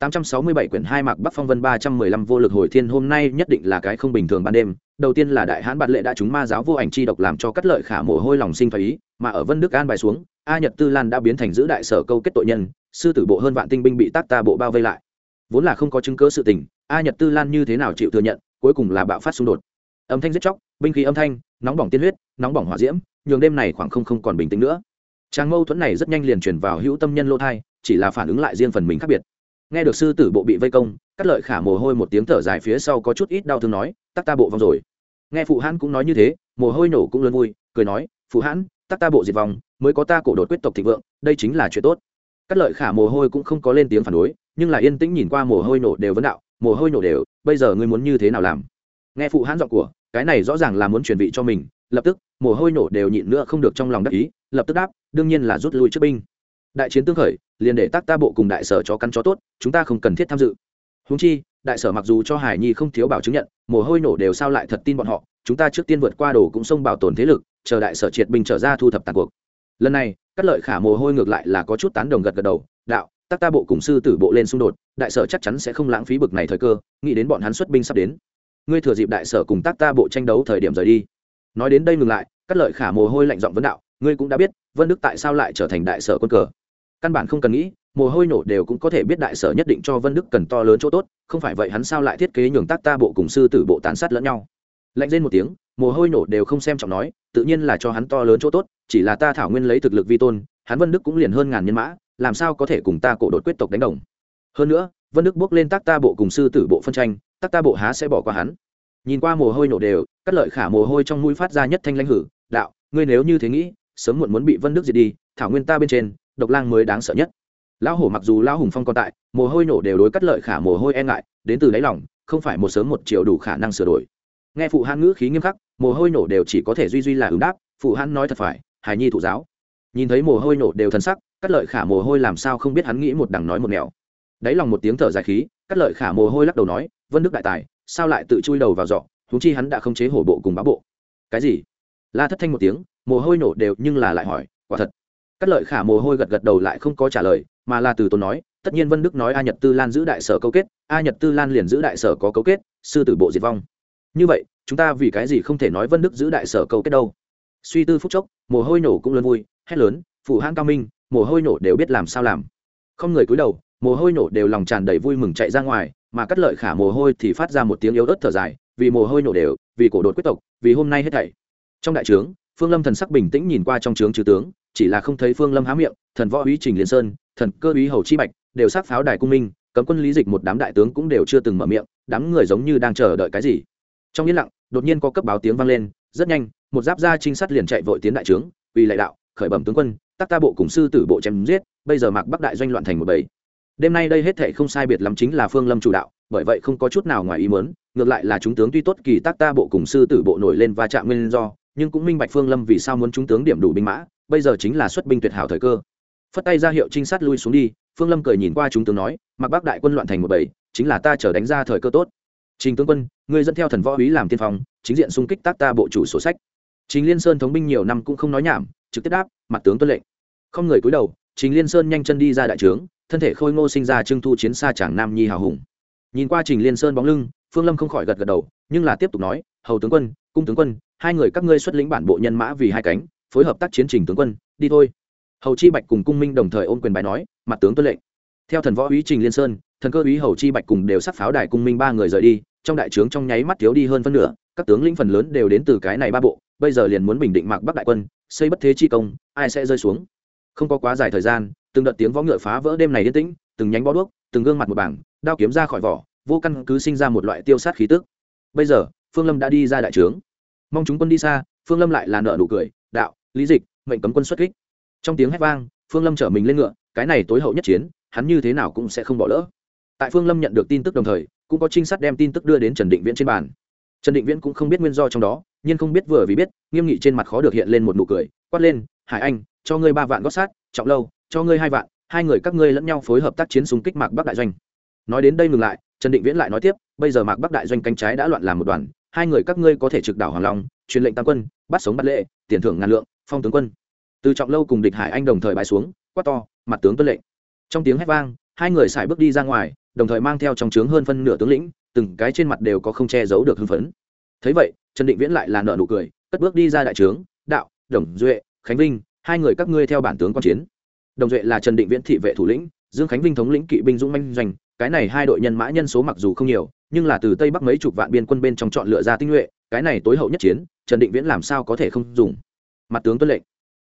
867 quyển hai mạc Bắc Phong Vân 315 vô lực hồi thiên hôm nay nhất định là cái không bình thường ban đêm. Đầu tiên là đại hãn bạt lệ đã chúng ma giáo vô ảnh chi độc làm cho cắt lợi khả mồ hôi lòng sinh phái ý, mà ở Vân Đức An bài xuống, A Nhật Tư Lan đã biến thành giữ đại sở câu kết tội nhân, sư tử bộ hơn vạn tinh binh bị tác ta bộ bao vây lại. Vốn là không có chứng cứ sự tình, A Nhật Tư Lan như thế nào chịu thừa nhận, cuối cùng là bạo phát xung đột. Âm thanh giết chóc, binh khí âm thanh, nóng bỏng tiên huyết, nóng bỏng hỏa diễm, nhường đêm này khoảng không không còn bình tĩnh nữa. Trang mâu thuẫn này rất nhanh liền truyền vào hữu tâm nhân lô thai, chỉ là phản ứng lại riêng phần mình khác biệt nghe được sư tử bộ bị vây công cắt lợi khả mồ hôi một tiếng thở dài phía sau có chút ít đau thương nói, tắc ta bộ vong rồi. Nghe phụ hãn cũng nói như thế, mồ hôi nổ cũng lớn vui, cười nói, phụ hãn, tắc ta bộ diệt vong, mới có ta cổ đột quyết tộc thịnh vượng, đây chính là chuyện tốt. Cắt lợi khả mồ hôi cũng không có lên tiếng phản đối, nhưng là yên tĩnh nhìn qua mồ hôi nổ đều vấn đạo, mồ hôi nổ đều, bây giờ ngươi muốn như thế nào làm? Nghe phụ hãn giọng của, cái này rõ ràng là muốn chuẩn bị cho mình, lập tức, mồ hôi nổ đều nhịn nữa không được trong lòng đắc ý, lập tức đáp, đương nhiên là rút lui trước binh đại chiến tương khởi, liền để tác ta bộ cùng đại sở cho căn chó tốt, chúng ta không cần thiết tham dự. Húng chi, đại sở mặc dù cho hải nhi không thiếu bảo chứng nhận, mồ hôi nổ đều sao lại thật tin bọn họ, chúng ta trước tiên vượt qua đồ cũng xông bảo tồn thế lực, chờ đại sở triệt binh trở ra thu thập tàn cuộc. Lần này các lợi khả mồ hôi ngược lại là có chút tán đồng gật gật đầu, đạo, tác ta bộ cùng sư tử bộ lên xung đột, đại sở chắc chắn sẽ không lãng phí bực này thời cơ, nghĩ đến bọn hắn xuất binh sắp đến. Ngươi thừa dịp đại sở cùng tác ta bộ tranh đấu thời điểm rời đi. Nói đến đây ngừng lại các lợi khả mồ hôi lạnh giọng vấn đạo, ngươi cũng đã biết, vân đức tại sao lại trở thành đại sở quân cờ? Căn bản không cần nghĩ, mồ hôi nổ đều cũng có thể biết đại sở nhất định cho vân đức cần to lớn chỗ tốt, không phải vậy hắn sao lại thiết kế nhường tác ta bộ cùng sư tử bộ tàn sát lẫn nhau. Lạnh lên một tiếng, mồ hôi nổ đều không xem trọng nói, tự nhiên là cho hắn to lớn chỗ tốt, chỉ là ta thảo nguyên lấy thực lực vi tôn, hắn vân đức cũng liền hơn ngàn nhân mã, làm sao có thể cùng ta cổ đột quyết tộc đánh đồng. Hơn nữa, vân đức bước lên tác ta bộ cùng sư tử bộ phân tranh, tác ta bộ há sẽ bỏ qua hắn. Nhìn qua mồ hôi nổ đều, cắt lợi khả mồ hôi trong mũi phát ra nhất thanh lãnh hử, đạo, ngươi nếu như thế nghĩ, sớm muộn muốn bị vân đức diệt đi, thảo nguyên ta bên trên độc lang mới đáng sợ nhất. Lão hổ mặc dù lão hùng phong còn tại, mồ hôi nổ đều đối cắt lợi khả mồ hôi e ngại, đến từ đáy lòng, không phải một sớm một chiều đủ khả năng sửa đổi. Nghe phụ hãn ngữ khí nghiêm khắc, mồ hôi nổ đều chỉ có thể duy duy là ứng đáp, phụ hãn nói thật phải, hài nhi thụ giáo. Nhìn thấy mồ hôi nổ đều thân sắc, cắt lợi khả mồ hôi làm sao không biết hắn nghĩ một đằng nói một nẻo. Đáy lòng một tiếng thở dài khí, cắt lợi khả mồ hôi lắc đầu nói, vân đức đại tài, sao lại tự chui đầu vào giỏ húng chi hắn đã không chế hổ bộ cùng báo bộ. Cái gì? La thất thanh một tiếng, mồ hôi nổ đều nhưng là lại hỏi, quả thật cắt lợi khả mồ hôi gật gật đầu lại không có trả lời, mà là từ tốn nói, tất nhiên vân đức nói a nhật tư lan giữ đại sở cấu kết, a nhật tư lan liền giữ đại sở có cấu kết, sư tử bộ diệt vong. Như vậy, chúng ta vì cái gì không thể nói vân đức giữ đại sở cấu kết đâu? Suy tư phúc chốc, mồ hôi nổ cũng lớn vui, hét lớn phụ hãn cao minh, mồ hôi nổ đều biết làm sao làm. Không người cúi đầu, mồ hôi nổ đều lòng tràn đầy vui mừng chạy ra ngoài, mà cắt lợi khả mồ hôi thì phát ra một tiếng yếu ớt thở dài, vì mồ hôi nổ đều, vì cổ đột quyết tộc, vì hôm nay hết thảy. Trong đại trướng, phương lâm thần sắc bình tĩnh nhìn qua trong trướng chư tướng chỉ là không thấy phương lâm há miệng, thần võ úy trình liên sơn, thần cơ úy hầu chi bạch đều sát pháo đài cung minh, cấm quân lý dịch một đám đại tướng cũng đều chưa từng mở miệng, đám người giống như đang chờ đợi cái gì. Trong yên lặng, đột nhiên có cấp báo tiếng vang lên, rất nhanh, một giáp gia trinh sát liền chạy vội tiến đại trướng vì lại đạo, khởi bẩm tướng quân, tắc ta bộ cùng sư tử bộ chém giết, bây giờ mạc bắc đại doanh loạn thành một bầy. Đêm nay đây hết thệ không sai biệt lắm chính là phương lâm chủ đạo, bởi vậy không có chút nào ngoài ý mớn ngược lại là chúng tướng tuy tốt kỳ tác ta bộ cùng sư tử bộ nổi lên va chạm nguyên do nhưng cũng minh bạch phương lâm vì sao muốn chúng tướng điểm đủ binh mã, bây giờ chính là xuất binh tuyệt hảo thời cơ. Phất tay ra hiệu trinh sát lui xuống đi, phương lâm cười nhìn qua chúng tướng nói, mặc bắc đại quân loạn thành một bảy chính là ta chờ đánh ra thời cơ tốt. Trình tướng quân người dẫn theo thần võ úy làm tiên phong, chính diện xung kích tác ta bộ chủ sổ sách. Trình liên sơn thống binh nhiều năm cũng không nói nhảm, trực tiếp đáp, mặt tướng tuân lệnh. Không người cúi đầu, trình liên sơn nhanh chân đi ra đại trướng, thân thể khôi ngô sinh ra trưng thu chiến xa chàng nam nhi hào hùng. Nhìn qua trình liên sơn bóng lưng, phương lâm không khỏi gật gật đầu, nhưng là tiếp tục nói, hầu tướng quân cung tướng quân, hai người các ngươi xuất lĩnh bản bộ nhân mã vì hai cánh, phối hợp tác chiến trình tướng quân, đi thôi. Hầu chi bạch cùng cung minh đồng thời ôm quyền bài nói, mặt tướng tuân lệnh. Theo thần võ úy trình liên sơn, thần cơ úy hầu chi bạch cùng đều sắc pháo đài cung minh ba người rời đi, trong đại trướng trong nháy mắt thiếu đi hơn phân nửa, các tướng lĩnh phần lớn đều đến từ cái này ba bộ, bây giờ liền muốn bình định mạc bắc đại quân, xây bất thế chi công, ai sẽ rơi xuống? Không có quá dài thời gian, từng đợt tiếng võ ngựa phá vỡ đêm này yên tĩnh, từng nhánh bó đuốc, từng gương mặt một bảng, đao kiếm ra khỏi vỏ, vô căn cứ sinh ra một loại tiêu sát khí tức. Bây giờ, phương lâm đã đi ra đại trướng mong chúng quân đi xa, phương lâm lại là nợ nụ cười, đạo, lý dịch, mệnh cấm quân xuất kích. Trong tiếng hét vang, phương lâm chở mình lên ngựa, cái này tối hậu nhất chiến, hắn như thế nào cũng sẽ không bỏ lỡ. Tại phương lâm nhận được tin tức đồng thời, cũng có trinh sát đem tin tức đưa đến trần định viễn trên bàn. Trần định viễn cũng không biết nguyên do trong đó, nhưng không biết vừa vì biết, nghiêm nghị trên mặt khó được hiện lên một nụ cười, quát lên, hải anh, cho ngươi ba vạn gót sát, trọng lâu, cho ngươi hai vạn, hai người các ngươi lẫn nhau phối hợp tác chiến súng kích mạc bắc đại doanh. Nói đến đây ngừng lại, trần định viễn lại nói tiếp, bây giờ mạc bắc đại doanh canh trái đã loạn làm một đoàn hai người các ngươi có thể trực đảo hoàng long, truyền lệnh tam quân, bắt sống bắt lệ, tiền thưởng ngàn lượng, phong tướng quân. Từ trọng lâu cùng địch hải anh đồng thời bài xuống, quát to, mặt tướng tuân lệnh. Trong tiếng hét vang, hai người xài bước đi ra ngoài, đồng thời mang theo trong trướng hơn phân nửa tướng lĩnh, từng cái trên mặt đều có không che giấu được hưng phấn. Thấy vậy, trần định viễn lại là nợ nụ cười, cất bước đi ra đại trướng, đạo, đồng duệ, khánh vinh, hai người các ngươi theo bản tướng quan chiến. Đồng duệ là trần định viễn thị vệ thủ lĩnh, dương khánh vinh thống lĩnh kỵ binh dũng manh doanh, cái này hai đội nhân mã nhân số mặc dù không nhiều nhưng là từ tây bắc mấy chục vạn biên quân bên trong chọn lựa ra tinh nhuệ, cái này tối hậu nhất chiến, trần định viễn làm sao có thể không dùng? Mặt tướng tuân lệnh.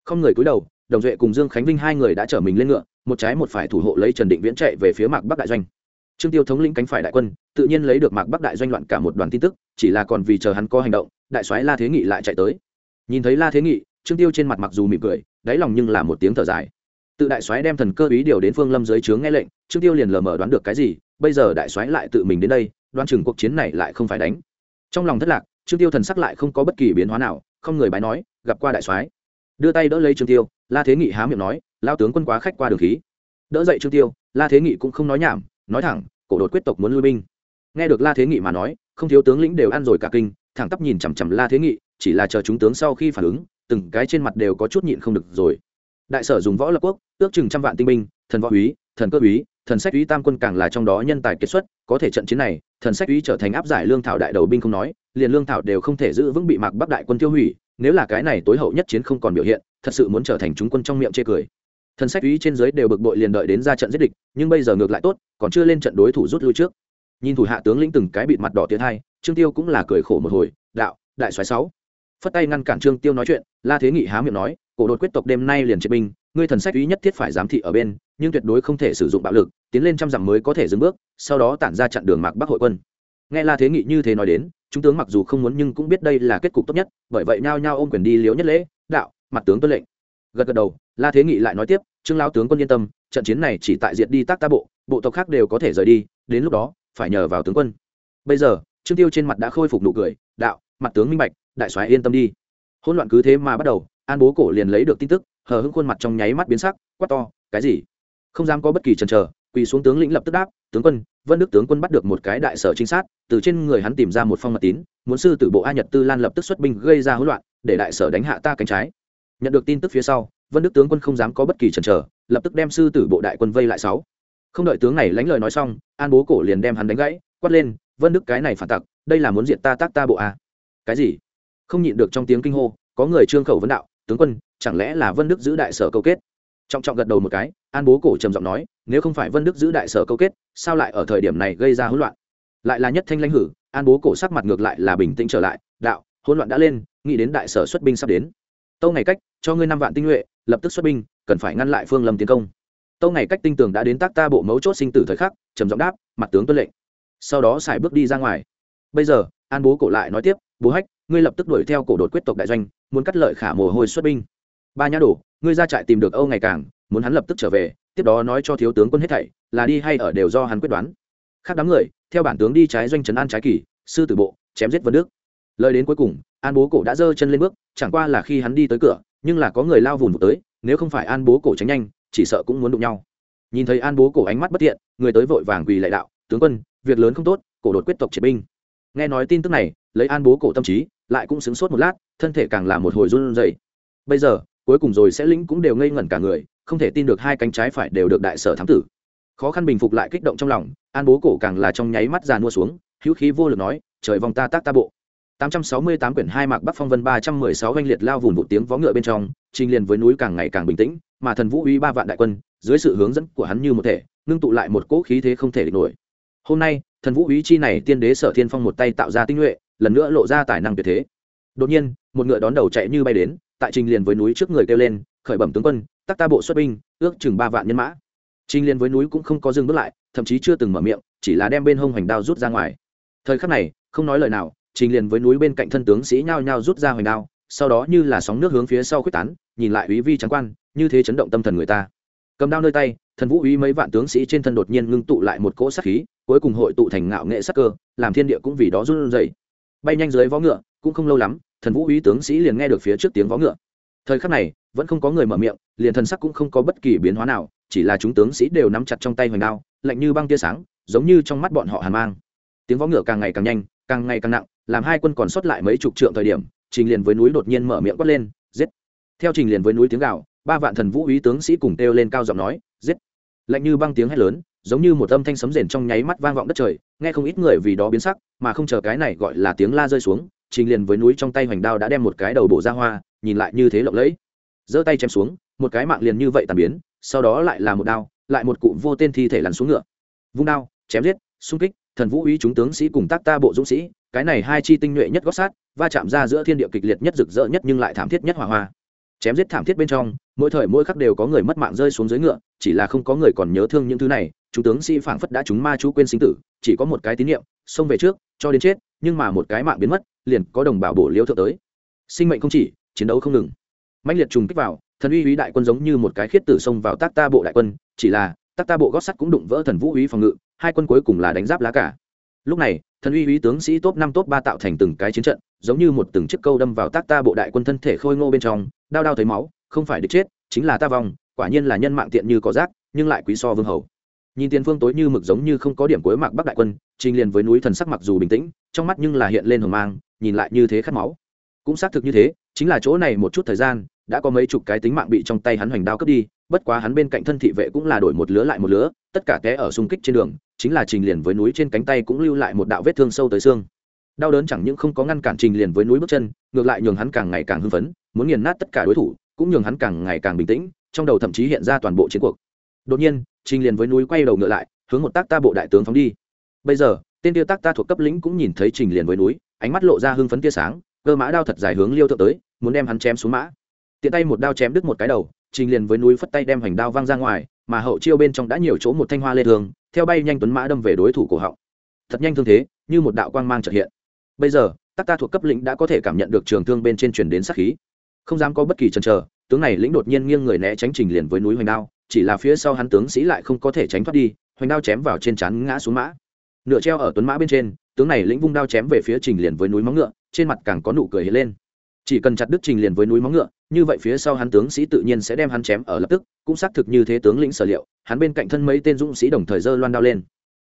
Không người cúi đầu, đồng duệ cùng dương khánh vinh hai người đã chở mình lên ngựa, một trái một phải thủ hộ lấy trần định viễn chạy về phía mạc bắc đại doanh. Trương tiêu thống lĩnh cánh phải đại quân, tự nhiên lấy được mạc bắc đại doanh loạn cả một đoàn tin tức, chỉ là còn vì chờ hắn có hành động, đại soái la thế nghị lại chạy tới. Nhìn thấy la thế nghị, trương tiêu trên mặt mặc dù mỉm cười, đáy lòng nhưng là một tiếng thở dài. Tự đại soái đem thần cơ ý điều đến phương lâm dưới trướng nghe lệnh, trương tiêu liền lờ mờ đoán được cái gì, bây giờ đại soái lại tự mình đến đây đoan chừng cuộc chiến này lại không phải đánh. Trong lòng thất lạc, trương tiêu thần sắc lại không có bất kỳ biến hóa nào, không người bái nói, gặp qua đại soái. Đưa tay đỡ lấy trương tiêu, la thế nghị há miệng nói lao tướng quân quá khách qua đường khí. Đỡ dậy trương tiêu, la thế nghị cũng không nói nhảm, nói thẳng, cổ đột quyết tộc muốn lui binh. Nghe được la thế nghị mà nói, không thiếu tướng lĩnh đều ăn rồi cả kinh, thẳng tắp nhìn chằm chằm la thế nghị, chỉ là chờ chúng tướng sau khi phản ứng, từng cái trên mặt đều có chút nhịn không được rồi. Đại sở dùng võ lập quốc, ước chừng trăm vạn tinh binh, thần võ úy, thần cơ úy, thần sách úy tam quân càng là trong đó nhân tài kết xuất, có thể trận chiến này thần sách uy trở thành áp giải lương thảo đại đầu binh không nói, liền lương thảo đều không thể giữ vững bị mạc bắc đại quân tiêu hủy, nếu là cái này tối hậu nhất chiến không còn biểu hiện, thật sự muốn trở thành chúng quân trong miệng chê cười. Thần sách uy trên dưới đều bực bội liền đợi đến ra trận giết địch, nhưng bây giờ ngược lại tốt, còn chưa lên trận đối thủ rút lui trước. Nhìn thủ hạ tướng lĩnh từng cái bịt mặt đỏ tiến hai, trương tiêu cũng là cười khổ một hồi, đạo, đại soái sáu. Phất tay ngăn cản trương tiêu nói chuyện, la thế nghị há miệng nói, cổ đột quyết tộc đêm nay liền chế binh, ngươi thần sách uy nhất thiết phải giám thị ở bên nhưng tuyệt đối không thể sử dụng bạo lực, tiến lên trăm dặm mới có thể dừng bước, sau đó tản ra chặn đường mạc bắc hội quân. Nghe la thế nghị như thế nói đến, chúng tướng mặc dù không muốn nhưng cũng biết đây là kết cục tốt nhất, bởi vậy nhao nhao ôm quyền đi liếu nhất lễ, đạo, mặt tướng tuân lệnh. Gật gật đầu, la thế nghị lại nói tiếp, trương lao tướng quân yên tâm, trận chiến này chỉ tại diệt đi tác ta bộ bộ tộc khác đều có thể rời đi, đến lúc đó, phải nhờ vào tướng quân. Bây giờ, trương tiêu trên mặt đã khôi phục nụ cười, đạo, mặt tướng minh bạch, đại soái yên tâm đi. Hỗn loạn cứ thế mà bắt đầu, an bố cổ liền lấy được tin tức, hờ hững khuôn mặt trong nháy mắt biến sắc, quát to, cái gì? Không dám có bất kỳ chần chờ, quỳ xuống tướng lĩnh lập tức đáp, tướng quân, vân đức tướng quân bắt được một cái đại sở trinh sát, từ trên người hắn tìm ra một phong mật tín, muốn sư tử bộ a nhật tư lan lập tức xuất binh gây ra hỗn loạn, để đại sở đánh hạ ta cánh trái. Nhận được tin tức phía sau, vân đức tướng quân không dám có bất kỳ chần chờ, lập tức đem sư tử bộ đại quân vây lại sáu. Không đợi tướng này lánh lời nói xong, an bố cổ liền đem hắn đánh gãy, quát lên, vân đức, cái này phản tặc, đây là muốn diệt ta tác ta bộ a. Cái gì? Không nhịn được trong tiếng kinh hô, có người trương khẩu vấn đạo, tướng quân, chẳng lẽ là vân đức giữ đại sở câu kết? Trọng trọng gật đầu một cái, an bố cổ trầm giọng nói, nếu không phải vân đức giữ đại sở câu kết, sao lại ở thời điểm này gây ra hỗn loạn? Lại là nhất thanh lãnh hử, an bố cổ sắc mặt ngược lại là bình tĩnh trở lại, đạo, hỗn loạn đã lên, nghĩ đến đại sở xuất binh sắp đến. Tâu ngày cách, cho ngươi năm vạn tinh nhuệ, lập tức xuất binh, cần phải ngăn lại phương lâm tiến công. Tâu ngày cách tinh tường đã đến tác ta bộ mấu chốt sinh tử thời khắc, trầm giọng đáp, mặt tướng tuân lệnh. Sau đó xài bước đi ra ngoài. Bây giờ, an bố cổ lại nói tiếp, bố hách, ngươi lập tức đuổi theo cổ đột quyết tộc đại doanh, muốn cắt lợi khả mồ hôi xuất binh ba nhã đổ ngươi ra trại tìm được âu ngày càng, muốn hắn lập tức trở về, tiếp đó nói cho thiếu tướng quân hết thảy, là đi hay ở đều do hắn quyết đoán. Khác đám người, theo bản tướng đi trái doanh trấn an trái kỳ, sư tử bộ, chém giết vân đức. Lời đến cuối cùng, an bố cổ đã giơ chân lên bước, chẳng qua là khi hắn đi tới cửa, nhưng là có người lao vùn một tới, nếu không phải an bố cổ tránh nhanh, chỉ sợ cũng muốn đụng nhau. Nhìn thấy an bố cổ ánh mắt bất thiện, người tới vội vàng quỳ lại đạo, tướng quân, việc lớn không tốt, cổ đột quyết tộc triệt binh. Nghe nói tin tức này, lấy an bố cổ tâm trí, lại cũng sướng sốt một lát, thân thể càng là một hồi run rẩy. Bây giờ cuối cùng rồi sẽ lĩnh cũng đều ngây ngẩn cả người không thể tin được hai cánh trái phải đều được đại sở thám tử khó khăn bình phục lại kích động trong lòng an bố cổ càng là trong nháy mắt già mua xuống hữu khí vô lực nói trời vòng ta tác ta bộ 868 quyển hai mạc Bắc Phong Vân 316 oanh liệt lao vùn vụ tiếng vó ngựa bên trong, trình liền với núi càng ngày càng bình tĩnh, mà thần vũ uy ba vạn đại quân, dưới sự hướng dẫn của hắn như một thể, ngưng tụ lại một cỗ khí thế không thể địch nổi. Hôm nay, thần vũ uy chi này tiên đế Sở Thiên Phong một tay tạo ra tinh nhuệ, lần nữa lộ ra tài năng tuyệt thế. Đột nhiên, một ngựa đón đầu chạy như bay đến, tại trình liền với núi trước người kêu lên, khởi bẩm tướng quân, tắc ta bộ xuất binh, ước chừng ba vạn nhân mã. Trình liền với núi cũng không có dừng bước lại, thậm chí chưa từng mở miệng, chỉ là đem bên hông hoành đao rút ra ngoài. Thời khắc này, không nói lời nào, trình liền với núi bên cạnh thân tướng sĩ nhao nhao rút ra hoành đao sau đó như là sóng nước hướng phía sau khuếch tán nhìn lại úy vi trắng quan như thế chấn động tâm thần người ta cầm đao nơi tay thần vũ úy mấy vạn tướng sĩ trên thân đột nhiên ngưng tụ lại một cỗ sát khí cuối cùng hội tụ thành ngạo nghệ sắc cơ làm thiên địa cũng vì đó run rẩy bay nhanh dưới vó ngựa cũng không lâu lắm, thần vũ úy tướng sĩ liền nghe được phía trước tiếng vó ngựa. Thời khắc này, vẫn không có người mở miệng, liền thần sắc cũng không có bất kỳ biến hóa nào, chỉ là chúng tướng sĩ đều nắm chặt trong tay hoành đao, lạnh như băng tia sáng, giống như trong mắt bọn họ hàn mang. Tiếng vó ngựa càng ngày càng nhanh, càng ngày càng nặng, làm hai quân còn sót lại mấy chục trượng thời điểm, trình liền với núi đột nhiên mở miệng quát lên, giết! Theo trình liền với núi tiếng gạo ba vạn thần vũ úy tướng sĩ cùng kêu lên cao giọng nói, giết! Lạnh như băng tiếng hét lớn, giống như một âm thanh sấm rền trong nháy mắt vang vọng đất trời, nghe không ít người vì đó biến sắc, mà không chờ cái này gọi là tiếng la rơi xuống trình liền với núi trong tay hoành đao đã đem một cái đầu bổ ra hoa, nhìn lại như thế lộng lẫy. Giơ tay chém xuống, một cái mạng liền như vậy tàn biến, sau đó lại là một đao, lại một cụ vô tên thi thể lăn xuống ngựa. Vung đao, chém giết, xung kích, thần vũ uy chúng tướng sĩ cùng tác ta bộ dũng sĩ, cái này hai chi tinh nhuệ nhất gót sát, va chạm ra giữa thiên địa kịch liệt nhất rực rỡ nhất nhưng lại thảm thiết nhất hỏa hoa. Chém giết thảm thiết bên trong, mỗi thời mỗi khắc đều có người mất mạng rơi xuống dưới ngựa, chỉ là không có người còn nhớ thương những thứ này, chúng tướng sĩ phảng phất đã chúng ma chú quên sinh tử, chỉ có một cái tín niệm, xông về trước, cho đến chết, nhưng mà một cái mạng biến mất liền có đồng bào bổ liễu thượng tới. Sinh mệnh không chỉ, chiến đấu không ngừng. Mạnh liệt trùng kích vào, thần uy uy đại quân giống như một cái khiết tử xông vào tác ta bộ đại quân, chỉ là tác ta bộ gót sắt cũng đụng vỡ thần vũ uy phòng ngự, hai quân cuối cùng là đánh giáp lá cả. Lúc này, thần uy uy tướng sĩ top năm, top ba tạo thành từng cái chiến trận, giống như một từng chiếc câu đâm vào tác ta bộ đại quân thân thể khôi ngô bên trong đao đao thấy máu, không phải địch chết, chính là ta vong, quả nhiên là nhân mạng tiện như có rác, nhưng lại quý so vương hầu. Nhìn tiền phương tối như mực giống như không có điểm cuối mạc bắc đại quân, trình liền với núi thần sắc mặc dù bình tĩnh, trong mắt nhưng là hiện lên hồng mang nhìn lại như thế khát máu. Cũng xác thực như thế, chính là chỗ này một chút thời gian, đã có mấy chục cái tính mạng bị trong tay hắn hoành đao cướp đi, bất quá hắn bên cạnh thân thị vệ cũng là đổi một lứa lại một lứa, tất cả té ở xung kích trên đường, chính là trình liền với núi trên cánh tay cũng lưu lại một đạo vết thương sâu tới xương. Đau đớn chẳng những không có ngăn cản trình liền với núi bước chân, ngược lại nhường hắn càng ngày càng hưng phấn, muốn nghiền nát tất cả đối thủ, cũng nhường hắn càng ngày càng bình tĩnh, trong đầu thậm chí hiện ra toàn bộ chiến cuộc. Đột nhiên, trình liền với núi quay đầu ngựa lại, hướng một tác ta bộ đại tướng phóng đi. Bây giờ, tên tiêu tác ta thuộc cấp lĩnh cũng nhìn thấy trình liền với núi ánh mắt lộ ra hưng phấn tia sáng, cơ mã đao thật dài hướng liêu thượng tới, muốn đem hắn chém xuống mã. Tiện tay một đao chém đứt một cái đầu, trình liền với núi phất tay đem hoành đao văng ra ngoài, mà hậu chiêu bên trong đã nhiều chỗ một thanh hoa lê thường, theo bay nhanh tuấn mã đâm về đối thủ cổ họng. Thật nhanh thương thế, như một đạo quang mang trợ hiện. Bây giờ, tắc ta thuộc cấp lĩnh đã có thể cảm nhận được trường thương bên trên truyền đến sát khí. Không dám có bất kỳ chần chờ, tướng này lĩnh đột nhiên nghiêng người né tránh trình liền với núi hoành đao, chỉ là phía sau hắn tướng sĩ lại không có thể tránh thoát đi, hoành đao chém vào trên chắn ngã xuống mã. Nửa treo ở tuấn mã bên trên tướng này lĩnh vung đao chém về phía trình liền với núi móng ngựa, trên mặt càng có nụ cười hiện lên. Chỉ cần chặt đứt trình liền với núi móng ngựa, như vậy phía sau hắn tướng sĩ tự nhiên sẽ đem hắn chém ở lập tức, cũng xác thực như thế tướng lĩnh sở liệu, hắn bên cạnh thân mấy tên dũng sĩ đồng thời dơ loan đao lên.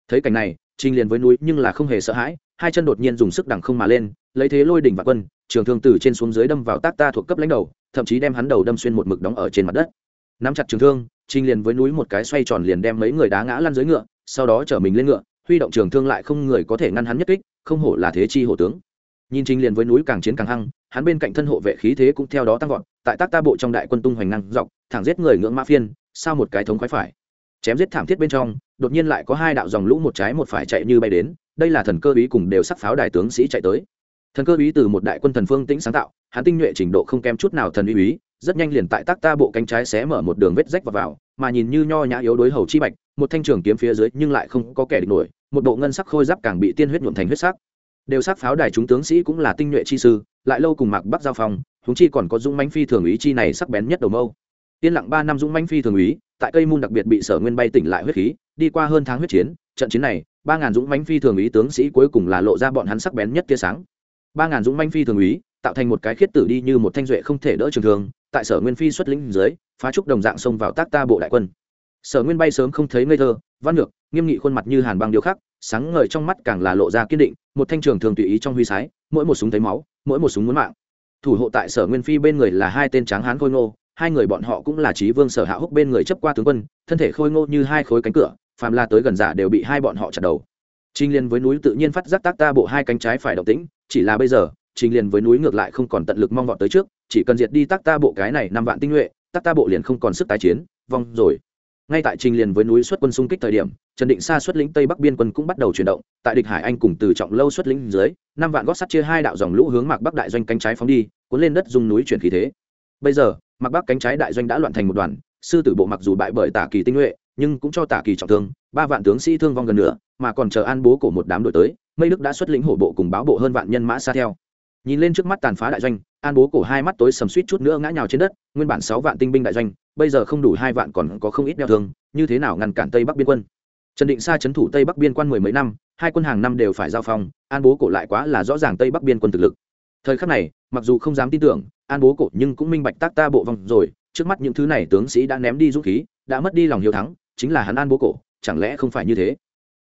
Thấy cảnh này, trình liền với núi nhưng là không hề sợ hãi, hai chân đột nhiên dùng sức đằng không mà lên, lấy thế lôi đỉnh và quân, trường thương từ trên xuống dưới đâm vào tác ta thuộc cấp lãnh đầu, thậm chí đem hắn đầu đâm xuyên một mực đóng ở trên mặt đất. Nắm chặt trường thương, trình liền với núi một cái xoay tròn liền đem mấy người đá ngã lăn dưới ngựa, sau đó chở mình lên ngựa huy động trường thương lại không người có thể ngăn hắn nhất kích, không hổ là thế chi hổ tướng. Nhìn trình liền với núi càng chiến càng hăng, hắn bên cạnh thân hộ vệ khí thế cũng theo đó tăng vọt, tại tác ta bộ trong đại quân tung hoành năng dọc, thẳng giết người ngưỡng mã phiên, sao một cái thống khoái phải. Chém giết thảm thiết bên trong, đột nhiên lại có hai đạo dòng lũ một trái một phải chạy như bay đến, đây là thần cơ ý cùng đều sắc pháo đại tướng sĩ chạy tới. Thần cơ ý từ một đại quân thần phương tĩnh sáng tạo, hắn tinh nhuệ trình độ không kém chút nào thần uy ý rất nhanh liền tại tác ta bộ cánh trái xé mở một đường vết rách vào, vào mà nhìn như nho nhã yếu đối hầu chi bạch một thanh trường kiếm phía dưới nhưng lại không có kẻ địch nổi một bộ ngân sắc khôi giáp càng bị tiên huyết nhuộm thành huyết sắc. Đều sắc pháo đài chúng tướng sĩ cũng là tinh nhuệ chi sư lại lâu cùng mạc bắc giao phong chúng chi còn có dũng mãnh phi thường ý chi này sắc bén nhất đầu mâu. Yên lặng ba năm dũng mãnh phi thường ý tại cây môn đặc biệt bị sở nguyên bay tỉnh lại huyết khí đi qua hơn tháng huyết chiến trận chiến này ba ngàn dũng mãnh phi thường ý tướng sĩ cuối cùng là lộ ra bọn hắn sắc bén nhất tia sáng. Ba ngàn dũng mãnh phi thường ý tạo thành một cái khiết tử đi như một thanh duệ không thể đỡ trường thường tại sở nguyên phi xuất lĩnh dưới, phá trúc đồng dạng xông vào tác ta bộ đại quân. Sở nguyên bay sớm không thấy ngây thơ, văn ngược, nghiêm nghị khuôn mặt như hàn băng điêu khắc, sáng ngời trong mắt càng là lộ ra kiên định, một thanh trường thường tùy ý trong huy sái, mỗi một súng thấy máu, mỗi một súng muốn mạng. Thủ hộ tại sở nguyên phi bên người là hai tên tráng hán khôi ngô, hai người bọn họ cũng là trí vương sở hạ húc bên người chấp qua tướng quân, thân thể khôi ngô như hai khối cánh cửa, phàm la tới gần giả đều bị hai bọn họ chặt đầu. Trinh liên với núi tự nhiên phát giác tác ta bộ hai cánh trái phải động tĩnh, chỉ là bây giờ trình liền với núi ngược lại không còn tận lực mong vọt tới trước, chỉ cần diệt đi tác ta bộ cái này năm vạn tinh nhuệ tác ta bộ liền không còn sức tái chiến, vong rồi. Ngay tại trình liền với núi xuất quân xung kích thời điểm, trần định Sa xuất lĩnh tây bắc biên quân cũng bắt đầu chuyển động, tại địch hải anh cùng từ trọng lâu xuất lĩnh dưới, năm vạn gót sắt chia hai đạo dòng lũ hướng mạc bắc đại doanh cánh trái phóng đi, cuốn lên đất dùng núi chuyển khí thế. Bây giờ, mạc bắc cánh trái đại doanh đã loạn thành một đoàn, sư tử bộ mặc dù bại bởi tả kỳ tinh nhuệ, nhưng cũng cho tả kỳ trọng thương, ba vạn tướng sĩ thương vong gần nữa mà còn chờ an bố của một đám đội tới, mây đức đã xuất lĩnh hổ bộ cùng báo bộ hơn vạn nhân mã xa theo nhìn lên trước mắt tàn phá đại doanh, an bố cổ hai mắt tối sầm suýt chút nữa ngã nhào trên đất, nguyên bản sáu vạn tinh binh đại doanh, bây giờ không đủ hai vạn còn có không ít đeo thương, như thế nào ngăn cản tây bắc biên quân? Trần định sa c h ấ n thủ tây bắc biên quan mười mấy năm, hai quân hàng năm đều phải giao phong, an bố cổ lại quá là rõ ràng tây bắc biên quân thực lực. Thời khắc này, mặc dù không dám tin tưởng, an bố cổ nhưng cũng minh bạch tác ta bộ vòng rồi, trước mắt những thứ này tướng sĩ đã ném đi dũng khí, đã mất đi lòng hiếu thắng, chính là hắn an bố cổ, chẳng lẽ không phải như thế?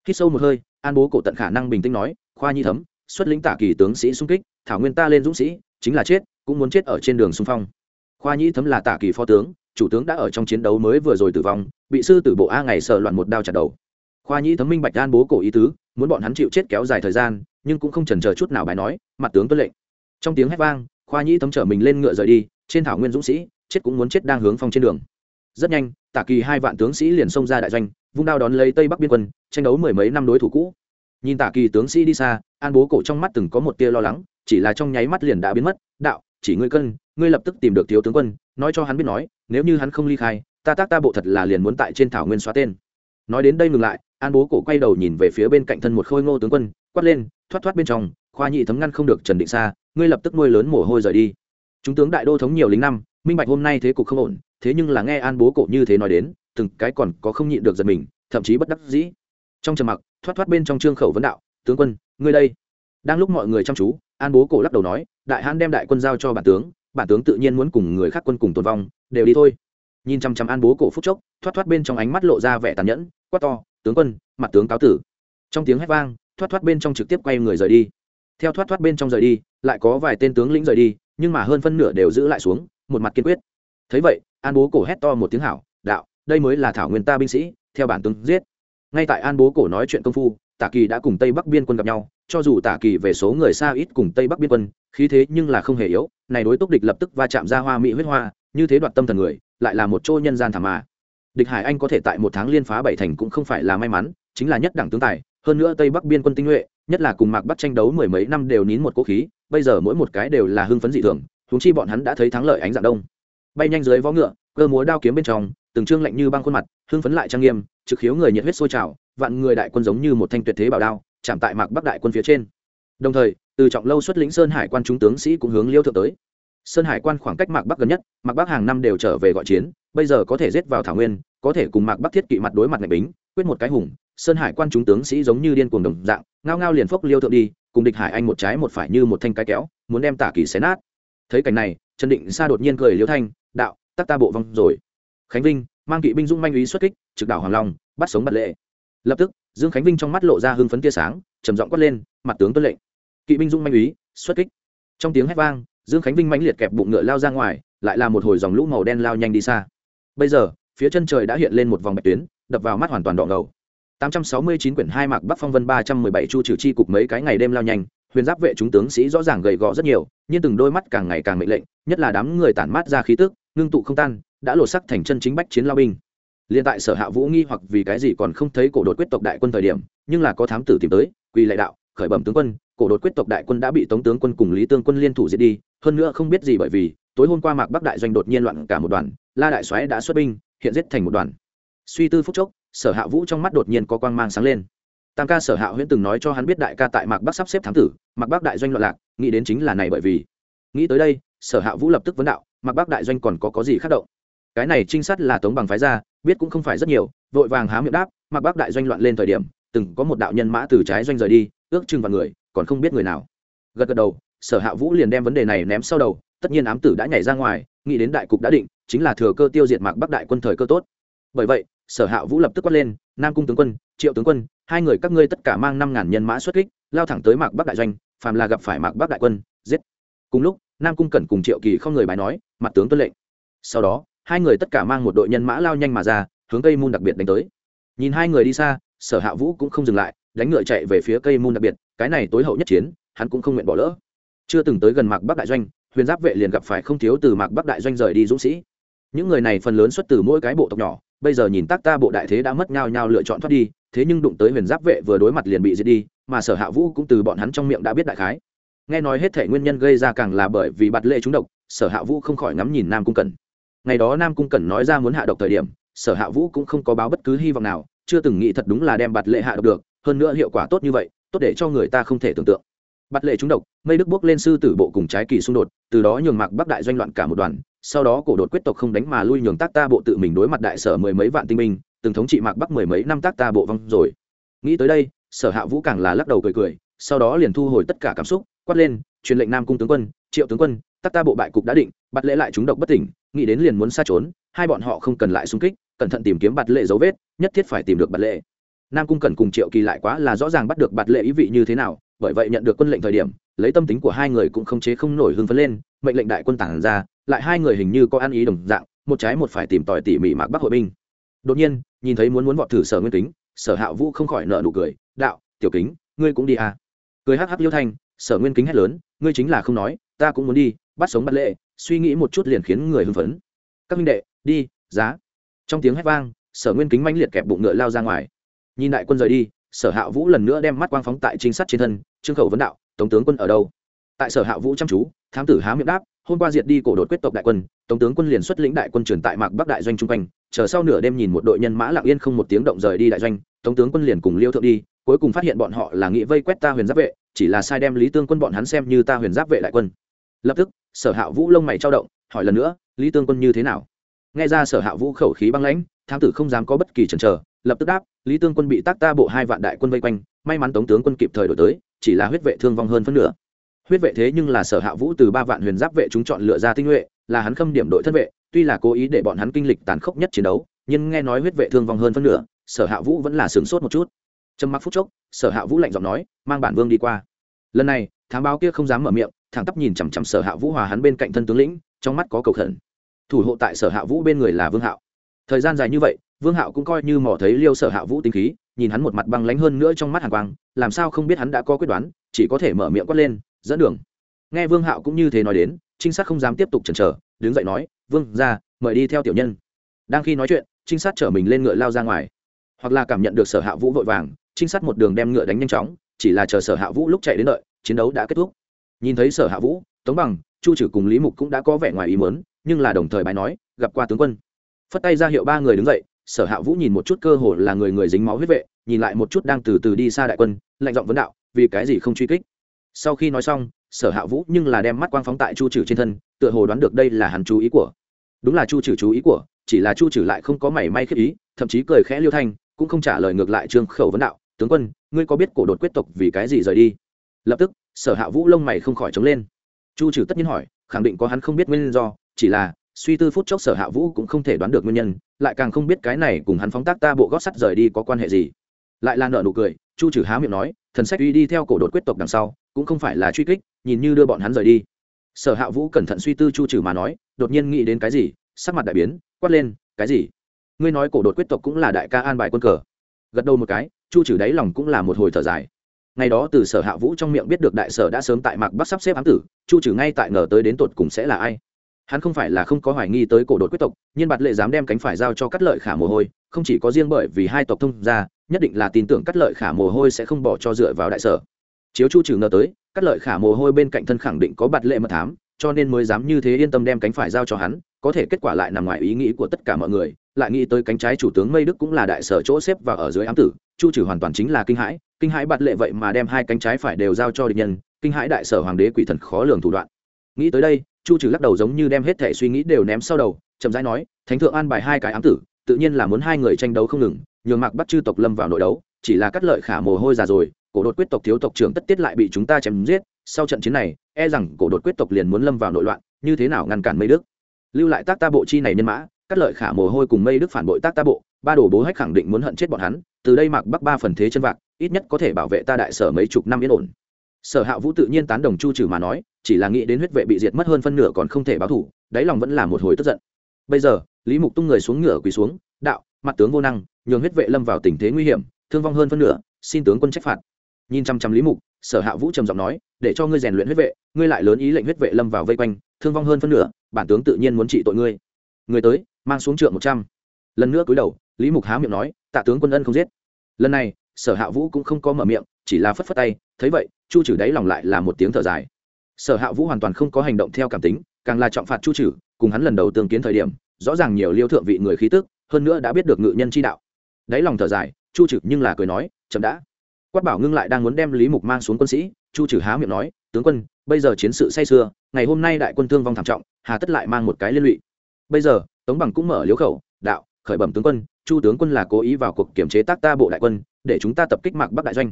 Khi sâu một hơi, an bố cổ tận khả năng bình tĩnh nói, khoa nhi thấm xuất lĩnh tả kỳ tướng sĩ xung kích, thảo nguyên ta lên dũng sĩ, chính là chết, cũng muốn chết ở trên đường xung phong. Khoa nhĩ thấm là tả kỳ phó tướng, chủ tướng đã ở trong chiến đấu mới vừa rồi tử vong, bị sư tử bộ a ngày sợ loạn một đao chặt đầu. Khoa nhĩ thấm minh bạch an bố cổ ý tứ, muốn bọn hắn chịu chết kéo dài thời gian, nhưng cũng không chần chờ chút nào bài nói, mặt tướng tuân lệnh. Trong tiếng hét vang, khoa nhĩ thấm trở mình lên ngựa rời đi, trên thảo nguyên dũng sĩ, chết cũng muốn chết đang hướng phong trên đường. Rất nhanh, tả kỳ hai vạn tướng sĩ liền xông ra đại doanh, vung đao đón lấy tây bắc biên quân, tranh đấu mười mấy năm đối thủ cũ nhìn tả kỳ tướng sĩ đi xa, an bố cổ trong mắt từng có một tia lo lắng, chỉ là trong nháy mắt liền đã biến mất. Đạo, chỉ ngươi cân, ngươi lập tức tìm được thiếu tướng quân, nói cho hắn biết nói, nếu như hắn không ly khai, ta tác ta bộ thật là liền muốn tại trên thảo nguyên xóa tên. Nói đến đây ngừng lại, an bố cổ quay đầu nhìn về phía bên cạnh thân một khôi ngô tướng quân, quát lên, thoát thoát bên trong, khoa nhị thấm ngăn không được trần định xa ngươi lập tức nuôi lớn mồ hôi rời đi. Chúng tướng đại đô thống nhiều lính năm, minh bạch hôm nay thế cục không ổn, thế nhưng là nghe an bố cổ như thế nói đến, từng cái còn có không nhịn được giật mình, thậm chí bất đắc dĩ trong trầm mặc, thoát thoát bên trong trương khẩu vấn đạo, tướng quân, ngươi đây. Đang lúc mọi người chăm chú, an bố cổ lắc đầu nói, đại hãn đem đại quân giao cho bản tướng bản tướng tự nhiên muốn cùng người khác quân cùng tồn vong, đều đi thôi. Nhìn chăm chăm an bố cổ phút chốc, thoát thoát bên trong ánh mắt lộ ra vẻ tàn nhẫn, quát to, tướng quân, mặt tướng cáo tử. Trong tiếng hét vang, thoát thoát bên trong trực tiếp quay người rời đi. Theo thoát thoát bên trong rời đi, lại có vài tên tướng lĩnh rời đi, nhưng mà hơn phân nửa đều giữ lại xuống, một mặt kiên quyết. Thấy vậy, an bố cổ hét to một tiếng hảo, đạo, đây mới là thảo nguyên ta binh sĩ, theo bản tướng giết ngay tại an bố cổ nói chuyện công phu, tả kỳ đã cùng tây bắc biên quân gặp nhau, cho dù tả kỳ về số người xa ít cùng tây bắc biên quân, khí thế nhưng là không hề yếu, này đối túc địch lập tức va chạm ra hoa mỹ huyết hoa, như thế đoạt tâm thần người, lại là một chỗ nhân gian thảm mà. Địch hải anh có thể tại một tháng liên phá bảy thành cũng không phải là may mắn, chính là nhất đẳng tướng tài, hơn nữa tây bắc biên quân tinh nhuệ, nhất là cùng mạc bắt tranh đấu mười mấy năm đều nín một cố khí, bây giờ mỗi một cái đều là hưng phấn dị thường, huống chi bọn hắn đã thấy thắng lợi ánh dạng đông. Bay nhanh dưới vó ngựa, cơ múa đao kiếm bên trong từng trương lạnh như băng khuôn mặt, hưng phấn lại trang nghiêm, trực khiếu người nhiệt huyết sôi trào, vạn người đại quân giống như một thanh tuyệt thế bảo đao, chạm tại mạc bắc đại quân phía trên. Đồng thời, từ trọng lâu xuất lĩnh sơn hải quan trung tướng sĩ cũng hướng liêu thượng tới. Sơn hải quan khoảng cách mạc bắc gần nhất, mạc bắc hàng năm đều trở về gọi chiến, bây giờ có thể giết vào thảo nguyên, có thể cùng mạc bắc thiết kỵ mặt đối mặt ngạch bính, quyết một cái hùng, sơn hải quan chúng tướng sĩ giống như điên cuồng đồng dạng, ngao ngao liền phốc liêu thượng đi, cùng địch hải anh một trái một phải như một thanh cái kéo, muốn đem tả kỳ xé nát. Thấy cảnh này, trần định sa đột nhiên cười liêu thanh, đạo, tắc ta bộ vong rồi khánh vinh mang kỵ binh dung manh ý xuất kích trực đảo hoàng long bắt sống bật lệ. Lập tức dương khánh vinh trong mắt lộ ra hưng phấn tia sáng trầm giọng quát lên mặt tướng tuân lệnh. Kỵ binh dung manh ý xuất kích. Trong tiếng hét vang dương khánh vinh mãnh liệt kẹp bụng ngựa lao ra ngoài lại là một hồi dòng lũ màu đen lao nhanh đi xa. Bây giờ phía chân trời đã hiện lên một vòng bạch tuyến đập vào mắt hoàn toàn đỏ ngầu. 869 quyển hai mạc Bắc Phong Vân 317 chu trừ chi cục mấy cái ngày đêm lao nhanh, huyền giáp vệ chúng tướng sĩ rõ ràng gầy gò rất nhiều, nhưng từng đôi mắt càng ngày càng mệnh lệnh, nhất là đám người tản mát ra khí tức, ngưng tụ không tan, đã lột sắc thành chân chính bách chiến lao binh. Liên tại Sở Hạ Vũ nghi hoặc vì cái gì còn không thấy cổ đột quyết tộc đại quân thời điểm, nhưng là có thám tử tìm tới, quỳ lại đạo, khởi bẩm tướng quân, cổ đột quyết tộc đại quân đã bị Tống tướng quân cùng Lý Tương quân liên thủ diệt đi, hơn nữa không biết gì bởi vì, tối hôm qua Mạc Bắc đại doanh đột nhiên loạn cả một đoàn, La đại soái đã xuất binh, hiện giết thành một đoàn. Suy tư phút chốc, Sở Hạ Vũ trong mắt đột nhiên có quang mang sáng lên tam ca sở hạ huyễn từng nói cho hắn biết đại ca tại mạc bắc sắp xếp thám tử mạc bắc đại doanh loạn lạc nghĩ đến chính là này bởi vì nghĩ tới đây sở hạ vũ lập tức vấn đạo mạc bắc đại doanh còn có có gì khác động cái này trinh sát là tống bằng phái ra, biết cũng không phải rất nhiều, vội vàng há miệng đáp mạc bắc đại doanh loạn lên thời điểm, từng có một đạo nhân mã từ trái doanh rời đi, ước chừng vào người, còn không biết người nào. Gật gật đầu, sở hạ vũ liền đem vấn đề này ném sau đầu, tất nhiên ám tử đã nhảy ra ngoài, nghĩ đến đại cục đã định, chính là thừa cơ tiêu diệt mạc bắc đại quân thời cơ tốt. Bởi vậy, sở hạ vũ lập tức quát lên, nam cung tướng quân, triệu tướng quân, hai người các ngươi tất cả mang năm ngàn nhân mã xuất kích, lao thẳng tới mạc bắc đại doanh, phàm là gặp phải mạc bắc đại quân, giết. Cùng lúc, nam cung cẩn cùng triệu kỳ không người bài nói, mặt tướng tuân lệnh. Sau đó hai người tất cả mang một đội nhân mã lao nhanh mà ra, hướng cây môn đặc biệt đánh tới. Nhìn hai người đi xa, sở hạ vũ cũng không dừng lại, đánh ngựa chạy về phía cây môn đặc biệt, cái này tối hậu nhất chiến, hắn cũng không nguyện bỏ lỡ. Chưa từng tới gần mạc bắc đại doanh, huyền giáp vệ liền gặp phải không thiếu từ mạc bắc đại doanh rời đi dũng sĩ. Những người này phần lớn xuất từ mỗi cái bộ tộc nhỏ, bây giờ nhìn tác ta bộ đại thế đã mất nhau nhau lựa chọn thoát đi, thế nhưng đụng tới huyền giáp vệ vừa đối mặt liền bị diệt đi, mà sở hạ vũ cũng từ bọn hắn trong miệng đã biết đại khái. Nghe nói hết thể nguyên nhân gây ra càng là bởi vì bạt lệ trúng độc, sở hạ vũ không khỏi ngắm nhìn nam cung cần ngày đó nam cung cẩn nói ra muốn hạ độc thời điểm, sở hạ vũ cũng không có báo bất cứ hy vọng nào, chưa từng nghĩ thật đúng là đem bạt lệ hạ độc được, hơn nữa hiệu quả tốt như vậy, tốt để cho người ta không thể tưởng tượng. Bạt lệ trúng độc, mây đức bước lên sư tử bộ cùng trái kỳ xung đột, từ đó nhường mạc bắc đại doanh loạn cả một đoàn, sau đó cổ đột quyết tộc không đánh mà lui nhường tác ta bộ tự mình đối mặt đại sở mười mấy vạn tinh minh từng thống trị mạc bắc mười mấy năm tác ta bộ vong rồi. Nghĩ tới đây, sở hạ vũ càng là lắc đầu cười cười, sau đó liền thu hồi tất cả cảm xúc, quát lên, truyền lệnh nam cung tướng quân, triệu tướng quân tác ta bộ bại cục đã định bắt lễ lại chúng độc bất tỉnh nghĩ đến liền muốn xa trốn, hai bọn họ không cần lại xung kích, cẩn thận tìm kiếm bạt lệ dấu vết, nhất thiết phải tìm được bạt lệ. Nam cung cần cùng triệu kỳ lại quá là rõ ràng bắt được bạt lệ ý vị như thế nào, bởi vậy nhận được quân lệnh thời điểm, lấy tâm tính của hai người cũng không chế không nổi hưng phấn lên, mệnh lệnh đại quân tản ra, lại hai người hình như có ăn ý đồng dạng, một trái một phải tìm tòi tỉ mỉ mạc bắc hội binh. Đột nhiên, nhìn thấy muốn muốn vọt thử sở nguyên kính, sở hạ vũ không khỏi nợ nụ cười, đạo, tiểu kính, ngươi cũng đi à? Cười hắc hắc liêu thanh, sở nguyên kính hét lớn, ngươi chính là không nói, ta cũng muốn đi, bắt sống bắt lệ suy nghĩ một chút liền khiến người hưng phấn. Các minh đệ, đi, giá. Trong tiếng hét vang, sở nguyên kính manh liệt kẹp bụng ngựa lao ra ngoài. Nhìn đại quân rời đi, sở hạ vũ lần nữa đem mắt quang phóng tại trinh sát trên thân, trương khẩu vấn đạo, tống tướng quân ở đâu? Tại sở hạ vũ chăm chú, thám tử há miệng đáp, hôm qua diệt đi cổ đột quyết tộc đại quân, tống tướng quân liền xuất lĩnh đại quân truyền tại mạc bắc đại doanh trung quanh, chờ sau nửa đêm nhìn một đội nhân mã lặng yên không một tiếng động rời đi đại doanh, tống tướng quân liền cùng liêu thượng đi, cuối cùng phát hiện bọn họ là nghĩ vây quét ta huyền giáp vệ, chỉ là sai đem lý tương quân bọn hắn xem như ta huyền giáp vệ đại quân. Lập tức sở hạ vũ lông mày trao động, hỏi lần nữa, lý tương quân như thế nào? Nghe ra sở hạ vũ khẩu khí băng lãnh, thám tử không dám có bất kỳ chần chờ, lập tức đáp, lý tương quân bị tác ta bộ hai vạn đại quân vây quanh, may mắn tống tướng quân kịp thời đổi tới, chỉ là huyết vệ thương vong hơn phân nửa. Huyết vệ thế nhưng là sở hạ vũ từ ba vạn huyền giáp vệ chúng chọn lựa ra tinh nhuệ, là hắn khâm điểm đội thân vệ, tuy là cố ý để bọn hắn kinh lịch tàn khốc nhất chiến đấu, nhưng nghe nói huyết vệ thương vong hơn phân nửa, sở hạ vũ vẫn là sửng sốt một chút. Trầm mặc phút chốc, sở hạ vũ lạnh giọng nói, mang bản vương đi qua. Lần này, thám báo kia không dám mở miệng thẳng tắp nhìn chằm chằm sở hạ vũ hòa hắn bên cạnh thân tướng lĩnh, trong mắt có cầu khẩn. Thủ hộ tại sở hạ vũ bên người là vương hạo. Thời gian dài như vậy, vương hạo cũng coi như mò thấy liêu sở hạ vũ tính khí, nhìn hắn một mặt băng lánh hơn nữa trong mắt hàn quang, làm sao không biết hắn đã có quyết đoán, chỉ có thể mở miệng quát lên, dẫn đường. Nghe vương hạo cũng như thế nói đến, trinh sát không dám tiếp tục chần chờ, đứng dậy nói, vương ra, mời đi theo tiểu nhân. Đang khi nói chuyện, trinh sát chở mình lên ngựa lao ra ngoài. Hoặc là cảm nhận được sở hạ vũ vội vàng, trinh sát một đường đem ngựa đánh nhanh chóng, chỉ là chờ sở hạ vũ lúc chạy đến đợi, chiến đấu đã kết thúc nhìn thấy sở hạ vũ, tống bằng, chu trừ cùng lý mục cũng đã có vẻ ngoài ý mớn nhưng là đồng thời bài nói, gặp qua tướng quân. Phất tay ra hiệu ba người đứng dậy, sở hạ vũ nhìn một chút cơ hồ là người người dính máu huyết vệ, nhìn lại một chút đang từ từ đi xa đại quân, lạnh giọng vấn đạo, vì cái gì không truy kích? Sau khi nói xong, sở hạ vũ nhưng là đem mắt quang phóng tại chu trừ trên thân, tựa hồ đoán được đây là hắn chú ý của. Đúng là chu trừ chú ý của, chỉ là chu trừ lại không có mảy may khiếp ý, thậm chí cười khẽ liêu thanh, cũng không trả lời ngược lại trương khẩu vấn đạo, tướng quân, ngươi có biết cổ đột quyết tộc vì cái gì rời đi? Lập tức sở hạ vũ lông mày không khỏi trống lên. Chu trừ tất nhiên hỏi, khẳng định có hắn không biết nguyên do, chỉ là, suy tư phút chốc sở hạ vũ cũng không thể đoán được nguyên nhân, lại càng không biết cái này cùng hắn phóng tác ta bộ gót sắt rời đi có quan hệ gì. Lại là nợ nụ cười, chu trừ há miệng nói, thần sách uy đi theo cổ đột quyết tộc đằng sau, cũng không phải là truy kích, nhìn như đưa bọn hắn rời đi. Sở hạ vũ cẩn thận suy tư chu trừ mà nói, đột nhiên nghĩ đến cái gì, sắc mặt đại biến, quát lên, cái gì? Ngươi nói cổ đột quyết tộc cũng là đại ca an bài quân cờ. Gật đầu một cái, chu trừ đáy lòng cũng là một hồi thở dài ngày đó từ sở hạ vũ trong miệng biết được đại sở đã sớm tại mạc bắc sắp xếp ám tử, chu trừ ngay tại ngờ tới đến tột cùng sẽ là ai. Hắn không phải là không có hoài nghi tới cổ đột quyết tộc, nhưng bạt lệ dám đem cánh phải giao cho cắt lợi khả mồ hôi, không chỉ có riêng bởi vì hai tộc thông ra nhất định là tin tưởng cắt lợi khả mồ hôi sẽ không bỏ cho dựa vào đại sở. Chiếu chu trừ ngờ tới, cắt lợi khả mồ hôi bên cạnh thân khẳng định có bạt lệ mật thám, cho nên mới dám như thế yên tâm đem cánh phải giao cho hắn, có thể kết quả lại nằm ngoài ý nghĩ của tất cả mọi người, lại nghĩ tới cánh trái chủ tướng mây đức cũng là đại sở chỗ xếp và ở dưới ám tử chu trừ hoàn toàn chính là kinh hãi kinh hãi bạt lệ vậy mà đem hai cánh trái phải đều giao cho địch nhân, kinh hãi đại sở hoàng đế quỷ thần khó lường thủ đoạn. Nghĩ tới đây, chu trừ lắc đầu giống như đem hết thể suy nghĩ đều ném sau đầu, chậm rãi nói, thánh thượng an bài hai cái ám tử, tự nhiên là muốn hai người tranh đấu không ngừng, nhường mạc bắt chư tộc lâm vào nội đấu, chỉ là cắt lợi khả mồ hôi già rồi, cổ đột quyết tộc thiếu tộc trưởng tất tiết lại bị chúng ta chém giết, sau trận chiến này e rằng cổ đột quyết tộc liền muốn lâm vào nội loạn, như thế nào ngăn cản mây đức? Lưu lại tác ta bộ chi này nhân mã, cắt lợi khả mồ hôi cùng mây đức phản bội tác ta bộ, ba đồ bố hách khẳng định muốn hận chết bọn hắn từ đây mạc bắc ba phần thế chân vạc, ít nhất có thể bảo vệ ta đại sở mấy chục năm yên ổn. Sở hạ vũ tự nhiên tán đồng chu trừ mà nói, chỉ là nghĩ đến huyết vệ bị diệt mất hơn phân nửa còn không thể báo thủ, đáy lòng vẫn là một hồi tức giận. Bây giờ, lý mục tung người xuống ngựa quỳ xuống, đạo, mặt tướng vô năng, nhường huyết vệ lâm vào tình thế nguy hiểm, thương vong hơn phân nửa, xin tướng quân trách phạt. Nhìn chăm chăm lý mục, sở hạ vũ trầm giọng nói, để cho ngươi rèn luyện huyết vệ, ngươi lại lớn ý lệnh huyết vệ lâm vào vây quanh, thương vong hơn phân nửa, bản tướng tự nhiên muốn trị tội ngươi. Người tới, mang xuống trượng một trăm. Lần nữa cúi đầu lý mục há miệng nói, tạ tướng quân ân không giết. Lần này, sở hạ vũ cũng không có mở miệng, chỉ là phất phất tay, thấy vậy, chu trừ đáy lòng lại là một tiếng thở dài. Sở hạ vũ hoàn toàn không có hành động theo cảm tính, càng là trọng phạt chu trừ cùng hắn lần đầu tương kiến thời điểm, rõ ràng nhiều liêu thượng vị người khí tức, hơn nữa đã biết được ngự nhân chi đạo. Đáy lòng thở dài, chu trừ nhưng là cười nói, chậm đã. Quát bảo ngưng lại đang muốn đem lý mục mang xuống quân sĩ, chu trừ há miệng nói, tướng quân, bây giờ chiến sự say sưa, ngày hôm nay đại quân thương vong thảm trọng, hà tất lại mang một cái liên lụy. Bây giờ, tống bằng cũng mở liếu khẩu, đạo, khởi bẩm tướng quân chu tướng quân là cố ý vào cuộc kiểm chế tác ta bộ đại quân, để chúng ta tập kích mạc bắc đại doanh.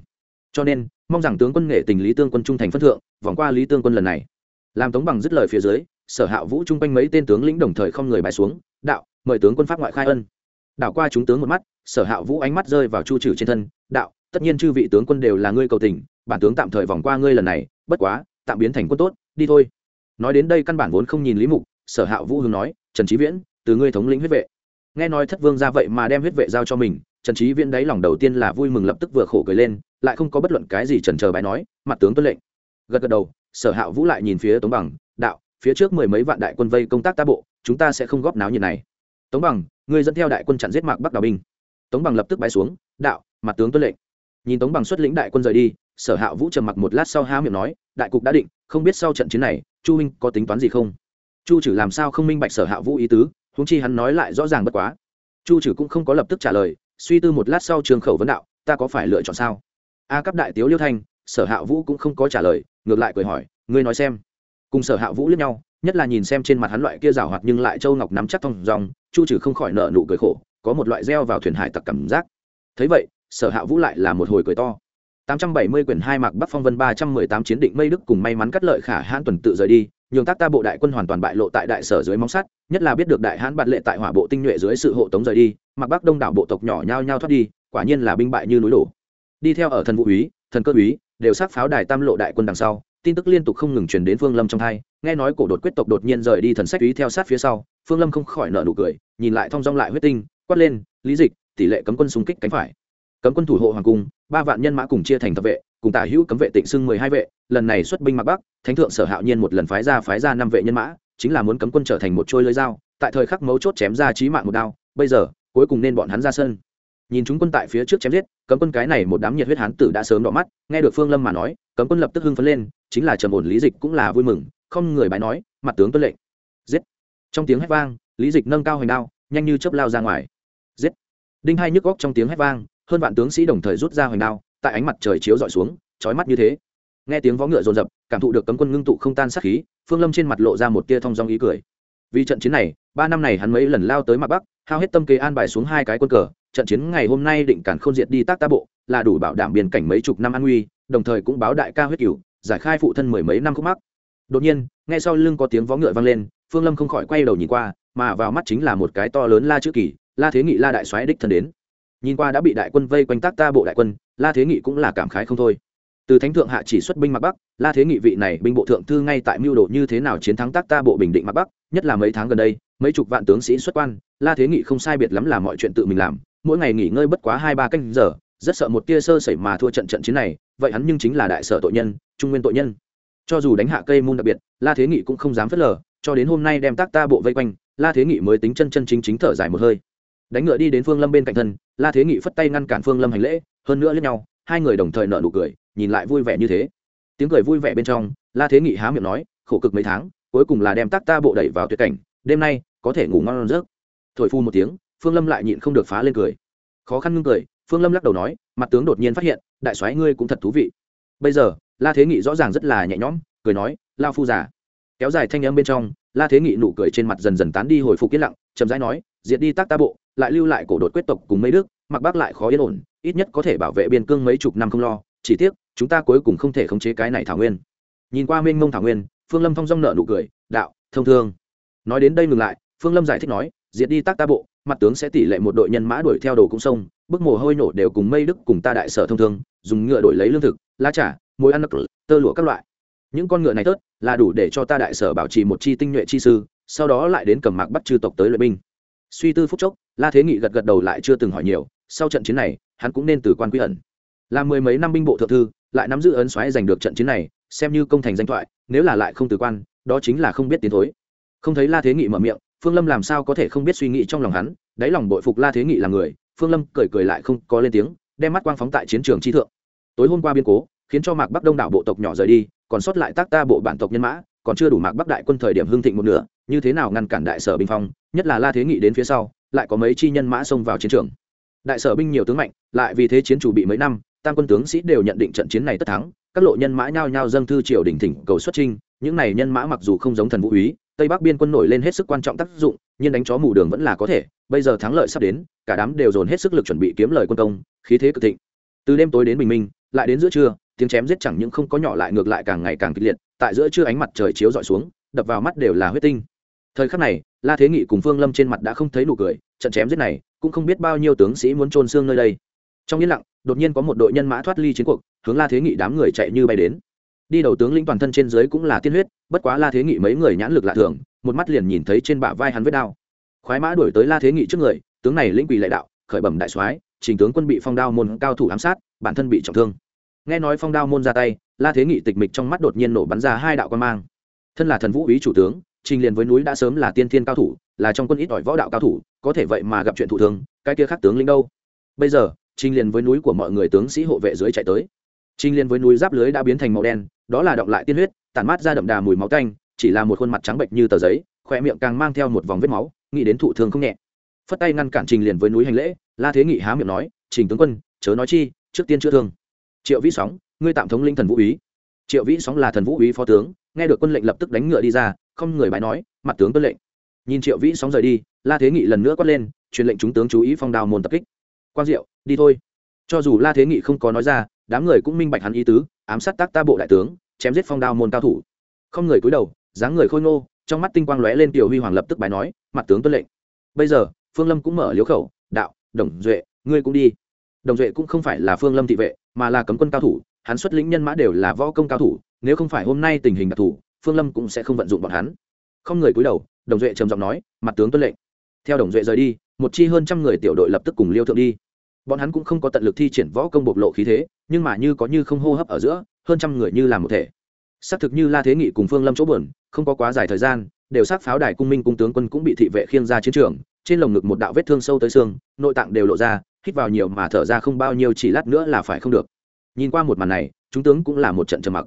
Cho nên, mong rằng tướng quân nghệ tình lý tương quân trung thành phân thượng, vòng qua lý tương quân lần này. Làm tống bằng dứt lời phía dưới, sở hạ vũ chung quanh mấy tên tướng lĩnh đồng thời không người bài xuống, đạo, mời tướng quân pháp ngoại khai ân. Đảo qua chúng tướng một mắt, sở hạ vũ ánh mắt rơi vào chu trừ trên thân, đạo, tất nhiên chư vị tướng quân đều là ngươi cầu tình, bản tướng tạm thời vòng qua ngươi lần này, bất quá, tạm biến thành quân tốt, đi thôi. Nói đến đây căn bản vốn không nhìn lý mục, sở hạ vũ hướng nói, trần trí viễn, từ ngươi thống lĩnh huyết vệ nghe nói thất vương ra vậy mà đem huyết vệ giao cho mình, trần trí viễn đáy lòng đầu tiên là vui mừng lập tức vừa khổ cười lên, lại không có bất luận cái gì trần chờ bài nói, mặt tướng tuân lệnh. Gật gật đầu, sở hạ vũ lại nhìn phía tống bằng, đạo, phía trước mười mấy vạn đại quân vây công tác ta bộ, chúng ta sẽ không góp náo như này. Tống bằng người dẫn theo đại quân chặn giết mạc bắc đào binh. Tống bằng lập tức bái xuống, đạo, mặt tướng tuân lệnh. Nhìn tống bằng xuất lĩnh đại quân rời đi, sở hạ vũ trầm mặc một lát sau há miệng nói, đại cục đã định, không biết sau trận chiến này, chu minh có tính toán gì không? Chu chử làm sao không minh bạch sở hạ vũ ý tứ huống chi hắn nói lại rõ ràng bất quá. Chu trừ cũng không có lập tức trả lời, suy tư một lát sau trường khẩu vấn đạo, ta có phải lựa chọn sao? A cấp đại tiếu liêu thanh, sở hạ vũ cũng không có trả lời, ngược lại cười hỏi, ngươi nói xem. Cùng sở hạ vũ lướt nhau, nhất là nhìn xem trên mặt hắn loại kia rào hoạt nhưng lại châu ngọc nắm chắc thong dòng chu trừ không khỏi nợ nụ cười khổ, có một loại reo vào thuyền hải tặc cảm giác. Thấy vậy, sở hạ vũ lại là một hồi cười to. 870 quyển hai mạc Bắc Phong Vân 318 chiến định mây đức cùng may mắn cắt lợi khả hãn tuần tự rời đi, nhường tác ta bộ đại quân hoàn toàn bại lộ tại đại sở dưới móng sắt, nhất là biết được đại hãn bạt lệ tại hỏa bộ tinh nhuệ dưới sự hộ tống rời đi, mạc Bắc đông đảo bộ tộc nhỏ nhao nhao thoát đi, quả nhiên là binh bại như núi đổ. Đi theo ở thần vũ úy, thần cơ úy, đều sát pháo đài tam lộ đại quân đằng sau, tin tức liên tục không ngừng truyền đến Phương Lâm trong tai, nghe nói cổ đột quyết tộc đột nhiên rời đi thần sách úy theo sát phía sau, Phương Lâm không khỏi nở nụ cười, nhìn lại thông dong lại huyết tinh, quát lên, "Lý Dịch, tỷ lệ cấm quân xung kích cánh phải." Cấm quân thủ hộ hoàng cung, ba vạn nhân mã cùng chia thành thập vệ, cùng tả hữu cấm vệ tịnh xưng mười hai vệ lần này xuất binh mặc bắc thánh thượng sở hạo nhiên một lần phái ra phái ra năm vệ nhân mã chính là muốn cấm quân trở thành một trôi lưới dao tại thời khắc mấu chốt chém ra trí mạng một đao bây giờ cuối cùng nên bọn hắn ra sân. Nhìn chúng quân tại phía trước chém giết cấm quân cái này một đám nhiệt huyết hán tử đã sớm đỏ mắt nghe được phương lâm mà nói cấm quân lập tức hưng phấn lên chính là trầm ổn lý dịch cũng là vui mừng không người bài nói mặt tướng tuân lệnh. Giết. Trong tiếng hét vang lý dịch nâng cao hoành đao nhanh như chớp lao ra ngoài. Giết. Đinh hai nhức góc trong tiếng hét vang hơn vạn tướng sĩ đồng thời rút ra hoành đao, tại ánh mặt trời chiếu dọi xuống trói mắt như thế. Nghe tiếng vó ngựa rồn rập cảm thụ được cấm quân ngưng tụ không tan sát khí, phương lâm trên mặt lộ ra một tia thong dong ý cười. Vì trận chiến này, ba năm này hắn mấy lần lao tới mặt bắc, hao hết tâm kế an bài xuống hai cái quân cờ, trận chiến ngày hôm nay định cản không diệt đi tác ta bộ, là đủ bảo đảm biên cảnh mấy chục năm an nguy, đồng thời cũng báo đại ca huyết cửu, giải khai phụ thân mười mấy năm khúc mắc. Đột nhiên, nghe sau lưng có tiếng vó ngựa vang lên, phương lâm không khỏi quay đầu nhìn qua, mà vào mắt chính là một cái to lớn la chữ kỳ, la thế nghị la đại soái đích thân đến nhìn qua đã bị đại quân vây quanh tác ta bộ đại quân, la thế nghị cũng là cảm khái không thôi. Từ thánh thượng hạ chỉ xuất binh mặc bắc, la thế nghị vị này binh bộ thượng thư ngay tại mưu đồ như thế nào chiến thắng tác ta bộ bình định mặc bắc, nhất là mấy tháng gần đây, mấy chục vạn tướng sĩ xuất quan, la thế nghị không sai biệt lắm là mọi chuyện tự mình làm, mỗi ngày nghỉ ngơi bất quá hai ba canh giờ, rất sợ một tia sơ sẩy mà thua trận trận chiến này, vậy hắn nhưng chính là đại sở tội nhân, trung nguyên tội nhân. Cho dù đánh hạ cây môn đặc biệt, la thế nghị cũng không dám phớt lờ, cho đến hôm nay đem tác ta bộ vây quanh, la thế nghị mới tính chân chân chính chính thở dài một hơi đánh ngựa đi đến phương lâm bên cạnh thân, la thế nghị phất tay ngăn cản phương lâm hành lễ, hơn nữa lẫn nhau, hai người đồng thời nợ nụ cười, nhìn lại vui vẻ như thế. Tiếng cười vui vẻ bên trong, la thế nghị há miệng nói, khổ cực mấy tháng, cuối cùng là đem tác ta bộ đẩy vào tuyệt cảnh, đêm nay có thể ngủ ngon rớt thổi phu một tiếng, phương lâm lại nhịn không được phá lên cười. Khó khăn ngưng cười, phương lâm lắc đầu nói, mặt tướng đột nhiên phát hiện, đại soái ngươi cũng thật thú vị. Bây giờ, la thế nghị rõ ràng rất là nhẹ nhõm, cười nói lao phu giả kéo dài thanh âm bên trong, la thế nghị nụ cười trên mặt dần dần tán đi hồi phục yên lặng, chậm rãi nói diệt đi tác ta bộ, lại lưu lại cổ đột quyết tộc cùng mấy đức, mặc bác lại khó yên ổn, ít nhất có thể bảo vệ biên cương mấy chục năm không lo. Chỉ tiếc, chúng ta cuối cùng không thể khống chế cái này thảo nguyên. Nhìn qua mênh mông thảo nguyên, phương lâm thong dong nợ nụ cười, đạo, thông thương. Nói đến đây ngừng lại, phương lâm giải thích nói, diệt đi tác ta bộ, mặt tướng sẽ tỷ lệ một đội nhân mã đuổi theo đồ cũng sông, bức mồ hôi nổ đều cùng mây đức cùng ta đại sở thông thương, dùng ngựa đổi lấy lương thực, lá trà mối ăn nấc tơ lụa các loại. Những con ngựa này tớt là đủ để cho ta đại sở bảo trì một chi tinh nhuệ chi sư, sau đó lại đến cầm mạc bắt chư tộc tới lợi binh suy tư phúc chốc, la thế nghị gật gật đầu lại chưa từng hỏi nhiều, sau trận chiến này, hắn cũng nên từ quan quy ẩn. Làm mười mấy năm binh bộ thượng thư, lại nắm giữ ấn xoáy giành được trận chiến này, xem như công thành danh thoại, nếu là lại không từ quan, đó chính là không biết tiến thối. Không thấy la thế nghị mở miệng, phương lâm làm sao có thể không biết suy nghĩ trong lòng hắn, đáy lòng bội phục la thế nghị là người, phương lâm cười cười lại không có lên tiếng, đem mắt quang phóng tại chiến trường chi thượng. Tối hôm qua biên cố, khiến cho mạc bắc đông đảo bộ tộc nhỏ rời đi, còn sót lại tác ta bộ bản tộc nhân mã, còn chưa đủ mạc bắc đại quân thời điểm hưng thịnh một nửa, như thế nào ngăn cản đại sở binh phong nhất là la thế nghị đến phía sau, lại có mấy chi nhân mã xông vào chiến trường. Đại sở binh nhiều tướng mạnh, lại vì thế chiến chủ bị mấy năm, tam quân tướng sĩ đều nhận định trận chiến này tất thắng, các lộ nhân mã nhao nhao dâng thư triều đình thỉnh cầu xuất trinh những này nhân mã mặc dù không giống thần vũ úy, tây bắc biên quân nổi lên hết sức quan trọng tác dụng, nhưng đánh chó mù đường vẫn là có thể, bây giờ thắng lợi sắp đến, cả đám đều dồn hết sức lực chuẩn bị kiếm lời quân công, khí thế cực thịnh. Từ đêm tối đến bình minh, lại đến giữa trưa, tiếng chém giết chẳng những không có nhỏ lại ngược lại càng ngày càng kịch liệt, tại giữa trưa ánh mặt trời chiếu dọi xuống, đập vào mắt đều là huyết tinh thời khắc này, la thế nghị cùng phương lâm trên mặt đã không thấy nụ cười, trận chém giết này, cũng không biết bao nhiêu tướng sĩ muốn trôn xương nơi đây. Trong yên lặng, đột nhiên có một đội nhân mã thoát ly chiến cuộc, hướng la thế nghị đám người chạy như bay đến. Đi đầu tướng lĩnh toàn thân trên dưới cũng là tiên huyết, bất quá la thế nghị mấy người nhãn lực lạ thường, một mắt liền nhìn thấy trên bả vai hắn vết đao. Khoái mã đuổi tới la thế nghị trước người, tướng này lĩnh quỳ lệ đạo, khởi bẩm đại soái, trình tướng quân bị phong đao môn cao thủ ám sát, bản thân bị trọng thương. Nghe nói phong đao môn ra tay, la thế nghị tịch mịch trong mắt đột nhiên nổ bắn ra hai đạo quan mang. Thân là thần vũ ý chủ tướng trình liền với núi đã sớm là tiên thiên cao thủ, là trong quân ít ỏi võ đạo cao thủ, có thể vậy mà gặp chuyện thủ thương cái kia khác tướng lĩnh đâu? Bây giờ, trình liền với núi của mọi người tướng sĩ hộ vệ dưới chạy tới. Trình liền với núi giáp lưới đã biến thành màu đen, đó là động lại tiên huyết, tản mát ra đậm đà mùi máu tanh, chỉ là một khuôn mặt trắng bệnh như tờ giấy, khỏe miệng càng mang theo một vòng vết máu, nghĩ đến thụ thương không nhẹ. Phất tay ngăn cản trình liền với núi hành lễ, la thế nghị há miệng nói, trình tướng quân, chớ nói chi, trước tiên chữa thương. Triệu vĩ sóng, ngươi tạm thống linh thần vũ úy. Triệu vĩ sóng là thần vũ úy phó tướng, nghe được quân lệnh lập tức đánh ngựa đi ra không người bái nói, mặt tướng tuân lệnh. Nhìn triệu vĩ sóng rời đi, la thế nghị lần nữa quát lên, truyền lệnh chúng tướng chú ý phong đào môn tập kích. Quang diệu, đi thôi. Cho dù la thế nghị không có nói ra, đám người cũng minh bạch hắn ý tứ, ám sát tác ta bộ đại tướng, chém giết phong đao môn cao thủ. Không người cúi đầu, dáng người khôi ngô, trong mắt tinh quang lóe lên tiểu huy hoàng lập tức bài nói, mặt tướng tuân lệnh. Bây giờ, phương lâm cũng mở liếu khẩu, đạo, đồng duệ, ngươi cũng đi. Đồng duệ cũng không phải là phương lâm thị vệ, mà là cấm quân cao thủ, hắn xuất lĩnh nhân mã đều là võ công cao thủ, nếu không phải hôm nay tình hình đặc thù phương lâm cũng sẽ không vận dụng bọn hắn. Không người cúi đầu, đồng duệ trầm giọng nói, mặt tướng tuân lệnh. Theo đồng duệ rời đi, một chi hơn trăm người tiểu đội lập tức cùng liêu thượng đi. Bọn hắn cũng không có tận lực thi triển võ công bộc lộ khí thế, nhưng mà như có như không hô hấp ở giữa, hơn trăm người như làm một thể. Xác thực như la thế nghị cùng phương lâm chỗ buồn, không có quá dài thời gian, đều sát pháo đài cung minh cung tướng quân cũng bị thị vệ khiêng ra chiến trường, trên lồng ngực một đạo vết thương sâu tới xương, nội tạng đều lộ ra, hít vào nhiều mà thở ra không bao nhiêu chỉ lát nữa là phải không được. Nhìn qua một màn này, chúng tướng cũng là một trận trầm mặc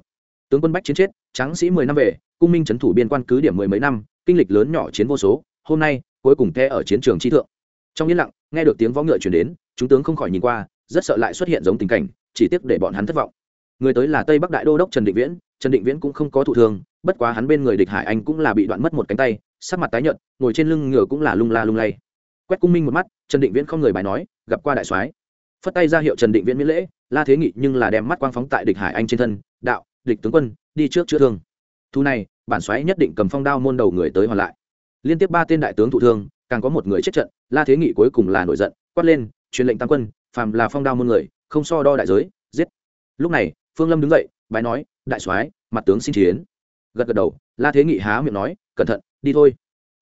tướng quân bách chiến chết, tráng sĩ mười năm về, cung minh trấn thủ biên quan cứ điểm mười mấy năm, kinh lịch lớn nhỏ chiến vô số, hôm nay, cuối cùng the ở chiến trường chi thượng. Trong yên lặng, nghe được tiếng võ ngựa chuyển đến, chúng tướng không khỏi nhìn qua, rất sợ lại xuất hiện giống tình cảnh, chỉ tiếc để bọn hắn thất vọng. Người tới là tây bắc đại đô đốc trần định viễn, trần định viễn cũng không có thụ thương, bất quá hắn bên người địch hải anh cũng là bị đoạn mất một cánh tay, sắc mặt tái nhợt, ngồi trên lưng ngựa cũng là lung la lung lay. Quét cung minh một mắt, trần định viễn không người bài nói, gặp qua đại soái. Phất tay ra hiệu trần định viễn miễn lễ, la thế nghị nhưng là đem mắt quang phóng tại địch hải anh trên thân, đạo địch tướng quân, đi trước chữa thương. Thu này, bản xoáy nhất định cầm phong đao môn đầu người tới hoàn lại. Liên tiếp ba tên đại tướng thụ thương, càng có một người chết trận, la thế nghị cuối cùng là nổi giận, quát lên, truyền lệnh tăng quân, phàm là phong đao môn người, không so đo đại giới, giết. Lúc này, phương lâm đứng dậy, bái nói, đại soái, mặt tướng xin chiến. Gật gật đầu, la thế nghị há miệng nói, cẩn thận, đi thôi.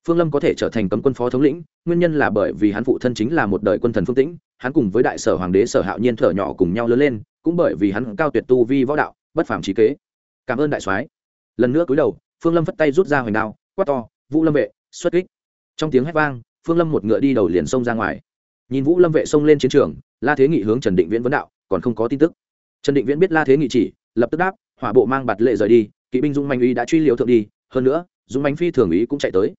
Phương lâm có thể trở thành cấm quân phó thống lĩnh, nguyên nhân là bởi vì hắn phụ thân chính là một đời quân thần phương tĩnh, hắn cùng với đại sở hoàng đế sở hạo nhiên thở nhỏ cùng nhau lớn lên, cũng bởi vì hắn cao tuyệt tu vi võ đạo bất phàm trí kế. Cảm ơn đại soái. Lần nữa cúi đầu, phương lâm phất tay rút ra hoành đao, quát to, vũ lâm vệ, xuất kích. Trong tiếng hét vang, phương lâm một ngựa đi đầu liền xông ra ngoài. Nhìn vũ lâm vệ xông lên chiến trường, la thế nghị hướng trần định viễn vấn đạo, còn không có tin tức. Trần định viễn biết la thế nghị chỉ, lập tức đáp, hỏa bộ mang bạt lệ rời đi, kỵ binh dung manh uy đã truy liều thượng đi, hơn nữa dung manh phi thường ý cũng chạy tới.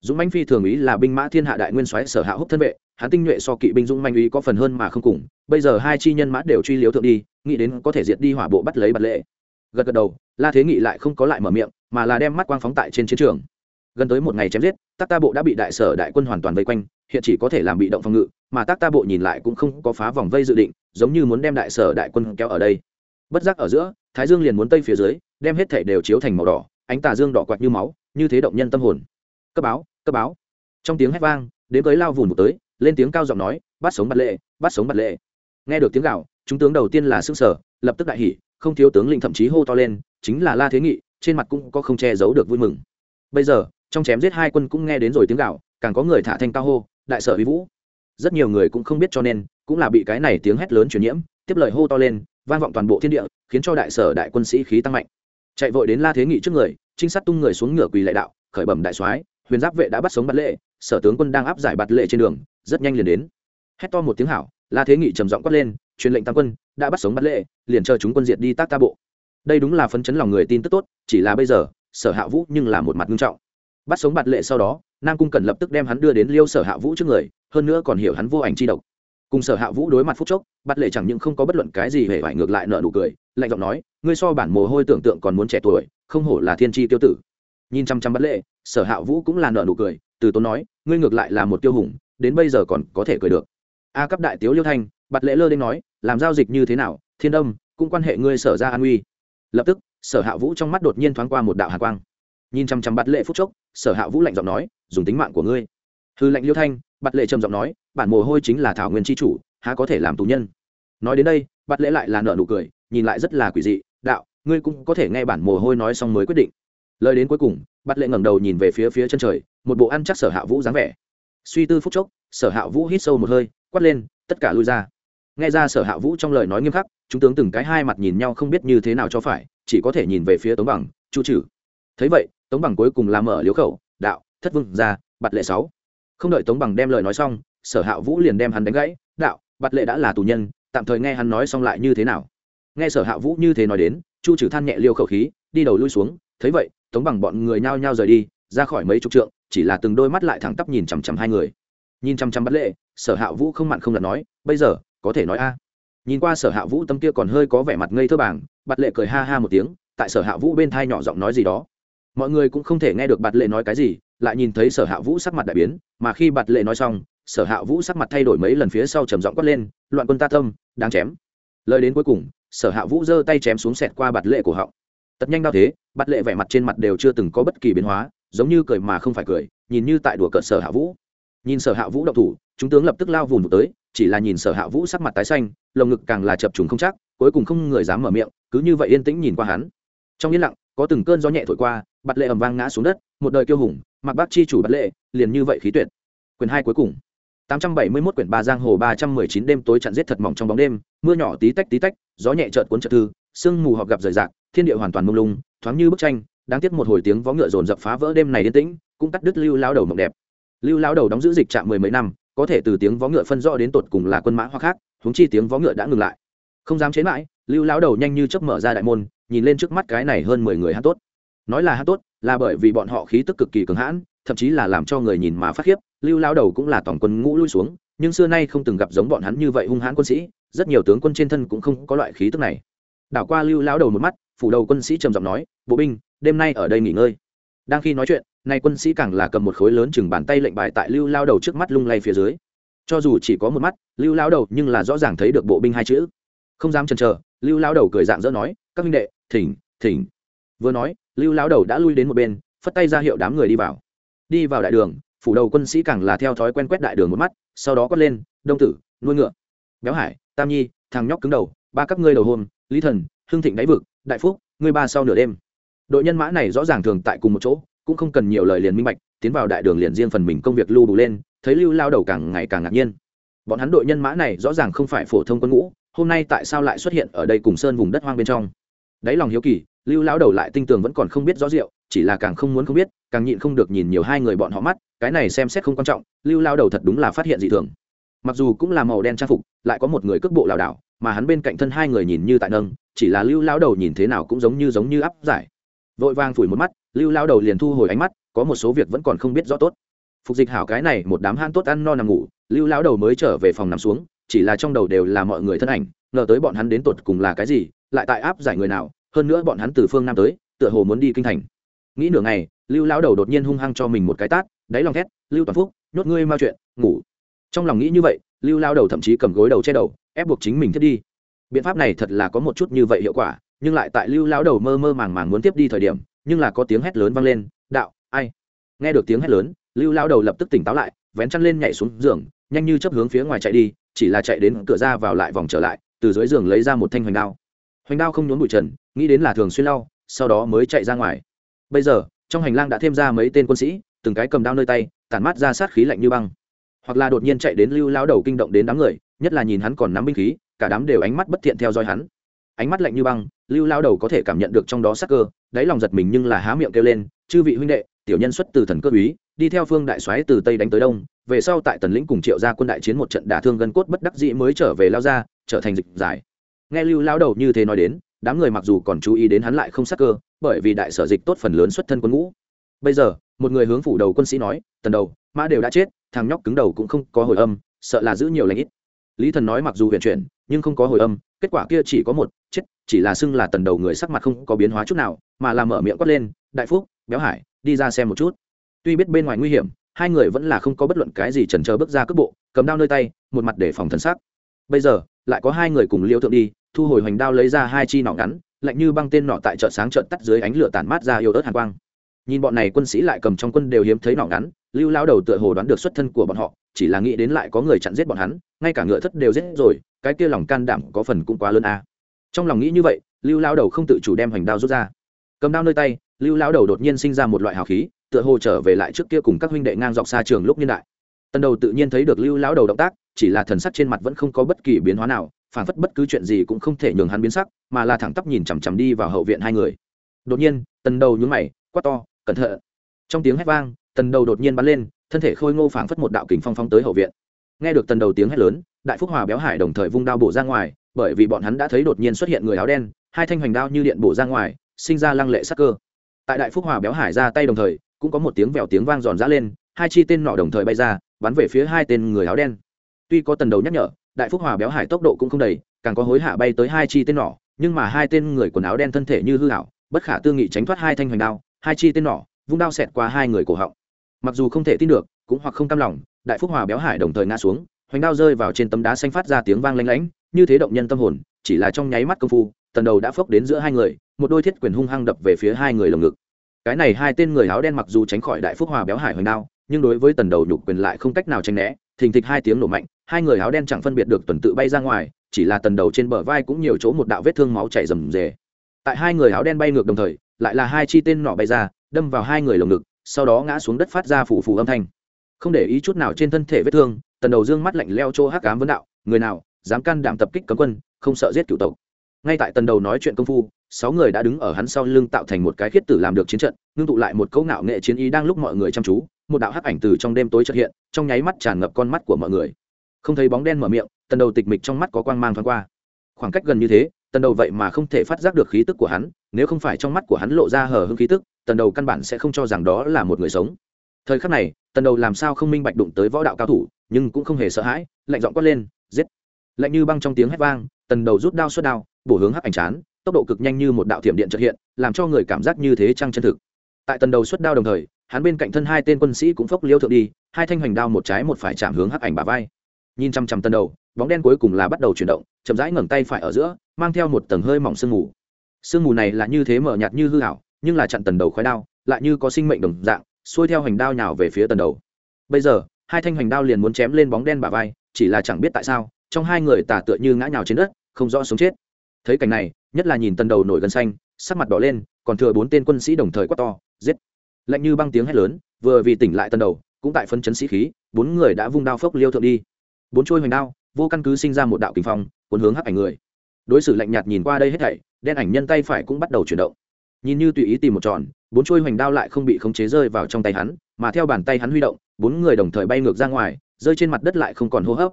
Dũng manh phi thường ý là binh mã thiên hạ đại nguyên soái sở hạ húc thân vệ, hắn tinh nhuệ so kỵ binh Dũng manh ý có phần hơn mà không cùng, bây giờ hai chi nhân mã đều truy liếu thượng đi, nghĩ đến có thể diệt đi hỏa bộ bắt lấy bật lệ. Gật gật đầu, la thế nghị lại không có lại mở miệng, mà là đem mắt quang phóng tại trên chiến trường. Gần tới một ngày chém giết tác ta bộ đã bị đại sở đại quân hoàn toàn vây quanh, hiện chỉ có thể làm bị động phòng ngự, mà tác ta bộ nhìn lại cũng không có phá vòng vây dự định, giống như muốn đem đại sở đại quân kéo ở đây. Bất giác ở giữa, thái dương liền muốn tây phía dưới, đem hết thể đều chiếu thành màu đỏ, ánh tà dương đỏ quạt như máu, như thế động nhân tâm hồn. Cấp báo cấp báo. Trong tiếng hét vang đến tới lao vùn một tới, lên tiếng cao giọng nói, bắt sống bắt lệ, bắt sống bắt lệ. Nghe được tiếng gạo chúng tướng đầu tiên là xương sở lập tức đại hỉ, không thiếu tướng lĩnh thậm chí hô to lên, chính là la thế nghị, trên mặt cũng có không che giấu được vui mừng. Bây giờ, trong chém giết hai quân cũng nghe đến rồi tiếng gạo càng có người thả thanh cao hô, đại sở uy vũ. Rất nhiều người cũng không biết cho nên, cũng là bị cái này tiếng hét lớn truyền nhiễm, tiếp lời hô to lên, vang vọng toàn bộ thiên địa, khiến cho đại sở đại quân sĩ khí tăng mạnh. Chạy vội đến la thế nghị trước người, trinh sát tung người xuống ngửa quỳ lại đạo, khởi bẩm đại soái huyền giáp vệ đã bắt sống bạt lệ, sở tướng quân đang áp giải bạt lệ trên đường, rất nhanh liền đến. Hét to một tiếng hảo, la thế nghị trầm giọng quát lên, truyền lệnh tăng quân, đã bắt sống bạt lệ, liền chờ chúng quân diệt đi tác ta bộ. Đây đúng là phấn chấn lòng người tin tức tốt, chỉ là bây giờ, sở hạ vũ nhưng là một mặt nghiêm trọng. Bắt sống bạt lệ sau đó, nam cung cần lập tức đem hắn đưa đến liêu sở hạ vũ trước người, hơn nữa còn hiểu hắn vô ảnh chi độc. Cùng sở hạ vũ đối mặt phút chốc bắt lệ chẳng những không có bất luận cái gì hề phải ngược lại nợ nụ cười, lạnh giọng nói, ngươi so bản mồ hôi tưởng tượng còn muốn trẻ tuổi, không hổ là thiên tri tiêu tử nhìn chăm chăm bắt lệ, sở hạ vũ cũng là nợ nụ cười, từ tốn nói, ngươi ngược lại là một tiêu hùng, đến bây giờ còn có thể cười được. A cấp đại tiếu liêu thanh bạt lệ lơ đến nói, làm giao dịch như thế nào, thiên đông cũng quan hệ ngươi sở ra an uy. Lập tức, sở hạ vũ trong mắt đột nhiên thoáng qua một đạo hạ quang. Nhìn chăm chăm bạt lệ phút chốc, sở hạ vũ lạnh giọng nói, dùng tính mạng của ngươi. Hư lệnh liêu thanh bạt lệ trầm giọng nói, bản mồ hôi chính là thảo nguyên tri chủ, há có thể làm tù nhân. Nói đến đây bạt lệ lại là nợ nụ cười, nhìn lại rất là quỷ dị, đạo, ngươi cũng có thể nghe bản mồ hôi nói xong mới quyết định lời đến cuối cùng bắt lệ ngẩng đầu nhìn về phía phía chân trời, một bộ ăn chắc sở hạ vũ dáng vẻ. Suy tư phúc chốc, sở hạ vũ hít sâu một hơi, quát lên, tất cả lui ra. Nghe ra sở hạ vũ trong lời nói nghiêm khắc, chúng tướng từng cái hai mặt nhìn nhau không biết như thế nào cho phải, chỉ có thể nhìn về phía tống bằng, chu trừ. Thấy vậy, tống bằng cuối cùng làm mở liếu khẩu, đạo, thất vương ra bặt lệ sáu. Không đợi tống bằng đem lời nói xong, sở hạ vũ liền đem hắn đánh gãy, đạo bặt lệ đã là tù nhân, tạm thời nghe hắn nói xong lại như thế nào? Nghe sở hạ vũ như thế nói đến, chu trừ than nhẹ liêu khẩu khí, đi đầu lui xuống, thấy vậy tống bằng bọn người nhao nhao rời đi, ra khỏi mấy chục trượng, chỉ là từng đôi mắt lại thẳng tắp nhìn chằm chằm hai người. Nhìn chằm chằm bắt lệ, sở hạ vũ không mặn không lật nói, bây giờ, có thể nói a. Nhìn qua sở hạ vũ tâm kia còn hơi có vẻ mặt ngây thơ bảng bắt lệ cười ha ha một tiếng, tại sở hạ vũ bên thai nhỏ giọng nói gì đó. Mọi người cũng không thể nghe được bạt lệ nói cái gì, lại nhìn thấy sở hạ vũ sắc mặt đại biến, mà khi bạt lệ nói xong, sở hạ vũ sắc mặt thay đổi mấy lần phía sau trầm giọng quát lên, loạn quân ta tâm, đáng chém. Lời đến cuối cùng, sở hạ vũ giơ tay chém xuống sẹt qua bạt lệ của họng tật nhanh đau thế, bắt lệ vẻ mặt trên mặt đều chưa từng có bất kỳ biến hóa, giống như cười mà không phải cười, nhìn như tại đùa cợt sở hạ vũ. Nhìn sở hạ vũ động thủ, chúng tướng lập tức lao vùng tới, chỉ là nhìn sở hạ vũ sắc mặt tái xanh, lồng ngực càng là chập trùng không chắc, cuối cùng không người dám mở miệng, cứ như vậy yên tĩnh nhìn qua hắn. Trong yên lặng, có từng cơn gió nhẹ thổi qua bạt lệ ầm vang ngã xuống đất, một đời kiêu hùng, mặc bác chi chủ bạt lệ, liền như vậy khí tuyệt. Quyền hai cuối cùng. 871 quyển ba giang hồ 319 đêm tối chặn giết thật mỏng trong bóng đêm, mưa nhỏ tí tách tí tách, gió nhẹ chợt cuốn chợt thư sương mù họp gặp rời rạc, thiên địa hoàn toàn mông lung, thoáng như bức tranh, đáng tiếc một hồi tiếng vó ngựa dồn dập phá vỡ đêm này yên tĩnh, cũng cắt đứt lưu lao đầu mộng đẹp. Lưu lao đầu đóng giữ dịch trạm mười mấy năm, có thể từ tiếng vó ngựa phân rõ đến tột cùng là quân mã hoặc khác, huống chi tiếng vó ngựa đã ngừng lại. Không dám chế mãi, lưu lao đầu nhanh như chớp mở ra đại môn, nhìn lên trước mắt cái này hơn mười người hát tốt. Nói là hát tốt, là bởi vì bọn họ khí tức cực kỳ cường hãn, thậm chí là làm cho người nhìn mà phát khiếp, lưu lao đầu cũng là tổng quân ngũ lui xuống, nhưng xưa nay không từng gặp giống bọn hắn như vậy hung hãn quân sĩ, rất nhiều tướng quân trên thân cũng không có loại khí tức này đảo qua lưu lão đầu một mắt, phủ đầu quân sĩ trầm giọng nói, bộ binh, đêm nay ở đây nghỉ ngơi. Đang khi nói chuyện, nay quân sĩ càng là cầm một khối lớn chừng bàn tay lệnh bài tại lưu lao đầu trước mắt lung lay phía dưới. Cho dù chỉ có một mắt, lưu lao đầu nhưng là rõ ràng thấy được bộ binh hai chữ. Không dám chần chờ, lưu lao đầu cười dạng dỡ nói, các minh đệ, thỉnh thỉnh. Vừa nói, lưu lao đầu đã lui đến một bên, phất tay ra hiệu đám người đi vào. Đi vào đại đường, phủ đầu quân sĩ càng là theo thói quen quét đại đường một mắt, sau đó quát lên, đông tử, nuôi ngựa. Béo hải, tam nhi, thằng nhóc cứng đầu, ba các ngươi đầu hôm lý thần hương thịnh đáy vực, đại phúc, ngươi ba sau nửa đêm. Đội nhân mã này rõ ràng thường tại cùng một chỗ, cũng không cần nhiều lời liền minh bạch, tiến vào đại đường liền riêng phần mình công việc lưu đủ lên, thấy lưu lao đầu càng ngày càng ngạc nhiên. Bọn hắn đội nhân mã này rõ ràng không phải phổ thông quân ngũ, hôm nay tại sao lại xuất hiện ở đây cùng sơn vùng đất hoang bên trong? Đáy lòng hiếu kỳ, lưu lao đầu lại tinh tường vẫn còn không biết rõ rượu, chỉ là càng không muốn không biết, càng nhịn không được nhìn nhiều hai người bọn họ mắt, cái này xem xét không quan trọng, lưu lao đầu thật đúng là phát hiện dị thường. Mặc dù cũng là màu đen trang phục, lại có một người cước bộ lảo đảo mà hắn bên cạnh thân hai người nhìn như tại nâng, chỉ là lưu lao đầu nhìn thế nào cũng giống như giống như áp giải. Vội vàng phủi một mắt, lưu lao đầu liền thu hồi ánh mắt, có một số việc vẫn còn không biết rõ tốt. Phục dịch hảo cái này một đám han tốt ăn no nằm ngủ, lưu lao đầu mới trở về phòng nằm xuống, chỉ là trong đầu đều là mọi người thân ảnh, ngờ tới bọn hắn đến tột cùng là cái gì, lại tại áp giải người nào, hơn nữa bọn hắn từ phương nam tới, tựa hồ muốn đi kinh thành. Nghĩ nửa ngày, lưu lao đầu đột nhiên hung hăng cho mình một cái tát, đáy lòng thét, lưu toàn phúc, nhốt ngươi mau chuyện, ngủ. Trong lòng nghĩ như vậy, lưu lao đầu thậm chí cầm gối đầu che đầu ép buộc chính mình thiết đi. Biện pháp này thật là có một chút như vậy hiệu quả, nhưng lại tại lưu lao đầu mơ mơ màng màng muốn tiếp đi thời điểm, nhưng là có tiếng hét lớn vang lên, đạo, ai? Nghe được tiếng hét lớn, lưu lao đầu lập tức tỉnh táo lại, vén chăn lên nhảy xuống giường, nhanh như chấp hướng phía ngoài chạy đi, chỉ là chạy đến cửa ra vào lại vòng trở lại, từ dưới giường lấy ra một thanh hoành đao. Hoành đao không nhốn bụi trần, nghĩ đến là thường xuyên lau, sau đó mới chạy ra ngoài. Bây giờ, trong hành lang đã thêm ra mấy tên quân sĩ, từng cái cầm đao nơi tay, tản mát ra sát khí lạnh như băng. Hoặc là đột nhiên chạy đến lưu lao đầu kinh động đến đám người nhất là nhìn hắn còn nắm binh khí, cả đám đều ánh mắt bất thiện theo dõi hắn. Ánh mắt lạnh như băng, lưu lao đầu có thể cảm nhận được trong đó sắc cơ, đáy lòng giật mình nhưng là há miệng kêu lên, chư vị huynh đệ, tiểu nhân xuất từ thần cơ úy đi theo phương đại soái từ tây đánh tới đông, về sau tại tần lĩnh cùng triệu gia quân đại chiến một trận đả thương gân cốt bất đắc dĩ mới trở về lao ra trở thành dịch giải. Nghe lưu lao đầu như thế nói đến, đám người mặc dù còn chú ý đến hắn lại không sắc cơ, bởi vì đại sở dịch tốt phần lớn xuất thân quân ngũ. Bây giờ, một người hướng phủ đầu quân sĩ nói, tần đầu, mã đều đã chết, thằng nhóc cứng đầu cũng không có hồi âm, sợ là giữ nhiều lãnh ít lý thần nói mặc dù huyền chuyển, nhưng không có hồi âm, kết quả kia chỉ có một, chết, chỉ là xưng là tần đầu người sắc mặt không có biến hóa chút nào, mà làm mở miệng quát lên, đại phúc, béo hải, đi ra xem một chút. Tuy biết bên ngoài nguy hiểm, hai người vẫn là không có bất luận cái gì chần chờ bước ra cước bộ, cầm đao nơi tay, một mặt để phòng thân xác bây giờ, lại có hai người cùng liêu thượng đi, thu hồi hoành đao lấy ra hai chi nỏ ngắn, lạnh như băng tên nỏ tại chợ sáng trợn tắt dưới ánh lửa tàn mát ra yêu ớt hàn quang. Nhìn bọn này quân sĩ lại cầm trong quân đều hiếm thấy nỏ ngắn, lưu lao đầu tựa hồ đoán được xuất thân của bọn họ, chỉ là nghĩ đến lại có người chặn giết bọn hắn ngay cả ngựa thất đều giết rồi, cái kia lòng can đảm có phần cũng quá lớn a. Trong lòng nghĩ như vậy, lưu lao đầu không tự chủ đem hoành đao rút ra. Cầm đao nơi tay, lưu lao đầu đột nhiên sinh ra một loại hào khí, tựa hồ trở về lại trước kia cùng các huynh đệ ngang dọc xa trường lúc niên đại. Tần đầu tự nhiên thấy được lưu lão đầu động tác, chỉ là thần sắc trên mặt vẫn không có bất kỳ biến hóa nào phản phất bất cứ chuyện gì cũng không thể nhường hắn biến sắc, mà là thẳng tắp nhìn chằm chằm đi vào hậu viện hai người. Đột nhiên tần đầu nhún mày, quát to, cẩn thận! Trong tiếng hét vang tần đầu đột nhiên bắn lên, thân thể khôi ngô phảng phất một đạo kình phong phong tới hậu viện nghe được tần đầu tiếng hét lớn, đại phúc hòa béo hải đồng thời vung đao bổ ra ngoài, bởi vì bọn hắn đã thấy đột nhiên xuất hiện người áo đen, hai thanh hoành đao như điện bổ ra ngoài, sinh ra lăng lệ sắc cơ. Tại đại phúc hòa béo hải ra tay đồng thời, cũng có một tiếng vèo tiếng vang giòn ra lên, hai chi tên nọ đồng thời bay ra, bắn về phía hai tên người áo đen. Tuy có tần đầu nhắc nhở, đại phúc hòa béo hải tốc độ cũng không đầy, càng có hối hạ bay tới hai chi tên nỏ nhưng mà hai tên người quần áo đen thân thể như hư hảo bất khả tư nghị tránh thoát hai thanh hoành đao, hai chi tên nỏ vung đao xẹt qua hai người cổ họng. Mặc dù không thể tin được, cũng hoặc không cam lòng đại phúc hòa béo hải đồng thời ngã xuống, hoành đao rơi vào trên tấm đá xanh phát ra tiếng vang lanh lảnh, như thế động nhân tâm hồn, chỉ là trong nháy mắt công phu, tần đầu đã phốc đến giữa hai người, một đôi thiết quyền hung hăng đập về phía hai người lồng ngực. Cái này hai tên người áo đen mặc dù tránh khỏi đại phúc hòa béo hải hoành đao, nhưng đối với tần đầu nhục quyền lại không cách nào tránh né, thình thịch hai tiếng nổ mạnh, hai người áo đen chẳng phân biệt được tuần tự bay ra ngoài, chỉ là tần đầu trên bờ vai cũng nhiều chỗ một đạo vết thương máu chảy rầm rề. Tại hai người áo đen bay ngược đồng thời, lại là hai chi tên nọ bay ra, đâm vào hai người lồng ngực, sau đó ngã xuống đất phát ra phủ phủ âm thanh không để ý chút nào trên thân thể vết thương, tần đầu dương mắt lạnh leo chỗ hắc cám vấn đạo, người nào dám can đảm tập kích cấm quân, không sợ giết cựu tộc. Ngay tại tần đầu nói chuyện công phu, sáu người đã đứng ở hắn sau lưng tạo thành một cái khiết tử làm được chiến trận, ngưng tụ lại một cấu ngạo nghệ chiến ý đang lúc mọi người chăm chú, một đạo hắc ảnh từ trong đêm tối xuất hiện, trong nháy mắt tràn ngập con mắt của mọi người. Không thấy bóng đen mở miệng, tần đầu tịch mịch trong mắt có quang mang thoáng qua. Khoảng cách gần như thế, tần đầu vậy mà không thể phát giác được khí tức của hắn, nếu không phải trong mắt của hắn lộ ra hở hưng khí tức, tần đầu căn bản sẽ không cho rằng đó là một người sống. Thời khắc này tần đầu làm sao không minh bạch đụng tới võ đạo cao thủ, nhưng cũng không hề sợ hãi, lạnh giọng quát lên, giết. Lạnh như băng trong tiếng hét vang, tần đầu rút đao xuất đao, bổ hướng hắc ảnh chán, tốc độ cực nhanh như một đạo thiểm điện trật hiện, làm cho người cảm giác như thế trăng chân thực. Tại tần đầu xuất đao đồng thời, hắn bên cạnh thân hai tên quân sĩ cũng phốc liêu thượng đi, hai thanh hoành đao một trái một phải chạm hướng hắc ảnh bà vai. Nhìn chăm chăm tần đầu, bóng đen cuối cùng là bắt đầu chuyển động, chậm rãi ngẩng tay phải ở giữa, mang theo một tầng hơi mỏng sương mù. Sương mù này là như thế mở nhạt như hư hảo nhưng là chặn tần đầu khói đao, lại như có sinh mệnh đồng dạng xuôi theo hành đao nhào về phía tần đầu. Bây giờ, hai thanh hành đao liền muốn chém lên bóng đen bà vai, chỉ là chẳng biết tại sao, trong hai người tả tựa như ngã nhào trên đất, không rõ sống chết. Thấy cảnh này, nhất là nhìn tần đầu nổi gần xanh, sắc mặt đỏ lên, còn thừa bốn tên quân sĩ đồng thời quát to, giết. Lạnh như băng tiếng hét lớn, vừa vì tỉnh lại tần đầu, cũng tại phân chấn sĩ khí, bốn người đã vung đao phốc liêu thượng đi. Bốn trôi hoành đao, vô căn cứ sinh ra một đạo kinh phong, cuốn hướng hắc ảnh người. Đối xử lạnh nhạt nhìn qua đây hết thảy, đen ảnh nhân tay phải cũng bắt đầu chuyển động. Nhìn như tùy ý tìm một tròn bốn chuôi hoành đao lại không bị khống chế rơi vào trong tay hắn, mà theo bàn tay hắn huy động, bốn người đồng thời bay ngược ra ngoài, rơi trên mặt đất lại không còn hô hấp.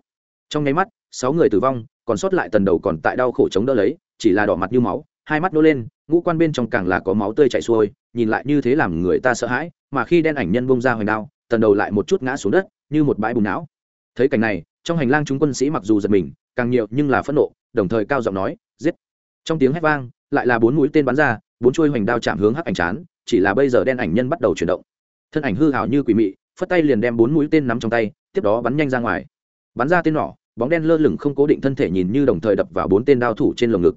Trong nháy mắt, sáu người tử vong, còn sót lại tần đầu còn tại đau khổ chống đỡ lấy, chỉ là đỏ mặt như máu, hai mắt nô lên, ngũ quan bên trong càng là có máu tươi chảy xuôi, nhìn lại như thế làm người ta sợ hãi, mà khi đen ảnh nhân bông ra hoành đao, tần đầu lại một chút ngã xuống đất, như một bãi bùn não. Thấy cảnh này, trong hành lang chúng quân sĩ mặc dù giật mình, càng nhiều nhưng là phẫn nộ, đồng thời cao giọng nói, giết! Trong tiếng hét vang, lại là bốn mũi tên bắn ra, bốn chuôi hoành đao chạm hướng hắc ảnh chán chỉ là bây giờ đen ảnh nhân bắt đầu chuyển động. Thân ảnh hư hào như quỷ mị, phất tay liền đem bốn mũi tên nắm trong tay, tiếp đó bắn nhanh ra ngoài. Bắn ra tên nỏ, bóng đen lơ lửng không cố định thân thể nhìn như đồng thời đập vào bốn tên đao thủ trên lồng ngực.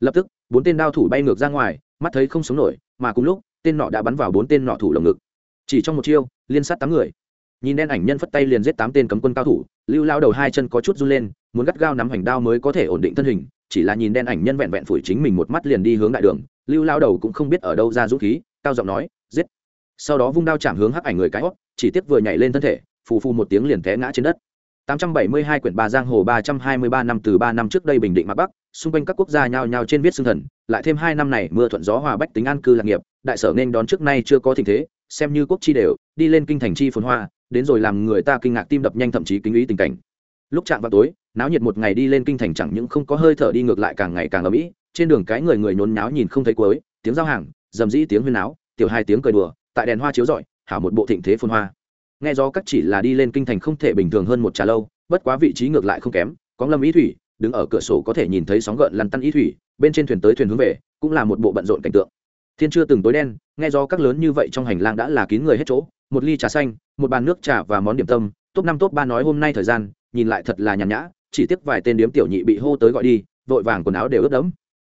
Lập tức, bốn tên đao thủ bay ngược ra ngoài, mắt thấy không sống nổi, mà cùng lúc, tên nọ đã bắn vào bốn tên nọ thủ lồng ngực. Chỉ trong một chiêu, liên sát tám người. Nhìn đen ảnh nhân phất tay liền giết tám tên cấm quân cao thủ, lưu lao đầu hai chân có chút run lên, muốn gắt gao nắm hoành đao mới có thể ổn định thân hình, chỉ là nhìn đen ảnh nhân vẹn vẹn phủi chính mình một mắt liền đi hướng đại đường, lưu lao đầu cũng không biết ở đâu ra dũng khí cao giọng nói, giết. Sau đó vung đao chạm hướng hắc ảnh người cái hót chỉ tiếp vừa nhảy lên thân thể, phù phù một tiếng liền té ngã trên đất. 872 quyển bà giang hồ 323 năm từ 3 năm trước đây bình định mặt bắc, xung quanh các quốc gia nhao nhao trên viết xương thần, lại thêm hai năm này mưa thuận gió hòa bách tính an cư lạc nghiệp, đại sở nên đón trước nay chưa có tình thế, xem như quốc chi đều, đi lên kinh thành chi phồn hoa, đến rồi làm người ta kinh ngạc tim đập nhanh thậm chí kính ý tình cảnh. Lúc chạm vào tối, náo nhiệt một ngày đi lên kinh thành chẳng những không có hơi thở đi ngược lại càng ngày càng ở mỹ trên đường cái người người nhốn nháo nhìn không thấy cuối, tiếng giao hàng dầm dĩ tiếng huyên náo, tiểu hai tiếng cười đùa, tại đèn hoa chiếu rọi, hảo một bộ thịnh thế phun hoa. Nghe do cắt chỉ là đi lên kinh thành không thể bình thường hơn một trà lâu, bất quá vị trí ngược lại không kém, có lâm ý thủy, đứng ở cửa sổ có thể nhìn thấy sóng gợn lăn tăn ý thủy, bên trên thuyền tới thuyền hướng về, cũng là một bộ bận rộn cảnh tượng. Thiên chưa từng tối đen, nghe do các lớn như vậy trong hành lang đã là kín người hết chỗ, một ly trà xanh, một bàn nước trà và món điểm tâm, top năm, top ba nói hôm nay thời gian, nhìn lại thật là nhàn nhã, chỉ tiếc vài tên điếm tiểu nhị bị hô tới gọi đi, vội vàng quần áo đều ướt đẫm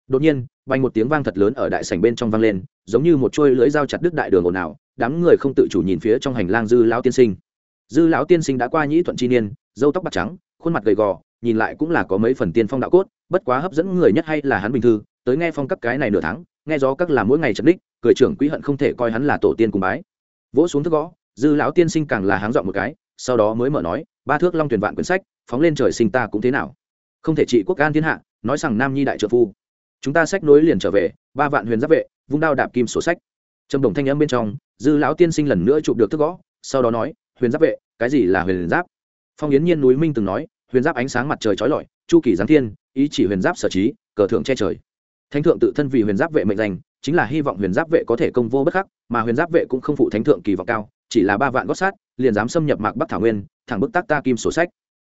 đột nhiên, vang một tiếng vang thật lớn ở đại sảnh bên trong vang lên, giống như một chuôi lưỡi dao chặt đứt đại đường ồn ào, đám người không tự chủ nhìn phía trong hành lang dư lão tiên sinh. Dư lão tiên sinh đã qua nhĩ thuận chi niên dâu tóc bạc trắng, khuôn mặt gầy gò, nhìn lại cũng là có mấy phần tiên phong đạo cốt, bất quá hấp dẫn người nhất hay là hắn bình thư, tới nghe phong cấp cái này nửa tháng, nghe gió các là mỗi ngày chật đích cười trưởng quý hận không thể coi hắn là tổ tiên cùng bái. Vỗ xuống thức gõ, dư lão tiên sinh càng là háng dọn một cái, sau đó mới mở nói, ba thước long tuyển vạn quyển sách, phóng lên trời sinh ta cũng thế nào? Không thể trị quốc an thiên hạ, nói rằng nam nhi đại trợ phu chúng ta sách nối liền trở về, ba vạn huyền giáp vệ, vung đao đạp kim sổ sách. Trầm đồng thanh âm bên trong, dư lão tiên sinh lần nữa chụp được thức gõ, sau đó nói, huyền giáp vệ, cái gì là huyền giáp? Phong yến nhiên núi minh từng nói, huyền giáp ánh sáng mặt trời trói lọi, chu kỳ giáng thiên, ý chỉ huyền giáp sở trí, cờ thượng che trời. Thánh thượng tự thân vì huyền giáp vệ mệnh danh, chính là hy vọng huyền giáp vệ có thể công vô bất khắc, mà huyền giáp vệ cũng không phụ thánh thượng kỳ vọng cao, chỉ là ba vạn gót sát liền dám xâm nhập mạc bắc thảo nguyên, thẳng bức tác ta kim sổ sách.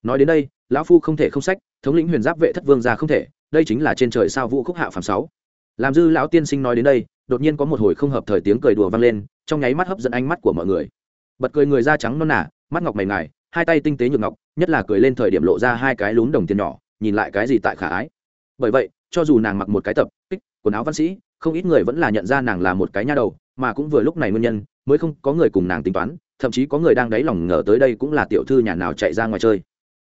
Nói đến đây, lão phu không thể không sách, thống lĩnh huyền giáp vệ thất vương ra không thể đây chính là trên trời sao vũ khúc hạ phàm sáu. Làm dư lão tiên sinh nói đến đây, đột nhiên có một hồi không hợp thời tiếng cười đùa vang lên, trong nháy mắt hấp dẫn ánh mắt của mọi người. Bật cười người da trắng non nả mắt ngọc mày ngài, hai tay tinh tế nhược ngọc, nhất là cười lên thời điểm lộ ra hai cái lún đồng tiền nhỏ, nhìn lại cái gì tại khả ái. Bởi vậy, cho dù nàng mặc một cái tập, kích, quần áo văn sĩ, không ít người vẫn là nhận ra nàng là một cái nha đầu, mà cũng vừa lúc này nguyên nhân, mới không có người cùng nàng tính toán, thậm chí có người đang đáy lòng ngờ tới đây cũng là tiểu thư nhà nào chạy ra ngoài chơi.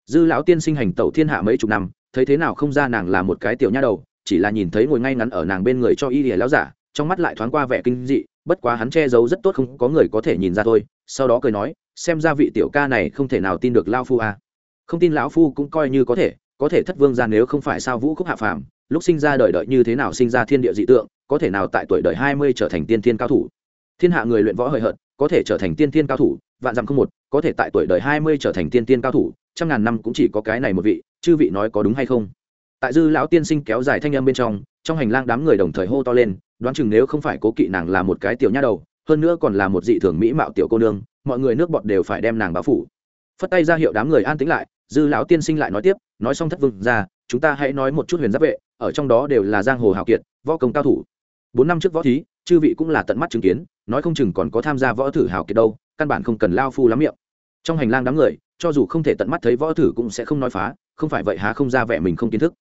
Dư lão tiên sinh hành tẩu thiên hạ mấy chục năm thấy thế nào không ra nàng là một cái tiểu nha đầu, chỉ là nhìn thấy ngồi ngay ngắn ở nàng bên người cho y lìa lão giả, trong mắt lại thoáng qua vẻ kinh dị, bất quá hắn che giấu rất tốt không có người có thể nhìn ra thôi, sau đó cười nói, xem ra vị tiểu ca này không thể nào tin được lao phu à. không tin lão phu cũng coi như có thể có thể thất vương ra nếu không phải sao vũ khúc hạ phàm, lúc sinh ra đời đợi như thế nào sinh ra thiên địa dị tượng, có thể nào tại tuổi đời hai mươi trở thành tiên thiên cao thủ thiên hạ người luyện võ hời hợt, có thể trở thành tiên thiên cao thủ vạn dặm không một, có thể tại tuổi đời hai mươi trở thành tiên tiên cao thủ, trăm ngàn năm cũng chỉ có cái này một vị, chư vị nói có đúng hay không? Tại dư lão tiên sinh kéo dài thanh âm bên trong trong hành lang đám người đồng thời hô to lên, đoán chừng nếu không phải cố kỵ nàng là một cái tiểu nha đầu, hơn nữa còn là một dị thường mỹ mạo tiểu cô nương, mọi người nước bọt đều phải đem nàng báo phủ. Phất tay ra hiệu đám người an tĩnh lại, dư lão tiên sinh lại nói tiếp, nói xong thất vương ra, chúng ta hãy nói một chút huyền giáp vệ, ở trong đó đều là giang hồ hào kiệt, võ công cao thủ. Bốn năm trước võ thí, chư vị cũng là tận mắt chứng kiến, nói không chừng còn có tham gia võ thử hào kiệt đâu căn bản không cần lao phu lắm miệng. Trong hành lang đám người, cho dù không thể tận mắt thấy võ thử cũng sẽ không nói phá, không phải vậy há không ra vẻ mình không kiến thức.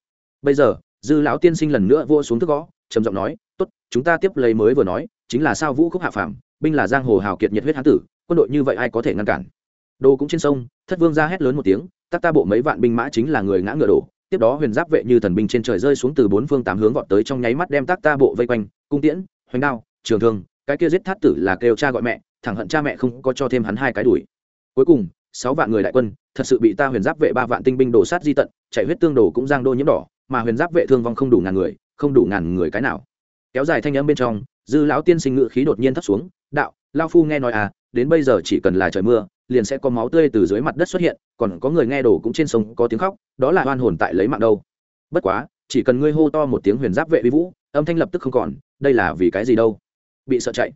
Bây giờ, dư lão tiên sinh lần nữa vua xuống thức gõ, trầm giọng nói, tốt, chúng ta tiếp lấy mới vừa nói, chính là sao vũ khúc hạ phàm, binh là giang hồ hào kiệt nhiệt huyết hán tử, quân đội như vậy ai có thể ngăn cản? Đồ cũng trên sông, thất vương ra hét lớn một tiếng, tắc ta bộ mấy vạn binh mã chính là người ngã ngựa đổ. Tiếp đó huyền giáp vệ như thần binh trên trời rơi xuống từ bốn phương tám hướng vọt tới trong nháy mắt đem tác ta bộ vây quanh, cung tiễn, hoành đao, trường thương, cái kia giết thát tử là kêu cha gọi mẹ thẳng hận cha mẹ không có cho thêm hắn hai cái đuổi cuối cùng, sáu vạn người đại quân, thật sự bị ta huyền giáp vệ ba vạn tinh binh đổ sát di tận, chạy huyết tương đồ cũng giang đô nhiễm đỏ, mà huyền giáp vệ thương vong không đủ ngàn người, không đủ ngàn người cái nào. Kéo dài thanh âm bên trong, dư lão tiên sinh ngự khí đột nhiên thấp xuống, đạo lao phu nghe nói à đến bây giờ chỉ cần là trời mưa, liền sẽ có máu tươi từ dưới mặt đất xuất hiện, còn có người nghe đổ cũng trên sông có tiếng khóc, đó là oan hồn tại lấy mạng đâu. Bất quá, chỉ cần ngươi hô to một tiếng huyền giáp vệ vi vũ, âm thanh lập tức không còn, đây là vì cái gì đâu? Bị sợ chạy.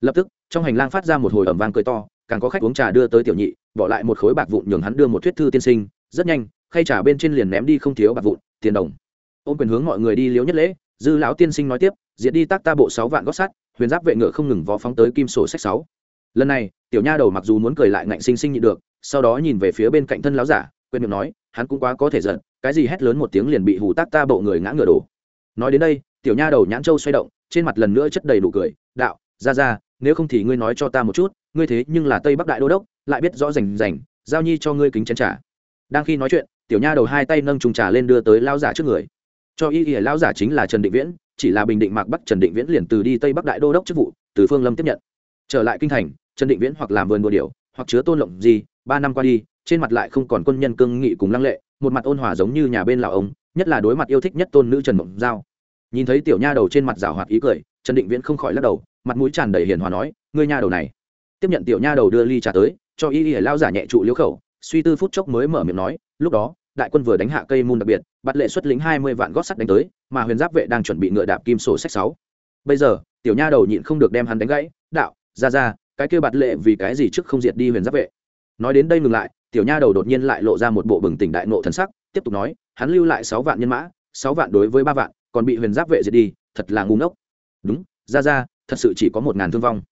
Lập tức trong hành lang phát ra một hồi ẩm vang cười to, càng có khách uống trà đưa tới tiểu nhị, bỏ lại một khối bạc vụn nhường hắn đưa một thuyết thư tiên sinh, rất nhanh, khay trà bên trên liền ném đi không thiếu bạc vụn, tiền đồng. Ôm quyền hướng mọi người đi liếu nhất lễ, dư lão tiên sinh nói tiếp, diệt đi tác ta bộ sáu vạn gót sắt, huyền giáp vệ ngựa không ngừng vó phóng tới kim sổ sách sáu. Lần này, tiểu nha đầu mặc dù muốn cười lại ngạnh sinh sinh nhịn được, sau đó nhìn về phía bên cạnh thân lão giả, quên miệng nói, hắn cũng quá có thể giận, cái gì hét lớn một tiếng liền bị hù tác ta bộ người ngã ngựa đổ. Nói đến đây, tiểu nha đầu nhãn châu xoay động, trên mặt lần nữa chất đầy đủ cười, đạo, ra ra nếu không thì ngươi nói cho ta một chút, ngươi thế nhưng là tây bắc đại đô đốc, lại biết rõ rành rành, giao nhi cho ngươi kính chén trà. Đang khi nói chuyện, tiểu nha đầu hai tay nâng trùng trà lên đưa tới lao giả trước người. Cho y nghĩa lao giả chính là trần định viễn, chỉ là bình định mạc bắc trần định viễn liền từ đi tây bắc đại đô đốc chức vụ, từ phương lâm tiếp nhận. Trở lại kinh thành, trần định viễn hoặc làm vườn bồ điều hoặc chứa tôn lộng gì, ba năm qua đi, trên mặt lại không còn quân nhân cương nghị cùng lăng lệ, một mặt ôn hòa giống như nhà bên lão ông, nhất là đối mặt yêu thích nhất tôn nữ trần mộng giao. Nhìn thấy tiểu nha đầu trên mặt rào hoạt ý cười, trần định viễn không khỏi lắc đầu mặt mũi tràn đầy hiền hòa nói, ngươi nha đầu này. Tiếp nhận tiểu nha đầu đưa ly trà tới, cho y y lao giả nhẹ trụ liễu khẩu, suy tư phút chốc mới mở miệng nói, lúc đó, đại quân vừa đánh hạ cây môn đặc biệt, bắt lệ xuất lính hai mươi vạn gót sắt đánh tới, mà huyền giáp vệ đang chuẩn bị ngựa đạp kim sổ sách sáu. Bây giờ, tiểu nha đầu nhịn không được đem hắn đánh gãy, đạo, ra ra, cái kia bạt lệ vì cái gì trước không diệt đi huyền giáp vệ? Nói đến đây ngừng lại, tiểu nha đầu đột nhiên lại lộ ra một bộ bừng tỉnh đại nộ thần sắc, tiếp tục nói, hắn lưu lại sáu vạn nhân mã, sáu vạn đối với ba vạn, còn bị huyền giáp vệ diệt đi, thật là ngu ngốc. Đúng, ra ra thật sự chỉ có một ngàn thương vong.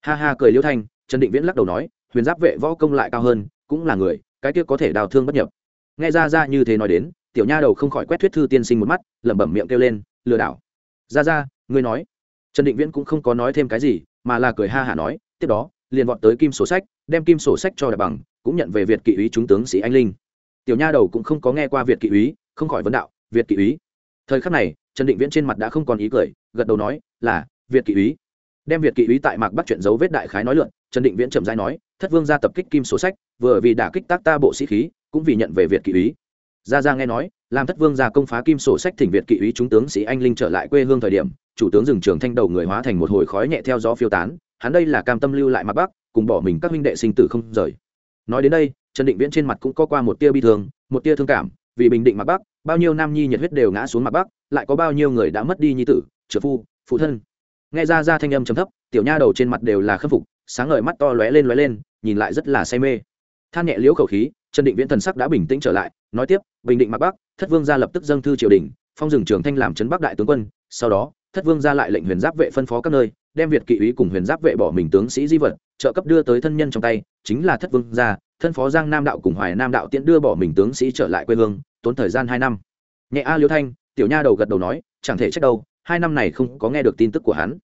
Ha ha, cười liêu thanh, trần định viễn lắc đầu nói, huyền giáp vệ võ công lại cao hơn, cũng là người, cái kia có thể đào thương bất nhập. Nghe ra ra như thế nói đến, tiểu nha đầu không khỏi quét thuyết thư tiên sinh một mắt, lẩm bẩm miệng kêu lên, lừa đảo. Ra ra ngươi nói. Trần định viễn cũng không có nói thêm cái gì, mà là cười ha hả nói, tiếp đó, liền vọt tới kim sổ sách, đem kim sổ sách cho đại bằng, cũng nhận về việt kỵ úy chúng tướng sĩ anh linh. Tiểu nha đầu cũng không có nghe qua việt kỵ úy, không khỏi vấn đạo, việt kỵ úy. Thời khắc này, trần định viễn trên mặt đã không còn ý cười, gật đầu nói, là, việt kỵ úy đem việt kỵ úy tại mạc bắt chuyện dấu vết đại khái nói lượn, trần định viễn trầm giai nói, thất vương ra tập kích kim số sách, vừa vì đả kích tác ta bộ sĩ khí, cũng vì nhận về việt kỵ úy. Gia gia nghe nói, làm thất vương gia công phá kim sổ sách thỉnh việt kỵ úy chúng tướng sĩ anh linh trở lại quê hương thời điểm, chủ tướng dừng trường thanh đầu người hóa thành một hồi khói nhẹ theo gió phiêu tán, hắn đây là cam tâm lưu lại mặt bắc, cùng bỏ mình các huynh đệ sinh tử không rời. Nói đến đây, trần định viễn trên mặt cũng có qua một tia bi thương, một tia thương cảm, vì bình định mặt bắc, bao nhiêu nam nhi nhiệt huyết đều ngã xuống mặt bắc, lại có bao nhiêu người đã mất đi nhi tử, trợ phu, phụ thân nghe ra ra thanh âm trầm thấp, tiểu nha đầu trên mặt đều là khâm phục, sáng ngời mắt to lóe lên lóe lên, nhìn lại rất là say mê. Than nhẹ liễu khẩu khí, trần định viễn thần sắc đã bình tĩnh trở lại, nói tiếp, bình định mặc bắc, thất vương gia lập tức dâng thư triều đình, phong rừng trường thanh làm trấn bắc đại tướng quân, sau đó, thất vương gia lại lệnh huyền giáp vệ phân phó các nơi, đem việt kỵ úy cùng huyền giáp vệ bỏ mình tướng sĩ di vật, trợ cấp đưa tới thân nhân trong tay, chính là thất vương gia, thân phó giang nam đạo cùng hoài nam đạo tiễn đưa bỏ mình tướng sĩ trở lại quê hương, tốn thời gian hai năm. Nhẹ a liêu thanh, tiểu nha đầu gật đầu nói, chẳng thể trách đâu hai năm này không có nghe được tin tức của hắn.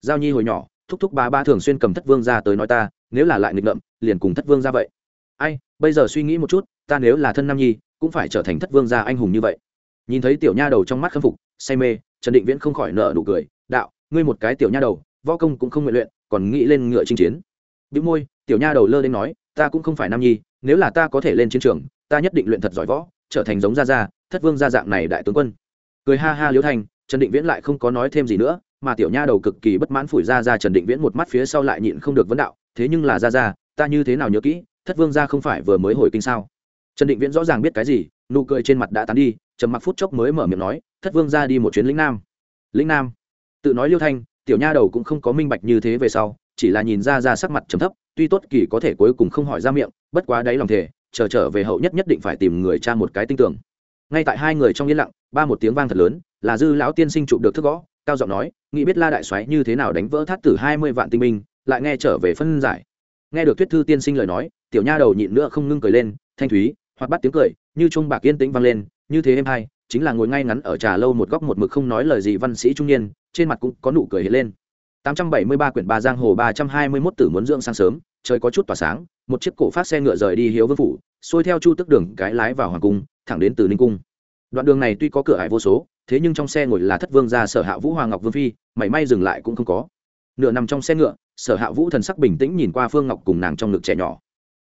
Giao nhi hồi nhỏ, thúc thúc ba ba thường xuyên cầm thất vương ra tới nói ta, nếu là lại nghịch ngợm, liền cùng thất vương ra vậy. Ai, bây giờ suy nghĩ một chút, ta nếu là thân nam nhi, cũng phải trở thành thất vương gia anh hùng như vậy. Nhìn thấy tiểu nha đầu trong mắt khâm phục, say mê, trần định viễn không khỏi nợ nụ cười, đạo, ngươi một cái tiểu nha đầu, võ công cũng không nguyện luyện, còn nghĩ lên ngựa chinh chiến. Bị môi, tiểu nha đầu lơ lên nói, ta cũng không phải nam nhi, nếu là ta có thể lên chiến trường, ta nhất định luyện thật giỏi võ, trở thành giống gia gia, thất vương gia dạng này đại tướng quân. Cười ha ha liễu thành trần định viễn lại không có nói thêm gì nữa, mà tiểu nha đầu cực kỳ bất mãn phủi ra ra trần định viễn một mắt phía sau lại nhịn không được vấn đạo, thế nhưng là ra ra, ta như thế nào nhớ kỹ, thất vương gia không phải vừa mới hồi kinh sao? Trần định viễn rõ ràng biết cái gì, nụ cười trên mặt đã tán đi, trầm mặc phút chốc mới mở miệng nói, thất vương gia đi một chuyến lĩnh nam. Lĩnh nam? Tự nói liêu thanh, tiểu nha đầu cũng không có minh bạch như thế về sau, chỉ là nhìn ra ra sắc mặt trầm thấp, tuy tốt kỳ có thể cuối cùng không hỏi ra miệng, bất quá đáy lòng thể chờ trở về hậu nhất nhất định phải tìm người cha một cái tinh tưởng. Ngay tại hai người trong yên lặng ba một tiếng vang thật lớn, là dư lão tiên sinh chụp được thức gõ, cao giọng nói, nghĩ biết la đại xoáy như thế nào đánh vỡ thát tử hai mươi vạn tinh binh, lại nghe trở về phân giải. Nghe được thuyết thư tiên sinh lời nói, tiểu nha đầu nhịn nữa không ngưng cười lên, thanh thúy hoặc bắt tiếng cười, như trung bạc yên tĩnh vang lên, như thế em hai, chính là ngồi ngay ngắn ở trà lâu một góc một mực không nói lời gì văn sĩ trung niên, trên mặt cũng có nụ cười hiện lên. 873 quyển ba giang hồ 321 tử muốn dưỡng sáng sớm, trời có chút tỏa sáng, một chiếc cổ phát xe ngựa rời đi hiếu vương phủ, xuôi theo chu tức đường cái lái vào hoàng cung, thẳng đến từ ninh cung đoạn đường này tuy có cửa ải vô số, thế nhưng trong xe ngồi là thất vương gia sở hạ vũ hoàng ngọc vương phi, mảy may dừng lại cũng không có. Nửa nằm trong xe ngựa, sở hạ vũ thần sắc bình tĩnh nhìn qua phương ngọc cùng nàng trong ngực trẻ nhỏ.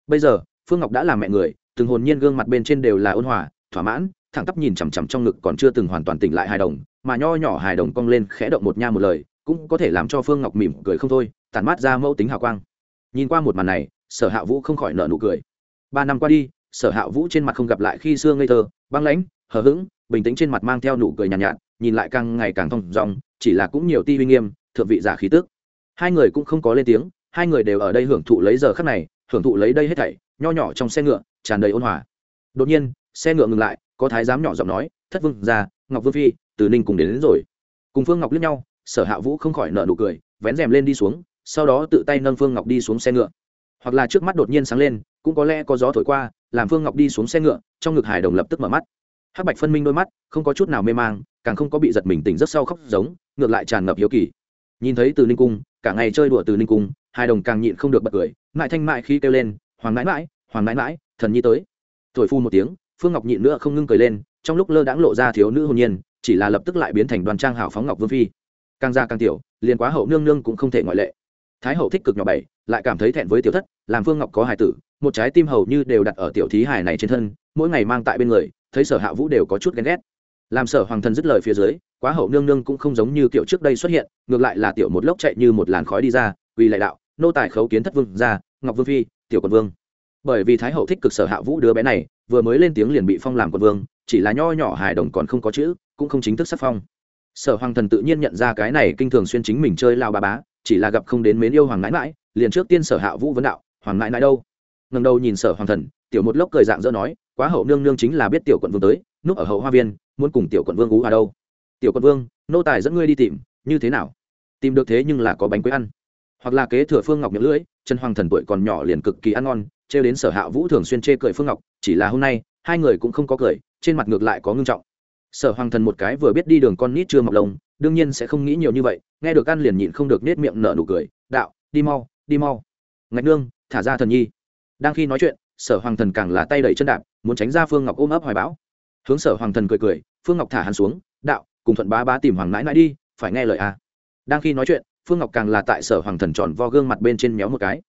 Bây giờ, phương ngọc đã là mẹ người, từng hồn nhiên gương mặt bên trên đều là ôn hòa, thỏa mãn, thẳng tắp nhìn chằm chằm trong ngực còn chưa từng hoàn toàn tỉnh lại hài đồng, mà nho nhỏ hài đồng cong lên khẽ động một nha một lời, cũng có thể làm cho phương ngọc mỉm cười không thôi tàn mát ra mẫu tính hào quang. Nhìn qua một màn này, sở hạ vũ không khỏi nợ nụ cười. Ba năm qua đi, sở hạ vũ trên mặt không gặp lại khi xưa ngây thơ, băng lãnh hờ hững bình tĩnh trên mặt mang theo nụ cười nhàn nhạt, nhạt nhìn lại càng ngày càng thông dong chỉ là cũng nhiều ti uy nghiêm thượng vị giả khí tức. Hai người cũng không có lên tiếng hai người đều ở đây hưởng thụ lấy giờ khắc này hưởng thụ lấy đây hết thảy nho nhỏ trong xe ngựa tràn đầy ôn hòa. Đột nhiên xe ngựa ngừng lại có thái giám nhỏ giọng nói thất vương ra ngọc vương phi từ ninh cùng đến, đến rồi. Cùng phương ngọc liếc nhau sở hạ vũ không khỏi nợ nụ cười vén rèm lên đi xuống sau đó tự tay nâng phương ngọc đi xuống xe ngựa. Hoặc là trước mắt đột nhiên sáng lên cũng có lẽ có gió thổi qua làm phương ngọc đi xuống xe ngựa trong ngực hải đồng lập tức mở mắt hắc bạch phân minh đôi mắt, không có chút nào mê mang, càng không có bị giật mình tỉnh rất sau khóc giống, ngược lại tràn ngập hiếu kỳ. Nhìn thấy từ ninh cung, cả ngày chơi đùa từ ninh cung, hai đồng càng nhịn không được bật cười, mãi thanh mại khi kêu lên, hoàng mãi mãi hoàng mãi mãi thần nhi tới. Thổi phu một tiếng, phương ngọc nhịn nữa không ngưng cười lên, trong lúc lơ đãng lộ ra thiếu nữ hồn nhiên, chỉ là lập tức lại biến thành đoàn trang hảo phóng ngọc vương phi. Càng ra càng tiểu, liền quá hậu nương nương cũng không thể ngoại lệ. Thái hậu thích cực nhỏ bảy, lại cảm thấy thẹn với tiểu thất, làm phương ngọc có hài tử, một trái tim hầu như đều đặt ở tiểu thí hài này trên thân, mỗi ngày mang tại bên người thấy sở hạ vũ đều có chút ghen ghét. Làm sở hoàng thần dứt lời phía dưới, quá hậu nương nương cũng không giống như kiểu trước đây xuất hiện, ngược lại là tiểu một lốc chạy như một làn khói đi ra vì lại đạo, nô tài khấu kiến thất vương ra, ngọc vương phi, tiểu quận vương. Bởi vì thái hậu thích cực sở hạ vũ đứa bé này, vừa mới lên tiếng liền bị phong làm quận vương, chỉ là nho nhỏ hài đồng còn không có chữ, cũng không chính thức sắc phong. Sở hoàng thần tự nhiên nhận ra cái này kinh thường xuyên chính mình chơi lao ba bá, chỉ là gặp không đến mến yêu hoàng nãi mãi, liền trước tiên sở hạ vũ vấn đạo, hoàng nãi nãi đâu? Ngần đầu nhìn sở hoàng thần, tiểu một lốc cười dạng dỡ nói quá hậu nương nương chính là biết tiểu quận vương tới, núp ở hậu hoa viên, muốn cùng tiểu quận vương ú ở đâu. Tiểu quận vương, nô tài dẫn ngươi đi tìm, như thế nào? Tìm được thế nhưng là có bánh quế ăn. Hoặc là kế thừa phương ngọc nhậm lưỡi chân hoàng thần tuổi còn nhỏ liền cực kỳ ăn ngon, trêu đến sở hạ vũ thường xuyên chê cười phương ngọc, chỉ là hôm nay, hai người cũng không có cười, trên mặt ngược lại có ngưng trọng. Sở hoàng thần một cái vừa biết đi đường con nít chưa mọc lông, đương nhiên sẽ không nghĩ nhiều như vậy, nghe được ăn liền nhịn không được nết miệng nở nụ cười, đạo, đi mau đi mau. Ngạch nương, thả ra thần nhi. Đang khi nói chuyện sở hoàng thần càng là tay đẩy chân đạp, muốn tránh ra phương ngọc ôm ấp hoài bão. Hướng sở hoàng thần cười cười, phương ngọc thả hắn xuống, đạo, cùng thuận bá bá tìm hoàng nãi nãi đi, phải nghe lời a. Đang khi nói chuyện, phương ngọc càng là tại sở hoàng thần tròn vo gương mặt bên trên méo một cái.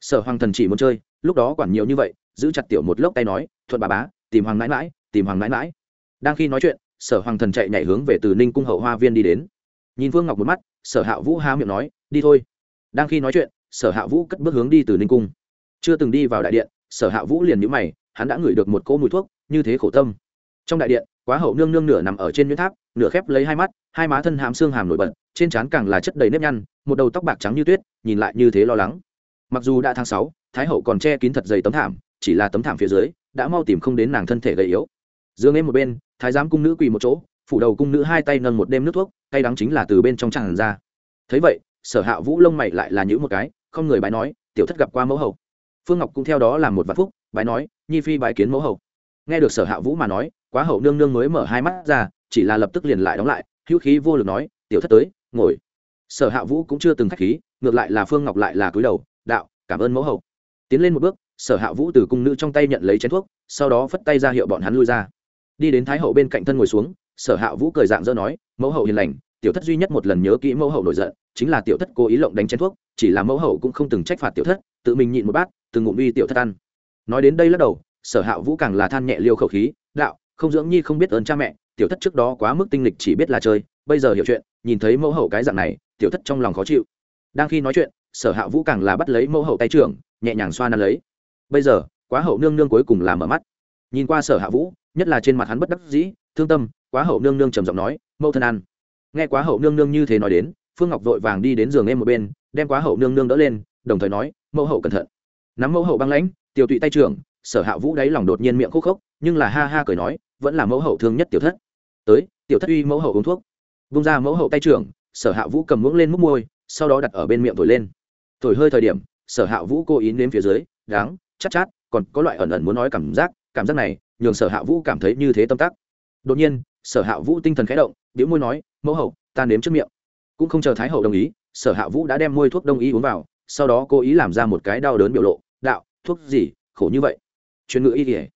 Sở hoàng thần chỉ muốn chơi, lúc đó quản nhiều như vậy, giữ chặt tiểu một lốc tay nói, thuận bà bá, tìm hoàng Nãi mãi tìm hoàng Nãi mãi đang khi nói chuyện, sở hoàng thần chạy nhảy hướng về từ ninh cung hậu hoa viên đi đến. Nhìn phương ngọc một mắt, sở hạ vũ há miệng nói, đi thôi. Đang khi nói chuyện, sở hạ vũ cất bước hướng đi từ ninh cung. Chưa từng đi vào đại điện sở hạ vũ liền nhũ mày, hắn đã ngửi được một cỗ mùi thuốc, như thế khổ tâm. Trong đại điện, quá hậu nương nương nửa nằm ở trên nhuyễn tháp, nửa khép lấy hai mắt, hai má thân hàm xương hàm nổi bật, trên trán càng là chất đầy nếp nhăn, một đầu tóc bạc trắng như tuyết, nhìn lại như thế lo lắng. Mặc dù đã tháng sáu, thái hậu còn che kín thật dày tấm thảm, chỉ là tấm thảm phía dưới, đã mau tìm không đến nàng thân thể gầy yếu. Dương em một bên, thái giám cung nữ quỳ một chỗ, phủ đầu cung nữ hai tay nâng một đêm nước thuốc, cay đắng chính là từ bên trong tràn ra. Thấy vậy, sở hạ vũ lông mày lại là những một cái, không người bái nói, tiểu thất gặp qua mẫu hậu phương ngọc cũng theo đó làm một vạn phúc, bái nói, nhi phi bái kiến mẫu hậu. Nghe được sở hạ vũ mà nói, quá hậu nương nương mới mở hai mắt ra, chỉ là lập tức liền lại đóng lại, hữu khí vô lực nói, tiểu thất tới, ngồi. Sở hạ vũ cũng chưa từng k h á c h khí, ngược lại là phương ngọc lại là cúi đầu, đạo, cảm ơn mẫu hậu. Tiến lên một bước, sở hạ vũ từ cung nữ trong tay nhận lấy chén thuốc, sau đó phất tay ra hiệu bọn hắn lui ra. Đi đến thái hậu bên cạnh thân ngồi xuống, sở hạ vũ cười dạng dỡ nói, mẫu hậu hiền lành, tiểu thất duy nhất một lần nhớ kỹ mẫu hậu nổi giận, chính là tiểu thất cố ý lộng đánh chén thuốc, chỉ là mẫu hậu cũng không từng trách phạt tiểu thất tự mình nhịn một bát, từng ngụm uy tiểu thất ăn. Nói đến đây lắc đầu, sở hạ vũ càng là than nhẹ liêu khẩu khí, đạo, không dưỡng nhi không biết ơn cha mẹ, tiểu thất trước đó quá mức tinh lịch chỉ biết là chơi, bây giờ hiểu chuyện, nhìn thấy mẫu hậu cái dạng này, tiểu thất trong lòng khó chịu. Đang khi nói chuyện, sở hạ vũ càng là bắt lấy mẫu hậu tay trưởng, nhẹ nhàng xoa nắn lấy. Bây giờ, quá hậu nương nương cuối cùng là mở mắt. Nhìn qua sở hạ vũ, nhất là trên mặt hắn bất đắc dĩ, thương tâm, quá hậu nương nương trầm giọng nói, mẫu thân ăn. Nghe quá hậu nương nương như thế nói đến, phương ngọc vội vàng đi đến giường em một bên, đem quá hậu nương nương đỡ lên, đồng thời nói mẫu hậu cẩn thận. Nắm mẫu hậu băng lãnh tiểu tụy tay trưởng sở hạ vũ đáy lòng đột nhiên miệng khúc khốc nhưng là ha ha cười nói vẫn là mẫu hậu thương nhất tiểu thất. Tới tiểu thất uy mẫu hậu uống thuốc. Vung ra mẫu hậu tay trưởng sở hạ vũ cầm muỗng lên múc môi sau đó đặt ở bên miệng thổi lên. Thổi hơi thời điểm sở hạ vũ cố ý nếm phía dưới đáng chắc chát, chát còn có loại ẩn ẩn muốn nói cảm giác cảm giác này nhường sở hạ vũ cảm thấy như thế tâm tắc. Đột nhiên sở hạ vũ tinh thần khẽ động điếu môi nói mẫu hậu ta nếm trước miệng. Cũng không chờ thái hậu đồng ý sở hạ vũ đã đem môi thuốc đông y uống vào sau đó cố ý làm ra một cái đau đớn biểu lộ, đạo, thuốc gì, khổ như vậy? Chuyên ngữ y kỉa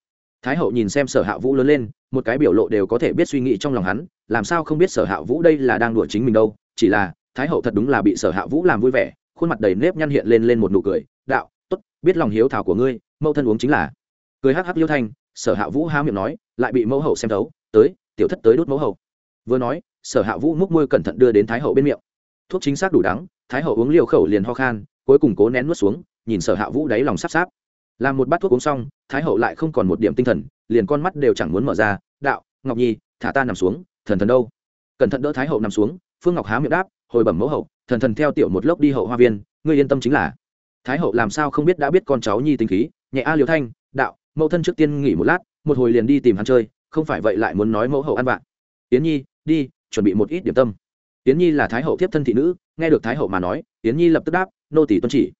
thái hậu nhìn xem sở hạ vũ lớn lên, một cái biểu lộ đều có thể biết suy nghĩ trong lòng hắn, làm sao không biết sở hạ vũ đây là đang đùa chính mình đâu, chỉ là, thái hậu thật đúng là bị sở hạ vũ làm vui vẻ, khuôn mặt đầy nếp nhăn hiện lên lên một nụ cười, đạo t ố t biết lòng hiếu thảo của ngươi, mẫu thân uống chính là. Cười hắc hắc liêu thanh, sở hạ vũ há miệng nói, lại bị mẫu hậu xem thấu, tới, tiểu thất tới đốt mẫu hậu. Vừa nói, sở hạ vũ múc môi cẩn thận đưa đến thái hậu bên miệng. Thuốc chính xác đủ đắng, thái hậu uống liều khẩu liền ho khan cuối cùng cố nén nuốt xuống, nhìn sở hạ vũ đáy lòng sắp sáp. Làm một bát thuốc uống xong, thái hậu lại không còn một điểm tinh thần, liền con mắt đều chẳng muốn mở ra, đạo, ngọc nhi, thả ta nằm xuống, thần thần đâu? Cẩn thận đỡ thái hậu nằm xuống, phương ngọc há miệng đáp, hồi bẩm mẫu hậu, thần thần theo tiểu một lốc đi hậu hoa viên, ngươi yên tâm chính là. Thái hậu làm sao không biết đã biết con cháu nhi tinh khí, nhẹ a liều thanh, đạo, mẫu thân trước tiên nghỉ một lát, một hồi liền đi tìm hắn chơi, không phải vậy lại muốn nói mẫu hậu ăn bạn yến nhi, đi, chuẩn bị một ít điểm tâm. Yến nhi là thái hậu tiếp thân thị nữ, nghe được thái hậu mà nói, yến nhi lập tức đáp nô tỷ tuân chỉ.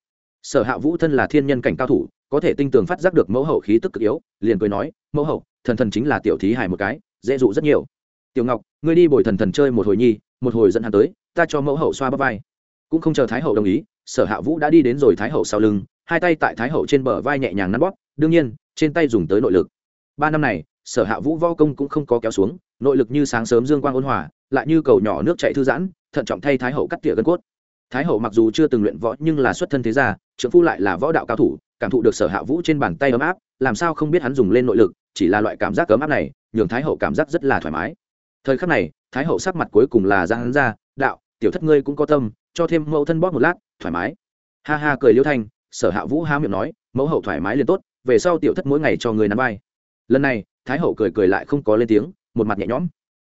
Sở hạ vũ thân là thiên nhân cảnh cao thủ, có thể tinh tường phát giác được mẫu hậu khí tức cực yếu, liền cười nói, mẫu hậu, thần thần chính là tiểu thí hài một cái, dễ dụ rất nhiều. Tiểu ngọc, ngươi đi bồi thần thần chơi một hồi nhi, một hồi dẫn hắn tới, ta cho mẫu hậu xoa bắp vai. Cũng không chờ thái hậu đồng ý, sở hạ vũ đã đi đến rồi thái hậu sau lưng, hai tay tại thái hậu trên bờ vai nhẹ nhàng nắn bóp, đương nhiên, trên tay dùng tới nội lực. Ba năm này, sở hạ vũ vo công cũng không có kéo xuống, nội lực như sáng sớm dương quang ôn hòa, lại như cầu nhỏ nước chạy thư giãn, thận trọng thay thái hậu cắt tỉa gân cốt thái hậu mặc dù chưa từng luyện võ nhưng là xuất thân thế gia, trưởng phu lại là võ đạo cao thủ, cảm thụ được sở hạ vũ trên bàn tay ấm áp, làm sao không biết hắn dùng lên nội lực, chỉ là loại cảm giác ấm áp này, nhường thái hậu cảm giác rất là thoải mái. Thời khắc này, thái hậu sắc mặt cuối cùng là ra hắn ra, đạo, tiểu thất ngươi cũng có tâm, cho thêm mẫu thân bóp một lát, thoải mái. Ha ha cười liêu thanh, sở hạ vũ há miệng nói, mẫu hậu thoải mái liền tốt, về sau tiểu thất mỗi ngày cho người nắm vai. Lần này, thái hậu cười cười lại không có lên tiếng, một mặt nhẹ nhõm.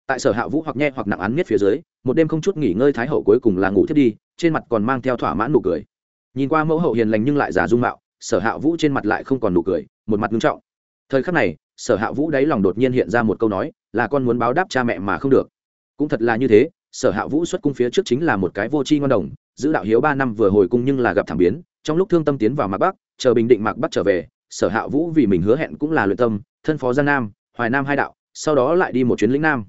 Tại sở hạ vũ hoặc nhẹ hoặc nặng án miết phía dưới một đêm không chút nghỉ ngơi thái hậu cuối cùng là ngủ thiết đi, trên mặt còn mang theo thỏa mãn nụ cười. Nhìn qua mẫu hậu hiền lành nhưng lại giả dung mạo, sở hạ vũ trên mặt lại không còn nụ cười, một mặt nghiêm trọng. Thời khắc này, sở hạ vũ đáy lòng đột nhiên hiện ra một câu nói, là con muốn báo đáp cha mẹ mà không được. Cũng thật là như thế, sở hạ vũ xuất cung phía trước chính là một cái vô tri ngon đồng, giữ đạo hiếu ba năm vừa hồi cung nhưng là gặp thảm biến, trong lúc thương tâm tiến vào mạc bắc, chờ bình định mạc bắc trở về, sở hạ vũ vì mình hứa hẹn cũng là luyện tâm, thân phó giang nam, hoài nam hai đạo, sau đó lại đi một chuyến lĩnh nam.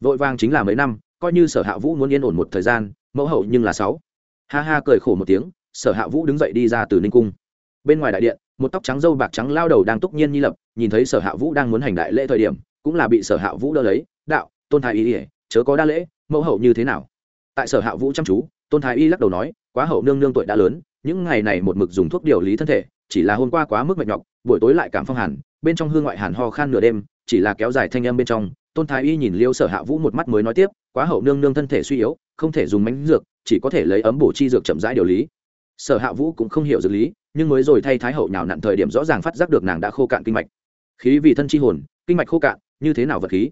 Vội vàng chính là mấy năm coi như sở hạ vũ muốn yên ổn một thời gian, mẫu hậu nhưng là sáu. Ha ha cười khổ một tiếng, sở hạ vũ đứng dậy đi ra từ ninh cung. Bên ngoài đại điện, một tóc trắng dâu bạc trắng lao đầu đang túc nhiên nhi lập, nhìn thấy sở hạ vũ đang muốn hành đại lễ thời điểm, cũng là bị sở hạ vũ đỡ lấy, đạo, tôn thái y ỉa chớ có đa lễ, mẫu hậu như thế nào? Tại sở hạ vũ chăm chú, tôn thái y lắc đầu nói, quá hậu nương nương tuổi đã lớn, những ngày này một mực dùng thuốc điều lý thân thể, chỉ là hôm qua quá mức mệt nhọc, buổi tối lại cảm phong hàn, bên trong hương ngoại hàn ho khan nửa đêm, chỉ là kéo dài thanh âm bên trong. Tôn thái y nhìn liêu sở hạ vũ một mắt mới nói tiếp quá hậu nương nương thân thể suy yếu, không thể dùng mánh dược, chỉ có thể lấy ấm bổ chi dược chậm rãi điều lý. Sở hạ vũ cũng không hiểu dược lý, nhưng mới rồi thay thái hậu nhào nặn thời điểm rõ ràng phát giác được nàng đã khô cạn kinh mạch. Khí vì thân chi hồn, kinh mạch khô cạn, như thế nào vật khí?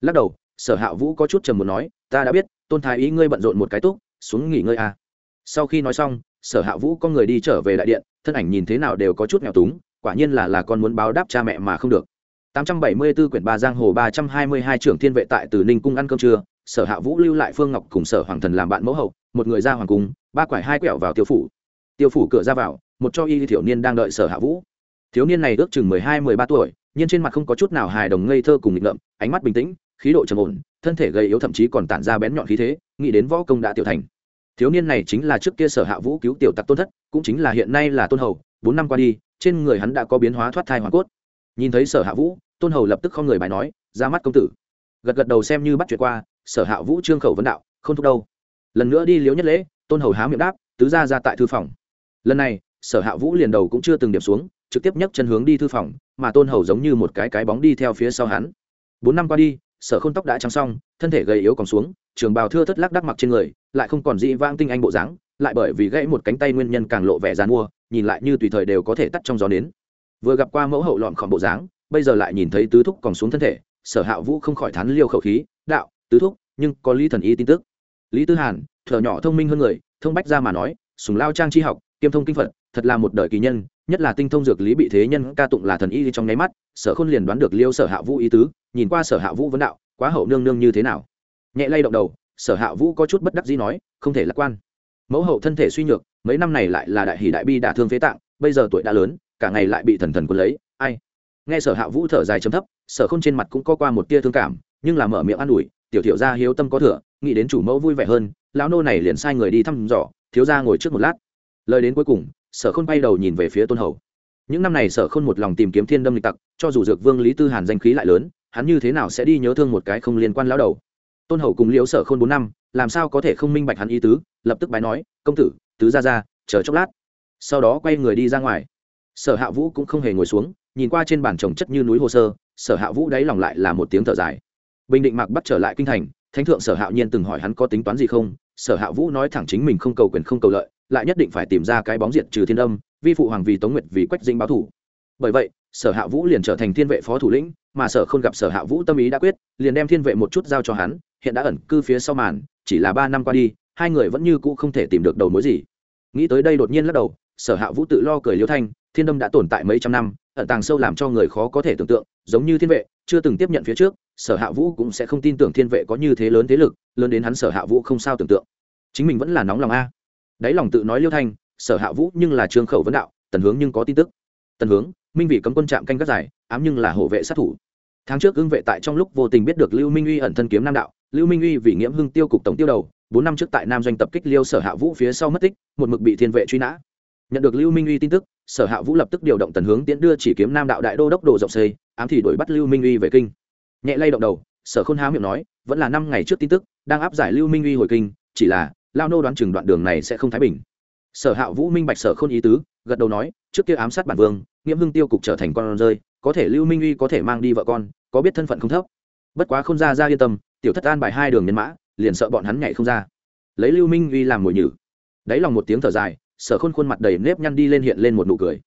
Lắc đầu, sở hạ vũ có chút trầm muốn nói, ta đã biết, tôn thái ý ngươi bận rộn một cái túc, xuống nghỉ ngơi à. sau khi nói xong, sở hạ vũ con người đi trở về đại điện, thân ảnh nhìn thế nào đều có chút nghèo túng, quả nhiên là là con muốn báo đáp cha mẹ mà không được. 874 quyển ba giang hồ 322 trưởng thiên vệ tại từ ninh cung ăn cơm trưa sở hạ vũ lưu lại phương ngọc cùng sở hoàng thần làm bạn mẫu hậu, một người ra hoàng cung, ba quải hai quẹo vào tiêu phủ. Tiêu phủ cửa ra vào, một cho y thiểu niên đang đợi sở hạ vũ. Thiếu niên này ước chừng mười hai, mười ba tuổi, nhưng trên mặt không có chút nào hài đồng ngây thơ cùng nghịch ngợm, ánh mắt bình tĩnh, khí độ trầm ổn, thân thể gầy yếu thậm chí còn tản ra bén nhọn khí thế, nghĩ đến võ công đã tiểu thành. Thiếu niên này chính là trước kia sở hạ vũ cứu tiểu tặc tôn thất, cũng chính là hiện nay là tôn hầu, bốn năm qua đi, trên người hắn đã có biến hóa thoát thai hoàn cốt. Nhìn thấy sở hạ vũ, tôn hầu lập tức không người bài nói, ra mắt công tử. Gật gật đầu xem như bắt chuyện qua sở hạ vũ trương khẩu vấn đạo không thúc đâu? Lần nữa đi liếu nhất lễ, tôn hầu há miệng đáp, tứ ra ra tại thư phòng. Lần này, sở hạ vũ liền đầu cũng chưa từng điểm xuống, trực tiếp nhấc chân hướng đi thư phòng, mà tôn hầu giống như một cái cái bóng đi theo phía sau hắn. Bốn năm qua đi, sở k h ô n tóc đã trắng xong thân thể gầy yếu còn xuống, trường bào thưa thất lắc đắc mặc trên người, lại không còn dị vang tinh anh bộ dáng, lại bởi vì gãy một cánh tay nguyên nhân càng lộ vẻ dàn mua nhìn lại như tùy thời đều có thể tắt trong gió nến. Vừa gặp qua mẫu hậu lọn khỏm bộ dáng, bây giờ lại nhìn thấy tứ thúc còn xuống thân thể, sở hạ vũ không khỏi thắn liêu khẩu khí, đạo, tứ thúc nhưng có lý thần y tin tức. Lý tư hàn, thở nhỏ thông minh hơn người, thông bách ra mà nói, sùng lao trang tri học, kiêm thông kinh phật, thật là một đời kỳ nhân, nhất là tinh thông dược lý bị thế nhân ca tụng là thần y trong nháy mắt, sở khôn liền đoán được liêu sở hạ vũ ý tứ, nhìn qua sở hạ vũ vấn đạo, quá hậu nương nương như thế nào? Nhẹ lay động đầu, sở hạ vũ có chút bất đắc dĩ nói, không thể lạc quan. Mẫu hậu thân thể suy nhược, mấy năm này lại là đại hỷ đại bi đả thương phế tạng, bây giờ tuổi đã lớn, cả ngày lại bị thần thần quân lấy, ai? Nghe sở hạ vũ thở dài chấm thấp, sở khôn trên mặt cũng có qua một tia thương cảm, nhưng là mở miệng an ủi tiểu tiểu gia hiếu tâm có thừa, nghĩ đến chủ mẫu vui vẻ hơn, lão nô này liền sai người đi thăm dò, thiếu gia ngồi trước một lát. Lời đến cuối cùng, sở khôn bay đầu nhìn về phía tôn hầu. Những năm này sở khôn một lòng tìm kiếm thiên đâm lịch tặc, cho dù dược vương lý tư hàn danh khí lại lớn, hắn như thế nào sẽ đi nhớ thương một cái không liên quan lão đầu? Tôn hầu cùng liễu sở khôn bốn năm, làm sao có thể không minh bạch hắn ý tứ, lập tức bái nói, công tử, tứ ra ra chờ chốc lát. Sau đó quay người đi ra ngoài. Sở hạ vũ cũng không hề ngồi xuống, nhìn qua trên bàn trồng chất như núi hồ sơ, sở hạ vũ đáy lòng lại là một tiếng thở dài bình định Mạc bắt trở lại kinh thành, thánh thượng sở hạo nhiên từng hỏi hắn có tính toán gì không? Sở hạ vũ nói thẳng chính mình không cầu quyền, không cầu lợi, lại nhất định phải tìm ra cái bóng diệt trừ thiên âm, vi phụ hoàng vì tống nguyệt vì quách dinh báo thủ. Bởi vậy, sở hạ vũ liền trở thành thiên vệ phó thủ lĩnh, mà sở không gặp sở hạ vũ tâm ý đã quyết, liền đem thiên vệ một chút giao cho hắn, hiện đã ẩn cư phía sau màn, chỉ là ba năm qua đi, hai người vẫn như cũ không thể tìm được đầu mối gì. Nghĩ tới đây đột nhiên lắc đầu, sở hạ vũ tự lo cười liêu thanh, thiên đâm đã tồn tại mấy trăm năm, ẩn tàng sâu làm cho người khó có thể tưởng tượng, giống như thiên vệ, chưa từng tiếp nhận phía trước sở hạ vũ cũng sẽ không tin tưởng thiên vệ có như thế lớn thế lực, lớn đến hắn sở hạ vũ không sao tưởng tượng. Chính mình vẫn là nóng lòng a. Đáy lòng tự nói liêu thanh, sở hạ vũ nhưng là trương khẩu vấn đạo, tần hướng nhưng có tin tức. Tần hướng, minh vị cấm quân trạm canh gác dài ám nhưng là hộ vệ sát thủ. Tháng trước ưng vệ tại trong lúc vô tình biết được lưu minh uy ẩn thân kiếm nam đạo, lưu minh uy vì nghiễm hưng tiêu cục tổng tiêu đầu, bốn năm trước tại nam doanh tập kích liêu sở hạ vũ phía sau mất tích, một mực bị thiên vệ truy nã. Nhận được lưu minh uy tin tức, sở hạ vũ lập tức điều động tần hướng tiến đưa chỉ kiếm nam đạo đại đô đốc đồ rộng xây, ám thì đuổi bắt lưu minh uy về kinh nhẹ lay động đầu, sở khôn há miệng nói, vẫn là năm ngày trước tin tức, đang áp giải lưu minh uy hồi kinh, chỉ là, lao nô đoán chừng đoạn đường này sẽ không thái bình. Sở hạ vũ minh bạch sở khôn ý tứ, gật đầu nói, trước kia ám sát bản vương nghiễm hưng tiêu cục trở thành con rơi, có thể lưu minh uy có thể mang đi vợ con, có biết thân phận không thấp. Bất quá không ra ra yên tâm, tiểu thất an bài hai đường nhân mã, liền sợ bọn hắn nhảy không ra. Lấy lưu minh uy làm mồi nhử. Đáy lòng một tiếng thở dài, sở khôn khuôn mặt đầy nếp nhăn đi lên hiện lên một nụ cười.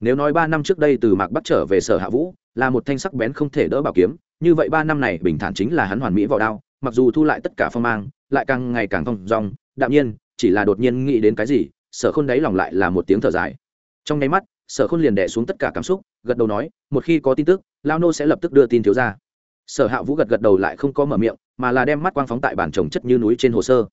Nếu nói ba năm trước đây từ mạc bắc trở về sở hạ vũ, là một thanh sắc bén không thể đỡ bảo kiếm như vậy ba năm này bình thản chính là hắn hoàn mỹ vào đao, mặc dù thu lại tất cả phong mang, lại càng ngày càng thong dong, đạm nhiên, chỉ là đột nhiên nghĩ đến cái gì, sở khôn đáy lòng lại là một tiếng thở dài. Trong nháy mắt, sở khôn liền đẻ xuống tất cả cảm xúc, gật đầu nói, một khi có tin tức lao nô sẽ lập tức đưa tin thiếu ra sở hạ vũ gật gật đầu lại không có mở miệng, mà là đem mắt quang phóng tại bản trồng chất như núi trên hồ sơ.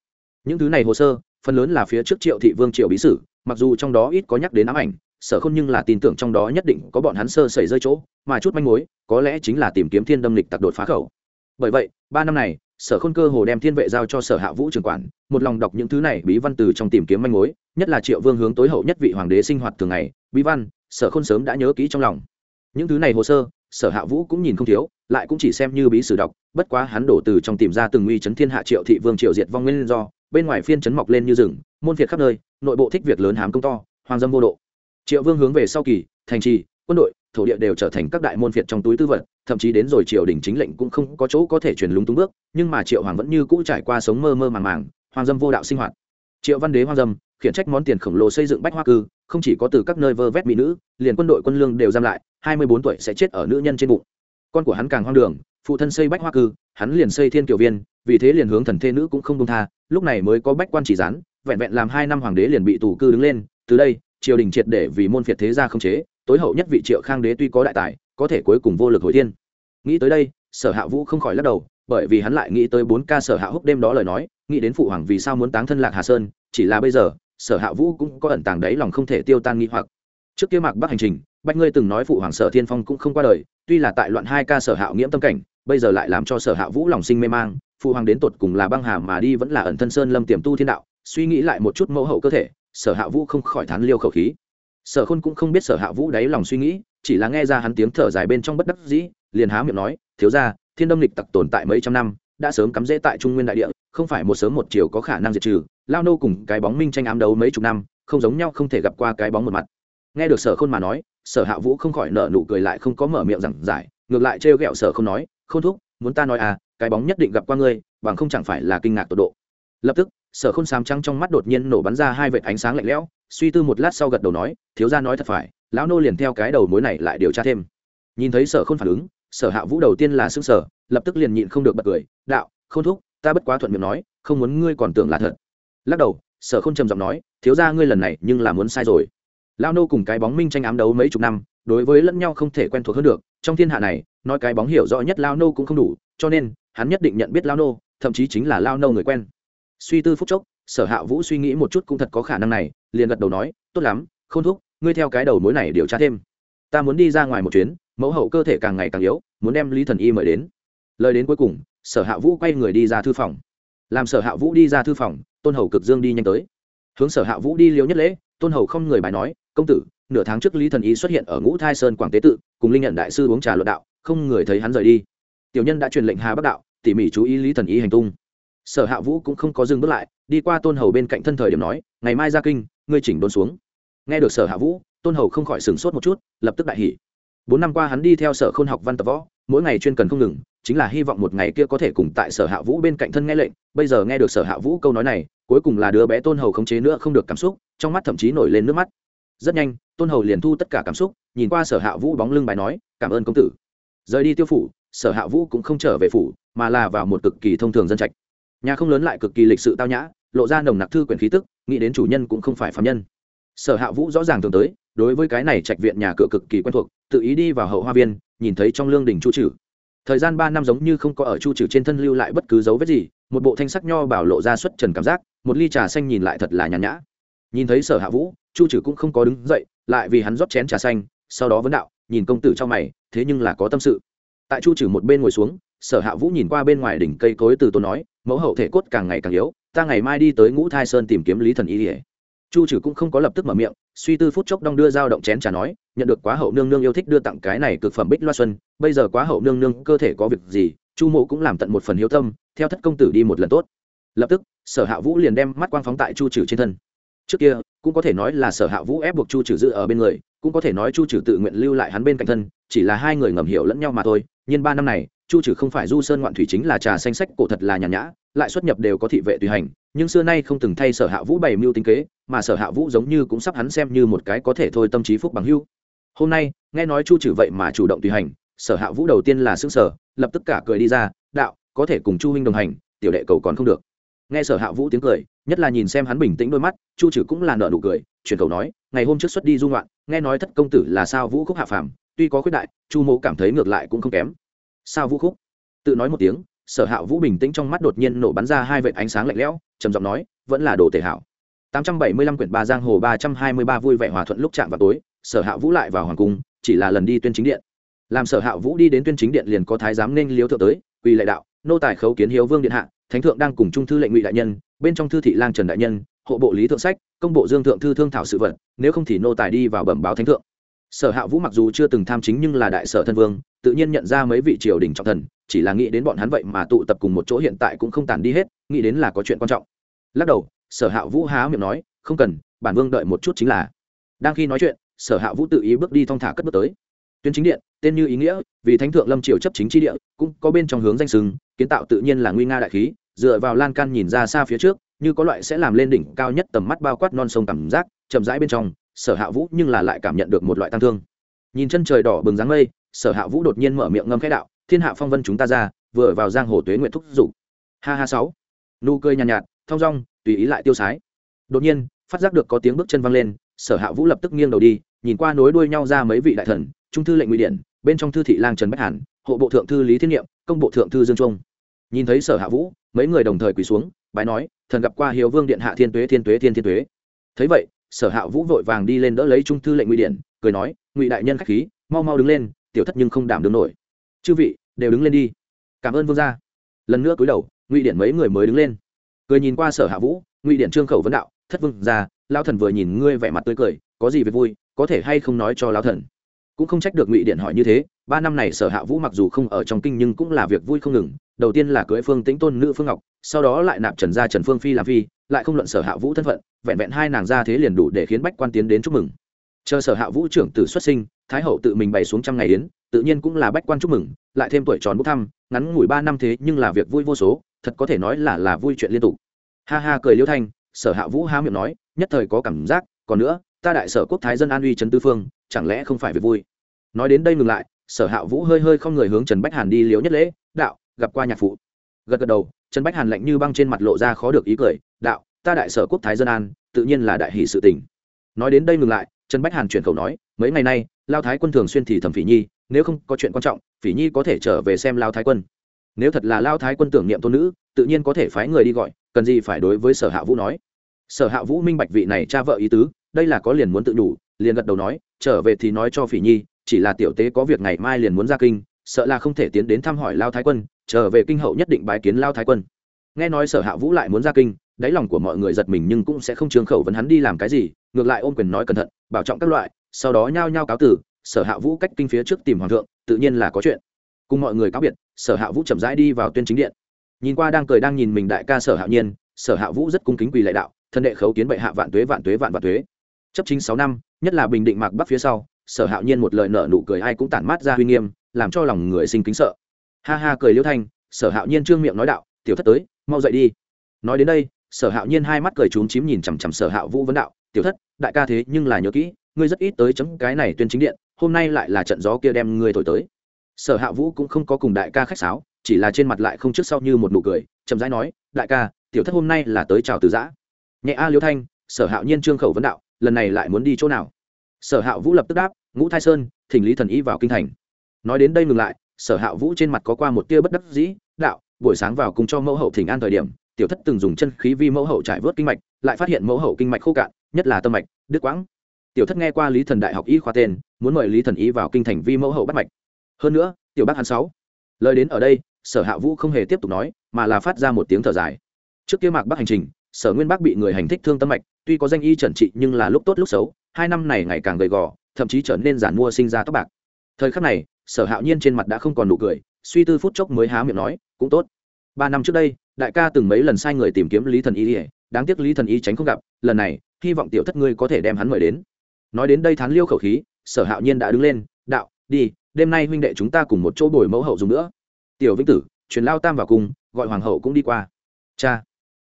Những thứ này hồ sơ, phần lớn là phía trước triệu thị vương triệu bí sử, mặc dù trong đó ít có nhắc đến ám ảnh sở khôn nhưng là tin tưởng trong đó nhất định có bọn hắn sơ sẩy rơi chỗ, mà chút manh mối, có lẽ chính là tìm kiếm thiên đâm lịch tặc đột phá khẩu. Bởi vậy, ba năm này, sở khôn cơ hồ đem thiên vệ giao cho sở hạ vũ trường quản, một lòng đọc những thứ này bí văn từ trong tìm kiếm manh mối, nhất là triệu vương hướng tối hậu nhất vị hoàng đế sinh hoạt thường ngày, bí văn, sở khôn sớm đã nhớ kỹ trong lòng. Những thứ này hồ sơ, sở hạ vũ cũng nhìn không thiếu, lại cũng chỉ xem như bí sử đọc, bất quá hắn đổ từ trong tìm ra từng uy chấn thiên hạ triệu thị vương triệu diệt vong nguyên do, bên ngoài phiên chấn mọc lên như rừng, môn việt khắp nơi, nội bộ thích việc lớn hám công to hoàng dâm vô độ triệu vương hướng về sau kỳ, thành trì, quân đội, thổ địa đều trở thành các đại môn phiệt trong túi tư vật, thậm chí đến rồi triều đình chính lệnh cũng không có chỗ có thể truyền lúng túng bước, nhưng mà triệu hoàng vẫn như cũ trải qua sống mơ mơ màng màng hoàng dâm vô đạo sinh hoạt. Triệu văn đế hoàng dâm, khiển trách món tiền khổng lồ xây dựng bách hoa cư, không chỉ có từ các nơi vơ vét mỹ nữ, liền quân đội quân lương đều giam lại, hai mươi bốn tuổi sẽ chết ở nữ nhân trên bụng. Con của hắn càng hoang đường, phụ thân xây bách hoa cư, hắn liền xây thiên kiều viên, vì thế liền hướng thần thê nữ cũng không công tha, lúc này mới có bách quan chỉ gián, vẹn vẹn làm hai năm hoàng đế liền bị tù cư đứng lên, từ đây triều đình triệt để vì môn phiệt thế gia không chế, tối hậu nhất vị triệu khang đế tuy có đại tài, có thể cuối cùng vô lực hồi thiên. Nghĩ tới đây, sở hạ vũ không khỏi lắc đầu, bởi vì hắn lại nghĩ tới bốn ca sở hạ húc đêm đó lời nói, nghĩ đến phụ hoàng vì sao muốn táng thân lạc hà sơn, chỉ là bây giờ, sở hạ vũ cũng có ẩn tàng đấy lòng không thể tiêu tan nghi hoặc. Trước kia mạc bắc hành trình, bách ngươi từng nói phụ hoàng sở thiên phong cũng không qua đời, tuy là tại loạn hai ca sở hạ nghiễm tâm cảnh, bây giờ lại làm cho sở hạ vũ lòng sinh mê mang, phụ hoàng đến tột cùng là băng hà mà đi vẫn là ẩn thân sơn lâm tiềm tu thiên đạo, suy nghĩ lại một chút mẫu hậu cơ thể sở hạ vũ không khỏi thán liêu khẩu khí. Sở khôn cũng không biết sở hạ vũ đáy lòng suy nghĩ, chỉ là nghe ra hắn tiếng thở dài bên trong bất đắc dĩ, liền há miệng nói, thiếu ra thiên đâm lịch tặc tồn tại mấy trăm năm, đã sớm cắm rễ tại trung nguyên đại địa, không phải một sớm một chiều có khả năng diệt trừ, lao nô cùng cái bóng minh tranh ám đấu mấy chục năm, không giống nhau không thể gặp qua cái bóng một mặt. Nghe được sở khôn mà nói, sở hạ vũ không khỏi nợ nụ cười lại không có mở miệng giảng giải, ngược lại trêu ghẹo sở không nói không thúc, muốn ta nói à cái bóng nhất định gặp qua ngươi, bằng không chẳng phải là kinh ngạc tột độ. Lập tức sở khôn sám trắng trong mắt đột nhiên nổ bắn ra hai vệt ánh sáng lạnh lẽo, suy tư một lát sau gật đầu nói, thiếu gia nói thật phải, lão nô liền theo cái đầu mối này lại điều tra thêm. Nhìn thấy sở khôn phản ứng, sở hạ vũ đầu tiên là xương sở lập tức liền nhịn không được bật cười, đạo không thúc, ta bất quá thuận miệng nói, không muốn ngươi còn tưởng là thật. Lắc đầu, sở khôn trầm giọng nói, thiếu gia ngươi lần này nhưng là muốn sai rồi. Lão nô cùng cái bóng minh tranh ám đấu mấy chục năm, đối với lẫn nhau không thể quen thuộc hơn được, trong thiên hạ này, nói cái bóng hiểu rõ nhất lao nô cũng không đủ, cho nên, hắn nhất định nhận biết lao nô, thậm chí chính là lao nô người quen suy tư phúc chốc, sở hạ vũ suy nghĩ một chút cũng thật có khả năng này, liền gật đầu nói, tốt lắm không thúc, ngươi theo cái đầu mối này điều tra thêm. Ta muốn đi ra ngoài một chuyến, mẫu hậu cơ thể càng ngày càng yếu, muốn đem lý thần y mời đến. Lời đến cuối cùng, sở hạ vũ quay người đi ra thư phòng. Làm sở hạ vũ đi ra thư phòng, tôn hầu cực dương đi nhanh tới. Hướng sở hạ vũ đi liêu nhất lễ, tôn hầu không người bài nói, công tử, nửa tháng trước lý thần y xuất hiện ở ngũ thai sơn quảng tế tự, cùng linh nhận đại sư uống trà luận đạo, không người thấy hắn rời đi. Tiểu nhân đã truyền lệnh hà bắc đạo, tỉ mỉ chú ý lý thần y hành tung sở hạ vũ cũng không có dừng bước lại, đi qua tôn hầu bên cạnh thân thời điểm nói, ngày mai ra kinh, ngươi chỉnh đốn xuống. Nghe được sở hạ vũ, tôn hầu không khỏi sửng sốt một chút, lập tức đại hỉ. Bốn năm qua hắn đi theo sở khôn học văn tập võ, mỗi ngày chuyên cần không ngừng, chính là hy vọng một ngày kia có thể cùng tại sở hạ vũ bên cạnh thân nghe lệnh. Bây giờ nghe được sở hạ vũ câu nói này, cuối cùng là đứa bé tôn hầu khống chế nữa không được cảm xúc, trong mắt thậm chí nổi lên nước mắt. Rất nhanh, tôn hầu liền thu tất cả cảm xúc, nhìn qua sở hạ vũ bóng lưng bài nói, cảm ơn công tử. Rời đi tiêu phủ, sở hạ vũ cũng không trở về phủ, mà là vào một cực kỳ thông thường dân trạch nhà không lớn lại cực kỳ lịch sự tao nhã, lộ ra nồng nặc thư quyển khí tức, nghĩ đến chủ nhân cũng không phải phạm nhân. Sở hạ vũ rõ ràng thường tới, đối với cái này trạch viện nhà cửa cực kỳ quen thuộc, tự ý đi vào hậu hoa viên, nhìn thấy trong lương đình chu trừ. Thời gian ba năm giống như không có ở chu trừ trên thân lưu lại bất cứ dấu vết gì, một bộ thanh sắc nho bảo lộ ra xuất trần cảm giác, một ly trà xanh nhìn lại thật là nhàn nhã. Nhìn thấy sở hạ vũ, chu trừ cũng không có đứng dậy, lại vì hắn rót chén trà xanh, sau đó vấn đạo, nhìn công tử trong mày, thế nhưng là có tâm sự. Tại chu trừ một bên ngồi xuống, sở hạ vũ nhìn qua bên ngoài đỉnh cây cối từ tôi nói mẫu hậu thể cốt càng ngày càng yếu, ta ngày mai đi tới ngũ thai sơn tìm kiếm lý thần y ỉa chu trừ cũng không có lập tức mở miệng, suy tư phút chốc đong đưa dao động chén trà nói, nhận được quá hậu nương nương yêu thích đưa tặng cái này cực phẩm bích loa xuân, bây giờ quá hậu nương nương cơ thể có việc gì, chu mộ cũng làm tận một phần hiếu tâm, theo thất công tử đi một lần tốt. Lập tức, sở hạ vũ liền đem mắt quang phóng tại chu trừ trên thân. Trước kia, cũng có thể nói là sở hạ vũ ép buộc chu trừ giữ ở bên người, cũng có thể nói chu trừ tự nguyện lưu lại hắn bên cạnh thân, chỉ là hai người ngầm hiểu lẫn nhau mà thôi, nhưng ba năm này chu trừ không phải du sơn ngoạn thủy chính là trà xanh sách, cổ thật là nhàn nhã, lại xuất nhập đều có thị vệ tùy hành, nhưng xưa nay không từng thay sở hạ vũ bày mưu tính kế, mà sở hạ vũ giống như cũng sắp hắn xem như một cái có thể thôi tâm trí phúc bằng hưu hôm nay, nghe nói chu trừ vậy mà chủ động tùy hành, sở hạ vũ đầu tiên là xương sở lập tức cả cười đi ra, đạo, có thể cùng chu huynh đồng hành, tiểu đệ cầu còn không được. Nghe sở hạ vũ tiếng cười, nhất là nhìn xem hắn bình tĩnh đôi mắt, chu trừ cũng là nợ nụ cười truyền cầu nói, ngày hôm trước xuất đi dung loạn nghe nói thất công tử là sao vũ khúc hạ phàm, tuy có khuyết đại, chu mộ cảm thấy ngược lại cũng không kém sao vũ khúc? Tự nói một tiếng, sở hạ vũ bình tĩnh trong mắt đột nhiên nổ bắn ra hai vệt ánh sáng lạnh lẽo, trầm giọng nói, vẫn là đồ tể hảo. 875 quyển ba giang hồ 323 vui vẻ hòa thuận lúc chạm vào tối, sở hạ vũ lại vào hoàng cung, chỉ là lần đi tuyên chính điện. Làm sở hạ vũ đi đến tuyên chính điện liền có thái giám nên liếu thượng tới, quỳ lệ đạo, nô tài khấu kiến hiếu vương điện hạ, thánh thượng đang cùng trung thư lệnh ngụy đại nhân, bên trong thư thị lang trần đại nhân, hộ bộ lý thượng sách, công bộ dương thượng thư thương thảo sự vật, nếu không thì nô tài đi vào bẩm báo thánh thượng sở hạ vũ mặc dù chưa từng tham chính nhưng là đại sở thân vương, tự nhiên nhận ra mấy vị triều đình trọng thần, chỉ là nghĩ đến bọn hắn vậy mà tụ tập cùng một chỗ hiện tại cũng không tàn đi hết, nghĩ đến là có chuyện quan trọng. Lắc đầu, sở hạ vũ há miệng nói, không cần, bản vương đợi một chút chính là. Đang khi nói chuyện, sở hạ vũ tự ý bước đi thong thả cất bước tới. Tuyến chính điện, tên như ý nghĩa, vì thánh thượng lâm triều chấp chính tri địa, cũng có bên trong hướng danh sừng kiến tạo tự nhiên là nguy nga đại khí, dựa vào lan can nhìn ra xa phía trước, như có loại sẽ làm lên đỉnh cao nhất tầm mắt bao quát non sông cảm giác, chậm rãi bên trong sở hạ vũ nhưng là lại cảm nhận được một loại tăng thương. Nhìn chân trời đỏ bừng dáng mây sở hạ vũ đột nhiên mở miệng ngâm khẽ đạo thiên hạ phong vân chúng ta ra vừa vào giang hồ tuế nguyện thúc dục. Ha ha sáu. Nụ cười nhàn nhạt, nhạt thong dong tùy ý lại tiêu sái. Đột nhiên phát giác được có tiếng bước chân văng lên sở hạ vũ lập tức nghiêng đầu đi nhìn qua nối đuôi nhau ra mấy vị đại thần trung thư lệnh ngụy điện bên trong thư thị lang trần bách hàn hộ bộ thượng thư lý thiên niệm, công bộ thượng thư dương trung. Nhìn thấy sở hạ vũ mấy người đồng thời quỳ xuống bái nói thần gặp qua hiếu vương điện hạ thiên tuế thiên tuế thiên thiên tuế. Thấy vậy sở hạ vũ vội vàng đi lên đỡ lấy trung thư lệnh ngụy điển, cười nói, ngụy đại nhân khách khí, mau mau đứng lên, tiểu thất nhưng không đảm đứng nổi. Chư vị, đều đứng lên đi. Cảm ơn vương gia. Lần nữa cúi đầu, ngụy điển mấy người mới đứng lên. Cười nhìn qua sở hạ vũ, ngụy điển trương khẩu vấn đạo, thất vương gia lao thần vừa nhìn ngươi vẻ mặt tươi cười, có gì về vui, có thể hay không nói cho lao thần? Cũng không trách được ngụy điển hỏi như thế ba năm này sở hạ vũ mặc dù không ở trong kinh nhưng cũng là việc vui không ngừng. Đầu tiên là cưới phương tĩnh tôn nữ phương ngọc, sau đó lại nạp trần gia trần phương phi làm phi, lại không luận sở hạ vũ thân phận, vẹn vẹn hai nàng ra thế liền đủ để khiến bách quan tiến đến chúc mừng. Chờ sở hạ vũ trưởng tử xuất sinh, thái hậu tự mình bày xuống trăm ngày yến, tự nhiên cũng là bách quan chúc mừng, lại thêm tuổi tròn bốc thăm, ngắn ngủi ba năm thế nhưng là việc vui vô số, thật có thể nói là là vui chuyện liên tục. Ha ha cười liêu thanh, sở hạ vũ há miệng nói, nhất thời có cảm giác, còn nữa, ta đại sở quốc thái dân an uy trấn tư phương, chẳng lẽ không phải việc vui? Nói đến đây ngừng lại sở hạ vũ hơi hơi không người hướng trần bách hàn đi liếu nhất lễ, đạo, gặp qua nhạc phụ. Gật gật đầu, trần bách hàn lạnh như băng trên mặt lộ ra khó được ý cười, đạo, ta đại sở quốc thái dân an, tự nhiên là đại hỷ sự tình. Nói đến đây ngừng lại, trần bách hàn chuyển khẩu nói, mấy ngày nay, lao thái quân thường xuyên thì thẩm phỉ nhi, nếu không có chuyện quan trọng, phỉ nhi có thể trở về xem lao thái quân. Nếu thật là lao thái quân tưởng niệm tôn nữ, tự nhiên có thể phái người đi gọi, cần gì phải đối với sở hạ vũ nói. Sở hạ vũ minh bạch vị này cha vợ ý tứ, đây là có liền muốn tự đủ, liền gật đầu nói, trở về thì nói cho phỉ nhi chỉ là tiểu tế có việc ngày mai liền muốn ra kinh, sợ là không thể tiến đến thăm hỏi lao thái quân, trở về kinh hậu nhất định bái kiến lao thái quân. Nghe nói sở hạ vũ lại muốn ra kinh, đáy lòng của mọi người giật mình nhưng cũng sẽ không trường khẩu vấn hắn đi làm cái gì, ngược lại ôm quyền nói cẩn thận, bảo trọng các loại, sau đó nhao nhao cáo tử sở hạ vũ cách kinh phía trước tìm hoàng thượng, tự nhiên là có chuyện. Cùng mọi người cáo biệt, sở hạ vũ chậm rãi đi vào tuyên chính điện. Nhìn qua đang cười đang nhìn mình đại ca sở hạ nhiên, sở hạ vũ rất cung kính quỳ lệ đạo, thân đệ khấu kiến bệ hạ vạn tuế vạn tuế vạn vạn tuế. Chấp chính sáu năm, nhất là bình định mạc bắc phía sau sở Hạo nhiên một lời nở nụ cười ai cũng tản mát ra uy nghiêm, làm cho lòng người sinh kính sợ. Ha ha cười liễu thanh, sở Hạo nhiên trương miệng nói đạo, tiểu thất tới, mau dậy đi. Nói đến đây, sở hạo nhiên hai mắt cười trúng chím nhìn chằm chằm sở hạo vũ vấn đạo, tiểu thất, đại ca thế nhưng là nhớ kỹ, ngươi rất ít tới chấm cái này tuyên chính điện, hôm nay lại là trận gió kia đem ngươi thổi tới. Sở hạ vũ cũng không có cùng đại ca khách sáo, chỉ là trên mặt lại không trước sau như một nụ cười, chậm rãi nói, đại ca, tiểu thất hôm nay là tới chào từ giã. Nhẹ a liêu thanh, sở hạo nhiên trương khẩu vấn đạo, lần này lại muốn đi chỗ nào? Sở hạo vũ lập tức đáp, ngũ thái sơn, thỉnh lý thần y vào kinh thành. Nói đến đây ngừng lại, sở hạo vũ trên mặt có qua một tia bất đắc dĩ, đạo, buổi sáng vào cùng cho mẫu hậu thỉnh an thời điểm, tiểu thất từng dùng chân khí vi mẫu hậu trải vớt kinh mạch, lại phát hiện mẫu hậu kinh mạch khô cạn, nhất là tâm mạch, đứt quãng. Tiểu thất nghe qua lý thần đại học y khoa tên, muốn mời lý thần y vào kinh thành vi mẫu hậu bắt mạch. Hơn nữa, tiểu bác hắn sáu. Lời đến ở đây, sở hạ vũ không hề tiếp tục nói, mà là phát ra một tiếng thở dài. Trước kia mạc bắc hành trình, sở nguyên bắc bị người hành thích thương tâm mạch, tuy có danh y chẩn trị nhưng là lúc tốt lúc xấu hai năm này ngày càng gầy gò, thậm chí trở nên giản mua sinh ra tóc bạc. Thời khắc này, sở hạo nhiên trên mặt đã không còn nụ cười, suy tư phút chốc mới há miệng nói, cũng tốt. Ba năm trước đây, đại ca từng mấy lần sai người tìm kiếm lý thần y ỉa đáng tiếc lý thần y tránh không gặp, lần này, hy vọng tiểu thất ngươi có thể đem hắn mời đến. Nói đến đây thán liêu khẩu khí, sở hạo nhiên đã đứng lên, đạo, đi, đêm nay huynh đệ chúng ta cùng một chỗ bồi mẫu hậu dùng nữa. Tiểu vĩnh tử, truyền lao tam vào cùng, gọi hoàng hậu cũng đi qua. Cha.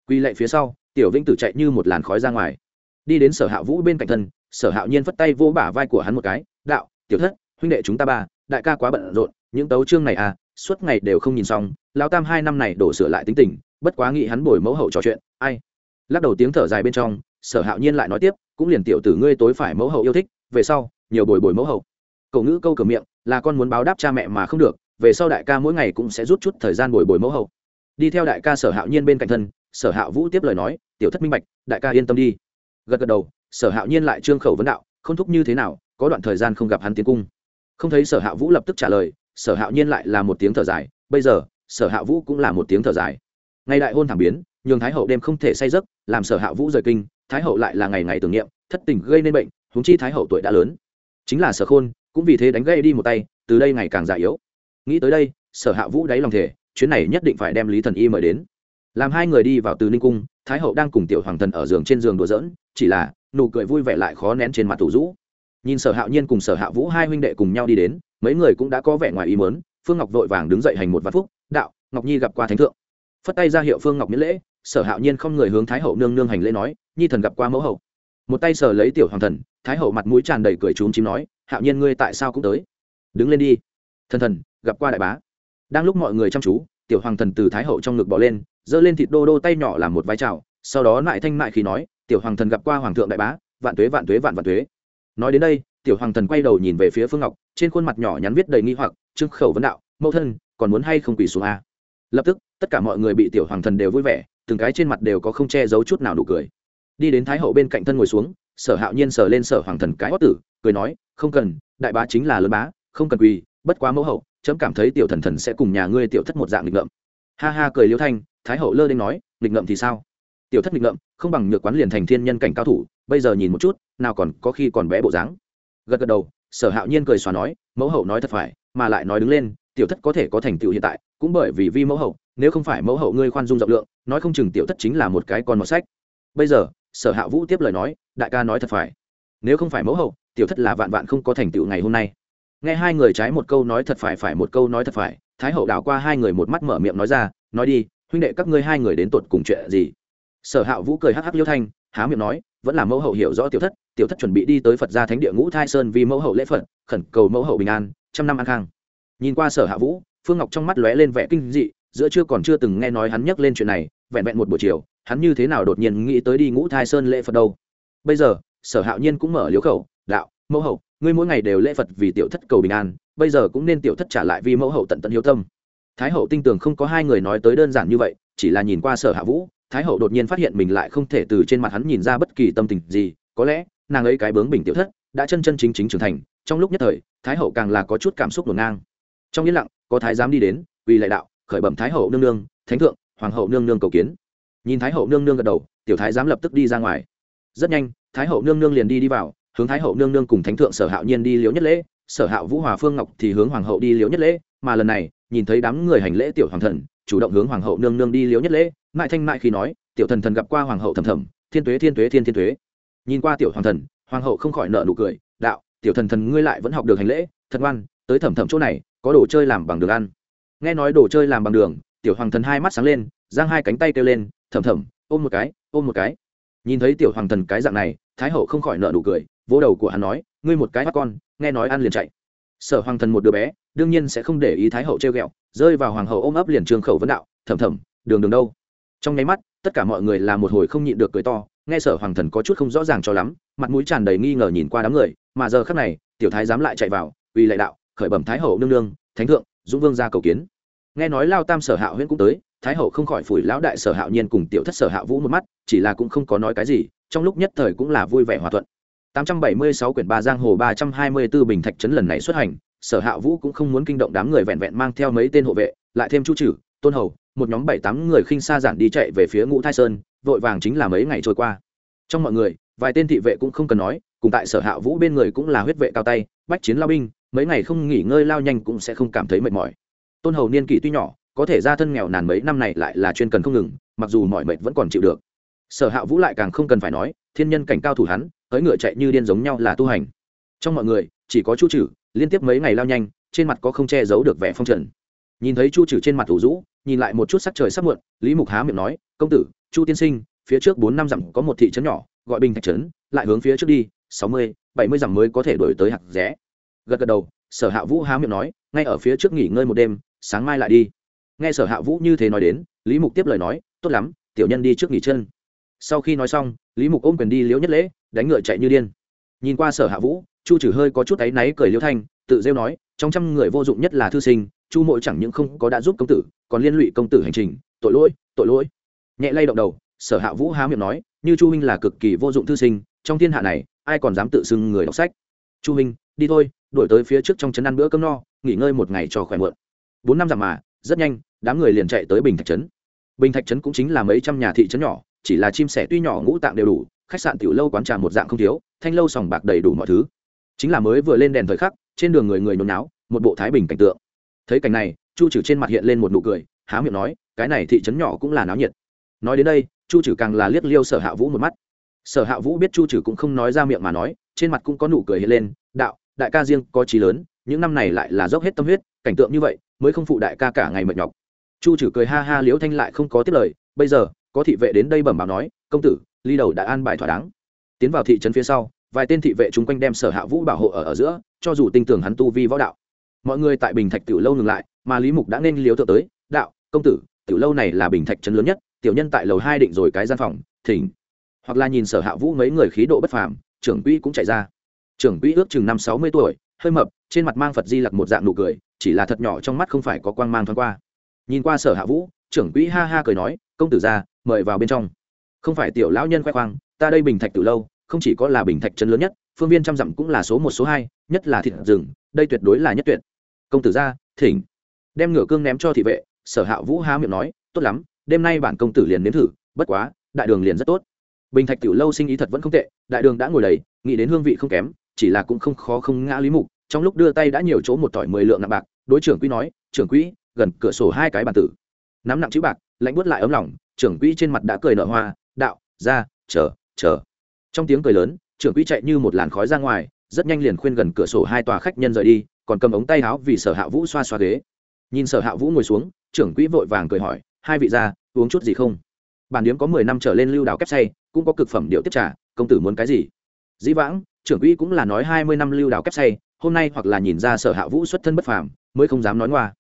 Quy lệ phía sau, tiểu vĩnh tử chạy như một làn khói ra ngoài. Đi đến sở hạ vũ bên cạnh thân sở hạo nhiên phất tay vỗ bả vai của hắn một cái, đạo, tiểu thất, huynh đệ chúng ta ba, đại ca quá bận rộn, những tấu chương này à suốt ngày đều không nhìn xong lao tam hai năm này đổ sửa lại tính tình, bất quá nghĩ hắn bồi mẫu hậu trò chuyện, ai? Lắc đầu tiếng thở dài bên trong, sở hạo nhiên lại nói tiếp, cũng liền tiểu tử ngươi tối phải mẫu hậu yêu thích, về sau, nhiều bồi bồi mẫu hậu. Cậu ngữ câu cửa miệng, là con muốn báo đáp cha mẹ mà không được, về sau đại ca mỗi ngày cũng sẽ rút chút thời gian bồi bồi mẫu hậu. Đi theo đại ca sở hạo nhiên bên cạnh thân, sở hạo vũ tiếp lời nói, tiểu thất minh bạch, đại ca yên tâm đi. Gật gật đầu sở hạo nhiên lại trương khẩu vấn đạo, không thúc như thế nào, có đoạn thời gian không gặp hắn tiến cung. Không thấy sở hạo vũ lập tức trả lời, sở hạo nhiên lại là một tiếng thở dài, bây giờ, sở hạ vũ cũng là một tiếng thở dài. Ngày đại hôn thảm biến, nhường thái hậu đêm không thể say giấc, làm sở hạ vũ rời kinh, thái hậu lại là ngày ngày tưởng niệm, thất tình gây nên bệnh húng chi thái hậu tuổi đã lớn. Chính là sở khôn, cũng vì thế đánh gây đi một tay, từ đây ngày càng già yếu. Nghĩ tới đây, sở hạ vũ đáy lòng thể chuyến này nhất định phải đem lý thần y mời đến. Làm hai người đi vào từ ninh cung thái hậu đang cùng tiểu hoàng thần ở giường trên giường đùa giỡn, chỉ là, nụ cười vui vẻ lại khó nén trên mặt tủ rũ nhìn sở hạo nhiên cùng sở hạ vũ hai huynh đệ cùng nhau đi đến, mấy người cũng đã có vẻ ngoài ý mớn phương ngọc vội vàng đứng dậy hành một vạn phúc, đạo, ngọc nhi gặp qua thánh thượng. Phất tay ra hiệu phương ngọc miễn lễ, sở hạo nhiên không người hướng thái hậu nương nương hành lễ nói, nhi thần gặp qua mẫu hậu. Một tay sở lấy tiểu hoàng thần, thái hậu mặt mũi tràn đầy cười trúng chím nói, hạo nhiên ngươi tại sao cũng tới? Đứng lên đi. Thần thần, gặp qua đại bá. Đang lúc mọi người chăm chú, tiểu hoàng thần từ thái hậu trong ngực bỏ lên giơ lên thịt đô đô tay nhỏ làm một vai trào sau đó lại thanh mại khi nói, tiểu hoàng thần gặp qua hoàng thượng đại bá, vạn tuế vạn tuế, vạn vạn tuế. Nói đến đây, tiểu hoàng thần quay đầu nhìn về phía phương ngọc, trên khuôn mặt nhỏ nhắn viết đầy nghi hoặc trưng khẩu vấn đạo, mẫu thân, còn muốn hay không quỳ xuống a? Lập tức, tất cả mọi người bị tiểu hoàng thần đều vui vẻ, từng cái trên mặt đều có không che giấu chút nào đủ cười. Đi đến thái hậu bên cạnh thân ngồi xuống, sở hạo nhiên sờ lên sở hoàng thần cái hót tử, cười nói, không cần, đại bá chính là lớn bá, không cần quỳ, bất quá mẫu hậu, chấm cảm thấy tiểu thần thần sẽ cùng nhà ngươi tiểu thất một dạng nghịch ngợm. Ha ha cười liêu thanh thái hậu lơ đ nói, nghịch ngậm thì sao? Tiểu thất nghịch ngậm không bằng nhược quán liền thành thiên nhân cảnh cao thủ, bây giờ nhìn một chút, nào còn có khi còn bé bộ dáng. Gật gật đầu, sở hạo nhiên cười xòa nói, mẫu hậu nói thật phải, mà lại nói đứng lên, tiểu thất có thể có thành tựu hiện tại, cũng bởi vì vi mẫu hậu, nếu không phải mẫu hậu ngươi khoan dung rộng lượng, nói không chừng tiểu thất chính là một cái con mọt sách. Bây giờ, sở hạ vũ tiếp lời nói, đại ca nói thật phải, nếu không phải mẫu hậu, tiểu thất là vạn vạn không có thành tựu ngày hôm nay. Nghe hai người trái một câu nói thật phải phải một câu nói thật phải, thái hậu đảo qua hai người một mắt mở miệng nói ra, nói đi huynh đệ các ngươi hai người đến tột cùng chuyện gì? Sở hạ vũ cười hắc hắc liêu thanh, há miệng nói, vẫn là mẫu hậu hiểu rõ tiểu thất tiểu thất chuẩn bị đi tới phật gia thánh địa ngũ thai sơn vì mẫu hậu lễ phật, khẩn cầu mẫu hậu bình an, trăm năm an khang. Nhìn qua sở hạ vũ, phương ngọc trong mắt lóe lên vẻ kinh dị, giữa chưa còn chưa từng nghe nói hắn nhắc lên chuyện này, vẹn vẹn một buổi chiều, hắn như thế nào đột nhiên nghĩ tới đi ngũ thai sơn lễ phật đâu? Bây giờ, sở hạo nhiên cũng mở liếu khẩu, đạo, mẫu hậu, ngươi mỗi ngày đều lễ phật vì tiểu thất cầu bình an, bây giờ cũng nên tiểu thất trả lại vì mẫu hậu tận tận hiếu tâm thái hậu tin tưởng không có hai người nói tới đơn giản như vậy, chỉ là nhìn qua sở hạ vũ, thái hậu đột nhiên phát hiện mình lại không thể từ trên mặt hắn nhìn ra bất kỳ tâm tình gì, có lẽ, nàng ấy cái bướng bình tiểu thất, đã chân chân chính chính trưởng thành, trong lúc nhất thời, thái hậu càng là có chút cảm xúc ngổn ngang. Trong yên lặng, có thái giám đi đến vì lại đạo, khởi bẩm thái hậu nương nương, thánh thượng, hoàng hậu nương nương cầu kiến. Nhìn thái hậu nương nương gật đầu, tiểu thái giám lập tức đi ra ngoài. Rất nhanh, thái hậu nương nương liền đi đi vào, hướng thái hậu nương nương cùng thánh thượng sở hạo nhiên đi liễu nhất lễ, sở hạo vũ hòa phương ngọc thì hướng hoàng hậu đi liễu nhất lễ mà lần này, nhìn thấy đám người hành lễ tiểu hoàng thần, chủ động hướng hoàng hậu nương nương đi liễu nhất lễ, mại thanh mại khi nói, tiểu thần thần gặp qua hoàng hậu thầm thầm, thiên tuế thiên tuế thiên thiên tuế. Nhìn qua tiểu hoàng thần, hoàng hậu không khỏi nợ nụ cười, đạo, tiểu thần thần ngươi lại vẫn học được hành lễ, thật ngoan, tới thẩm thẩm chỗ này, có đồ chơi làm bằng đường ăn. Nghe nói đồ chơi làm bằng đường, tiểu hoàng thần hai mắt sáng lên, giang hai cánh tay kêu lên, thầm thầm, ôm một cái, ôm một cái. Nhìn thấy tiểu hoàng thần cái dạng này, thái hậu không khỏi nợ nụ cười, vỗ đầu của hắn nói, ngươi một cái mắt con, nghe nói ăn liền chạy. Sở hoàng thần một đứa bé đương nhiên sẽ không để ý thái hậu treo ghẹo, rơi vào hoàng hậu ôm ấp liền trường khẩu vấn đạo thầm thầm đường đường đâu? Trong nháy mắt, tất cả mọi người là một hồi không nhịn được cười to, nghe sở hoàng thần có chút không rõ ràng cho lắm, mặt mũi tràn đầy nghi ngờ nhìn qua đám người, mà giờ khắc này, tiểu thái dám lại chạy vào vì lại đạo, khởi bẩm thái hậu nương nương, thánh thượng, dũng vương ra cầu kiến. Nghe nói lao tam sở hạo huyễn cũng tới, thái hậu không khỏi phủi lão đại sở hạo nhiên cùng tiểu thất sở hạ vũ một mắt, chỉ là cũng không có nói cái gì, trong lúc nhất thời cũng là vui vẻ hòa thuận. 876 quyển ba giang hồ 324 bình thạch trấn lần này xuất hành sở hạ vũ cũng không muốn kinh động đám người vẹn vẹn mang theo mấy tên hộ vệ, lại thêm chu trừ tôn hầu, một nhóm bảy tám người khinh xa giản đi chạy về phía ngũ thai sơn, vội vàng chính là mấy ngày trôi qua. Trong mọi người, vài tên thị vệ cũng không cần nói, cùng tại sở hạ vũ bên người cũng là huyết vệ cao tay, bách chiến lao binh, mấy ngày không nghỉ ngơi lao nhanh cũng sẽ không cảm thấy mệt mỏi. Tôn hầu niên kỷ tuy nhỏ, có thể ra thân nghèo nàn mấy năm này lại là chuyên cần không ngừng, mặc dù mọi mệt vẫn còn chịu được. Sở hạ vũ lại càng không cần phải nói, thiên nhân cảnh cao thủ hắn tới ngựa chạy như điên giống nhau là tu hành. Trong mọi người, chỉ có chu trừ liên tiếp mấy ngày lao nhanh, trên mặt có không che giấu được vẻ phong trần. Nhìn thấy chu trừ trên mặt thủ rũ, nhìn lại một chút sắc trời sắp muộn, lý mục há miệng nói, công tử, chu tiên sinh, phía trước bốn năm dặm có một thị trấn nhỏ, gọi bình thạch trấn, lại hướng phía trước đi, sáu mươi, bảy mươi dặm mới có thể đổi tới hạt rẽ gật gật đầu, sở hạ vũ há miệng nói, ngay ở phía trước nghỉ ngơi một đêm, sáng mai lại đi. Nghe sở hạ vũ như thế nói đến, lý mục tiếp lời nói, tốt lắm, tiểu nhân đi trước nghỉ chân. Sau khi nói xong, lý mục ôm quyền đi liễu nhất lễ, đánh ngựa chạy như điên. Nhìn qua sở hạ vũ chu trừ hơi có chút áy náy cười liêu thanh, tự rêu nói, trong trăm người vô dụng nhất là thư sinh, chu mội chẳng những không có đã giúp công tử, còn liên lụy công tử hành trình, tội lỗi tội lỗi. Nhẹ lay động đầu, sở hạ vũ há miệng nói, như chu huynh là cực kỳ vô dụng thư sinh, trong thiên hạ này, ai còn dám tự xưng người đọc sách? Chu huynh, đi thôi đổi tới phía trước trong trấn ăn bữa cơm no, nghỉ ngơi một ngày cho khỏe mượn bốn năm dặm mà, rất nhanh, đám người liền chạy tới bình thạch trấn. Bình thạch trấn cũng chính là mấy trăm nhà thị trấn nhỏ, chỉ là chim sẻ tuy nhỏ ngũ tạng đều đủ, khách sạn tiểu lâu quán trà một dạng không thiếu, thanh lâu sòng bạc đầy đủ mọi thứ chính là mới vừa lên đèn thời khắc, trên đường người người nhốn náo một bộ thái bình cảnh tượng. Thấy cảnh này, chu trừ trên mặt hiện lên một nụ cười, há miệng nói, cái này thị trấn nhỏ cũng là náo nhiệt. Nói đến đây, chu trừ càng là liếc liêu sở hạ vũ một mắt. Sở hạ vũ biết chu trừ cũng không nói ra miệng mà nói, trên mặt cũng có nụ cười hiện lên, đạo, đại ca riêng có trí lớn, những năm này lại là dốc hết tâm huyết, cảnh tượng như vậy, mới không phụ đại ca cả ngày mệt nhọc. Chu trừ cười ha ha liễu thanh lại không có tiếp lời, bây giờ, có thị vệ đến đây bẩm báo nói, công tử, ly đầu đã an bài thỏa đáng. Tiến vào thị trấn phía sau vài tên thị vệ chung quanh đem sở hạ vũ bảo hộ ở ở giữa, cho dù tin tưởng hắn tu vi võ đạo. Mọi người tại bình thạch tiểu lâu ngừng lại, mà lý mục đã nên liếu thợ tới, đạo, công tử, tiểu lâu này là bình thạch trấn lớn nhất, tiểu nhân tại lầu hai định rồi cái gian phòng, thỉnh. Hoặc là nhìn sở hạ vũ mấy người khí độ bất phàm, trưởng quỹ cũng chạy ra. Trưởng quỹ ước chừng năm sáu mươi tuổi, hơi mập, trên mặt mang phật di lặc một dạng nụ cười, chỉ là thật nhỏ trong mắt không phải có quang mang thoáng qua. Nhìn qua sở hạ vũ, trưởng quỹ ha ha cười nói, công tử ra, mời vào bên trong. Không phải tiểu lão nhân khoe khoang, ta đây bình thạch từ lâu không chỉ có là bình thạch trấn lớn nhất, phương viên trăm dặm cũng là số một, số hai, nhất là thịt rừng, đây tuyệt đối là nhất tuyệt. Công tử ra, thỉnh. Đem ngựa cương ném cho thị vệ, sở hạ vũ há miệng nói, tốt lắm, đêm nay bản công tử liền nếm thử, bất quá, đại đường liền rất tốt. Bình thạch tiểu lâu sinh ý thật vẫn không tệ, đại đường đã ngồi đầy, nghĩ đến hương vị không kém, chỉ là cũng không khó không ngã lý mục, trong lúc đưa tay đã nhiều chỗ một tỏi mười lượng nặng bạc, đối trưởng quỹ nói, trưởng quỹ, gần cửa sổ hai cái bàn tử. Nắm nặng chữ bạc, lạnh buốt lại ấm lòng, trưởng quỹ trên mặt đã cười nở hoa, đạo, ra, chờ chờ trong tiếng cười lớn, trưởng quỹ chạy như một làn khói ra ngoài, rất nhanh liền khuyên gần cửa sổ hai tòa khách nhân rời đi, còn cầm ống tay áo vì sở hạ vũ xoa xoa ghế. Nhìn sở hạ vũ ngồi xuống, trưởng quỹ vội vàng cười hỏi, hai vị gia, uống chút gì không? Bản điếm có mười năm trở lên lưu đào kép say cũng có cực phẩm điệu tiếp trả công tử muốn cái gì? Dĩ vãng, trưởng quỹ cũng là nói hai mươi năm lưu đào kép say hôm nay hoặc là nhìn ra sở hạ vũ xuất thân bất phàm, mới không dám nói ngoa.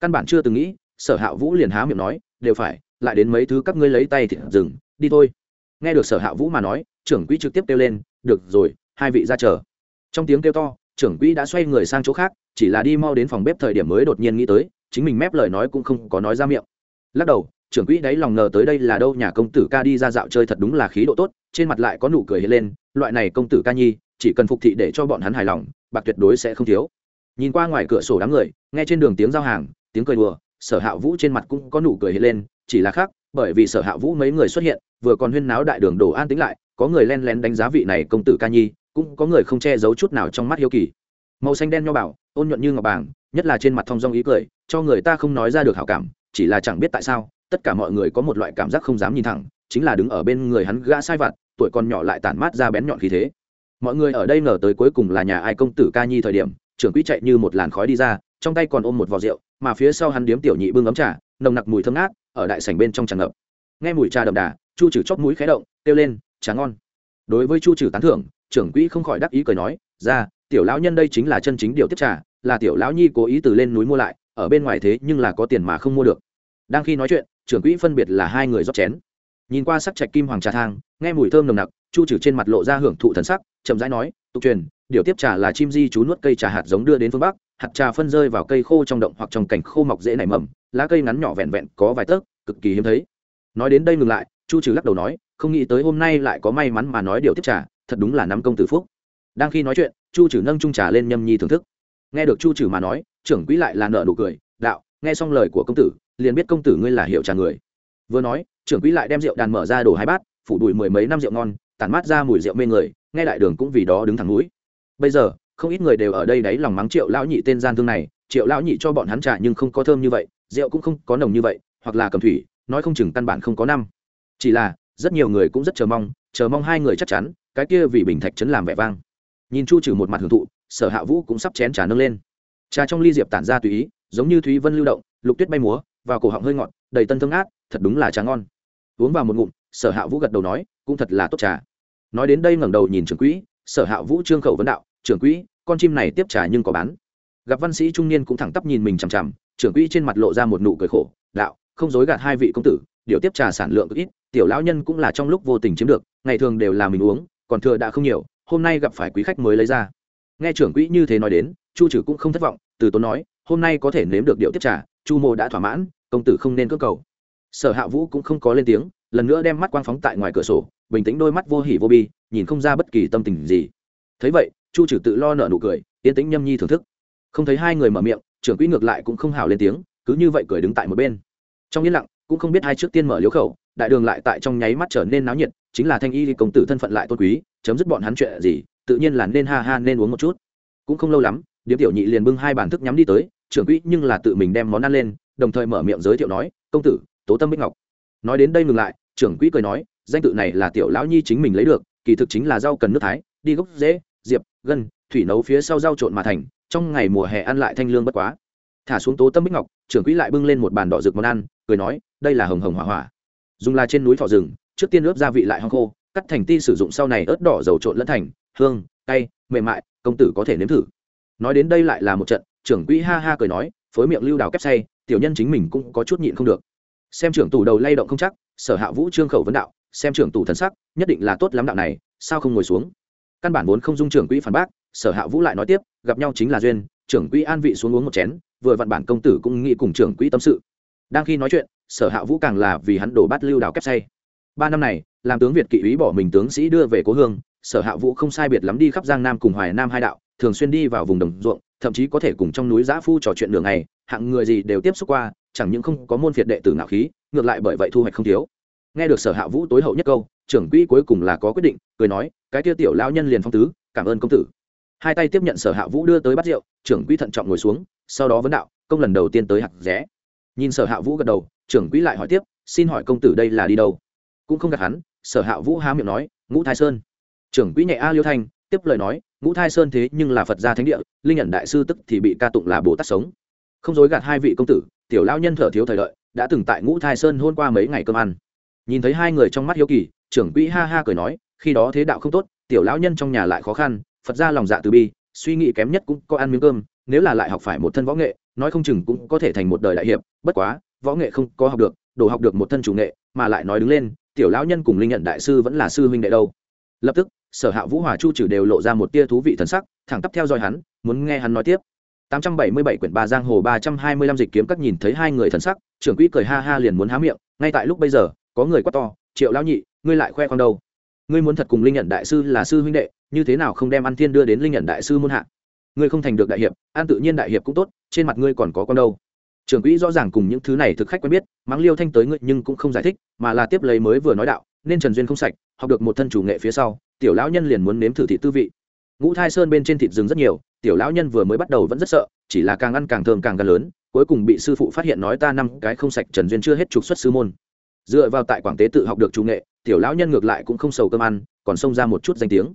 Căn bản chưa từng nghĩ, sở hạ vũ liền há miệng nói, đều phải, lại đến mấy thứ các ngươi lấy tay thì dừng, đi thôi. Nghe được sở hạ vũ mà nói trưởng quỹ trực tiếp kêu lên, được rồi, hai vị ra chờ. Trong tiếng kêu to, trưởng quỹ đã xoay người sang chỗ khác, chỉ là đi mau đến phòng bếp thời điểm mới đột nhiên nghĩ tới, chính mình mép lời nói cũng không có nói ra miệng. Lắc đầu, trưởng quỹ đáy lòng ngờ tới đây là đâu nhà công tử ca đi ra dạo chơi thật đúng là khí độ tốt, trên mặt lại có nụ cười hiện lên, loại này công tử ca nhi, chỉ cần phục thị để cho bọn hắn hài lòng, bạc tuyệt đối sẽ không thiếu. Nhìn qua ngoài cửa sổ đám người, nghe trên đường tiếng giao hàng, tiếng cười đùa, sở hạ vũ trên mặt cũng có nụ cười hiện lên, chỉ là khác, bởi vì sở hạ vũ mấy người xuất hiện, vừa còn huyên náo đại đường đổ an tính lại có người len lén đánh giá vị này công tử ca nhi, cũng có người không che giấu chút nào trong mắt hiếu kỳ. Màu xanh đen nho bảo, ôn nhuận như ngọc bảng, nhất là trên mặt thong dong ý cười, cho người ta không nói ra được hảo cảm, chỉ là chẳng biết tại sao, tất cả mọi người có một loại cảm giác không dám nhìn thẳng, chính là đứng ở bên người hắn gã sai vặt, tuổi còn nhỏ lại tản mát ra bén nhọn khí thế. Mọi người ở đây ngờ tới cuối cùng là nhà ai công tử ca nhi thời điểm, trưởng quỹ chạy như một làn khói đi ra, trong tay còn ôm một vò rượu, mà phía sau hắn điếm tiểu nhị bưng ấm trà, nồng nặc mùi thơm ngát, ở đại sảnh bên trong tràn ngập. Nghe mùi trà đậm đà, chu trừ chót mũi khé động, kêu lên trà ngon. Đối với chu trừ tán thưởng, trưởng quỹ không khỏi đắc ý cười nói, ra, tiểu lão nhân đây chính là chân chính điều tiếp trà, là tiểu lão nhi cố ý từ lên núi mua lại, ở bên ngoài thế nhưng là có tiền mà không mua được. Đang khi nói chuyện, trưởng quỹ phân biệt là hai người rót chén. Nhìn qua sắc trạch kim hoàng trà thang, nghe mùi thơm nồng nặc, chu trừ trên mặt lộ ra hưởng thụ thần sắc, chậm rãi nói, tục truyền, điều tiếp trà là chim di chú nuốt cây trà hạt giống đưa đến phương bắc, hạt trà phân rơi vào cây khô trong động hoặc trong cảnh khô mọc dễ nảy mầm, lá cây ngắn nhỏ vẹn vẹn có vài tấc, cực kỳ hiếm thấy. Nói đến đây ngừng lại chu trừ lắc đầu nói, không nghĩ tới hôm nay lại có may mắn mà nói điều tiếp trà thật đúng là năm công tử phúc. Đang khi nói chuyện, chu trừ nâng trung trà lên nhâm nhi thưởng thức. Nghe được chu trừ mà nói, trưởng quỹ lại là nợ nụ cười, đạo, nghe xong lời của công tử, liền biết công tử ngươi là hiệu trà người. Vừa nói, trưởng quỹ lại đem rượu đàn mở ra đổ hai bát, phủ đùi mười mấy năm rượu ngon, tản mát ra mùi rượu mê người, nghe đại đường cũng vì đó đứng thẳng núi. Bây giờ, không ít người đều ở đây đáy lòng mắng triệu lão nhị tên gian thương này, triệu lão nhị cho bọn hắn trà nhưng không có thơm như vậy, rượu cũng không có nồng như vậy, hoặc là cầm thủy, nói không chừng căn bản không có năm chỉ là, rất nhiều người cũng rất chờ mong chờ mong hai người chắc chắn, cái kia vì bình thạch chấn làm vẻ vang. Nhìn chu trừ một mặt hưởng thụ, sở hạ vũ cũng sắp chén trà nâng lên. Trà trong ly diệp tản ra tùy ý, giống như thúy vân lưu động, lục tuyết bay múa và cổ họng hơi ngọt, đầy tân thương át thật đúng là trà ngon. Uống vào một ngụm, sở hạ vũ gật đầu nói, cũng thật là tốt trà. Nói đến đây ngẩng đầu nhìn trưởng quỹ, sở hạ vũ trương khẩu vấn đạo, trưởng quỹ, con chim này tiếp trà nhưng có bán. Gặp văn sĩ trung niên cũng thẳng tắp nhìn mình chằm chằm, trưởng quỹ trên mặt lộ ra một nụ cười khổ, đạo, không dối gạt hai vị công tử, điều tiếp trà sản lượng ít tiểu lão nhân cũng là trong lúc vô tình chiếm được, ngày thường đều là mình uống, còn thừa đã không nhiều, hôm nay gặp phải quý khách mới lấy ra. Nghe trưởng quỹ như thế nói đến, chu trừ cũng không thất vọng, từ tốn nói, hôm nay có thể nếm được điệu tiếp trà, chu mô đã thỏa mãn, công tử không nên cơ cầu. Sở hạ vũ cũng không có lên tiếng, lần nữa đem mắt quang phóng tại ngoài cửa sổ, bình tĩnh đôi mắt vô hỉ vô bi, nhìn không ra bất kỳ tâm tình gì. Thấy vậy, chu trừ tự lo nợ nụ cười, yên tĩnh nhâm nhi thưởng thức. Không thấy hai người mở miệng, trưởng quỹ ngược lại cũng không hào lên tiếng, cứ như vậy cười đứng tại một bên. Trong yên lặng, cũng không biết hai trước tiên mở liếu khẩu đại đường lại tại trong nháy mắt trở nên náo nhiệt, chính là thanh y công tử thân phận lại tôn quý, chấm dứt bọn hắn chuyện gì, tự nhiên là nên ha ha nên uống một chút. Cũng không lâu lắm, điếm tiểu nhị liền bưng hai bàn thức nhắm đi tới, trưởng quỹ nhưng là tự mình đem món ăn lên, đồng thời mở miệng giới thiệu nói, công tử, tố tâm bích ngọc. Nói đến đây ngừng lại, trưởng quỹ cười nói, danh tự này là tiểu lão nhi chính mình lấy được, kỳ thực chính là rau cần nước thái, đi gốc dễ, diệp, gân, thủy nấu phía sau rau trộn mà thành, trong ngày mùa hè ăn lại thanh lương bất quá. Thả xuống tố tâm bích ngọc, trưởng quỹ lại bưng lên một bàn đỏ rực món ăn, cười nói, đây là hồng hồng hỏa hỏa dùng là trên núi thọ rừng, trước tiên ướp gia vị lại hong khô, cắt thành ti sử dụng sau này ớt đỏ dầu trộn lẫn thành, hương, cay, mềm mại, công tử có thể nếm thử. Nói đến đây lại là một trận, trưởng quỹ ha ha cười nói, phối miệng lưu đào kép say, tiểu nhân chính mình cũng có chút nhịn không được. Xem trưởng tủ đầu lay động không chắc, sở hạ vũ trương khẩu vấn đạo, xem trưởng tủ thần sắc, nhất định là tốt lắm đạo này, sao không ngồi xuống? Căn bản vốn không dung trưởng quỹ phản bác, sở hạ vũ lại nói tiếp, gặp nhau chính là duyên, trưởng quỹ an vị xuống uống một chén, vừa vặn bản công tử cũng nghĩ cùng trưởng quỹ tâm sự đang khi nói chuyện, sở hạ vũ càng là vì hắn đổ bát lưu đào kép say. Ba năm này, làm tướng việt kỵ úy bỏ mình tướng sĩ đưa về cố hương, sở hạ vũ không sai biệt lắm đi khắp giang nam cùng hoài nam hai đạo, thường xuyên đi vào vùng đồng ruộng, thậm chí có thể cùng trong núi giã phu trò chuyện đường này hạng người gì đều tiếp xúc qua, chẳng những không có môn phiệt đệ tử ngạo khí, ngược lại bởi vậy thu hoạch không thiếu. Nghe được sở hạ vũ tối hậu nhất câu, trưởng quỹ cuối cùng là có quyết định, cười nói, cái tia tiểu lao nhân liền phong tứ, cảm ơn công tử. Hai tay tiếp nhận sở hạ vũ đưa tới bát rượu, trưởng quỹ thận trọng ngồi xuống, sau đó vấn đạo, công lần đầu tiên tới hạt rẽ nhìn sở hạ vũ gật đầu, trưởng quỹ lại hỏi tiếp, xin hỏi công tử đây là đi đâu? Cũng không gặp hắn, sở hạ vũ há miệng nói, ngũ thái sơn. Trưởng quỹ nhẹ a liêu thanh, tiếp lời nói, ngũ thái sơn thế nhưng là phật gia thánh địa, linh nhận đại sư tức thì bị ca tụng là bồ tát sống. Không dối gạt hai vị công tử, tiểu lao nhân thở thiếu thời đợi, đã từng tại ngũ thái sơn hôn qua mấy ngày cơm ăn. Nhìn thấy hai người trong mắt hiếu kỳ, trưởng quỹ ha ha cười nói, khi đó thế đạo không tốt, tiểu lão nhân trong nhà lại khó khăn, phật ra lòng dạ từ bi, suy nghĩ kém nhất cũng có ăn miếng cơm nếu là lại học phải một thân võ nghệ, nói không chừng cũng có thể thành một đời đại hiệp, bất quá, võ nghệ không có học được, đồ học được một thân chủ nghệ, mà lại nói đứng lên, tiểu lão nhân cùng linh nhận đại sư vẫn là sư huynh đệ đâu. Lập tức, sở hạ vũ hòa chu trừ đều lộ ra một tia thú vị thần sắc, thẳng tắp theo dõi hắn, muốn nghe hắn nói tiếp. 877 quyển ba giang hồ 325 dịch kiếm các nhìn thấy hai người thần sắc, trưởng quỹ cười ha ha liền muốn há miệng, ngay tại lúc bây giờ, có người quát to, triệu lão nhị, ngươi lại khoe khoang đâu? Ngươi muốn thật cùng linh nhận đại sư là sư huynh đệ, như thế nào không đem ăn thiên đưa đến linh nhận đại sư môn hạ? Ngươi không thành được đại hiệp, an tự nhiên đại hiệp cũng tốt, trên mặt ngươi còn có con đâu. Trưởng quỹ rõ ràng cùng những thứ này thực khách quen biết mắng liêu thanh tới ngươi nhưng cũng không giải thích, mà là tiếp lấy mới vừa nói đạo, nên trần duyên không sạch, học được một thân chủ nghệ phía sau, tiểu lão nhân liền muốn nếm thử thị tư vị. Ngũ thai sơn bên trên thịt rừng rất nhiều, tiểu lão nhân vừa mới bắt đầu vẫn rất sợ, chỉ là càng ăn càng thơm càng gần lớn, cuối cùng bị sư phụ phát hiện nói ta năm cái không sạch trần duyên chưa hết trục xuất sư môn. Dựa vào tại quảng tế tự học được chủ nghệ, tiểu lão nhân ngược lại cũng không sầu cơm ăn, còn xông ra một chút danh tiếng.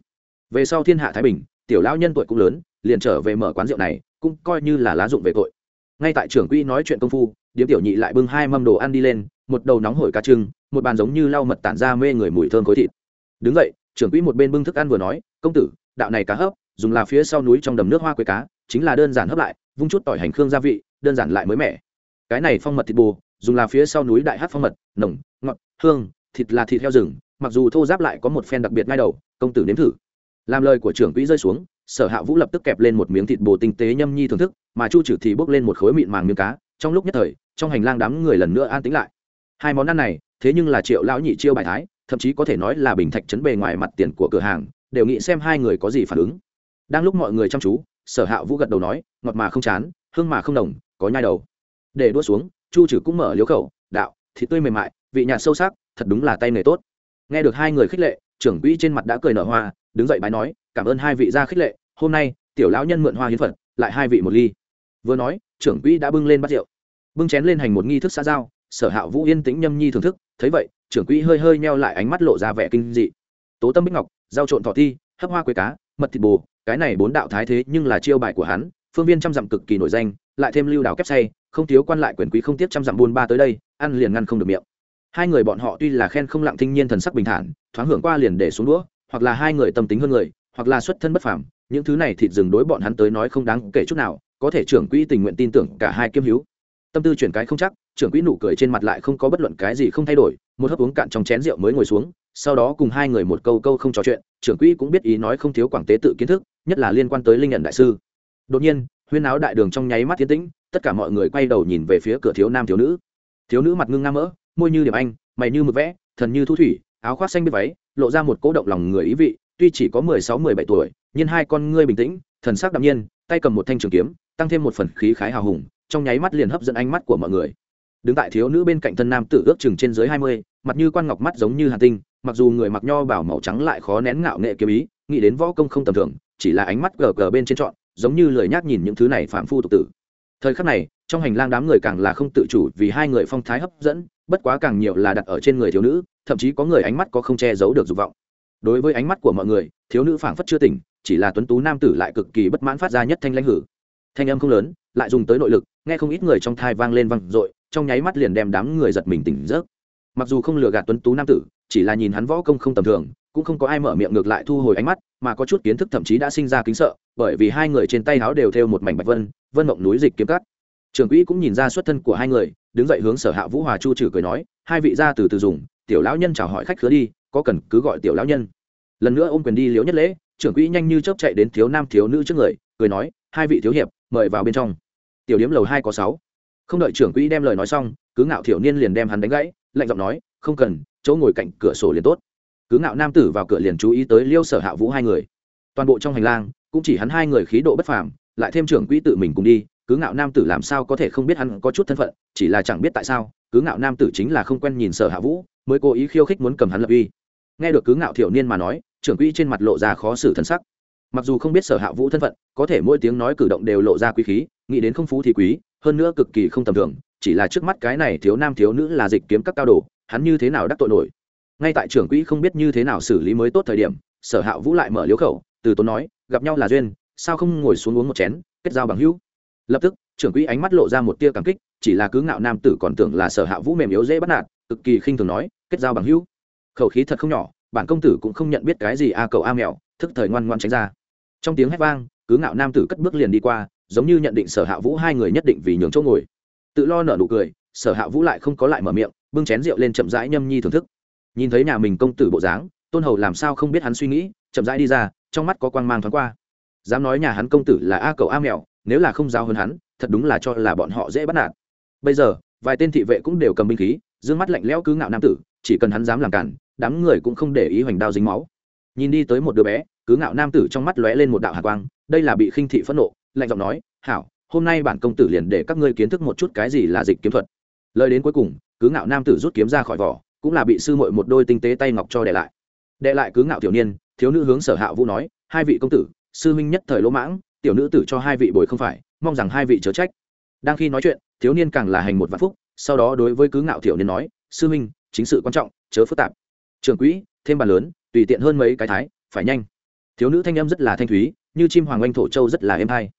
Về sau thiên hạ thái bình tiểu lão nhân tuổi cũng lớn, liền trở về mở quán rượu này, cũng coi như là lá dụng về tội. Ngay tại trưởng quỹ nói chuyện công phu, điếm tiểu nhị lại bưng hai mâm đồ ăn đi lên, một đầu nóng hổi cá trưng một bàn giống như lau mật tản ra mê người mùi thơm khối thịt. Đứng vậy trưởng quỹ một bên bưng thức ăn vừa nói, công tử, đạo này cá hấp, dùng là phía sau núi trong đầm nước hoa quế cá, chính là đơn giản hấp lại, vung chút tỏi hành khương gia vị, đơn giản lại mới mẻ. Cái này phong mật thịt bù, dùng là phía sau núi đại hát phong mật, nồng, ngọt, hương, thịt là thịt heo rừng, mặc dù thô giáp lại có một phen đặc biệt ngay đầu, công tử nếm thử làm lời của trưởng quỹ rơi xuống sở hạ vũ lập tức kẹp lên một miếng thịt bồ tinh tế nhâm nhi thưởng thức mà chu trừ thì bốc lên một khối mịn màng miếng cá. Trong lúc nhất thời trong hành lang đám người lần nữa an tĩnh lại. Hai món ăn này thế nhưng là triệu lão nhị chiêu bài thái thậm chí có thể nói là bình thạch chấn bề ngoài mặt tiền của cửa hàng đều nghĩ xem hai người có gì phản ứng. Đang lúc mọi người chăm chú sở hạ vũ gật đầu nói ngọt mà không chán hương mà không nồng, có nhai đầu. Để đua xuống chu trừ cũng mở liếu khẩu đạo thịt tươi mềm mại vị nhạt sâu sắc thật đúng là tay nghề tốt. Nghe được hai người khích lệ trưởng quỹ trên mặt đã cười nở hoa đứng dậy bái nói, cảm ơn hai vị gia khích lệ, hôm nay, tiểu lão nhân mượn hoa hiến phật, lại hai vị một ly. Vừa nói, trưởng quỹ đã bưng lên bắt rượu. Bưng chén lên hành một nghi thức xã giao, sở hạ vũ yên tĩnh nhâm nhi thưởng thức, thấy vậy, trưởng quỹ hơi hơi meo lại ánh mắt lộ ra vẻ kinh dị. Tố tâm bích ngọc giao trộn thọ thi, hấp hoa quế cá, mật thịt bồ, cái này bốn đạo thái thế nhưng là chiêu bài của hắn, phương viên trăm dặm cực kỳ nổi danh, lại thêm lưu đào kép say, không thiếu quan lại quyền quý không tiếp trăm dặm buôn ba tới đây, ăn liền ngăn không được miệng. Hai người bọn họ tuy là khen không lặng thinh nhiên thần sắc bình thản, thoáng hưởng qua liền để xuống đũa hoặc là hai người tâm tính hơn người, hoặc là xuất thân bất phàm, những thứ này thịt rừng đối bọn hắn tới nói không đáng kể chút nào, có thể trưởng quỹ tình nguyện tin tưởng cả hai kiêm hữu. Tâm tư chuyển cái không chắc, trưởng quỹ nụ cười trên mặt lại không có bất luận cái gì không thay đổi, một hớp uống cạn trong chén rượu mới ngồi xuống, sau đó cùng hai người một câu câu không trò chuyện, trưởng quỹ cũng biết ý nói không thiếu quảng tế tự kiến thức, nhất là liên quan tới linh nhận đại sư. Đột nhiên, huyên áo đại đường trong nháy mắt tiến tĩnh, tất cả mọi người quay đầu nhìn về phía cửa thiếu nam thiếu nữ. Thiếu nữ mặt ngưng nga mỡ, môi như điểm anh, mày như mực vẽ, thần như thu thủy, áo khoác xanh biết váy lộ ra một cố động lòng người ý vị, tuy chỉ có mười sáu, mười bảy tuổi, nhưng hai con ngươi bình tĩnh, thần sắc đạm nhiên, tay cầm một thanh trường kiếm, tăng thêm một phần khí khái hào hùng, trong nháy mắt liền hấp dẫn ánh mắt của mọi người. Đứng tại thiếu nữ bên cạnh thân nam tử ước chừng trên dưới hai mươi, mặt như quan ngọc mắt giống như hàn tinh, mặc dù người mặc nho bảo màu trắng lại khó nén ngạo nghệ kiếm ý, nghĩ đến võ công không tầm thường, chỉ là ánh mắt gờ gờ bên trên trọn, giống như lời nhác nhìn những thứ này phạm phu tục tử. Thời khắc này trong hành lang đám người càng là không tự chủ vì hai người phong thái hấp dẫn, bất quá càng nhiều là đặt ở trên người thiếu nữ, thậm chí có người ánh mắt có không che giấu được dục vọng. Đối với ánh mắt của mọi người, thiếu nữ phảng phất chưa tỉnh, chỉ là tuấn tú nam tử lại cực kỳ bất mãn phát ra nhất thanh lãnh hử. Thanh âm không lớn, lại dùng tới nội lực, nghe không ít người trong thai vang lên vang dội, trong nháy mắt liền đem đám người giật mình tỉnh giấc. Mặc dù không lừa gạt tuấn tú nam tử, chỉ là nhìn hắn võ công không tầm thường, cũng không có ai mở miệng ngược lại thu hồi ánh mắt, mà có chút kiến thức thậm chí đã sinh ra kính sợ, bởi vì hai người trên tay áo đều theo một mảnh bạch vân vân mộng núi dịch kiếm cắt. Trưởng quỹ cũng nhìn ra xuất thân của hai người, đứng dậy hướng sở hạ vũ hòa chu trừ cười nói, hai vị ra từ từ dùng, tiểu lão nhân chào hỏi khách khứa đi, có cần cứ gọi tiểu lão nhân. Lần nữa ôm quyền đi liễu nhất lễ, trưởng quỹ nhanh như chớp chạy đến thiếu nam thiếu nữ trước người, cười nói, hai vị thiếu hiệp, mời vào bên trong. Tiểu điếm lầu hai có sáu. Không đợi trưởng quỹ đem lời nói xong, cứ ngạo thiểu niên liền đem hắn đánh gãy, lạnh giọng nói, không cần, chỗ ngồi cạnh cửa sổ liền tốt. Cứ ngạo nam tử vào cửa liền chú ý tới liêu sở hạ vũ hai người. Toàn bộ trong hành lang, cũng chỉ hắn hai người khí độ bất phàm, lại thêm trưởng quỹ tự mình cùng đi cứ ngạo nam tử làm sao có thể không biết hắn có chút thân phận, chỉ là chẳng biết tại sao, cứ ngạo nam tử chính là không quen nhìn sở hạ vũ, mới cố ý khiêu khích muốn cầm hắn lập uy. Nghe được cứ ngạo thiểu niên mà nói, trưởng quỹ trên mặt lộ ra khó xử thân sắc. Mặc dù không biết sở hạ vũ thân phận, có thể mỗi tiếng nói cử động đều lộ ra quý khí, nghĩ đến không phú thì quý, hơn nữa cực kỳ không tầm thường, chỉ là trước mắt cái này thiếu nam thiếu nữ là dịch kiếm các cao đồ, hắn như thế nào đắc tội nổi? Ngay tại trưởng quỹ không biết như thế nào xử lý mới tốt thời điểm, sở hạ vũ lại mở liếu khẩu, từ tốn nói, gặp nhau là duyên, sao không ngồi xuống uống một chén, kết giao bằng hữu? Lập tức, trưởng quỹ ánh mắt lộ ra một tia cảm kích, chỉ là cứ ngạo nam tử còn tưởng là sở hạ vũ mềm yếu dễ bắt nạt, cực kỳ khinh thường nói, kết giao bằng hữu. Khẩu khí thật không nhỏ, bản công tử cũng không nhận biết cái gì a cầu a mèo, thức thời ngoan ngoan tránh ra. Trong tiếng hét vang, cứ ngạo nam tử cất bước liền đi qua, giống như nhận định sở hạ vũ hai người nhất định vì nhường chỗ ngồi. Tự lo nở nụ cười, sở hạ vũ lại không có lại mở miệng, bưng chén rượu lên chậm rãi nhâm nhi thưởng thức. Nhìn thấy nhà mình công tử bộ dáng, tôn hầu làm sao không biết hắn suy nghĩ, chậm rãi đi ra, trong mắt có quang mang thoáng qua. Dám nói nhà hắn công tử là a cầu a mèo nếu là không giao hơn hắn, thật đúng là cho là bọn họ dễ bắt nạt. Bây giờ, vài tên thị vệ cũng đều cầm binh khí d ư ơ n g mắt lạnh lẽo cứ ngạo nam tử, chỉ cần hắn dám làm cản, đám người cũng không để ý hoành đao dính máu. Nhìn đi tới một đứa bé, cứ ngạo nam tử trong mắt lóe lên một đạo hạ quang, đây là bị khinh thị phẫn nộ, lạnh giọng nói, hảo, hôm nay bản công tử liền để các ngươi kiến thức một chút cái gì là dịch kiếm thuật. Lời đến cuối cùng, cứ ngạo nam tử rút kiếm ra khỏi vỏ, cũng là bị sư mội một đôi tinh tế tay ngọc cho đệ lại. Đệ lại cứ ngạo tiểu niên, thiếu nữ hướng sở hạ vũ nói, hai vị công tử, sư minh nhất thời lỗ mãng tiểu nữ tử cho hai vị bồi không phải, mong rằng hai vị chớ trách. Đang khi nói chuyện, thiếu niên càng là hành một vạn phúc, sau đó đối với cứ ngạo tiểu niên nói, sư minh chính sự quan trọng, chớ phức tạp. Trường quỹ, thêm bàn lớn, tùy tiện hơn mấy cái thái, phải nhanh. Thiếu nữ thanh âm rất là thanh thúy, như chim hoàng oanh thổ châu rất là êm hay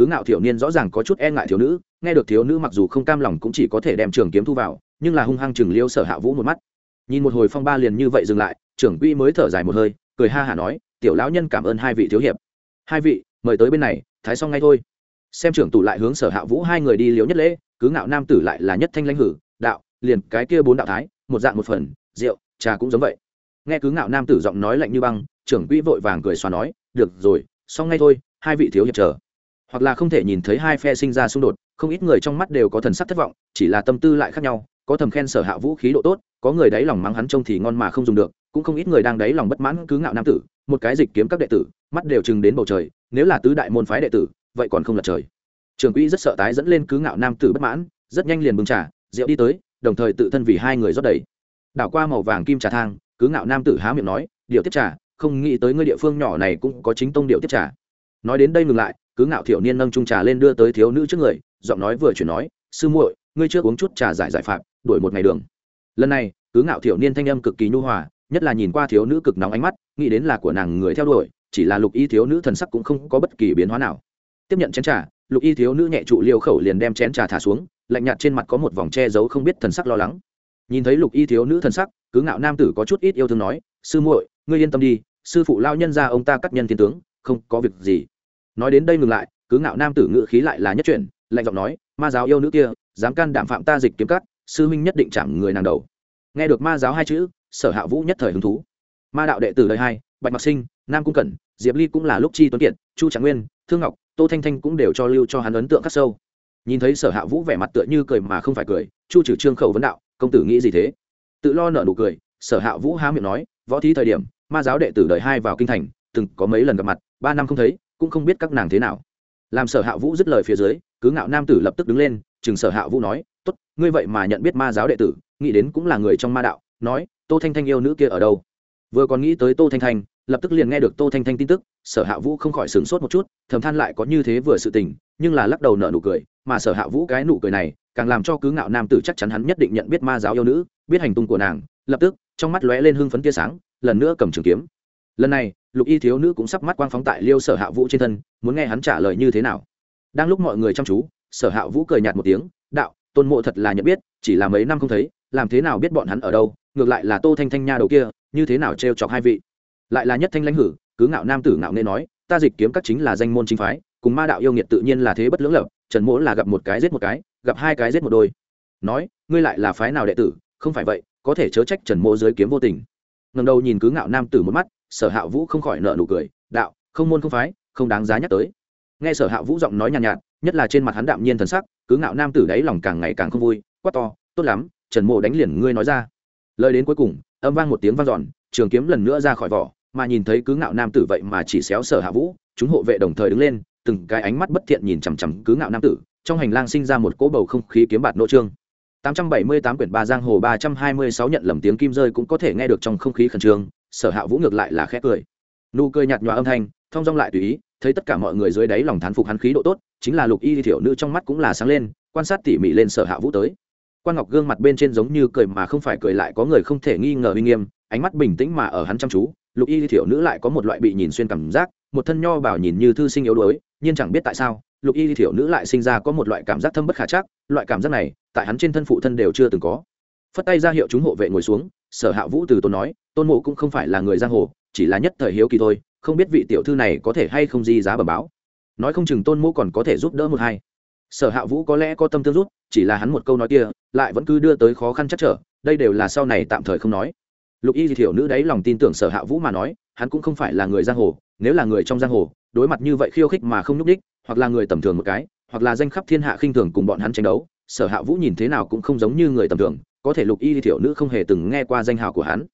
cứ ngạo tiểu niên rõ ràng có chút e ngại thiếu nữ, nghe được thiếu nữ mặc dù không cam lòng cũng chỉ có thể đem trường kiếm thu vào, nhưng là hung hăng chừng liêu sở hạ vũ một mắt. Nhìn một hồi phong ba liền như vậy dừng lại, trưởng quỹ mới thở dài một hơi, cười ha hả nói, tiểu lão nhân cảm ơn hai vị thiếu hiệp. Hai vị mời tới bên này, thái xong ngay thôi. Xem trưởng tủ lại hướng sở hạ vũ hai người đi liếu nhất lễ, cứ ngạo nam tử lại là nhất thanh lãnh hử, đạo, liền cái kia bốn đạo thái, một dạng một phần, rượu, trà cũng giống vậy. Nghe cứ ngạo nam tử giọng nói lạnh như băng, trưởng quỹ vội vàng cười xóa nói, được rồi, xong ngay thôi, hai vị thiếu hiệp chờ. Hoặc là không thể nhìn thấy hai phe sinh ra xung đột, không ít người trong mắt đều có thần sắc thất vọng, chỉ là tâm tư lại khác nhau có thầm khen sở hạ vũ khí độ tốt, có người đáy lòng mắng hắn trông thì ngon mà không dùng được, cũng không ít người đang đáy lòng bất mãn cứ ngạo nam tử, một cái dịch kiếm các đệ tử, mắt đều chừng đến bầu trời, nếu là tứ đại môn phái đệ tử, vậy còn không lật trời. Trường quỹ rất sợ tái dẫn lên cứ ngạo nam tử bất mãn, rất nhanh liền bưng trà, rượu đi tới, đồng thời tự thân vì hai người rót đầy. Đảo qua màu vàng kim trà thang, cứ ngạo nam tử há miệng nói điệu tiếp trà, không nghĩ tới ngươi địa phương nhỏ này cũng có chính tông điệu tiếp trà. Nói đến đây ngừng lại, cứ ngạo thiểu niên nâng trung trà lên đưa tới thiếu nữ trước người, giọng nói vừa chuyển nói, sư muội ngươi trước uống chút trà giải giải phạt, đuổi một ngày đường. Lần này, cứ ngạo thiểu niên thanh âm cực kỳ nhu hòa, nhất là nhìn qua thiếu nữ cực nóng ánh mắt, nghĩ đến là của nàng người theo đuổi, chỉ là lục y thiếu nữ thần sắc cũng không có bất kỳ biến hóa nào. Tiếp nhận chén trà, lục y thiếu nữ nhẹ trụ liều khẩu liền đem chén trà thả xuống, lạnh nhạt trên mặt có một vòng che giấu không biết thần sắc lo lắng. Nhìn thấy lục y thiếu nữ thần sắc, cứ ngạo nam tử có chút ít yêu thương nói, sư muội, ngươi yên tâm đi, sư phụ lao nhân ra ông ta cắt nhân thiên tướng, không có việc gì. Nói đến đây ngừng lại, cứ ngạo nam tử ngự khí lại là nhất chuyển, lạnh giọng nói, ma giáo yêu nữ kia dám can đảm phạm ta dịch kiếm cắt, sư huynh nhất định chạm người nàng đầu. Nghe được ma giáo hai chữ, sở hạ vũ nhất thời hứng thú. Ma đạo đệ tử đời hai, bạch mặc sinh, nam cung cẩn, diệp ly cũng là lúc chi tuấn kiệt, chu trạng nguyên, thương ngọc, tô thanh thanh cũng đều cho lưu cho hắn ấn tượng khắc sâu. Nhìn thấy sở hạ vũ vẻ mặt tựa như cười mà không phải cười, chu trừ trương khẩu vấn đạo, công tử nghĩ gì thế? Tự lo nở nụ cười, sở hạ vũ há miệng nói, võ thí thời điểm, ma giáo đệ tử đời hai vào kinh thành, từng có mấy lần gặp mặt, ba năm không thấy, cũng không biết các nàng thế nào. Làm sở hạ vũ dứt lời phía dưới, cứ ngạo nam tử lập tức đứng lên chừng sở hạ vũ nói, tốt, ngươi vậy mà nhận biết ma giáo đệ tử, nghĩ đến cũng là người trong ma đạo, nói, tô thanh thanh yêu nữ kia ở đâu? Vừa còn nghĩ tới tô thanh thanh, lập tức liền nghe được tô thanh thanh tin tức, sở hạ vũ không khỏi sửng sốt một chút, thầm than lại có như thế vừa sự tình, nhưng là lắc đầu nở nụ cười, mà sở hạ vũ cái nụ cười này, càng làm cho cứ ngạo nam tử chắc chắn hắn nhất định nhận biết ma giáo yêu nữ, biết hành tung của nàng, lập tức, trong mắt lóe lên hưng phấn tia sáng, lần nữa cầm trường kiếm. Lần này, lục y thiếu nữ cũng sắp mắt quang phóng tại liêu sở hạ vũ trên thân, muốn nghe hắn trả lời như thế nào. Đang lúc mọi người chăm chú sở hạ vũ cười nhạt một tiếng đạo tôn mộ thật là nhận biết chỉ là mấy năm không thấy làm thế nào biết bọn hắn ở đâu ngược lại là tô thanh thanh nha đầu kia như thế nào trêu chọc hai vị? Lại là nhất thanh lãnh hử cứ ngạo nam tử ngạo nên nói ta dịch kiếm các chính là danh môn chính phái cùng ma đạo yêu nghiệt tự nhiên là thế bất lưỡng lập trần mỗ là gặp một cái giết một cái gặp hai cái giết một đôi. Nói ngươi lại là phái nào đệ tử không phải vậy có thể chớ trách trần mỗ dưới kiếm vô tình. Ngầm đầu nhìn cứ ngạo nam tử một mắt sở hạ vũ không khỏi nợ nụ cười đạo không môn không phái không đáng giá nhắc tới. Nghe sở hạ vũ giọng nói nhàn nhạt, nhạt nhất là trên mặt hắn đạm nhiên thần sắc, cứ ngạo nam tử đáy lòng càng ngày càng không vui, quát to, tốt lắm, trần mộ đánh liền ngươi nói ra. Lời đến cuối cùng, âm vang một tiếng vang dọn, trường kiếm lần nữa ra khỏi vỏ, mà nhìn thấy cứ ngạo nam tử vậy mà chỉ xéo sở hạ vũ, chúng hộ vệ đồng thời đứng lên, từng cái ánh mắt bất thiện nhìn chằm chằm cứ ngạo nam tử, trong hành lang sinh ra một cỗ bầu không khí kiếm bạt nỗ trương. 878 quyển ba giang hồ 326 nhận lầm tiếng kim rơi cũng có thể nghe được trong không khí khẩn trương, sở hạ vũ ngược lại là khẽ cười. Nụ cười nhạt nhòa âm thanh, thong dong lại tùy ý thấy tất cả mọi người dưới đáy lòng thán phục hắn khí độ tốt, chính là lục y thiểu nữ trong mắt cũng là sáng lên, quan sát tỉ mỉ lên sở hạ vũ tới. Quan ngọc gương mặt bên trên giống như cười mà không phải cười lại, có người không thể nghi ngờ uy nghiêm, ánh mắt bình tĩnh mà ở hắn chăm chú, lục y thiểu nữ lại có một loại bị nhìn xuyên cảm giác, một thân nho bảo nhìn như thư sinh yếu đuối, nhưng chẳng biết tại sao, lục y thiểu nữ lại sinh ra có một loại cảm giác thâm bất khả chắc, loại cảm giác này, tại hắn trên thân phụ thân đều chưa từng có. Phất tay ra hiệu chúng hộ vệ ngồi xuống, sở hạ vũ từ tôn nói, tôn mộ cũng không phải là người giang hồ, chỉ là nhất thời hiếu kỳ thôi không biết vị tiểu thư này có thể hay không di giá bẩm báo. Nói không chừng tôn mô còn có thể giúp đỡ một hai. Sở hạ vũ có lẽ có tâm tương rút chỉ là hắn một câu nói kia, lại vẫn cứ đưa tới khó khăn chắc trở, đây đều là sau này tạm thời không nói. Lục y thiểu nữ đấy lòng tin tưởng sở hạ vũ mà nói, hắn cũng không phải là người giang hồ, nếu là người trong giang hồ, đối mặt như vậy khiêu khích mà không nhúc đích hoặc là người tầm thường một cái, hoặc là danh khắp thiên hạ khinh thường cùng bọn hắn tranh đấu, sở hạ vũ nhìn thế nào cũng không giống như người tầm thường, có thể lục y thiểu nữ không hề từng nghe qua danh hào của hắn.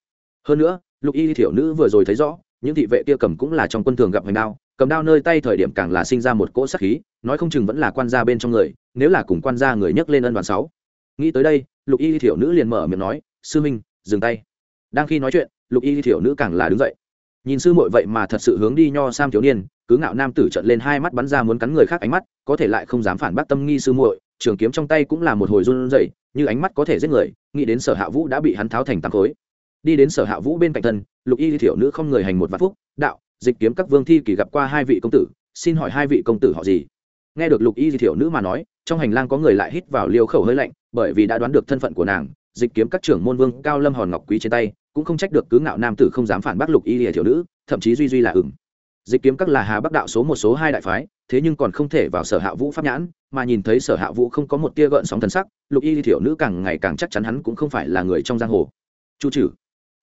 Hơn nữa, lục y thiểu nữ vừa rồi thấy rõ những thị vệ kia cầm cũng là trong quân thường gặp hoành đao, cầm đao nơi tay thời điểm càng là sinh ra một cỗ sắc khí, nói không chừng vẫn là quan gia bên trong người, nếu là cùng quan gia người nhấc lên ân đoàn sáu. Nghĩ tới đây, lục y thiểu nữ liền mở miệng nói, sư minh, dừng tay. Đang khi nói chuyện, lục y thiểu nữ càng là đứng dậy. Nhìn sư muội vậy mà thật sự hướng đi nho sam thiếu niên, cứ ngạo nam tử trận lên hai mắt bắn ra muốn cắn người khác ánh mắt, có thể lại không dám phản bác tâm nghi sư muội, trường kiếm trong tay cũng là một hồi run rẩy, như ánh mắt có thể giết người, nghĩ đến sở hạ vũ đã bị hắn tháo thành tám khối đi đến sở hạ vũ bên cạnh thân, lục y thiểu nữ không người hành một vạn phúc, đạo, dịch kiếm các vương thi kỳ gặp qua hai vị công tử, xin hỏi hai vị công tử họ gì? Nghe được lục y thiểu nữ mà nói, trong hành lang có người lại hít vào liều khẩu hơi lạnh, bởi vì đã đoán được thân phận của nàng, dịch kiếm các trưởng môn vương cao lâm hòn ngọc quý trên tay, cũng không trách được cứ ngạo nam tử không dám phản bác lục y thiểu nữ, thậm chí duy duy là ửng. Dịch kiếm các là hà bắc đạo số một số hai đại phái, thế nhưng còn không thể vào sở hạ vũ pháp nhãn, mà nhìn thấy sở hạ vũ không có một tia gợn sóng thần sắc, lục y thiểu nữ càng ngày càng chắc chắn hắn cũng không phải là người trong giang hồ. Chu trừ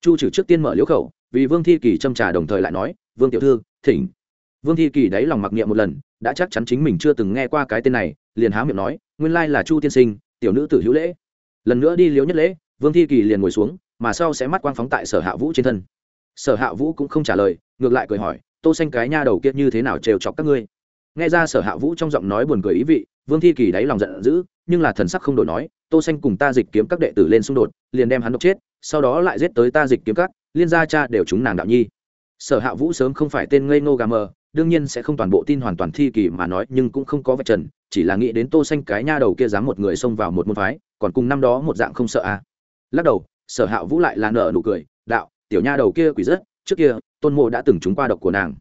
chu trừ trước tiên mở liễu khẩu, vì vương thi kỳ châm trà đồng thời lại nói, vương tiểu thư, thỉnh. Vương thi kỳ đáy lòng mặc niệm một lần, đã chắc chắn chính mình chưa từng nghe qua cái tên này, liền há miệng nói, nguyên lai là chu tiên sinh, tiểu nữ tử hữu lễ. Lần nữa đi liếu nhất lễ, vương thi kỳ liền ngồi xuống, mà sau sẽ mắt quang phóng tại sở hạ vũ trên thân. Sở hạ vũ cũng không trả lời, ngược lại cười hỏi, tô xanh cái nha đầu kia như thế nào trêu chọc các ngươi? Nghe ra sở hạ vũ trong giọng nói buồn cười ý vị, vương thi kỳ đáy lòng giận dữ, nhưng là thần sắc không đổi nói, tô xanh cùng ta dịch kiếm các đệ tử lên xung đột, liền đem hắn độc chết sau đó lại giết tới ta dịch kiếm cắt liên gia cha đều chúng nàng đạo nhi. Sở hạ vũ sớm không phải tên ngây ngô gà mờ, đương nhiên sẽ không toàn bộ tin hoàn toàn thi kỳ mà nói, nhưng cũng không có vạch trần, chỉ là nghĩ đến tô xanh cái nha đầu kia dám một người xông vào một môn phái, còn cùng năm đó một dạng không sợ à. Lắc đầu, sở hạ vũ lại là nở nụ cười, đạo, tiểu nha đầu kia quỷ rất, trước kia, tôn mộ đã từng trúng qua độc của nàng.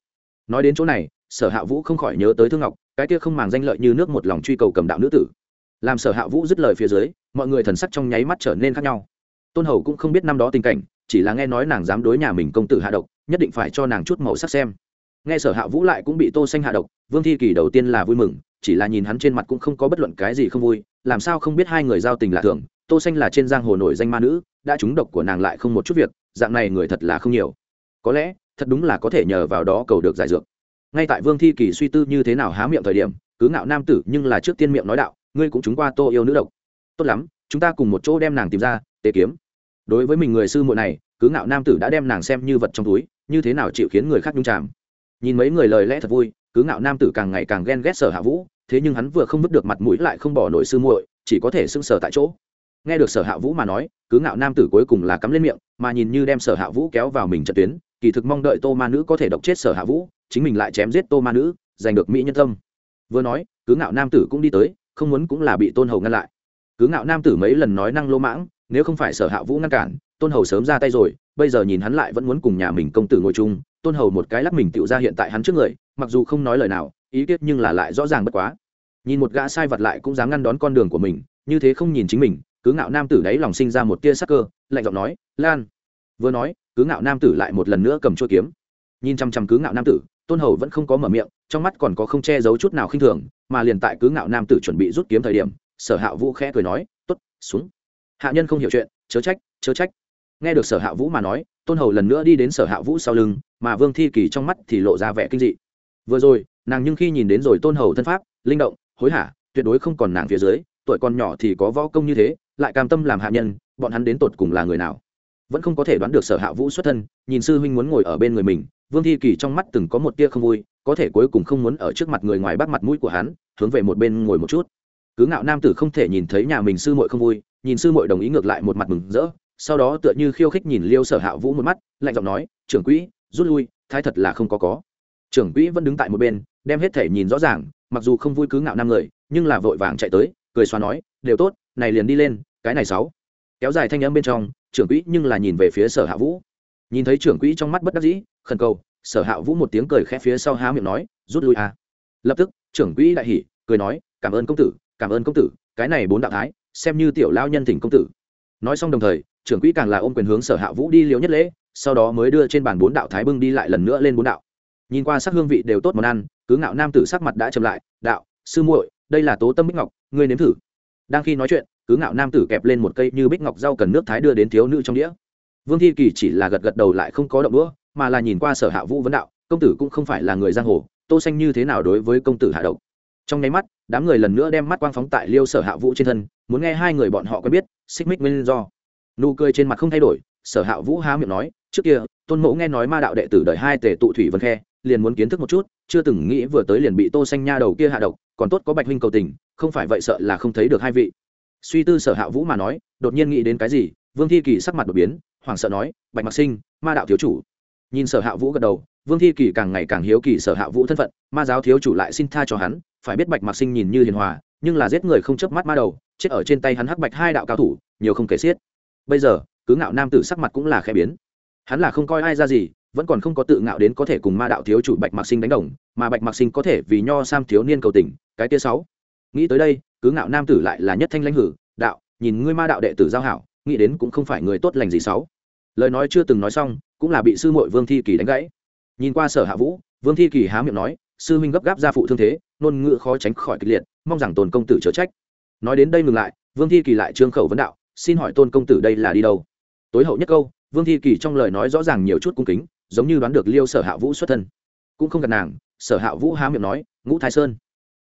Nói đến chỗ này, sở hạ vũ không khỏi nhớ tới thương ngọc, cái kia không màng danh lợi như nước một lòng truy cầu cầm đạo nữ tử. Làm sở hạ vũ dứt lời phía dưới, mọi người thần sắc trong nháy mắt trở nên khác nhau tôn hầu cũng không biết năm đó tình cảnh, chỉ là nghe nói nàng dám đối nhà mình công tử hạ độc, nhất định phải cho nàng chút màu sắc xem. Nghe sở hạ vũ lại cũng bị tô xanh hạ độc, vương thi kỳ đầu tiên là vui mừng, chỉ là nhìn hắn trên mặt cũng không có bất luận cái gì không vui, làm sao không biết hai người giao tình là thường, tô xanh là trên giang hồ nổi danh ma nữ, đã trúng độc của nàng lại không một chút việc, dạng này người thật là không nhiều. Có lẽ, thật đúng là có thể nhờ vào đó cầu được giải dược. Ngay tại vương thi kỳ suy tư như thế nào há miệng thời điểm, cứ ngạo nam tử nhưng là trước tiên miệng nói đạo, ngươi cũng trúng qua tô yêu nữ độc. Tốt lắm, chúng ta cùng một chỗ đem nàng tìm ra tề kiếm đối với mình người sư muội này, cứ ngạo nam tử đã đem nàng xem như vật trong túi, như thế nào chịu khiến người khác nhung chạm nhìn mấy người lời lẽ thật vui, cứ ngạo nam tử càng ngày càng ghen ghét sở hạ vũ, thế nhưng hắn vừa không vứt được mặt mũi lại không bỏ nổi sư muội, chỉ có thể sưng sờ tại chỗ. Nghe được sở hạ vũ mà nói, cứ ngạo nam tử cuối cùng là cắm lên miệng, mà nhìn như đem sở hạ vũ kéo vào mình trận tuyến, kỳ thực mong đợi tô ma nữ có thể độc chết sở hạ vũ, chính mình lại chém giết tô ma nữ, giành được mỹ nhân tâm. Vừa nói, cứ ngạo nam tử cũng đi tới, không muốn cũng là bị tôn hầu ngăn lại. Cứ ngạo nam tử mấy lần nói năng lô mãng nếu không phải sở hạ vũ ngăn cản, tôn hầu sớm ra tay rồi, bây giờ nhìn hắn lại vẫn muốn cùng nhà mình công tử ngồi chung, tôn hầu một cái lắc mình tựu ra hiện tại hắn trước người, mặc dù không nói lời nào, ý kiết nhưng là lại rõ ràng bất quá. Nhìn một gã sai vật lại cũng dám ngăn đón con đường của mình, như thế không nhìn chính mình, cứ ngạo nam tử đấy lòng sinh ra một tia sắc cơ, lạnh giọng nói, lan. Vừa nói, cứ ngạo nam tử lại một lần nữa cầm chuôi kiếm. Nhìn chăm chăm cứ ngạo nam tử, tôn hầu vẫn không có mở miệng, trong mắt còn có không che giấu chút nào khinh thường, mà liền tại cứ ngạo nam tử chuẩn bị rút kiếm thời điểm, sở hạ vũ khẽ cười nói t ố t xuống hạ nhân không hiểu chuyện, chớ trách chớ trách. Nghe được sở hạ vũ mà nói, tôn hầu lần nữa đi đến sở hạ vũ sau lưng, mà vương thi kỳ trong mắt thì lộ ra vẻ kinh dị. Vừa rồi, nàng nhưng khi nhìn đến rồi tôn hầu thân pháp, linh động, hối hả, tuyệt đối không còn nàng phía dưới, tuổi còn nhỏ thì có võ công như thế, lại cam tâm làm hạ nhân, bọn hắn đến tột cùng là người nào? Vẫn không có thể đoán được sở hạ vũ xuất thân, nhìn sư huynh muốn ngồi ở bên người mình, vương thi kỳ trong mắt từng có một tia không vui, có thể cuối cùng không muốn ở trước mặt người ngoài bắt mặt mũi của hắn, hướng về một bên ngồi một chút. Cứ ngạo nam tử không thể nhìn thấy nhà mình sư muội không vui nhìn sư muội đồng ý ngược lại một mặt mừng rỡ, sau đó tựa như khiêu khích nhìn liêu sở hạ vũ một mắt, lạnh giọng nói, trưởng quỹ, rút lui, thái thật là không có có. Trưởng quỹ vẫn đứng tại một bên, đem hết thể nhìn rõ ràng, mặc dù không vui cứ ngạo nam người, nhưng là vội vàng chạy tới, cười xoa nói, đều tốt, này liền đi lên, cái này sáu. Kéo dài thanh âm bên trong, trưởng quỹ nhưng là nhìn về phía sở hạ vũ. Nhìn thấy trưởng quỹ trong mắt bất đắc dĩ, khẩn cầu, sở hạ vũ một tiếng cười khẽ phía sau há miệng nói, rút lui à. lập tức, trưởng quỹ đại hỉ, cười nói, cảm ơn công tử, cảm ơn công tử, cái này bốn đạo thái xem như tiểu lao nhân thỉnh công tử. Nói xong đồng thời, trưởng quỹ càng là ôm quyền hướng sở hạ vũ đi liều nhất lễ, sau đó mới đưa trên bàn bốn đạo thái bưng đi lại lần nữa lên bốn đạo. Nhìn qua sắc hương vị đều tốt món ăn, cứ ngạo nam tử sắc mặt đã chậm lại, đạo, sư muội, đây là tố tâm bích ngọc, ngươi nếm thử. Đang khi nói chuyện, cứ ngạo nam tử kẹp lên một cây như bích ngọc rau cần nước thái đưa đến thiếu nữ trong đĩa. Vương thi kỳ chỉ là gật gật đầu lại không có động đũa, mà là nhìn qua sở hạ vũ vấn đạo, công tử cũng không phải là người giang hồ, tô xanh như thế nào đối với công tử hạ độc? Trong nháy mắt đám người lần nữa đem mắt quang phóng tại liêu sở hạ vũ trên thân, muốn nghe hai người bọn họ quen biết, xích mích nguyên do. Nụ cười trên mặt không thay đổi, sở hạ vũ há miệng nói, trước kia, tôn mẫu nghe nói ma đạo đệ tử đời hai tề tụ thủy vân khe, liền muốn kiến thức một chút, chưa từng nghĩ vừa tới liền bị tô xanh nha đầu kia hạ độc, còn tốt có bạch huynh cầu tình, không phải vậy sợ là không thấy được hai vị. Suy tư sở hạ vũ mà nói, đột nhiên nghĩ đến cái gì, vương thi kỳ sắc mặt đột biến, hoảng sợ nói, bạch mặc sinh, ma đạo thiếu chủ. Nhìn sở hạ vũ gật đầu, vương thi kỳ càng ngày càng hiếu kỳ sở hạ vũ thân phận, ma giáo thiếu chủ lại xin tha cho hắn phải biết bạch mặc sinh nhìn như hiền hòa, nhưng là giết người không chớp mắt ma đầu, chết ở trên tay hắn hắc bạch hai đạo cao thủ, nhiều không kể xiết. Bây giờ, cứ ngạo nam tử sắc mặt cũng là khẽ biến. Hắn là không coi ai ra gì, vẫn còn không có tự ngạo đến có thể cùng ma đạo thiếu chủ bạch mạc sinh đánh đồng, mà bạch mạc sinh có thể vì nho sam thiếu niên cầu tình, cái tia sáu. Nghĩ tới đây, cứ ngạo nam tử lại là nhất thanh lãnh hử, đạo, nhìn ngươi ma đạo đệ tử giao hảo, nghĩ đến cũng không phải người tốt lành gì sáu. Lời nói chưa từng nói xong, cũng là bị sư muội vương thi kỳ đánh gãy. Nhìn qua sở hạ vũ, vương thi kỳ há miệng nói, sư huynh gấp gáp gia phụ thương thế ngôn ngữ khó tránh khỏi kịch liệt, mong rằng tôn công tử chớ trách. Nói đến đây ngừng lại, vương thi kỳ lại trương khẩu vấn đạo, xin hỏi tôn công tử đây là đi đâu? Tối hậu nhất câu, vương thi kỳ trong lời nói rõ ràng nhiều chút cung kính, giống như đoán được liêu sở hạ vũ xuất thân. Cũng không gật nàng, sở hạ vũ há miệng nói, ngũ thái sơn.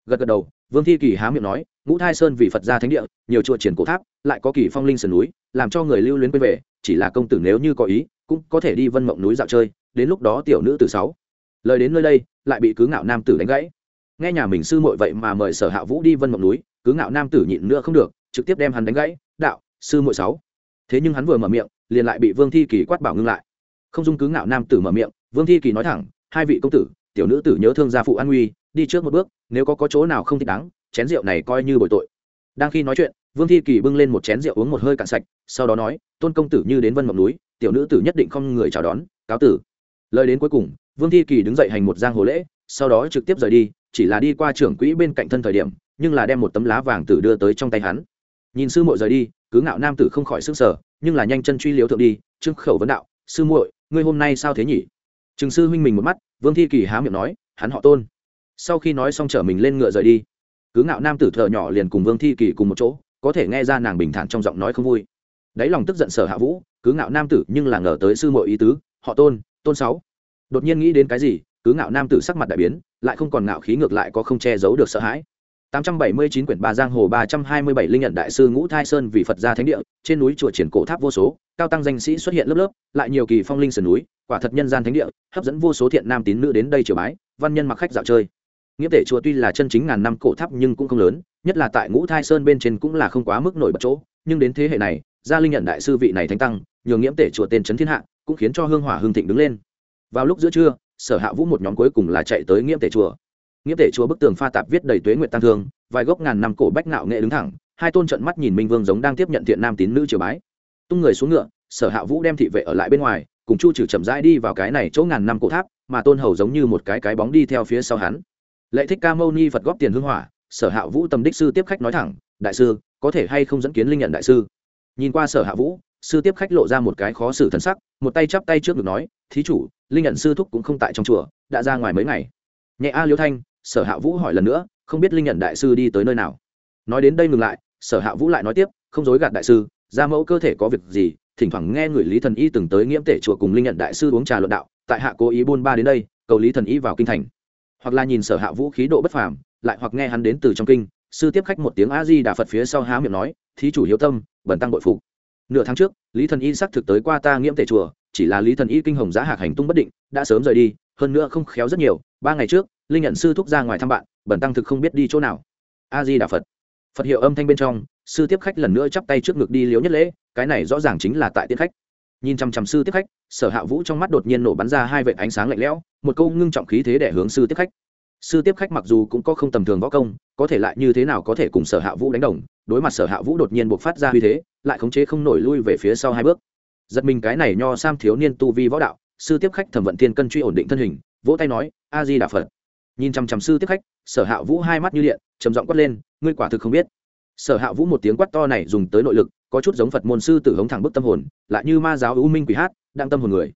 Gật gật đầu, vương thi kỳ há miệng nói, ngũ thái sơn vì phật gia thánh địa, nhiều chùa triển cổ tháp, lại có kỳ phong linh sườn núi, làm cho người lưu luyến quên về, chỉ là công tử nếu như có ý, cũng có thể đi vân mộng núi dạo chơi, đến lúc đó tiểu nữ từ sáu. Lời đến nơi đây, lại bị cứ ngạo nam tử đánh gãy nghe nhà mình sư muội vậy mà mời sở hạ vũ đi vân mộng núi, cứ ngạo nam tử nhịn nữa không được, trực tiếp đem hắn đánh gãy, đạo, sư muội sáu. Thế nhưng hắn vừa mở miệng, liền lại bị vương thi kỳ quát bảo ngưng lại. Không dung cứ ngạo nam tử mở miệng, vương thi kỳ nói thẳng, hai vị công tử, tiểu nữ tử nhớ thương gia phụ an nguy, đi trước một bước, nếu có có chỗ nào không thích đáng, chén rượu này coi như bồi tội. Đang khi nói chuyện, vương thi kỳ bưng lên một chén rượu uống một hơi cạn sạch, sau đó nói, tôn công tử như đến vân mộng núi, tiểu nữ tử nhất định không người chào đón, cáo tử. Lời đến cuối cùng, vương thi kỳ đứng dậy hành một giang hồ lễ, sau đó trực tiếp rời đi chỉ là đi qua trưởng quỹ bên cạnh thân thời điểm, nhưng là đem một tấm lá vàng tử đưa tới trong tay hắn. Nhìn sư muội rời đi, cứ ngạo nam tử không khỏi sức sở nhưng là nhanh chân truy liếu thượng đi, trương khẩu vấn đạo, sư muội, ngươi hôm nay sao thế nhỉ? Trường sư huynh mình một mắt, vương thi kỳ há miệng nói, hắn họ tôn. Sau khi nói xong chở mình lên ngựa rời đi. Cứ ngạo nam tử thợ nhỏ liền cùng vương thi kỳ cùng một chỗ, có thể nghe ra nàng bình thản trong giọng nói không vui. Đáy lòng tức giận sở hạ vũ, cứ ngạo nam tử nhưng là ngờ tới sư muội ý tứ, họ tôn tôn sáu, đột nhiên nghĩ đến cái gì cứ ngạo nam tử sắc mặt đại biến, lại không còn ngạo khí ngược lại có không che giấu được sợ hãi. 879 quyển ba giang hồ 327 linh nhận đại sư ngũ thai sơn vì phật gia thánh địa, trên núi chùa triển cổ tháp vô số, cao tăng danh sĩ xuất hiện lớp lớp, lại nhiều kỳ phong linh sườn núi, quả thật nhân gian thánh địa, hấp dẫn vô số thiện nam tín nữ đến đây triều bái, văn nhân mặc khách dạo chơi. Nghĩa tể chùa tuy là chân chính ngàn năm cổ tháp nhưng cũng không lớn, nhất là tại ngũ thai sơn bên trên cũng là không quá mức nổi bật chỗ. Nhưng đến thế hệ này, gia linh nhận đại sư vị này thánh tăng nhường nghiễm tể chùa tên trấn thiên hạ, cũng khiến cho hương hỏa hương thịnh đứng lên. Vào lúc giữa trưa sở hạ vũ một nhóm cuối cùng là chạy tới nghiễm tể chùa. Nghĩa tể chúa bức tường pha tạp viết đầy tuế nguyện tăng thương, vài gốc ngàn năm cổ bách nạo nghệ đứng thẳng, hai tôn trận mắt nhìn minh vương giống đang tiếp nhận thiện nam tín nữ triều bái. Tung người xuống ngựa, sở hạ vũ đem thị vệ ở lại bên ngoài, cùng chu trừ chậm rãi đi vào cái này chỗ ngàn năm cổ tháp, mà tôn hầu giống như một cái cái bóng đi theo phía sau hắn. Lệ thích ca mâu ni phật góp tiền hưng hỏa, sở hạ vũ tâm đích sư tiếp khách nói thẳng, đại sư, có thể hay không dẫn kiến linh nhận đại sư? Nhìn qua sở hạ vũ sư tiếp khách lộ ra một cái khó xử thân sắc, một tay chắp tay trước ngực nói, thí chủ, linh nhận sư thúc cũng không tại trong chùa, đã ra ngoài mấy ngày. Nhẹ a liêu thanh, sở hạ vũ hỏi lần nữa, không biết linh nhận đại sư đi tới nơi nào? Nói đến đây ngừng lại, sở hạ vũ lại nói tiếp, không dối gạt đại sư, ra mẫu cơ thể có việc gì, thỉnh thoảng nghe người lý thần y từng tới nghiễm tể chùa cùng linh nhận đại sư uống trà luận đạo, tại hạ cố ý buôn ba đến đây, cầu lý thần y vào kinh thành. Hoặc là nhìn sở hạ vũ khí độ bất phàm, lại hoặc nghe hắn đến từ trong kinh, sư tiếp khách một tiếng a di đà phật phía sau há miệng nói, thí chủ hiếu tâm bẩn tăng bội phục nửa tháng trước, lý thần y xác thực tới qua ta nghiễm tể chùa, chỉ là lý thần y kinh hồng giá hạc hành tung bất định, đã sớm rời đi, hơn nữa không khéo rất nhiều, ba ngày trước, linh nhận sư thúc ra ngoài thăm bạn bẩn tăng thực không biết đi chỗ nào. A di đà phật. Phật hiệu âm thanh bên trong, sư tiếp khách lần nữa chắp tay trước ngực đi liếu nhất lễ, cái này rõ ràng chính là tại tiết khách. Nhìn chăm chăm sư tiếp khách, sở hạ vũ trong mắt đột nhiên nổ bắn ra hai vệt ánh sáng lạnh lẽo, một câu ngưng trọng khí thế để hướng sư tiếp khách. Sư tiếp khách mặc dù cũng có không tầm thường võ công, có thể lại như thế nào có thể cùng sở hạ vũ đánh đồng đối mặt sở hạ vũ đột nhiên buộc phát ra uy thế, lại khống chế không nổi lui về phía sau hai bước. Giật mình cái này nho sam thiếu niên tu vi võ đạo, sư tiếp khách thẩm vận thiên cân truy ổn định thân hình, vỗ tay nói a di đà phật. Nhìn chăm chăm sư tiếp khách, sở hạ vũ hai mắt như điện, trầm giọng quát lên, ngươi quả thực không biết. Sở hạ vũ một tiếng quát to này dùng tới nội lực, có chút giống phật môn sư tử hống thẳng bức tâm hồn, lại như ma giáo ưu minh quỷ hát đang tâm hồn người.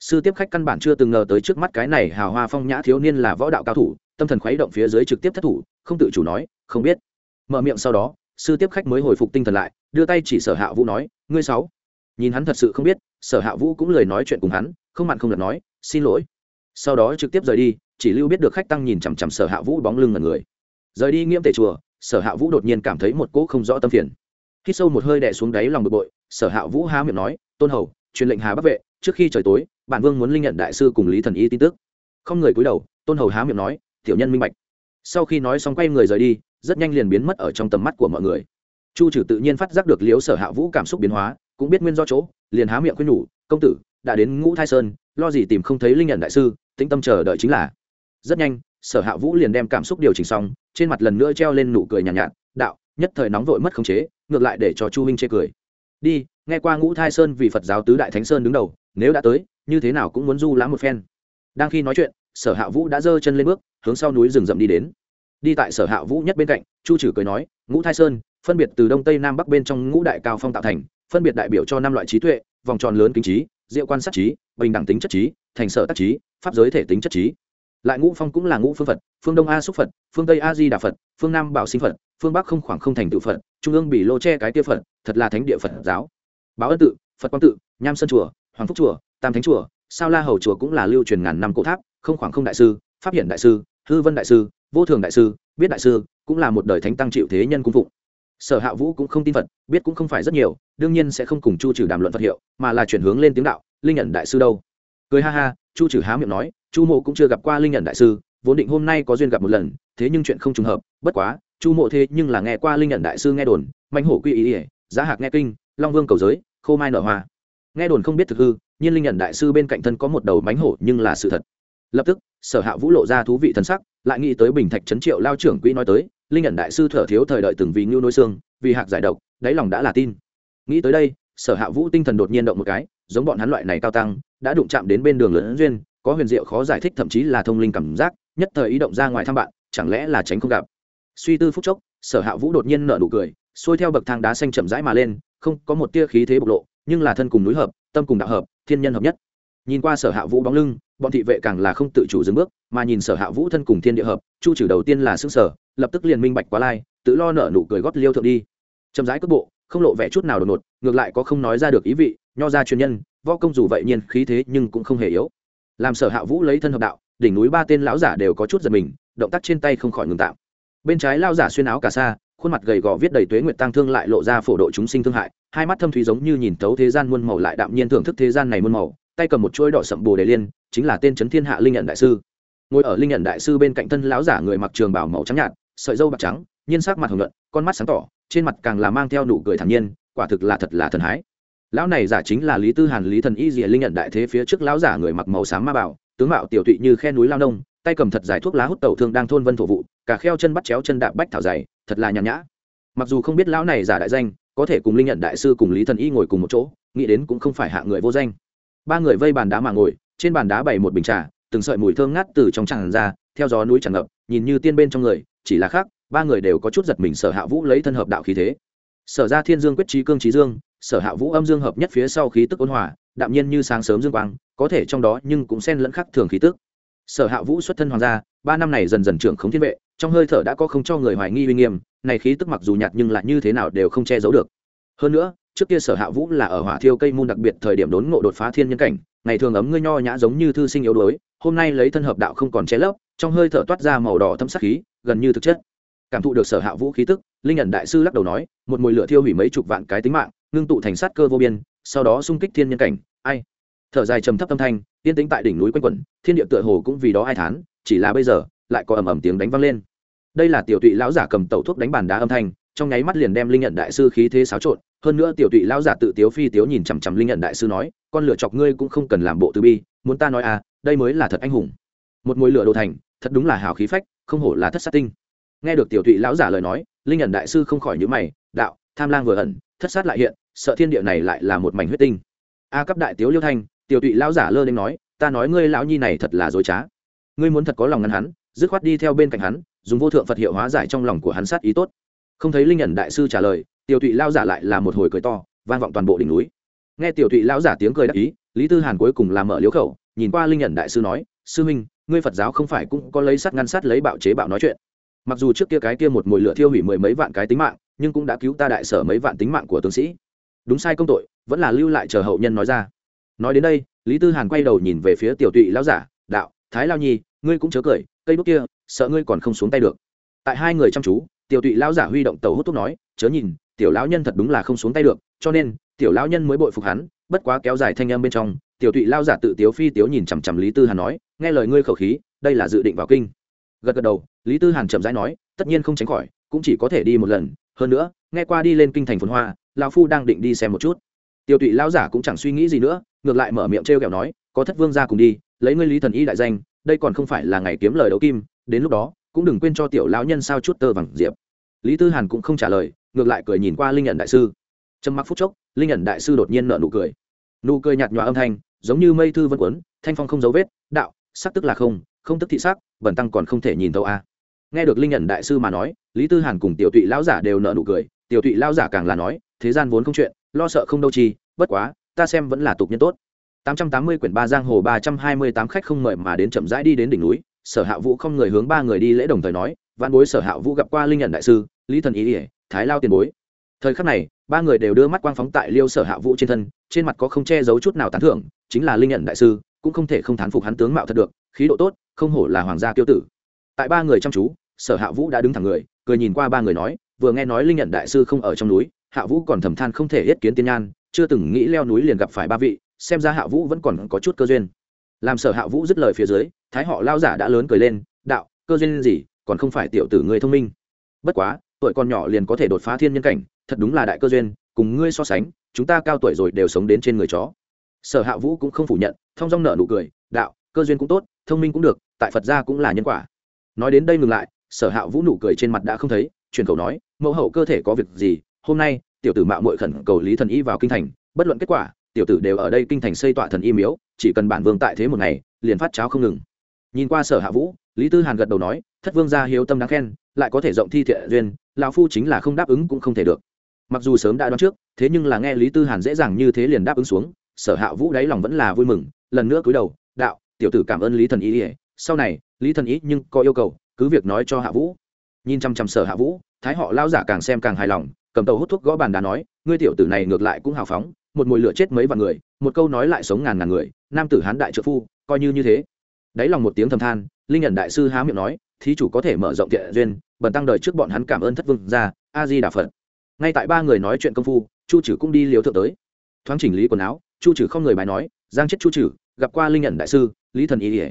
Sư tiếp khách căn bản chưa từng ngờ tới trước mắt cái này hào hoa phong nhã thiếu niên là võ đạo cao thủ, tâm thần khuấy động phía dưới trực tiếp thất thủ, không tự chủ nói, không biết. Mở miệng sau đó sư tiếp khách mới hồi phục tinh thần lại, đưa tay chỉ sở hạ vũ nói, ngươi sáu. Nhìn hắn thật sự không biết, sở hạ vũ cũng lời nói chuyện cùng hắn, không mặn không lật nói, xin lỗi. Sau đó trực tiếp rời đi, chỉ lưu biết được khách tăng nhìn chằm chằm sở hạ vũ bóng lưng là người. Rời đi nghiêm tể chùa, sở hạ vũ đột nhiên cảm thấy một cỗ không rõ tâm phiền. Khi sâu một hơi đè xuống đáy lòng bực bội, sở hạ vũ há miệng nói, tôn hầu, truyền lệnh hà bắc vệ, trước khi trời tối bản vương muốn linh nhận đại sư cùng lý thần y tin tức. Không người cúi đầu, tôn hầu há miệng nói, tiểu nhân minh bạch. Sau khi nói xong quay người rời đi rất nhanh liền biến mất ở trong tầm mắt của mọi người. Chu trừ tự nhiên phát giác được liếu sở hạ vũ cảm xúc biến hóa cũng biết nguyên do chỗ liền há miệng khuyên nhủ công tử đã đến ngũ thai sơn lo gì tìm không thấy linh nhận đại sư tĩnh tâm chờ đợi chính là. Rất nhanh sở hạ vũ liền đem cảm xúc điều chỉnh xong trên mặt lần nữa treo lên nụ cười nhàn nhạt, nhạt đạo nhất thời nóng vội mất khống chế ngược lại để cho chu huynh chê cười. Đi nghe qua ngũ thai sơn vì phật giáo tứ đại thánh sơn đứng đầu nếu đã tới như thế nào cũng muốn du lãm một phen. Đang khi nói chuyện sở hạ vũ đã giơ chân lên bước hướng sau núi rừng rậm đi đến đi tại sở hạ vũ nhất bên cạnh, chu trừ cười nói, ngũ thai sơn, phân biệt từ đông tây nam bắc bên trong ngũ đại cao phong tạo thành, phân biệt đại biểu cho năm loại trí tuệ, vòng tròn lớn kính trí, diệu quan sát trí, bình đẳng tính chất trí, thành sở tác trí, pháp giới thể tính chất trí. Lại ngũ phong cũng là ngũ phương phật, phương đông a xúc phật, phương tây a di đà phật, phương nam bảo sinh phật, phương bắc không khoảng không thành tự phật, trung ương bị lô che cái tiêu phật, thật là thánh địa phật giáo. Báo ân tự, phật quang tự, nham sơn chùa, hoàng phúc chùa, tam thánh chùa, sao la hầu chùa cũng là lưu truyền ngàn năm cổ tháp, không khoảng không đại sư, pháp hiển đại sư, hư vân đại sư vô thường đại sư, biết đại sư cũng là một đời thánh tăng chịu thế nhân cung phụng. Sở hạ vũ cũng không tin phật, biết cũng không phải rất nhiều, đương nhiên sẽ không cùng chu trừ đàm luận phật hiệu, mà là chuyển hướng lên tiếng đạo, linh nhận đại sư đâu? Cười ha ha, chu trừ há miệng nói, chu mộ cũng chưa gặp qua linh nhận đại sư, vốn định hôm nay có duyên gặp một lần, thế nhưng chuyện không trùng hợp, bất quá, chu mộ thế nhưng là nghe qua linh nhận đại sư nghe đồn mạnh hổ quy ý ỉa giá hạc nghe kinh, long vương cầu giới, khô mai nở hoa. Nghe đồn không biết thực hư nhiên linh nhận đại sư bên cạnh thân có một đầu mánh hổ nhưng là sự thật. Lập tức, sở hạ vũ lộ ra thú vị thần sắc lại nghĩ tới bình thạch trấn triệu lao trưởng quỹ nói tới, linh nhận đại sư thở thiếu thời đợi từng vì ngưu nôi xương vì hạc giải độc, đáy lòng đã là tin. Nghĩ tới đây, sở hạ vũ tinh thần đột nhiên động một cái, giống bọn hắn loại này cao tăng, đã đụng chạm đến bên đường lớn duyên, có huyền diệu khó giải thích thậm chí là thông linh cảm giác, nhất thời ý động ra ngoài thăm bạn, chẳng lẽ là tránh không gặp. Suy tư phúc chốc, sở hạ vũ đột nhiên nở nụ cười, xuôi theo bậc thang đá xanh chậm rãi mà lên, không có một tia khí thế bộc lộ, nhưng là thân cùng núi hợp, tâm cùng đạo hợp, thiên nhân hợp nhất. Nhìn qua sở hạ vũ bóng lưng bọn thị vệ càng là không tự chủ dừng bước, mà nhìn sở hạ vũ thân cùng thiên địa hợp, chu trừ đầu tiên là xương sở lập tức liền minh bạch quá lai, tự lo nở nụ cười gót liêu thượng đi. Chậm rãi cước bộ, không lộ vẻ chút nào đột ngột, ngược lại có không nói ra được ý vị, nho ra truyền nhân, võ công dù vậy nhiên khí thế nhưng cũng không hề yếu. Làm sở hạ vũ lấy thân hợp đạo, đỉnh núi ba tên lão giả đều có chút giật mình, động tác trên tay không khỏi ngừng tạm. Bên trái lao giả xuyên áo cả sa, khuôn mặt gầy gò viết đầy tuế nguyệt tăng thương lại lộ ra phổ độ chúng sinh thương hại, hai mắt thâm thúy giống như nhìn tấu thế gian muôn màu lại đạm nhiên thưởng thức thế gian này muôn màu, tay cầm một chuỗi đỏ sậm bồ đề liên chính là tên trấn thiên hạ linh nhận đại sư. Ngồi ở linh nhận đại sư bên cạnh thân lão giả người mặc trường bảo màu trắng nhạt, sợi dâu bạc trắng, nhiên sắc mặt hồng nhuận, con mắt sáng tỏ, trên mặt càng là mang theo nụ cười thản nhiên, quả thực là thật là thần hái. Lão này giả chính là lý tư hàn, lý thần y dìa linh nhận đại thế phía trước lão giả người mặc màu xám ma bảo, tướng mạo tiểu tụy như khe núi lao nông, tay cầm thật dài thuốc lá hút tẩu thương đang thôn vân thổ vụ, cả kheo chân bắt chéo chân đạp bách thảo dày, thật là nhàn nhã. Mặc dù không biết lão này giả đại danh, có thể cùng linh nhận đại sư cùng lý thần y ngồi cùng một chỗ, nghĩ đến cũng không phải hạ người vô danh. Ba người vây bàn đá mà ngồi trên bàn đá bày một bình trà, từng sợi mùi thơm ngát từ trong tràn ra, theo gió núi tràn ngập, nhìn như tiên bên trong người, chỉ là khác, ba người đều có chút giật mình sở hạ vũ lấy thân hợp đạo khí thế. Sở ra thiên dương quyết trí cương trí dương, sở hạ vũ âm dương hợp nhất phía sau khí tức ôn hòa, đạm nhiên như sáng sớm dương quang, có thể trong đó nhưng cũng xen lẫn khắc thường khí tức. Sở hạ vũ xuất thân hoàng gia, ba năm này dần dần trưởng khống thiên vệ, trong hơi thở đã có không cho người hoài nghi uy nghiêm, này khí tức mặc dù nhạt nhưng lại như thế nào đều không che giấu được. Hơn nữa, trước kia sở hạ vũ là ở hỏa thiêu cây môn đặc biệt thời điểm đốn ngộ đột phá thiên nhân cảnh ngày thường ấm ngươi nho nhã giống như thư sinh yếu đuối, hôm nay lấy thân hợp đạo không còn che lấp, trong hơi thở toát ra màu đỏ thâm sắc khí, gần như thực chất. Cảm thụ được sở hạ vũ khí tức, linh ẩn đại sư lắc đầu nói, một mùi lửa thiêu hủy mấy chục vạn cái tính mạng, ngưng tụ thành sát cơ vô biên, sau đó xung kích thiên nhân cảnh. Ai? Thở dài trầm thấp âm thanh, yên tĩnh tại đỉnh núi quanh quẩn, thiên địa tựa hồ cũng vì đó ai thán, chỉ là bây giờ, lại có ầm ầm tiếng đánh vang lên. Đây là tiểu tụy lão giả cầm tẩu thuốc đánh bàn đá âm thanh trong nháy mắt liền đem linh nhận đại sư khí thế xáo trộn, hơn nữa tiểu tụy lão giả tự tiếu phi tiếu nhìn chằm chằm linh nhận đại sư nói, con lửa chọc ngươi cũng không cần làm bộ từ bi, muốn ta nói à đây mới là thật anh hùng. Một mũi lửa đồ thành, thật đúng là hào khí phách, không hổ là thất sát tinh. Nghe được tiểu tụy lão giả lời nói, linh nhận đại sư không khỏi nhữ mày, đạo, tham lang vừa ẩn, thất sát lại hiện, sợ thiên địa này lại là một mảnh huyết tinh. A cấp đại tiếu liêu thanh, tiểu tụy lão giả lơ lên nói, ta nói ngươi lão nhi này thật là dối trá. Ngươi muốn thật có lòng ngăn hắn, dứt khoát đi theo bên cạnh hắn, dùng vô thượng phật hiệu hóa giải trong lòng của hắn sát ý tốt không thấy linh nhận đại sư trả lời, tiểu thụy lao giả lại là một hồi cười to, vang vọng toàn bộ đỉnh núi. Nghe tiểu thụy lao giả tiếng cười đắc ý, lý tư hàn cuối cùng làm mở liếu khẩu, nhìn qua linh nhận đại sư nói, sư minh, ngươi phật giáo không phải cũng có lấy sắt ngăn sắt lấy bạo chế bạo nói chuyện. Mặc dù trước kia cái kia một mồi lửa thiêu hủy mười mấy vạn cái tính mạng, nhưng cũng đã cứu ta đại sở mấy vạn tính mạng của tướng sĩ. Đúng sai công tội, vẫn là lưu lại chờ hậu nhân nói ra. Nói đến đây, lý tư hàn quay đầu nhìn về phía tiểu tụy lao giả, đạo, thái lao nhi, ngươi cũng chớ cười, cây đốt kia, sợ ngươi còn không xuống tay được. Tại hai người chăm chú tiểu tụy lão giả huy động tàu hút thuốc nói, chớ nhìn, tiểu lão nhân thật đúng là không xuống tay được, cho nên, tiểu lão nhân mới bội phục hắn, bất quá kéo dài thanh âm bên trong, tiểu tụy lao giả tự tiếu phi tiếu nhìn chằm chằm lý tư hàn nói, nghe lời ngươi khẩu khí, đây là dự định vào kinh. Gật gật đầu, lý tư hàn chậm rãi nói, tất nhiên không tránh khỏi, cũng chỉ có thể đi một lần, hơn nữa, nghe qua đi lên kinh thành phồn hoa, lão phu đang định đi xem một chút. Tiểu tụy lao giả cũng chẳng suy nghĩ gì nữa, ngược lại mở miệng trêu kẹo nói, có thất vương ra cùng đi, lấy ngươi lý thần y đại danh, đây còn không phải là ngày kiếm lời đấu kim, đến lúc đó cũng đừng quên cho tiểu lão nhân sao chút tơ vàng diệp. Lý tư hàn cũng không trả lời, ngược lại cười nhìn qua linh nhận đại sư. Trầm mặc phút chốc, linh nhận đại sư đột nhiên nợ nụ cười. Nụ cười nhạt nhòa âm thanh, giống như mây thư vân quấn thanh phong không dấu vết, đạo, sắc tức là không không tức thị sắc, bẩn tăng còn không thể nhìn thấu a. Nghe được linh nhận đại sư mà nói, lý tư hàn cùng tiểu tụy lão giả đều nợ nụ cười, tiểu tụy lão giả càng là nói, thế gian vốn không chuyện, lo sợ không đâu chi, bất quá, ta xem vẫn là tục nhân tốt. 880 quyển ba giang hồ 328 khách không mời mà đến chậm rãi đi đến đỉnh núi sở hạ vũ không người hướng ba người đi lễ đồng thời nói văn bối sở hạ vũ gặp qua linh nhận đại sư, lý thần ý ỉa thái lao tiền bối. Thời khắc này, ba người đều đưa mắt quang phóng tại liêu sở hạ vũ trên thân, trên mặt có không che giấu chút nào tán thưởng, chính là linh nhận đại sư, cũng không thể không thán phục hắn tướng mạo thật được, khí độ tốt, không hổ là hoàng gia tiêu tử. Tại ba người chăm chú, sở hạ vũ đã đứng thẳng người, cười nhìn qua ba người nói, vừa nghe nói linh nhận đại sư không ở trong núi, hạ vũ còn thầm than không thể yết kiến tiên nhan, chưa từng nghĩ leo núi liền gặp phải ba vị, xem ra hạ vũ vẫn còn có chút cơ duyên làm sở hạ vũ dứt lời phía dưới, thái họ lao giả đã lớn cười lên, đạo, cơ duyên gì, còn không phải tiểu tử người thông minh. Bất quá, tuổi còn nhỏ liền có thể đột phá thiên nhân cảnh, thật đúng là đại cơ duyên, cùng ngươi so sánh, chúng ta cao tuổi rồi đều sống đến trên người chó. Sở hạ vũ cũng không phủ nhận thong dong nợ nụ cười, đạo, cơ duyên cũng tốt, thông minh cũng được, tại phật gia cũng là nhân quả. Nói đến đây ngừng lại, sở hạ vũ nụ cười trên mặt đã không thấy truyền cầu nói, mẫu hậu cơ thể có việc gì, hôm nay, tiểu tử mạo mội khẩn cầu lý thần y vào kinh thành, bất luận kết quả tiểu tử đều ở đây kinh thành xây tọa thần y miếu, chỉ cần bản vương tại thế một ngày, liền phát cháo không ngừng. Nhìn qua sở hạ vũ, lý tư hàn gật đầu nói, thất vương gia hiếu tâm đáng khen, lại có thể rộng thi thiện duyên, lão phu chính là không đáp ứng cũng không thể được. Mặc dù sớm đã đoán trước, thế nhưng là nghe lý tư hàn dễ dàng như thế liền đáp ứng xuống, sở hạ vũ đáy lòng vẫn là vui mừng, lần nữa cúi đầu, đạo, tiểu tử cảm ơn lý thần ý ỉa sau này, lý thần ý nhưng có yêu cầu, cứ việc nói cho hạ vũ. Nhìn chăm chăm sở hạ vũ, thái họ lao giả càng xem càng hài lòng, cầm tàu hút thuốc gõ bàn đá nói, ngươi tiểu tử này ngược lại cũng hào phóng một mùi lửa chết mấy vạn người, một câu nói lại sống ngàn ngàn người, nam tử hán đại trợ phu, coi như như thế. Đáy lòng một tiếng thầm than, linh nhận đại sư há miệng nói, thí chủ có thể mở rộng thiện duyên, bần tăng đời trước bọn hắn cảm ơn thất vương ra a di đà phật. Ngay tại ba người nói chuyện công phu, chu trừ cũng đi liều thượng tới. Thoáng chỉnh lý quần áo, chu trừ không người bài nói, giang chết chu trừ gặp qua linh nhận đại sư, lý thần ý ỉa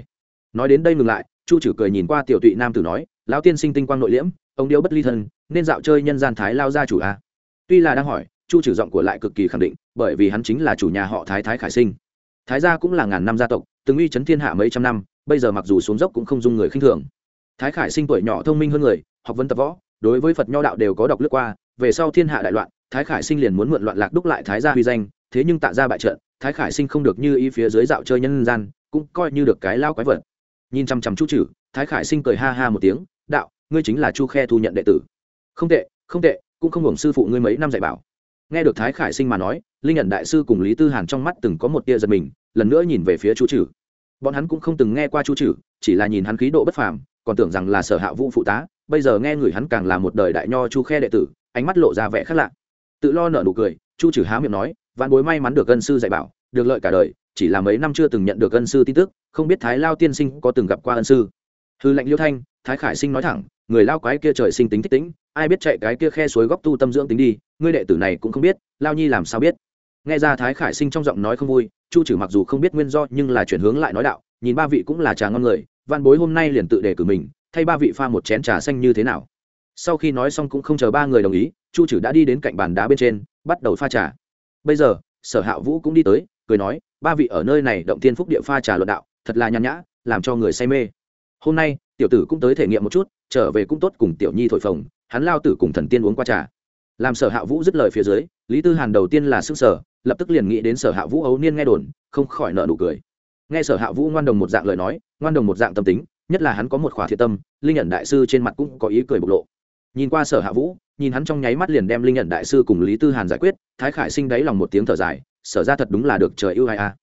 nói đến đây ngừng lại, chu trừ cười nhìn qua tiểu tụy nam tử nói, lão tiên sinh tinh quang nội liễm, ông điếu bất ly thân, nên dạo chơi nhân gian thái lao gia chủ a tuy là đang hỏi chu trừ giọng của lại cực kỳ khẳng định, bởi vì hắn chính là chủ nhà họ thái thái khải sinh. Thái gia cũng là ngàn năm gia tộc, từng uy chấn thiên hạ mấy trăm năm, bây giờ mặc dù xuống dốc cũng không dung người khinh thường. Thái khải sinh tuổi nhỏ thông minh hơn người, học vấn tập võ, đối với phật nho đạo đều có đọc lướt qua, về sau thiên hạ đại loạn, thái khải sinh liền muốn mượn loạn lạc đúc lại thái gia huy danh, thế nhưng tạ ra bại trận, thái khải sinh không được như ý phía dưới dạo chơi nhân gian, cũng coi như được cái lao quái vật. Nhìn chăm chăm chu trừ, thái khải sinh cười ha ha một tiếng, đạo, ngươi chính là chu khe thu nhận đệ tử. Không tệ không tệ, cũng không hưởng sư phụ ngươi mấy năm dạy bảo nghe được thái khải sinh mà nói, linh nhận đại sư cùng lý tư hàn trong mắt từng có một tia giật mình, lần nữa nhìn về phía chu trừ bọn hắn cũng không từng nghe qua chu trừ chỉ là nhìn hắn khí độ bất phàm, còn tưởng rằng là sở hạ vũ phụ tá, bây giờ nghe người hắn càng là một đời đại nho chu khe đệ tử, ánh mắt lộ ra vẻ khác lạ. Tự lo nở nụ cười, chu trừ há miệng nói, vạn bối may mắn được ân sư dạy bảo, được lợi cả đời, chỉ là mấy năm chưa từng nhận được ân sư tin tức, không biết thái lao tiên sinh có từng gặp qua ân sư? Hư lệnh liêu thanh, thái khải sinh nói thẳng người lao quái kia trời sinh tính thích tính ai biết chạy cái kia khe suối góc tu tâm dưỡng tính đi, ngươi đệ tử này cũng không biết, lao nhi làm sao biết. Nghe ra thái khải sinh trong giọng nói không vui, chu trừ mặc dù không biết nguyên do nhưng là chuyển hướng lại nói đạo, nhìn ba vị cũng là trà ngon người, văn bối hôm nay liền tự đề cử mình, thay ba vị pha một chén trà xanh như thế nào. Sau khi nói xong cũng không chờ ba người đồng ý, chu trừ đã đi đến cạnh bàn đá bên trên, bắt đầu pha trà. Bây giờ, sở hạ vũ cũng đi tới, cười nói, ba vị ở nơi này động tiên phúc địa pha trà luận đạo, thật là nhàn nhã, làm cho người say mê hôm nay, tiểu tử cũng tới thể nghiệm một chút, trở về cũng tốt cùng tiểu nhi thổi phồng, hắn lao tử cùng thần tiên uống qua trà. Làm sở hạ vũ dứt lời phía dưới, lý tư hàn đầu tiên là sức sở lập tức liền nghĩ đến sở hạ vũ ấu niên nghe đồn, không khỏi nợ nụ cười. Nghe sở hạ vũ ngoan đồng một dạng lời nói, ngoan đồng một dạng tâm tính, nhất là hắn có một khỏa thiệt tâm, linh nhận đại sư trên mặt cũng có ý cười bộc lộ. Nhìn qua sở hạ vũ, nhìn hắn trong nháy mắt liền đem linh nhận đại sư cùng lý tư hàn giải quyết, thái khải sinh đáy lòng một tiếng thở dài, sở ra thật đúng là được trời ưu ai a.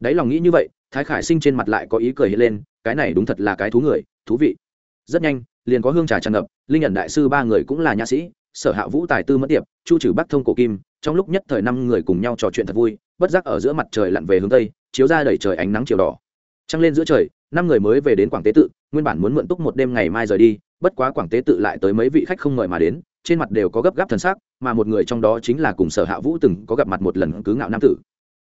Đáy lòng nghĩ như vậy, thái khải sinh trên mặt lại có ý cười hiện lên cái này đúng thật là cái thú người, thú vị. Rất nhanh, liền có hương trà tràn ngập, linh nhận đại sư ba người cũng là nhã sĩ, sở hạ vũ tài tư mất tiệp, chu trừ bắc thông cổ kim, trong lúc nhất thời năm người cùng nhau trò chuyện thật vui, bất giác ở giữa mặt trời lặn về hướng tây, chiếu ra đầy trời ánh nắng chiều đỏ. Trăng lên giữa trời, năm người mới về đến quảng tế tự, nguyên bản muốn mượn túc một đêm ngày mai rời đi, bất quá quảng tế tự lại tới mấy vị khách không mời mà đến, trên mặt đều có gấp gáp thần sắc, mà một người trong đó chính là cùng sở hạ vũ từng có gặp mặt một lần cứ ngạo nam tử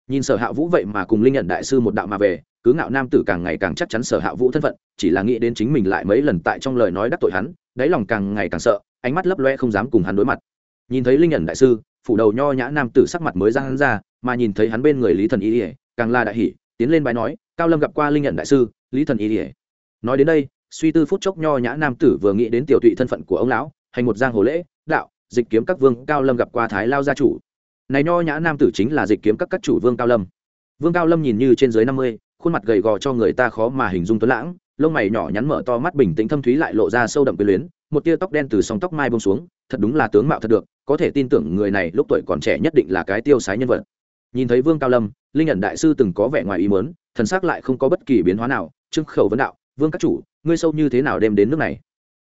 nhìn sở hạ vũ vậy mà cùng linh nhận đại sư một đạo mà về, cứ ngạo nam tử càng ngày càng chắc chắn sở hạ vũ thân phận, chỉ là nghĩ đến chính mình lại mấy lần tại trong lời nói đắc tội hắn, đáy lòng càng ngày càng sợ, ánh mắt lấp loe không dám cùng hắn đối mặt. Nhìn thấy linh nhận đại sư, phủ đầu nho nhã nam tử sắc mặt mới ra hắn ra, mà nhìn thấy hắn bên người lý thần y ỉa càng là đại hỷ tiến lên bài nói, cao lâm gặp qua linh nhận đại sư, lý thần y ỉa nói đến đây, suy tư phút chốc nho nhã nam tử vừa nghĩ đến tiểu tụy thân phận của ông lão, hành một giang hồ lễ, đạo, dịch kiếm các vương, cao lâm gặp qua thái lao gia chủ này nho nhã nam tử chính là dịch kiếm các các chủ vương cao lâm. Vương cao lâm nhìn như trên dưới năm mươi, khuôn mặt gầy gò cho người ta khó mà hình dung tuấn lãng, lông mày nhỏ nhắn mở to mắt bình tĩnh thâm thúy lại lộ ra sâu đậm quyền luyến, một tia tóc đen từ song tóc mai bông xuống, thật đúng là tướng mạo thật được, có thể tin tưởng người này lúc tuổi còn trẻ nhất định là cái tiêu sái nhân vật. Nhìn thấy vương cao lâm, linh nhận đại sư từng có vẻ ngoài ý mớn thần s ắ c lại không có bất kỳ biến hóa nào trưng khẩu vấn đạo, vương các chủ, ngươi sâu như thế nào đem đến nước này?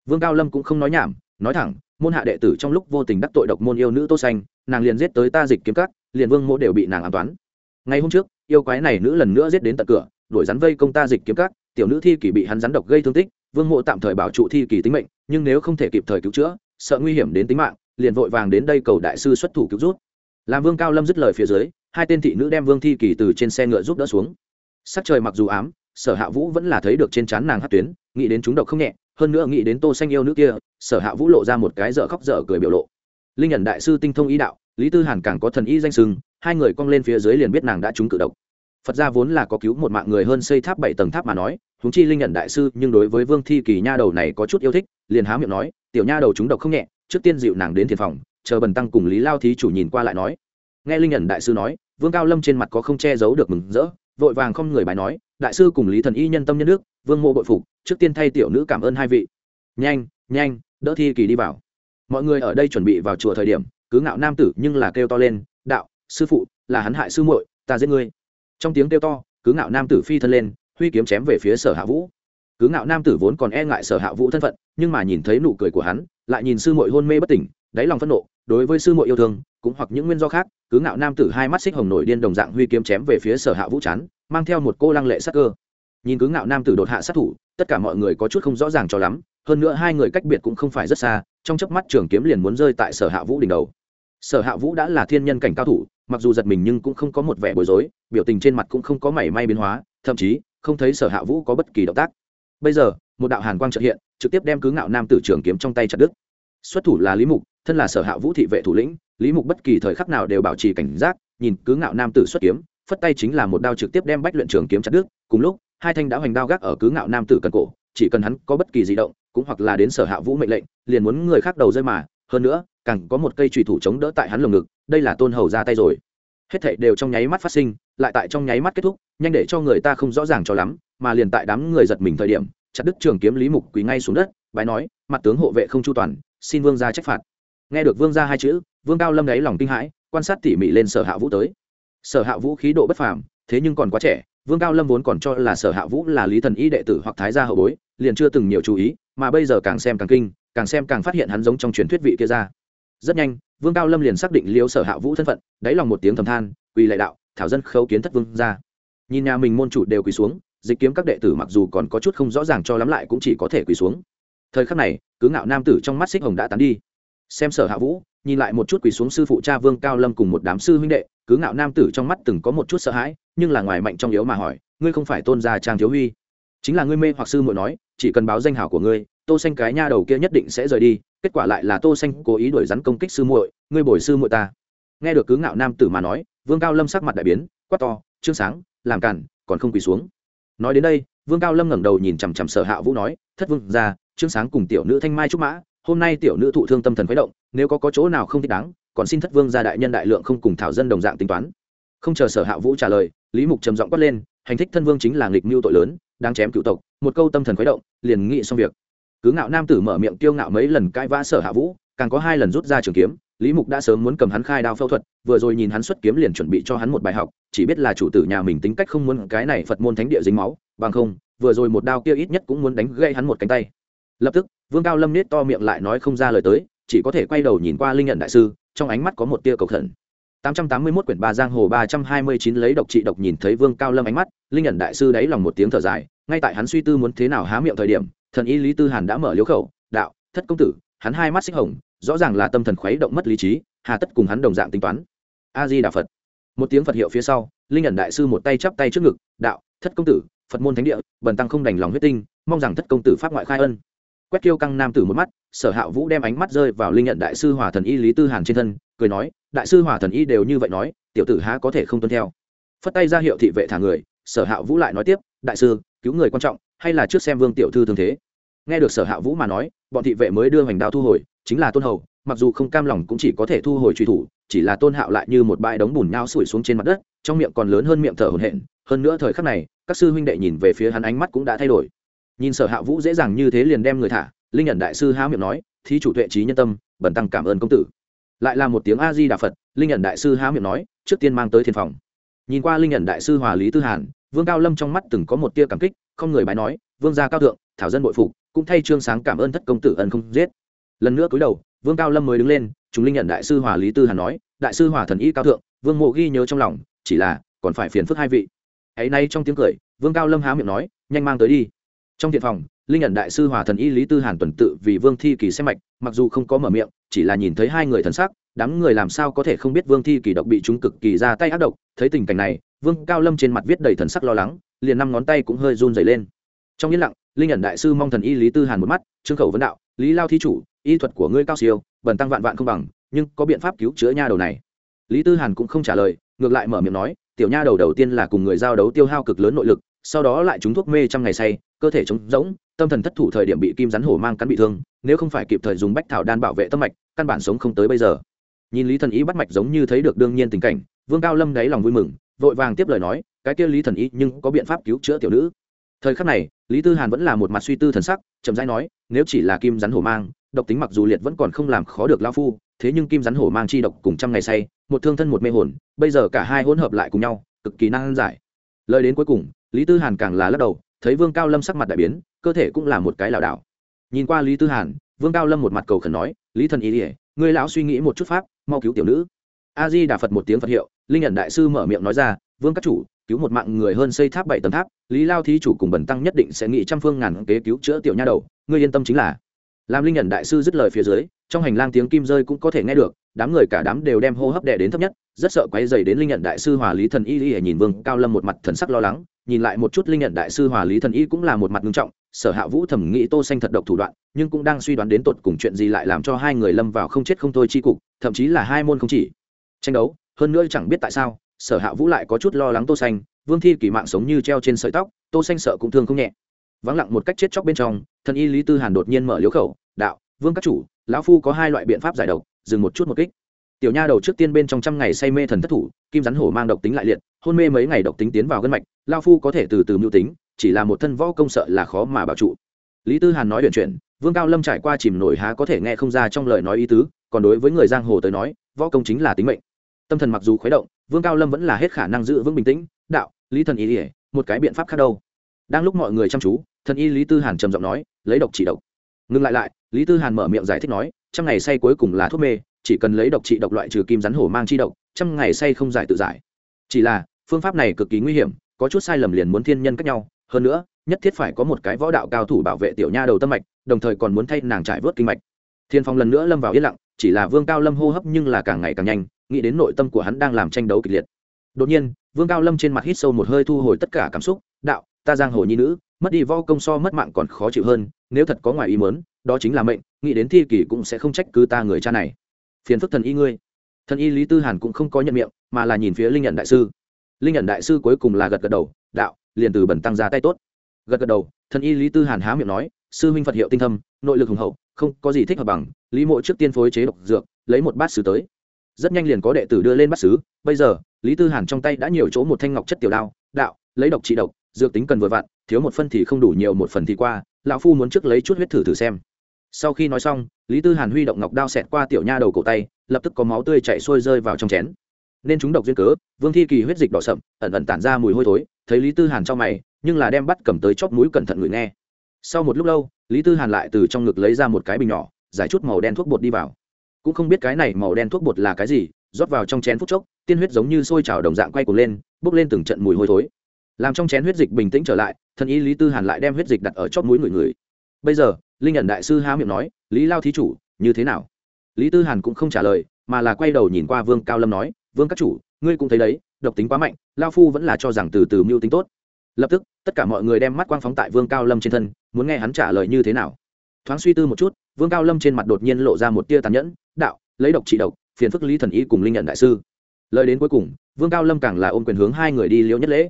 Vương cao lâm cũng không nói nhảm, nói thẳng môn hạ đệ tử trong lúc vô tình đắc tội độc môn yêu nữ tô xanh, nàng liền giết tới ta dịch kiếm cắt liền vương mộ đều bị nàng an toán. Ngày hôm trước, yêu quái này nữ lần nữa giết đến tận cửa, đuổi rắn vây công ta dịch kiếm cắt tiểu nữ thi kỳ bị hắn rắn độc gây thương tích, vương mộ tạm thời bảo trụ thi kỳ tính mệnh, nhưng nếu không thể kịp thời cứu chữa, sợ nguy hiểm đến tính mạng, liền vội vàng đến đây cầu đại sư xuất thủ cứu rút. Làm vương cao lâm dứt lời phía dưới, hai tên thị nữ đem vương thi kỳ từ trên xe ngựa giúp đỡ xuống. Sắc trời mặc dù ám, sở hạ vũ vẫn là thấy được trên trán nàng hát tuyến, nghĩ đến chúng độc không nhẹ hơn nữa nghĩ đến tô xanh yêu nữ kia, sở hạ vũ lộ ra một cái dở khóc dở cười biểu lộ. Linh nhận đại sư tinh thông ý đạo, lý tư hàn càng có thần y danh sưng, hai người cong lên phía dưới liền biết nàng đã trúng cự độc. Phật gia vốn là có cứu một mạng người hơn xây tháp bảy tầng tháp mà nói húng chi linh nhận đại sư nhưng đối với vương thi kỳ nha đầu này có chút yêu thích, liền há miệng nói, tiểu nha đầu trúng độc không nhẹ, trước tiên dịu nàng đến thiền phòng, chờ bần tăng cùng lý lao thí chủ nhìn qua lại nói. Nghe linh nhận đại sư nói, vương cao lâm trên mặt có không che giấu được mừng rỡ, vội vàng không người bài nói, đại sư cùng lý thần y nhân tâm nhân nước vương mộ bội phục, trước tiên thay tiểu nữ cảm ơn hai vị. Nhanh nhanh, đỡ thi kỳ đi vào. Mọi người ở đây chuẩn bị vào chùa thời điểm, cứ ngạo nam tử nhưng là kêu to lên, đạo, sư phụ, là hắn hại sư muội, ta giết ngươi. Trong tiếng kêu to, cứ ngạo nam tử phi thân lên, huy kiếm chém về phía sở hạ vũ. Cứ ngạo nam tử vốn còn e ngại sở hạ vũ thân phận, nhưng mà nhìn thấy nụ cười của hắn, lại nhìn sư muội hôn mê bất tỉnh, đáy lòng phẫn nộ, đối với sư muội yêu thương, cũng hoặc những nguyên do khác, cứ ngạo nam tử hai mắt xích hồng nổi điên đồng dạng huy kiếm chém về phía sở hạ vũ chán, mang theo một cô lăng lệ sắc cơ nhìn cứ ngạo nam tử đột hạ sát thủ, tất cả mọi người có chút không rõ ràng cho lắm, hơn nữa hai người cách biệt cũng không phải rất xa, trong chớp mắt trường kiếm liền muốn rơi tại sở hạ vũ đỉnh đầu. Sở hạ vũ đã là thiên nhân cảnh cao thủ, mặc dù giật mình nhưng cũng không có một vẻ bối rối, biểu tình trên mặt cũng không có mảy may biến hóa, thậm chí, không thấy sở hạ vũ có bất kỳ động tác. Bây giờ, một đạo hàn quang trợ hiện, trực tiếp đem cứ ngạo nam tử trường kiếm trong tay chặt đứt. Xuất thủ là lý mục, thân là sở hạ vũ thị vệ thủ lĩnh, lý mục bất kỳ thời khắc nào đều bảo trì cảnh giác, nhìn cứ ngạo nam tử xuất kiếm phất tay chính là một đao trực tiếp đem bách luyện trường kiếm chặt đứt, cùng lúc, hai thanh đã hoành đao gác ở cứ ngạo nam tử cần cổ, chỉ cần hắn có bất kỳ di động, cũng hoặc là đến sở hạ vũ mệnh lệnh, liền muốn người khác đầu rơi mà, hơn nữa, càng có một cây trùy thủ chống đỡ tại hắn lồng ngực, đây là tôn hầu ra tay rồi. Hết thảy đều trong nháy mắt phát sinh, lại tại trong nháy mắt kết thúc, nhanh để cho người ta không rõ ràng cho lắm, mà liền tại đám người giật mình thời điểm, chặt đứt trường kiếm lý mục quỳ ngay xuống đất, bái nói, mặt tướng hộ vệ không chu toàn, xin vương gia trách phạt. Nghe được vương gia hai chữ, vương cao lâm đáy lòng kinh hãi, quan sát tỉ mỉ lên sở hạ vũ tới sở hạ vũ khí độ bất phàm, thế nhưng còn quá trẻ, vương cao lâm vốn còn cho là sở hạ vũ là lý thần y đệ tử hoặc thái gia hậu bối, liền chưa từng nhiều chú ý, mà bây giờ càng xem càng kinh, càng xem càng phát hiện hắn giống trong truyền thuyết vị kia ra. Rất nhanh, vương cao lâm liền xác định liếu sở hạ vũ thân phận, đáy lòng một tiếng thầm than, quỳ lệ đạo, thảo dân khấu kiến thất vương ra. Nhìn nhà mình môn chủ đều quỳ xuống, dịch kiếm các đệ tử mặc dù còn có chút không rõ ràng cho lắm lại cũng chỉ có thể quỳ xuống. Thời khắc này, cứ ngạo nam tử trong mắt xích hồng đã tán đi. Xem sở hạ vũ nhìn lại một chút quỳ xuống sư phụ cha vương cao lâm cùng một đám sư huynh đệ, cứ ngạo nam tử trong mắt từng có một chút sợ hãi, nhưng là ngoài mạnh trong yếu mà hỏi, ngươi không phải tôn gia trang thiếu huy? Chính là ngươi mê hoặc sư muội nói, chỉ cần báo danh hảo của ngươi, tô xanh cái nha đầu kia nhất định sẽ rời đi, kết quả lại là tô xanh cố ý đuổi rắn công kích sư muội, ngươi bồi sư muội ta. Nghe được cứ ngạo nam tử mà nói, vương cao lâm sắc mặt đại biến, quát to, trương sáng, làm cản, còn không quỳ xuống. Nói đến đây, vương cao lâm ngẩng đầu nhìn chằm chằm sở hạ vũ nói, thất vương gia, trương sáng cùng tiểu nữ thanh mai trúc mã, hôm nay tiểu nữ thụ thương tâm thần khuấy động nếu có có chỗ nào không thích đáng, còn xin thất vương ra đại nhân đại lượng không cùng thảo dân đồng dạng tính toán. Không chờ sở hạ vũ trả lời, lý mục trầm giọng quát lên, hành thích thân vương chính là nghịch mưu tội lớn đang chém cựu tộc, một câu tâm thần khuấy động, liền nghị xong việc. Cứ ngạo nam tử mở miệng tiêu ngạo mấy lần cãi vã sở hạ vũ, càng có hai lần rút ra trường kiếm, lý mục đã sớm muốn cầm hắn khai đao phẫu thuật, vừa rồi nhìn hắn xuất kiếm liền chuẩn bị cho hắn một bài học, chỉ biết là chủ tử nhà mình tính cách không muốn cái này phật môn thánh địa dính máu, bằng không, vừa rồi một đao kia ít nhất cũng muốn đánh gây hắn một cánh tay. Lập tức, vương cao lâm nết to miệng lại nói không ra lời tới chỉ có thể quay đầu nhìn qua linh nhận đại sư trong ánh mắt có một tia cầu thần 881 quyển ba giang hồ 329 lấy độc trị độc nhìn thấy Vương Cao Lâm ánh mắt, linh nhận đại sư đáy lòng một tiếng thở dài, ngay tại hắn suy tư muốn thế nào há miệng thời điểm, thần y Lý Tư Hàn đã mở liếu khẩu, "Đạo, thất công tử." Hắn hai mắt xích hồng, rõ ràng là tâm thần khuấy động mất lý trí, hà tất cùng hắn đồng dạng tính toán. A Di Đà Phật. Một tiếng Phật hiệu phía sau, linh nhận đại sư một tay chắp tay trước ngực, "Đạo, thất công tử, Phật môn thánh địa, bần tăng không đành lòng huyết tinh, mong rằng thất công tử pháp ngoại khai ân." Quét Kiêu căng nam tử một mắt, Sở Hạ Vũ đem ánh mắt rơi vào linh nhận đại sư Hòa thần y Lý Tư Hàn trên thân, cười nói, đại sư Hòa thần y đều như vậy nói tiểu tử há có thể không tuân theo? Phất tay ra hiệu thị vệ thả người sở hạ vũ lại nói tiếp đại sư cứu người quan trọng hay là trước xem vương tiểu thư thương thế? Nghe được sở hạ vũ mà nói bọn thị vệ mới đưa hoành đao thu hồi chính là tôn hầu mặc dù không cam lòng cũng chỉ có thể thu hồi truy thủ chỉ là tôn hạo lại như một bãi đống bùn nhao sủi xuống trên mặt đất trong miệng còn lớn hơn miệng thở hổn hển hơn nữa thời khắc này các sư huynh đệ nhìn về phía hắn ánh mắt cũng đã thay đổi nhìn sở hạ vũ dễ dàng như thế liền đem người thả, linh nhận đại sư há miệng nói, thí chủ tuệ trí nhân tâm bẩn tăng cảm ơn công tử. Lại là một tiếng a di đà phật, linh nhận đại sư há miệng nói, trước tiên mang tới thiên phòng. Nhìn qua linh nhận đại sư hòa lý tư hàn, vương cao lâm trong mắt từng có một tia cảm kích, không người bái nói, vương gia cao thượng, thảo dân bội phục, cũng thay trương sáng cảm ơn thất công tử ân không giết. Lần nữa cúi đầu, vương cao lâm mới đứng lên, chúng linh nhận đại sư hòa lý tư hàn nói, đại sư hòa thần y cao thượng, vương mộ ghi nhớ trong lòng, chỉ là còn phải phiền phức hai vị. Ấy nay trong tiếng cười, vương cao lâm há miệng nói, nhanh mang tới đi trong thiện phòng, linh nhận đại sư hòa thần y lý tư hàn tuần tự vì vương thi kỳ xem mạch, mặc dù không có mở miệng, chỉ là nhìn thấy hai người thần sắc, đám người làm sao có thể không biết vương thi kỳ độc bị chúng cực kỳ ra tay ác độc, thấy tình cảnh này, vương cao lâm trên mặt viết đầy thần sắc lo lắng, liền năm ngón tay cũng hơi run dày lên. Trong yên lặng, linh nhận đại sư mong thần y lý tư hàn một mắt, trương khẩu vấn đạo, lý lao thí chủ, y thuật của ngươi cao siêu, bần tăng vạn vạn không bằng, nhưng có biện pháp cứu chữa nha đầu này. Lý tư hàn cũng không trả lời, ngược lại mở miệng nói, tiểu nha đầu đầu tiên là cùng người giao đấu tiêu hao cực lớn nội lực, sau đó lại trúng thuốc mê trăm ngày say cơ thể trống rỗng, tâm thần thất thủ thời điểm bị kim rắn hổ mang cắn bị thương, nếu không phải kịp thời dùng bách thảo đan bảo vệ tâm mạch, căn bản sống không tới bây giờ. Nhìn lý thần ý bắt mạch giống như thấy được đương nhiên tình cảnh, vương cao lâm đáy lòng vui mừng, vội vàng tiếp lời nói, cái kia lý thần ý nhưng có biện pháp cứu chữa tiểu nữ. Thời khắc này, lý tư hàn vẫn là một mặt suy tư thần sắc, chậm rãi nói, nếu chỉ là kim rắn hổ mang, độc tính mặc dù liệt vẫn còn không làm khó được lao phu, thế nhưng kim rắn hổ mang chi độc cùng trăm ngày say, một thương thân một mê hồn, bây giờ cả hai hỗn hợp lại cùng nhau, cực kỳ năng giải. Lời đến cuối cùng, lý tư hàn càng là lắc đầu thấy vương cao lâm sắc mặt đại biến, cơ thể cũng là một cái lảo đảo. Nhìn qua lý tư hàn, vương cao lâm một mặt cầu khẩn nói, lý thần ý ỉa người lão suy nghĩ một chút pháp, mau cứu tiểu nữ. A di đà phật một tiếng phật hiệu, linh nhận đại sư mở miệng nói ra, vương các chủ, cứu một mạng người hơn xây tháp bảy tầng tháp, lý lao thí chủ cùng bẩn tăng nhất định sẽ nghĩ trăm phương ngàn kế cứu chữa tiểu nha đầu, ngươi yên tâm chính là. Làm linh nhận đại sư dứt lời phía dưới, trong hành lang tiếng kim rơi cũng có thể nghe được, đám người cả đám đều đem hô hấp đè đến thấp nhất, rất sợ quay dày đến linh nhận đại sư hòa lý thần y y nhìn vương cao lâm một mặt thần sắc lo lắng nhìn lại một chút linh nhận đại sư hòa lý thần y cũng là một mặt nghiêm trọng, sở hạ vũ thẩm nghĩ tô xanh thật độc thủ đoạn, nhưng cũng đang suy đoán đến tột cùng chuyện gì lại làm cho hai người lâm vào không chết không thôi chi cục, thậm chí là hai môn không chỉ. Tranh đấu, hơn nữa chẳng biết tại sao, sở hạ vũ lại có chút lo lắng tô xanh, vương thi kỳ mạng sống như treo trên sợi tóc, tô xanh sợ cũng thương không nhẹ. Vắng lặng một cách chết chóc bên trong, thần y lý tư hàn đột nhiên mở liếu khẩu, đạo, vương các chủ, lão phu có hai loại biện pháp giải độc, dừng một chút một kích tiểu nha đầu trước tiên bên trong trăm ngày say mê thần thất thủ, kim rắn hổ mang độc tính lại liệt, hôn mê mấy ngày độc tính tiến vào gân mạch, lao phu có thể từ từ mưu tính, chỉ là một thân võ công sợ là khó mà bảo trụ. Lý tư hàn nói chuyện chuyện vương cao lâm trải qua chìm nổi há có thể nghe không ra trong lời nói ý tứ, còn đối với người giang hồ tới nói, võ công chính là tính mệnh. Tâm thần mặc dù khuấy động, vương cao lâm vẫn là hết khả năng giữ vững bình tĩnh, đạo, lý thần ý ỉa một cái biện pháp khác đâu. Đang lúc mọi người chăm chú, thần y lý tư hàn trầm giọng nói, lấy độc chỉ độc. Ngừng lại lại, lý tư hàn mở miệng giải thích nói, trăm ngày say cuối cùng là thuốc mê chỉ cần lấy độc trị độc loại trừ kim rắn hổ mang chi độc, trăm ngày say không giải tự giải. Chỉ là, phương pháp này cực kỳ nguy hiểm, có chút sai lầm liền muốn thiên nhân cách nhau. Hơn nữa, nhất thiết phải có một cái võ đạo cao thủ bảo vệ tiểu nha đầu tâm mạch, đồng thời còn muốn thay nàng trải vớt kinh mạch. Thiên phong lần nữa lâm vào yên lặng, chỉ là vương cao lâm hô hấp nhưng là càng ngày càng nhanh, nghĩ đến nội tâm của hắn đang làm tranh đấu kịch liệt. Đột nhiên, vương cao lâm trên mặt hít sâu một hơi thu hồi tất cả cảm xúc, đạo, ta giang hồ nhi nữ, mất đi võ công so mất mạng còn khó chịu hơn, nếu thật có ngoài ý mớn đó chính là mệnh, nghĩ đến thi kỷ cũng sẽ không trách cứ ta người cha này phiền phức thần y ngươi. Thần y lý tư hàn cũng không có nhận miệng, mà là nhìn phía linh nhận đại sư. Linh nhận đại sư cuối cùng là gật gật đầu, đạo, liền từ bẩn tăng ra tay tốt. Gật gật đầu, thần y lý tư hàn há miệng nói, sư huynh phật hiệu tinh thâm, nội lực hùng hậu, không có gì thích hợp bằng, lý mộ trước tiên phối chế độc dược, lấy một bát sứ tới. Rất nhanh liền có đệ tử đưa lên bát sứ, bây giờ, lý tư hàn trong tay đã nhiều chỗ một thanh ngọc chất tiểu đao, đạo, lấy độc trị độc, dược tính cần vừa vặn, thiếu một phân thì không đủ nhiều một phần thì qua, lão phu muốn trước lấy chút huyết thử thử xem sau khi nói xong, lý tư hàn huy động ngọc đao xẹt qua tiểu nha đầu cổ tay, lập tức có máu tươi chảy xuôi rơi vào trong chén. Nên chúng độc duyên cớ, vương thi kỳ huyết dịch đỏ sậm, ẩn ẩn tản ra mùi hôi thối, thấy lý tư hàn cho mày, nhưng là đem bắt cầm tới chóp mũi cẩn thận người nghe. Sau một lúc lâu, lý tư hàn lại từ trong ngực lấy ra một cái bình nhỏ, giải chút màu đen thuốc bột đi vào. Cũng không biết cái này màu đen thuốc bột là cái gì, rót vào trong chén phút chốc, tiên huyết giống như sôi trào đồng dạng quay cuồng lên, bốc lên từng trận mùi hôi thối. Làm trong chén huyết dịch bình tĩnh trở lại, thần y lý tư hàn lại đem huyết dịch đặt ở chóp mũi người người bây giờ linh nhận đại sư há miệng nói, lý lao thí chủ, như thế nào? Lý tư hàn cũng không trả lời, mà là quay đầu nhìn qua vương cao lâm nói, vương các chủ, ngươi cũng thấy đấy, độc tính quá mạnh, lao phu vẫn là cho rằng từ từ mưu tính tốt. Lập tức, tất cả mọi người đem mắt quang phóng tại vương cao lâm trên thân, muốn nghe hắn trả lời như thế nào. Thoáng suy tư một chút, vương cao lâm trên mặt đột nhiên lộ ra một tia tàn nhẫn, đạo, lấy độc trị độc, phiền phức lý thần y cùng linh nhận đại sư. Lời đến cuối cùng, vương cao lâm càng là ôm quyền hướng hai người đi liễu nhất lễ.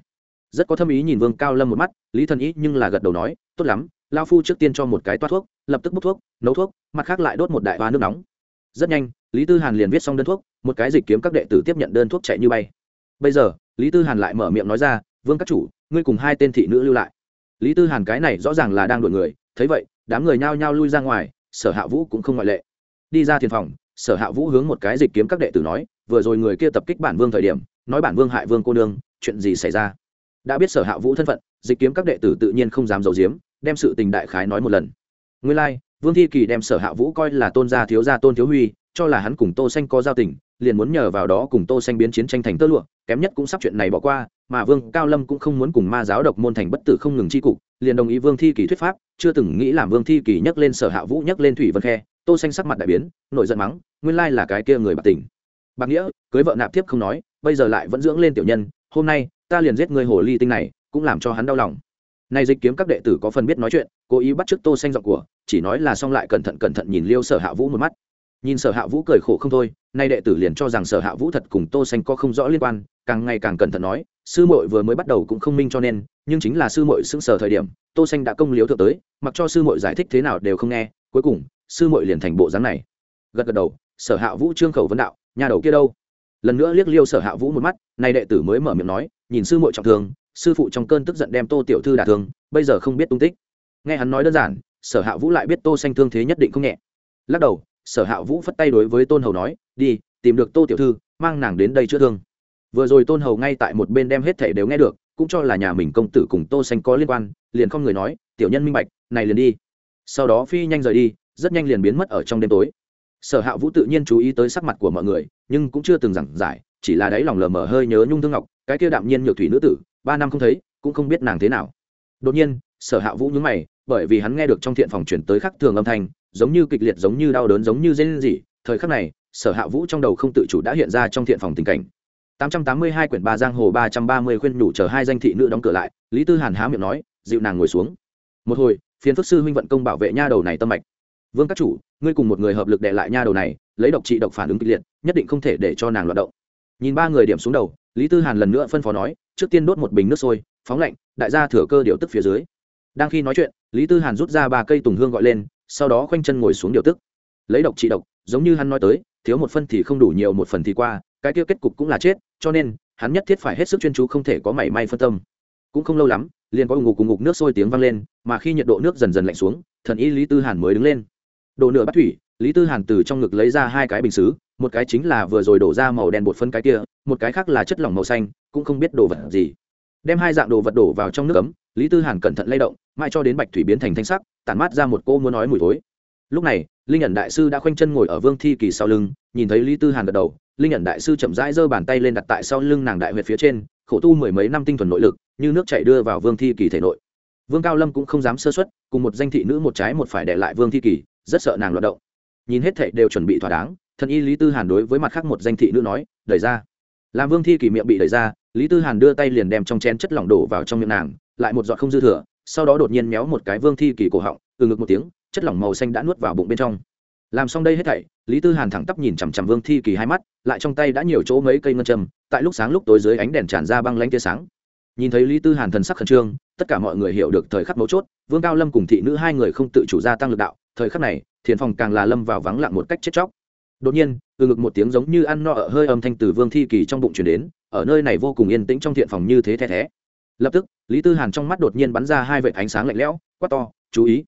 Rất có thâm ý nhìn vương cao lâm một mắt, lý thần y nhưng là gật đầu nói, tốt lắm lao phu trước tiên cho một cái toát thuốc, lập tức bốc thuốc, nấu thuốc, mặt khác lại đốt một đại hoa nước nóng. Rất nhanh, lý tư hàn liền viết xong đơn thuốc, một cái dịch kiếm các đệ tử tiếp nhận đơn thuốc chạy như bay. Bây giờ, lý tư hàn lại mở miệng nói ra, vương các chủ, ngươi cùng hai tên thị nữ lưu lại. Lý tư hàn cái này rõ ràng là đang đuổi người, thấy vậy, đám người nhao nhao lui ra ngoài, sở hạ vũ cũng không ngoại lệ. Đi ra thiền phòng, sở hạ vũ hướng một cái dịch kiếm các đệ tử nói, vừa rồi người kia tập kích bản vương thời điểm, nói bản vương hại vương cô nương, chuyện gì xảy ra? Đã biết sở hạ vũ thân phận, dịch kiếm các đệ tử tự nhiên không dám giấu giếm đem sự tình đại khái nói một lần. Nguyên lai、like, vương thi kỳ đem sở hạ vũ coi là tôn gia thiếu gia tôn thiếu huy cho là hắn cùng tô xanh có giao tình liền muốn nhờ vào đó cùng tô xanh biến chiến tranh thành tơ lụa kém nhất cũng sắp chuyện này bỏ qua mà vương cao lâm cũng không muốn cùng ma giáo độc môn thành bất tử không ngừng chi cục liền đồng ý vương thi kỳ thuyết pháp chưa từng nghĩ làm vương thi kỳ nhắc lên sở hạ vũ nhắc lên thủy vân khe tô xanh sắc mặt đại biến nổi giận mắng nguyên lai là cái kia người bạc tình. Bạc nghĩa cưới vợ nạp tiếp không nói bây giờ lại vẫn dưỡng lên tiểu nhân hôm nay ta liền giết người hồ ly tinh này cũng làm cho hắn đau lòng này dịch kiếm các đệ tử có phần biết nói chuyện, cố ý bắt chước tô xanh giọng của, chỉ nói là xong lại cẩn thận cẩn thận nhìn liêu sở hạ vũ một mắt. Nhìn sở hạ vũ cười khổ không thôi, nay đệ tử liền cho rằng sở hạ vũ thật cùng tô xanh có không rõ liên quan, càng ngày càng cẩn thận nói, sư muội vừa mới bắt đầu cũng không minh cho nên, nhưng chính là sư muội sững sờ thời điểm, tô xanh đã công liếu thượng tới, mặc cho sư muội giải thích thế nào đều không nghe, cuối cùng, sư muội liền thành bộ dáng này. Gật gật đầu, sở hạ vũ trương khẩu vấn đạo, nhà đầu kia đâu? Lần nữa liếc liêu sở hạ vũ một mắt, nay đệ tử mới mở miệng nói, nhìn sư muội trọng thương sư phụ trong cơn tức giận đem tô tiểu thư đả thương, bây giờ không biết tung tích. Nghe hắn nói đơn giản, sở hạ vũ lại biết tô xanh thương thế nhất định không nhẹ. Lắc đầu, sở hạ vũ phất tay đối với tôn hầu nói, đi, tìm được tô tiểu thư, mang nàng đến đây chữa thương. Vừa rồi tôn hầu ngay tại một bên đem hết thảy đều nghe được, cũng cho là nhà mình công tử cùng tô xanh có liên quan, liền không người nói, tiểu nhân minh bạch, này liền đi. Sau đó phi nhanh rời đi, rất nhanh liền biến mất ở trong đêm tối. Sở hạ vũ tự nhiên chú ý tới sắc mặt của mọi người, nhưng cũng chưa từng giảng giải, chỉ là đáy lòng lờ mờ hơi nhớ nhung thương ngọc, cái kia đạm nhiên nhược thủy nữ tử ba năm không thấy, cũng không biết nàng thế nào. Đột nhiên, sở hạ vũ nhúng mày, bởi vì hắn nghe được trong thiện phòng chuyển tới khắc thường âm thanh, giống như kịch liệt, giống như đau đớn, giống như dây gì thời khắc này, sở hạ vũ trong đầu không tự chủ đã hiện ra trong thiện phòng tình cảnh. 882 quyển ba giang hồ 330 khuyên nhủ chờ hai danh thị nữ đóng cửa lại, lý tư hàn há miệng nói, dịu nàng ngồi xuống. Một hồi phiến phước sư huynh vận công bảo vệ nha đầu này tâm mạch. Vương các chủ, ngươi cùng một người hợp lực đệ lại nha đầu này, lấy độc trị độc phản ứng kịch liệt, nhất định không thể để cho nàng loạt động. Nhìn ba người điểm xuống đầu lý tư hàn lần nữa phân phó nói, trước tiên đốt một bình nước sôi, phóng lạnh, đại gia thừa cơ điều tức phía dưới. Đang khi nói chuyện, lý tư hàn rút ra ba cây tùng hương gọi lên, sau đó khoanh chân ngồi xuống điều tức. Lấy độc trị độc, giống như hắn nói tới, thiếu một phân thì không đủ nhiều một phần thì qua, cái kia kết cục cũng là chết, cho nên, hắn nhất thiết phải hết sức chuyên chú không thể có mảy may phân tâm. Cũng không lâu lắm, liền có ngục cùng ngục nước sôi tiếng vang lên, mà khi nhiệt độ nước dần dần lạnh xuống, thần y lý tư hàn mới đứng lên. Đổ nửa bắt thủy lý tư hàn từ trong ngực lấy ra hai cái bình xứ một cái chính là vừa rồi đổ ra màu đen bột phân cái kia một cái khác là chất lỏng màu xanh cũng không biết đồ vật gì. Đem hai dạng đồ vật đổ vào trong nước cấm, lý tư hàn cẩn thận lay động mãi cho đến bạch thủy biến thành thanh sắc tản mát ra một cô muốn nói mùi thối. Lúc này linh ẩn đại sư đã khoanh chân ngồi ở vương thi kỳ sau lưng nhìn thấy lý tư hàn gật đầu linh ẩn đại sư chậm rãi giơ bàn tay lên đặt tại sau lưng nàng đại huyệt phía trên khổ tu mười mấy năm tinh thuần nội lực như nước chảy đưa vào vương thi kỳ thể nội. Vương cao lâm cũng không dám sơ xuất cùng một danh thị nữ một trái một phải để lại vương thi kỳ rất sợ nàng loạt động nhìn hết thệ đều chuẩn bị thỏa đáng, thần y lý tư hàn đối với mặt khác một danh thị nữ nói, đẩy ra. Làm vương thi kỳ miệng bị đẩy ra, lý tư hàn đưa tay liền đem trong chén chất lỏng đổ vào trong miệng nàng, lại một giọt không dư thừa, sau đó đột nhiên méo một cái vương thi kỳ cổ họng, từ ngực một tiếng, chất lỏng màu xanh đã nuốt vào bụng bên trong. Làm xong đây hết thảy, lý tư hàn thẳng tắp nhìn chằm chằm vương thi kỳ hai mắt, lại trong tay đã nhiều chỗ mấy cây ngân châm, tại lúc sáng lúc tối dưới ánh đèn tràn ra băng lanh tia sáng. Nhìn thấy lý tư hàn thần sắc khẩn trương, tất cả mọi người hiểu được thời khắc mấu chốt, vương cao lâm cùng thị nữ hai người không tự chủ gia tăng lực đạo, thời khắc này thiền phòng càng là lâm vào vắng lặng một cách chết chóc. Đột nhiên, từ ngực một tiếng giống như ăn no ở hơi âm thanh từ vương thi kỳ trong bụng chuyển đến, ở nơi này vô cùng yên tĩnh trong thiện phòng như thế the thé. Lập tức, lý tư hàn trong mắt đột nhiên bắn ra hai vệt ánh sáng lạnh lẽo, quát to, chú ý!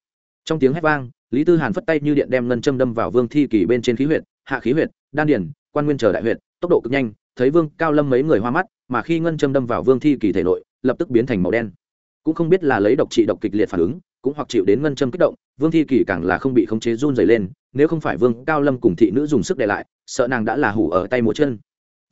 Trong tiếng hét vang, lý tư hàn phất tay như điện đem ngân châm đâm vào vương thi kỳ bên trên khí huyệt, hạ khí huyệt, đan điển quan nguyên chờ đại huyệt, tốc độ cực nhanh, thấy vương cao lâm mấy người hoa mắt, mà khi ngân châm đâm vào vương thi kỳ thể nội, lập tức biến thành màu đen. Cũng không biết là lấy độc trị độc kịch liệt phản ứng cũng hoặc chịu đến ngân châm kích động, vương thi kỳ càng là không bị khống chế run dày lên, nếu không phải vương cao lâm cùng thị nữ dùng sức để lại, sợ nàng đã là hủ ở tay múa chân.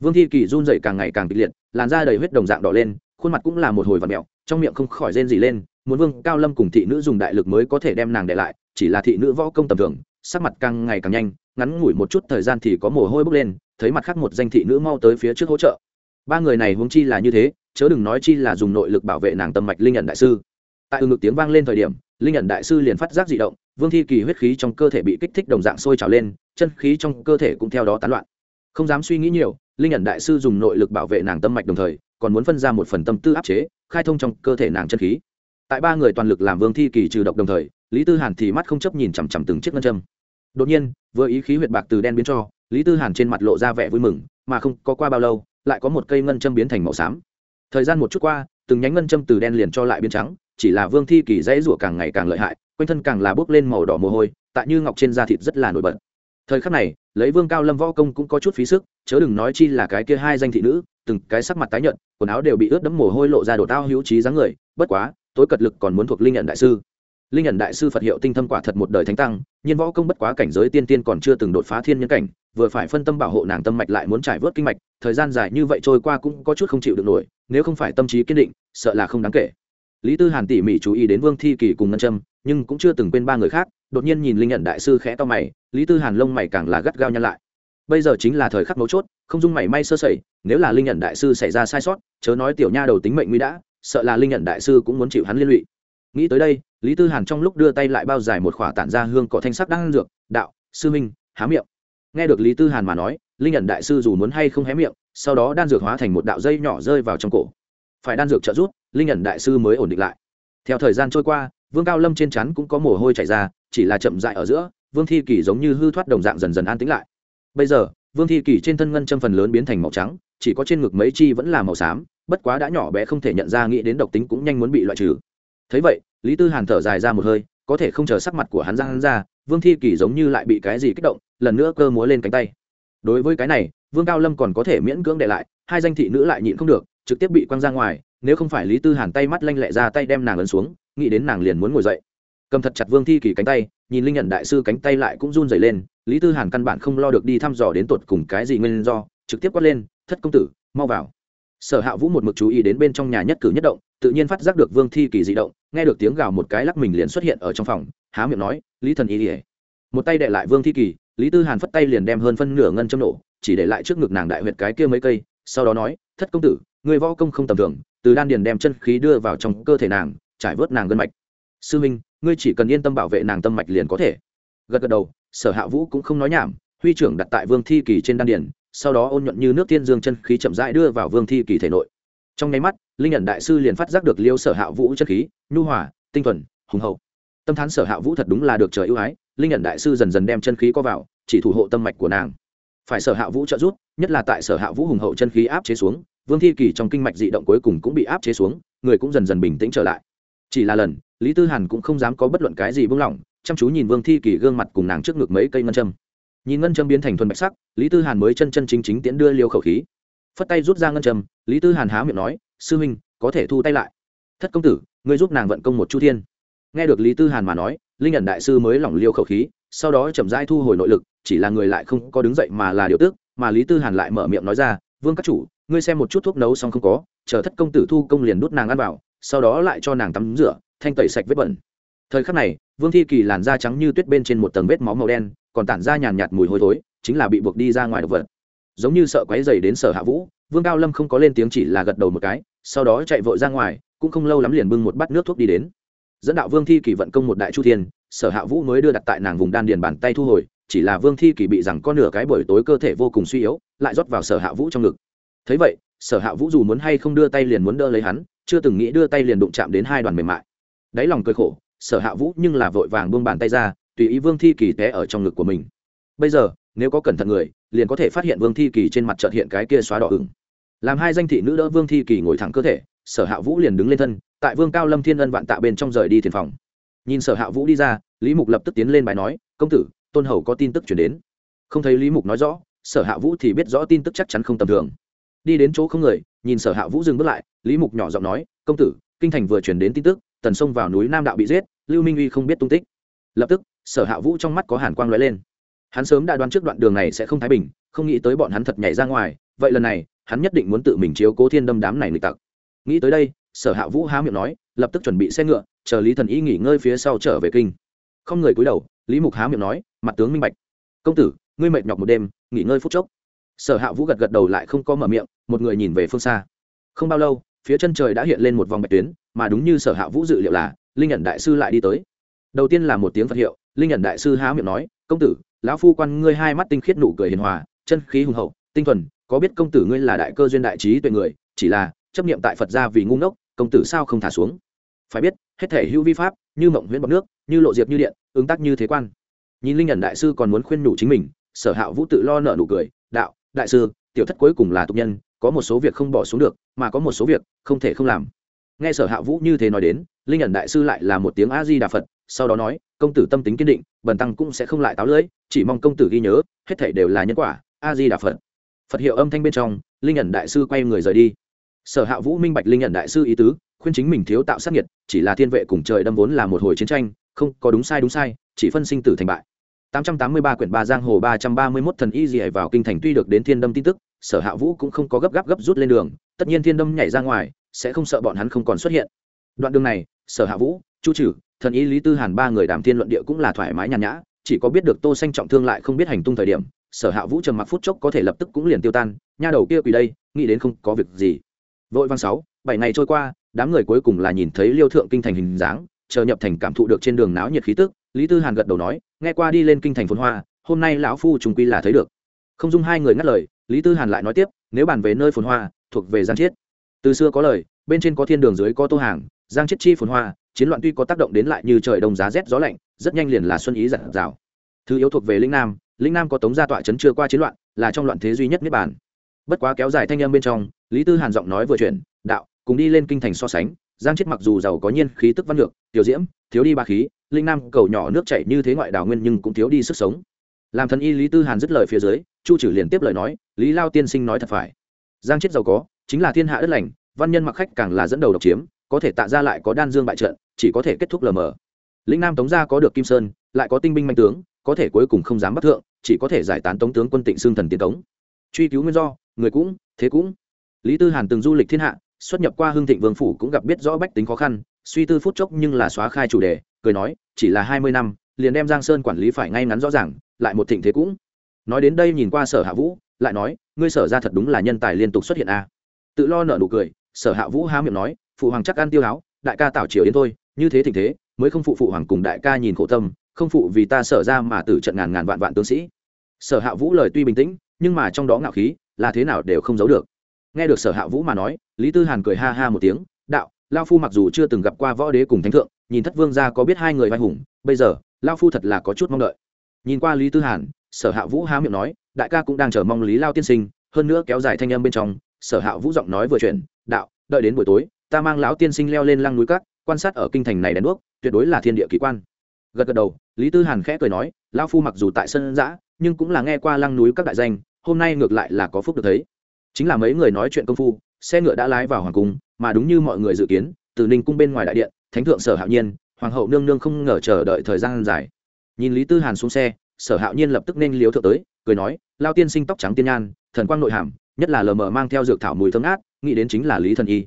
Vương thi kỳ run dày càng ngày càng kịch liệt, làn da đầy huyết đồng dạng đỏ lên, khuôn mặt cũng là một hồi và mẹo, trong miệng không khỏi rên gì lên, muốn vương cao lâm cùng thị nữ dùng đại lực mới có thể đem nàng để lại, chỉ là thị nữ võ công tầm thường, sắc mặt càng ngày càng nhanh, ngắn ngủi một chút thời gian thì có mồ hôi bốc lên, thấy mặt khác một danh thị nữ mau tới phía trước hỗ trợ. Ba người này huống chi là như thế, chớ đừng nói chi là dùng nội lực bảo vệ nàng tâm mạch linh nhận đại sư tại ừ ngực tiếng vang lên thời điểm, linh nhận đại sư liền phát giác dị động, vương thi kỳ huyết khí trong cơ thể bị kích thích đồng dạng sôi trào lên, chân khí trong cơ thể cũng theo đó tán loạn. Không dám suy nghĩ nhiều, linh nhận đại sư dùng nội lực bảo vệ nàng tâm mạch đồng thời, còn muốn phân ra một phần tâm tư áp chế, khai thông trong cơ thể nàng chân khí. Tại ba người toàn lực làm vương thi kỳ trừ độc đồng thời, lý tư hàn thì mắt không chấp nhìn chằm chằm từng chiếc ngân châm. Đột nhiên vừa ý khí huyệt bạc từ đen biến cho, lý tư hàn trên mặt lộ ra vẻ vui mừng, mà không có qua bao lâu, lại có một cây ngân châm biến thành màu xám. Thời gian một chút qua, từng nhánh ngân châm từ đen liền cho lại biến trắng chỉ là vương thi kỳ dãy rủa càng ngày càng lợi hại, quanh thân càng là bốc lên màu đỏ mồ hôi, tại như ngọc trên da thịt rất là nổi bật. Thời khắc này, lấy vương cao lâm võ công cũng có chút phí sức, chớ đừng nói chi là cái kia hai danh thị nữ, từng cái sắc mặt tái nhợt, quần áo đều bị ướt đẫm mồ hôi lộ ra đồ tao hữu trí dáng người, bất quá, tối cật lực còn muốn thuộc linh nhận đại sư. Linh nhận đại sư phật hiệu tinh thâm quả thật một đời thánh tăng nhưng võ công bất quá cảnh giới tiên tiên còn chưa từng đột phá thiên nhân cảnh, vừa phải phân tâm bảo hộ nàng tâm mạch lại muốn trải vớt kinh mạch, thời gian dài như vậy trôi qua cũng có chút không chịu được nổi, nếu không phải tâm trí kiên định, sợ là không đáng kể lý tư hàn tỉ mỉ chú ý đến vương thi kỳ cùng ngân trâm nhưng cũng chưa từng quên ba người khác, đột nhiên nhìn linh nhận đại sư khẽ to mày, lý tư hàn lông mày càng là gắt gao nhăn lại. Bây giờ chính là thời khắc mấu chốt, không dung mày may sơ sẩy, nếu là linh nhận đại sư xảy ra sai sót, chớ nói tiểu nha đầu tính mệnh nguy đã, sợ là linh nhận đại sư cũng muốn chịu hắn liên lụy. Nghĩ tới đây, lý tư hàn trong lúc đưa tay lại bao dài một khỏa tản ra hương cỏ thanh sắc đang dược, đạo, sư minh, há miệng. Nghe được lý tư hàn mà nói, linh nhận đại sư dù muốn hay không hé miệng, sau đó đan dược hóa thành một đạo dây nhỏ rơi vào trong cổ. Phải đan dược trợ giúp linh ẩn đại sư mới ổn định lại. Theo thời gian trôi qua, vương cao lâm trên chắn cũng có mồ hôi chảy ra, chỉ là chậm dại ở giữa, vương thi kỳ giống như hư thoát đồng dạng dần dần an tĩnh lại. Bây giờ, vương thi kỳ trên thân ngân châm phần lớn biến thành màu trắng, chỉ có trên ngực mấy chi vẫn là màu xám, bất quá đã nhỏ bé không thể nhận ra nghĩ đến độc tính cũng nhanh muốn bị loại trừ. Thấy vậy, lý tư hàn thở dài ra một hơi, có thể không chờ sắc mặt của hắn ra hắn ra, vương thi kỳ giống như lại bị cái gì kích động, lần nữa cơ múa lên cánh tay. Đối với cái này, vương cao lâm còn có thể miễn cưỡng để lại, hai danh thị nữ lại nhịn không được trực tiếp bị quăng ra ngoài, nếu không phải lý tư hàn tay mắt lanh lẹ ra tay đem nàng ấn xuống, nghĩ đến nàng liền muốn ngồi dậy. Cầm thật chặt vương thi kỳ cánh tay, nhìn linh nhận đại sư cánh tay lại cũng run dày lên, lý tư hàn căn bản không lo được đi thăm dò đến tột cùng cái gì nguyên do, trực tiếp quát lên, thất công tử, mau vào. Sở hạ vũ một mực chú ý đến bên trong nhà nhất cử nhất động, tự nhiên phát giác được vương thi kỳ di động, nghe được tiếng gào một cái lắc mình liền xuất hiện ở trong phòng, há miệng nói, lý thần y ỉa một tay đệ lại vương thi kỳ, lý tư hàn phất tay liền đem hơn phân nửa ngân châm nổ, chỉ để lại trước ngực nàng đại huyệt cái kia mấy cây, sau đó nói, thất công tử người võ công không tầm thường, từ đan điền đem chân khí đưa vào trong cơ thể nàng, trải vớt nàng gân mạch. Sư minh, ngươi chỉ cần yên tâm bảo vệ nàng tâm mạch liền có thể. Gật gật đầu, sở hạ vũ cũng không nói nhảm, huy trưởng đặt tại vương thi kỳ trên đan điền, sau đó ôn nhuận như nước tiên dương chân khí chậm rãi đưa vào vương thi kỳ thể nội. Trong nháy mắt, linh nhận đại sư liền phát giác được liêu sở hạ vũ chân khí, nhu hòa, tinh thuần, hùng hậu. Tâm thán sở hạ vũ thật đúng là được trời ưu ái, linh nhận đại sư dần dần đem chân khí có vào, chỉ thủ hộ tâm mạch của nàng. Phải sở hạ vũ trợ giúp, nhất là tại sở hạ vũ hùng hậu chân khí áp chế xuống vương thi kỳ trong kinh mạch dị động cuối cùng cũng bị áp chế xuống, người cũng dần dần bình tĩnh trở lại. Chỉ là lần, lý tư hàn cũng không dám có bất luận cái gì buông lỏng, chăm chú nhìn vương thi kỳ gương mặt cùng nàng trước ngực mấy cây ngân châm. Nhìn ngân châm biến thành thuần bạch sắc, lý tư hàn mới chân chân chính chính tiễn đưa liêu khẩu khí. Phất tay rút ra ngân châm, lý tư hàn há miệng nói, sư huynh, có thể thu tay lại. Thất công tử, ngươi giúp nàng vận công một chu thiên. Nghe được lý tư hàn mà nói, linh nhận đại sư mới lỏng liêu khẩu khí, sau đó chậm rãi thu hồi nội lực, chỉ là người lại không có đứng dậy mà là điều tước mà lý tư hàn lại mở miệng nói ra, vương các chủ ngươi xem một chút thuốc nấu xong không có, chờ thất công tử thu công liền đút nàng ăn vào, sau đó lại cho nàng tắm rửa, thanh tẩy sạch vết bẩn. Thời khắc này, vương thi kỳ làn da trắng như tuyết bên trên một tầng vết máu màu đen, còn tản ra nhàn nhạt mùi hôi thối, chính là bị buộc đi ra ngoài độc vật. Giống như sợ quáy dày đến sở hạ vũ, vương cao lâm không có lên tiếng chỉ là gật đầu một cái, sau đó chạy vội ra ngoài, cũng không lâu lắm liền bưng một bát nước thuốc đi đến. Dẫn đạo vương thi kỳ vận công một đại chu thiên, sở hạ vũ mới đưa đặt tại nàng vùng đan điền bàn tay thu hồi, chỉ là vương thi kỳ bị rằng con nửa cái buổi tối cơ thể vô cùng suy yếu, lại rót vào sở hạ vũ trong ngực thấy vậy, sở hạ vũ dù muốn hay không đưa tay liền muốn đỡ lấy hắn, chưa từng nghĩ đưa tay liền đụng chạm đến hai đoàn mềm mại. Đáy lòng cười khổ, sở hạ vũ nhưng là vội vàng buông bàn tay ra, tùy ý vương thi kỳ té ở trong ngực của mình. Bây giờ, nếu có cẩn thận người, liền có thể phát hiện vương thi kỳ trên mặt trợt hiện cái kia xóa đỏ ửng. Làm hai danh thị nữ đỡ vương thi kỳ ngồi thẳng cơ thể, sở hạ vũ liền đứng lên thân, tại vương cao lâm thiên ân vạn tạ bên trong rời đi thiền phòng. Nhìn sở hạ vũ đi ra, lý mục lập tức tiến lên bài nói, công tử, tôn hầu có tin tức chuyển đến. Không thấy lý mục nói rõ, sở hạ vũ thì biết rõ tin tức chắc chắn không tầm thường đi đến chỗ không người, nhìn sở hạ vũ dừng bước lại, lý mục nhỏ giọng nói, công tử, kinh thành vừa chuyển đến tin tức, tần sông vào núi nam đạo bị giết, lưu minh uy không biết tung tích. Lập tức, sở hạ vũ trong mắt có hàn quang lóe lên. Hắn sớm đã đoán trước đoạn đường này sẽ không thái bình, không nghĩ tới bọn hắn thật nhảy ra ngoài, vậy lần này, hắn nhất định muốn tự mình chiếu cố thiên đâm đám này lịch tặc. Nghĩ tới đây, sở hạ vũ há miệng nói, lập tức chuẩn bị xe ngựa, chờ lý thần y nghỉ ngơi phía sau trở về kinh. Không người cúi đầu, lý mục há miệng nói, mặt tướng minh bạch. Công tử, ngươi mệt nhọc một đêm, nghỉ ngơi phút chốc sở hạ vũ gật gật đầu lại không có mở miệng, một người nhìn về phương xa. Không bao lâu, phía chân trời đã hiện lên một vòng bạch tuyến, mà đúng như sở hạ vũ dự liệu là, linh nhận đại sư lại đi tới. Đầu tiên là một tiếng phật hiệu, linh nhận đại sư há miệng nói, công tử, lão phu quan ngươi hai mắt tinh khiết nụ cười hiền hòa, chân khí hùng hậu, tinh thuần, có biết công tử ngươi là đại cơ duyên đại trí tuệ người, chỉ là chấp niệm tại phật gia vì ngu ngốc, công tử sao không thả xuống? Phải biết, hết thể hữu vi pháp, như mộng huyễn bọc nước, như lộ diệp như điện, ứng tác như thế quan. Nhìn linh nhận đại sư còn muốn khuyên nhủ chính mình, sở hạ vũ tự lo nợ nụ cười, đạo đại sư, tiểu thất cuối cùng là tục nhân, có một số việc không bỏ xuống được, mà có một số việc không thể không làm. Nghe sở hạ vũ như thế nói đến, linh ẩn đại sư lại là một tiếng a di đà phật, sau đó nói, công tử tâm tính kiên định, bần tăng cũng sẽ không lại táo lưỡi, chỉ mong công tử ghi nhớ, hết thể đều là nhân quả a di đà phật. Phật hiệu âm thanh bên trong, linh ẩn đại sư quay người rời đi. Sở hạ vũ minh bạch linh ẩn đại sư ý tứ, khuyên chính mình thiếu tạo sát nhiệt, chỉ là thiên vệ cùng trời đâm vốn là một hồi chiến tranh, không có đúng sai đúng sai, chỉ phân sinh tử thành bại. 883 quyển ba giang hồ 331 thần y gì vào kinh thành tuy được đến thiên đâm tin tức, sở hạ vũ cũng không có gấp gáp gấp rút lên đường, tất nhiên thiên đâm nhảy ra ngoài, sẽ không sợ bọn hắn không còn xuất hiện. Đoạn đường này, sở hạ vũ, chu trừ thần y lý tư hàn ba người đàm thiên luận địa cũng là thoải mái nhàn nhã, chỉ có biết được tô xanh trọng thương lại không biết hành tung thời điểm, sở hạ vũ trầm mặc phút chốc có thể lập tức cũng liền tiêu tan, nha đầu kia quỳ đây, nghĩ đến không có việc gì. Vội văn sáu, bảy ngày trôi qua, đám người cuối cùng là nhìn thấy liêu thượng kinh thành hình dáng, chờ nhập thành cảm thụ được trên đường náo nhiệt khí tức lý tư hàn gật đầu nói, nghe qua đi lên kinh thành phồn hoa, hôm nay lão phu trùng quy là thấy được. Không dung hai người ngắt lời, lý tư hàn lại nói tiếp, nếu bàn về nơi phồn hoa, thuộc về giang chiết. Từ xưa có lời, bên trên có thiên đường dưới có tô hàng, giang chiết chi phồn hoa, chiến loạn tuy có tác động đến lại như trời đông giá rét gió lạnh, rất nhanh liền là xuân ý giặt rào. Thứ yếu thuộc về lĩnh nam lĩnh nam có tống gia tọa trấn chưa qua chiến loạn, là trong loạn thế duy nhất niết bàn. Bất quá kéo dài thanh âm bên trong, lý tư hàn giọng nói vừa chuyển, đạo, cùng đi lên kinh thành so sánh giang chết mặc dù giàu có nhiên khí tức văn lược tiểu diễm, thiếu đi ba khí, linh nam cầu nhỏ nước chảy như thế ngoại đảo nguyên nhưng cũng thiếu đi sức sống. Làm thần y lý tư hàn dứt lời phía dưới, chu trừ liền tiếp lời nói, lý lao tiên sinh nói thật phải. Giang chết giàu có, chính là thiên hạ đất lành, văn nhân mặc khách càng là dẫn đầu độc chiếm, có thể tạ ra lại có đan dương bại trận, chỉ có thể kết thúc lờ mờ. Lĩnh nam tống gia có được kim sơn, lại có tinh binh manh tướng, có thể cuối cùng không dám bắt thượng, chỉ có thể giải tán tống tướng quân tịnh xương thần tiến tống. Truy cứu nguyên do, người cũng, thế cũng. Lý tư hàn từng du lịch thiên hạ xuất nhập qua hương thịnh vương phủ cũng gặp biết rõ bách tính khó khăn, suy tư phút chốc nhưng là xóa khai chủ đề, cười nói, chỉ là hai mươi năm, liền đem giang sơn quản lý phải ngay ngắn rõ ràng, lại một thịnh thế cũng. Nói đến đây nhìn qua sở hạ vũ, lại nói, ngươi sở ra thật đúng là nhân tài liên tục xuất hiện a. À. tự lo nợ nụ cười, sở hạ vũ há miệng nói, phụ hoàng chắc ăn tiêu áo, đại ca tảo triều đến thôi, như thế thịnh thế, mới không phụ phụ hoàng cùng đại ca nhìn khổ tâm, không phụ vì ta sở ra mà tử trận ngàn ngàn vạn vạn tướng sĩ. Sở hạ vũ lời tuy bình tĩnh, nhưng mà trong đó ngạo khí, là thế nào đều không giấu được. Nghe được sở hạ vũ mà nói lý tư hàn cười ha ha một tiếng, đạo, lao phu mặc dù chưa từng gặp qua võ đế cùng thánh thượng, nhìn thất vương ra có biết hai người vai hùng, bây giờ, lao phu thật là có chút mong đợi. Nhìn qua lý tư hàn, sở hạ vũ há miệng nói, đại ca cũng đang chờ mong lý lao tiên sinh, hơn nữa kéo dài thanh âm bên trong, sở hạ vũ giọng nói vừa chuyển, đạo, đợi đến buổi tối, ta mang lão tiên sinh leo lên lăng núi cát, quan sát ở kinh thành này đèn đuốc, tuyệt đối là thiên địa kỳ quan. Gật gật đầu, lý tư hàn khẽ cười nói lão phu mặc dù tại sân giã, nhưng cũng là nghe qua lăng núi các đại danh, hôm nay ngược lại là có phúc được thấy. Chính là mấy người nói chuyện công phu xe ngựa đã lái vào hoàng cung, mà đúng như mọi người dự kiến, từ ninh cung bên ngoài đại điện, thánh thượng sở hạo nhiên, hoàng hậu nương nương không ngờ chờ đợi thời gian dài. Nhìn lý tư hàn xuống xe, sở hạo nhiên lập tức nên liếu thượng tới, cười nói, lao tiên sinh tóc trắng tiên nhan, thần quang nội hàm, nhất là lờ mờ mang theo dược thảo mùi thơm ngát, nghĩ đến chính là lý thần y.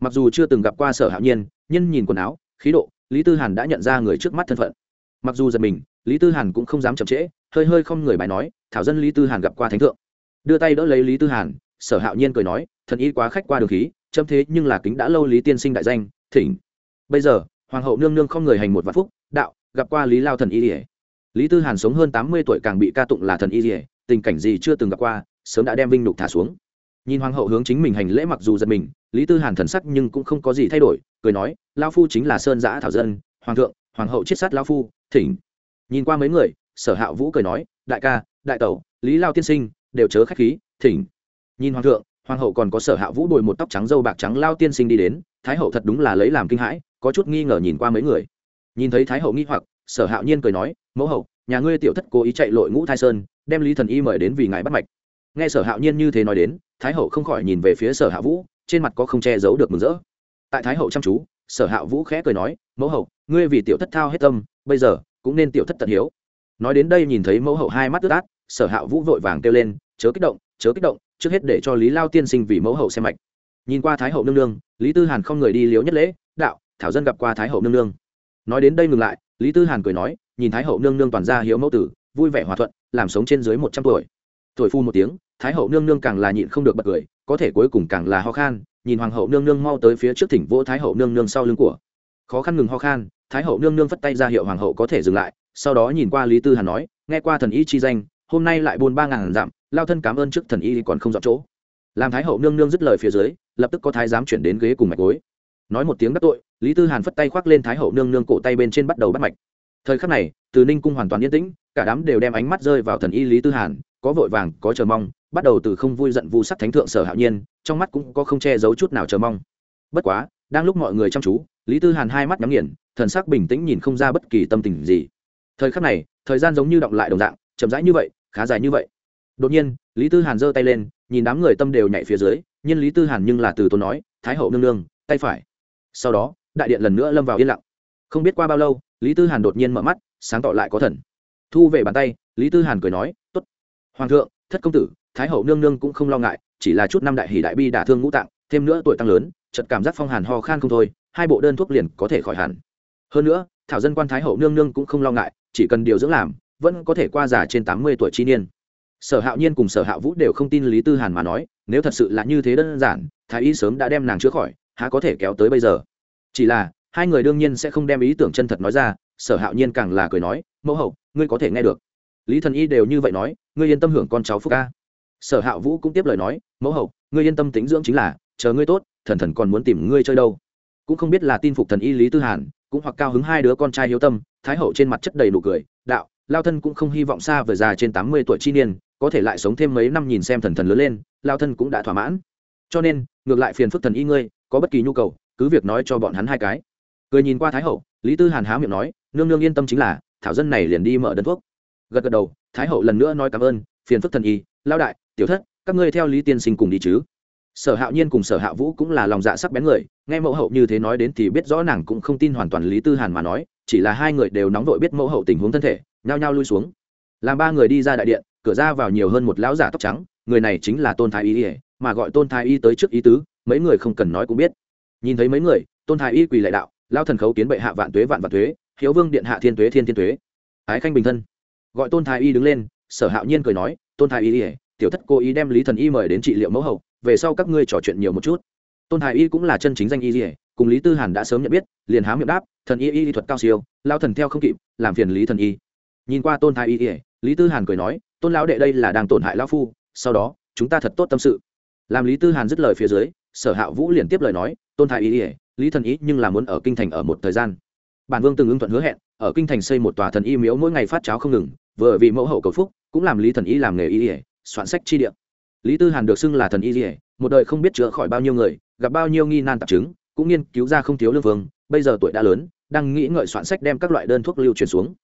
Mặc dù chưa từng gặp qua sở hạo nhiên, nhưng nhìn quần áo, khí độ, lý tư hàn đã nhận ra người trước mắt thân phận. Mặc dù giật mình, lý tư hàn cũng không dám chậm trễ, hơi hơi không người bài nói, thảo dân lý tư hàn gặp qua thánh thượng. Đưa tay đỡ lấy lý tư hàn, sở hạo nhiên cười nói thần y quá khách qua đường khí châm thế nhưng là kính đã lâu lý tiên sinh đại danh, thỉnh. Bây giờ, hoàng hậu nương nương không người hành một vạn phúc, đạo, gặp qua lý lao thần y ỉa lý tư hàn sống hơn tám mươi tuổi càng bị ca tụng là thần y ỉa tình cảnh gì chưa từng gặp qua, sớm đã đem vinh lục thả xuống. Nhìn hoàng hậu hướng chính mình hành lễ mặc dù giật mình, lý tư hàn thần sắc nhưng cũng không có gì thay đổi, cười nói lao phu chính là sơn giã thảo dân, hoàng thượng, hoàng hậu chiết sát lao phu, thỉnh. Nhìn qua mấy người, sở hạ vũ cười nói, đại ca, đại tẩu, lý lao tiên sinh, đều chớ khách khí, thỉnh. Nhìn hoàng thượng hoàng hậu còn có sở hạ vũ bồi một tóc trắng dâu bạc trắng lao tiên sinh đi đến, thái hậu thật đúng là lấy làm kinh hãi, có chút nghi ngờ nhìn qua mấy người. Nhìn thấy thái hậu nghi hoặc, sở hạo nhiên cười nói, mẫu hậu, nhà ngươi tiểu thất cố ý chạy lội ngũ thai sơn, đem lý thần y mời đến vì ngài bắt mạch. Nghe sở hạo nhiên như thế nói đến, thái hậu không khỏi nhìn về phía sở hạ vũ, trên mặt có không che giấu được mừng rỡ. Tại thái hậu chăm chú, sở hạ vũ khẽ cười nói, mẫu hậu, ngươi vì tiểu thất thao hết tâm, bây giờ cũng nên tiểu thất tận hiếu. Nói đến đây nhìn thấy mẫu hậu hai mắt ướt át, sở hạ vũ vội vàng kêu lên, chớ kích động chớ kích động, trước hết để cho lý lao tiên sinh vì mẫu hậu xem mạch. Nhìn qua thái hậu nương nương, lý tư hàn không người đi liếu nhất lễ, đạo, thảo dân gặp qua thái hậu nương nương. Nói đến đây ngừng lại, lý tư hàn cười nói, nhìn thái hậu nương nương toàn ra hiếu mẫu tử, vui vẻ hòa thuận, làm sống trên dưới một trăm tuổi. Tuổi phu một tiếng, thái hậu nương nương càng là nhịn không được bật cười, có thể cuối cùng càng là ho khan, nhìn hoàng hậu nương nương mau tới phía trước thỉnh vỗ thái hậu nương nương sau lưng của. Khó khăn ngừng ho khan, thái hậu nương nương phất tay ra hiệu hoàng hậu có thể dừng lại, sau đó nhìn qua lý tư hàn nói, nghe qua thần ý chi danh, hôm nay lại buôn ba ngàn dặm lao thân cảm ơn trước thần y còn không dọn chỗ. Làm thái hậu nương nương dứt lời phía dưới, lập tức có thái giám chuyển đến ghế cùng mạch gối. Nói một tiếng đắc tội, lý tư hàn phất tay khoác lên thái hậu nương nương cổ tay bên trên bắt đầu bắt mạch. Thời khắc này, từ ninh cung hoàn toàn yên tĩnh, cả đám đều đem ánh mắt rơi vào thần y lý tư hàn, có vội vàng, có chờ mong, bắt đầu từ không vui giận vu sắc thánh thượng sở hạo nhiên, trong mắt cũng có không che giấu chút nào chờ mong. Bất quá, đang lúc mọi người chăm chú, lý tư hàn hai mắt nhắm nghiền, thần sắc bình tĩnh nhìn không ra bất kỳ tâm tình gì. Thời khắc này, thời gian giống như động lại đồng dạng, chậm rãi như vậy, khá dài như vậy đột nhiên, lý tư hàn giơ tay lên, nhìn đám người tâm đều nhảy phía dưới, nhưng lý tư hàn nhưng là từ tôi nói, thái hậu nương nương, tay phải. Sau đó, đại điện lần nữa lâm vào yên lặng. Không biết qua bao lâu, lý tư hàn đột nhiên mở mắt, sáng tỏ lại có thần. Thu về bàn tay, lý tư hàn cười nói t ố t hoàng thượng, thất công tử, thái hậu nương nương cũng không lo ngại, chỉ là chút năm đại hỷ đại bi đả thương ngũ tạng, thêm nữa tuổi tăng lớn chật cảm giác phong hàn ho khan không thôi, hai bộ đơn thuốc liền có thể khỏi hẳn. Hơn nữa, thảo dân quan thái hậu nương nương cũng không lo ngại, chỉ cần điều dưỡng làm, vẫn có thể qua già trên tám mươi tuổi chi niên sở hạo nhiên cùng sở hạ vũ đều không tin lý tư hàn mà nói, nếu thật sự là như thế đơn giản, thái y sớm đã đem nàng chữa khỏi, há có thể kéo tới bây giờ? Chỉ là, hai người đương nhiên sẽ không đem ý tưởng chân thật nói ra, sở hạo nhiên càng là cười nói, mẫu hậu, ngươi có thể nghe được. Lý thần y đều như vậy nói, ngươi yên tâm hưởng con cháu phúc ca. Sở hạ vũ cũng tiếp lời nói, mẫu hậu, ngươi yên tâm tính dưỡng chính là, chờ ngươi tốt, thần thần còn muốn tìm ngươi chơi đâu. Cũng không biết là tin phục thần y lý tư hàn, cũng hoặc cao hứng hai đứa con trai hiếu tâm, thái hậu trên mặt chất đầy nụ cười, đạo, lao thân cũng không hy vọng xa vừa già trên tám mươi tuổi chi niên có thể lại sống thêm mấy năm nhìn xem thần thần lớn lên, lao thân cũng đã thỏa mãn. Cho nên, ngược lại phiền phức thần y ngươi, có bất kỳ nhu cầu, cứ việc nói cho bọn hắn hai cái. Cười nhìn qua thái hậu, lý tư hàn há miệng nói, nương nương yên tâm chính là, thảo dân này liền đi mở đơn thuốc. Gật gật đầu, thái hậu lần nữa nói cảm ơn, phiền phức thần y, lao đại, tiểu thất, các ngươi theo lý tiên sinh cùng đi chứ. Sở hạo nhiên cùng sở hạ vũ cũng là lòng dạ sắc bén người, nghe mẫu hậu như thế nói đến thì biết rõ nàng cũng không tin hoàn toàn lý tư hàn mà nói, chỉ là hai người đều nóng vội biết mẫu hậu tình huống thân thể, nhao nhao lui xuống. Làm ba người đi ra đại điện cửa ra vào nhiều hơn một lão giả tóc trắng, người này chính là tôn thái y, mà gọi tôn thái y tới trước ý tứ, mấy người không cần nói cũng biết. Nhìn thấy mấy người, tôn thái y quỳ lại đạo lao thần khấu kiến bệ hạ vạn tuế vạn vạn tuế, hiếu vương điện hạ thiên tuế thiên thiên tuế. Ái khanh bình thân. Gọi tôn thái y đứng lên, sở hạo nhiên cười nói, tôn thái y ỉa tiểu thất cố ý đem lý thần y mời đến trị liệu mẫu hậu, về sau các ngươi trò chuyện nhiều một chút. Tôn thái y cũng là chân chính danh y ỉa cùng lý tư hàn đã sớm nhận biết, liền há miệng đáp, thần y y thuật cao siêu lao thần theo không kịp, làm phiền lý thần y. Nhìn qua tôn thái y ỉa lý tư hàn cười nói tôn lão đệ đây là đang tổn hại lão phu, sau đó, chúng ta thật tốt tâm sự. Làm lý tư hàn dứt lời phía dưới, sở hạ vũ liền tiếp lời nói, tôn thái ý ỉa lý thần ý nhưng là muốn ở kinh thành ở một thời gian. Bản vương từng ưng thuận hứa hẹn, ở kinh thành xây một tòa thần y miếu mỗi ngày phát cháo không ngừng, vừa vì mẫu hậu cầu phúc, cũng làm lý thần y làm nghề y ỉa soạn sách chi địa. Lý tư hàn được xưng là thần y ỉa một đời không biết chữa khỏi bao nhiêu người, gặp bao nhiêu nghi nan tạp chứng, cũng nghiên cứu ra không thiếu lương vương, bây giờ tuổi đã lớn, đang nghĩ ngợi soạn sách đem các loại đơn thuốc lưu truyền xuống.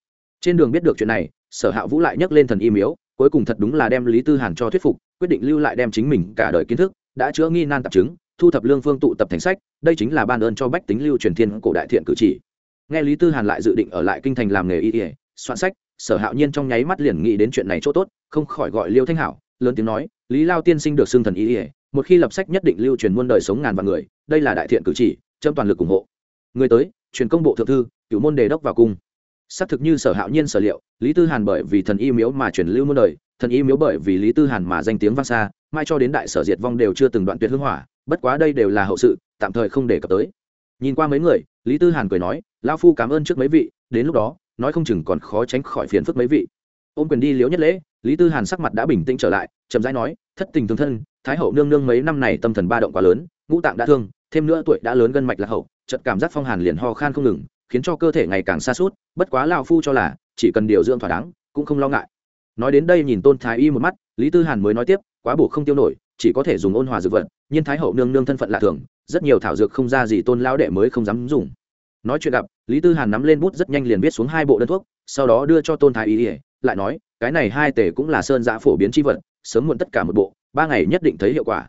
Trên đường biết được chuyện này, sở hạ vũ lại nhắc lên thần y miếu cuối cùng thật đúng là đem lý tư hàn cho thuyết phục, quyết định lưu lại đem chính mình cả đời kiến thức, đã chữa nghi nan tạp chứng, thu thập lương phương tụ tập thành sách, đây chính là ban ơn cho bách tính lưu truyền thiên cổ đại thiện cử chỉ. Nghe lý tư hàn lại dự định ở lại kinh thành làm nghề y ỉa soạn sách, sở hạo nhiên trong nháy mắt liền nghĩ đến chuyện này chỗ tốt, không khỏi gọi liêu thanh hảo, lớn tiếng nói, lý lao tiên sinh được xưng thần y ỉa một khi lập sách nhất định lưu truyền muôn đời sống ngàn vạn người, đây là đại thiện cử chỉ châm toàn lực ủng hộ. Người tới, truyền công bộ thượng thư cựu môn đề đốc vào cung xác thực như sở hạo nhiên sở liệu, lý tư hàn bởi vì thần y miếu mà truyền lưu muôn đời, thần y miếu bởi vì lý tư hàn mà danh tiếng vang xa, mai cho đến đại sở diệt vong đều chưa từng đoạn tuyệt hưng hỏa, bất quá đây đều là hậu sự, tạm thời không đề cập tới. Nhìn qua mấy người, lý tư hàn cười nói lao phu cảm ơn trước mấy vị, đến lúc đó, nói không chừng còn khó tránh khỏi phiền phức mấy vị. Ôm quyền đi liếu nhất lễ, lý tư hàn sắc mặt đã bình tĩnh trở lại, chậm rãi nói, thất tình thương thân, thái hậu nương nương mấy năm này tâm thần ba động quá lớn, ngũ tạng đã thương, thêm nữa tuổi đã lớn gân mạch là hậu, chợt cảm giác phong hàn liền ho khan không ngừng khiến cho cơ thể ngày càng xa suốt, bất quá lao phu cho là chỉ cần điều dưỡng thỏa đáng, cũng không lo ngại. Nói đến đây nhìn tôn thái y một mắt, lý tư hàn mới nói tiếp, quá bổ không tiêu nổi, chỉ có thể dùng ôn hòa dược vật, nhiên thái hậu nương nương thân phận lạ thường, rất nhiều thảo dược không ra gì tôn lao đệ mới không dám dùng. Nói chuyện gặp, lý tư hàn nắm lên bút rất nhanh liền viết xuống hai bộ đơn thuốc, sau đó đưa cho tôn thái y lại nói, cái này hai tể cũng là sơn giã phổ biến chi vật, sớm muộn tất cả một bộ, ba ngày nhất định thấy hiệu quả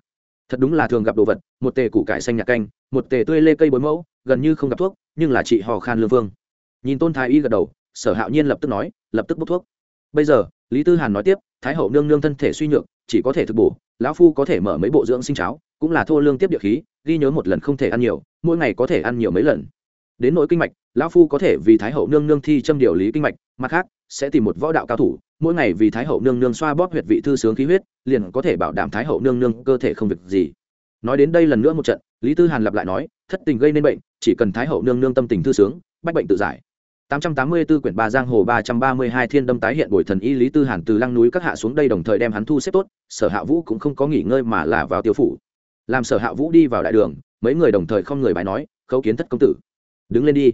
thật đúng là thường gặp đồ vật, một tề củ cải xanh nhạc canh, một tề tươi lê cây bối mẫu, gần như không gặp thuốc, nhưng là chị hò khan lương vương. Nhìn tôn thái y gật đầu, sở hạo nhiên lập tức nói, lập tức bốc thuốc. Bây giờ, lý tư hàn nói tiếp, thái hậu nương nương thân thể suy nhược, chỉ có thể thực bổ, lão phu có thể mở mấy bộ dưỡng sinh cháo, cũng là thô lương tiếp địa khí, ghi nhớ một lần không thể ăn nhiều, mỗi ngày có thể ăn nhiều mấy lần. Đến nỗi kinh mạch, lão phu có thể vì thái hậu nương nương thi châm điều lý kinh mạch, mặt khác, sẽ tìm một võ đạo cao thủ mỗi ngày vì thái hậu nương nương xoa bóp huyệt vị thư sướng khí huyết, liền có thể bảo đảm thái hậu nương nương cơ thể không việc gì. Nói đến đây lần nữa một trận, lý tư hàn lặp lại nói, thất tình gây nên bệnh, chỉ cần thái hậu nương nương tâm tình thư sướng, bách bệnh tự giải. 884 quyển ba giang hồ 332 thiên đâm tái hiện bồi thần y lý tư hàn từ lăng núi các hạ xuống đây đồng thời đem hắn thu xếp tốt, sở hạ vũ cũng không có nghỉ ngơi mà là vào tiêu phủ. Làm sở hạ vũ đi vào đại đường, mấy người đồng thời không người bài nói, khấu kiến thất công tử. Đứng lên đi.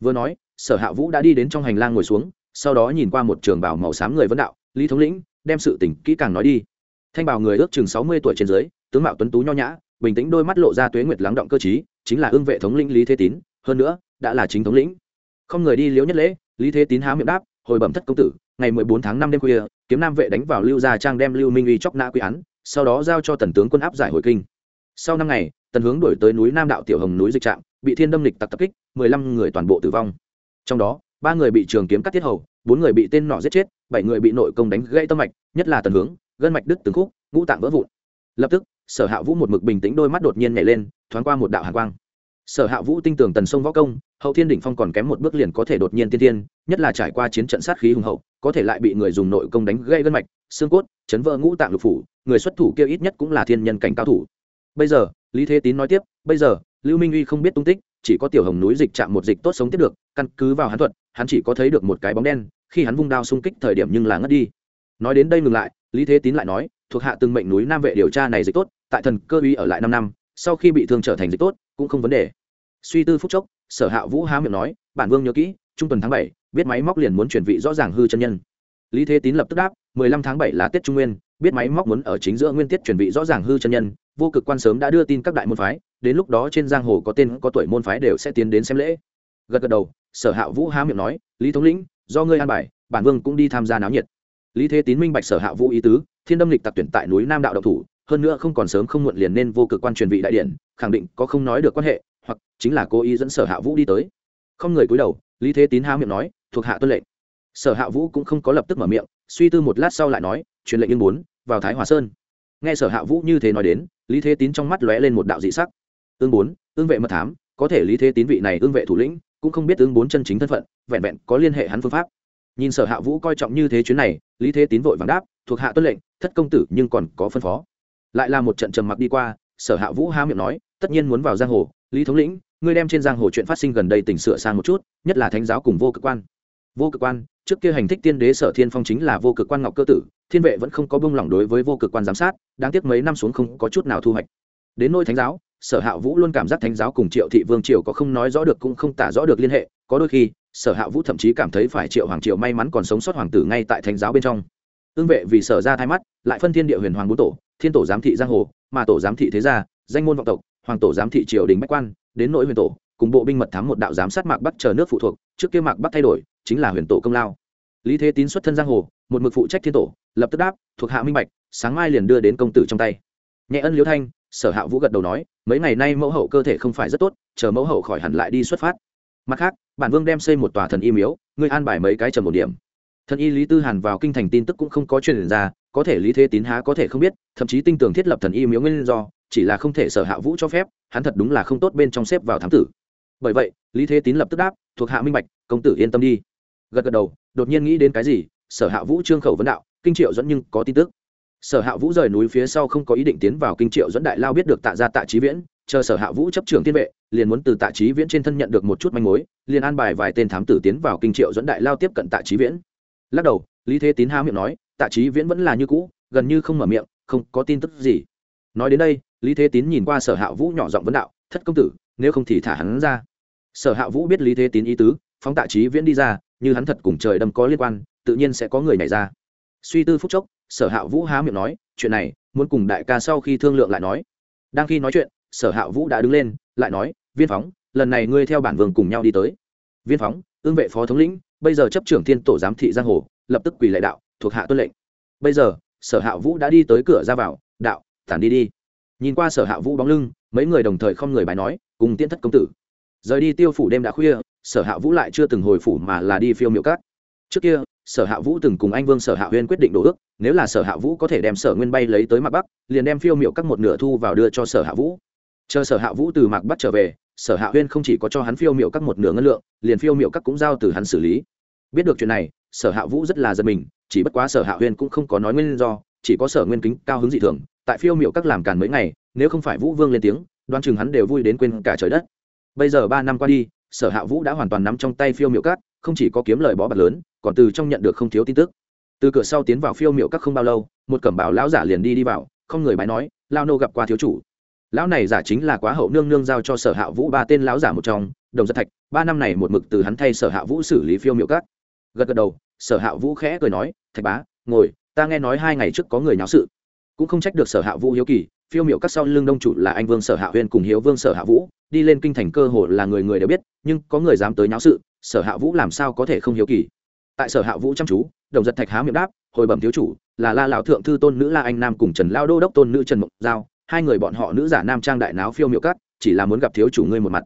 Vừa nói, sở hạ vũ đã đi đến trong hành lang ngồi xuống sau đó nhìn qua một trường bào màu xám người vấn đạo, lý thống lĩnh, đem sự tình kỹ càng nói đi. Thanh bào người ước chừng sáu mươi tuổi trên dưới, tướng mạo tuấn tú nho nhã, bình tĩnh đôi mắt lộ ra tuế nguyệt lắng động cơ chí chính là ương vệ thống lĩnh lý thế tín, hơn nữa, đã là chính thống lĩnh. Không người đi liếu nhất lễ, lý thế tín há miệng đáp, hồi bẩm thất công tử, ngày mười bốn tháng năm đêm khuya, kiếm nam vệ đánh vào lưu gia trang đem lưu minh uy chóc nã quy án, sau đó giao cho tần tướng quân áp giải hồi kinh. Sau năm ngày, tần hướng đổi tới núi nam đạo tiểu hồng núi dịch trạm, bị thiên đâm lịch tặc tập kích, mười lăm người toàn bộ tử vong. Trong đó ba người bị trường kiếm cắt tiết hầu, bốn người bị tên nọ giết chết, bảy người bị nội công đánh gãy tâm mạch, nhất là tần hướng, gân mạch đứt từng khúc, ngũ tạng vỡ vụn. Lập tức, sở hạ vũ một mực bình tĩnh đôi mắt đột nhiên nhảy lên, thoáng qua một đạo hàn quang. Sở hạ vũ tin tưởng tần sông võ công, hậu thiên đỉnh phong còn kém một bước liền có thể đột nhiên tiên tiên nhất là trải qua chiến trận sát khí hùng hậu, có thể lại bị người dùng nội công đánh gây gân mạch, xương cốt, chấn vỡ ngũ tạng lục phủ, người xuất thủ kia ít nhất cũng là thiên nhân cảnh cao thủ. Bây giờ, lý thế tín nói tiếp, bây giờ, lưu minh uy không biết tung tích, chỉ có tiểu hồng núi dịch chạm một dịch tốt sống tiếp được, căn cứ vào hắn thuật hắn chỉ có thấy được một cái bóng đen, khi hắn vung đao xung kích thời điểm nhưng là ngất đi. Nói đến đây ngừng lại, lý thế tín lại nói, thuộc hạ từng mệnh núi nam vệ điều tra này dịch tốt, tại thần cơ uy ở lại năm năm, sau khi bị thương trở thành dịch tốt, cũng không vấn đề. Suy tư phúc chốc, sở hạ vũ há miệng nói, bản vương nhớ kỹ, trung tuần tháng bảy, biết máy móc liền muốn chuyển vị rõ ràng hư chân nhân. Lý thế tín lập tức đáp, mười lăm tháng bảy là tết trung nguyên, biết máy móc muốn ở chính giữa nguyên tiết chuyển vị rõ ràng hư chân nhân, vô cực quan sớm đã đưa tin các đại môn phái, đến lúc đó trên giang hồ có tên có tuổi môn phái đều sẽ tiến đến xem lễ gật gật đầu sở hạ vũ há miệng nói lý thống lĩnh do ngươi an bài bản vương cũng đi tham gia náo nhiệt. Lý thế tín minh bạch sở hạ vũ ý tứ thiên đâm lịch tặc tuyển tại núi nam đạo độc thủ hơn nữa không còn sớm không muộn liền nên vô cực quan truyền vị đại điển, khẳng định có không nói được quan hệ hoặc chính là cố ý dẫn sở hạ vũ đi tới. Không người cúi đầu lý thế tín há miệng nói thuộc hạ tuân lệnh. Sở hạ vũ cũng không có lập tức mở miệng suy tư một lát sau lại nói truyền lệnh yên bốn vào thái hòa sơn. Nghe sở hạ vũ như thế nói đến lý thế tín trong mắt lóe lên một đạo dị sắc. Ương bốn ương vệ mật thám có thể lý thế tín vị này ương vệ thủ lĩnh cũng không biết tướng bốn chân chính thân phận, vẹn vẹn có liên hệ hắn phương pháp. Nhìn sở hạ vũ coi trọng như thế chuyến này, lý thế tín vội vàng đáp, thuộc hạ tuân lệnh, thất công tử nhưng còn có phân phó. Lại là một trận trầm mặc đi qua, sở hạ vũ há miệng nói, tất nhiên muốn vào giang hồ, lý thống lĩnh, ngươi đem trên giang hồ chuyện phát sinh gần đây tỉnh sửa sang một chút, nhất là thánh giáo cùng vô cực quan. Vô cực quan, trước kia hành thích tiên đế sở thiên phong chính là vô cực quan ngọc cơ tử, thiên vệ vẫn không có bông lỏng đối với vô cực quan giám sát, đáng tiếc mấy năm xuống không có chút nào thu hoạch. Đến nôi thánh giáo sở hạ vũ luôn cảm giác thánh giáo cùng triệu thị vương triều có không nói rõ được cũng không tả rõ được liên hệ, có đôi khi, sở hạ vũ thậm chí cảm thấy phải triệu hoàng triều may mắn còn sống sót hoàng tử ngay tại thánh giáo bên trong. Ương vệ vì sở ra thay mắt, lại phân thiên địa huyền hoàng bốn tổ, thiên tổ giám thị giang hồ, mà tổ giám thị thế gia, danh môn vọng tộc, hoàng tổ giám thị triều đình bách quan, đến nội huyền tổ, cùng bộ binh mật thám một đạo giám sát mạc bắc chờ nước phụ thuộc, trước kia mạc bắc thay đổi, chính là huyền tổ công lao. Lý thế tín xuất thân giang hồ, một mực phụ trách thiên tổ, lập tức đáp, thuộc hạ minh bạch, sáng mai liền đưa đến công tử trong tay nhẹ ân liễu thanh, sở hạ vũ gật đầu nói, mấy ngày nay mẫu hậu cơ thể không phải rất tốt, chờ mẫu hậu khỏi hẳn lại đi xuất phát. Mặt khác, bản vương đem xây một tòa thần y miếu, ngươi an bài mấy cái trầm một điểm. Thần y lý tư hàn vào kinh thành tin tức cũng không có truyền ra, có thể lý thế tín há có thể không biết, thậm chí tinh tường thiết lập thần y miếu nguyên do, chỉ là không thể sở hạ vũ cho phép, hắn thật đúng là không tốt bên trong xếp vào thám tử. Bởi vậy, lý thế tín lập tức đáp, thuộc hạ minh bạch, công tử yên tâm đi. Gật gật đầu, đột nhiên nghĩ đến cái gì, sở hạ vũ trương khẩu vấn đạo, kinh triệu dẫn nhưng có tin tức sở hạ vũ rời núi phía sau không có ý định tiến vào kinh triệu dẫn đại lao biết được tạ ra tạ trí viễn, chờ sở hạ vũ chấp trưởng tiên vệ, liền muốn từ tạ trí viễn trên thân nhận được một chút manh mối, liền an bài vài tên thám tử tiến vào kinh triệu dẫn đại lao tiếp cận tạ trí viễn. Lắc đầu, lý thế tín há miệng nói, tạ trí viễn vẫn là như cũ, gần như không mở miệng, không có tin tức gì. Nói đến đây, lý thế tín nhìn qua sở hạ vũ nhỏ giọng vấn đạo, thất công tử, nếu không thì thả hắn ra. Sở hạ vũ biết lý thế tín ý tứ, phóng tạ trí viễn đi ra, như hắn thật cùng trời đâm có liên quan, tự nhiên sẽ có người nhảy ra. Suy tư phúc chốc sở hạ vũ há miệng nói, chuyện này, muốn cùng đại ca sau khi thương lượng lại nói. Đang khi nói chuyện, sở hạ vũ đã đứng lên, lại nói, viên phóng, lần này ngươi theo bản vương cùng nhau đi tới. Viên phóng, ương vệ phó thống lĩnh, bây giờ chấp trưởng thiên tổ giám thị giang hồ, lập tức quỳ lệ đạo, thuộc hạ tuân lệnh. Bây giờ, sở hạ vũ đã đi tới cửa ra vào, đạo, tản đi đi. Nhìn qua sở hạ vũ bóng lưng, mấy người đồng thời không người bài nói, cùng tiễn thất công tử. Rời đi tiêu phủ đêm đã khuya, sở hạ vũ lại chưa từng hồi phủ mà là đi phiêu miệu cát trước kia sở hạ vũ từng cùng anh vương sở hạ huyên quyết định đổ ước, nếu là sở hạ vũ có thể đem sở nguyên bay lấy tới mạc bắc, liền đem phiêu miệu các một nửa thu vào đưa cho sở hạ vũ. Chờ sở hạ vũ từ mạc bắc trở về, sở hạ huyên không chỉ có cho hắn phiêu miệu các một nửa ngân lượng, liền phiêu miệu các cũng giao từ hắn xử lý. Biết được chuyện này, sở hạ vũ rất là giật mình, chỉ bất quá sở hạ huyên cũng không có nói nguyên do, chỉ có sở nguyên kính cao hứng dị thường, tại phiêu miệu các làm càn mấy ngày, nếu không phải vũ vương lên tiếng, đoan chừng hắn đều vui đến quên cả trời đất. Bây giờ ba năm qua đi, sở hạ vũ đã hoàn toàn nắm trong tay phiêu miệu các, không chỉ có kiếm lời bó bạc lớn còn từ trong nhận được không thiếu tin tức. Từ cửa sau tiến vào phiêu miệu các không bao lâu, một cẩm bảo lão giả liền đi đi vào, không người bái nói lao nô gặp qua thiếu chủ. Lão này giả chính là quá hậu nương nương giao cho sở hạ vũ ba tên lão giả một trong, đồng giật thạch, ba năm này một mực từ hắn thay sở hạ vũ xử lý phiêu miệu các. Gật gật đầu, sở hạ vũ khẽ cười nói, thạch bá, ngồi, ta nghe nói hai ngày trước có người nháo sự. Cũng không trách được sở hạ vũ hiếu kỳ, phiêu miệu các sau lưng đông chủ là anh vương sở hạ huyên cùng hiếu vương sở hạ vũ, đi lên kinh thành cơ hồ là người người đều biết, nhưng có người dám tới nháo sự, sở hạ vũ làm sao có thể không hiếu kỳ? Tại sở hạ vũ chăm chú, đồng giật thạch há miệng đáp, hồi bẩm thiếu chủ, là la lão thượng thư tôn nữ la anh nam cùng trần lao đô đốc tôn nữ trần mộng giao, hai người bọn họ nữ giả nam trang đại náo phiêu miệu cắt chỉ là muốn gặp thiếu chủ ngươi một mặt.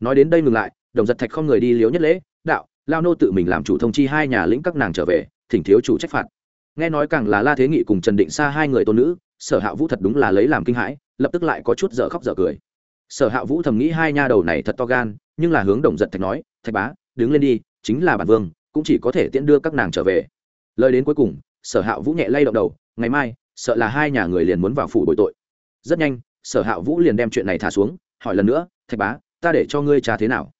Nói đến đây ngừng lại, đồng giật thạch không người đi liếu nhất lễ, đạo, lao nô tự mình làm chủ thông chi hai nhà lĩnh các nàng trở về, thỉnh thiếu chủ trách phạt. Nghe nói càng là la thế nghị cùng trần định xa hai người tôn nữ, sở hạ vũ thật đúng là lấy làm kinh hãi, lập tức lại có chút dở khóc dở cười. Sở hạ vũ thầm nghĩ hai nha đầu này thật to gan, nhưng là hướng đồng giật thạch nói, thạch bá, đứng lên đi, chính là bản vương cũng chỉ có thể tiễn đưa các nàng trở về. Lời đến cuối cùng, sở hạ vũ nhẹ lay động đầu, ngày mai, sợ là hai nhà người liền muốn vào phủ bội tội. Rất nhanh, sở hạ vũ liền đem chuyện này thả xuống, hỏi lần nữa, thạch bá, ta để cho ngươi trà thế nào?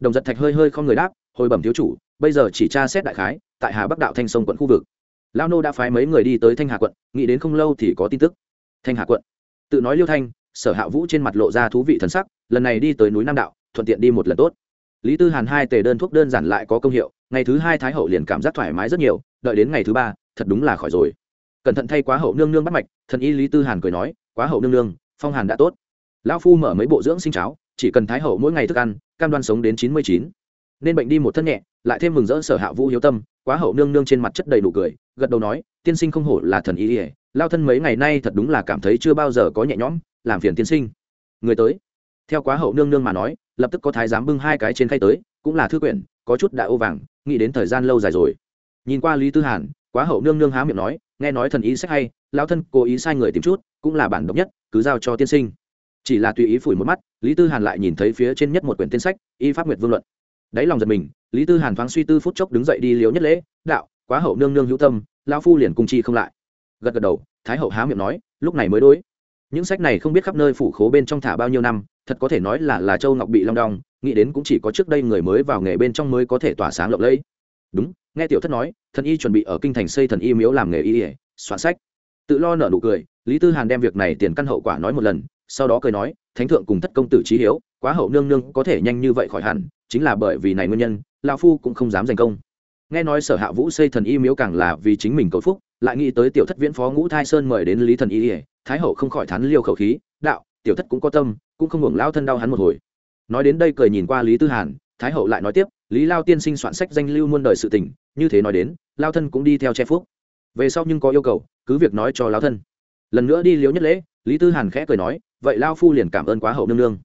Đồng giật thạch hơi hơi không người đáp, hồi bẩm thiếu chủ, bây giờ chỉ tra xét đại khái, tại hà bắc đạo thanh sông quận khu vực. Lao nô đã phái mấy người đi tới thanh hà quận, nghĩ đến không lâu thì có tin tức. Thanh hà quận. Tự nói liêu thanh, sở hạ vũ trên mặt lộ ra thú vị thần sắc, lần này đi tới núi nam đạo, thuận tiện đi một lần tốt lý tư hàn hai tề đơn thuốc đơn giản lại có công hiệu, ngày thứ hai thái hậu liền cảm giác thoải mái rất nhiều, đợi đến ngày thứ ba, thật đúng là khỏi rồi. Cẩn thận thay quá hậu nương nương bắt mạch, thần y lý tư hàn cười nói, quá hậu nương nương, phong hàn đã tốt. Lão phu mở mấy bộ dưỡng sinh cháo, chỉ cần thái hậu mỗi ngày thức ăn, cam đoan sống đến chín mươi chín. Nên bệnh đi một thân nhẹ, lại thêm mừng rỡ sở hạ vũ hiếu tâm, quá hậu nương nương trên mặt chất đầy đủ cười, gật đầu nói, tiên sinh không hổ là thần y ỉa lao thân mấy ngày nay thật đúng là cảm thấy chưa bao giờ có nhẹ nhõm, làm phiền tiên sinh. Người tới. Theo quá hậu nương nương mà nói lập tức có thái giám bưng hai cái trên khay tới, cũng là thư quyển, có chút đã ô vàng, nghĩ đến thời gian lâu dài rồi. Nhìn qua lý tư hàn, quá hậu nương nương há miệng nói, nghe nói thần ý sách hay lao thân cố ý sai người tìm chút, cũng là bản độc nhất, cứ giao cho tiên sinh. Chỉ là tùy ý phủi một mắt, lý tư hàn lại nhìn thấy phía trên nhất một quyển tên sách, y pháp nguyệt vương luận. Đáy lòng giật mình, lý tư hàn thoáng suy tư phút chốc đứng dậy đi liếu nhất lễ, đạo, quá hậu nương nương hữu tâm lao phu liền cung chi không lại. Gật gật đầu, thái hậu há miệng nói, lúc này mới đối những sách này không biết khắp nơi phủ khố bên trong thả bao nhiêu năm, thật có thể nói là là châu ngọc bị long đong, nghĩ đến cũng chỉ có trước đây người mới vào nghề bên trong mới có thể tỏa sáng lộng lẫy. Đúng, nghe tiểu thất nói, thần y chuẩn bị ở kinh thành xây thần y miếu làm nghề y ỉa soạn sách. Tự lo nở nụ cười, lý tư hàn đem việc này tiền căn hậu quả nói một lần, sau đó cười nói, thánh thượng cùng thất công tử trí hiếu, quá hậu nương nương có thể nhanh như vậy khỏi hẳn, chính là bởi vì này nguyên nhân lao phu cũng không dám giành công. Nghe nói sở hạ vũ xây thần y miếu càng là vì chính mình cầu phúc, lại nghĩ tới tiểu thất viễn phó ngũ thai sơn mời đến lý thần y ỉa thái hậu không khỏi thán liêu khẩu khí, đạo, tiểu thất cũng có tâm, cũng không hưởng lao thân đau hắn một hồi. Nói đến đây cười nhìn qua lý tư hàn, thái hậu lại nói tiếp, lý lao tiên sinh soạn sách danh lưu muôn đời sự tình, như thế nói đến lao thân cũng đi theo che phúc. Về sau nhưng có yêu cầu, cứ việc nói cho lao thân. Lần nữa đi liếu nhất lễ, lý tư hàn khẽ cười nói, vậy lao phu liền cảm ơn quá hậu nương nương.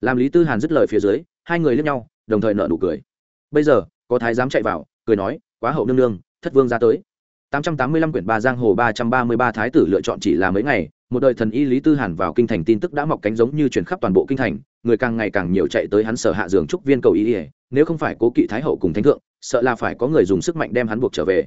Làm lý tư hàn dứt lời phía dưới, hai người lướt nhau, đồng thời nợ nụ cười. Bây giờ, có thái giám chạy vào, cười nói, quá hậu nương nương, thất vương ra tới. 885 quyển ba giang hồ 333 thái tử lựa chọn chỉ là mấy ngày một đời thần y lý tư hàn vào kinh thành tin tức đã mọc cánh giống như chuyển khắp toàn bộ kinh thành, người càng ngày càng nhiều chạy tới hắn sở hạ giường trúc viên cầu ý ỉa nếu không phải cố kỵ thái hậu cùng thánh thượng, sợ là phải có người dùng sức mạnh đem hắn buộc trở về.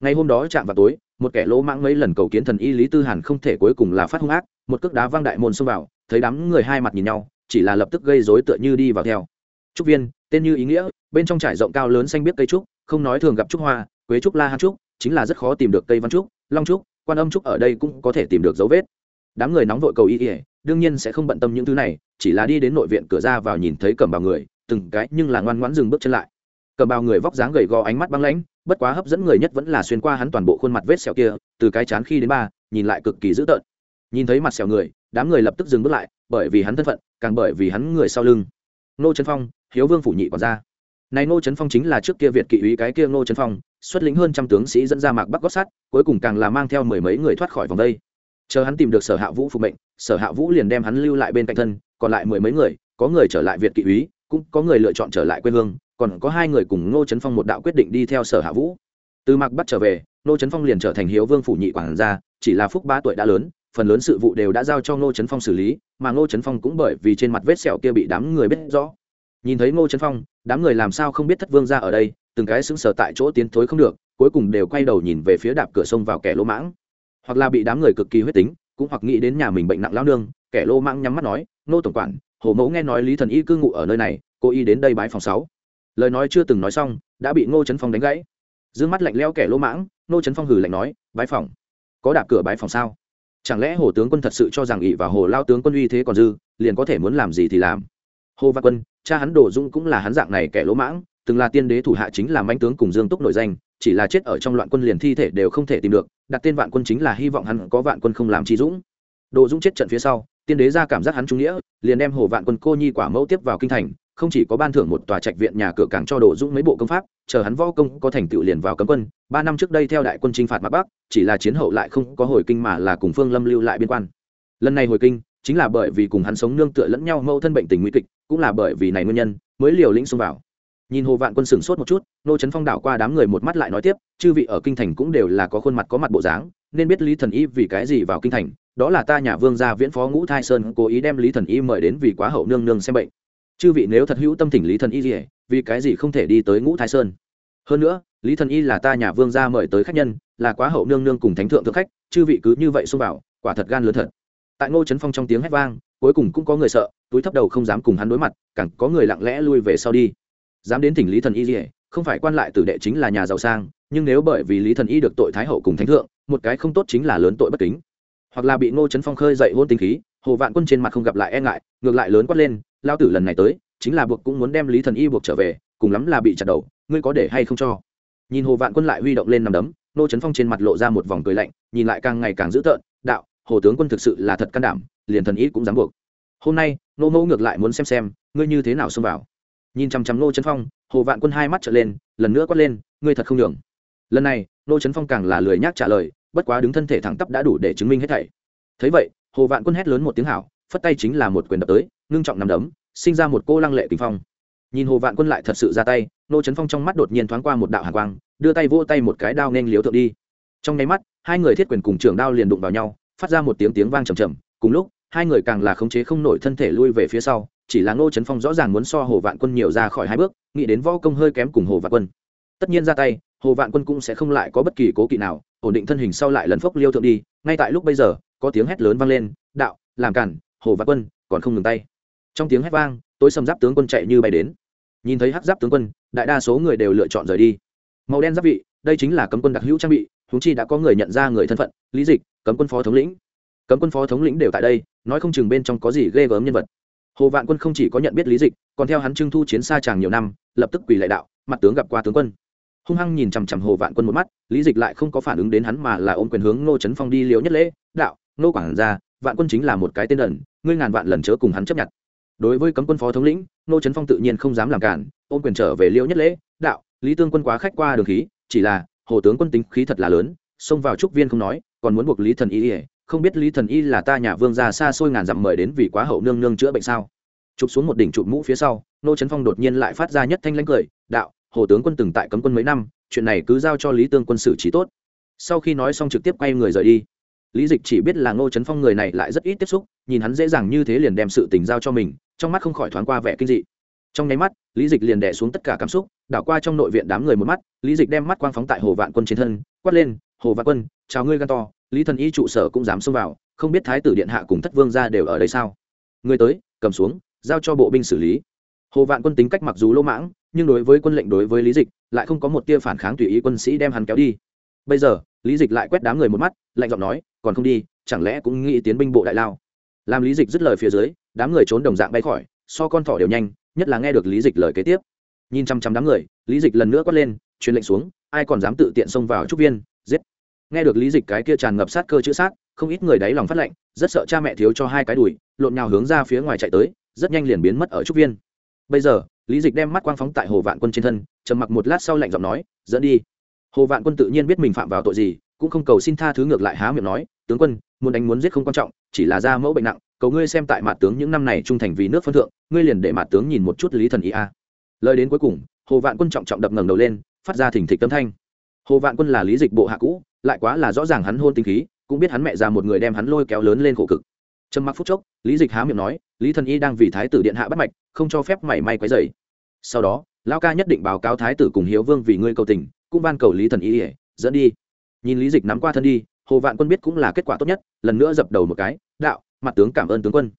Ngày hôm đó chạm vào tối, một kẻ lỗ mãng mấy lần cầu kiến thần y lý tư hàn không thể cuối cùng là phát hung ác, một cước đá văng đại môn xông vào, thấy đám người hai mặt nhìn nhau, chỉ là lập tức gây rối tựa như đi vào theo. Trúc viên, tên như ý nghĩa, bên trong trải rộng cao lớn xanh biết cây trúc, không nói thường gặp trúc hoa, quế trúc la hát trúc, chính là rất khó tìm được cây văn trúc, long trúc, quan âm trúc ở đây cũng có thể tìm được dấu vết đám người nóng vội cầu y ỉa đương nhiên sẽ không bận tâm những thứ này, chỉ là đi đến nội viện cửa ra vào nhìn thấy cầm bào người, từng cái nhưng là ngoan ngoãn dừng bước chân lại. Cầm bào người vóc dáng gầy gò ánh mắt băng lãnh, bất quá hấp dẫn người nhất vẫn là xuyên qua hắn toàn bộ khuôn mặt vết sẹo kia, từ cái chán khi đến ba, nhìn lại cực kỳ dữ tợn. Nhìn thấy mặt sẹo người, đám người lập tức dừng bước lại, bởi vì hắn thân phận, càng bởi vì hắn người sau lưng. Nô trấn phong, hiếu vương phủ nhị còn ra này nô trấn phong chính là trước kia việt kỵ úy cái kia nô trấn phong, xuất lĩnh hơn trăm tướng sĩ dẫn ra mạc bắc gót sắt, cuối cùng càng là mang theo mười mấy người thoát khỏi vòng đây chờ hắn tìm được sở hạ vũ phục mệnh, sở hạ vũ liền đem hắn lưu lại bên cạnh thân, còn lại mười mấy người, có người trở lại việt kỵ úy, cũng có người lựa chọn trở lại quê hương, còn có hai người cùng ngô trấn phong một đạo quyết định đi theo sở hạ vũ. Từ mạc bắt trở về, ngô trấn phong liền trở thành hiếu vương phủ nhị quản gia, chỉ là phúc ba tuổi đã lớn, phần lớn sự vụ đều đã giao cho ngô trấn phong xử lý, mà ngô trấn phong cũng bởi vì trên mặt vết sẹo kia bị đám người biết rõ. Nhìn thấy ngô trấn phong, đám người làm sao không biết thất vương ra ở đây, từng cái sững sờ tại chỗ tiến thối không được, cuối cùng đều quay đầu nhìn về phía đạp cửa sông vào kẻ lỗ mãng hoặc là bị đám người cực kỳ huyết tính, cũng hoặc nghĩ đến nhà mình bệnh nặng lao nương, kẻ lô mãng nhắm mắt nói, nô tổng quản, hồ mẫu nghe nói lý thần y cư ngụ ở nơi này, cô y đến đây bái phòng sáu. Lời nói chưa từng nói xong, đã bị ngô trấn phong đánh gãy. D ư ơ n g mắt lạnh leo kẻ lô mãng, ngô trấn phong hử lạnh nói, bái phòng? Có đạp cửa bái phòng sao? Chẳng lẽ hồ tướng quân thật sự cho rằng ỵ và hồ lao tướng quân uy thế còn dư, liền có thể muốn làm gì thì làm? Hồ văn quân, cha hắn đồ dung cũng là hắn dạng này kẻ lỗ mãng, từng là tiên đế thủ hạ chính là manh tướng cùng dương túc nội danh chỉ là chết ở trong loạn quân liền thi thể đều không thể tìm được, đặt tên vạn quân chính là hy vọng hắn có vạn quân không làm chi dũng. Đồ dũng chết trận phía sau, tiên đế ra cảm giác hắn trung nghĩa, liền đem hồ vạn quân cô nhi quả mẫu tiếp vào kinh thành, không chỉ có ban thưởng một tòa trạch viện nhà cửa càng cho đồ dũng mấy bộ công pháp, chờ hắn võ công có thành tựu liền vào cấm quân, ba năm trước đây theo đại quân chinh phạt mặt bắc, chỉ là chiến hậu lại không có hồi kinh mà là cùng phương lâm lưu lại biên quan. Lần này hồi kinh, chính là bởi vì cùng hắn sống nương tựa lẫn nhau mâu thân bệnh tình nguy kịch, cũng là bởi vì này nguyên nhân, mới liều lĩnh xông vào nhìn hồ vạn quân sửng sốt một chút, nô trấn phong đảo qua đám người một mắt lại nói tiếp, chư vị ở kinh thành cũng đều là có khuôn mặt có mặt bộ dáng, nên biết lý thần y vì cái gì vào kinh thành, đó là ta nhà vương gia viễn phó ngũ thai sơn cố ý đem lý thần y mời đến vì quá hậu nương nương xem bệnh. Chư vị nếu thật hữu tâm thỉnh lý thần y gì vì cái gì không thể đi tới ngũ thái sơn? Hơn nữa, lý thần y là ta nhà vương gia mời tới khách nhân, là quá hậu nương nương cùng thánh thượng thượng khách, chư vị cứ như vậy xông vào, quả thật gan lớn thật. Tại ngô trấn phong trong tiếng hét vang, cuối cùng cũng có người sợ, túi thấp đầu không dám cùng hắn đối mặt, càng có người lặng lẽ lui về sau đi dám đến thỉnh lý thần y gì không phải quan lại tử đệ chính là nhà giàu sang, nhưng nếu bởi vì lý thần y được tội thái hậu cùng thánh thượng, một cái không tốt chính là lớn tội bất kính. Hoặc là bị ngô trấn phong khơi dậy hôn tính khí, hồ vạn quân trên mặt không gặp lại e ngại, ngược lại lớn quát lên lao tử lần này tới, chính là buộc cũng muốn đem lý thần y buộc trở về, cùng lắm là bị chặt đầu, ngươi có để hay không cho? Nhìn hồ vạn quân lại huy động lên nằm đấm nô trấn phong trên mặt lộ ra một vòng cười lạnh, nhìn lại càng ngày càng dữ tợn, đạo, hồ tướng quân thực sự là thật can đảm, liền thần y cũng dám buộc. Hôm nay nô ngô ngược lại muốn xem xem, ngươi như thế nào xông vào? Nhìn chằm chằm nô trấn phong, hồ vạn quân hai mắt trở lên, lần nữa quát lên, ngươi thật không đường lần này nô trấn phong càng là lười nhác trả lời, bất quá đứng thân thể thẳng tắp đã đủ để chứng minh hết thảy. Thấy vậy, hồ vạn quân hét lớn một tiếng hảo, phất tay chính là một quyền đập tới, ngưng trọng nằm đấm, sinh ra một cô lăng lệ kinh phong. Nhìn hồ vạn quân lại thật sự ra tay nô trấn phong trong mắt đột nhiên thoáng qua một đạo hàn quang, đưa tay vỗ tay một cái đao nên liếu thượng đi. Trong nháy mắt, hai người thiết quyền cùng trường đao liền đụng vào nhau, phát ra một tiếng tiếng vang trầm trầm cùng lúc, hai người càng là khống chế không nổi thân thể lui về phía sau chỉ là ngô trấn phong rõ ràng muốn so hồ vạn quân nhiều ra khỏi hai bước, nghĩ đến võ công hơi kém cùng hồ vạn quân. Tất nhiên ra tay, hồ vạn quân cũng sẽ không lại có bất kỳ cố kỵ nào, ổn định thân hình sau lại lần phốc liêu thượng đi, ngay tại lúc bây giờ, có tiếng hét lớn vang lên, đạo, làm cản, hồ vạn quân, còn không ngừng tay. Trong tiếng hét vang, tối sầm giáp tướng quân chạy như bay đến. Nhìn thấy hắc giáp tướng quân, đại đa số người đều lựa chọn rời đi. Màu đen giáp vị, đây chính là cấm quân đặc hữu trang bị húng chi đã có người nhận ra người thân phận, lý dịch, cấm quân phó thống lĩnh. Cấm quân phó thống lĩnh đều tại đây, nói không chừng bên trong có gì ghê gớm nhân vật hồ vạn quân không chỉ có nhận biết lý dịch, còn theo hắn trưng thu chiến xa tràng nhiều năm, lập tức quỳ lại đạo, mặt tướng gặp qua tướng quân. Hung hăng nhìn chằm chằm hồ vạn quân một mắt, lý dịch lại không có phản ứng đến hắn mà là ôm quyền hướng ngô trấn phong đi liễu nhất lễ, đạo, ngô quảng ra vạn quân chính là một cái tên đần ngươi ngàn vạn lần chớ cùng hắn chấp nhận. Đối với cấm quân phó thống lĩnh, ngô trấn phong tự nhiên không dám làm cản, ôm quyền trở về liễu nhất lễ, đạo, lý tương quân quá khách qua đường khí, chỉ là, hồ tướng quân tính khí thật là lớn, xông vào trúc viên không nói, còn muốn buộc lý thần y ỉa không biết lý thần y là ta nhà vương gia xa xôi ngàn dặm mời đến vì quá hậu nương nương chữa bệnh sao? Chụp xuống một đỉnh chụp mũ phía sau, nô trấn phong đột nhiên lại phát ra nhất thanh lãnh cười, đạo, hồ tướng quân từng tại cấm quân mấy năm, chuyện này cứ giao cho lý tương quân xử trí tốt. Sau khi nói xong trực tiếp quay người rời đi. Lý dịch chỉ biết là ngô trấn phong người này lại rất ít tiếp xúc, nhìn hắn dễ dàng như thế liền đem sự tình giao cho mình, trong mắt không khỏi thoáng qua vẻ kinh dị. Trong nháy mắt, lý dịch liền đẻ xuống tất cả cảm xúc, đảo qua trong nội viện đám người một mắt, lý dịch đem mắt quang phóng tại hồ vạn quân trên thân, quát lên, hồ vạn quân, chào ngươi gan to lý thần y trụ sở cũng dám xông vào, không biết thái tử điện hạ cùng thất vương ra đều ở đây sao? Người tới, cầm xuống, giao cho bộ binh xử lý. Hồ vạn quân tính cách mặc dù lỗ mãng, nhưng đối với quân lệnh đối với lý dịch, lại không có một tia phản kháng tùy ý quân sĩ đem hắn kéo đi. Bây giờ, lý dịch lại quét đám người một mắt, lạnh giọng nói, còn không đi, chẳng lẽ cũng nghĩ tiến binh bộ đại lao? Làm lý dịch dứt lời phía dưới, đám người trốn đồng dạng bay khỏi, so con thỏ đều nhanh, nhất là nghe được lý dịch lời kế tiếp. Nhìn chăm chăm đám người, lý dịch lần nữa quát lên, truyền lệnh xuống, ai còn dám tự tiện xông vào trúc viên? Nghe được lý dịch cái kia tràn ngập sát cơ chữ sát, không ít người đáy lòng phát lệnh, rất sợ cha mẹ thiếu cho hai cái đùi, lộn nhào hướng ra phía ngoài chạy tới, rất nhanh liền biến mất ở trúc viên. Bây giờ, lý dịch đem mắt quang phóng tại hồ vạn quân trên thân, trầm mặc một lát sau lạnh giọng nói, dẫn đi. Hồ vạn quân tự nhiên biết mình phạm vào tội gì, cũng không cầu xin tha thứ ngược lại há miệng nói, tướng quân, muốn đánh muốn giết không quan trọng, chỉ là ra mẫu bệnh nặng, cầu ngươi xem tại mặt tướng những năm này trung thành vì nước phân thượng, ngươi liền để mặt tướng nhìn một chút lý thần ý a. Lời đến cuối cùng, hồ vạn quân trọng trọng đập ngẩng đầu lên, phát ra thỉnh thịch tâm thanh. Hồ vạn quân là lý dịch bộ hạ cũ lại quá là rõ ràng hắn hôn tinh khí cũng biết hắn mẹ ra một người đem hắn lôi kéo lớn lên khổ cực. Trầm mặc phút chốc lý dịch há miệng nói lý thần y đang vì thái tử điện hạ bắt mạch không cho phép mảy may quấy dày sau đó lao ca nhất định báo cáo thái tử cùng hiếu vương vì ngươi cầu tình cũng van cầu lý thần y ỉa dẫn đi. Nhìn lý dịch nắm qua thân đi hồ vạn quân biết cũng là kết quả tốt nhất lần nữa dập đầu một cái đạo mặt tướng cảm ơn tướng quân.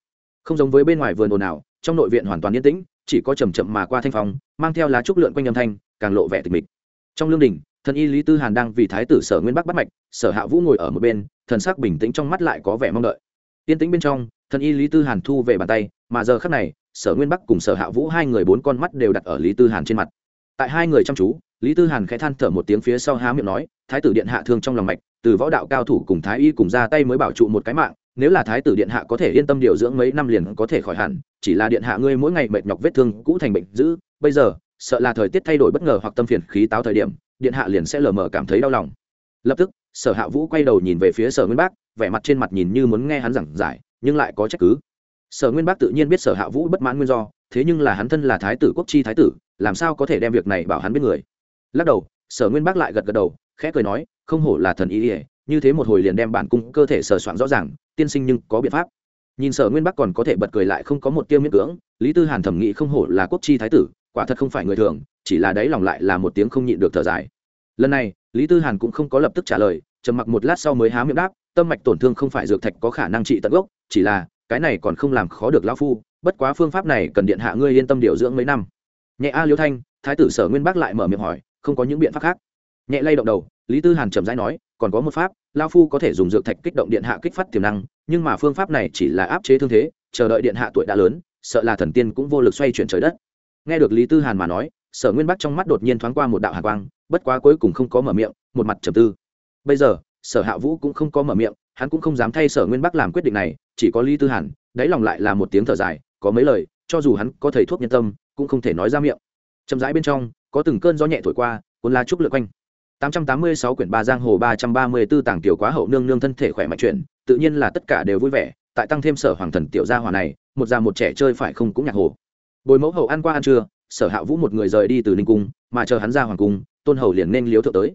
Không giống với bên ngoài vườn ồn ào trong nội viện hoàn toàn yên tĩnh chỉ có chầm chậm mà qua thanh phòng, mang theo lá trúc lượn quanh âm thanh càng lộ vẻ tịch mịch. Trong lương đình thần y lý tư hàn đang vì thái tử sở nguyên bắc bắt mạch, sở hạ vũ ngồi ở một bên, thần sắc bình tĩnh trong mắt lại có vẻ mong đợi. Yên tĩnh bên trong, thần y lý tư hàn thu về bàn tay, mà giờ khắc này, sở nguyên bắc cùng sở hạ vũ hai người bốn con mắt đều đặt ở lý tư hàn trên mặt. Tại hai người chăm chú, lý tư hàn khẽ than thở một tiếng phía sau há miệng nói, thái tử điện hạ thương trong lòng mạch, từ võ đạo cao thủ cùng thái y cùng ra tay mới bảo trụ một cái mạng, nếu là thái tử điện hạ có thể yên tâm điều dưỡng mấy năm liền có thể khỏi hẳn, chỉ là điện hạ ngươi mỗi ngày mệt nhọc vết thương cũ thành bệnh dữ, bây giờ, sợ là thời tiết thay đổi bất ngờ hoặc tâm phiền khí táo thời điểm điện hạ liền sẽ lờ mờ cảm thấy đau lòng. Lập tức, sở hạ vũ quay đầu nhìn về phía sở nguyên bác, vẻ mặt trên mặt nhìn như muốn nghe hắn giảng giải, nhưng lại có trách cứ. Sở nguyên bác tự nhiên biết sở hạ vũ bất mãn nguyên do, thế nhưng là hắn thân là thái tử quốc chi thái tử, làm sao có thể đem việc này bảo hắn biết người? Lắc đầu, sở nguyên bác lại gật gật đầu, khẽ cười nói, không hổ là thần ý ỉa như thế một hồi liền đem bản cung cơ thể sờ soạn rõ ràng, tiên sinh nhưng có biện pháp. Nhìn sở nguyên bắc còn có thể bật cười lại không có một tiêu miễn cưỡng, lý tư hàn thẩm nghĩ không hổ là quốc chi thái tử, quả thật không phải người thường, chỉ là đấy lòng lại là một tiếng không nhịn được thở dài lần này, lý tư hàn cũng không có lập tức trả lời, trầm mặc một lát sau mới há miệng đáp, tâm mạch tổn thương không phải dược thạch có khả năng trị tận gốc, chỉ là, cái này còn không làm khó được lão phu, bất quá phương pháp này cần điện hạ ngươi yên tâm điều dưỡng mấy năm. Nhẹ a liêu thanh, thái tử sở nguyên bắc lại mở miệng hỏi, không có những biện pháp khác. Nhẹ lay động đầu, lý tư hàn trầm rãi nói, còn có một pháp lao phu có thể dùng dược thạch kích động điện hạ kích phát tiềm năng, nhưng mà phương pháp này chỉ là áp chế thương thế, chờ đợi điện hạ tuổi đã lớn, sợ là thần tiên cũng vô lực xoay chuyển trời đất. Nghe được lý tư hàn mà nói, sở nguyên bắc trong mắt đột nhiên thoáng qua một đạo hạ quang bất quá cuối cùng không có mở miệng một mặt trầm tư. Bây giờ sở hạ vũ cũng không có mở miệng hắn cũng không dám thay sở nguyên bắc làm quyết định này chỉ có lý tư hàn đáy lòng lại là một tiếng thở dài có mấy lời cho dù hắn có thầy thuốc nhân tâm cũng không thể nói ra miệng. Chậm rãi bên trong có từng cơn gió nhẹ thổi qua cuốn la trúc lượt quanh. 886 quyển ba giang hồ 334 tàng tiểu quá hậu nương nương thân thể khỏe mạnh chuyện, tự nhiên là tất cả đều vui vẻ, tại tăng thêm sở hoàng thần tiểu gia hỏa này, một già một trẻ chơi phải không cũng nhạc hồ. Bồi mẫu hậu ăn qua ăn trưa, sở hạ vũ một người rời đi từ ninh cung, mà chờ hắn ra hoàng cung, tôn hầu liền nên liếu thượng tới.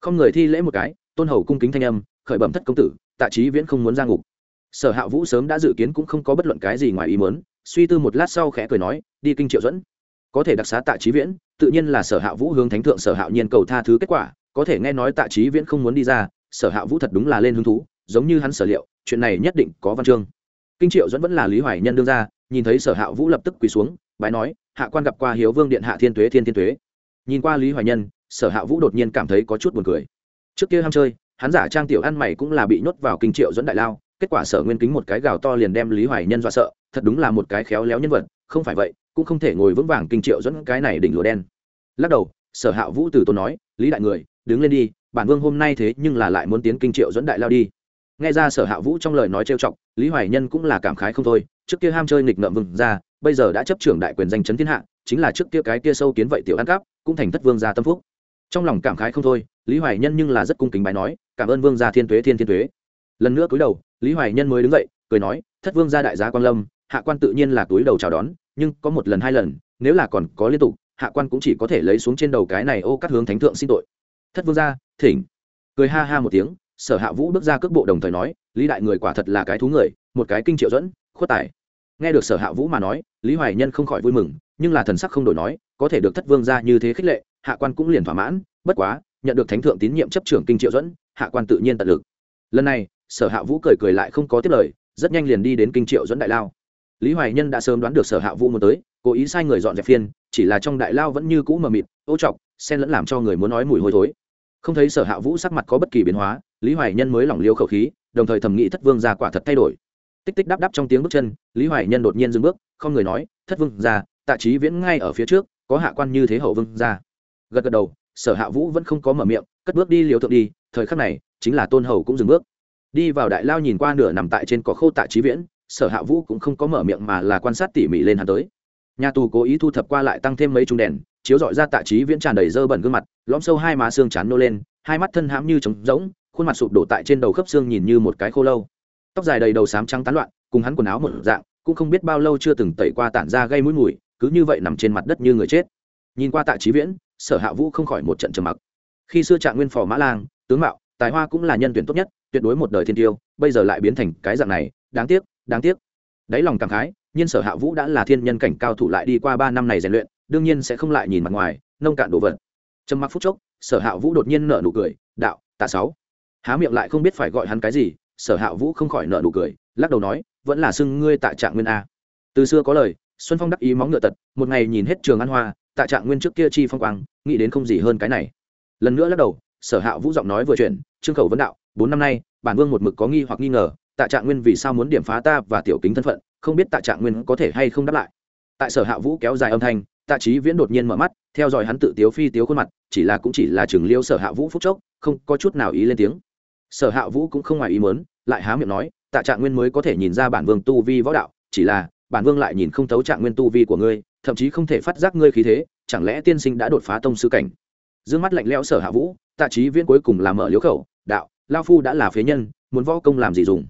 Không người thi lễ một cái, tôn hầu cung kính thanh âm, khởi bẩm thất công tử, tạ trí viễn không muốn ra ngục. Sở hạ vũ sớm đã dự kiến cũng không có bất luận cái gì ngoài ý muốn, suy tư một lát sau khẽ cười nói, đi kinh triệu dẫn. Có thể đặc xá tạ trí viễn, tự nhiên là sở hạ vũ hướng thánh thượng sở hạo nhiên cầu tha thứ kết quả có thể nghe nói tạ trí viễn không muốn đi ra sở hạ vũ thật đúng là lên hứng thú giống như hắn sở liệu chuyện này nhất định có văn chương kinh triệu dẫn vẫn là lý hoài nhân đương ra nhìn thấy sở hạ vũ lập tức quỳ xuống bái nói hạ quan gặp qua hiếu vương điện hạ thiên tuế thiên thiên tuế nhìn qua lý hoài nhân sở hạ vũ đột nhiên cảm thấy có chút buồn cười. Trước kia ham chơi, hắn giả trang tiểu ăn mày cũng là bị nhốt vào kinh triệu dẫn đại lao, kết quả sở nguyên kính một cái gào to liền đem lý hoài nhân dọa sợ, thật đúng là một cái khéo léo nhân vật, không phải vậy, cũng không thể ngồi vững vàng kinh triệu dẫn cái này đỉnh lửa đen. Lắc đầu, sở hạ vũ từ tốn nói, lý đại người, đứng lên đi, bản vương hôm nay thế nhưng là lại muốn tiến kinh triệu dẫn đại lao đi. Nghe ra sở hạ vũ trong lời nói trêu chọc, lý hoài nhân cũng là cảm khái không thôi, trước kia ham chơi nghịch ngợm vương ra bây giờ đã chấp trưởng đại quyền danh chấn thiên hạ, chính là trước kia cái kia sâu kiến vậy tiểu ăn cắp, cũng thành thất vương gia tâm phúc trong lòng cảm khái không thôi, lý hoài nhân nhưng là rất cung kính bài nói, cảm ơn vương gia thiên tuế, thiên thiên tuế. Lần nữa cúi đầu, lý hoài nhân mới đứng dậy, cười nói, thất vương gia đại gia quan lâm, hạ quan tự nhiên là túi đầu chào đón, nhưng có một lần hai lần, nếu là còn có liên tục, hạ quan cũng chỉ có thể lấy xuống trên đầu cái này ô cắt hướng thánh thượng xin tội. Thất vương gia, thỉnh. Cười ha ha một tiếng, sở hạ vũ bước ra cước bộ đồng thời nói, lý đại người quả thật là cái thú người, một cái kinh triệu dẫn, khuất tài. Nghe được sở hạ vũ mà nói, lý hoài nhân không khỏi vui mừng, nhưng là thần sắc không đổi nói, có thể được thất vương gia như thế khích lệ hạ quan cũng liền thỏa mãn, bất quá, nhận được thánh thượng tín nhiệm chấp trưởng kinh triệu dẫn, hạ quan tự nhiên tận lực. Lần này, sở hạ vũ cười cười lại không có tiếp lời, rất nhanh liền đi đến kinh triệu dẫn đại lao. Lý hoài nhân đã sớm đoán được sở hạ vũ muốn tới, cố ý sai người dọn dẹp phiên, chỉ là trong đại lao vẫn như cũ mờ mịt, ô trọc xen lẫn làm cho người muốn nói mùi hôi thối. Không thấy sở hạ vũ sắc mặt có bất kỳ biến hóa, lý hoài nhân mới lỏng liêu khẩu khí, đồng thời thầm nghĩ thất vương ra quả thật thay đổi. Tích tích đáp đáp trong tiếng bước chân, lý hoài nhân đột nhiên dừng bước, không người nói, thất vương ra tạ trí viễn ngay ở phía trước, có hạ quan như thế hậu vương ra gật gật đầu, sở hạ vũ vẫn không có mở miệng, cất bước đi liều thượng đi, thời khắc này, chính là tôn hầu cũng dừng bước. Đi vào đại lao nhìn qua nửa nằm tại trên cỏ khô tạ trí viễn, sở hạ vũ cũng không có mở miệng mà là quan sát tỉ mỉ lên hắn tới. Nhà tù cố ý thu thập qua lại tăng thêm mấy trùng đèn, chiếu dọi ra tạ trí viễn tràn đầy dơ bẩn gương mặt, lõm sâu hai má xương chán nô lên, hai mắt thân hãm như trống rỗng, khuôn mặt sụp đổ tại trên đầu khớp xương nhìn như một cái khô lâu. Tóc dài đầy đầu xám trắng tán loạn, cùng hắn quần áo một dạng, cũng không biết bao lâu chưa từng tẩy qua tản ra gây mũi mùi, cứ như vậy nằm trên mặt đất như người chết. Nhìn qua tạ trí viễn sở hạ vũ không khỏi một trận trầm mặc. Khi xưa trạng nguyên phò mã lang, tướng mạo, tài hoa cũng là nhân tuyển tốt nhất, tuyệt đối một đời thiên tiêu, bây giờ lại biến thành cái dạng này, đáng tiếc đáng tiếc. Đáy lòng cảm khái, nhiên sở hạ vũ đã là thiên nhân cảnh cao thủ lại đi qua ba năm này rèn luyện, đương nhiên sẽ không lại nhìn mặt ngoài, nông cạn đồ vật. Trầm mặc phút chốc, sở hạ vũ đột nhiên nở nụ cười, đạo, tạ sáu. Há miệng lại không biết phải gọi hắn cái gì, sở hạ vũ không khỏi nở nụ cười, lắc đầu nói, vẫn là xưng ngươi tạ trạng nguyên a. Từ xưa có lời, xuân phong đắc ý móng ngựa tật, một ngày nhìn hết trường an hoa tạ trạng nguyên trước kia chi phong quang, nghĩ đến không gì hơn cái này. Lần nữa lắc đầu, sở hạ vũ giọng nói vừa chuyển, trương khẩu vấn đạo, bốn năm nay, bản vương một mực có nghi hoặc nghi ngờ, tạ trạng nguyên vì sao muốn điểm phá ta và tiểu kính thân phận, không biết tạ trạng nguyên có thể hay không đáp lại. Tại sở hạ vũ kéo dài âm thanh, tạ trí viễn đột nhiên mở mắt, theo dõi hắn tự tiếu phi tiếu khuôn mặt, chỉ là cũng chỉ là chừng liêu sở hạ vũ phúc chốc, không có chút nào ý lên tiếng. Sở hạ vũ cũng không ngoài ý mớn lại há miệng nói, tạ trạng nguyên mới có thể nhìn ra bản vương tu vi võ đạo, chỉ là bản vương lại nhìn không thấu trạng nguyên tu vi của ngươi thậm chí không thể phát giác ngươi khí thế, chẳng lẽ tiên sinh đã đột phá tông sư cảnh? Dương mắt lạnh lẽo sở hạ vũ, tạ trí viễn cuối cùng làm mở liếu khẩu, đạo, lao phu đã là phế nhân, muốn võ công làm gì dùng?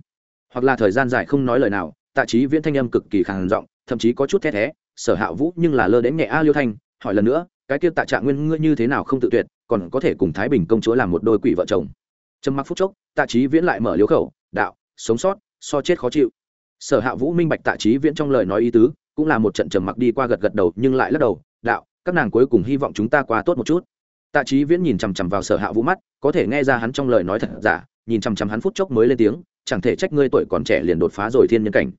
Hoặc là thời gian dài không nói lời nào, tạ trí viễn thanh âm cực kỳ khàn giọng, thậm chí có chút thét thé, sở hạ vũ nhưng là lơ đến nhẹ a liêu thanh, hỏi lần nữa, cái kia tạ trạng nguyên ngươi như thế nào không tự tuyệt, còn có thể cùng thái bình công chúa làm một đôi quỷ vợ chồng? Trầm mặc phút chốc, tạ trí viễn lại mở liếu khẩu, đạo, sống sót, so chết khó chịu. Sở hạ vũ minh bạch tạ trí viễn trong lời nói ý tứ cũng là một trận trầm mặc đi qua gật gật đầu nhưng lại lắc đầu, đạo, các nàng cuối cùng hy vọng chúng ta qua tốt một chút. Tạ trí viễn nhìn chằm chằm vào sở hạ vũ mắt, có thể nghe ra hắn trong lời nói thật giả, nhìn chằm chằm hắn phút chốc mới lên tiếng, chẳng thể trách ngươi tuổi còn trẻ liền đột phá rồi thiên nhân cảnh.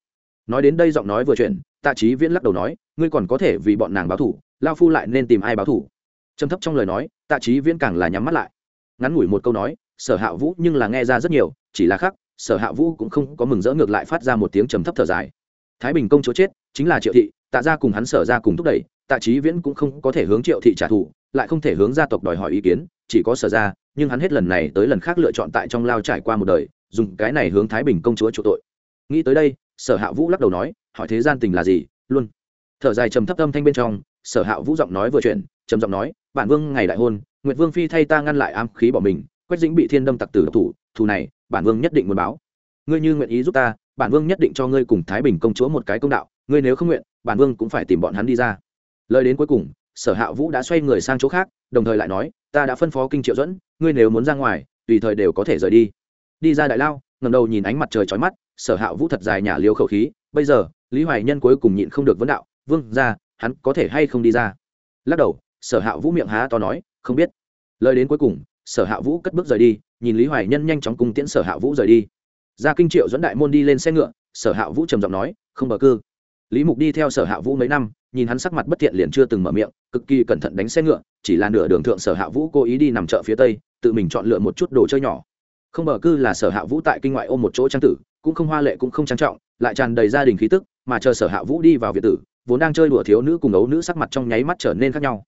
Nói đến đây giọng nói vừa chuyện tạ trí viễn lắc đầu nói, ngươi còn có thể vì bọn nàng báo thủ, lao phu lại nên tìm ai báo thủ? Trầm thấp trong lời nói, tạ trí viễn càng là nhắm mắt lại. Ngắn ngủi một câu nói, sở hạ vũ nhưng là nghe ra rất nhiều, chỉ là khác sở hạ vũ cũng không có mừng rỡ ngược lại phát ra một tiếng trầm thấp thở dài thái bình công chúa chết, chính là triệu thị, tạ ra cùng hắn sở ra cùng thúc đẩy, tạ trí viễn cũng không có thể hướng triệu thị trả thù, lại không thể hướng gia tộc đòi hỏi ý kiến, chỉ có sở ra, nhưng hắn hết lần này tới lần khác lựa chọn tại trong lao trải qua một đời, dùng cái này hướng thái bình công chúa chỗ tội. Nghĩ tới đây, sở hạ vũ lắc đầu nói, hỏi thế gian tình là gì, luôn. Thở dài trầm thấp âm thanh bên trong, sở hạ vũ giọng nói vừa chuyện trầm giọng nói, bản vương ngày đại hôn, nguyệt vương phi thay ta ngăn lại ám khí bỏ mình, quách dĩnh bị thiên đâm tặc tử độc thủ, thù này, bản vương nhất định muốn báo. Ngươi như nguyện ý giúp ta bản vương nhất định cho ngươi cùng thái bình công chúa một cái công đạo, ngươi nếu không nguyện, bản vương cũng phải tìm bọn hắn đi ra. Lời đến cuối cùng, sở hạ vũ đã xoay người sang chỗ khác, đồng thời lại nói, ta đã phân phó kinh triệu dẫn ngươi nếu muốn ra ngoài, tùy thời đều có thể rời đi. Đi ra đại lao ngầm đầu nhìn ánh mặt trời trói mắt, sở hạ vũ thật dài nhả liều khẩu khí, bây giờ, lý hoài nhân cuối cùng nhịn không được vấn đạo, vương ra hắn có thể hay không đi ra? Lắc đầu, sở hạ vũ miệng há to nói, không biết. Lời đến cuối cùng, sở hạ vũ cất bước rời đi, nhìn lý hoài nhân nhanh chóng cùng tiễn sở hạ vũ rời đi ra kinh triệu dẫn đại môn đi lên xe ngựa, sở hạ vũ trầm giọng nói, không bờ cư. Lý mục đi theo sở hạ vũ mấy năm, nhìn hắn sắc mặt bất thiện liền chưa từng mở miệng, cực kỳ cẩn thận đánh xe ngựa, chỉ là nửa đường thượng sở hạ vũ cố ý đi nằm chợ phía tây, tự mình chọn lựa một chút đồ chơi nhỏ. Không bờ cư là sở hạ vũ tại kinh ngoại ôm một chỗ trang tử, cũng không hoa lệ cũng không trang trọng, lại tràn đầy gia đình khí tức, mà chờ sở hạ vũ đi vào việt tử, vốn đang chơi đùa thiếu nữ cùng ấu nữ sắc mặt trong nháy mắt trở nên khác nhau.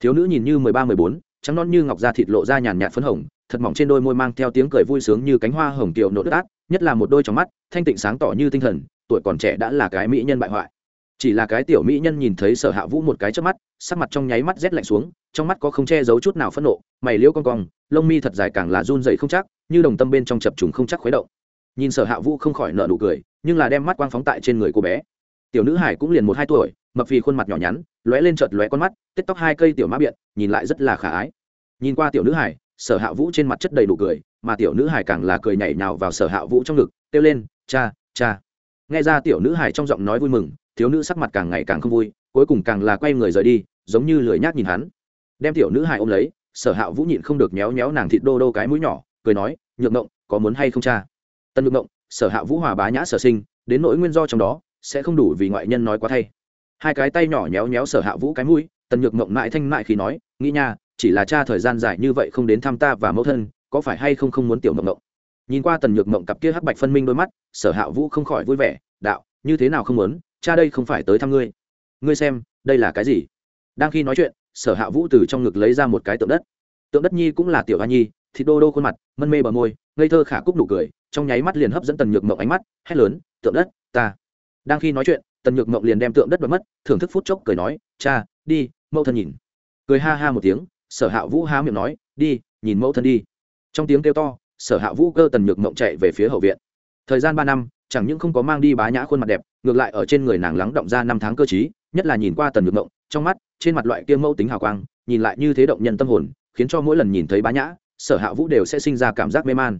Thiếu nữ nhìn như mười ba, mười bốn, trắng non như ngọc da thịt lộ ra nhàn nhạt phấn hồng, thật mỏng trên đôi môi mang theo tiếng cười vui sướng như cánh hoa hồng kiều nổ đất át nhất là một đôi trong mắt, thanh tịnh sáng tỏ như tinh thần, tuổi còn trẻ đã là cái mỹ nhân bại hoại. Chỉ là cái tiểu mỹ nhân nhìn thấy sở hạ vũ một cái trước mắt, sắc mặt trong nháy mắt rét lạnh xuống, trong mắt có không che giấu chút nào phẫn nộ, mày liễu con cong, lông mi thật dài càng là run dậy không chắc, như đồng tâm bên trong chập trùng không chắc khuấy động. Nhìn sở hạ vũ không khỏi nợ nụ cười, nhưng là đem mắt quang phóng tại trên người cô bé. Tiểu nữ hải cũng liền một hai tuổi, mập phì khuôn mặt nhỏ nhắn, lóe lên chợt lóe con mắt tết tóc hai cây tiểu má biện, nhìn lại rất là khả ái. Nhìn qua tiểu nữ hải, sở hạ vũ trên mặt chất đầy đủ cười mà tiểu nữ hải càng là cười nhảy nhào vào sở hạ vũ trong ngực, kêu lên, cha cha. Nghe ra tiểu nữ hải trong giọng nói vui mừng, thiếu nữ sắc mặt càng ngày càng không vui, cuối cùng càng là quay người rời đi, giống như lười nhác nhìn hắn. Đem tiểu nữ hải ôm lấy, sở hạ vũ nhịn không được méo méo nàng thịt đô đô cái mũi nhỏ, cười nói nhượng ngộng, có muốn hay không cha? Tân nhượng ngộng, sở hạ vũ hòa bá nhã sở sinh, đến nỗi nguyên do trong đó, sẽ không đủ vì ngoại nhân nói quá thay. Hai cái tay nhỏ nhéo nhéo sở hạ vũ cái mũi tần nhược mộng mãi thanh mại khi nói, nghĩ nha, chỉ là cha thời gian dài như vậy không đến thăm ta và mẫu thân có phải hay không không muốn tiểu mộng mộng? Nhìn qua tần nhược mộng cặp kia hắc bạch phân minh đôi mắt, sở hạ vũ không khỏi vui vẻ, đạo, như thế nào không muốn, cha đây không phải tới thăm ngươi. Ngươi xem, đây là cái gì? Đang khi nói chuyện, sở hạ vũ từ trong ngực lấy ra một cái tượng đất. Tượng đất nhi cũng là tiểu hoa nhi, thịt đô đô khuôn mặt, mân mê bờ môi, ngây thơ khả cúc nụ cười, trong nháy mắt liền hấp dẫn tần nhược mộng ánh mắt, hét lớn, tượng đất, ta. Đang khi nói chuyện, tần nhược mộng liền đem tượng đất bật mất, thưởng thức phút chốc cười nói, cha, đi, mẫu thân nhìn. Cười ha ha một tiếng, sở hạ vũ há miệng nói, đi, nhìn mẫu thân đi trong tiếng kêu to, sở hạ vũ cơ tần nhược mộng chạy về phía hậu viện. Thời gian ba năm, chẳng những không có mang đi bá nhã khuôn mặt đẹp, ngược lại ở trên người nàng lắng động ra năm tháng cơ t nhất là nhìn qua tần nhược mộng, trong mắt, trên mặt loại kia mẫu tính hào quang, nhìn lại như thế động nhân tâm hồn, khiến cho mỗi lần nhìn thấy bá nhã, sở hạ vũ đều sẽ sinh ra cảm giác mê man.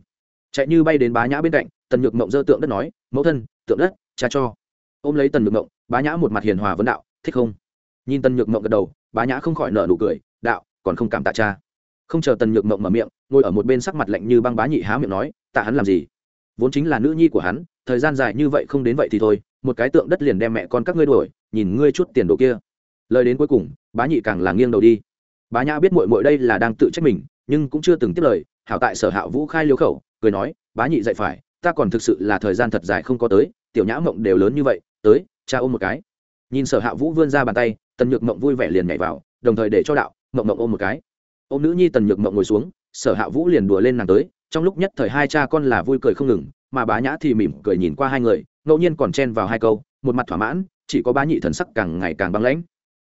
Chạy như bay đến bá nhã bên cạnh, tần nhược mộng dơ tượng đất nói, mẫu thân, tượng đất, cha cho. Ôm lấy tần nhược mộng, bá nhã một mặt hiền hòa vấn đạo, thích không? Nhìn tần nhược mộng gật đầu, bá nhã không khỏi nở nụ cười, đạo, còn không cảm tạ cha không chờ tần nhược mộng mở miệng, ngồi ở một bên sắc mặt lạnh như băng bá nhị há miệng nói, tạ hắn làm gì? Vốn chính là nữ nhi của hắn, thời gian dài như vậy không đến vậy thì thôi, một cái tượng đất liền đem mẹ con các ngươi đuổi, nhìn ngươi chút tiền đồ kia. Lời đến cuối cùng, bá nhị càng là nghiêng đầu đi. Bá nhã biết mội mội đây là đang tự trách mình, nhưng cũng chưa từng tiếp lời, hảo tại sở hạ vũ khai liêu khẩu, cười nói, bá nhị dạy phải, ta còn thực sự là thời gian thật dài không có tới, tiểu nhã mộng đều lớn như vậy, tới, cha ôm một cái. Nhìn sở hạ vũ vươn ra bàn tay, tần nhược mộng vui vẻ liền nhảy vào, đồng thời để cho đạo, mộng mộng ôm một cái ôm nữ nhi tần nhược mộng ngồi xuống, sở hạ vũ liền đùa lên nàng tới, trong lúc nhất thời hai cha con là vui cười không ngừng, mà bá nhã thì mỉm cười nhìn qua hai người, ngẫu nhiên còn chen vào hai câu, một mặt thỏa mãn, chỉ có bá nhị thần sắc càng ngày càng băng lãnh.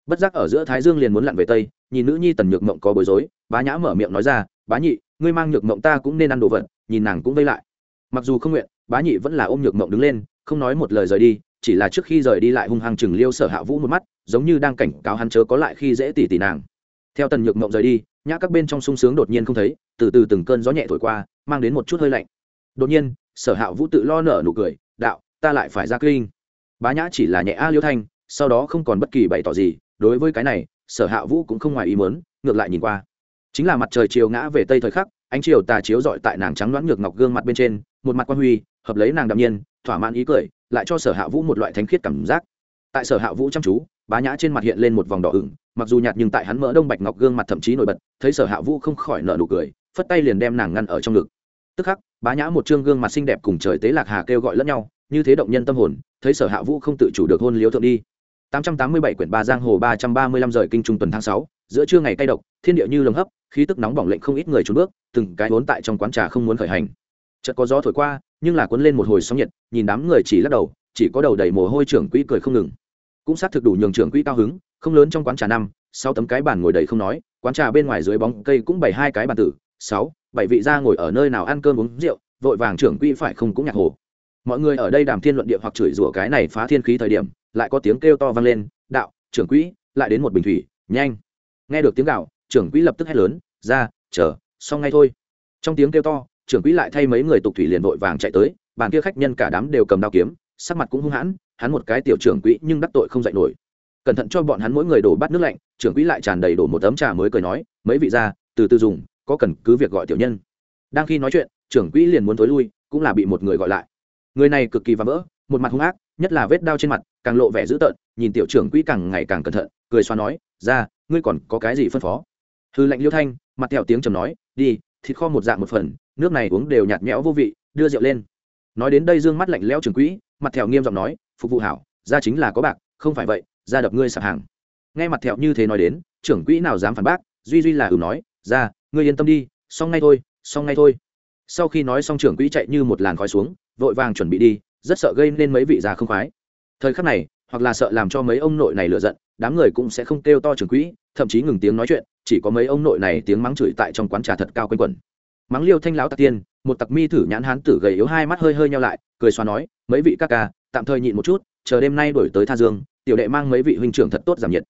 Bất giác ở giữa thái dương liền muốn lặn về tây, nhìn nữ nhi tần nhược mộng có bối rối, bá nhã mở miệng nói ra, bá nhị, ngươi mang nhược mộng ta cũng nên ăn đồ vật, nhìn nàng cũng vây lại. Mặc dù không nguyện, bá nhị vẫn là ôm nhược mộng đứng lên, không nói một lời rời đi, chỉ là trước khi rời đi lại hung hăng chừng liêu sở hạ vũ một mắt, giống như đang cảnh cáo hắn chớ có lại khi dễ tỉ tỉ nàng theo tần nhược mộng rời đi, nhã các bên trong sung sướng đột nhiên không thấy, từ từ từng cơn gió nhẹ thổi qua, mang đến một chút hơi lạnh. Đột nhiên, sở hạ vũ tự lo nở nụ cười, đạo, ta lại phải ra kinh. Bá nhã chỉ là nhẹ a liêu thanh, sau đó không còn bất kỳ bày tỏ gì, đối với cái này, sở hạ vũ cũng không ngoài ý mớn ngược lại nhìn qua. Chính là mặt trời chiều ngã về tây thời khắc, ánh chiều tà chiếu dọi tại nàng trắng đoán ngược ngọc gương mặt bên trên, một mặt quan huy, hợp lấy nàng đạm nhiên, thỏa mãn ý cười, lại cho sở hạ vũ một loại thánh khiết cảm giác. Tại sở hạ vũ chăm chú, bá nhã trên mặt hiện lên một vòng đỏ ửng mặc dù nhạt nhưng tại hắn mỡ đông bạch ngọc gương mặt thậm chí nổi bật thấy sở hạ vũ không khỏi nợ nụ cười phất tay liền đem nàng ngăn ở trong ngực tức khắc bá nhã một chương gương mặt xinh đẹp cùng trời tế lạc hà kêu gọi lẫn nhau như thế động nhân tâm hồn thấy sở hạ vũ không tự chủ được hôn liếu thượng đi 887 quyển ba giang hồ 335 rời kinh trung tuần tháng 6, giữa trưa ngày cay độc, thiên địa như lồng hấp, khí tức nóng bỏng lệnh không ít người trốn bước, từng cái vốn tại trong quán trà không muốn khởi hành. Chợt có gió thổi qua, nhưng là cuốn lên một hồi sóng nhiệt, nhìn đám người chỉ lắc đầu, chỉ có đầu đầy mồ hôi trưởng quỹ cười không ngừng. Cũng xác thực đủ nhường trưởng quỹ cao hứng, không lớn trong quán trà năm, sáu tấm cái bàn ngồi đầy không nói, quán trà bên ngoài dưới bóng cây cũng bảy hai cái bàn tử, sáu, bảy vị gia ngồi ở nơi nào ăn cơm uống rượu, vội vàng trưởng quỹ phải không cũng nhạc hồ. Mọi người ở đây đàm thiên luận địa hoặc chửi rủa cái này phá thiên khí thời điểm, lại có tiếng kêu to vang lên, đạo trưởng quỹ lại đến một bình thủy nhanh. Nghe được tiếng gạo trưởng quỹ lập tức hét lớn ra chờ xong ngay thôi. Trong tiếng kêu to trưởng quỹ lại thay mấy người tục thủy liền vội vàng chạy tới bàn kia khách nhân cả đám đều cầm đao kiếm sắc mặt cũng hung hãn hắn một cái tiểu trưởng quỹ nhưng đắc tội không dạy nổi cẩn thận cho bọn hắn mỗi người đổ bát nước lạnh, trưởng quỹ lại tràn đầy đổ một tấm trà mới cười nói, mấy vị ra từ từ dùng, có cần cứ việc gọi tiểu nhân. Đang khi nói chuyện, trưởng quỹ liền muốn thối lui, cũng là bị một người gọi lại. Người này cực kỳ và vỡ, một mặt hung ác, nhất là vết đao trên mặt, càng lộ vẻ dữ tợn, nhìn tiểu trưởng quỹ càng ngày càng cẩn thận, cười xoa nói ra ngươi còn có cái gì phân phó? Hư lệnh liêu thanh, mặt theo tiếng trầm nói, đi, thịt kho một dạng một phần, nước này uống đều nhạt nhẽo vô vị, đưa rượu lên. Nói đến đây dương mắt lạnh lẽo trưởng quỹ, mặt theo nghiêm giọng nói, phục vụ hảo ra chính là có bạc, không phải vậy ra đập ngươi sạp hàng. Nghe mặt thẹo như thế nói đến, trưởng quỹ nào dám phản bác, duy duy là ừ nói, ra, ngươi yên tâm đi, xong ngay thôi, xong ngay thôi. Sau khi nói xong trưởng quỹ chạy như một làn khói xuống, vội vàng chuẩn bị đi, rất sợ gây nên mấy vị già không khoái. Thời khắc này, hoặc là sợ làm cho mấy ông nội này lựa giận, đám người cũng sẽ không kêu to trưởng quỹ, thậm chí ngừng tiếng nói chuyện, chỉ có mấy ông nội này tiếng mắng chửi tại trong quán trà thật cao quanh quẩn. Mắng liêu thanh lão tạc tiên, một tặc mi thử nhãn hán tử gầy yếu hai mắt hơi hơi nhau lại, cười xoa nói, mấy vị các ca tạm thời nhịn một chút, chờ đêm nay đổi tới tha dương, tiểu đệ mang mấy vị huynh trưởng thật tốt giảm nhiệt.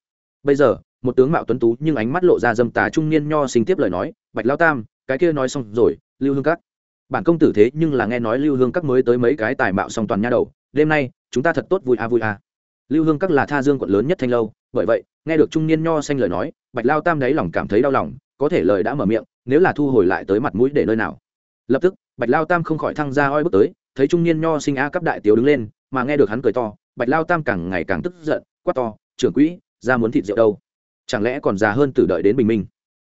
Bây giờ, một tướng mạo tuấn tú nhưng ánh mắt lộ ra dâm tà trung niên nho sinh tiếp lời nói, bạch lao tam, cái kia nói xong rồi, lưu hương các. Bản công tử thế nhưng là nghe nói lưu hương các mới tới mấy cái tài mạo song toàn nha đầu, đêm nay, chúng ta thật tốt vui a vui a. Lưu hương các là tha dương quận lớn nhất thanh lâu, bởi vậy, nghe được trung niên nho xanh lời nói, bạch lao tam đáy lòng cảm thấy đau lòng, có thể lời đã mở miệng, nếu là thu hồi lại tới mặt mũi để nơi nào. Lập tức, bạch lao tam không khỏi thăng ra oi bước tới, thấy trung niên nho sinh a cấp đại tiểu đứng lên mà nghe được hắn cười to, bạch lao tam càng ngày càng tức giận, quát to, trưởng quỹ, ra muốn thịt rượu đâu? Chẳng lẽ còn già hơn từ đợi đến bình minh?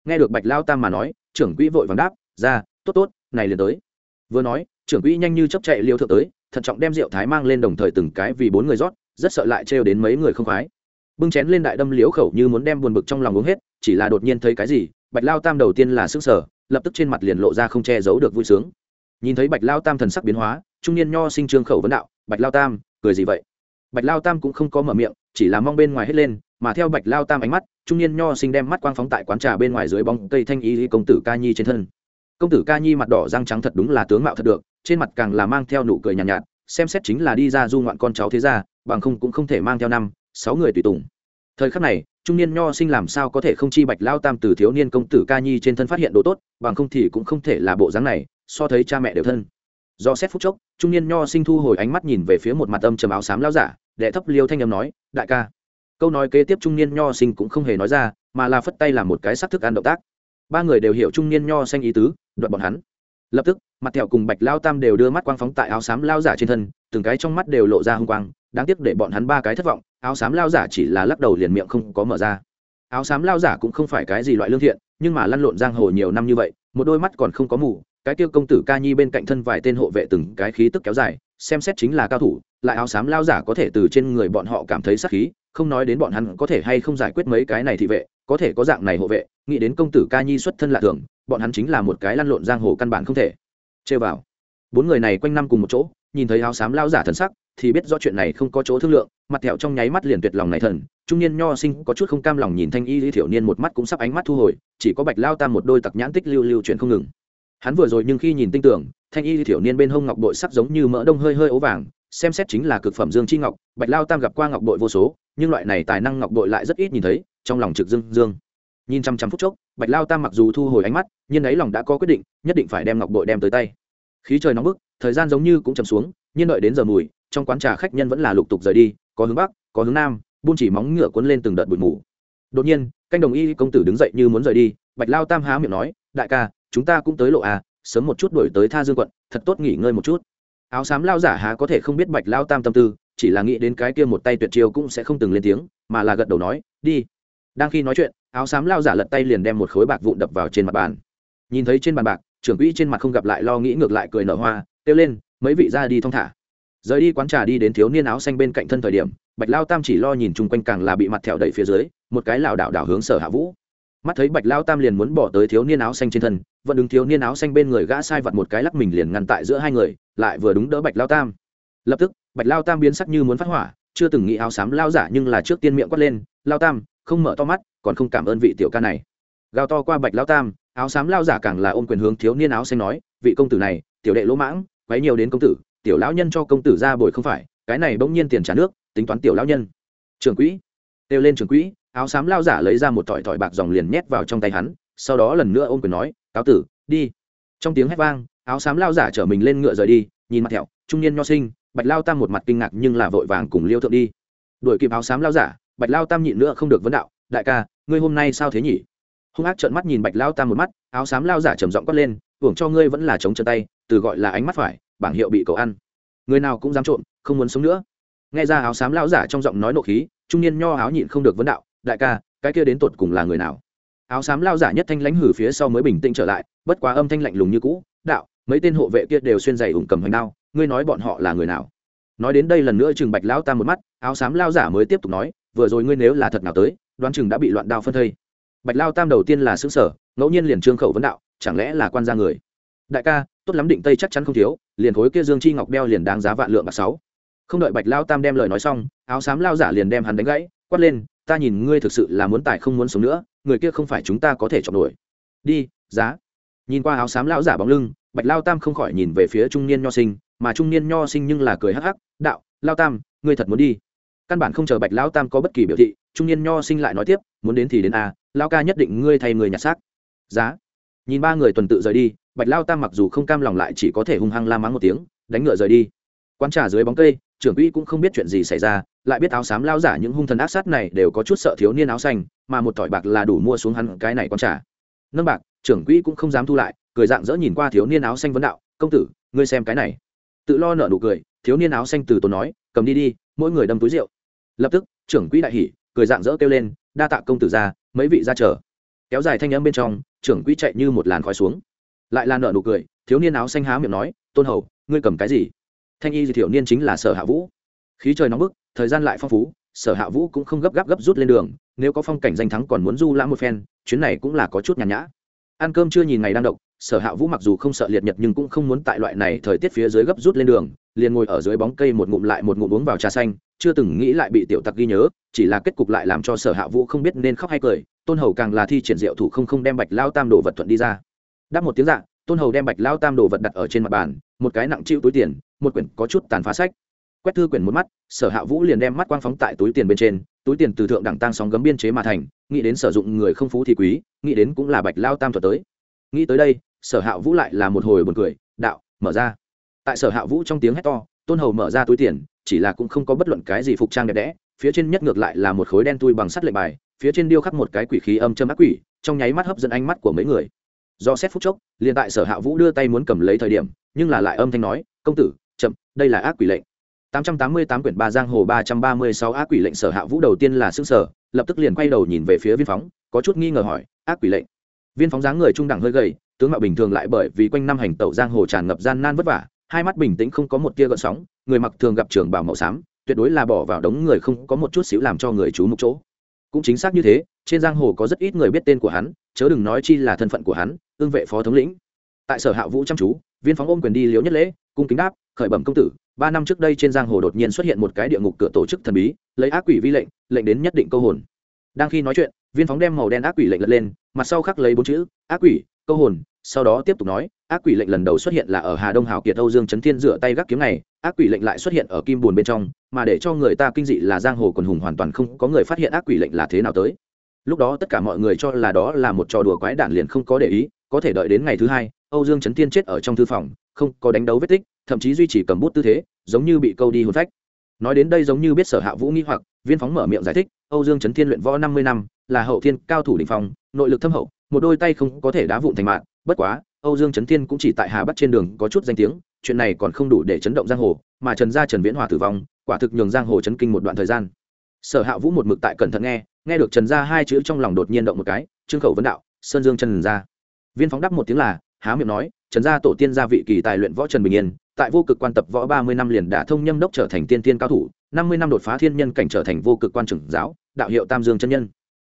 Nghe được bạch lao tam mà nói, trưởng quỹ vội vàng đáp, ra, tốt tốt, này liền tới. Vừa nói, trưởng quỹ nhanh như chấp chạy liêu thượng tới, thận trọng đem rượu thái mang lên đồng thời từng cái vì bốn người rót, rất sợ lại trêu đến mấy người không khoái. Bưng chén lên đại đâm liếu khẩu như muốn đem buồn bực trong lòng uống hết, chỉ là đột nhiên thấy cái gì, bạch lao tam đầu tiên là sức sở lập tức trên mặt liền lộ ra không che giấu được vui sướng. Nhìn thấy bạch lao tam thần sắc biến hóa, trung niên nho sinh trương khẩu vấn đạo bạch lao tam cười gì vậy? Bạch lao tam cũng không có mở miệng chỉ là mong bên ngoài hết lên mà theo bạch lao tam ánh mắt trung niên nho sinh đem mắt quang phóng tại quán trà bên ngoài dưới bóng cây thanh y công tử ca nhi trên thân. Công tử ca nhi mặt đỏ răng trắng thật đúng là tướng mạo thật được trên mặt càng là mang theo nụ cười nhàn nhạt, nhạt xem xét chính là đi ra du ngoạn con cháu thế ra bằng không cũng không thể mang theo năm sáu người tùy tùng. Thời khắc này trung niên nho sinh làm sao có thể không chi bạch lao tam từ thiếu niên công tử ca nhi trên thân phát hiện đồ tốt bằng không thì cũng không thể là bộ dáng này so thấy cha mẹ đều thân do xét phút chốc, trung niên nho sinh thu hồi ánh mắt nhìn về phía một mặt âm trầm áo xám lao giả, đệ thấp liêu thanh âm nói, đại ca. Câu nói kế tiếp trung niên nho sinh cũng không hề nói ra, mà là phất tay làm một cái sắc thức ăn động tác. Ba người đều hiểu trung niên nho xanh ý tứ đoạn bọn hắn. Lập tức, mặt thẹo cùng bạch lao tam đều đưa mắt quang phóng tại áo xám lao giả trên thân, từng cái trong mắt đều lộ ra h ư n g quang, đáng tiếc để bọn hắn ba cái thất vọng, áo xám lao giả chỉ là lắc đầu liền miệng không có mở ra. Áo xám lao giả cũng không phải cái gì loại lương thiện, nhưng mà lăn lộn giang hồ nhiều năm như vậy, một đôi mắt còn không có mù cái tiêu công tử ca nhi bên cạnh thân vài tên hộ vệ từng cái khí tức kéo dài, xem xét chính là cao thủ, lại áo xám lao giả có thể từ trên người bọn họ cảm thấy sắc khí, không nói đến bọn hắn có thể hay không giải quyết mấy cái này thị vệ, có thể có dạng này hộ vệ, nghĩ đến công tử ca nhi xuất thân lạ thường, bọn hắn chính là một cái lăn lộn giang hồ căn bản không thể. Chơi vào. Bốn người này quanh năm cùng một chỗ, nhìn thấy áo xám lao giả thần sắc, thì biết rõ chuyện này không có chỗ thương lượng, mặt thẹo trong nháy mắt liền tuyệt lòng này thần, trung niên nho sinh có chút không cam lòng nhìn thanh y lý thiểu niên một mắt cũng sắp ánh mắt thu hồi, chỉ có bạch lao tam một đôi tặc nhãn tích lưu lưu chuyện không ngừng hắn vừa rồi nhưng khi nhìn tinh tưởng, thanh y thiểu niên bên hông ngọc bội sắc giống như mỡ đông hơi hơi ố vàng, xem xét chính là cực phẩm dương chi ngọc, bạch lao tam gặp qua ngọc bội vô số, nhưng loại này tài năng ngọc bội lại rất ít nhìn thấy, trong lòng trực dương dương. Nhìn chăm chăm phút chốc, bạch lao tam mặc dù thu hồi ánh mắt, nhưng ấy lòng đã có quyết định, nhất định phải đem ngọc bội đem tới tay. Khí trời nóng bức, thời gian giống như cũng chầm xuống, nhưng đợi đến giờ mùi, trong quán trà khách nhân vẫn là lục tục rời đi, có hướng bắc, có hướng nam buôn chỉ móng ngựa cuốn lên từng đợt bụi mù. Đột nhiên, canh đồng y công tử đứng dậy như muốn rời đi, bạch lao tam há miệng nói, đại ca chúng ta cũng tới lộ à sớm một chút đổi tới tha dương quận, thật tốt nghỉ ngơi một chút. Áo xám lao giả há có thể không biết bạch lao tam tâm tư, chỉ là nghĩ đến cái kia một tay tuyệt chiêu cũng sẽ không từng lên tiếng, mà là gật đầu nói, đi. Đang khi nói chuyện, áo xám lao giả lật tay liền đem một khối bạc vụn đập vào trên mặt bàn. Nhìn thấy trên bàn bạc, trưởng quỹ trên mặt không gặp lại lo nghĩ ngược lại cười nở hoa, kêu lên, mấy vị ra đi thong thả. Rời đi quán trà đi đến thiếu niên áo xanh bên cạnh thân thời điểm, bạch lao tam chỉ lo nhìn chung quanh càng là bị mặt thẹo đẩy phía dưới, một cái lảo đảo đảo hướng sở hạ vũ mắt thấy bạch lao tam liền muốn bỏ tới thiếu niên áo xanh trên thân, vẫn đứng thiếu niên áo xanh bên người gã sai vặt một cái lắc mình liền ngăn tại giữa hai người, lại vừa đúng đỡ bạch lao tam. Lập tức, bạch lao tam biến sắc như muốn phát hỏa, chưa từng nghĩ áo xám lao giả nhưng là trước tiên miệng quát lên, lao tam, không mở to mắt, còn không cảm ơn vị tiểu ca này. Gào to qua bạch lao tam, áo xám lao giả càng là ôm quyền hướng thiếu niên áo xanh nói, vị công tử này, tiểu đệ lỗ mãng, quấy nhiều đến công tử, tiểu lão nhân cho công tử ra bồi không phải, cái này bỗng nhiên tiền trả nước, tính toán tiểu lão nhân. Trưởng quỹ. Kêu lên trưởng quỹ áo xám lao giả lấy ra một thỏi thỏi bạc dòng liền nhét vào trong tay hắn, sau đó lần nữa ôm quyền nói, cáo tử, đi. Trong tiếng hét vang, áo xám lao giả chở mình lên ngựa rời đi, nhìn mặt thẹo, trung niên nho sinh, bạch lao tam một mặt kinh ngạc nhưng là vội vàng cùng liêu thượng đi. Đuổi kịp áo xám lao giả, bạch lao tam nhịn nữa không được vấn đạo, đại ca, ngươi hôm nay sao thế nhỉ? Hung ác trợn mắt nhìn bạch lao tam một mắt, áo xám lao giả trầm giọng quát lên, hưởng cho ngươi vẫn là chống chân tay, từ gọi là ánh mắt phải, bảng hiệu bị cầu ăn. Người nào cũng dám trộm, không muốn sống nữa. Nghe ra áo xám lao giả trong giọng nói nộ khí, trung niên nho áo nhịn không được vấn đạo đại ca, cái kia đến tột cùng là người nào? Áo xám lao giả nhất thanh lãnh hử phía sau mới bình tĩnh trở lại, bất quá âm thanh lạnh lùng như cũ, đạo, mấy tên hộ vệ kia đều xuyên giày ủng cầm hành đao, ngươi nói bọn họ là người nào? Nói đến đây lần nữa chừng bạch lao tam một mắt, áo xám lao giả mới tiếp tục nói, vừa rồi ngươi nếu là thật nào tới, đoán chừng đã bị loạn đao phân thây. Bạch lao tam đầu tiên là xứng sở ngẫu nhiên liền trương khẩu vấn đạo, chẳng lẽ là quan gia người? Đại ca, tốt lắm định tây chắc chắn không thiếu, liền khối kia dương chi ngọc đeo liền đáng giá vạn lượng bạc sáu. Không đợi bạch lao tam đem lời nói xong, áo xám lao giả liền đem hắn đánh gãy, quát lên ta nhìn ngươi thực sự là muốn tài không muốn sống nữa, người kia không phải chúng ta có thể chọn nổi. Đi, giá. Nhìn qua áo xám lão giả bóng lưng, bạch lao tam không khỏi nhìn về phía trung niên nho sinh, mà trung niên nho sinh nhưng là cười hắc hắc, đạo, lao tam, ngươi thật muốn đi. Căn bản không chờ bạch lao tam có bất kỳ biểu thị, trung niên nho sinh lại nói tiếp, muốn đến thì đến a lao ca nhất định ngươi thay người nhặt xác. Giá. Nhìn ba người tuần tự rời đi, bạch lao tam mặc dù không cam lòng lại chỉ có thể hung hăng la mắng một tiếng, đánh ngựa rời đi. Quán trà dưới bóng cây trưởng quỹ cũng không biết chuyện gì xảy ra, lại biết áo xám lao giả những hung thần ác sát này đều có chút sợ thiếu niên áo xanh, mà một tỏi bạc là đủ mua xuống hắn cái này con trà. Nâng bạc, trưởng quỹ cũng không dám thu lại, cười dạng dỡ nhìn qua thiếu niên áo xanh vấn đạo, công tử, ngươi xem cái này. Tự lo nợ nụ cười, thiếu niên áo xanh từ tốn nói, cầm đi đi, mỗi người đâm túi rượu. Lập tức, trưởng quỹ đại hỉ, cười dạng dỡ kêu lên, đa tạ công tử ra, mấy vị ra chờ. Kéo dài thanh âm bên trong, trưởng quỹ chạy như một làn khói xuống. Lại là nợ nụ cười, thiếu niên áo xanh há miệng nói, tôn hầu, ngươi cầm cái gì? Thanh y thiểu niên chính là sở hạ vũ. Khí trời nóng bức thời gian lại phong phú sở hạ vũ cũng không gấp gáp gấp rút lên đường nếu có phong cảnh danh thắng còn muốn du lãm một phen chuyến này cũng là có chút nhàn nhã. Ăn cơm chưa nhìn ngày đang độc sở hạ vũ mặc dù không sợ liệt nhật nhưng cũng không muốn tại loại này thời tiết phía dưới gấp rút lên đường liền ngồi ở dưới bóng cây một ngụm lại một ngụm uống vào trà xanh chưa từng nghĩ lại bị tiểu tặc ghi nhớ chỉ là kết cục lại làm cho sở hạ vũ không biết nên khóc hay cười tôn hầu càng là thi triển diệu thủ không không đem bạch lao tam đồ vật thuận đi ra. Đáp một tiếng dạ, tôn hầu đem bạch lao tam đồ vật đặt ở trên mặt bàn một cái nặng chịu túi tiền, một quyển có chút tàn phá sách. Quét thư quyển một mắt, sở hạ vũ liền đem mắt quang phóng tại túi tiền bên trên, túi tiền từ thượng đẳng tăng sóng gấm biên chế mà thành, nghĩ đến sử dụng người không phú thì quý, nghĩ đến cũng là bạch lao tam thuật tới. Nghĩ tới đây, sở hạ vũ lại là một hồi buồn cười, đạo, mở ra. Tại sở hạ vũ trong tiếng hét to, tôn hầu mở ra túi tiền, chỉ là cũng không có bất luận cái gì phục trang đẹp đẽ, phía trên nhất ngược lại là một khối đen tui bằng sắt lệnh bài, phía trên điêu khắc một cái quỷ khí âm châm ác quỷ, trong nháy mắt hấp dẫn ánh mắt của mấy người. Do xét phút chốc, liền tại sở hạ vũ đưa tay muốn cầm lấy thời điểm nhưng là lại âm thanh nói, công tử, chậm, đây là ác quỷ lệnh. 888 quyển ba giang hồ 336 ác quỷ lệnh sở hạ vũ đầu tiên là sững sở, lập tức liền quay đầu nhìn về phía viên phóng, có chút nghi ngờ hỏi, ác quỷ lệnh? Viên phóng dáng người trung đẳng hơi gầy, tướng mạo bình thường lại bởi vì quanh năm hành tẩu giang hồ tràn ngập gian nan vất vả, hai mắt bình tĩnh không có một tia gợn sóng, người mặc thường gặp trường bảo màu xám, tuyệt đối là bỏ vào đống người không có một chút xíu làm cho người chú mục chỗ. Cũng chính xác như thế, trên giang hồ có rất ít người biết tên của hắn, chớ đừng nói chi là thân phận của hắn, ương vệ phó thống lĩnh. Tại sở hạ vũ chăm chú viên phóng ôm quyền đi liễu nhất lễ, cung kính đáp, khởi bẩm công tử, ba năm trước đây trên giang hồ đột nhiên xuất hiện một cái địa ngục cửa tổ chức thần bí, lấy ác quỷ vi lệnh lệnh đến nhất định câu hồn. Đang khi nói chuyện, viên phóng đem màu đen ác quỷ lệnh lật lên, mặt sau khắc lấy bốn chữ, ác quỷ, câu hồn, sau đó tiếp tục nói, ác quỷ lệnh lần đầu xuất hiện là ở hà đông hào kiệt âu dương trấn thiên rửa tay gác kiếm này, ác quỷ lệnh lại xuất hiện ở kim bùn bên trong, mà để cho người ta kinh dị là giang hồ quần hùng hoàn toàn không có người phát hiện ác quỷ lệnh là thế nào tới. Lúc đó tất cả mọi người cho là đó là một trò đùa quái đản liền không có để ý, có thể đợi đến ngày thứ hai âu dương Chấn thiên chết ở trong thư phòng, không có đánh đấu vết tích, thậm chí duy trì cầm bút tư thế, giống như bị câu đi hồn phách. Nói đến đây giống như biết sở hạ vũ nghi hoặc, viên phóng mở miệng giải thích, âu dương Chấn thiên luyện võ năm mươi năm, là hậu thiên cao thủ đỉnh phong, nội lực thâm hậu, một đôi tay không có thể đá vụn thành mạng, bất quá, âu dương Chấn thiên cũng chỉ tại hà bắc trên đường có chút danh tiếng, chuyện này còn không đủ để chấn động giang hồ, mà trần gia trần viễn hòa tử vong, quả thực nhường giang hồ chấn kinh một đoạn thời gian. Sở hạ vũ một mực tại cẩn thận nghe nghe được trần gia hai chữ trong lòng đột nhiên động một cái, trương khẩu vấn đạo, sơn dương trần gia. Viên phóng đáp một tiếng là há miệng nói, trần gia tổ tiên gia vị kỳ tài luyện võ trần bình yên, tại vô cực quan tập võ ba mươi năm liền đã thông nhâm đốc trở thành tiên tiên cao thủ, năm mươi năm đột phá thiên nhân cảnh trở thành vô cực quan trưởng giáo, đạo hiệu tam dương chân nhân.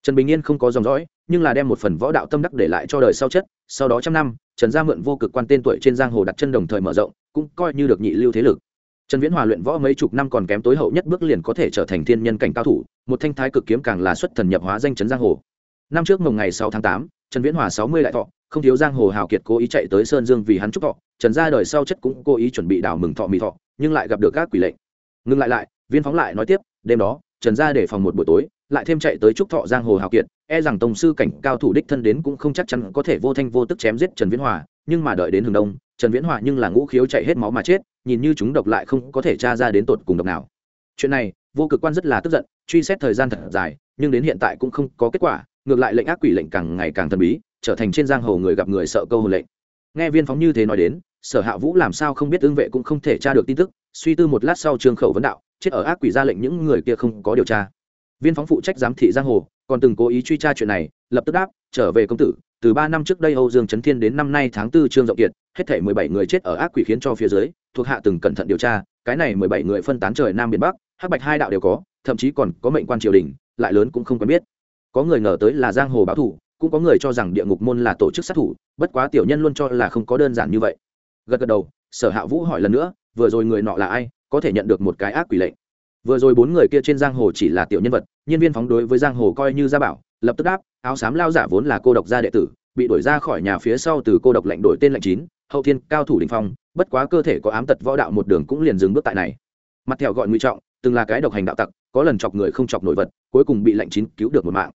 Trần bình yên không có dòng dõi, nhưng là đem một phần võ đạo tâm đắc để lại cho đời sau chất, sau đó trăm năm, trần gia mượn vô cực quan tên tuổi trên giang hồ đặt chân đồng thời mở rộng, cũng coi như được nhị lưu thế lực. Trần viễn hòa luyện võ mấy chục năm còn kém tối hậu nhất bước liền có thể trở thành thiên nhân cảnh cao thủ, một thanh thái cực kiếm càng là xuất thần nhập hóa danh chấn giang hồ. Năm trước mồng ngày sáu tháng tám trần viễn hòa sáu mươi đại thọ, không thiếu giang hồ hào kiệt cố ý chạy tới sơn dương vì hắn chúc thọ, trần gia đời sau chất cũng cố ý chuẩn bị đào mừng thọ mỹ thọ, nhưng lại gặp được các quỷ lệnh. Ngừng lại lại, viên phóng lại nói tiếp, đêm đó, trần gia để phòng một buổi tối, lại thêm chạy tới trúc thọ giang hồ hào kiệt e rằng tổng sư cảnh cao thủ đích thân đến cũng không chắc chắn có thể vô thanh vô tức chém giết trần viễn hòa, nhưng mà đợi đến hừng đông, trần viễn hòa nhưng là ngũ khiếu chạy hết máu mà chết, nhìn như chúng độc lại không có thể tra ra đến tột cùng độc nào. Chuyện này, vô cực quan rất là tức giận, truy xét thời gian thật dài, nhưng đến hiện tại cũng không có kết quả ngược lại lệnh ác quỷ lệnh càng ngày càng thần bí, trở thành trên giang hồ người gặp người sợ câu hồn lệnh. Nghe viên phóng như thế nói đến, sở hạ vũ làm sao không biết ương vệ cũng không thể tra được tin tức, suy tư một lát sau trương khẩu vấn đạo, chết ở ác quỷ ra lệnh những người kia không có điều tra. Viên phóng phụ trách giám thị giang hồ, còn từng cố ý truy tra chuyện này, lập tức đáp, trở về công tử, từ ba năm trước đây âu dương trấn thiên đến năm nay tháng tư trương rộng kiệt, hết thể mười bảy người chết ở ác quỷ khiến cho phía dưới, thuộc hạ từng cẩn thận điều tra, cái này mười bảy người phân tán trời nam biển bắc, hắc bạch hai đạo đều có, thậm chí còn có mệnh quan triều đình, lại lớn cũng không quen biết có người ngờ tới là giang hồ báo thủ, cũng có người cho rằng địa ngục môn là tổ chức sát thủ, bất quá tiểu nhân luôn cho là không có đơn giản như vậy. Gật gật đầu, sở hạ vũ hỏi lần nữa, vừa rồi người nọ là ai, có thể nhận được một cái ác quỷ lệnh. Vừa rồi bốn người kia trên giang hồ chỉ là tiểu nhân vật, nhân viên phóng đối với giang hồ coi như gia bảo, lập tức đáp, áo xám lao giả vốn là cô độc gia đệ tử, bị đuổi ra khỏi nhà phía sau từ cô độc lệnh đổi tên lệnh chín, hậu thiên cao thủ đình phong, bất quá cơ thể có ám tật võ đạo một đường cũng liền dừng bước tại này. Mặt theo gọi nguy trọng, từng là cái độc hành đạo tặc, có lần chọc người không chọc nổi vật, cuối cùng bị lệnh chín cứu được một mạng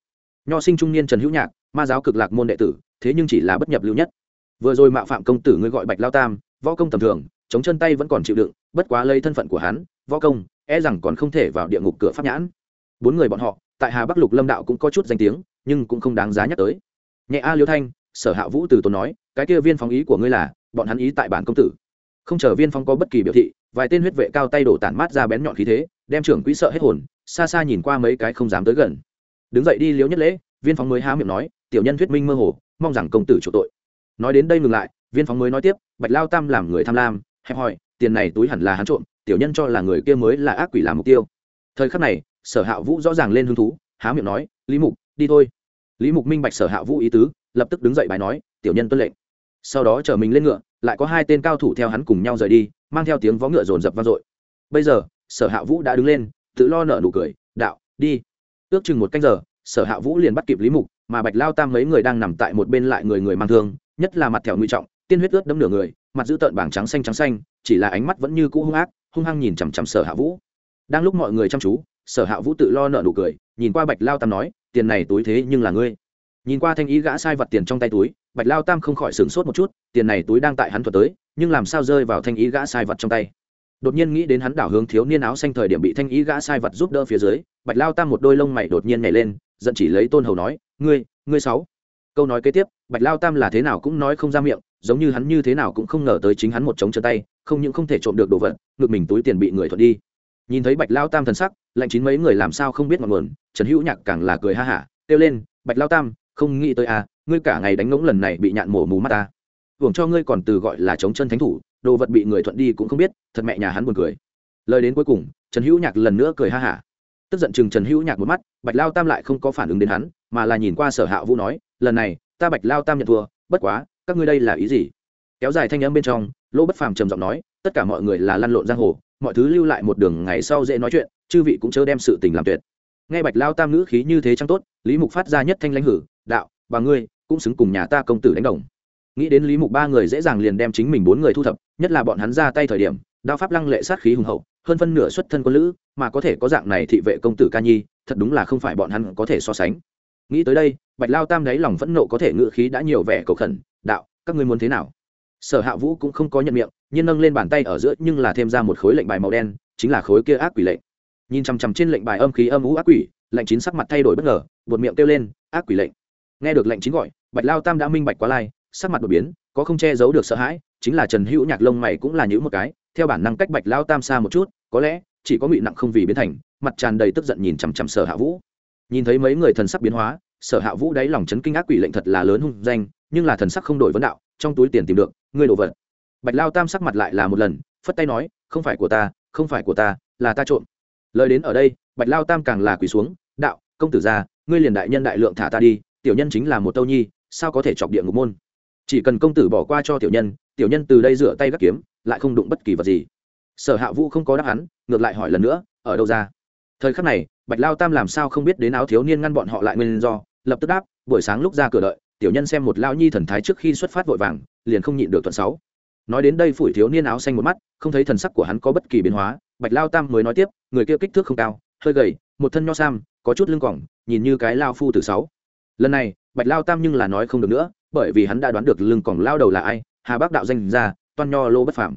nho sinh trung niên trần hữu nhạc, ma giáo cực lạc môn đệ tử, thế nhưng chỉ là bất nhập lưu nhất. Vừa rồi mạo phạm công tử ngươi gọi bạch lao tam, võ công tầm thường, chống chân tay vẫn còn chịu đựng, bất quá lấy thân phận của hắn, võ công e rằng còn không thể vào địa ngục cửa pháp nhãn. Bốn người bọn họ, tại hà bắc lục lâm đạo cũng có chút danh tiếng, nhưng cũng không đáng giá nhắc tới. Nhẹ a liêu thanh, sở hạ vũ từ tốn nói, cái kia viên phóng ý của ngươi là, bọn hắn ý tại bản công tử. Không chờ viên phóng có bất kỳ biểu thị, vài tên huyết vệ cao tay đổ tản mát ra bén nhọn khí thế, đem trưởng quỹ sợ hết hồn, xa xa nhìn qua mấy cái không dám tới gần đứng dậy đi liếu nhất lễ, viên phóng mới há miệng nói, tiểu nhân thuyết minh mơ hồ, mong rằng công tử chủ tội. Nói đến đây ngừng lại, viên phóng mới nói tiếp, bạch lao tam làm người tham lam, hẹp hòi, tiền này túi hẳn là hắn trộm, tiểu nhân cho là người kia mới là ác quỷ làm mục tiêu. Thời khắc này, sở hạ vũ rõ ràng lên hứng thú, há miệng nói, lý mục, đi thôi. Lý mục minh bạch sở hạ vũ ý tứ, lập tức đứng dậy bài nói, tiểu nhân tuân lệnh. Sau đó chở mình lên ngựa, lại có hai tên cao thủ theo hắn cùng nhau rời đi, mang theo tiếng vó ngựa rồn rập vang dội. Bây giờ, sở hạ vũ đã đứng lên, tự lo nở nụ cười, đạo, đi ước chừng một canh giờ, sở hạ vũ liền bắt kịp lý mục, mà bạch lao tam mấy người đang nằm tại một bên lại người người mang thương, nhất là mặt thẹo nguy trọng, tiên huyết ướt đẫm nửa người, mặt giữ tợn bảng trắng xanh trắng xanh, chỉ là ánh mắt vẫn như cũ hung ác, hung hăng nhìn chằm chằm sở hạ vũ. Đang lúc mọi người chăm chú, sở hạ vũ tự lo nợ nụ cười, nhìn qua bạch lao tam nói, tiền này túi thế nhưng là ngươi. Nhìn qua thanh ý gã sai vật tiền trong tay túi, bạch lao tam không khỏi sửng sốt một chút, tiền này túi đang tại hắn thuật tới, nhưng làm sao rơi vào thanh ý gã sai vật trong tay? Đột nhiên nghĩ đến hắn đảo hướng thiếu niên áo xanh thời điểm bị thanh ý gã sai vật giúp đỡ phía dưới, bạch lao tam một đôi lông mày đột nhiên nhảy lên, giận chỉ lấy tôn hầu nói, ngươi ngươi sáu. Câu nói kế tiếp, bạch lao tam là thế nào cũng nói không ra miệng, giống như hắn như thế nào cũng không ngờ tới chính hắn một trống chân tay, không những không thể trộm được đồ vật, ngược mình túi tiền bị người thuận đi. Nhìn thấy bạch lao tam thần sắc, lạnh chín mấy người làm sao không biết ngọn nguồn, trần hữu nhạc càng là cười ha hả, kêu lên, bạch lao tam, không nghĩ tới à ngươi cả ngày đánh ngỗng lần này bị nhạn mổ mù mắt ta. Hưởng cho ngươi còn từ gọi là chống chân thánh thủ đồ vật bị người thuận đi cũng không biết, thật mẹ nhà hắn buồn cười. Lời đến cuối cùng, trần hữu nhạc lần nữa cười ha hả. Tức giận chừng trần hữu nhạc một mắt, bạch lao tam lại không có phản ứng đến hắn, mà là nhìn qua sở hạ vũ nói, lần này, ta bạch lao tam nhận thua, bất quá, các ngươi đây là ý gì? Kéo dài thanh âm bên trong lỗ bất phàm trầm giọng nói, tất cả mọi người là lăn lộn giang hồ, mọi thứ lưu lại một đường ngày sau dễ nói chuyện, chư vị cũng chớ đem sự tình làm tuyệt. Nghe bạch lao tam ngữ khí như thế chẳng tốt, lý mục phát ra nhất thanh lãnh hử, đạo và ngươi cũng xứng cùng nhà ta công tử đánh đồng nghĩ đến lý mục ba người dễ dàng liền đem chính mình bốn người thu thập, nhất là bọn hắn ra tay thời điểm, đao pháp lăng lệ sát khí hùng hậu, hơn phân nửa xuất thân quân lữ, mà có thể có dạng này thị vệ công tử ca nhi, thật đúng là không phải bọn hắn có thể so sánh. Nghĩ tới đây, bạch lao tam đáy lòng phẫn nộ có thể ngự khí đã nhiều vẻ cầu khẩn, đạo, các ngươi muốn thế nào? Sở hạ vũ cũng không có nhận miệng, nhưng nâng lên bàn tay ở giữa nhưng là thêm ra một khối lệnh bài màu đen, chính là khối kia ác quỷ lệnh. Nhìn chằm chằm trên lệnh bài âm khí âm ú ác quỷ, lệnh chín sắc mặt thay đổi bất ngờ, buột miệng kêu lên, ác quỷ lệnh. Nghe được lệnh chín gọi, bạch lao tam đã minh bạch quá lai sắc mặt đột biến, có không che giấu được sợ hãi, chính là trần hữu nhạc lông mày cũng là những một cái, theo bản năng cách bạch lao tam xa một chút, có lẽ chỉ có ngụy nặng không vì biến thành, mặt tràn đầy tức giận nhìn chằm chằm sở hạ vũ. Nhìn thấy mấy người thần sắc biến hóa, sở hạ vũ đáy lòng chấn kinh ác quỷ lệnh thật là lớn hung danh, nhưng là thần sắc không đổi vấn đạo, trong túi tiền tìm được, ngươi đồ vật. Bạch lao tam sắc mặt lại là một lần, phất tay nói, không phải của ta, không phải của ta, là ta trộm. Lời đến ở đây, bạch lao tam càng là quỳ xuống, đạo, công tử gia ngươi liền đại nhân đại lượng thả ta đi, tiểu nhân chính là một tâu nhi, sao có thể chọc địa ngục môn? Chỉ cần công tử bỏ qua cho tiểu nhân tiểu nhân từ đây rửa tay gắt kiếm, lại không đụng bất kỳ vật gì. Sở hạ vũ không có đáp án, ngược lại hỏi lần nữa, ở đâu ra? Thời khắc này, bạch lao tam làm sao không biết đến áo thiếu niên ngăn bọn họ lại nguyên do, lập tức đáp, buổi sáng lúc ra cửa đợi, tiểu nhân xem một lao nhi thần thái trước khi xuất phát vội vàng, liền không nhịn được thuận sáu. Nói đến đây phủi thiếu niên áo xanh một mắt, không thấy thần sắc của hắn có bất kỳ biến hóa, bạch lao tam mới nói tiếp, người kia kích thước không cao, hơi gầy, một thân nho sam, có chút lưng cỏng nhìn như cái lao phu từ sáu. Lần này, bạch lao tam nhưng là nói không được nữa bởi vì hắn đã đoán được lưng cỏng lao đầu là ai, hà bác đạo danh ra, toan nho lô bất phàm.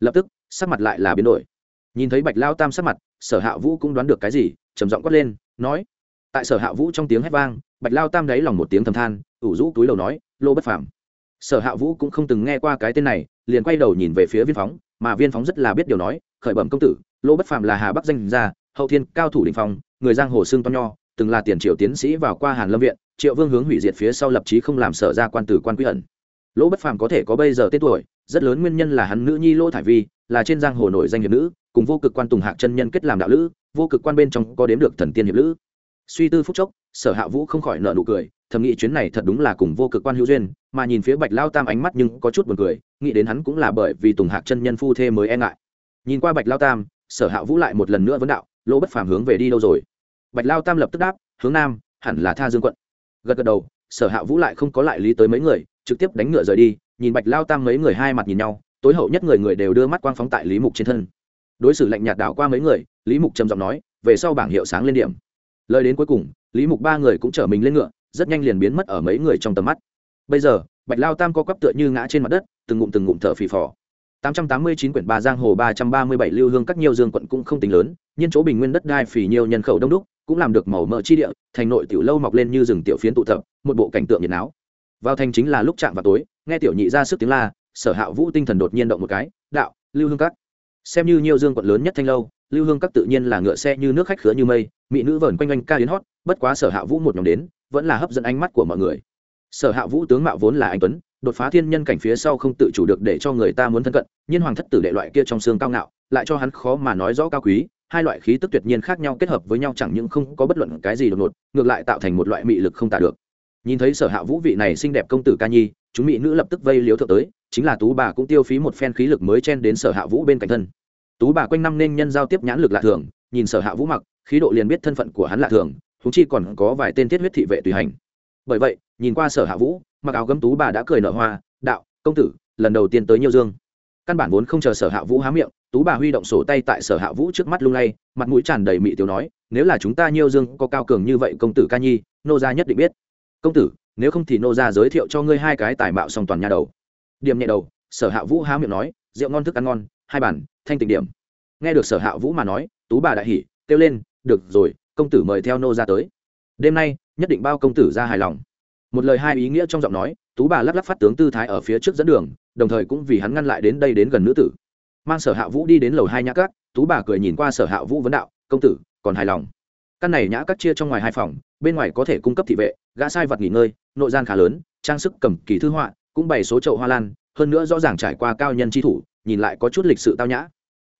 Lập tức, sắc mặt lại là biến đổi. Nhìn thấy bạch lao tam sắc mặt, sở hạ vũ cũng đoán được cái gì, trầm giọng quát lên, nói. Tại sở hạ vũ trong tiếng hét vang, bạch lao tam đáy lòng một tiếng thầm than, ủ rũ túi đầu nói, lô bất phàm. Sở hạ vũ cũng không từng nghe qua cái tên này, liền quay đầu nhìn về phía viên phóng, mà viên phóng rất là biết điều nói, khởi bẩm công tử, lô bất phàm là hà bắc danh gia hậu thiên cao thủ đình phong, người giang hồ xương to nho từng là tiền triệu tiến sĩ vào qua hàn lâm viện, triệu vương hướng hủy diệt phía sau lập chí không làm sở ra quan tử quan quý ẩn. Lỗ bất phàm có thể có bây giờ tên tuổi, rất lớn nguyên nhân là hắn nữ nhi lỗ thải vi, là trên giang hồ nổi danh hiệp nữ, cùng vô cực quan tùng hạc chân nhân kết làm đạo lữ, vô cực quan bên trong có đếm được thần tiên hiệp lữ. Suy tư phúc chốc, sở hạ vũ không khỏi nợ nụ cười, thầm nghĩ chuyến này thật đúng là cùng vô cực quan hữu duyên, mà nhìn phía bạch lao tam ánh mắt nhưng có chút buồn cười, nghĩ đến hắn cũng là bởi vì tùng hạc chân nhân phu thê mới e ngại. Nhìn qua bạch lao tam, sở hạ vũ lại một lần nữa vấn đạo, lỗ bất phàm hướng về đi đâu rồi? Bạch lao tam lập tức đáp hướng nam hẳn là tha dương quận. Gật gật đầu sở hạ vũ lại không có lại lý tới mấy người trực tiếp đánh ngựa rời đi nhìn bạch lao tam mấy người hai mặt nhìn nhau tối hậu nhất người người đều đưa mắt quang phóng tại lý mục trên thân. Đối xử lạnh nhạt đảo qua mấy người lý mục trầm giọng nói về sau bảng hiệu sáng lên điểm. Lời đến cuối cùng lý mục ba người cũng chở mình lên ngựa rất nhanh liền biến mất ở mấy người trong tầm mắt. Bây giờ bạch lao tam co quắp tựa như ngã trên mặt đất từng ngụm từng ngụm thở phì phò. 889 quyển ba giang hồ 337 lưu hương các nhiều dương quận cũng không tính lớn, nhân chỗ bình nguyên đất đai phì nhiều nhân khẩu đông đúc, cũng làm được màu mỡ chi địa, thành nội tiểu lâu mọc lên như rừng tiểu phiến tụ tập, một bộ cảnh tượng nhiệt náo. Vào thành chính là lúc chạm vào tối, nghe tiểu nhị ra sức tiếng la, Sở Hạ Vũ tinh thần đột nhiên động một cái, đạo, lưu hương các. Xem như nhiều dương quận lớn nhất thanh lâu, lưu hương các tự nhiên là ngựa xe như nước khách khứa như mây, mỹ nữ vờn quanh quanh ca yến hót, bất quá Sở Hạ Vũ một nhóm đến, vẫn là hấp dẫn ánh mắt của mọi người. Sở Hạ Vũ tướng mạo vốn là anh tuấn, đột phá thiên nhân cảnh phía sau không tự chủ được để cho người ta muốn thân cận nhiên hoàng thất tử đệ loại kia trong xương cao ngạo lại cho hắn khó mà nói rõ cao quý hai loại khí tức tuyệt nhiên khác nhau kết hợp với nhau chẳng những không có bất luận cái gì đột ngột, ngược lại tạo thành một loại mị lực không tả được. Nhìn thấy sở hạ vũ vị này xinh đẹp công tử ca nhi, chúng mỹ nữ lập tức vây liếu thượng tới, chính là tú bà cũng tiêu phí một phen khí lực mới chen đến sở hạ vũ bên cạnh thân. Tú bà quanh năm nên nhân giao tiếp nhãn lực lạ thường, nhìn sở hạ vũ mặc, khí độ liền biết thân phận của hắn lạ thường thú chi còn có vài tên thiết huyết thị vệ tùy hành. Bởi vậy, nhìn qua sở hạ vũ, mặc áo gấm tú bà đã cười nở hoa, đạo, công tử, lần đầu tiên tới nhiêu dương căn bản vốn không chờ sở hạ vũ há miệng, tú bà huy động sổ tay tại sở hạ vũ trước mắt lung lay, mặt mũi tràn đầy mị tiểu nói, nếu là chúng ta nhiêu dương có cao cường như vậy, công tử ca nhi, nô gia nhất định biết. Công tử, nếu không thì nô gia giới thiệu cho ngươi hai cái tài mạo song toàn nhà đầu. Điểm nhẹ đầu, sở hạ vũ há miệng nói, rượu ngon, thức ăn ngon, hai bản, thanh tịnh điểm. Nghe được sở hạ vũ mà nói, tú bà đại hỉ, kêu lên, được rồi, công tử mời theo nô gia tới. Đêm nay, nhất định bao công tử ra hài lòng một lời hai ý nghĩa trong giọng nói, tú bà lắc lắc phát tướng tư thái ở phía trước dẫn đường, đồng thời cũng vì hắn ngăn lại đến đây đến gần nữ tử. Mang sở hạ vũ đi đến lầu hai nhã cát tú bà cười nhìn qua sở hạ vũ vấn đạo, công tử, còn hài lòng? Căn này nhã cát chia trong ngoài hai phòng, bên ngoài có thể cung cấp thị vệ, gã sai vật nghỉ ngơi, nội gian khá lớn, trang sức cầm kỳ thư họa, cũng bày số chậu hoa lan, hơn nữa rõ ràng trải qua cao nhân tri thủ, nhìn lại có chút lịch sự tao nhã.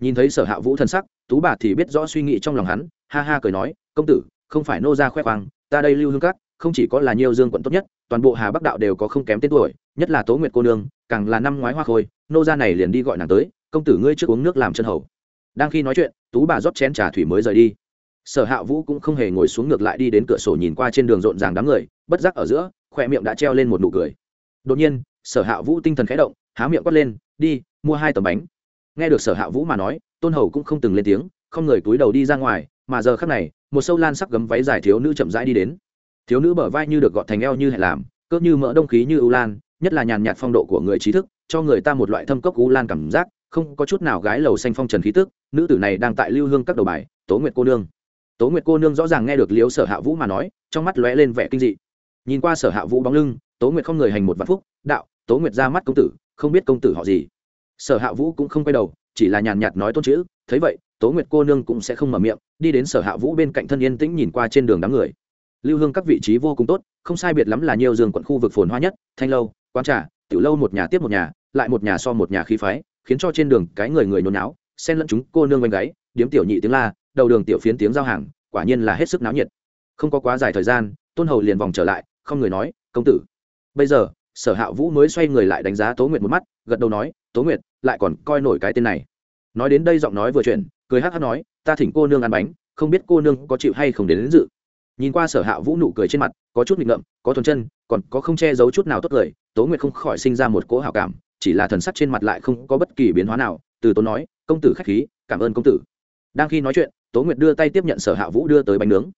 Nhìn thấy sở hạ vũ thân sắc, tú bà thì biết rõ suy nghĩ trong lòng hắn, ha ha cười nói, công tử, không phải nô ra khoe khoang, ta đây lưu hương cát không chỉ có là nhiều dương quận tốt nhất, toàn bộ hà bắc đạo đều có không kém tên tuổi, nhất là tố nguyệt cô nương, càng là năm ngoái hoa khôi, nô gia này liền đi gọi nàng tới, công tử ngươi trước uống nước làm chân hầu. Đang khi nói chuyện, tú bà rót chén trà thủy mới rời đi. Sở hạ vũ cũng không hề ngồi xuống ngược lại đi đến cửa sổ nhìn qua trên đường rộn ràng đám người, bất giác ở giữa, khoe miệng đã treo lên một nụ cười. Đột nhiên, sở hạ vũ tinh thần khẽ động, há miệng quát lên, đi, mua hai tấm bánh. Nghe được sở hạ vũ mà nói, tôn hầu cũng không từng lên tiếng, không người túi đầu đi ra ngoài, mà giờ khắc này, một sâu lan sắc gấm váy dài thiếu nữ chậm rãi đi đến thiếu nữ bờ vai như được gọt thành eo như hẹn làm cỡ như mỡ đông khí như ưu lan, nhất là nhàn nhạt phong độ của người trí thức, cho người ta một loại thâm cốc ưu lan cảm giác, không có chút nào gái lầu xanh phong trần khí tức, nữ tử này đang tại lưu hương các đầu bài, tố nguyệt cô nương. Tố nguyệt cô nương rõ ràng nghe được liếu sở hạ vũ mà nói, trong mắt lóe lên vẻ kinh dị. Nhìn qua sở hạ vũ bóng lưng, tố nguyệt không người hành một vạn phúc, đạo, tố nguyệt ra mắt công tử, không biết công tử họ gì. Sở hạ vũ cũng không quay đầu, chỉ là nhàn nhạt nói tôn chữ, thấy vậy, tố nguyệt cô nương cũng sẽ không mở miệng, đi đến sở hạ vũ bên cạnh thân yên tĩnh nhìn qua trên đường đám người lưu hương các vị trí vô cùng tốt không sai biệt lắm là nhiều giường quận khu vực phồn hoa nhất thanh lâu quán trà tiểu lâu một nhà tiếp một nhà lại một nhà so một nhà khí phái khiến cho trên đường cái người người nôn náo xen lẫn chúng cô nương quanh gáy điếm tiểu nhị tiếng la đầu đường tiểu phiến tiếng giao hàng quả nhiên là hết sức náo nhiệt. Không có quá dài thời gian tôn hầu liền vòng trở lại không người nói công tử. Bây giờ sở hạ vũ mới xoay người lại đánh giá tố nguyệt một mắt gật đầu nói tố nguyệt lại còn coi nổi cái tên này. Nói đến đây giọng nói vừa chuyển cười hát hát nói ta thỉnh cô nương ăn bánh không biết cô nương có chịu hay không đến, đến dự nhìn qua sở hạ vũ nụ cười trên mặt, có chút nghịch ngợm, có thuần chân, còn có không che giấu chút nào tốt cười tố nguyệt không khỏi sinh ra một cỗ hào cảm, chỉ là thần sắc trên mặt lại không có bất kỳ biến hóa nào, từ tố nói, công tử khách khí, cảm ơn công tử. Đang khi nói chuyện, tố nguyệt đưa tay tiếp nhận sở hạ vũ đưa tới bánh nướng.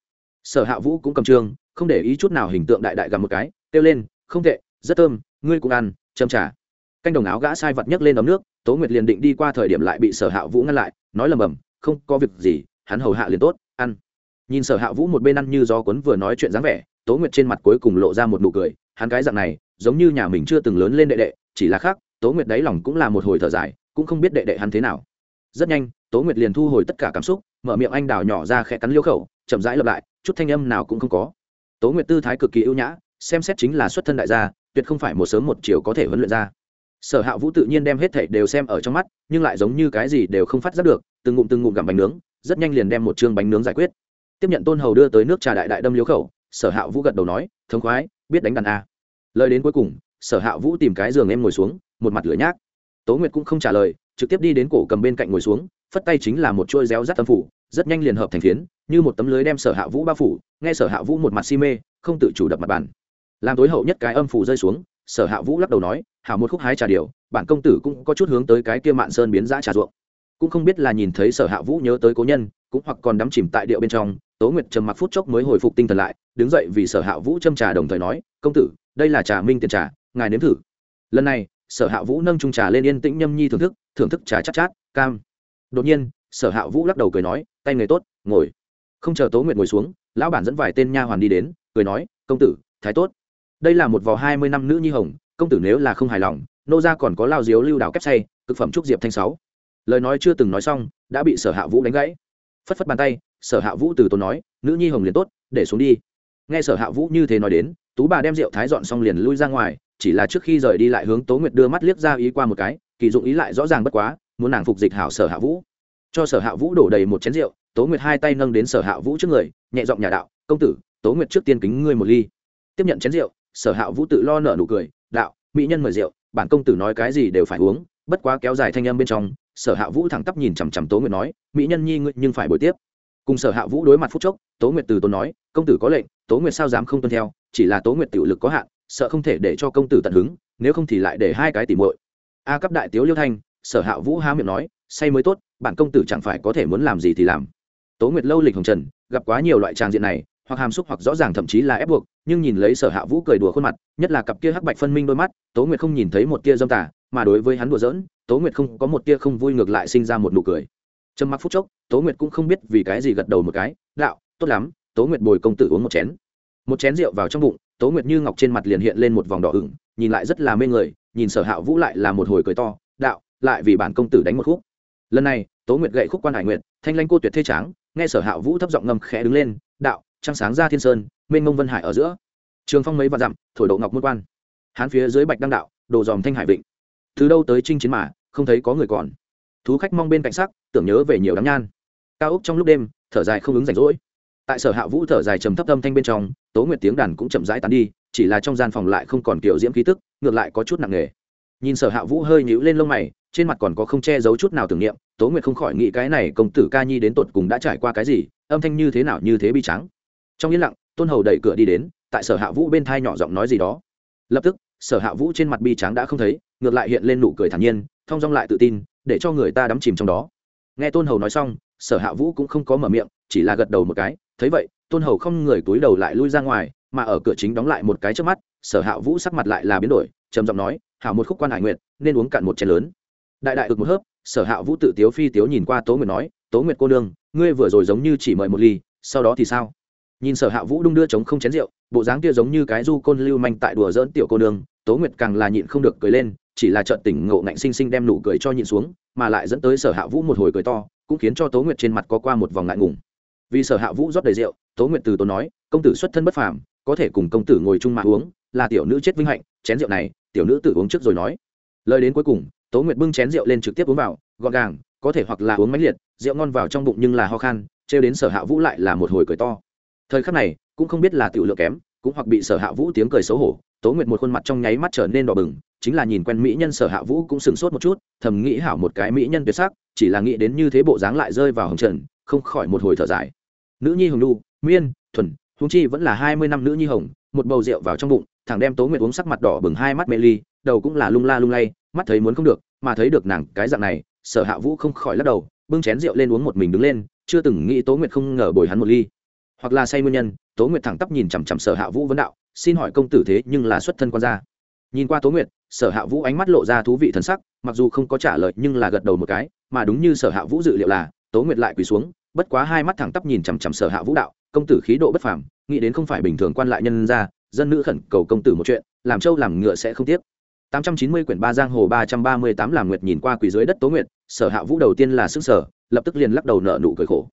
Sở hạ vũ cũng cầm trương không để ý chút nào hình tượng đại đại gặp một cái, kêu lên, không tệ, rất thơm, ngươi cũng ăn, châm trả canh đồng áo gã sai vật nhấc lên ấm nước, tố nguyệt liền định đi qua thời điểm lại bị sở hạ vũ ngăn lại, nói lầm bầm, không có việc gì, hắn hầu hạ liền tốt, ăn nhìn sở hạ vũ một bên ăn như gió cuốn vừa nói chuyện dáng vẻ, tố nguyệt trên mặt cuối cùng lộ ra một nụ cười, hắn cái dạng này, giống như nhà mình chưa từng lớn lên đệ đệ, chỉ là khác, tố nguyệt đáy lòng cũng là một hồi thở dài, cũng không biết đệ đệ hắn thế nào. Rất nhanh, tố nguyệt liền thu hồi tất cả cảm xúc, mở miệng anh đào nhỏ ra khẽ cắn liêu khẩu, chậm rãi lặp lại, chút thanh âm nào cũng không có. Tố nguyệt tư thái cực kỳ ưu nhã, xem xét chính là xuất thân đại gia, tuyệt không phải một sớm một chiều có thể huấn luyện ra. Sở hạ vũ tự nhiên đem hết thảy đều xem ở trong mắt, nhưng lại giống như cái gì đều không phát giác được, từng ngụm từng ngụm gặm bánh nướng, rất nhanh liền đem một chương bánh nướng giải quyết tiếp nhận tôn hầu đưa tới nước trà đại đại đâm liếu khẩu, sở hạ vũ gật đầu nói, thống khoái, biết đánh đàn a. Lời đến cuối cùng, sở hạ vũ tìm cái giường em ngồi xuống, một mặt lửa nhác. Tố nguyệt cũng không trả lời, trực tiếp đi đến cổ cầm bên cạnh ngồi xuống, phất tay chính là một chuôi réo rắt tâm phủ, rất nhanh liền hợp thành phiến, như một tấm lưới đem sở hạ vũ bao phủ, nghe sở hạ vũ một mặt si mê, không tự chủ đập mặt bàn. Làm tối hậu nhất cái âm phủ rơi xuống, sở hạ vũ lắc đầu nói, hảo một khúc hái trà điều, bản công tử cũng có chút hướng tới cái kia mạn sơn biến giã trà ruộng. Cũng không biết là nhìn thấy sở hạ vũ nhớ tới cố nhân, cũng hoặc còn đắm chìm tại điệu bên trong tố nguyệt trầm mặc phút chốc mới hồi phục tinh thần lại đứng dậy vì sở hạ vũ châm trà đồng thời nói công tử đây là trà minh tiền trà ngài nếm thử. Lần này sở hạ vũ nâng trung trà lên yên tĩnh nhâm nhi thưởng thức thưởng thức trà chắc chát, chát cam. Đột nhiên sở hạ vũ lắc đầu cười nói tay người tốt ngồi. Không chờ tố nguyệt ngồi xuống lão bản dẫn vài tên nha hoàn đi đến cười nói công tử thái tốt. Đây là một vò hai mươi năm nữ nhi hồng công tử nếu là không hài lòng nô gia còn có lao diếu lưu đảo kép say cực phẩm trúc diệp thanh sáu. Lời nói chưa từng nói xong đã bị sở hạ vũ đánh gãy. Phất phất bàn tay sở hạ vũ từ tốn nói, nữ nhi hồng liền tốt, để xuống đi. Nghe sở hạ vũ như thế nói đến, tú bà đem rượu thái dọn xong liền lui ra ngoài, chỉ là trước khi rời đi lại hướng tố nguyệt đưa mắt liếc ra ý qua một cái, kỳ dụng ý lại rõ ràng bất quá, muốn nàng phục dịch hảo sở hạ vũ. Cho sở hạ vũ đổ đầy một chén rượu, tố nguyệt hai tay nâng đến sở hạ vũ trước người, nhẹ giọng nhà đạo, công tử, tố nguyệt trước tiên kính ngươi một ly. Tiếp nhận chén rượu, sở hạ vũ tự lo nở nụ cười, đạo, mỹ nhân mời rượu, bản công tử nói cái gì đều phải uống, bất quá kéo dài thanh âm bên trong. Sở hạ vũ thẳng tắp nhìn chằm chằm tố nguyệt nói, mỹ nhân nhi ngươi nhưng phải buổi tiếp cùng sở hạ vũ đối mặt phút chốc, tố nguyệt từ tốn nói, công tử có lệnh, tố nguyệt sao dám không tuân theo, chỉ là tố nguyệt tiểu lực có hạn, sợ không thể để cho công tử tận hứng, nếu không thì lại để hai cái tỉ muội. A cấp đại tiếu liêu thanh, sở hạ vũ há miệng nói, say mới tốt, bản công tử chẳng phải có thể muốn làm gì thì làm. Tố nguyệt lâu lịch hồng trần, gặp quá nhiều loại trang diện này, hoặc hàm xúc hoặc rõ ràng thậm chí là ép buộc, nhưng nhìn lấy sở hạ vũ cười đùa khuôn mặt, nhất là cặp kia hắc bạch phân minh đôi mắt, tố nguyệt không nhìn thấy một tia dâm tả mà đối với hắn đùa giỡn, tố nguyệt không có một tia không vui ngược lại sinh ra một nụ cười trầm mặc phút chốc, tố nguyệt cũng không biết vì cái gì gật đầu một cái, đạo, tốt lắm, tố nguyệt bồi công tử uống một chén. Một chén rượu vào trong bụng, tố nguyệt như ngọc trên mặt liền hiện lên một vòng đỏ ửng, nhìn lại rất là mê người, nhìn sở hạ vũ lại là một hồi cười to, đạo, lại vì bản công tử đánh một khúc. Lần này, tố nguyệt gậy khúc quan hải nguyệt, thanh lanh cô tuyệt thê tráng, nghe sở hạ vũ thấp giọng ngầm khẽ đứng lên, đạo, trăng sáng ra thiên sơn, mênh mông vân hải ở giữa. Trường phong mấy vạn dặm, thổi độ ngọc môn quan. Hán phía dưới bạch đăng đạo, đồ dòm thanh hải vịnh. Từ đâu tới trinh chiến mà, không thấy có người còn thú khách mong bên cạnh sắc, tưởng nhớ về nhiều đám nhan. Cao úc trong lúc đêm, thở dài không ứng rảnh rỗi. Tại sở hạ vũ thở dài trầm thấp âm thanh bên trong, tố nguyệt tiếng đàn cũng chậm rãi tán đi, chỉ là trong gian phòng lại không còn kiểu diễm khí tức, ngược lại có chút nặng nề. Nhìn sở hạ vũ hơi nhũ lên lông mày, trên mặt còn có không che giấu chút nào tưởng niệm, tố nguyệt không khỏi nghĩ cái này công tử ca nhi đến tột cùng đã trải qua cái gì, âm thanh như thế nào như thế bi trắng trong yên lặng, tôn hầu đẩy cửa đi đến, tại sở hạ vũ bên thai nhỏ giọng nói gì đó. Lập tức, sở hạ vũ trên mặt bi trắng đã không thấy, ngược lại hiện lên nụ cười thản nhiên, thong dong lại tự tin để cho người ta đắm chìm trong đó. Nghe tôn hầu nói xong, sở hạ vũ cũng không có mở miệng, chỉ là gật đầu một cái. Thấy vậy, tôn hầu không người túi đầu lại lui ra ngoài, mà ở cửa chính đóng lại một cái trước mắt, sở hạ vũ sắc mặt lại là biến đổi, trầm giọng nói, hảo một khúc quan hải nguyện nên uống cạn một chén lớn. Đại đại ực một hớp, sở hạ vũ tự tiếu phi tiếu nhìn qua tố nguyệt nói, tố nguyệt cô nương, ngươi vừa rồi giống như chỉ mời một ly, sau đó thì sao? Nhìn sở hạ vũ đung đưa chống không chén rượu, bộ dáng kia giống như cái du côn lưu manh tại đùa dỡn tiểu cô nương, tố nguyệt càng là nhịn không được cười lên chỉ là trợn tỉnh ngộ ngạnh sinh sinh đem nụ cười cho nhịn xuống, mà lại dẫn tới sở hạ vũ một hồi cười to, cũng khiến cho tố nguyệt trên mặt có qua một vòng ngại ngùng. Vì sở hạ vũ rót đầy rượu, tố nguyệt từ tốn nói, công tử xuất thân bất phàm, có thể cùng công tử ngồi chung mà uống, là tiểu nữ chết vinh hạnh, chén rượu này, tiểu nữ tự uống trước rồi nói. Lời đến cuối cùng, tố nguyệt bưng chén rượu lên trực tiếp uống vào, gọn gàng, có thể hoặc là uống mãnh liệt, rượu ngon vào trong bụng nhưng là ho khan, trêu đến sở hạ vũ lại là một hồi cười to. Thời khắc này, cũng không biết là tiểu lượng kém, cũng hoặc bị sở hạ vũ tiếng cười xấu hổ tố nguyệt một khuôn mặt trong nháy mắt trở nên đỏ bừng, chính là nhìn quen mỹ nhân sở hạ vũ cũng sửng sốt một chút, thầm nghĩ hảo một cái mỹ nhân tuyệt sắc, chỉ là nghĩ đến như thế bộ dáng lại rơi vào hồng trần, không khỏi một hồi thở dài. Nữ nhi hồng nu miên, thuần húng chi vẫn là hai mươi năm nữ nhi hồng, một bầu rượu vào trong bụng thằng đem tố nguyệt uống sắc mặt đỏ bừng hai mắt mê ly, đầu cũng là lung la lung lay, mắt thấy muốn không được, mà thấy được nàng cái dạng này, sở hạ vũ không khỏi lắc đầu, bưng chén rượu lên uống một mình đứng lên, chưa từng nghĩ tố nguyệt không ngờ bồi hắn một ly. Hoặc là say nguyên nhân, tố nguyệt thẳng tắp nhìn chằm chằm sở hạ vũ vấn đạo xin hỏi công tử thế nhưng là xuất thân quan gia. Nhìn qua tố nguyệt, sở hạ vũ ánh mắt lộ ra thú vị thần sắc, mặc dù không có trả lời nhưng là gật đầu một cái, mà đúng như sở hạ vũ dự liệu là, tố nguyệt lại quỳ xuống, bất quá hai mắt thẳng tắp nhìn chằm chằm sở hạ vũ đạo, công tử khí độ bất phàm, nghĩ đến không phải bình thường quan lại nhân ra dân nữ khẩn cầu công tử một chuyện, làm trâu làm ngựa sẽ không tiếc. 890 quyển ba giang hồ 338 làm nguyệt nhìn qua quỳ dưới đất tố nguyệt, sở hạ vũ đầu tiên là sức sở lập tức liền lắc đầu nợ nụ cười khổ.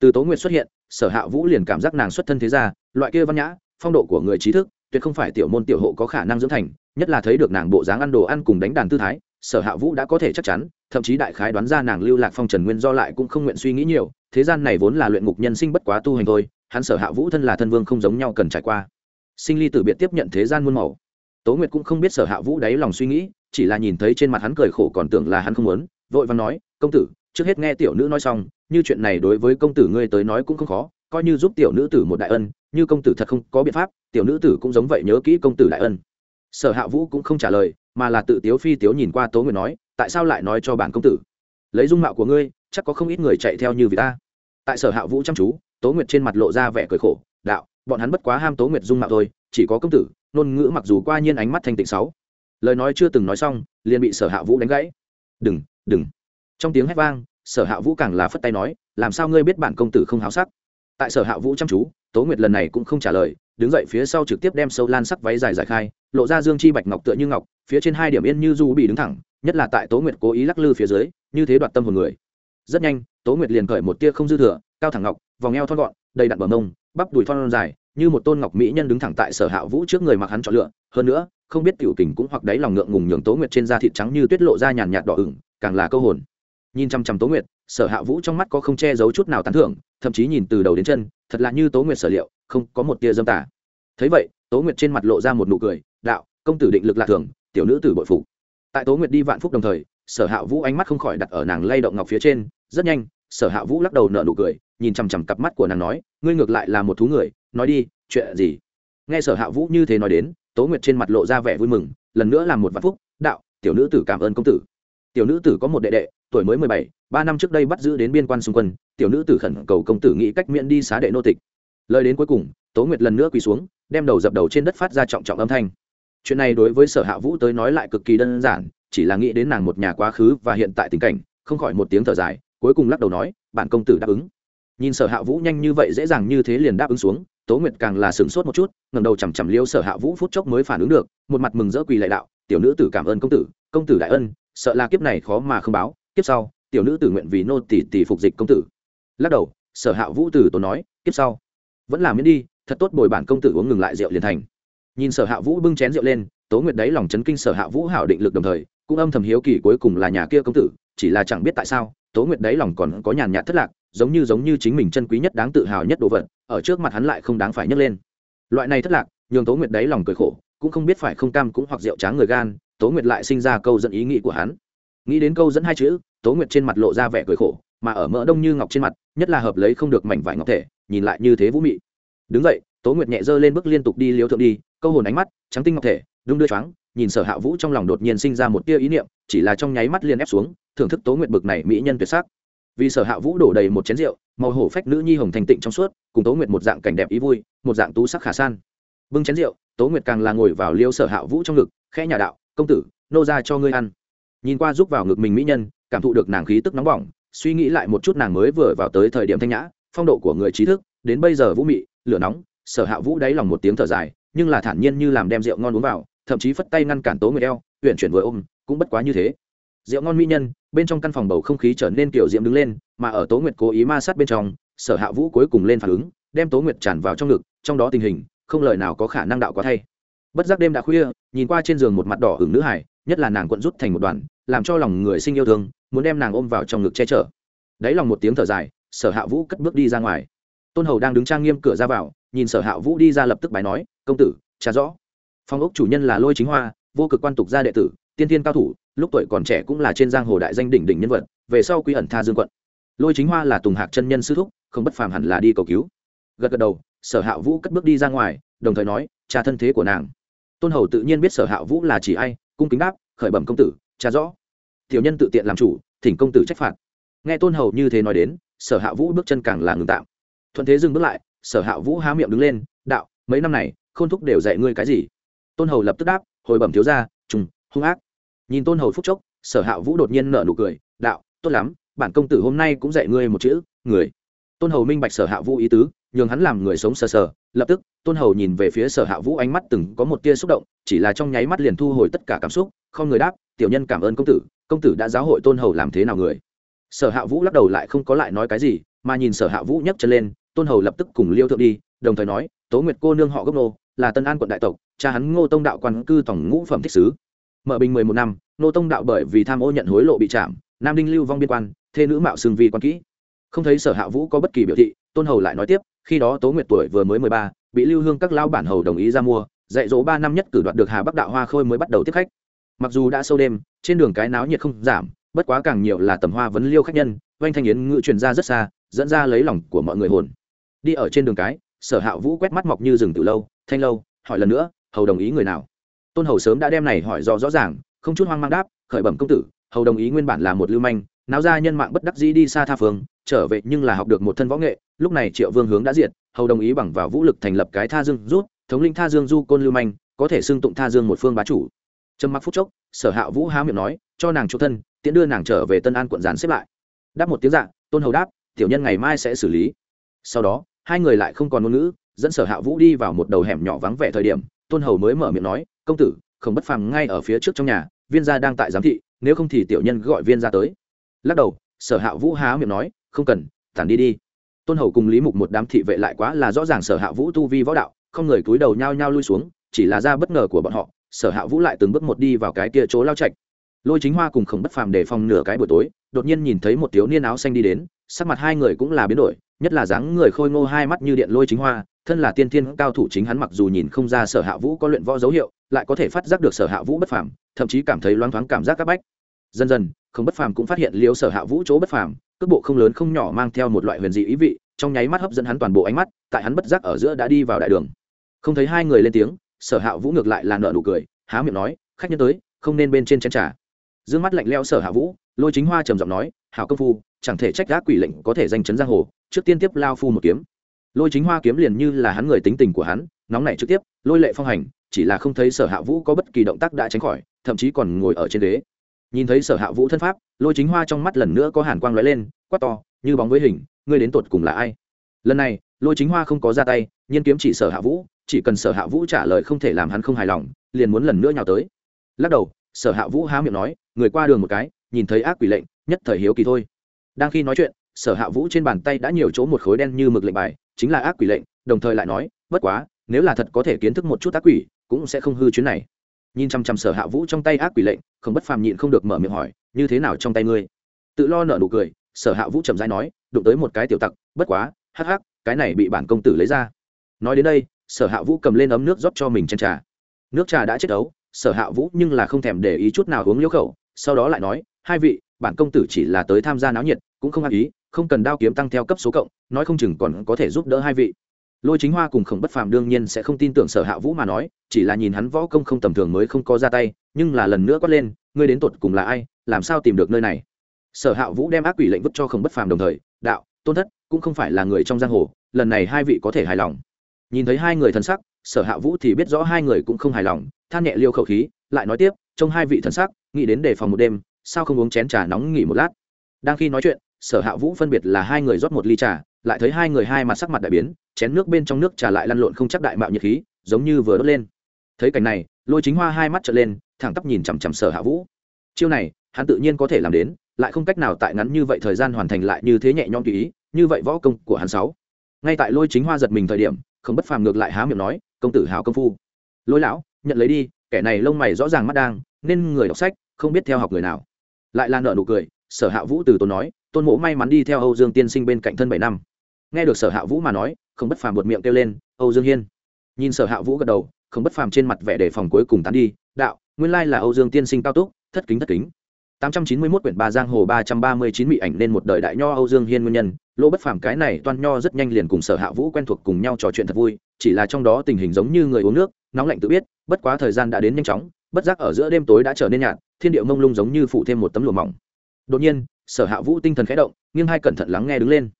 Từ tố nguyệt xuất hiện, sở hạ vũ liền cảm giác nàng xuất thân thế gia, loại kia văn nhã phong độ của người trí thức, tuyệt không phải tiểu môn tiểu hộ có khả năng dưỡng thành, nhất là thấy được nàng bộ dáng ăn đồ ăn cùng đánh đàn tư thái, sở hạ vũ đã có thể chắc chắn, thậm chí đại khái đoán ra nàng lưu lạc phong trần nguyên do lại cũng không nguyện suy nghĩ nhiều, thế gian này vốn là luyện ngục nhân sinh bất quá tu hành thôi, hắn sở hạ vũ thân là thân vương không giống nhau cần trải qua. Sinh ly tử biệt tiếp nhận thế gian muôn màu. Tố nguyệt cũng không biết sở hạ vũ đáy lòng suy nghĩ, chỉ là nhìn thấy trên mặt hắn cười khổ còn tưởng là hắn không muốn, vội và nói, công tử, trước hết nghe tiểu nữ nói xong, như chuyện này đối với công tử ngươi tới nói cũng không khó, coi như giúp tiểu nữ tử một đại ân như công tử thật không có biện pháp, tiểu nữ tử cũng giống vậy nhớ kỹ công tử đại ân. Sở hạ vũ cũng không trả lời, mà là tự tiếu phi tiếu nhìn qua tố nguyệt nói, tại sao lại nói cho bản công tử? Lấy dung mạo của ngươi, chắc có không ít người chạy theo như vì ta. Tại sở hạ vũ chăm chú, tố nguyệt trên mặt lộ ra vẻ cười khổ, đạo, bọn hắn bất quá ham tố nguyệt dung mạo thôi, chỉ có công tử, ngôn ngữ mặc dù qua nhiên ánh mắt thanh tịnh sáu. Lời nói chưa từng nói xong, liền bị sở hạ vũ đánh gãy. Đừng đừng. Trong tiếng hét vang, sở hạ vũ càng là phất tay nói, làm sao ngươi biết bản công tử không háo sắc? Tại sở hạ vũ chăm chú tố nguyệt lần này cũng không trả lời, đứng dậy phía sau trực tiếp đem sâu lan sắc váy dài giải khai, lộ ra dương chi bạch ngọc tựa như ngọc, phía trên hai điểm yên như du bị đứng thẳng, nhất là tại tố nguyệt cố ý lắc lư phía dưới, như thế đoạt tâm hồn người. Rất nhanh, tố nguyệt liền cởi một tia không dư thừa, cao thẳng ngọc, vòng eo thon gọn, đầy đặn bờ mông, bắp đùi thon dài, như một tôn ngọc mỹ nhân đứng thẳng tại sở hạ vũ trước người mặc hắn chọn lựa. Hơn nữa, không biết tiểu tình cũng hoặc đáy lòng ngượng ngùng nhường tố nguyệt trên da thịt trắng như tuyết lộ ra nhàn nhạt đỏ ửng, càng là câu hồn. Nhìn chăm chăm tố nguyệt sở hạ vũ trong mắt có không che giấu chút nào tán thưởng, thậm chí nhìn từ đầu đến chân, thật là như tố nguyệt sở liệu, không có một tia dâm tả thấy vậy, tố nguyệt trên mặt lộ ra một nụ cười, đạo, công tử định lực lạ thường, tiểu nữ tử bội phục. Tại tố nguyệt đi vạn phúc đồng thời, sở hạ vũ ánh mắt không khỏi đặt ở nàng lay động ngọc phía trên, rất nhanh, sở hạ vũ lắc đầu nở nụ cười, nhìn chằm chằm cặp mắt của nàng nói, ngươi ngược lại là một thú người, nói đi, chuyện gì? Nghe sở hạ vũ như thế nói đến, tố nguyệt trên mặt lộ ra vẻ vui mừng, lần nữa làm một vạn phúc, đạo, tiểu nữ tử cảm ơn công tử. Tiểu nữ tử có một đệ đệ tuổi mới mười bảy, ba năm trước đây bắt giữ đến biên quan xung quân, tiểu nữ tử khẩn cầu công tử nghĩ cách miễn đi xá đệ nô tịch. Lời đến cuối cùng, tố nguyệt lần nữa quỳ xuống, đem đầu dập đầu trên đất phát ra trọng trọng âm thanh. Chuyện này đối với sở hạ vũ tới nói lại cực kỳ đơn giản, chỉ là nghĩ đến nàng một nhà quá khứ và hiện tại tình cảnh, không khỏi một tiếng thở dài, cuối cùng lắc đầu nói, bản công tử đáp ứng. Nhìn sở hạ vũ nhanh như vậy dễ dàng như thế liền đáp ứng xuống, tố nguyệt càng là sửng sốt một chút ngầm đầu chằm chằm liêu sở hạ vũ phút chốc mới phản ứng được, một mặt mừng rỡ quỳ lại đạo, tiểu nữ tử cảm ơn công tử công tử đại ân, sợ là kiếp này khó mà không báo kiếp sau, tiểu nữ tử nguyện vì nô tỷ tỷ phục dịch công tử. Lắc đầu, sở hạ vũ tử tốn nói, kiếp sau. Vẫn làm miễn đi, thật tốt bồi bản công tử uống ngừng lại rượu liền thành. Nhìn sở hạ vũ bưng chén rượu lên, tố nguyệt đấy lòng chấn kinh sở hạ vũ hảo định lực đồng thời, cũng âm thầm hiếu kỳ cuối cùng là nhà kia công tử, chỉ là chẳng biết tại sao, tố nguyệt đấy lòng còn có nhàn nhạt thất lạc, giống như giống như chính mình chân quý nhất đáng tự hào nhất đồ vật, ở trước mặt hắn lại không đáng phải nhấc lên. Loại này thất lạc, nhường tố nguyệt đấy lòng cười khổ, cũng không biết phải không cam cũng hoặc rượu tráng người gan, tố nguyệt lại sinh ra câu dẫn ý nghĩ của hắn nghĩ đến câu dẫn hai chữ, tố nguyệt trên mặt lộ ra vẻ cười khổ, mà ở mỡ đông như ngọc trên mặt, nhất là hợp lấy không được mảnh vải ngọc thể, nhìn lại như thế vũ mị. Đứng vậy tố nguyệt nhẹ dơ lên bước liên tục đi liếu thượng đi, câu hồn ánh mắt, trắng tinh ngọc thể, đung đưa choáng, nhìn sở hạ vũ trong lòng đột nhiên sinh ra một tia ý niệm, chỉ là trong nháy mắt liền ép xuống, thưởng thức tố nguyệt bực này mỹ nhân tuyệt sắc. Vì sở hạ vũ đổ đầy một chén rượu, màu hổ phách nữ nhi hồng thành tịnh trong suốt, cùng tố nguyệt một dạng cảnh đẹp ý vui, một dạng tú sắc khả san. Bưng chén rượu, tố nguyệt càng là ngồi vào liêu sở hạ vũ trong ngực, khẽ nhà đạo, công tử, nô ra cho ngươi ăn nhìn qua giúp vào ngực mình mỹ nhân, cảm thụ được nàng khí tức nóng bỏng, suy nghĩ lại một chút nàng mới vừa vào tới thời điểm thanh nhã, phong độ của người trí thức, đến bây giờ vũ mị, lửa nóng, sở hạ vũ đáy lòng một tiếng thở dài, nhưng là thản nhiên như làm đem rượu ngon uống vào, thậm chí phất tay ngăn cản tố người đeo huyện chuyển vừa ôm, cũng bất quá như thế. Rượu ngon mỹ nhân, bên trong căn phòng bầu không khí trở nên kiểu diễm đứng lên, mà ở tố nguyệt cố ý ma sát bên trong, sở hạ vũ cuối cùng lên phản ứng, đem tố nguyệt tràn vào trong ngực, trong đó tình hình, không lời nào có khả năng đạo quá thay. Bất giác đêm đã khuya, nhìn qua trên giường một mặt đỏ hưởng nữ hải nhất là nàng quận rút thành một đoàn, làm cho lòng người sinh yêu thương, muốn đem nàng ôm vào trong ngực che chở. Đáy lòng một tiếng thở dài, sở hạ vũ cất bước đi ra ngoài. Tôn hầu đang đứng trang nghiêm cửa ra vào, nhìn sở hạ vũ đi ra lập tức bài nói, công tử trả rõ. Phong ốc chủ nhân là lôi chính hoa, vô cực quan tục gia đệ tử, tiên tiên cao thủ, lúc tuổi còn trẻ cũng là trên giang hồ đại danh đỉnh đỉnh nhân vật, về sau quy ẩn tha dương quận. Lôi chính hoa là tùng hạc chân nhân sư thúc, không bất phàm hẳn là đi cầu cứu. Gật gật đầu, sở hạ vũ cất bước đi ra ngoài, đồng thời nói, cha thân thế của nàng. Tôn hầu tự nhiên biết sở hạ vũ là chỉ ai cung kính đáp, khởi bẩm công tử trả rõ. Tiểu nhân tự tiện làm chủ, thỉnh công tử trách phạt. Nghe tôn hầu như thế nói đến, sở hạ vũ bước chân càng là ngừng tạm. Thuận thế dừng bước lại, sở hạ vũ há miệng đứng lên, đạo, mấy năm này, khôn thúc đều dạy ngươi cái gì? Tôn hầu lập tức đáp, hồi bẩm thiếu ra trùng, hung ác. Nhìn tôn hầu phúc chốc, sở hạ vũ đột nhiên nở nụ cười, đạo, tốt lắm, bản công tử hôm nay cũng dạy ngươi một chữ, người. Tôn hầu minh bạch sở hạ vũ ý tứ nhường hắn làm người sống sờ sờ. Lập tức, tôn hầu nhìn về phía sở hạ vũ ánh mắt từng có một tia xúc động, chỉ là trong nháy mắt liền thu hồi tất cả cảm xúc, không người đáp, tiểu nhân cảm ơn công tử công tử đã giáo hội tôn hầu làm thế nào người? Sở hạ vũ lắc đầu lại không có lại nói cái gì, mà nhìn sở hạ vũ nhấc chân lên, tôn hầu lập tức cùng liêu thượng đi, đồng thời nói, tố nguyệt cô nương họ gốc nô, là tân an quận đại tộc, cha hắn ngô tông đạo quan cư tổng ngũ phẩm thích sứ. Mở bình mười một năm, ngô tông đạo bởi vì tham ô nhận hối lộ bị chạm, nam đinh lưu vong biên quan, thê nữ mạo xương vi quan kỹ. Không thấy sở hạ vũ có bất kỳ biểu thị tôn hầu lại nói tiếp, khi đó tố nguyệt tuổi vừa mới mười ba, bị lưu hương các lao bản hầu đồng ý ra mua, dạy dỗ ba năm nhất cử đoạt được hà bắc đạo hoa khôi mới bắt đầu tiếp khách. Mặc dù đã sâu đêm, trên đường cái náo nhiệt không giảm, bất quá càng nhiều là tầm hoa vấn liêu khách nhân, oanh thanh yến ngự truyền ra rất xa, dẫn ra lấy lòng của mọi người hồn. Đi ở trên đường cái, sở hạ vũ quét mắt mọc như rừng từ lâu, thanh lâu, hỏi lần nữa, hầu đồng ý người nào? Tôn hầu sớm đã đem này hỏi do rõ ràng, không chút hoang mang đáp, khởi bẩm công tử, hầu đồng ý nguyên bản là một lưu manh náo ra nhân mạng bất đắc dĩ đi xa tha phương, trở về nhưng là học được một thân võ nghệ, lúc này triệu vương hướng đã diệt, hầu đồng ý bằng vào vũ lực thành lập cái tha dương rút, thống linh tha dương du côn lưu manh, có thể xưng tụng tha dương một phương bá chủ. Trầm mặc phút chốc, sở hạ vũ há miệng nói, cho nàng chỗ thân, tiễn đưa nàng trở về tân an quận gián xếp lại. Đáp một tiếng dạ tôn hầu đáp, tiểu nhân ngày mai sẽ xử lý. Sau đó, hai người lại không còn ngôn ngữ, dẫn sở hạ vũ đi vào một đầu hẻm nhỏ vắng vẻ thời điểm, tôn hầu mới mở miệng nói, công tử, không bất phàm, ngay ở phía trước trong nhà, viên gia đang tại giám thị, nếu không thì tiểu nhân gọi viên gia tới lắc đầu, sở hạ vũ há miệng nói, không cần tản đi đi. Tôn hầu cùng lý mục một đám thị vệ lại quá là rõ ràng sở hạ vũ tu vi võ đạo, không người cúi đầu nhao nhao lui xuống, chỉ là ra bất ngờ của bọn họ, sở hạ vũ lại từng bước một đi vào cái kia chỗ lao chạch lôi chính hoa cùng khổng bất phàm để phòng nửa cái buổi tối, đột nhiên nhìn thấy một thiếu niên áo xanh đi đến, sắc mặt hai người cũng là biến đổi, nhất là dáng người khôi ngô hai mắt như điện lôi chính hoa, thân là tiên thiên cao thủ chính hắn mặc dù nhìn không ra sở hạ vũ có luyện võ dấu hiệu, lại có thể phát giác được sở hạ vũ bất phàm, thậm chí cảm thấy loáng thoáng cảm giác các bách. Dần dần không bất phàm cũng phát hiện liêu sở hạ vũ chỗ bất phàm, cước bộ không lớn không nhỏ mang theo một loại huyền dị ý vị, trong nháy mắt hấp dẫn hắn toàn bộ ánh mắt, tại hắn bất giác ở giữa đã đi vào đại đường. Không thấy hai người lên tiếng, sở hạ vũ ngược lại là nợ nụ cười, há miệng nói, khách nhân tới, không nên bên trên chén trà. D ư ơ n g mắt lạnh leo sở hạ vũ, lôi chính hoa trầm giọng nói, hảo công phu, chẳng thể trách gác quỷ lệnh có thể danh chấn giang hồ, trước tiên tiếp lao phu một kiếm. Lôi chính hoa kiếm liền như là hắn người tính tình của hắn, nóng nảy trực tiếp, lôi lệ phong hành, chỉ là không thấy sở hạ vũ có bất kỳ động tác đã tránh khỏi, thậm chí còn ngồi ở trên đế nhìn thấy sở hạ vũ thân pháp, lôi chính hoa trong mắt lần nữa có hàn quang lóe lên, quát to, như bóng với hình, ngươi đến tột cùng là ai? Lần này, lôi chính hoa không có ra tay, nhiên kiếm chỉ sở hạ vũ, chỉ cần sở hạ vũ trả lời không thể làm hắn không hài lòng, liền muốn lần nữa nhào tới. Lắc đầu, sở hạ vũ há miệng nói, người qua đường một cái, nhìn thấy ác quỷ lệnh, nhất thời hiếu kỳ thôi. Đang khi nói chuyện, sở hạ vũ trên bàn tay đã nhiều chỗ một khối đen như mực lệnh bài, chính là ác quỷ lệnh, đồng thời lại nói, bất quá, nếu là thật có thể kiến thức một chút ác quỷ, cũng sẽ không hư chuyến này nhìn chăm chăm sở hạ vũ trong tay ác quỷ lệnh, không bất phàm nhịn không được mở miệng hỏi, như thế nào trong tay ngươi? Tự lo nợ nụ cười, sở hạ vũ chậm rãi nói, đụng tới một cái tiểu tặc, bất quá, hắc hắc, cái này bị bản công tử lấy ra. Nói đến đây, sở hạ vũ cầm lên ấm nước rót cho mình chân trà. Nước trà đã chết ấu, sở hạ vũ nhưng là không thèm để ý chút nào uống liễu khẩu, sau đó lại nói, hai vị, bản công tử chỉ là tới tham gia náo nhiệt, cũng không ăn ý, không cần đao kiếm tăng theo cấp số cộng, nói không chừng còn có thể giúp đỡ hai vị lôi chính hoa cùng khổng bất phàm đương nhiên sẽ không tin tưởng sở hạ vũ mà nói, chỉ là nhìn hắn võ công không tầm thường mới không có ra tay, nhưng là lần nữa quát lên, ngươi đến tột cùng là ai, làm sao tìm được nơi này? Sở hạ vũ đem ác quỷ lệnh vứt cho khổng bất phàm đồng thời, đạo, tôn thất, cũng không phải là người trong giang hồ, lần này hai vị có thể hài lòng. Nhìn thấy hai người thần sắc, sở hạ vũ thì biết rõ hai người cũng không hài lòng, than nhẹ liêu khẩu khí, lại nói tiếp trong hai vị thần sắc, nghĩ đến đề phòng một đêm, sao không uống chén trà nóng nghỉ một lát? Đang khi nói chuyện, sở hạ vũ phân biệt là hai người rót một ly trà, lại thấy hai người hai mặt sắc mặt đại biến chén nước bên trong nước trà lại lăn lộn không chắc đại mạo nhiệt khí, giống như vừa đốt lên. Thấy cảnh này, lôi chính hoa hai mắt trở lên, thẳng tắp nhìn chằm chằm sở hạ vũ. Chiêu này, hắn tự nhiên có thể làm đến, lại không cách nào tại ngắn như vậy thời gian hoàn thành lại như thế nhẹ nhõm tùy ý, như vậy võ công của hắn sáu. Ngay tại lôi chính hoa giật mình thời điểm, không bất phàm ngược lại há miệng nói, công tử hào công phu. Lôi lão, nhận lấy đi, kẻ này lông mày rõ ràng mắt đang, nên người đọc sách, không biết theo học người nào. Lại là nợ nụ cười, sở hạ vũ từ tôn nói, tôn mộ may mắn đi theo âu dương tiên sinh bên cạnh thân bảy năm. Nghe được sở hạ vũ mà nói không bất phàm buột miệng kêu lên âu dương hiên nhìn sở hạ vũ gật đầu không bất phàm trên mặt vẻ đề phòng cuối cùng tán đi đạo nguyên lai là âu dương tiên sinh cao túc thất kính thất kính 891 quyển ba giang hồ 339 bị ảnh nên một đời đại nho Âu Dương Hiên nguyên nhân, Lỗ Bất Phàm cái này toan nho rất nhanh liền cùng Sở Hạ Vũ quen thuộc cùng nhau trò chuyện thật vui, chỉ là trong đó tình hình giống như người uống nước, nóng lạnh tự biết, bất quá thời gian đã đến nhanh chóng, bất giác ở giữa đêm tối đã trở nên nhạt, thiên địa mông lung giống như phủ thêm một tấm lụa mỏng. Đột nhiên, Sở Hạ Vũ tinh thần khẽ động, nghiêng hai cẩn thận lắng nghe đứng lên.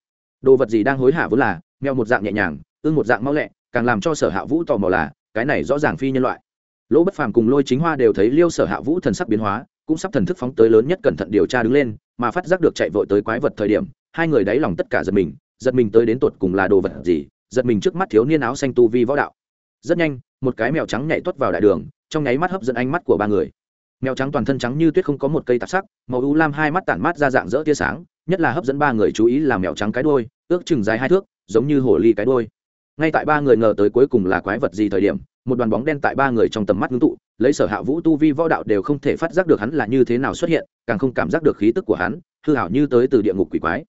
Đồ vật gì đang hối hả vốn là, mèo một dạng nhẹ nhàng, ưng một dạng mau lẹ, càng làm cho Sở Hạ Vũ tò mò là, cái này rõ ràng phi nhân loại. Lỗ Bất Phàm cùng Lôi Chính Hoa đều thấy Liêu Sở Hạ Vũ thần sắc biến hóa, cũng sắp thần thức phóng tới lớn nhất cẩn thận điều tra đứng lên mà phát giác được chạy vội tới quái vật thời điểm hai người đáy lòng tất cả giật mình giật mình tới đến tột cùng là đồ vật gì giật mình trước mắt thiếu niên áo xanh tu vi võ đạo rất nhanh một cái mèo trắng nhảy tuất vào đại đường trong nháy mắt hấp dẫn ánh mắt của ba người mèo trắng toàn thân trắng như tuyết không có một cây tạp sắc màu u lam hai mắt tản mát ra dạng rỡ tia sáng nhất là hấp dẫn ba người chú ý là mèo trắng cái đôi ước chừng dài hai thước giống như hồ ly cái đôi. Ngay tại ba người ngờ tới cuối cùng là quái vật gì thời điểm, một đoàn bóng đen tại ba người trong tầm mắt ngưng tụ, lấy sở hạ vũ tu vi võ đạo đều không thể phát giác được hắn là như thế nào xuất hiện, càng không cảm giác được khí tức của hắn, hư hảo như tới từ địa ngục quỷ quái.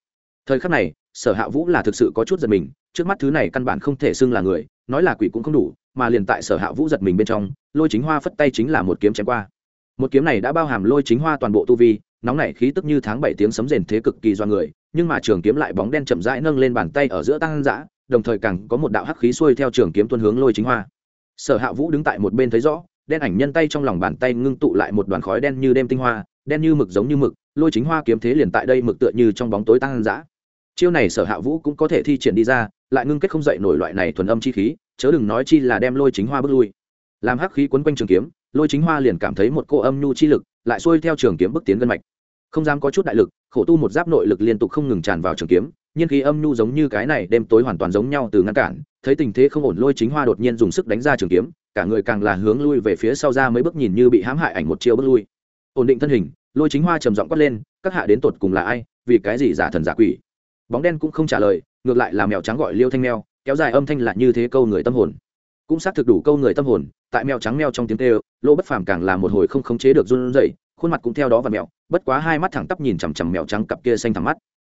Thời khắc này, sở hạ vũ là thực sự có chút giật mình, trước mắt thứ này căn bản không thể xưng là người, nói là quỷ cũng không đủ, mà liền tại sở hạ vũ giật mình bên trong, lôi chính hoa phất tay chính là một kiếm chém qua. Một kiếm này đã bao hàm lôi chính hoa toàn bộ tu vi, nóng nảy khí tức như tháng bảy tiếng sấm rền thế cực kỳ do người nhưng mà trường kiếm lại bóng đen chậm rãi nâng lên bàn tay ở giữa tăng dã, đồng thời càng có một đạo hắc khí xuôi theo trường kiếm tuân hướng lôi chính hoa. Sở hạ vũ đứng tại một bên thấy rõ, đen ảnh nhân tay trong lòng bàn tay ngưng tụ lại một đoàn khói đen như đêm tinh hoa, đen như mực giống như mực, lôi chính hoa kiếm thế liền tại đây mực tựa như trong bóng tối tăng dã. Chiêu này sở hạ vũ cũng có thể thi triển đi ra, lại ngưng kết không dậy nổi loại này thuần âm chi khí, chớ đừng nói chi là đem lôi chính hoa bước lui. Làm hắc khí quấn quanh trường kiếm, lôi chính hoa liền cảm thấy một cô âm nhu chi lực, lại xuôi theo trường kiếm bước tiến gân mạch không dám có chút đại lực, khổ tu một giáp nội lực liên tục không ngừng tràn vào trường kiếm, nhiên khí âm nhu giống như cái này đêm tối hoàn toàn giống nhau từ ngăn cản, thấy tình thế không ổn lôi chính hoa đột nhiên dùng sức đánh ra trường kiếm, cả người càng là hướng lui về phía sau ra mấy bước nhìn như bị hãm hại ảnh một chiêu bước lui. Ổn định thân hình, lôi chính hoa trầm giọng quát lên, các hạ đến tột cùng là ai? Vì cái gì giả thần giả quỷ? Bóng đen cũng không trả lời, ngược lại là mèo trắng gọi liêu thanh mèo, kéo dài âm thanh là như thế câu người tâm hồn. Cũng xác thực đủ câu người tâm hồn, tại mèo trắng mèo trong tiếng kêu, lỗ bất phàm càng là một hồi không khống chế được run rẩy khuôn mặt cũng theo đó và mèo bất quá hai mắt thẳng tắp nhìn chằm chằm mèo trắng cặp kia xanh thẳm mắt.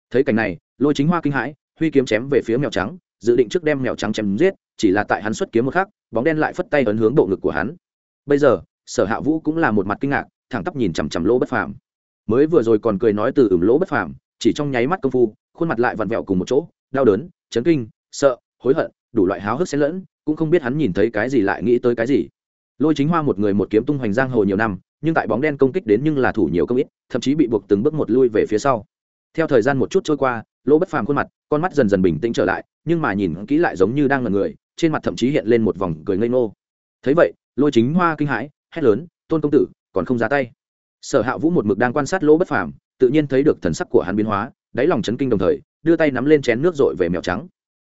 Thấy cảnh này, lôi chính hoa kinh hãi, huy kiếm chém về phía mèo trắng, dự định trước đem mèo trắng chém giết, chỉ là tại hắn xuất kiếm một khắc, bóng đen lại phất tay ấn hướng bộ ngực của hắn. Bây giờ, sở hạ vũ cũng là một mặt kinh ngạc, thẳng tắp nhìn chằm chằm lỗ bất phàm. Mới vừa rồi còn cười nói từ ửng lỗ bất phàm, chỉ trong nháy mắt công phu, khuôn mặt lại vặn vẹo cùng một chỗ, đau đớn, chấn kinh, sợ, hối hận, đủ loại háo hức xen lẫn, cũng không biết hắn nhìn thấy cái gì lại nghĩ tới cái gì. Lôi chính hoa một người một kiếm tung hoành giang hồ nhiều năm nhưng tại bóng đen công kích đến nhưng là thủ nhiều công ít, thậm chí bị buộc từng bước một lui về phía sau. Theo thời gian một chút trôi qua, lỗ bất phàm khuôn mặt, con mắt dần dần bình tĩnh trở lại, nhưng mà nhìn kỹ lại giống như đang ngần người, trên mặt thậm chí hiện lên một vòng cười ngây ngô. Thấy vậy, lôi chính hoa kinh hãi, hét lớn, tôn công tử, còn không ra tay. Sở hạ vũ một mực đang quan sát lỗ bất phàm, tự nhiên thấy được thần sắc của hắn biến hóa, đáy lòng chấn kinh đồng thời, đưa tay nắm lên chén nước dội về mèo trắng.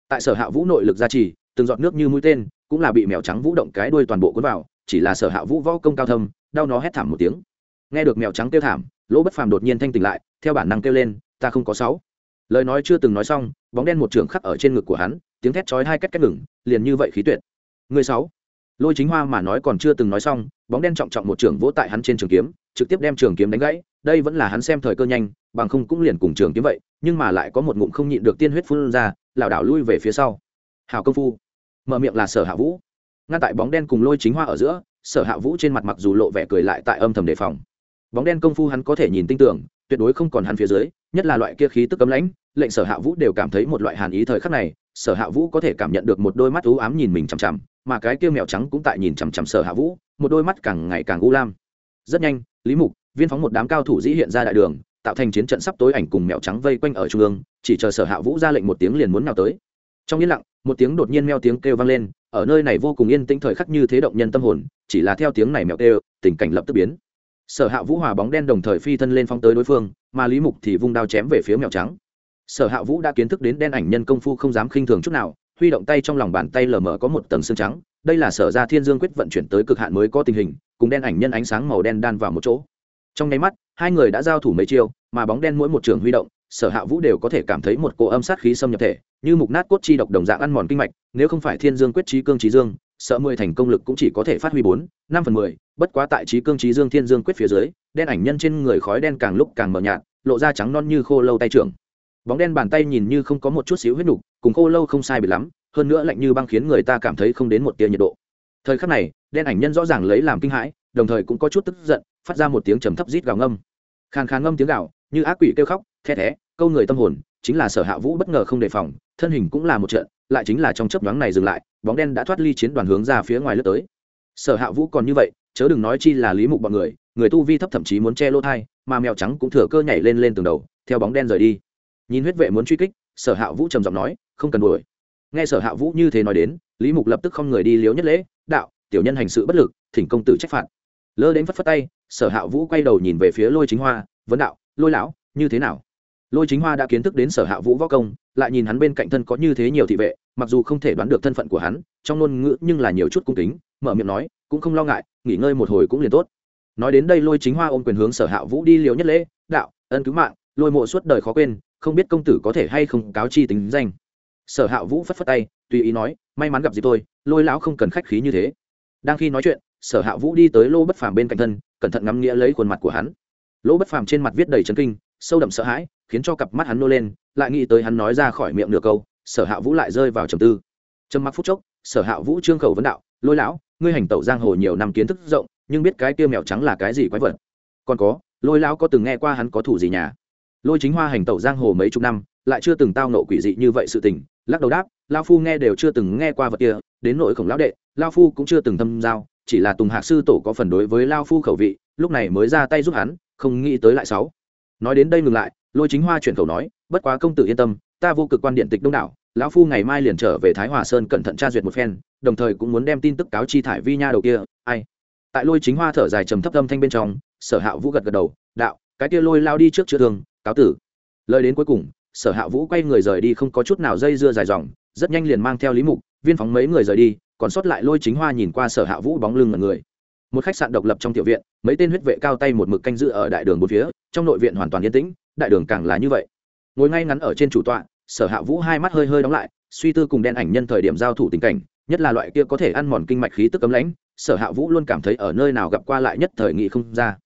Tại sở hạ vũ nội lực gia trì, từng giọt nước như mũi tên, cũng là bị mèo trắng vũ động cái đuôi toàn bộ cuốn vào chỉ là sở hạ vũ võ công cao thâm, đau nó hét thảm một tiếng. Nghe được mèo trắng kêu thảm, lỗ bất phàm đột nhiên thanh tỉnh lại, theo bản năng kêu lên, ta không có sáu. Lời nói chưa từng nói xong, bóng đen một trường khắc ở trên ngực của hắn, tiếng thét chói hai cách cách ngừng, liền như vậy khí tuyệt. Người sáu? Lôi chính hoa mà nói còn chưa từng nói xong, bóng đen trọng trọng một trường vỗ tại hắn trên trường kiếm, trực tiếp đem trường kiếm đánh gãy, đây vẫn là hắn xem thời cơ nhanh, bằng không cũng liền cùng trường kiếm vậy, nhưng mà lại có một ngụm không nhịn được tiên huyết phun ra, lảo đảo lui về phía sau. Hào công phu. Mở miệng là sở hạ vũ ngăn tại bóng đen cùng lôi chính hoa ở giữa, sở hạ vũ trên mặt mặc dù lộ vẻ cười lại tại âm thầm đề phòng. Bóng đen công phu hắn có thể nhìn tinh tưởng tuyệt đối không còn hắn phía dưới, nhất là loại kia khí tức cấm lãnh, lệnh sở hạ vũ đều cảm thấy một loại hàn ý thời khắc này, sở hạ vũ có thể cảm nhận được một đôi mắt u ám nhìn mình chằm chằm, mà cái kia mèo trắng cũng tại nhìn chằm chằm sở hạ vũ, một đôi mắt càng ngày càng u lam. Rất nhanh, lý mục, viên phóng một đám cao thủ dĩ hiện ra đại đường, tạo thành chiến trận sắp tối ảnh cùng mèo trắng vây quanh ở trung ương, chỉ chờ sở hạ vũ ra lệnh một tiếng liền muốn nào tới. Trong yên lặng, một tiếng đột nhiên meo tiếng kêu vang lên ở nơi này vô cùng yên tĩnh thời khắc như thế động nhân tâm hồn, chỉ là theo tiếng này mèo tê tình cảnh lập tức biến. Sở hạ vũ hòa bóng đen đồng thời phi thân lên phong tới đối phương, mà lý mục thì vung đao chém về phía mèo trắng. Sở hạ vũ đã kiến thức đến đen ảnh nhân công phu không dám khinh thường chút nào, huy động tay trong lòng bàn tay lờ mờ có một tầng xương trắng, đây là sở ra thiên dương quyết vận chuyển tới cực hạn mới có tình hình, cùng đen ảnh nhân ánh sáng màu đen đan vào một chỗ. Trong nháy mắt, hai người đã giao thủ mấy chiêu, mà bóng đen mỗi một trường huy động sở hạ vũ đều có thể cảm thấy một cỗ âm sát khí xâm nhập thể, như mục nát cốt chi độc đồng dạng ăn mòn kinh mạch, nếu không phải thiên dương quyết trí cương trí dương, sợ mười thành công lực cũng chỉ có thể phát huy bốn, năm phần mười, bất quá tại trí cương trí dương thiên dương quyết phía dưới, đen ảnh nhân trên người khói đen càng lúc càng mờ nhạt, lộ ra trắng non như khô lâu tay trưởng. Bóng đen bàn tay nhìn như không có một chút xíu huyết nục, cùng khô lâu không sai biệt lắm, hơn nữa lạnh như băng khiến người ta cảm thấy không đến một tia nhiệt độ. Thời khắc này, đen ảnh nhân rõ ràng lấy làm kinh hãi, đồng thời cũng có chút tức giận, phát ra một tiếng trầm thấp rít gào ngâm. Khàn khàn ngâm tiếng gào, như ác quỷ kêu khóc the thé câu người tâm hồn, chính là sở hạ vũ bất ngờ không đề phòng, thân hình cũng là một trận, lại chính là trong chớp nhoáng này dừng lại, bóng đen đã thoát ly chiến đoàn hướng ra phía ngoài lướt tới. Sở hạ vũ còn như vậy, chớ đừng nói chi là lý mục bọn người người tu vi thấp thậm chí muốn che lỗ thai, mà mèo trắng cũng thừa cơ nhảy lên lên tường đầu, theo bóng đen rời đi. Nhìn huyết vệ muốn truy kích, sở hạ vũ trầm giọng nói, không cần đuổi. Nghe sở hạ vũ như thế nói đến, lý mục lập tức không người đi liếu nhất lễ, đạo, tiểu nhân hành sự bất lực, thỉnh công tử trách phạt. Lơ đến phất phất tay, sở hạ vũ quay đầu nhìn về phía lôi chính hoa, vấn đạo, lôi lão, như thế nào? Lôi chính hoa đã kiến thức đến sở hạ vũ võ công, lại nhìn hắn bên cạnh thân có như thế nhiều thị vệ, mặc dù không thể đoán được thân phận của hắn, trong ngôn ngữ nhưng là nhiều chút cung kính, mở miệng nói, cũng không lo ngại, nghỉ ngơi một hồi cũng liền tốt. Nói đến đây lôi chính hoa ôm quyền hướng sở hạ vũ đi liều nhất lễ, đạo, ân cứu mạng, lôi mộ suốt đời khó quên, không biết công tử có thể hay không cáo chi tính danh. Sở hạ vũ phất phất tay, tùy ý nói, may mắn gặp gì tôi lôi lão không cần khách khí như thế. Đang khi nói chuyện, sở hạ vũ đi tới lô bất phàm bên cạnh thân, cẩn thận ngắm nghĩa lấy khuôn mặt của hắn. Lỗ bất phàm trên mặt viết đầy chấn kinh, sâu đậm sợ hãi khiến cho cặp mắt hắn nô lên, lại nghĩ tới hắn nói ra khỏi miệng nửa câu, sở hạ vũ lại rơi vào trầm tư. Trầm mặc phút chốc, sở hạ vũ trương khẩu vấn đạo, lôi lão, ngươi hành tẩu giang hồ nhiều năm kiến thức rộng, nhưng biết cái tiêu mèo trắng là cái gì quái vật? Còn có, lôi lão có từng nghe qua hắn có thủ gì nhà? Lôi chính hoa hành tẩu giang hồ mấy chục năm, lại chưa từng tao nộ quỷ dị như vậy sự tình, lắc đầu đáp lao phu nghe đều chưa từng nghe qua vật kia, đến nội khổng lão đệ lao phu cũng chưa từng thâm giao, chỉ là tùng hạc sư tổ có phần đối với lao phu khẩu vị, lúc này mới ra tay giúp hắn, không nghĩ tới lại sáu nói đến đây ngừng lại lôi chính hoa chuyển khẩu nói, bất quá công tử yên tâm, ta vô cực quan điện tịch đông đảo, lão phu ngày mai liền trở về thái hòa sơn cẩn thận tra duyệt một phen, đồng thời cũng muốn đem tin tức cáo chi thải vi nha đầu kia, ai? Tại lôi chính hoa thở dài trầm thấp âm thanh bên trong, sở hạ vũ gật gật đầu, đạo, cái kia lôi lao đi trước chữa thương, cáo tử. Lời đến cuối cùng, sở hạ vũ quay người rời đi không có chút nào dây dưa dài dòng, rất nhanh liền mang theo lý mục, viên phóng mấy người rời đi, còn sót lại lôi chính hoa nhìn qua sở hạ vũ bóng lưng ở người một khách sạn độc lập trong tiểu viện, mấy tên huyết vệ cao tay một mực canh giữ ở đại đường một phía, trong nội viện hoàn toàn yên tĩnh, đại đường càng là như vậy. Ngồi ngay ngắn ở trên chủ tọa, sở hạ vũ hai mắt hơi hơi đóng lại, suy tư cùng đen ảnh nhân thời điểm giao thủ tình cảnh, nhất là loại kia có thể ăn mòn kinh mạch khí tức cấm lãnh, sở hạ vũ luôn cảm thấy ở nơi nào gặp qua lại nhất thời nghị không ra.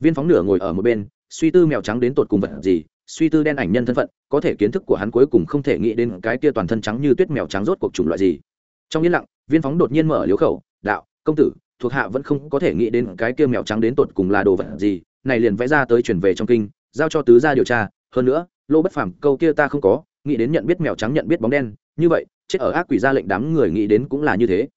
Viên phóng nửa ngồi ở một bên, suy tư mèo trắng đến tột cùng vật gì, suy tư đen ảnh nhân thân phận, có thể kiến thức của hắn cuối cùng không thể nghĩ đến cái kia toàn thân trắng như tuyết mèo trắng rốt cuộc chủng loại gì. Trong yên lặng, viên phóng đột nhiên mở liếu khẩu, đạo, công tử thuộc hạ vẫn không có thể nghĩ đến cái kia mèo trắng đến tột cùng là đồ vật gì, này liền vẽ ra tới chuyển về trong kinh, giao cho tứ gia điều tra. Hơn nữa, lô bất phàm, câu kia ta không có, nghĩ đến nhận biết mèo trắng nhận biết bóng đen, như vậy, chết ở ác quỷ ra lệnh đám người nghĩ đến cũng là như thế.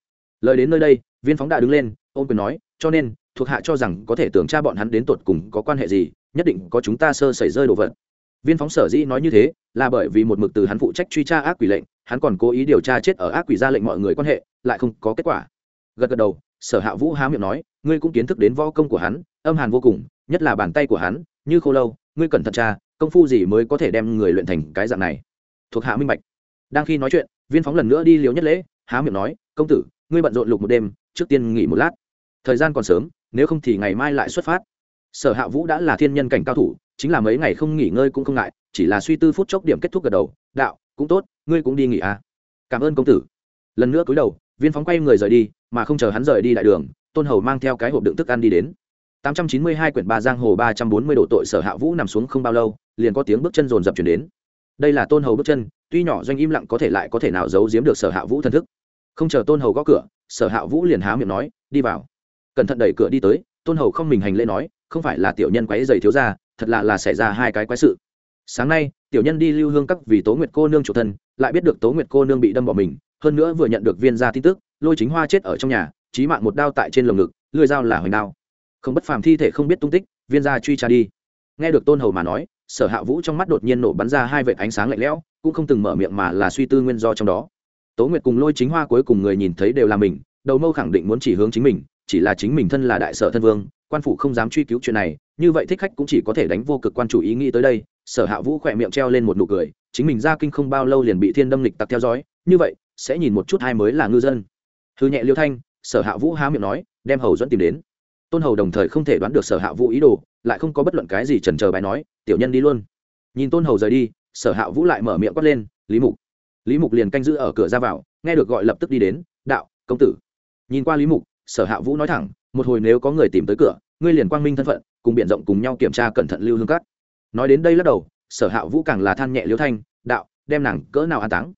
Lời đến nơi đây, viên phóng đã đứng lên ôm quyền nói, cho nên, thuộc hạ cho rằng có thể tưởng tra bọn hắn đến tột cùng có quan hệ gì, nhất định có chúng ta sơ xảy rơi đồ vật. Viên phóng sở dĩ nói như thế, là bởi vì một mực từ hắn phụ trách truy tra ác quỷ lệnh, hắn còn cố ý điều tra chết ở ác quỷ ra lệnh mọi người quan hệ, lại không có kết quả. Gật gật đầu sở hạ vũ há miệng nói, ngươi cũng kiến thức đến võ công của hắn, âm hàn vô cùng, nhất là bàn tay của hắn, như khô lâu, ngươi cẩn thận tra, công phu gì mới có thể đem người luyện thành cái dạng này? Thuộc hạ minh bạch. Đang khi nói chuyện, viên phóng lần nữa đi liều nhất lễ, há miệng nói, công tử, ngươi bận rộn lục một đêm, trước tiên nghỉ một lát. Thời gian còn sớm, nếu không thì ngày mai lại xuất phát. Sở hạ vũ đã là thiên nhân cảnh cao thủ, chính là mấy ngày không nghỉ ngơi cũng không ngại, chỉ là suy tư phút chốc điểm kết thúc gật đầu, đạo, cũng tốt, ngươi cũng đi nghỉ à. Cảm ơn công tử. Lần nữa cúi đầu, viên phóng quay người rời đi mà không chờ hắn rời đi đại đường, tôn hầu mang theo cái hộp đựng thức ăn đi đến. 892 quyển ba giang hồ 340 độ tội sở hạ vũ nằm xuống không bao lâu, liền có tiếng bước chân rồn rập chuyển đến. Đây là tôn hầu bước chân, tuy nhỏ doanh im lặng có thể lại có thể nào giấu giếm được sở hạ vũ thần thức. Không chờ tôn hầu gõ cửa, sở hạ vũ liền há miệng nói, đi vào. Cẩn thận đẩy cửa đi tới, tôn hầu không mình hành lễ nói, không phải là tiểu nhân quấy giày thiếu ra thật là là xảy ra hai cái quái sự. Sáng nay, tiểu nhân đi lưu hương các vì tố nguyệt cô nương chủ thân, lại biết được tố nguyệt cô nương bị đâm bỏ mình, hơn nữa vừa nhận được viên gia tin tức lôi chính hoa chết ở trong nhà trí mạng một đao tại trên lồng ngực, lưỡi dao là hoành đao. Không bất phàm thi thể không biết tung tích, viên gia truy tra đi. Nghe được tôn hầu mà nói, sở hạ vũ trong mắt đột nhiên nổ bắn ra hai vệt ánh sáng lạnh lẽo, cũng không từng mở miệng mà là suy tư nguyên do trong đó. Tố nguyệt cùng lôi chính hoa cuối cùng người nhìn thấy đều là mình, đầu mâu khẳng định muốn chỉ hướng chính mình, chỉ là chính mình thân là đại sở thân vương, quan phủ không dám truy cứu chuyện này, như vậy thích khách cũng chỉ có thể đánh vô cực quan chủ ý nghĩ tới đây. Sở hạ vũ khỏe miệng treo lên một nụ cười, chính mình ra kinh không bao lâu liền bị thiên đâm lịch tặc theo dõi, như vậy, sẽ nhìn một chút hai mới là ngư dân hư nhẹ liêu thanh, sở hạ vũ há miệng nói, đem hầu dẫn tìm đến. Tôn hầu đồng thời không thể đoán được sở hạ vũ ý đồ, lại không có bất luận cái gì trần chờ bài nói, tiểu nhân đi luôn. Nhìn tôn hầu rời đi, sở hạ vũ lại mở miệng quát lên, lý mục. Lý mục liền canh giữ ở cửa ra vào, nghe được gọi lập tức đi đến, đạo, công tử. Nhìn qua lý mục, sở hạ vũ nói thẳng, một hồi nếu có người tìm tới cửa, ngươi liền quang minh thân phận, cùng biện rộng cùng nhau kiểm tra cẩn thận lưu hương cắt nói đến đây lắc đầu, sở hạ vũ càng là than nhẹ liêu thanh, đạo, đem nàng cỡ nào an táng?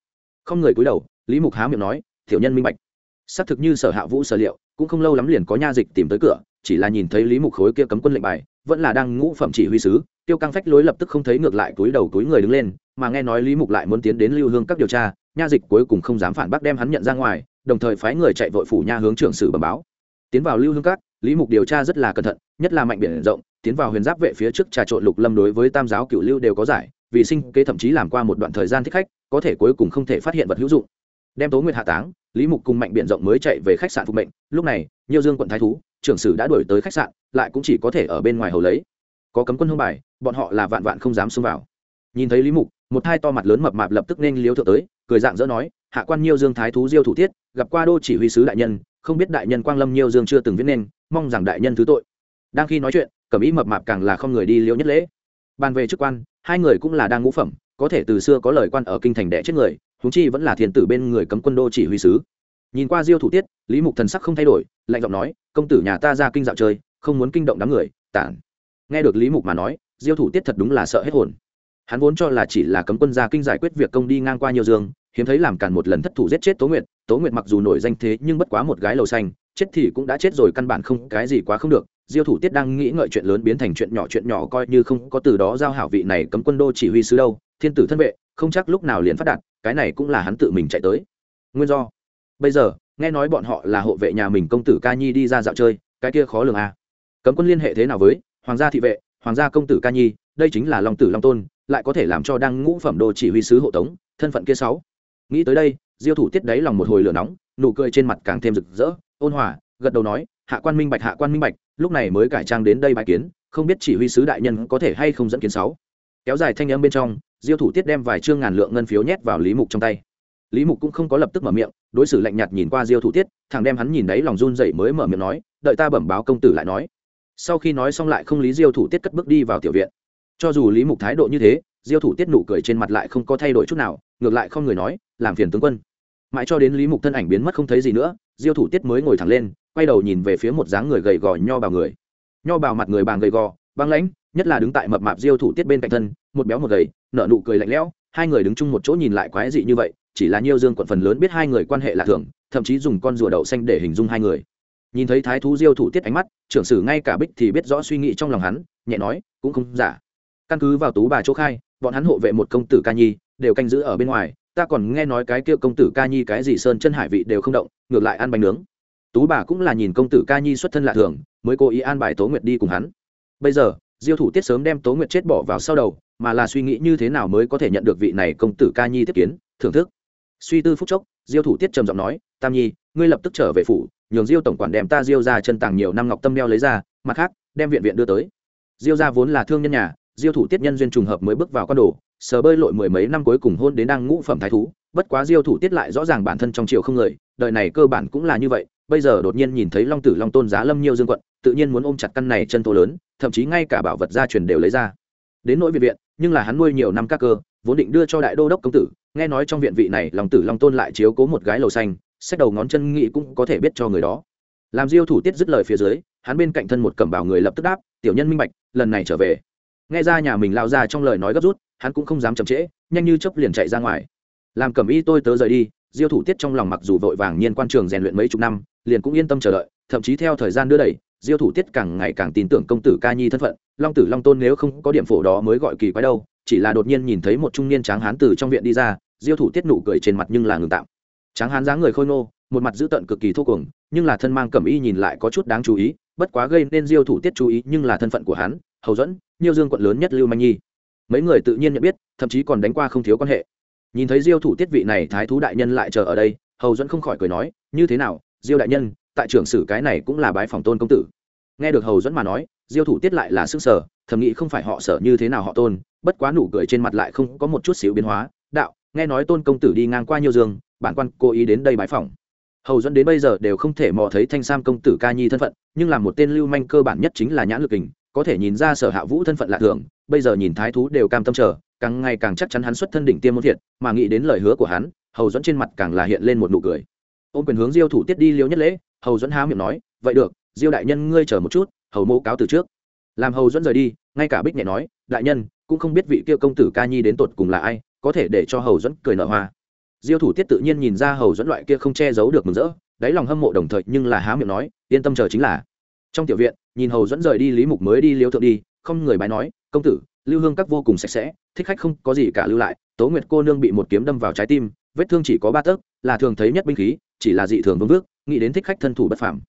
Không người cúi đầu, lý mục há miệng nói, tiểu nhân minh bạch xác thực như sở hạ vũ sở liệu, cũng không lâu lắm liền có nha dịch tìm tới cửa, chỉ là nhìn thấy lý mục khối kia cấm quân lệnh bài, vẫn là đang ngũ phẩm chỉ huy sứ, tiêu căng phách lối lập tức không thấy ngược lại túi đầu túi người đứng lên, mà nghe nói lý mục lại muốn tiến đến lưu hương các điều tra, nha dịch cuối cùng không dám phản bác đem hắn nhận ra ngoài, đồng thời phái người chạy vội phủ nha hướng trưởng sử bẩm báo. Tiến vào lưu hương các, lý mục điều tra rất là cẩn thận, nhất là mạnh biển rộng, tiến vào huyền giáp vệ phía trước trà trộn lục lâm đối với tam giáo cựu lưu đều có giải, vì sinh kế thậm chí làm qua một đoạn thời gian thích khách, có thể cuối cùng không thể phát hiện vật hữu dụng. Đem tố nguyệt hạ táng lý mục cùng mạnh biển rộng mới chạy về khách sạn phục mệnh. Lúc này nhiều dương quận thái thú, trưởng sử đã đuổi tới khách sạn, lại cũng chỉ có thể ở bên ngoài hầu lấy. Có cấm quân hương bài bọn họ là vạn vạn không dám xông vào. Nhìn thấy lý mục, một hai to mặt lớn mập mạp lập tức nên liếu thượng tới, cười dạng dỡ nói, hạ quan nhiêu dương thái thú diêu thủ tiết, gặp qua đô chỉ huy sứ đại nhân, không biết đại nhân quang lâm nhiêu dương chưa từng viết nên, mong rằng đại nhân thứ tội. Đang khi nói chuyện, cẩm ý mập mạp càng là không người đi liễu nhất lễ. Bàn về chức quan, hai người cũng là đang ngũ phẩm, có thể từ xưa có lời quan ở kinh thành đẻ chết người huống chi vẫn là thiên tử bên người cấm quân đô chỉ huy sứ. Nhìn qua diêu thủ tiết, lý mục thần sắc không thay đổi, lạnh giọng nói, công tử nhà ta ra kinh dạo chơi, không muốn kinh động đám người, tản. Nghe được lý mục mà nói, diêu thủ tiết thật đúng là sợ hết hồn. Hắn vốn cho là chỉ là cấm quân gia kinh giải quyết việc công đi ngang qua nhiều dương, hiếm thấy làm càn một lần thất thủ giết chết tố nguyệt tố nguyệt mặc dù nổi danh thế nhưng bất quá một gái lầu xanh, chết thì cũng đã chết rồi căn bản không, cái gì quá không được. Diêu thủ tiết đang nghĩ ngợi chuyện lớn biến thành chuyện nhỏ chuyện nhỏ coi như không có từ đó giao hảo vị này cấm quân đô chỉ huy sứ đâu, thiên tử thân vệ không chắc lúc nào liền phát đạt, cái này cũng là hắn tự mình chạy tới. Nguyên do, bây giờ, nghe nói bọn họ là hộ vệ nhà mình công tử ca nhi đi ra dạo chơi, cái kia khó lường à. cấm quân liên hệ thế nào với hoàng gia thị vệ, hoàng gia công tử ca nhi, đây chính là long tử long tôn, lại có thể làm cho đang ngũ phẩm đô chỉ huy sứ hộ tống, thân phận kia sáu. Nghĩ tới đây, diêu thủ tiết đáy lòng một hồi lửa nóng, nụ cười trên mặt càng thêm rực rỡ, ôn hòa, gật đầu nói, hạ quan minh bạch, hạ quan minh bạch, lúc này mới cải trang đến đây bài kiến, không biết chỉ huy sứ đại nhân có thể hay không dẫn kiến sáu. Kéo dài thanh âm bên trong diêu thủ tiết đem vài trương ngàn lượng ngân phiếu nhét vào lý mục trong tay. Lý mục cũng không có lập tức mở miệng, đối xử lạnh nhạt nhìn qua diêu thủ tiết, thằng đem hắn nhìn đấy lòng run dậy mới mở miệng nói, đợi ta bẩm báo công tử lại nói. Sau khi nói xong lại không lý diêu thủ tiết cất bước đi vào tiểu viện. Cho dù lý mục thái độ như thế, diêu thủ tiết nụ cười trên mặt lại không có thay đổi chút nào, ngược lại không người nói, làm phiền tướng quân. Mãi cho đến lý mục thân ảnh biến mất không thấy gì nữa, diêu thủ tiết mới ngồi thẳng lên, quay đầu nhìn về phía một dáng người gầy gò nho bào người. Nho bào mặt người bàng gầy gò, băng lãnh, nhất là đứng tại mập mạp diêu thủ tiết bên cạnh thân, một béo một gầy nở nụ cười lạnh lẽo, hai người đứng chung một chỗ nhìn lại quái dị như vậy, chỉ là nhiêu dương quận phần lớn biết hai người quan hệ là thường, thậm chí dùng con rùa đậu xanh để hình dung hai người. Nhìn thấy thái thú diêu thủ tiết ánh mắt, trưởng sử ngay cả bích thì biết rõ suy nghĩ trong lòng hắn, nhẹ nói, cũng không giả. Căn cứ vào tú bà chỗ khai, bọn hắn hộ vệ một công tử ca nhi, đều canh giữ ở bên ngoài, ta còn nghe nói cái kia công tử ca nhi cái gì sơn chân hải vị đều không động, ngược lại ăn bánh nướng. Tú bà cũng là nhìn công tử ca nhi xuất thân lạ thường, mới cố ý an bài tố nguyệt đi cùng hắn. Bây giờ diêu thủ tiết sớm đem tố nguyệt chết bỏ vào sau đầu, mà là suy nghĩ như thế nào mới có thể nhận được vị này công tử ca nhi tiếp kiến, thưởng thức. Suy tư phúc chốc, diêu thủ tiết trầm giọng nói, tam nhi, ngươi lập tức trở về phủ, nhường diêu tổng quản đem ta diêu ra chân tàng nhiều năm ngọc tâm đeo lấy ra, mặt khác, đem viện viện đưa tới. Diêu ra vốn là thương nhân nhà, diêu thủ tiết nhân duyên trùng hợp mới bước vào con đồ, sờ bơi lội mười mấy năm cuối cùng hôn đến đang ngũ phẩm thái thú, bất quá diêu thủ tiết lại rõ ràng bản thân trong triều không người, đời này cơ bản cũng là như vậy, bây giờ đột nhiên nhìn thấy long tử long tôn giá lâm nhiêu dương quận tự nhiên muốn ôm chặt căn này chân to lớn, thậm chí ngay cả bảo vật gia truyền đều lấy ra. Đến nỗi viện viện, nhưng là hắn nuôi nhiều năm các cơ, vốn định đưa cho đại đô đốc công tử, nghe nói trong viện vị này long tử long tôn lại chiếu cố một gái lầu xanh xét đầu ngón chân nghị cũng có thể biết cho người đó. Làm diêu thủ tiết dứt lời phía dưới, hắn bên cạnh thân một cẩm bảo người lập tức đáp, tiểu nhân minh bạch, lần này trở về. Nghe ra nhà mình lao ra trong lời nói gấp rút, hắn cũng không dám chậm trễ, nhanh như chấp liền chạy ra ngoài. Làm cẩm y tôi tớ rời đi. Diêu thủ tiết trong lòng mặc dù vội vàng nhiên quan trường rèn luyện mấy chục năm, liền cũng yên tâm chờ đợi, thậm chí theo thời gian đưa đẩy diêu thủ tiết càng ngày càng tin tưởng công tử ca nhi thân phận, long tử long tôn nếu không có điểm phổ đó mới gọi kỳ quái đâu, chỉ là đột nhiên nhìn thấy một trung niên tráng hán từ trong viện đi ra, diêu thủ tiết nụ cười trên mặt nhưng là ngừng tạm. Tráng hán dáng người khôi ngô, một mặt dữ tợn cực kỳ thô cuồng, nhưng là thân mang cẩm y nhìn lại có chút đáng chú ý, bất quá gây nên diêu thủ tiết chú ý nhưng là thân phận của hắn, hầu dẫn nhiều dương quận lớn nhất lưu manh nhi. Mấy người tự nhiên nhận biết, thậm chí còn đánh qua không thiếu quan hệ. Nhìn thấy diêu thủ tiết vị này thái thú đại nhân lại chờ ở đây, hầu dẫn không khỏi cười nói, như thế nào, diêu đại nhân tại trưởng sử cái này cũng là bái phòng tôn công tử. Nghe được hầu dẫn mà nói diêu thủ tiết lại là sức sở thầm nghĩ không phải họ sở như thế nào họ tôn bất quá nụ cười trên mặt lại không có một chút xíu biến hóa. Đạo nghe nói tôn công tử đi ngang qua nhiều giường, bản quan cố ý đến đây bái phòng. Hầu dẫn đến bây giờ đều không thể mò thấy thanh sam công tử ca nhi thân phận nhưng là một tên lưu manh cơ bản nhất chính là nhãn lực hình có thể nhìn ra sở hạ vũ thân phận lạ thường bây giờ nhìn thái thú đều cam tâm chờ càng ngày càng chắc chắn hắn xuất thân đỉnh tiêm môn thiệt mà nghĩ đến lời hứa của hắn hầu dẫn trên mặt càng là hiện lên một nụ cười. Ôm quyền hướng diêu thủ tiết đi liêu nhất lễ hầu dẫn há miệng nói, vậy được, diêu đại nhân ngươi chờ một chút, hầu mô cáo từ trước. Làm hầu dẫn rời đi, ngay cả bích nhẹ nói, đại nhân, cũng không biết vị kia công tử ca nhi đến tột cùng là ai, có thể để cho hầu dẫn cười nở hoa. Diêu thủ tiết tự nhiên nhìn ra hầu dẫn loại kia không che giấu được mừng rỡ, đáy lòng hâm mộ đồng thời nhưng là há miệng nói, yên tâm chờ chính là. Trong tiểu viện, nhìn hầu dẫn rời đi lý mục mới đi liêu thượng đi, không người bái nói, công tử, lưu hương các vô cùng sạch sẽ, thích khách không có gì cả lưu lại, tố nguyệt cô nương bị một kiếm đâm vào trái tim, vết thương chỉ có ba tấc, là thường thấy nhất binh khí, chỉ là dị thường vương vước nghĩ đến thích khách thân thủ bất phàm.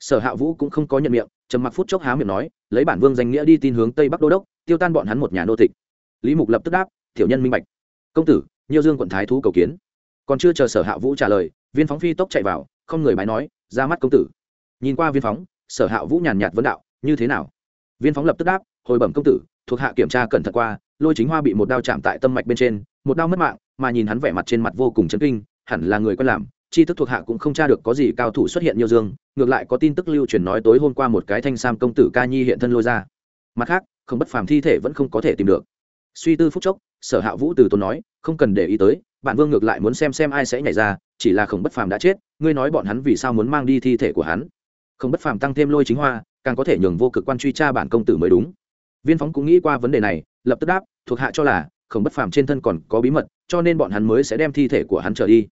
Sở hạ vũ cũng không có nhận miệng, trầm mặc phút chốc há miệng nói, lấy bản vương danh nghĩa đi tin hướng tây bắc đô đốc, tiêu tan bọn hắn một nhà nô tịch. Lý mục lập tức đáp, tiểu nhân minh bạch. Công tử, nhiêu dương quận thái thú cầu kiến. Còn chưa chờ sở hạ vũ trả lời, viên phóng phi tốc chạy vào, không người bái nói, ra mắt công tử. Nhìn qua viên phóng, sở hạ vũ nhàn nhạt vấn đạo, như thế nào? Viên phóng lập tức đáp, hồi bẩm công tử, thuộc hạ kiểm tra cẩn thận qua, lôi chính hoa bị một đao chạm tại tâm mạch bên trên, một đao mất mạng, mà nhìn hắn vẻ mặt trên mặt vô cùng chấn kinh, hẳn là người quen làm chi thức thuộc hạ cũng không tra được có gì cao thủ xuất hiện nhiều dương, ngược lại có tin tức lưu truyền nói tối hôm qua một cái thanh sam công tử ca nhi hiện thân lôi ra. Mặt khác, không bất phàm thi thể vẫn không có thể tìm được. Suy tư phúc chốc, sở hạ vũ từ tốn nói, không cần để ý tới bản vương ngược lại muốn xem xem ai sẽ nhảy ra, chỉ là khổng bất phàm đã chết, ngươi nói bọn hắn vì sao muốn mang đi thi thể của hắn. Khổng bất phàm tăng thêm lôi chính hoa, càng có thể nhường vô cực quan truy tra bản công tử mới đúng. Viên phóng cũng nghĩ qua vấn đề này, lập tức đáp, thuộc hạ cho là khổng bất phàm trên thân còn có bí mật, cho nên bọn hắn mới sẽ đem thi thể của hắn trở đi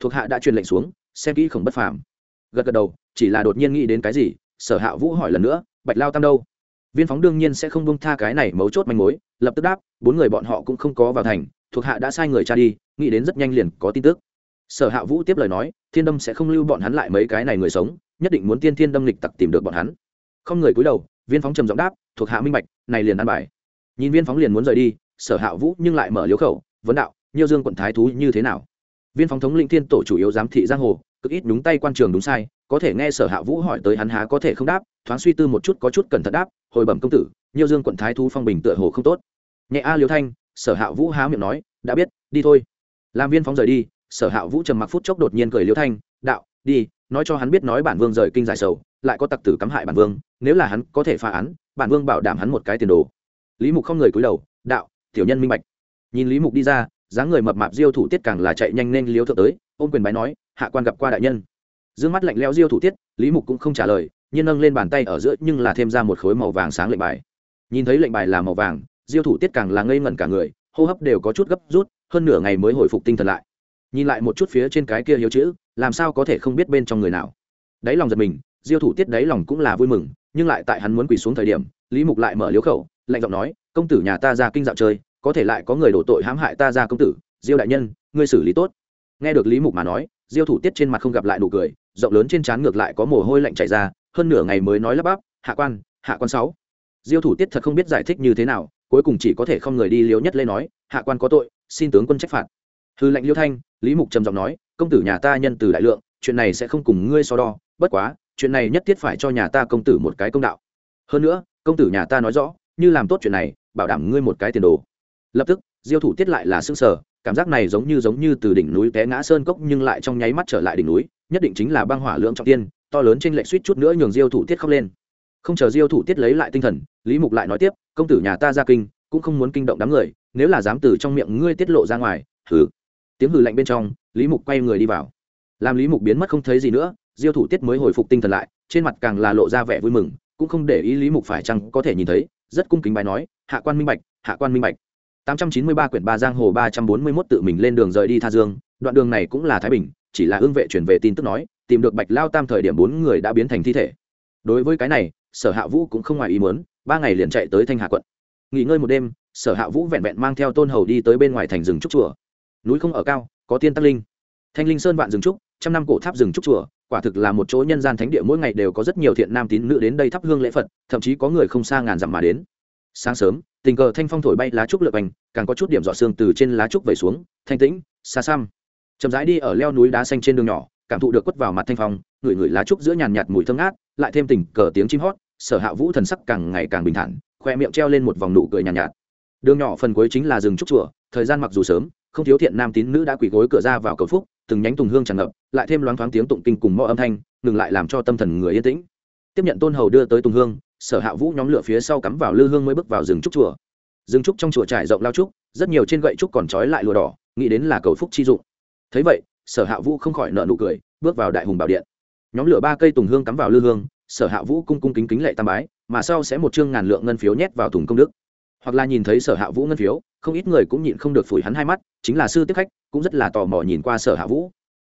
thuộc hạ đã truyền lệnh xuống, xem kỹ khổng bất phàm. Gật gật đầu, chỉ là đột nhiên nghĩ đến cái gì, sở hạ vũ hỏi lần nữa, bạch lao tam đâu? Viên phóng đương nhiên sẽ không bông tha cái này mấu chốt manh mối, lập tức đáp, bốn người bọn họ cũng không có vào thành, thuộc hạ đã sai người cha đi, nghĩ đến rất nhanh liền có tin tức. Sở hạ vũ tiếp lời nói, thiên đâm sẽ không lưu bọn hắn lại mấy cái này người sống, nhất định muốn tiên thiên đâm lịch tặc tìm được bọn hắn. Không người cúi đầu, viên phóng trầm giọng đáp, thuộc hạ minh bạch, này liền ăn bài. Nhìn viên phóng liền muốn rời đi, sở hạ vũ nhưng lại mở liếu khẩu, vấn đạo, nhiêu dương quận thái thú như thế nào? Viên phóng thống lĩnh thiên tổ chủ yếu giám thị giang hồ, cực ít đúng tay quan trường đúng sai, có thể nghe sở hạ vũ hỏi tới hắn há có thể không đáp, thoáng suy tư một chút có chút cẩn thận đáp, hồi bẩm công tử nhiêu dương quận thái thu phong bình tựa hồ không tốt. Nhẹ a liêu thanh, sở hạ vũ há miệng nói, đã biết, đi thôi. Làm viên phóng rời đi, sở hạ vũ trầm mặc phút chốc đột nhiên cười liêu thanh, đạo, đi, nói cho hắn biết nói bản vương rời kinh giải sầu, lại có tặc tử cắm hại bản vương, nếu là hắn có thể phá án, bản vương bảo đảm hắn một cái tiền đồ. Lý mục không người cúi đầu, đạo, tiểu nhân minh bạch. Nhìn lý mục đi ra dáng người mập mạp diêu thủ tiết càng là chạy nhanh nên liếu thượng tới, ôm quyền bái nói, hạ quan gặp qua đại nhân. Dương mắt lạnh leo diêu thủ tiết, lý mục cũng không trả lời, nhiên nâng lên bàn tay ở giữa nhưng là thêm ra một khối màu vàng sáng lệnh bài. Nhìn thấy lệnh bài là màu vàng, diêu thủ tiết càng là ngây ngẩn cả người, hô hấp đều có chút gấp rút, hơn nửa ngày mới hồi phục tinh thần lại. Nhìn lại một chút phía trên cái kia hiếu chữ, làm sao có thể không biết bên trong người nào. Đáy lòng giật mình, diêu thủ tiết đáy lòng cũng là vui mừng, nhưng lại tại hắn muốn quỳ xuống thời điểm, lý mục lại mở liếu khẩu, lạnh giọng nói, công tử nhà ta ra kinh dạo chơi có thể lại có người đổ tội hãm hại ta ra công tử, diêu đại nhân, ngươi xử lý tốt. Nghe được lý mục mà nói, diêu thủ tiết trên mặt không gặp lại nụ cười, rộng lớn trên trán ngược lại có mồ hôi lạnh chảy ra, hơn nửa ngày mới nói lắp bắp, hạ quan hạ quan sáu. Diêu thủ tiết thật không biết giải thích như thế nào, cuối cùng chỉ có thể không người đi liếu nhất lê nói, hạ quan có tội, xin tướng quân trách phạt. Hư lệnh liêu thanh, lý mục trầm giọng nói, công tử nhà ta nhân từ đại lượng, chuyện này sẽ không cùng ngươi so đo, bất quá, chuyện này nhất thiết phải cho nhà ta công tử một cái công đạo. Hơn nữa, công tử nhà ta nói rõ, như làm tốt chuyện này, bảo đảm ngươi một cái tiền đồ lập tức, diêu thủ tiết lại là xương sở cảm giác này giống như giống như từ đỉnh núi té ngã sơn cốc nhưng lại trong nháy mắt trở lại đỉnh núi, nhất định chính là băng hỏa lượng trọng tiên, to lớn trên lệnh suýt chút nữa nhường diêu thủ tiết khóc lên. Không chờ diêu thủ tiết lấy lại tinh thần, lý mục lại nói tiếp, công tử nhà ta ra kinh, cũng không muốn kinh động đám người, nếu là dám từ trong miệng ngươi tiết lộ ra ngoài, hừ. Tiếng hừ lạnh bên trong, lý mục quay người đi vào. Làm lý mục biến mất không thấy gì nữa, diêu thủ tiết mới hồi phục tinh thần lại, trên mặt càng là lộ ra vẻ vui mừng, cũng không để ý lý mục phải chăng có thể nhìn thấy, rất cung kính bài nói, hạ quan minh bạch, hạ quan minh bạch. 893 quyển ba giang hồ 341 tự mình lên đường rời đi Tha Dương, đoạn đường này cũng là Thái Bình, chỉ là ương vệ truyền về tin tức nói, tìm được Bạch Lao Tam thời điểm bốn người đã biến thành thi thể. Đối với cái này, Sở Hạ Vũ cũng không ngoài ý muốn, ba ngày liền chạy tới Thanh Hà quận. Nghỉ ngơi một đêm, Sở Hạ Vũ vẹn vẹn mang theo Tôn Hầu đi tới bên ngoài thành rừng trúc chùa. Núi không ở cao, có tiên tăng linh. Thanh Linh Sơn vạn rừng trúc, trăm năm cổ tháp rừng trúc chùa, quả thực là một chỗ nhân gian thánh địa mỗi ngày đều có rất nhiều thiện nam tín nữ đến đây thắp hương lễ Phật, thậm chí có người không xa ngàn dặm mà đến. Sáng sớm, tình cờ thanh phong thổi bay lá trúc lượt bành càng có chút điểm dọ xương từ trên lá trúc vẩy xuống thanh tĩnh xa xăm. Chậm rãi đi ở leo núi đá xanh trên đường nhỏ cảm thụ được quất vào mặt thanh phong ngửi ngửi lá trúc giữa nhàn nhạt mùi thơm ngát lại thêm tình cờ tiếng chim hót sở hạ vũ thần sắc càng ngày càng bình thản khoe miệng treo lên một vòng nụ cười nhàn nhạt, nhạt đường nhỏ phần cuối chính là rừng trúc chùa thời gian mặc dù sớm không thiếu thiện nam tín nữ đã quỳ gối cửa ra vào cầu phúc từng nhánh tùng hương tràn ngập lại thêm loáng thoáng tiếng tụng kinh cùng mõ âm thanh ngừng lại làm cho tâm thần người yên tĩnh. Tiếp nhận tôn hầu đưa tới tùng hương sở hạ vũ nhóm lửa phía sau cắm vào lư hương mới bước vào rừng trúc chùa. Rừng trúc trong chùa trải rộng lao trúc, rất nhiều trên gậy trúc còn trói lại lùa đỏ, nghĩ đến là cầu phúc chi dụng. Thấy vậy, sở hạ vũ không khỏi nợ nụ cười, bước vào đại hùng bảo điện. Nhóm lửa ba cây tùng hương cắm vào lư hương, sở hạ vũ cung cung kính kính lệ tam bái, mà sau sẽ một chương ngàn lượng ngân phiếu nhét vào thùng công đức. Hoặc là nhìn thấy sở hạ vũ ngân phiếu, không ít người cũng nhịn không được phủi hắn hai mắt, chính là sư tiếp khách, cũng rất là tò mò nhìn qua sở hạ vũ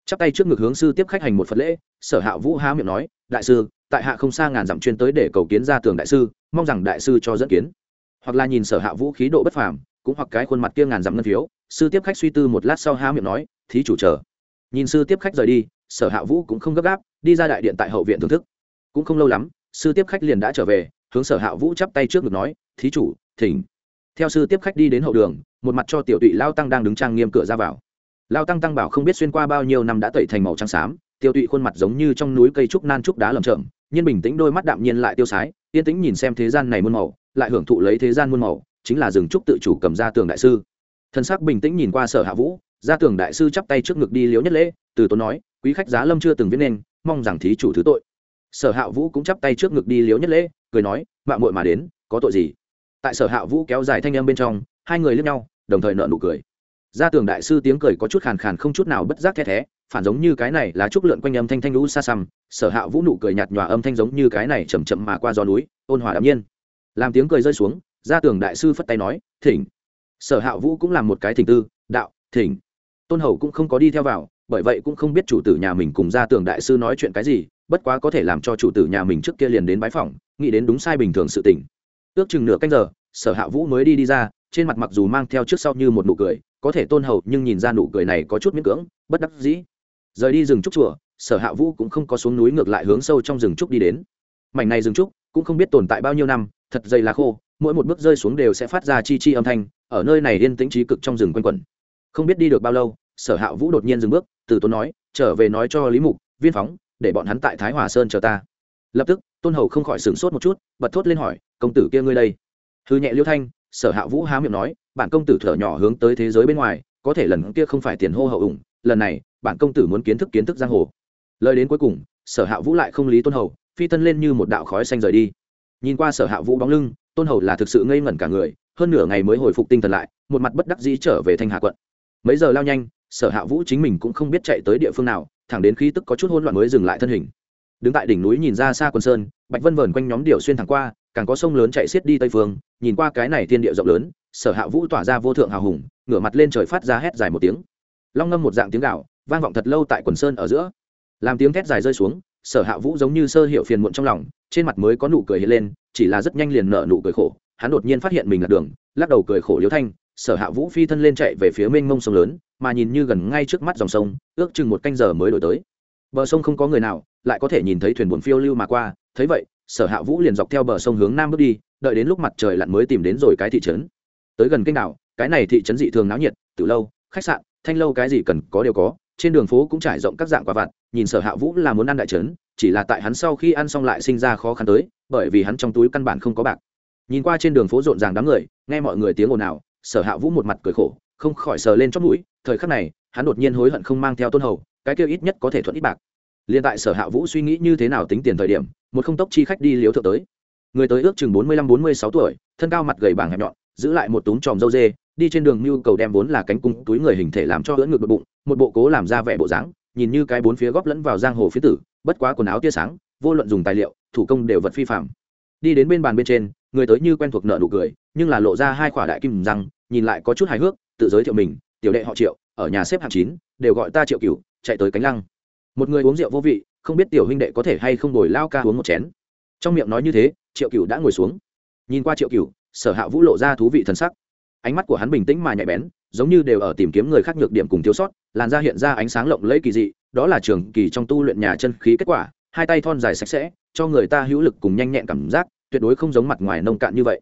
chắp tay trước ngực hướng sư tiếp khách hành một phật lễ, sở hạ vũ há miệng nói, đại sư, tại hạ không xa ngàn dặm chuyên tới để cầu kiến ra tường đại sư, mong rằng đại sư cho dẫn kiến. Hoặc là nhìn sở hạ vũ khí độ bất phàm, cũng hoặc cái khuôn mặt kia ngàn dặm ngân phiếu, sư tiếp khách suy tư một lát sau há miệng nói, thí chủ chờ. Nhìn sư tiếp khách rời đi, sở hạ vũ cũng không gấp gáp, đi ra đại điện tại hậu viện thưởng thức. Cũng không lâu lắm, sư tiếp khách liền đã trở về, hướng sở hạ vũ chắp tay trước ngực nói, thí chủ, thỉnh. Theo sư tiếp khách đi đến hậu đường, một mặt cho tiểu tụy lao tăng đang đứng trang nghiêm cửa ra vào lao tăng tăng bảo không biết xuyên qua bao nhiêu năm đã tẩy thành màu trắng xám, tiêu tụy khuôn mặt giống như trong núi cây trúc nan trúc đá lầm chậm nhiên bình tĩnh đôi mắt đạm nhiên lại tiêu sái, yên tĩnh nhìn xem thế gian này muôn màu, lại hưởng thụ lấy thế gian muôn màu, chính là rừng trúc tự chủ cầm ra tường đại sư. Thân xác bình tĩnh nhìn qua sở hạ vũ, ra tường đại sư chắp tay trước ngực đi liếu nhất lễ, từ tốn nói, quý khách giá lâm chưa từng viết nên, mong rằng thí chủ thứ tội. Sở hạ vũ cũng chắp tay trước ngực đi liếu nhất lễ, cười nói mạng muội mà đến, có tội gì? Tại sở hạ vũ kéo dài thanh em bên trong, hai người lướt nhau, đồng thời nợ nụ cười gia tường đại sư tiếng cười có chút khàn khàn không chút nào bất giác the thé, phản giống như cái này là trúc lượn quanh âm thanh thanh lũ xa xăm sở hạ vũ nụ cười nhạt nhòa âm thanh giống như cái này chầm chậm mà qua gió núi, ôn hòa đạm nhiên. Làm tiếng cười rơi xuống, gia tường đại sư phất tay nói, thỉnh. Sở hạ vũ cũng làm một cái thỉnh tư, đạo, thỉnh. Tôn hầu cũng không có đi theo vào, bởi vậy cũng không biết chủ tử nhà mình cùng gia tường đại sư nói chuyện cái gì, bất quá có thể làm cho chủ tử nhà mình trước kia liền đến bái phỏng, nghĩ đến đúng sai bình thường sự tình. Ước chừng nửa canh giờ, sở hạ vũ mới đi đi ra trên mặt mặc dù mang theo trước sau như một nụ cười, có thể tôn hầu nhưng nhìn ra nụ cười này có chút miễn cưỡng, bất đắc dĩ. Rời đi rừng trúc chùa, sở hạ vũ cũng không có xuống núi ngược lại hướng sâu trong rừng trúc đi đến. Mảnh này rừng trúc cũng không biết tồn tại bao nhiêu năm, thật dày là khô, mỗi một bước rơi xuống đều sẽ phát ra chi chi âm thanh, ở nơi này yên tĩnh trí cực trong rừng quanh quẩn. Không biết đi được bao lâu, sở hạ vũ đột nhiên dừng bước, từ tốn nói, trở về nói cho lý mục, viên phóng, để bọn hắn tại thái hòa sơn chờ ta. Lập tức, tôn hầu không khỏi sửng sốt một chút, bật thốt lên hỏi, công tử kia ngươi đây? Hư nhẹ liêu thanh sở hạ vũ há miệng nói, bản công tử thở nhỏ hướng tới thế giới bên ngoài, có thể lần kia không phải tiền hô hậu ủng, lần này, bản công tử muốn kiến thức kiến thức giang hồ. Lời đến cuối cùng, sở hạ vũ lại không lý tôn hầu, phi thân lên như một đạo khói xanh rời đi. Nhìn qua sở hạ vũ bóng lưng, tôn hầu là thực sự ngây ngẩn cả người, hơn nửa ngày mới hồi phục tinh thần lại, một mặt bất đắc dĩ trở về thanh hà quận. Mấy giờ lao nhanh, sở hạ vũ chính mình cũng không biết chạy tới địa phương nào, thẳng đến khi tức có chút hỗn loạn mới dừng lại thân hình. Đứng tại đỉnh núi nhìn ra xa quần sơn, bạch vân vờn quanh nhóm điệu xuyên thẳng qua càng có sông lớn chạy xiết đi tây phương, nhìn qua cái này thiên địa rộng lớn, sở hạ vũ tỏa ra vô thượng hào hùng, ngửa mặt lên trời phát ra hét dài một tiếng. Long ngâm một dạng tiếng gạo vang vọng thật lâu tại quần sơn ở giữa. Làm tiếng thét dài rơi xuống, sở hạ vũ giống như sơ hiệu phiền muộn trong lòng, trên mặt mới có nụ cười hiện lên, chỉ là rất nhanh liền nở nụ cười khổ, hắn đột nhiên phát hiện mình lạc đường, lắc đầu cười khổ liếu thanh, sở hạ vũ phi thân lên chạy về phía mênh mông sông lớn, mà nhìn như gần ngay trước mắt dòng sông, ước chừng một canh giờ mới đổi tới. Bờ sông không có người nào, lại có thể nhìn thấy thuyền buồn phiêu lưu mà qua, thấy vậy sở hạ vũ liền dọc theo bờ sông hướng nam bước đi, đợi đến lúc mặt trời lặn mới tìm đến rồi cái thị trấn. Tới gần kênh đảo, cái này thị trấn dị thường náo nhiệt, từ lâu, khách sạn, thanh lâu cái gì cần có đều có, trên đường phố cũng trải rộng các dạng quả vặt, nhìn sở hạ vũ là muốn ăn đại trấn, chỉ là tại hắn sau khi ăn xong lại sinh ra khó khăn tới, bởi vì hắn trong túi căn bản không có bạc. Nhìn qua trên đường phố rộn ràng đám người, nghe mọi người tiếng ồn ào, sở hạ vũ một mặt cười khổ, không khỏi sờ lên chót mũi, thời khắc này, hắn đột nhiên hối hận không mang theo tôn hầu, cái kêu ít nhất có thể thuận ít bạc liền tại sở hạ vũ suy nghĩ như thế nào tính tiền thời điểm, một không tốc chi khách đi liếu thượng tới. Người tới ước chừng bốn mươi lăm, bốn mươi sáu tuổi, thân cao mặt gầy bảng hẹp nhọn, giữ lại một túm tròm dâu dê, đi trên đường mưu cầu đem vốn là cánh cung túi người hình thể làm cho ưỡn ngược bụng, một bộ cố làm ra vẻ bộ dáng, nhìn như cái bốn phía góp lẫn vào giang hồ phía tử, bất quá quần áo tia sáng, vô luận dùng tài liệu, thủ công đều vật phi phạm đi đến bên bàn bên trên, người tới như quen thuộc nợ nụ cười, nhưng là lộ ra hai khỏa đại kim răng, nhìn lại có chút hài hước, tự giới thiệu mình, tiểu đệ họ triệu, ở nhà xếp hạng chín, đều gọi ta triệu cửu, chạy tới cánh lăng một người uống rượu vô vị, không biết tiểu huynh đệ có thể hay không đổi lao ca uống một chén. Trong miệng nói như thế, triệu cửu đã ngồi xuống. Nhìn qua triệu cửu, sở hạ vũ lộ ra thú vị thân sắc. Ánh mắt của hắn bình tĩnh mà nhạy bén, giống như đều ở tìm kiếm người khác nhược điểm cùng thiếu sót, làn da hiện ra ánh sáng lộng lẫy kỳ dị, đó là trường kỳ trong tu luyện nhà chân khí kết quả, hai tay thon dài sạch sẽ, cho người ta hữu lực cùng nhanh nhẹn cảm giác, tuyệt đối không giống mặt ngoài nông cạn như vậy.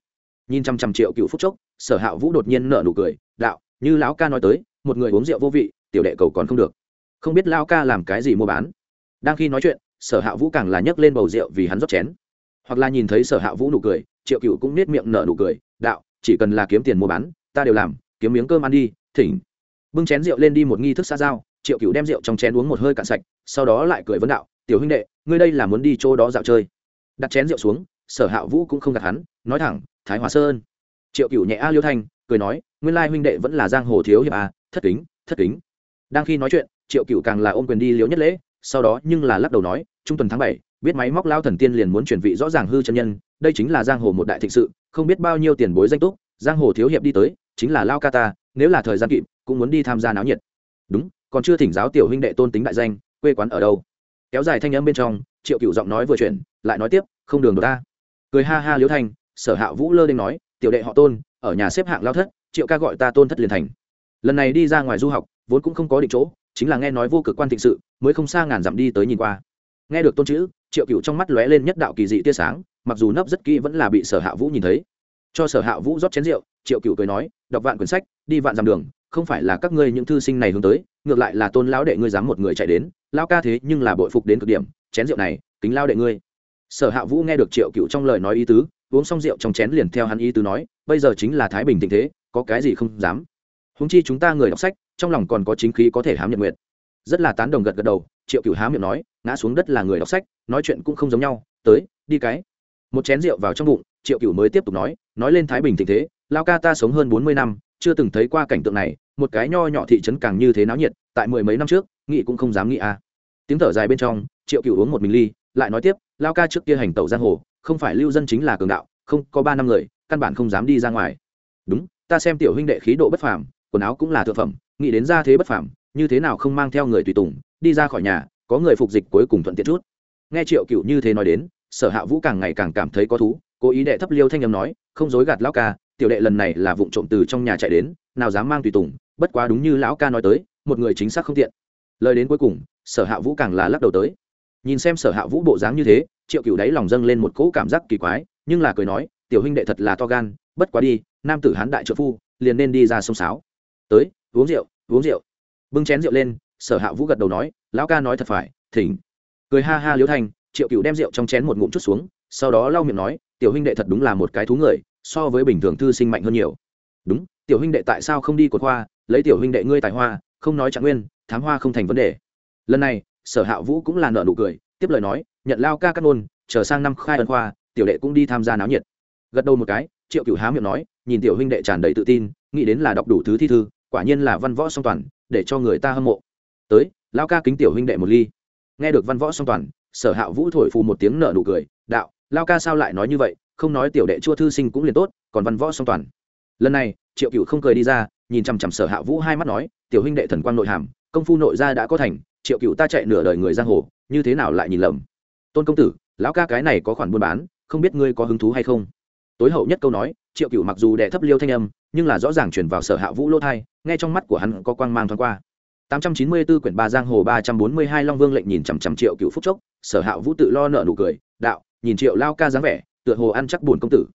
Nhìn trăm trăm triệu cựu phúc chốc, sở hạ vũ đột nhiên nở nụ cười, đạo, như lão ca nói tới, một người uống rượu vô vị, tiểu đệ cầu còn không được không biết lão ca làm cái gì mua bán. Đang khi nói chuyện, sở hạ vũ càng là nhấc lên bầu rượu vì hắn rót chén. Hoặc là nhìn thấy sở hạ vũ nụ cười, triệu cựu cũng nết miệng nở nụ cười, đạo, chỉ cần là kiếm tiền mua bán, ta đều làm, kiếm miếng cơm ăn đi, thỉnh. Bưng chén rượu lên đi một nghi thức xa giao, triệu cựu đem rượu trong chén uống một hơi cạn sạch, sau đó lại cười vấn đạo, tiểu huynh đệ, ngươi đây là muốn đi chỗ đó dạo chơi? Đặt chén rượu xuống, sở hạ vũ cũng không gạt hắn, nói thẳng, thái hòa sơn. Triệu cựu nhẹ a liêu thanh, cười nói, nguyên lai huynh đệ vẫn là giang hồ thiếu hiệp a thất kính thất kính. Đang khi nói chuyện triệu cựu càng là ôm quyền đi liếu nhất lễ, sau đó nhưng là lắc đầu nói, trung tuần tháng bảy, biết máy móc lao thần tiên liền muốn chuyển vị rõ ràng hư chân nhân, đây chính là giang hồ một đại thịnh sự, không biết bao nhiêu tiền bối danh túc, giang hồ thiếu hiệp đi tới, chính là lao ca ta, nếu là thời gian kịp, cũng muốn đi tham gia náo nhiệt. Đúng, còn chưa thỉnh giáo tiểu huynh đệ tôn tính đại danh, quê quán ở đâu? Kéo dài thanh âm bên trong, triệu cựu giọng nói vừa chuyển, lại nói tiếp, không đường đ ta. Cười ha ha liễu thanh sở hạ vũ lơ đ nói, tiểu đệ họ tôn, ở nhà xếp hạng lao thất, triệu ca gọi ta tôn thất liền thành. Lần này đi ra ngoài du học, vốn cũng không có định chỗ chính là nghe nói vô cực quan thịnh sự, mới không xa ngàn dặm đi tới nhìn qua. Nghe được tôn chữ, triệu cựu trong mắt lóe lên nhất đạo kỳ dị tia sáng, mặc dù nấp rất kỹ vẫn là bị sở hạ vũ nhìn thấy. Cho sở hạ vũ rót chén rượu, triệu cựu cười nói, đọc vạn quyển sách, đi vạn dặm đường, không phải là các ngươi những thư sinh này hướng tới, ngược lại là tôn lão đệ ngươi dám một người chạy đến lao ca thế nhưng là bội phục đến cực điểm, chén rượu này, kính lao đệ ngươi. Sở hạ vũ nghe được triệu cựu trong lời nói ý tứ, uống xong rượu trong chén liền theo hắn ý tứ nói, bây giờ chính là thái bình tình thế, có cái gì không dám. Húng chi chúng ta người đọc sách trong lòng còn có chính khí có thể hám nhật nguyện rất là tán đồng gật gật đầu, triệu cựu há miệng nói, ngã xuống đất là người đọc sách, nói chuyện cũng không giống nhau, tới, đi cái. Một chén rượu vào trong bụng, triệu cựu mới tiếp tục nói nói lên thái bình tình thế, lao ca ta sống hơn bốn mươi năm, chưa từng thấy qua cảnh tượng này, một cái nho nhỏ thị trấn càng như thế náo nhiệt, tại mười mấy năm trước nghị cũng không dám nghĩ à. tiếng thở dài bên trong, triệu cựu uống một mình ly, lại nói tiếp, lao ca trước kia hành tẩu giang hồ, không phải lưu dân chính là cường đạo, không, có ba năm người, căn bản không dám đi ra ngoài. Đúng, ta xem tiểu huynh đệ khí độ bất phàm, quần áo cũng là thượng phẩm nghĩ đến ra thế bất phàm, như thế nào không mang theo người tùy tùng, đi ra khỏi nhà, có người phục dịch cuối cùng thuận tiện chút. Nghe triệu cựu như thế nói đến, sở hạ vũ càng ngày càng cảm thấy có thú, cố ý đệ thấp liêu thanh âm nói, không dối gạt lão ca, tiểu đệ lần này là vụ trộm từ trong nhà chạy đến, nào dám mang tùy tùng, bất quá đúng như lão ca nói tới, một người chính xác không tiện. Lời đến cuối cùng, sở hạ vũ càng là lắc đầu tới. Nhìn xem sở hạ vũ bộ dáng như thế, triệu cựu đáy lòng dâng lên một cỗ cảm giác kỳ quái, nhưng là cười nói, tiểu huynh đệ thật là to gan, bất quá đi, nam tử hán đại trợ phu, liền nên đi ra sông sáo. Tới, uống rượu uống rượu. Bưng chén rượu lên, sở hạ vũ gật đầu nói, lão ca nói thật phải, thỉnh. Cười ha ha liễu thanh, triệu cựu đem rượu trong chén một ngụm chút xuống, sau đó lau miệng nói, tiểu huynh đệ thật đúng là một cái thú người, so với bình thường thư sinh mạnh hơn nhiều. Đúng, tiểu huynh đệ tại sao không đi cột hoa, lấy tiểu huynh đệ ngươi tài hoa, không nói trạng nguyên, thám hoa không thành vấn đề. Lần này, sở hạ vũ cũng là nợ nụ cười, tiếp lời nói, nhận lao ca cắt nôn chờ sang năm khai ân khoa, tiểu đệ cũng đi tham gia náo nhiệt. Gật đầu một cái, triệu cửu há miệng nói, nhìn tiểu huynh đệ tràn đầy tự tin, nghĩ đến là đọc đủ thứ thi thư quả nhiên là văn võ song toàn, để cho người ta hâm mộ. Tới lao ca kính tiểu huynh đệ một ly. Nghe được văn võ song toàn, sở hạ vũ thổi phù một tiếng nợ nụ cười, đạo lao ca sao lại nói như vậy? Không nói tiểu đệ chua thư sinh cũng liền tốt, còn văn võ song toàn. Lần này, triệu cựu không cười đi ra, nhìn chằm chằm sở hạ vũ hai mắt nói, tiểu huynh đệ thần quang nội hàm, công phu nội gia đã có thành, triệu cựu ta chạy nửa đời người giang hồ, như thế nào lại nhìn lầm? Tôn công tử, lão ca cái này có khoản buôn bán, không biết ngươi có hứng thú hay không? Tối hậu nhất câu nói triệu cựu mặc dù đẻ thấp liêu thanh âm, nhưng là rõ ràng chuyển vào sở hạ vũ lỗ thai, nghe trong mắt của hắn có quang mang thoáng qua. 894 quyển ba giang hồ 342 long vương lệnh nhìn chằm chằm triệu cựu phúc chốc, sở hạ vũ tự lo nợ nụ cười, đạo, nhìn triệu lao ca dáng vẻ, tựa hồ ăn chắc buồn công tử.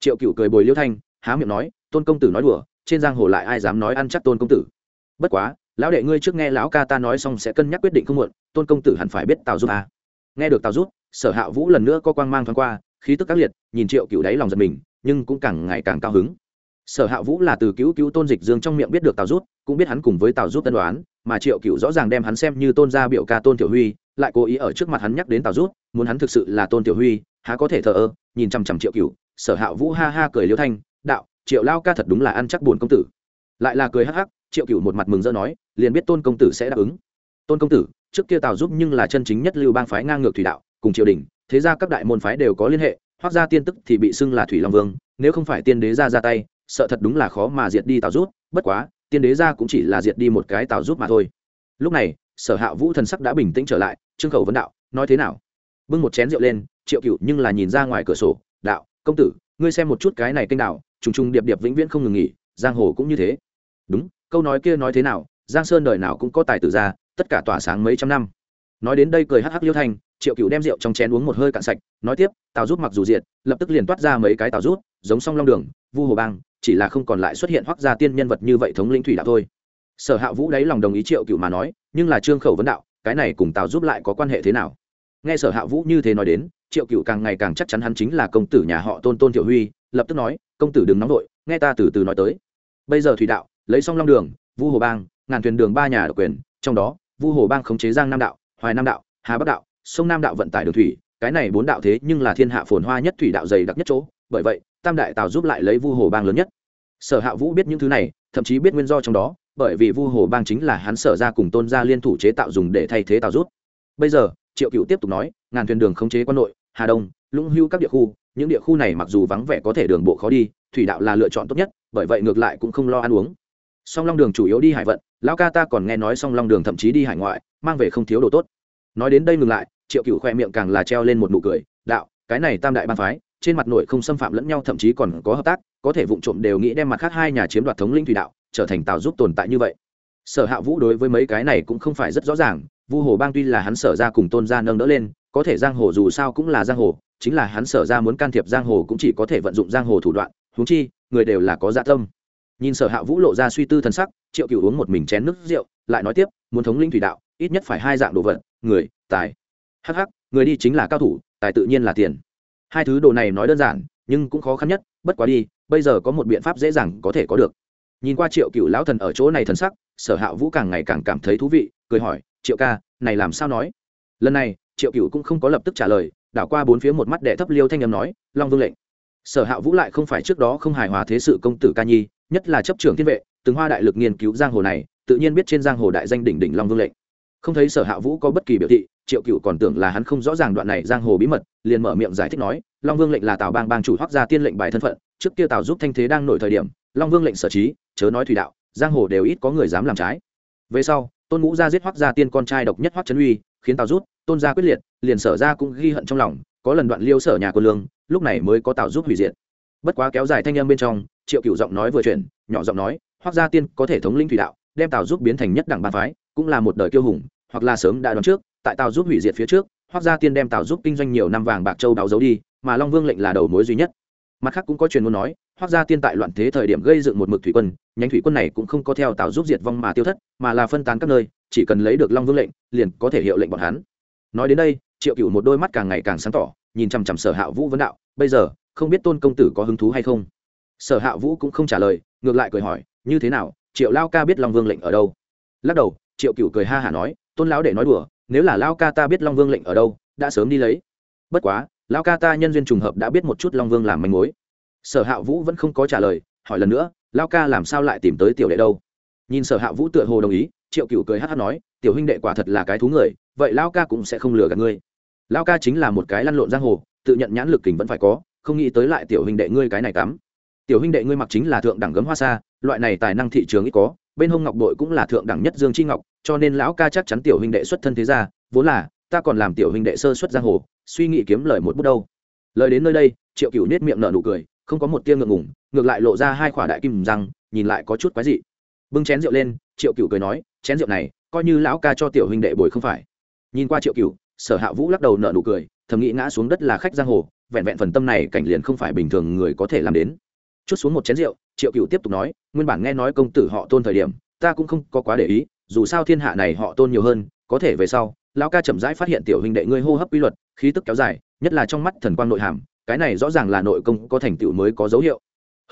Triệu cựu cười bồi liêu thanh, há miệng nói, tôn công tử nói đùa, trên giang hồ lại ai dám nói ăn chắc tôn công tử? Bất quá, lão đệ ngươi trước nghe lão ca ta nói xong sẽ cân nhắc quyết định không muộn, tôn công tử hẳn phải biết tào giúp à. nghe được tào giúp, sở hạ vũ lần nữa có quang mang thoáng qua, khí tức các liệt, nhìn triệu cựu đáy lòng giật mình nhưng cũng càng ngày càng cao hứng. Sở hạ vũ là từ cứu cứu tôn dịch dương trong miệng biết được tào rút, cũng biết hắn cùng với tào rút tân đoán mà triệu cựu rõ ràng đem hắn xem như tôn gia biểu ca tôn tiểu huy, lại cố ý ở trước mặt hắn nhắc đến tào rút, muốn hắn thực sự là tôn tiểu huy, há có thể thờ ơ, nhìn chằm chằm triệu cựu sở hạ vũ ha ha cười liêu thanh, đạo, triệu lao ca thật đúng là ăn chắc buồn công tử. Lại là cười hắc hắc, triệu cựu một mặt mừng rỡ nói, liền biết tôn công tử sẽ đáp ứng. Tôn công tử, trước kia tào giúp nhưng là chân chính nhất lưu bang phái ngang ngược thủy đạo, cùng triều đình, thế ra các đại môn phái đều có liên hệ hoác ra tiên tức thì bị xưng là thủy long vương, nếu không phải tiên đế ra ra tay, sợ thật đúng là khó mà diệt đi tào rút, bất quá, tiên đế ra cũng chỉ là diệt đi một cái tào rút mà thôi. Lúc này, sở hạ vũ thần sắc đã bình tĩnh trở lại, trương khẩu vấn đạo, nói thế nào? Bưng một chén rượu lên, triệu cựu nhưng là nhìn ra ngoài cửa sổ, đạo, công tử, ngươi xem một chút cái này kênh đạo trùng trùng điệp điệp vĩnh viễn không ngừng nghỉ, giang hồ cũng như thế. Đúng, câu nói kia nói thế nào, giang sơn đời nào cũng có tài tử ra tất cả tỏa sáng mấy trăm năm. Nói đến đây cười hắc hắc liêu thanh triệu cựu đem rượu trong chén uống một hơi cạn sạch, nói tiếp, tào rút mặc dù diệt, lập tức liền toát ra mấy cái tào rút giống song long đường, vu hồ bang, chỉ là không còn lại xuất hiện hoác gia tiên nhân vật như vậy thống lĩnh thủy đạo thôi. Sở hạ vũ đáy lòng đồng ý triệu cựu mà nói, nhưng là trương khẩu vấn đạo, cái này cùng tào giúp lại có quan hệ thế nào? Nghe sở hạ vũ như thế nói đến, triệu cựu càng ngày càng chắc chắn hắn chính là công tử nhà họ tôn tôn thiệu huy, lập tức nói, công tử đừng nóng vội, nghe ta từ từ nói tới. Bây giờ thủy đạo, lấy xong long đường, vu hồ bang, ngàn thuyền đường ba nhà độc quyền, trong đó, vu hồ bang khống chế giang nam đạo, hoài nam đạo, hà bắc đạo sông nam đạo vận tải đường thủy, cái này bốn đạo thế nhưng là thiên hạ phồn hoa nhất thủy đạo dày đặc nhất chỗ, bởi vậy, tam đại tào giúp lại lấy vu hồ bang lớn nhất. Sở hạ vũ biết những thứ này, thậm chí biết nguyên do trong đó, bởi vì vu hồ bang chính là hắn sở ra cùng tôn gia liên thủ chế tạo dùng để thay thế tào rút. Bây giờ, triệu cựu tiếp tục nói, ngàn thuyền đường khống chế quân nội, hà đông, lũng hưu các địa khu, những địa khu này mặc dù vắng vẻ có thể đường bộ khó đi, thủy đạo là lựa chọn tốt nhất, bởi vậy ngược lại cũng không lo ăn uống. Song long đường chủ yếu đi hải vận, lão ca ta còn nghe nói song long đường thậm chí đi hải ngoại, mang về không thiếu đồ tốt nói đến đây ngừng lại, triệu cựu khoe miệng càng là treo lên một nụ cười, đạo, cái này tam đại ban phái, trên mặt nội không xâm phạm lẫn nhau, thậm chí còn có hợp tác, có thể vụ trộm đều nghĩ đem mặt khác hai nhà chiếm đoạt thống linh thủy đạo, trở thành tào giúp tồn tại như vậy. Sở hạ vũ đối với mấy cái này cũng không phải rất rõ ràng, vu hồ bang tuy là hắn sở ra cùng tôn gia nâng đỡ lên, có thể giang hồ dù sao cũng là giang hồ, chính là hắn sở ra muốn can thiệp giang hồ cũng chỉ có thể vận dụng giang hồ thủ đoạn, huống chi, người đều là có dạ tâm. Nhìn sở hạ vũ lộ ra suy tư thân sắc, triệu cựu uống một mình chén nước rượu, lại nói tiếp, muốn thống linh thủy đạo, ít nhất phải hai dạng đồ vật người, tài. Hh người đi chính là cao thủ, tài tự nhiên là tiền. Hai thứ đồ này nói đơn giản, nhưng cũng khó khăn nhất, bất quá đi, bây giờ có một biện pháp dễ dàng có thể có được. Nhìn qua triệu cựu lão thần ở chỗ này thần sắc, sở hạ vũ càng ngày càng cảm thấy thú vị, cười hỏi, triệu ca, này làm sao nói? Lần này, triệu cựu cũng không có lập tức trả lời, đảo qua bốn phía một mắt đệ thấp liêu thanh â m nói, long vương lệnh. Sở hạ vũ lại không phải trước đó không hài hòa thế sự công tử ca nhi, nhất là chấp trưởng thiên vệ, từng hoa đại lực nghiên cứu giang hồ này, tự nhiên biết trên giang hồ đại danh đỉnh đỉnh long vương lệnh không thấy sở hạ vũ có bất kỳ biểu thị, triệu cựu còn tưởng là hắn không rõ ràng đoạn này giang hồ bí mật, liền mở miệng giải thích nói, long vương lệnh là tào bang bang chủ hoác ra tiên lệnh bài thân phận, trước kia tào giúp thanh thế đang nổi thời điểm, long vương lệnh sở trí, chớ nói thủy đạo, giang hồ đều ít có người dám làm trái. Về sau, tôn ngũ gia giết hoác gia tiên con trai độc nhất hoác trấn uy, khiến tào rút tôn gia quyết liệt, liền sở ra cũng ghi hận trong lòng, có lần đoạn liêu sở nhà quân lương, lúc này mới có tào giúp hủy diệt. Bất quá kéo dài thanh âm bên trong, triệu cựu giọng nói vừa chuyển, nhỏ giọng nói hoác gia tiên có thể thống linh thủy đạo, đem tào giúp biến thành nhất đẳng ba phái, cũng là một đời kiêu hùng hoặc là sớm đã đoán trước, tại tào giúp hủy diệt phía trước hoác gia tiên đem tào giúp kinh doanh nhiều năm vàng bạc châu đào giấu đi, mà long vương lệnh là đầu mối duy nhất. Mặt khác cũng có truyền muốn nói hoác gia tiên tại loạn thế thời điểm gây dựng một mực thủy quân, nhánh thủy quân này cũng không có theo tào giúp diệt vong mà tiêu thất, mà là phân tán các nơi, chỉ cần lấy được long vương lệnh, liền có thể hiệu lệnh bọn hắn. Nói đến đây, triệu cựu một đôi mắt càng ngày càng sáng tỏ, nhìn chằm chằm sở hạ vũ vấn đạo, bây giờ, không biết tôn công tử có hứng thú hay không? Sở hạ vũ cũng không trả lời, ngược lại cười hỏi, như thế nào? Triệu lao ca biết long vương lệnh ở đâu? Lắc đầu, triệu cựu cười ha hả nói tôn lão để nói đùa, nếu là lao ca ta biết long vương lệnh ở đâu, đã sớm đi lấy. Bất quá lao ca ta nhân duyên trùng hợp đã biết một chút long vương làm manh mối. Sở hạ vũ vẫn không có trả lời, hỏi lần nữa lao ca làm sao lại tìm tới tiểu đệ đâu? Nhìn sở hạ vũ tựa hồ đồng ý, triệu cựu cười hát hát nói, tiểu huynh đệ quả thật là cái thú người, vậy lao ca cũng sẽ không lừa gạt ngươi. Lao ca chính là một cái lăn lộn giang hồ, tự nhận nhãn lực kình vẫn phải có, không nghĩ tới lại tiểu huynh đệ ngươi cái này cắm tiểu huynh đệ ngươi mặc chính là thượng đẳng gấm hoa xa loại này tài năng thị trường ít có bên hông ngọc Bội cũng là thượng đẳng nhất dương chi ngọc cho nên lão ca chắc chắn tiểu huynh đệ xuất thân thế gia, vốn là ta còn làm tiểu huynh đệ sơ xuất giang hồ suy nghĩ kiếm lời một bút đâu. Lời đến nơi đây triệu cựu nết miệng nở nụ cười không có một tia ngượng ngủng ngược lại lộ ra hai khỏa đại kim răng nhìn lại có chút quái dị. Bưng chén rượu lên triệu cựu cười nói chén rượu này coi như lão ca cho tiểu huynh đệ bồi không phải. Nhìn qua triệu cựu sở hạ vũ lắc đầu nở nụ cười thầm nghĩ ngã xuống đất là khách giang hồ vẹn vẹn phần tâm này cảnh liền không phải bình thường người có thể làm đến chút xuống một chén rượu, triệu cựu tiếp tục nói, nguyên bản nghe nói công tử họ tôn thời điểm, ta cũng không có quá để ý, dù sao thiên hạ này họ tôn nhiều hơn, có thể về sau, lão ca chậm rãi phát hiện tiểu huynh đệ ngươi hô hấp quy luật, khí tức kéo dài, nhất là trong mắt thần quang nội hàm, cái này rõ ràng là nội công có thành tựu mới có dấu hiệu.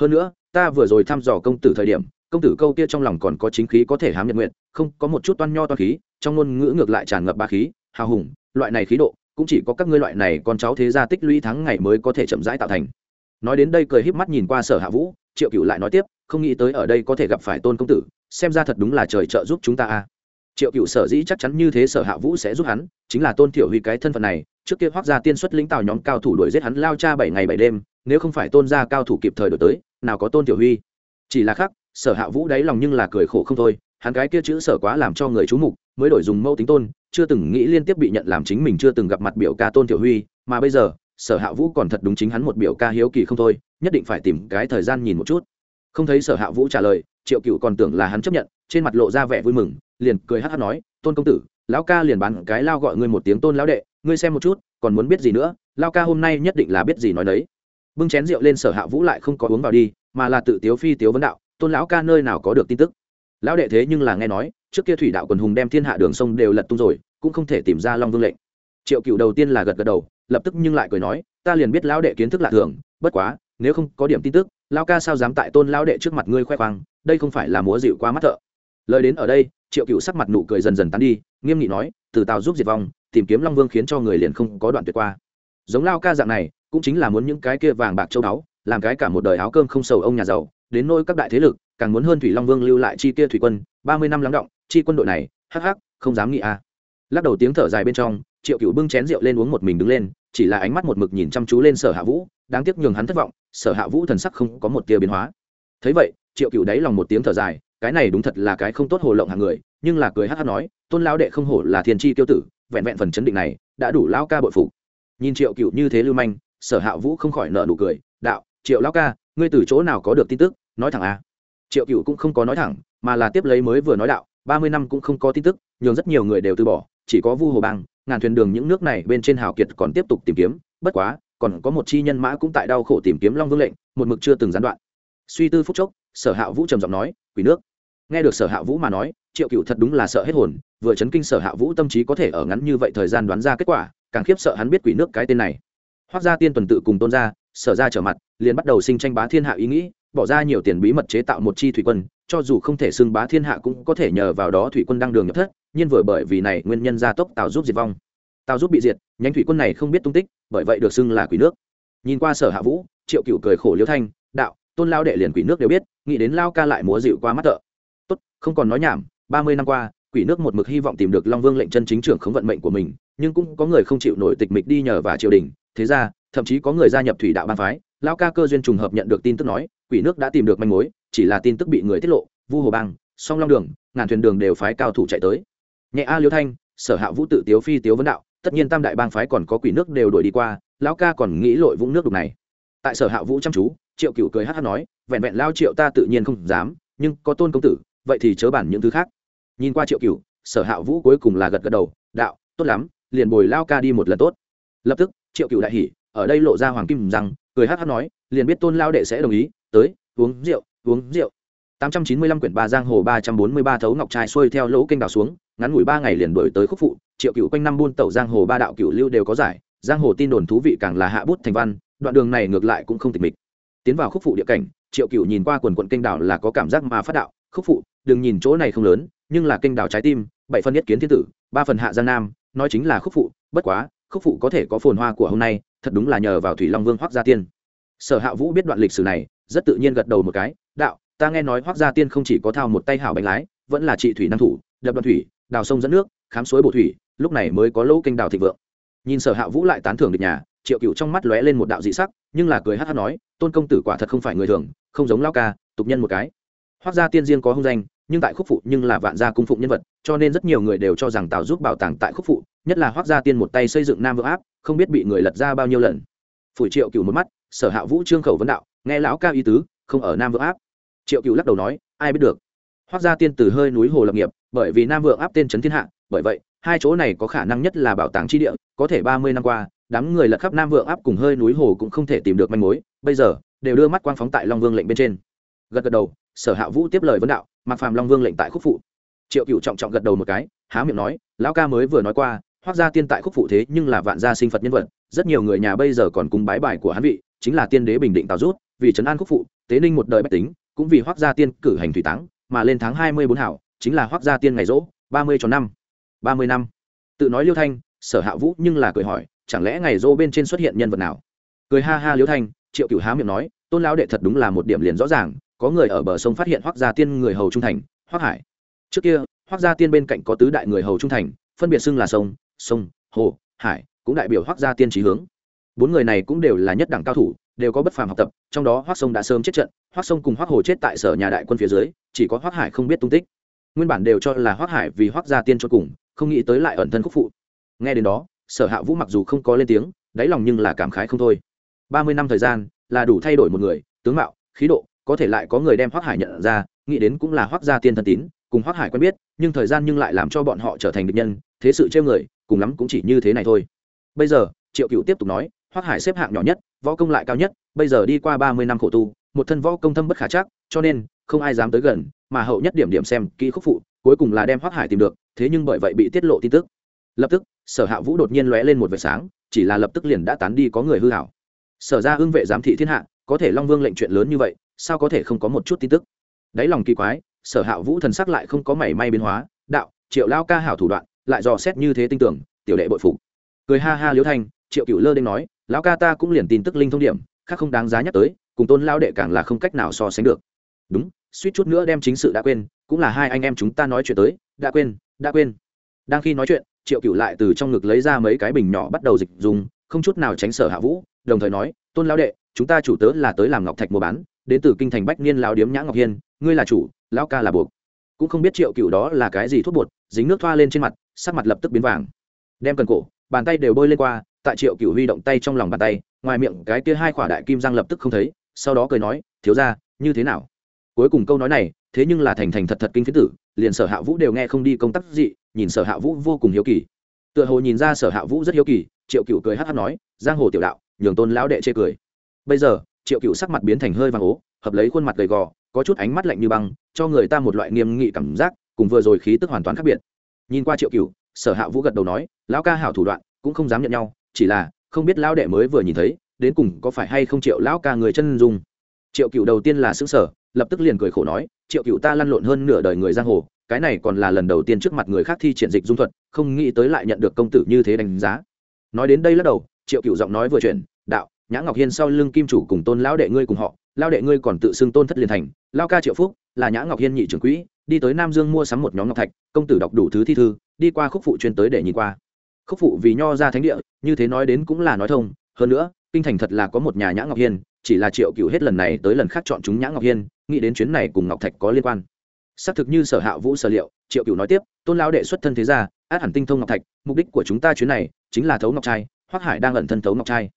Hơn nữa, ta vừa rồi thăm dò công tử thời điểm, công tử câu kia trong lòng còn có chính khí có thể hám nhật nguyện, không có một chút toan nho toan khí, trong ngôn ngữ ngược lại tràn ngập ba khí, hào hùng, loại này khí độ, cũng chỉ có các ngươi loại này con cháu thế gia tích lũy tháng ngày mới có thể chậm rãi tạo thành nói đến đây cười híp mắt nhìn qua sở hạ vũ, triệu cựu lại nói tiếp, không nghĩ tới ở đây có thể gặp phải tôn công tử, xem ra thật đúng là trời trợ giúp chúng ta a. Triệu cựu sở dĩ chắc chắn như thế sở hạ vũ sẽ giúp hắn, chính là tôn thiểu huy cái thân phận này, trước kia hoác gia tiên xuất lĩnh tào nhóm cao thủ đuổi giết hắn lao cha bảy ngày bảy đêm, nếu không phải tôn gia cao thủ kịp thời đổi tới, nào có tôn thiểu huy. Chỉ là khác, sở hạ vũ đáy lòng nhưng là cười khổ không thôi, hắn cái kia chữ sở quá làm cho người chú mục, mới đổi dùng mâu tính tôn, chưa từng nghĩ liên tiếp bị nhận làm chính mình chưa từng gặp mặt biểu ca tôn tiểu huy, mà bây giờ sở hạ vũ còn thật đúng chính hắn một biểu ca hiếu kỳ không thôi, nhất định phải tìm cái thời gian nhìn một chút. Không thấy sở hạ vũ trả lời, triệu cựu còn tưởng là hắn chấp nhận, trên mặt lộ ra vẻ vui mừng, liền cười hát hát nói, tôn công tử, lão ca liền bán cái lao gọi ngươi một tiếng tôn lão đệ, ngươi xem một chút, còn muốn biết gì nữa lao ca hôm nay nhất định là biết gì nói đấy. Bưng chén rượu lên sở hạ vũ lại không có uống vào đi, mà là tự tiếu phi tiếu vấn đạo, tôn lão ca nơi nào có được tin tức? Lão đệ thế nhưng là nghe nói, trước kia thủy đạo quần hùng đem thiên hạ đường sông đều lật tung rồi, cũng không thể tìm ra long vương lệnh. Triệu cựu đầu tiên là gật gật đầu lập tức nhưng lại cười nói, ta liền biết lão đệ kiến thức lạ thường, bất quá, nếu không có điểm tin tức lao ca sao dám tại tôn lão đệ trước mặt ngươi khoe khoang, đây không phải là múa dịu quá mắt thợ lời đến ở đây, triệu cựu sắc mặt nụ cười dần dần tán đi, nghiêm nghị nói, từ tào giúp diệt vong, tìm kiếm long vương khiến cho người liền không có đoạn tuyệt qua giống lao ca dạng này, cũng chính là muốn những cái kia vàng bạc châu báu, làm cái cả một đời áo cơm không sầu ông nhà giàu, đến nôi các đại thế lực, càng muốn hơn thủy long vương lưu lại chi kia thủy quân, ba mươi năm lắng động, chi quân đội này, hắc hắc, không dám nghĩ à. lắc đầu tiếng thở dài bên trong, triệu cựu bưng chén rượu lên uống một mình đứng lên chỉ là ánh mắt một mực nhìn chăm chú lên sở hạ vũ, đáng tiếc nhường hắn thất vọng, sở hạ vũ thần sắc không có một tia biến hóa. Thấy vậy, triệu cựu đáy lòng một tiếng thở dài, cái này đúng thật là cái không tốt hồ lộng hàng người, nhưng là cười hát hát nói, tôn lão đệ không hổ là thiên tri tiêu tử, vẹn vẹn phần chấn định này, đã đủ lao ca bội phục. Nhìn triệu cựu như thế lưu manh, sở hạ vũ không khỏi nợ nụ cười, đạo, triệu lao ca, ngươi từ chỗ nào có được tin tức, nói thẳng a triệu cựu cũng không có nói thẳng, mà là tiếp lấy mới vừa nói đạo, ba mươi năm cũng không có tin tức, nhường rất nhiều người đều từ bỏ, chỉ có vu hồ bang ngàn thuyền đường những nước này bên trên hào kiệt còn tiếp tục tìm kiếm, bất quá, còn có một chi nhân mã cũng tại đau khổ tìm kiếm long vương lệnh, một mực chưa từng gián đoạn. Suy tư phúc chốc, sở hạ vũ trầm giọng nói, quỷ nước. Nghe được sở hạ vũ mà nói, triệu cựu thật đúng là sợ hết hồn, vừa chấn kinh sở hạ vũ tâm trí có thể ở ngắn như vậy thời gian đoán ra kết quả, càng khiếp sợ hắn biết quỷ nước cái tên này. Hoác gia tiên tuần tự cùng tôn gia, sở ra trở mặt, liền bắt đầu sinh tranh bá thiên hạ ý nghĩ bỏ ra nhiều tiền bí mật chế tạo một chi thủy quân, cho dù không thể xưng bá thiên hạ cũng có thể nhờ vào đó thủy quân đăng đường nhập thất, nhưng vừa bởi vì này nguyên nhân gia tốc tào giúp diệt vong. Tào giúp bị diệt, nhánh thủy quân này không biết tung tích, bởi vậy được xưng là quỷ nước. Nhìn qua sở hạ vũ, triệu cựu cười khổ liêu thanh, đạo, tôn lao đệ liền quỷ nước đều biết, nghĩ đến lao ca lại múa dịu qua mắt thợ. Tốt, không còn nói nhảm, ba mươi năm qua, quỷ nước một mực hy vọng tìm được long vương lệnh chân chính trưởng khống vận mệnh của mình, nhưng cũng có người không chịu nổi tịch mịch đi nhờ và triều đình, thế ra, thậm chí có người gia nhập thủy đạo ban phái lao ca cơ duyên trùng hợp nhận được tin tức nói, quỷ nước đã tìm được manh mối, chỉ là tin tức bị người tiết lộ, vu hồ bang, song long đường, ngàn thuyền đường đều phái cao thủ chạy tới. Nhẹ a liêu thanh, sở hạ vũ tự tiếu phi tiếu vấn đạo, tất nhiên tam đại bang phái còn có quỷ nước đều đuổi đi qua, lão ca còn nghĩ lội vũng nước đục này. Tại sở hạ vũ chăm chú, triệu cựu cười hát hát nói, vẹn vẹn lao triệu ta tự nhiên không dám, nhưng có tôn công tử, vậy thì chớ bản những thứ khác. Nhìn qua triệu cựu sở hạ vũ cuối cùng là gật gật đầu, đạo, tốt lắm, liền bồi lao ca đi một lần tốt. Lập tức, triệu cựu đại hỉ, ở đây lộ ra hoàng kim rằng cười hát hát nói, liền biết tôn lao đệ sẽ đồng ý, tới, uống rượu uống rượu. 895 quyển ba giang hồ 343 thấu ngọc trai xuôi theo lỗ kênh đào xuống, ngắn ngủi ba ngày liền đổi tới khúc phụ, triệu cựu quanh năm buôn tẩu giang hồ ba đạo cựu lưu đều có giải, giang hồ tin đồn thú vị càng là hạ bút thành văn, đoạn đường này ngược lại cũng không tịch mịch. Tiến vào khúc phụ địa cảnh, triệu cựu nhìn qua quần quận kênh đảo là có cảm giác mà phát đạo, khúc phụ, đừng nhìn chỗ này không lớn, nhưng là kênh đảo trái tim, bảy phần nhất kiến thiên tử, ba phần hạ giang nam, nói chính là khúc phụ, bất quá, khúc phụ có thể có phồn hoa của hôm nay thật đúng là nhờ vào thủy long vương hoác gia tiên sở hạ vũ biết đoạn lịch sử này rất tự nhiên gật đầu một cái đạo ta nghe nói hoác gia tiên không chỉ có thao một tay hảo bánh lái vẫn là trị thủy năng thủ đập đoạn thủy đào sông dẫn nước khám suối bổ thủy lúc này mới có lỗ kênh đào thịnh vượng nhìn sở hạ vũ lại tán thưởng được nhà triệu cựu trong mắt lóe lên một đạo dị sắc nhưng là cười hát hát nói tôn công tử quả thật không phải người thường không giống lao ca tục nhân một cái hoác gia tiên riêng có hung danh nhưng tại khúc phụ nhưng là vạn gia cung phụng nhân vật, cho nên rất nhiều người đều cho rằng tào giúp bảo tàng tại khúc phụ, nhất là hoác gia tiên một tay xây dựng nam vượng áp, không biết bị người lật ra bao nhiêu lần. Phủi triệu cựu một mắt, sở hạ vũ trương khẩu vấn đạo, nghe lão ca y tứ, không ở nam vượng áp. Triệu cựu lắc đầu nói, ai biết được. Hoác gia tiên từ hơi núi hồ lập nghiệp, bởi vì nam vượng áp tên trấn thiên hạ, bởi vậy, hai chỗ này có khả năng nhất là bảo tàng chi địa, có thể ba mươi năm qua, đám người lật khắp nam vượng áp cùng hơi núi hồ cũng không thể tìm được manh mối. Bây giờ, đều đưa mắt quang phóng tại long vương lệnh bên trên. Gật gật đầu sở hạ vũ tiếp lời vấn đạo mặc phàm long vương lệnh tại khúc phụ. Triệu cựu trọng trọng gật đầu một cái, há miệng nói, lão ca mới vừa nói qua hoác gia tiên tại khúc phụ thế nhưng là vạn gia sinh phật nhân vật, rất nhiều người nhà bây giờ còn cùng bái bài của hắn vị, chính là tiên đế bình định tào rút, vì trấn an khúc phụ, tế ninh một đời bách tính, cũng vì hoác gia tiên cử hành thủy táng, mà lên tháng hai mươi bốn hảo, chính là hoác gia tiên ngày rỗ, ba mươi cho năm, ba mươi năm. Tự nói liêu thanh, sở hạ vũ nhưng là cười hỏi, chẳng lẽ ngày rỗ bên trên xuất hiện nhân vật nào? Cười ha ha liêu thanh, triệu cựu há miệng nói, tôn lão đệ thật đúng là một điểm liền rõ ràng có người ở bờ sông phát hiện hoác gia tiên người hầu trung thành, hoác hải. Trước kia, hoác gia tiên bên cạnh có tứ đại người hầu trung thành, phân biệt xưng là sông sông, hồ, hải, cũng đại biểu hoác gia tiên trí hướng. Bốn người này cũng đều là nhất đẳng cao thủ, đều có bất phàm học tập, trong đó hoác sông đã sớm chết trận, hoác sông cùng hoác hồ chết tại sở nhà đại quân phía dưới, chỉ có hoác hải không biết tung tích. Nguyên bản đều cho là hoác hải vì hoác gia tiên cho cùng, không nghĩ tới lại ẩn thân khúc phụ. Nghe đến đó, sở hạ vũ mặc dù không có lên tiếng, đáy lòng nhưng là cảm khái không thôi. Ba mươi năm thời gian, là đủ thay đổi một người, tướng mạo, khí độ có thể lại có người đem hoác hải nhận ra, nghĩ đến cũng là hoác gia tiên thân tín, cùng hoác hải quen biết, nhưng thời gian nhưng lại làm cho bọn họ trở thành địch nhân, thế sự trêu người, cùng lắm cũng chỉ như thế này thôi. Bây giờ, triệu cựu tiếp tục nói hoác hải xếp hạng nhỏ nhất, võ công lại cao nhất, bây giờ đi qua ba mươi năm khổ tu, một thân võ công thâm bất khả chắc, cho nên, không ai dám tới gần, mà hậu nhất điểm điểm xem kỹ khúc phụ, cuối cùng là đem hoác hải tìm được, thế nhưng bởi vậy bị tiết lộ tin tức. Lập tức, sở hạ vũ đột nhiên lóe lên một vệt sáng, chỉ là lập tức liền đã tán đi có người hư hảo. Sở ra ưng vệ giám thị thiên hạ, có thể long vương lệnh chuyện lớn như vậy sao có thể không có một chút tin tức? Đáy lòng kỳ quái, sở hạ vũ thần sắc lại không có mảy may biến hóa, đạo, triệu lao ca hảo thủ đoạn, lại dò xét như thế tin tưởng, tiểu đệ bội phục. Cười ha ha liễu thanh, triệu cựu lơ đ nói, lão ca ta cũng liền tin tức linh thông điểm, khác không đáng giá nhắc tới, cùng tôn lao đệ càng là không cách nào so sánh được. Đúng, suýt chút nữa đem chính sự đã quên, cũng là hai anh em chúng ta nói chuyện tới, đã quên đã quên. Đang khi nói chuyện, triệu cựu lại từ trong ngực lấy ra mấy cái bình nhỏ bắt đầu dịch dùng, không chút nào tránh sở hạ vũ, đồng thời nói, tôn lao đệ, chúng ta chủ tớ là tới làm ngọc thạch mua bán đến từ kinh thành bách niên lao điếm nhã ngọc hiên, ngươi là chủ, lão ca là buộc. Cũng không biết triệu cựu đó là cái gì thuốc bột, dính nước thoa lên trên mặt, sắc mặt lập tức biến vàng. Đem cần cổ, bàn tay đều bôi lên qua, tại triệu cựu huy động tay trong lòng bàn tay, ngoài miệng cái kia hai khỏa đại kim răng lập tức không thấy, sau đó cười nói, thiếu ra như thế nào? Cuối cùng câu nói này, thế nhưng là thành thành thật thật kinh phiến tử, liền sở hạ vũ đều nghe không đi công tác gì nhìn sở hạ vũ vô cùng hiếu kỳ. Tựa hồ nhìn ra sở hạ vũ rất hiếu kỳ, triệu cựu cười hát hát nói, giang hồ tiểu đạo, nhường tôn lão đệ chê cười. Bây giờ triệu cựu sắc mặt biến thành hơi vàng ố, hợp lấy khuôn mặt gầy gò, có chút ánh mắt lạnh như băng, cho người ta một loại nghiêm nghị cảm giác, cùng vừa rồi khí tức hoàn toàn khác biệt. Nhìn qua triệu cựu, sở hạ vũ gật đầu nói, lão ca hảo thủ đoạn, cũng không dám nhận nhau, chỉ là, không biết lão đệ mới vừa nhìn thấy, đến cùng có phải hay không triệu lão ca người chân dung. Triệu cựu đầu tiên là xứ sở lập tức liền cười khổ nói, triệu cựu ta lăn lộn hơn nửa đời người giang hồ, cái này còn là lần đầu tiên trước mặt người khác thi triển dịch dung thuật, không nghĩ tới lại nhận được công tử như thế đánh giá. Nói đến đây lắc đầu, triệu cựu giọng nói vừa chuyển nhã ngọc hiên sau lưng kim chủ cùng tôn lão đệ ngươi cùng họ lao đệ ngươi còn tự xưng tôn thất liền thành lao ca triệu phúc, là nhã ngọc hiên nhị trưởng quỹ, đi tới nam dương mua sắm một nhóm ngọc thạch, công tử đọc đủ thứ thi thư, đi qua khúc phụ chuyên tới để nhìn qua. Khúc phụ vì nho ra thánh địa, như thế nói đến cũng là nói thông, hơn nữa, kinh thành thật là có một nhà nhã ngọc hiên, chỉ là triệu cựu hết lần này tới lần khác chọn chúng nhã ngọc hiên, nghĩ đến chuyến này cùng ngọc thạch có liên quan. Xác thực như sở hạ vũ sở liệu, triệu cựu nói tiếp, tôn lao đệ xuất thân thế gia, át hẳn tinh thông ngọc thạch, mục đích của chúng ta chuyến này chính là thấu ngọc trai, hoác hải đang ẩn thân thấu ngọc trai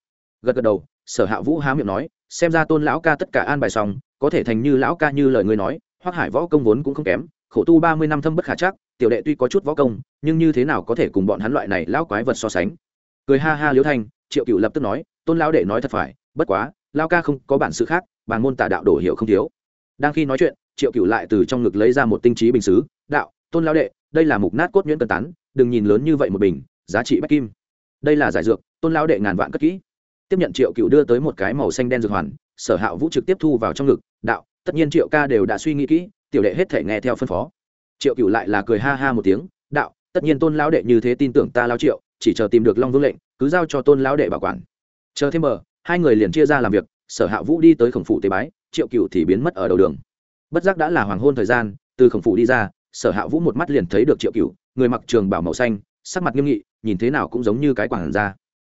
gật gật đầu, sở hạ vũ há miệng nói, xem ra tôn lão ca tất cả an bài xong, có thể thành như lão ca như lời ngươi nói hoác hải võ công vốn cũng không kém, khổ tu ba mươi năm thâm bất khả chắc, tiểu đệ tuy có chút võ công, nhưng như thế nào có thể cùng bọn hắn loại này lão quái vật so sánh. Cười ha ha liễu thanh, triệu cựu lập tức nói, tôn lão đệ nói thật phải, bất quá lao ca không có bản sự khác bàn môn tả đạo đổ hiệu không thiếu. Đang khi nói chuyện, triệu cựu lại từ trong ngực lấy ra một tinh trí bình xứ, đạo, tôn lão đệ, đây là mục nát cốt nhuyễn cân tán, đừng nhìn lớn như vậy một bình, giá trị bách kim. Đây là giải dược, tôn lão đệ ngàn vạn cất kỹ tiếp nhận triệu cựu đưa tới một cái màu xanh đen dược hoàn sở hạ vũ trực tiếp thu vào trong ngực đạo tất nhiên triệu ca đều đã suy nghĩ kỹ tiểu đệ hết thể nghe theo phân phó. Triệu cựu lại là cười ha ha một tiếng đạo tất nhiên tôn lão đệ như thế tin tưởng ta lao triệu chỉ chờ tìm được long vương lệnh cứ giao cho tôn lão đệ bảo quản. Chờ thêm mờ, hai người liền chia ra làm việc sở hạ vũ đi tới khổng phủ tế bái triệu cựu thì biến mất ở đầu đường. Bất giác đã là hoàng hôn thời gian từ khổng phủ đi ra sở hạ vũ một mắt liền thấy được triệu cựu người mặc trường bảo màu xanh sắc mặt nghiêm nghị nhìn thế nào cũng giống như cái quản ra.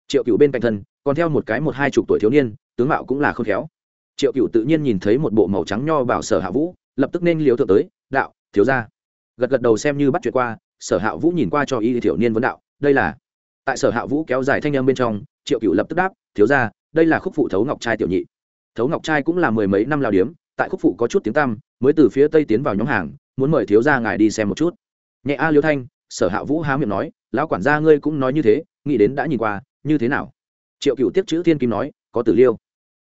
Triệu cựu bên cạnh thân còn theo một cái một hai chục tuổi thiếu niên, tướng mạo cũng là khôn khéo. Triệu cựu tự nhiên nhìn thấy một bộ màu trắng nho bảo sở hạ vũ, lập tức nên liếu thượng tới, đạo, thiếu ra gật gật đầu xem như bắt chuyện qua, sở hạ vũ nhìn qua cho y thiểu niên vấn đạo, đây là tại sở hạ vũ kéo dài thanh âm bên trong, triệu cựu lập tức đáp, thiếu ra đây là khúc phụ thấu ngọc trai tiểu nhị. Thấu ngọc trai cũng là mười mấy năm lao điếm, tại khúc phụ có chút tiếng tăm, mới từ phía tây tiến vào nhóm hàng, muốn mời thiếu ra ngài đi xem một chút. Nhẹ a liêu thanh, sở hạ vũ há miệng nói, lão quản gia ngươi cũng nói như thế, nghĩ đến đã nhìn qua, như thế nào? Triệu cựu tiếp chữ thiên kim nói, có tử liêu.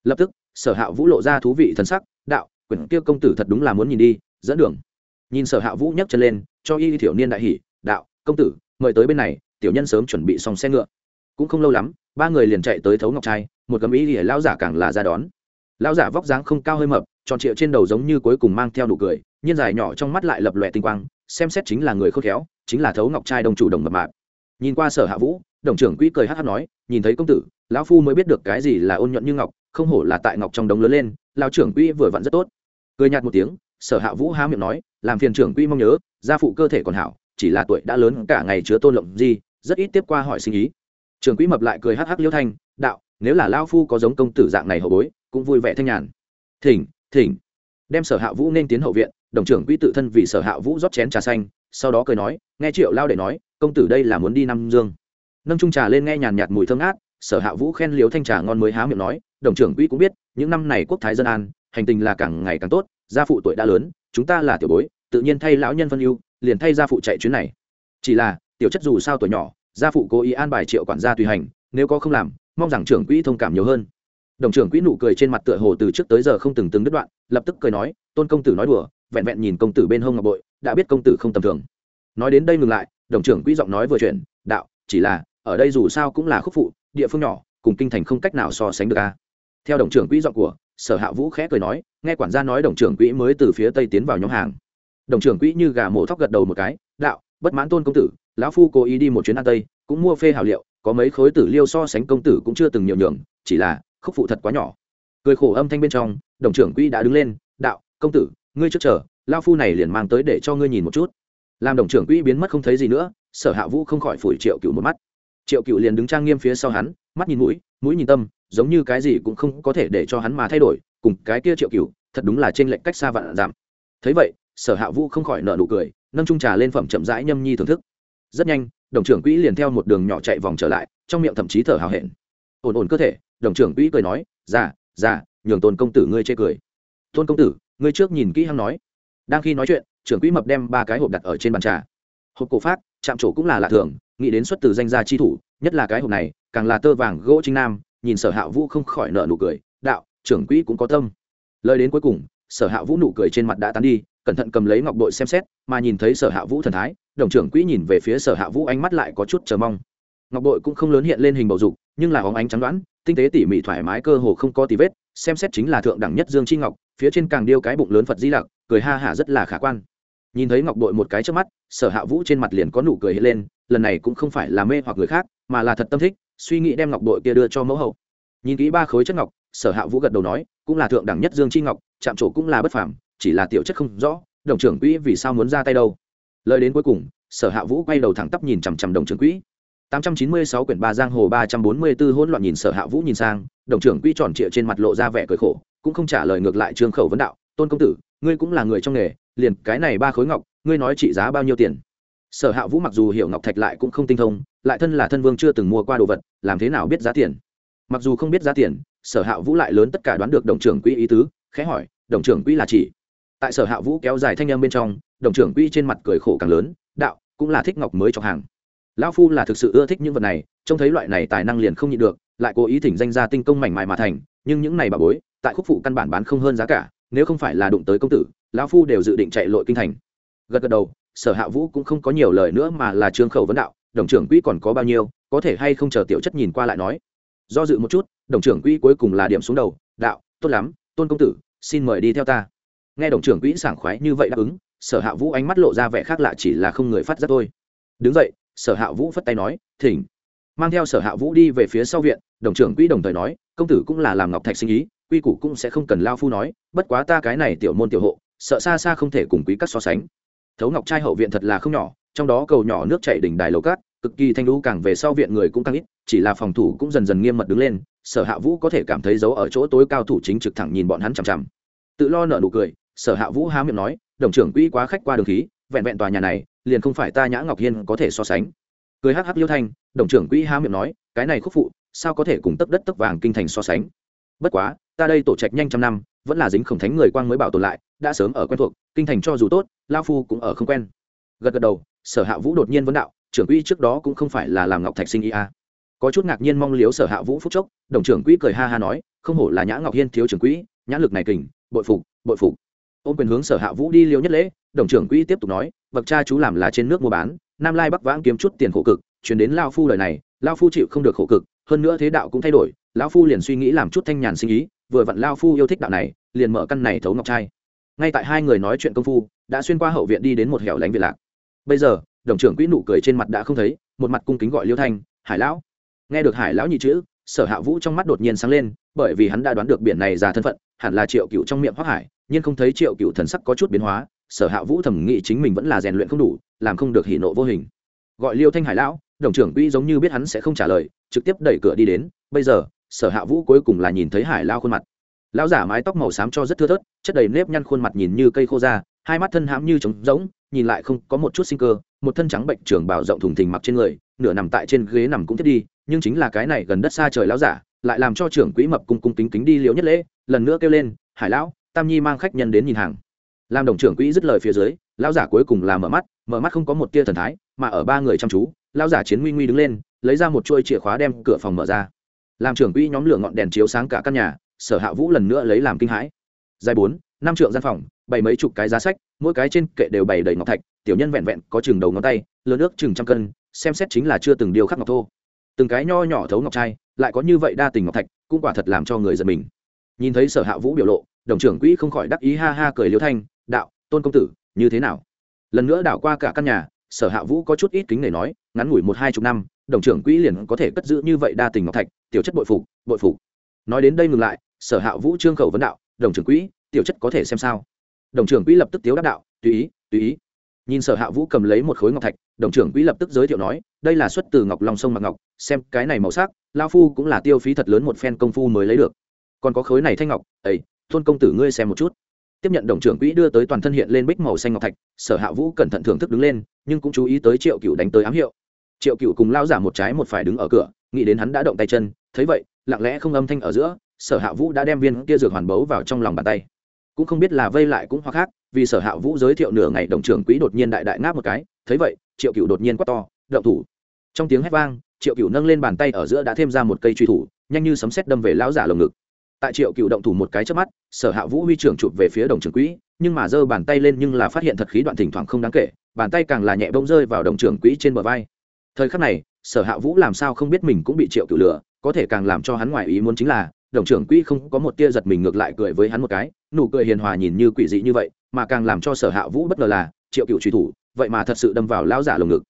Lập tức, sở hạ vũ lộ ra thú vị thần sắc, đạo, quyển tiêu công tử thật đúng là muốn nhìn đi, dẫn đường. Nhìn sở hạ vũ nhấc chân lên, cho y thiểu niên đại hỷ đạo, công tử, mời tới bên này, tiểu nhân sớm chuẩn bị xong xe ngựa. Cũng không lâu lắm, ba người liền chạy tới thấu ngọc trai, một gấm ý thì lão giả càng là ra đón. Lão giả vóc dáng không cao hơi mập, tròn trịa trên đầu giống như cuối cùng mang theo nụ cười, nhiên dài nhỏ trong mắt lại lập lòe tinh quang, xem xét chính là người khôn khéo, chính là thấu ngọc trai đồng chủ đồng mập mạp. Nhìn qua sở hạ vũ, đồng trưởng quỹ cười hát hát nói, nhìn thấy công tử lão phu mới biết được cái gì là ôn nhuận như ngọc, không hổ là tại ngọc trong đống lớn lên, lão trưởng quỹ vừa vặn rất tốt. Cười nhạt một tiếng, sở hạ vũ há miệng nói, làm phiền trưởng quỹ mong nhớ, gia phụ cơ thể còn hảo, chỉ là tuổi đã lớn cả ngày chứa tôn lộng gì rất ít tiếp qua hỏi sinh ý. Trưởng quỹ mập lại cười hắc hắc liêu thanh, đạo, nếu là lao phu có giống công tử dạng này hậu bối, cũng vui vẻ thanh nhàn. Thỉnh thỉnh. Đem sở hạ vũ nên tiến hậu viện, đồng trưởng quỹ tự thân vì sở hạ vũ rót chén trà xanh, sau đó cười nói, nghe triệu lao để nói, công tử đây là muốn đi nam dương. Nâng trung trà lên nghe nhàn nhạt mùi thơm ngát sở hạ vũ khen liếu thanh trà ngon mới há miệng nói, đồng trưởng quỹ cũng biết, những năm này quốc thái dân an, hành tình là càng ngày càng tốt, gia phụ tuổi đã lớn, chúng ta là tiểu bối, tự nhiên thay lão nhân phân ưu, liền thay gia phụ chạy chuyến này. Chỉ là, tiểu chất dù sao tuổi nhỏ, gia phụ cố ý an bài triệu quản gia tùy hành, nếu có không làm, mong rằng trưởng quỹ thông cảm nhiều hơn. Đồng trưởng quỹ nụ cười trên mặt tựa hồ từ trước tới giờ không từng từng đứt đoạn, lập tức cười nói, tôn công tử nói đùa, vẹn vẹn nhìn công tử bên hông ngọc bội, đã biết công tử không tầm thường. Nói đến đây ngừng lại, đồng trưởng quỹ giọng nói vừa chuyển, đạo, chỉ là, ở đây dù sao cũng là khúc phụ địa phương nhỏ, cùng kinh thành không cách nào so sánh được a. Theo đồng trưởng quỹ dọn của, sở hạ vũ khẽ cười nói, nghe quản gia nói đồng trưởng quỹ mới từ phía tây tiến vào nhóm hàng. Đồng trưởng quỹ như gà mổ thóc gật đầu một cái, đạo, bất mãn tôn công tử, lão phu cố ý đi một chuyến an tây, cũng mua phê hào liệu, có mấy khối tử liêu so sánh công tử cũng chưa từng nhiều nhường, chỉ là, khúc phụ thật quá nhỏ. Cười khổ âm thanh bên trong, đồng trưởng quỹ đã đứng lên, đạo, công tử, ngươi trước chờ lao phu này liền mang tới để cho ngươi nhìn một chút. Làm đồng trưởng quỹ biến mất không thấy gì nữa, sở hạ vũ không khỏi phủi triệu cựu một mắt triệu cựu liền đứng trang nghiêm phía sau hắn, mắt nhìn mũi mũi nhìn tâm, giống như cái gì cũng không có thể để cho hắn mà thay đổi, cùng cái kia triệu cựu thật đúng là trên lệnh cách xa vạn giảm. Thấy vậy, sở hạ vũ không khỏi nợ nụ cười, nâng trung trà lên phẩm chậm rãi nhâm nhi thưởng thức. Rất nhanh, đồng trưởng quỹ liền theo một đường nhỏ chạy vòng trở lại, trong miệng thậm chí thở hào hẹn. Ổn ổn cơ thể, đồng trưởng quỹ cười nói già già nhường tôn công tử ngươi chê cười. Tôn công tử, ngươi trước nhìn kỹ hăng nói. Đang khi nói chuyện, trưởng quỹ mập đem ba cái hộp đặt ở trên bàn trà. Hộp cổ phát, chạm trổ cũng là lạ thường nghĩ đến xuất từ danh gia chi thủ, nhất là cái hộp này, càng là tơ vàng gỗ trinh nam, nhìn sở hạ vũ không khỏi nợ nụ cười, đạo, trưởng quỹ cũng có tâm. Lời đến cuối cùng, sở hạ vũ nụ cười trên mặt đã tán đi, cẩn thận cầm lấy ngọc bội xem xét, mà nhìn thấy sở hạ vũ thần thái, đồng trưởng quỹ nhìn về phía sở hạ vũ ánh mắt lại có chút chờ mong. Ngọc bội cũng không lớn hiện lên hình bầu dục, nhưng là hóng ánh trắng đoán, tinh tế tỉ mỉ thoải mái cơ hồ không có tí vết, xem xét chính là thượng đẳng nhất dương chi ngọc, phía trên càng điêu cái bụng lớn phật di lặc, cười ha hả rất là khả quan nhìn thấy ngọc bội một cái trước mắt, sở hạ vũ trên mặt liền có nụ cười hiện lên, lần này cũng không phải là mê hoặc người khác, mà là thật tâm thích, suy nghĩ đem ngọc bội kia đưa cho mẫu hậu. Nhìn kỹ ba khối chất ngọc, sở hạ vũ gật đầu nói, cũng là thượng đẳng nhất dương chi ngọc, chạm trổ cũng là bất phàm, chỉ là tiểu chất không rõ, đồng trưởng quỹ vì sao muốn ra tay đâu. Lời đến cuối cùng, sở hạ vũ quay đầu thẳng tắp nhìn chằm chằm đồng trưởng quỹ. 896 quyển ba giang hồ 344 hỗn loạn nhìn sở hạ vũ nhìn sang, đồng trưởng quỹ tròn trịa trên mặt lộ ra vẻ cười khổ, cũng không trả lời ngược lại trương khẩu vấn đạo tôn công tử, ngươi cũng là người trong nghề, liền cái này ba khối ngọc, ngươi nói trị giá bao nhiêu tiền? Sở hạ vũ mặc dù hiểu ngọc thạch lại cũng không tinh thông, lại thân là thân vương chưa từng mua qua đồ vật, làm thế nào biết giá tiền? Mặc dù không biết giá tiền, sở hạ vũ lại lớn tất cả đoán được đồng trưởng quỹ ý tứ, khẽ hỏi, đồng trưởng quỹ là chỉ? Tại sở hạ vũ kéo dài thanh âm bên trong, đồng trưởng quỹ trên mặt cười khổ càng lớn, đạo, cũng là thích ngọc mới cho hàng. Lão phu là thực sự ưa thích những vật này, trông thấy loại này tài năng liền không nhịn được, lại cố ý thỉnh danh ra tinh công mảnh mại mà thành, nhưng những này bà bối, tại khúc phụ căn bản bán không hơn giá cả nếu không phải là đụng tới công tử, lão phu đều dự định chạy lội kinh thành. Gật gật đầu, sở hạ vũ cũng không có nhiều lời nữa mà là trương khẩu vấn đạo, đồng trưởng quỹ còn có bao nhiêu, có thể hay không chờ tiểu chất nhìn qua lại nói? Do dự một chút, đồng trưởng quỹ cuối cùng là điểm xuống đầu, đạo, tốt lắm, tôn công tử, xin mời đi theo ta. Nghe đồng trưởng quỹ sảng khoái như vậy đáp ứng, sở hạ vũ ánh mắt lộ ra vẻ khác lạ chỉ là không người phát giác thôi. Đứng dậy, sở hạ vũ phất tay nói, thỉnh. Mang theo sở hạ vũ đi về phía sau viện, đồng trưởng quỹ đồng thời nói, công tử cũng là làm ngọc thạch sinh ý quy củ cũng sẽ không cần lao phu nói, bất quá ta cái này tiểu môn tiểu hộ, sợ xa xa không thể cùng quý các so sánh. Thấu ngọc trai hậu viện thật là không nhỏ, trong đó cầu nhỏ nước chảy đỉnh đài lầu cát, cực kỳ thanh lũ càng về sau viện người cũng càng ít, chỉ là phòng thủ cũng dần dần nghiêm mật đứng lên, sở hạ vũ có thể cảm thấy dấu ở chỗ tối cao thủ chính trực thẳng nhìn bọn hắn chằm chằm. Tự lo nợ nụ cười, sở hạ vũ há miệng nói, đồng trưởng quỹ quá khách qua đường khí, vẹn vẹn tòa nhà này, liền không phải ta nhã ngọc hiên có thể so sánh. Cười hắc hắc liêu thanh, đồng trưởng quỹ há miệng nói, cái này khúc phụ, sao có thể cùng tấp đất tấp vàng kinh thành so sánh? Bất quá ta đây tổ trạch nhanh trăm năm, vẫn là dính khổng thánh người quang mới bảo tồn lại, đã sớm ở quen thuộc, kinh thành cho dù tốt, lao phu cũng ở không quen gật gật đầu, sở hạ vũ đột nhiên vấn đạo, trưởng quỹ trước đó cũng không phải là làm ngọc thạch sinh ý a à. có chút ngạc nhiên mong liếu sở hạ vũ phúc chốc, đồng trưởng quỹ cười ha ha nói, không hổ là nhã ngọc hiên thiếu trưởng quỹ, nhã lực này kình, bội phục bội phục ôm quyền hướng sở hạ vũ đi liêu nhất lễ, đồng trưởng quỹ tiếp tục nói, bậc cha chú làm là trên nước mua bán, nam lai bắc vãng kiếm chút tiền khổ cực chuyển đến lao phu lời này, lao phu chịu không được khổ cực, hơn nữa thế đạo cũng thay đổi, lão phu liền suy nghĩ làm chút thanh nhàn sinh ý vừa vặn lao phu yêu thích đạo này, liền mở căn này thấu ngọc trai. Ngay tại hai người nói chuyện công phu, đã xuyên qua hậu viện đi đến một hẻo lánh việt lạc. Bây giờ, đồng trưởng quỹ nụ cười trên mặt đã không thấy, một mặt cung kính gọi liêu thanh, hải lão. Nghe được hải lão nhị chữ, sở hạ vũ trong mắt đột nhiên sáng lên, bởi vì hắn đã đoán được biển này già thân phận, hẳn là triệu cựu trong miệng hoác hải, nhưng không thấy triệu cựu thần sắc có chút biến hóa, sở hạ vũ thẩm nghĩ chính mình vẫn là rèn luyện không đủ, làm không được hỉ nộ vô hình. Gọi liêu thanh hải lão, đồng trưởng quỹ giống như biết hắn sẽ không trả lời, trực tiếp đẩy cửa đi đến, bây giờ sở hạ vũ cuối cùng là nhìn thấy hải lao khuôn mặt. Lão giả mái tóc màu xám cho rất thưa thớt, chất đầy nếp nhăn khuôn mặt nhìn như cây khô da, hai mắt thân hãm như trống rỗng, nhìn lại không có một chút sinh cơ, một thân trắng bệnh trường bảo rộng thùng thình mặc trên người, nửa nằm tại trên ghế nằm cũng thiết đi, nhưng chính là cái này gần đất xa trời lão giả, lại làm cho trưởng quỹ mập cung cung kính kính đi liễu nhất lễ, lần nữa kêu lên, hải lão, tam nhi mang khách nhân đến nhìn hàng. Làm đồng trưởng quỹ dứt lời phía dưới, lão giả cuối cùng là mở mắt mở mắt không có một tia thần thái, mà ở ba người chăm chú, lão giả chiến nguy nguy đứng lên, lấy ra một chuôi chìa khóa đem cửa phòng mở ra làm trưởng quỹ nhóm lửa ngọn đèn chiếu sáng cả căn nhà, sở hạ vũ lần nữa lấy làm kinh hãi. Dài bốn, năm trượng gian phòng, bày mấy chục cái giá sách, mỗi cái trên kệ đều bày đầy ngọc thạch, tiểu nhân vẹn vẹn có chừng đầu ngón tay, lớn nước chừng trăm cân, xem xét chính là chưa từng điều khắc ngọc thô. Từng cái nho nhỏ thấu ngọc trai, lại có như vậy đa tình ngọc thạch, cũng quả thật làm cho người giật mình. Nhìn thấy sở hạ vũ biểu lộ, đồng trưởng quỹ không khỏi đắc ý ha ha cười liêu thanh, đạo, tôn công tử, như thế nào? Lần nữa đảo qua cả căn nhà, sở hạ vũ có chút ít kính để nói, ngắn ngủi một hai chục năm đồng trưởng quỹ liền có thể cất giữ như vậy đa tình ngọc thạch, tiểu chất bội phục bội phục. Nói đến đây ngừng lại, sở hạ vũ trương khẩu vấn đạo, đồng trưởng quỹ, tiểu chất có thể xem sao? Đồng trưởng quỹ lập tức tiếu đáp đạo, tùy ý tùy ý. Nhìn sở hạ vũ cầm lấy một khối ngọc thạch, đồng trưởng quỹ lập tức giới thiệu nói, đây là xuất từ ngọc long sông mặc ngọc, xem cái này màu sắc lao phu cũng là tiêu phí thật lớn một phen công phu mới lấy được. Còn có khối này thanh ngọc, ấy, thôn công tử ngươi xem một chút. Tiếp nhận đồng trưởng quỹ đưa tới toàn thân hiện lên bích màu xanh ngọc thạch, sở hạ vũ cẩn thận thưởng thức đứng lên, nhưng cũng chú ý tới triệu cựu đánh tới ám hiệu triệu cựu cùng lao giả một trái một phải đứng ở cửa, nghĩ đến hắn đã động tay chân, thấy vậy, lặng lẽ không âm thanh ở giữa, sở hạ vũ đã đem viên kia dược hoàn bấu vào trong lòng bàn tay. Cũng không biết là vây lại cũng hoặc khác, vì sở hạ vũ giới thiệu nửa ngày đồng trưởng quỹ đột nhiên đại đại ngáp một cái, thấy vậy, triệu cựu đột nhiên quát to, động thủ! Trong tiếng hét vang, triệu cựu nâng lên bàn tay ở giữa đã thêm ra một cây truy thủ, nhanh như sấm xét đâm về lão giả lồng ngực. Tại triệu cựu động thủ một cái trước mắt, sở hạ vũ huy trưởng chụp về phía đồng trưởng quỹ, nhưng mà giơ bàn tay lên nhưng là phát hiện thật khí đoạn thỉnh thoảng không đáng kể, bàn tay càng là nhẹ bông rơi vào đồng trưởng quỹ trên bờ vai thời khắc này, sở hạ vũ làm sao không biết mình cũng bị triệu cựu lửa, có thể càng làm cho hắn ngoài ý muốn chính là, đồng trưởng quỹ không có một tia giật mình ngược lại cười với hắn một cái, nụ cười hiền hòa nhìn như quỷ dị như vậy, mà càng làm cho sở hạ vũ bất ngờ là, triệu cựu truy thủ, vậy mà thật sự đâm vào lão giả lồng ngực.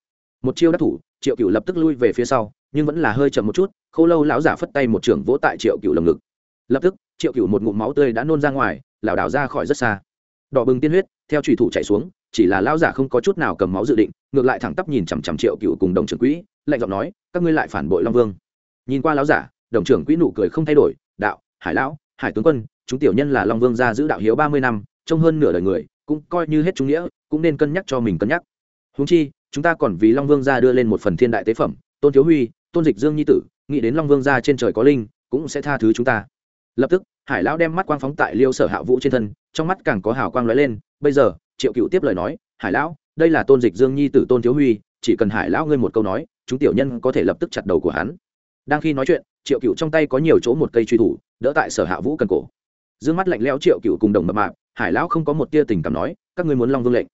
Một chiêu đắc thủ, triệu cựu lập tức lui về phía sau, nhưng vẫn là hơi chậm một chút k h ô lâu lão giả phất tay một trưởng vỗ tại triệu cựu lồng ngực. Lập tức, triệu cựu một ngụm máu tươi đã nôn ra ngoài, lảo đảo ra khỏi rất xa. Đỏ bừng tiên huyết, theo trùy thủ chạy xuống chỉ là lão giả không có chút nào cầm máu dự định, ngược lại thẳng tắp nhìn chằm chằm triệu cựu cùng đồng trưởng quỹ, lạnh giọng nói, các ngươi lại phản bội long vương. Nhìn qua lão giả, đồng trưởng quỹ nụ cười không thay đổi, đạo, hải lão, hải tướng quân, chúng tiểu nhân là long vương gia giữ đạo hiếu ba mươi năm trong hơn nửa đời người, cũng coi như hết trung nghĩa, cũng nên cân nhắc cho mình cân nhắc. Húng chi, chúng ta còn vì long vương gia đưa lên một phần thiên đại tế phẩm, tôn thiếu huy, tôn dịch dương nhi tử, nghĩ đến long vương gia trên trời có linh, cũng sẽ tha thứ chúng ta. Lập tức, hải lão đem mắt quang phóng tại liêu sở hạ vũ trên thân, trong mắt càng có hào quang lóe lên, bây giờ triệu cựu tiếp lời nói, hải lão, đây là tôn dịch dương nhi tử tôn thiếu huy, chỉ cần hải lão ngươi một câu nói, chúng tiểu nhân có thể lập tức chặt đầu của hắn. Đang khi nói chuyện, triệu cựu trong tay có nhiều chỗ một cây truy thủ, đỡ tại sở hạ vũ cần cổ. D ư ơ n g mắt lạnh lẽo triệu cựu cùng đồng mập mạp, hải lão không có một tia tình cảm nói, các ngươi muốn long vương lệnh.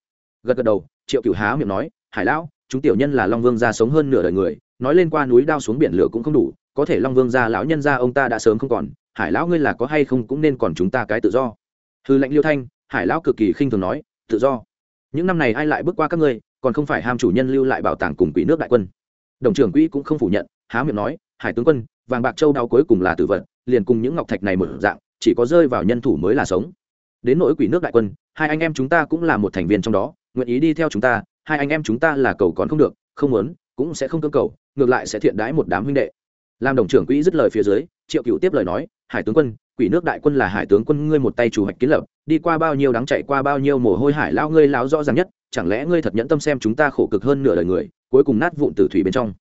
Gật gật đầu, triệu cựu há miệng nói, hải lão, chúng tiểu nhân là long vương gia sống hơn nửa đời người, nói lên qua núi đao xuống biển lửa cũng không đủ, có thể long vương gia lão nhân gia ông ta đã sớm không còn, hải lão ngươi là có hay không cũng nên còn chúng ta cái tự do. Hư lệnh liêu thanh, hải lão cực kỳ khinh thường nói tự do. Những năm này ai lại bước qua các ngươi, còn không phải ham chủ nhân lưu lại bảo tàng cùng quỷ nước đại quân. Đồng trưởng quỹ cũng không phủ nhận, há miệng nói, hải tướng quân, vàng bạc châu đau cuối cùng là tử vật, liền cùng những ngọc thạch này một dạng, chỉ có rơi vào nhân thủ mới là sống. Đến nỗi quỷ nước đại quân, hai anh em chúng ta cũng là một thành viên trong đó, nguyện ý đi theo chúng ta, hai anh em chúng ta là cầu còn không được, không muốn, cũng sẽ không cơ cầu, ngược lại sẽ thiện đãi một đám huynh đệ. Làm đồng trưởng quỹ dứt lời phía dưới triệu cựu tiếp lời nói, hải tướng quân, quỷ nước đại quân là hải tướng quân ngươi một tay chủ hoạch kiến lập, đi qua bao nhiêu đáng chạy qua bao nhiêu mồ hôi hải lao ngươi lao rõ ràng nhất, chẳng lẽ ngươi thật nhẫn tâm xem chúng ta khổ cực hơn nửa đời người, cuối cùng nát vụn tử thủy bên trong?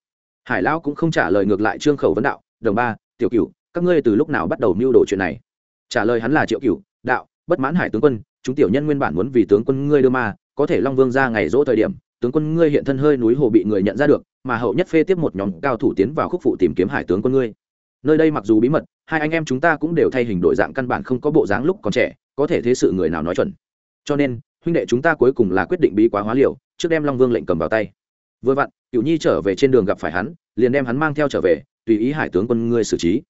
Hải lao cũng không trả lời ngược lại trương khẩu vấn đạo, đồng ba, tiểu cựu các ngươi từ lúc nào bắt đầu mưu đồ chuyện này? Trả lời hắn là triệu cựu đạo, bất mãn hải tướng quân, chúng tiểu nhân nguyên bản muốn vì tướng quân ngươi đưa ma, có thể long vương ra ngày rỗ thời điểm, tướng quân ngươi hiện thân hơi núi hồ bị người nhận ra được, mà hậu nhất phê tiếp một nhóm cao thủ tiến vào khúc phụ tìm kiếm hải tướng quân ngươi nơi đây mặc dù bí mật, hai anh em chúng ta cũng đều thay hình đổi dạng căn bản không có bộ dáng lúc còn trẻ, có thể thế sự người nào nói chuẩn. Cho nên, huynh đệ chúng ta cuối cùng là quyết định bí quá hóa liều, trước đem long vương lệnh cầm vào tay. Vừa vặn cựu nhi trở về trên đường gặp phải hắn, liền đem hắn mang theo trở về, tùy ý hải tướng quân ngươi xử trí.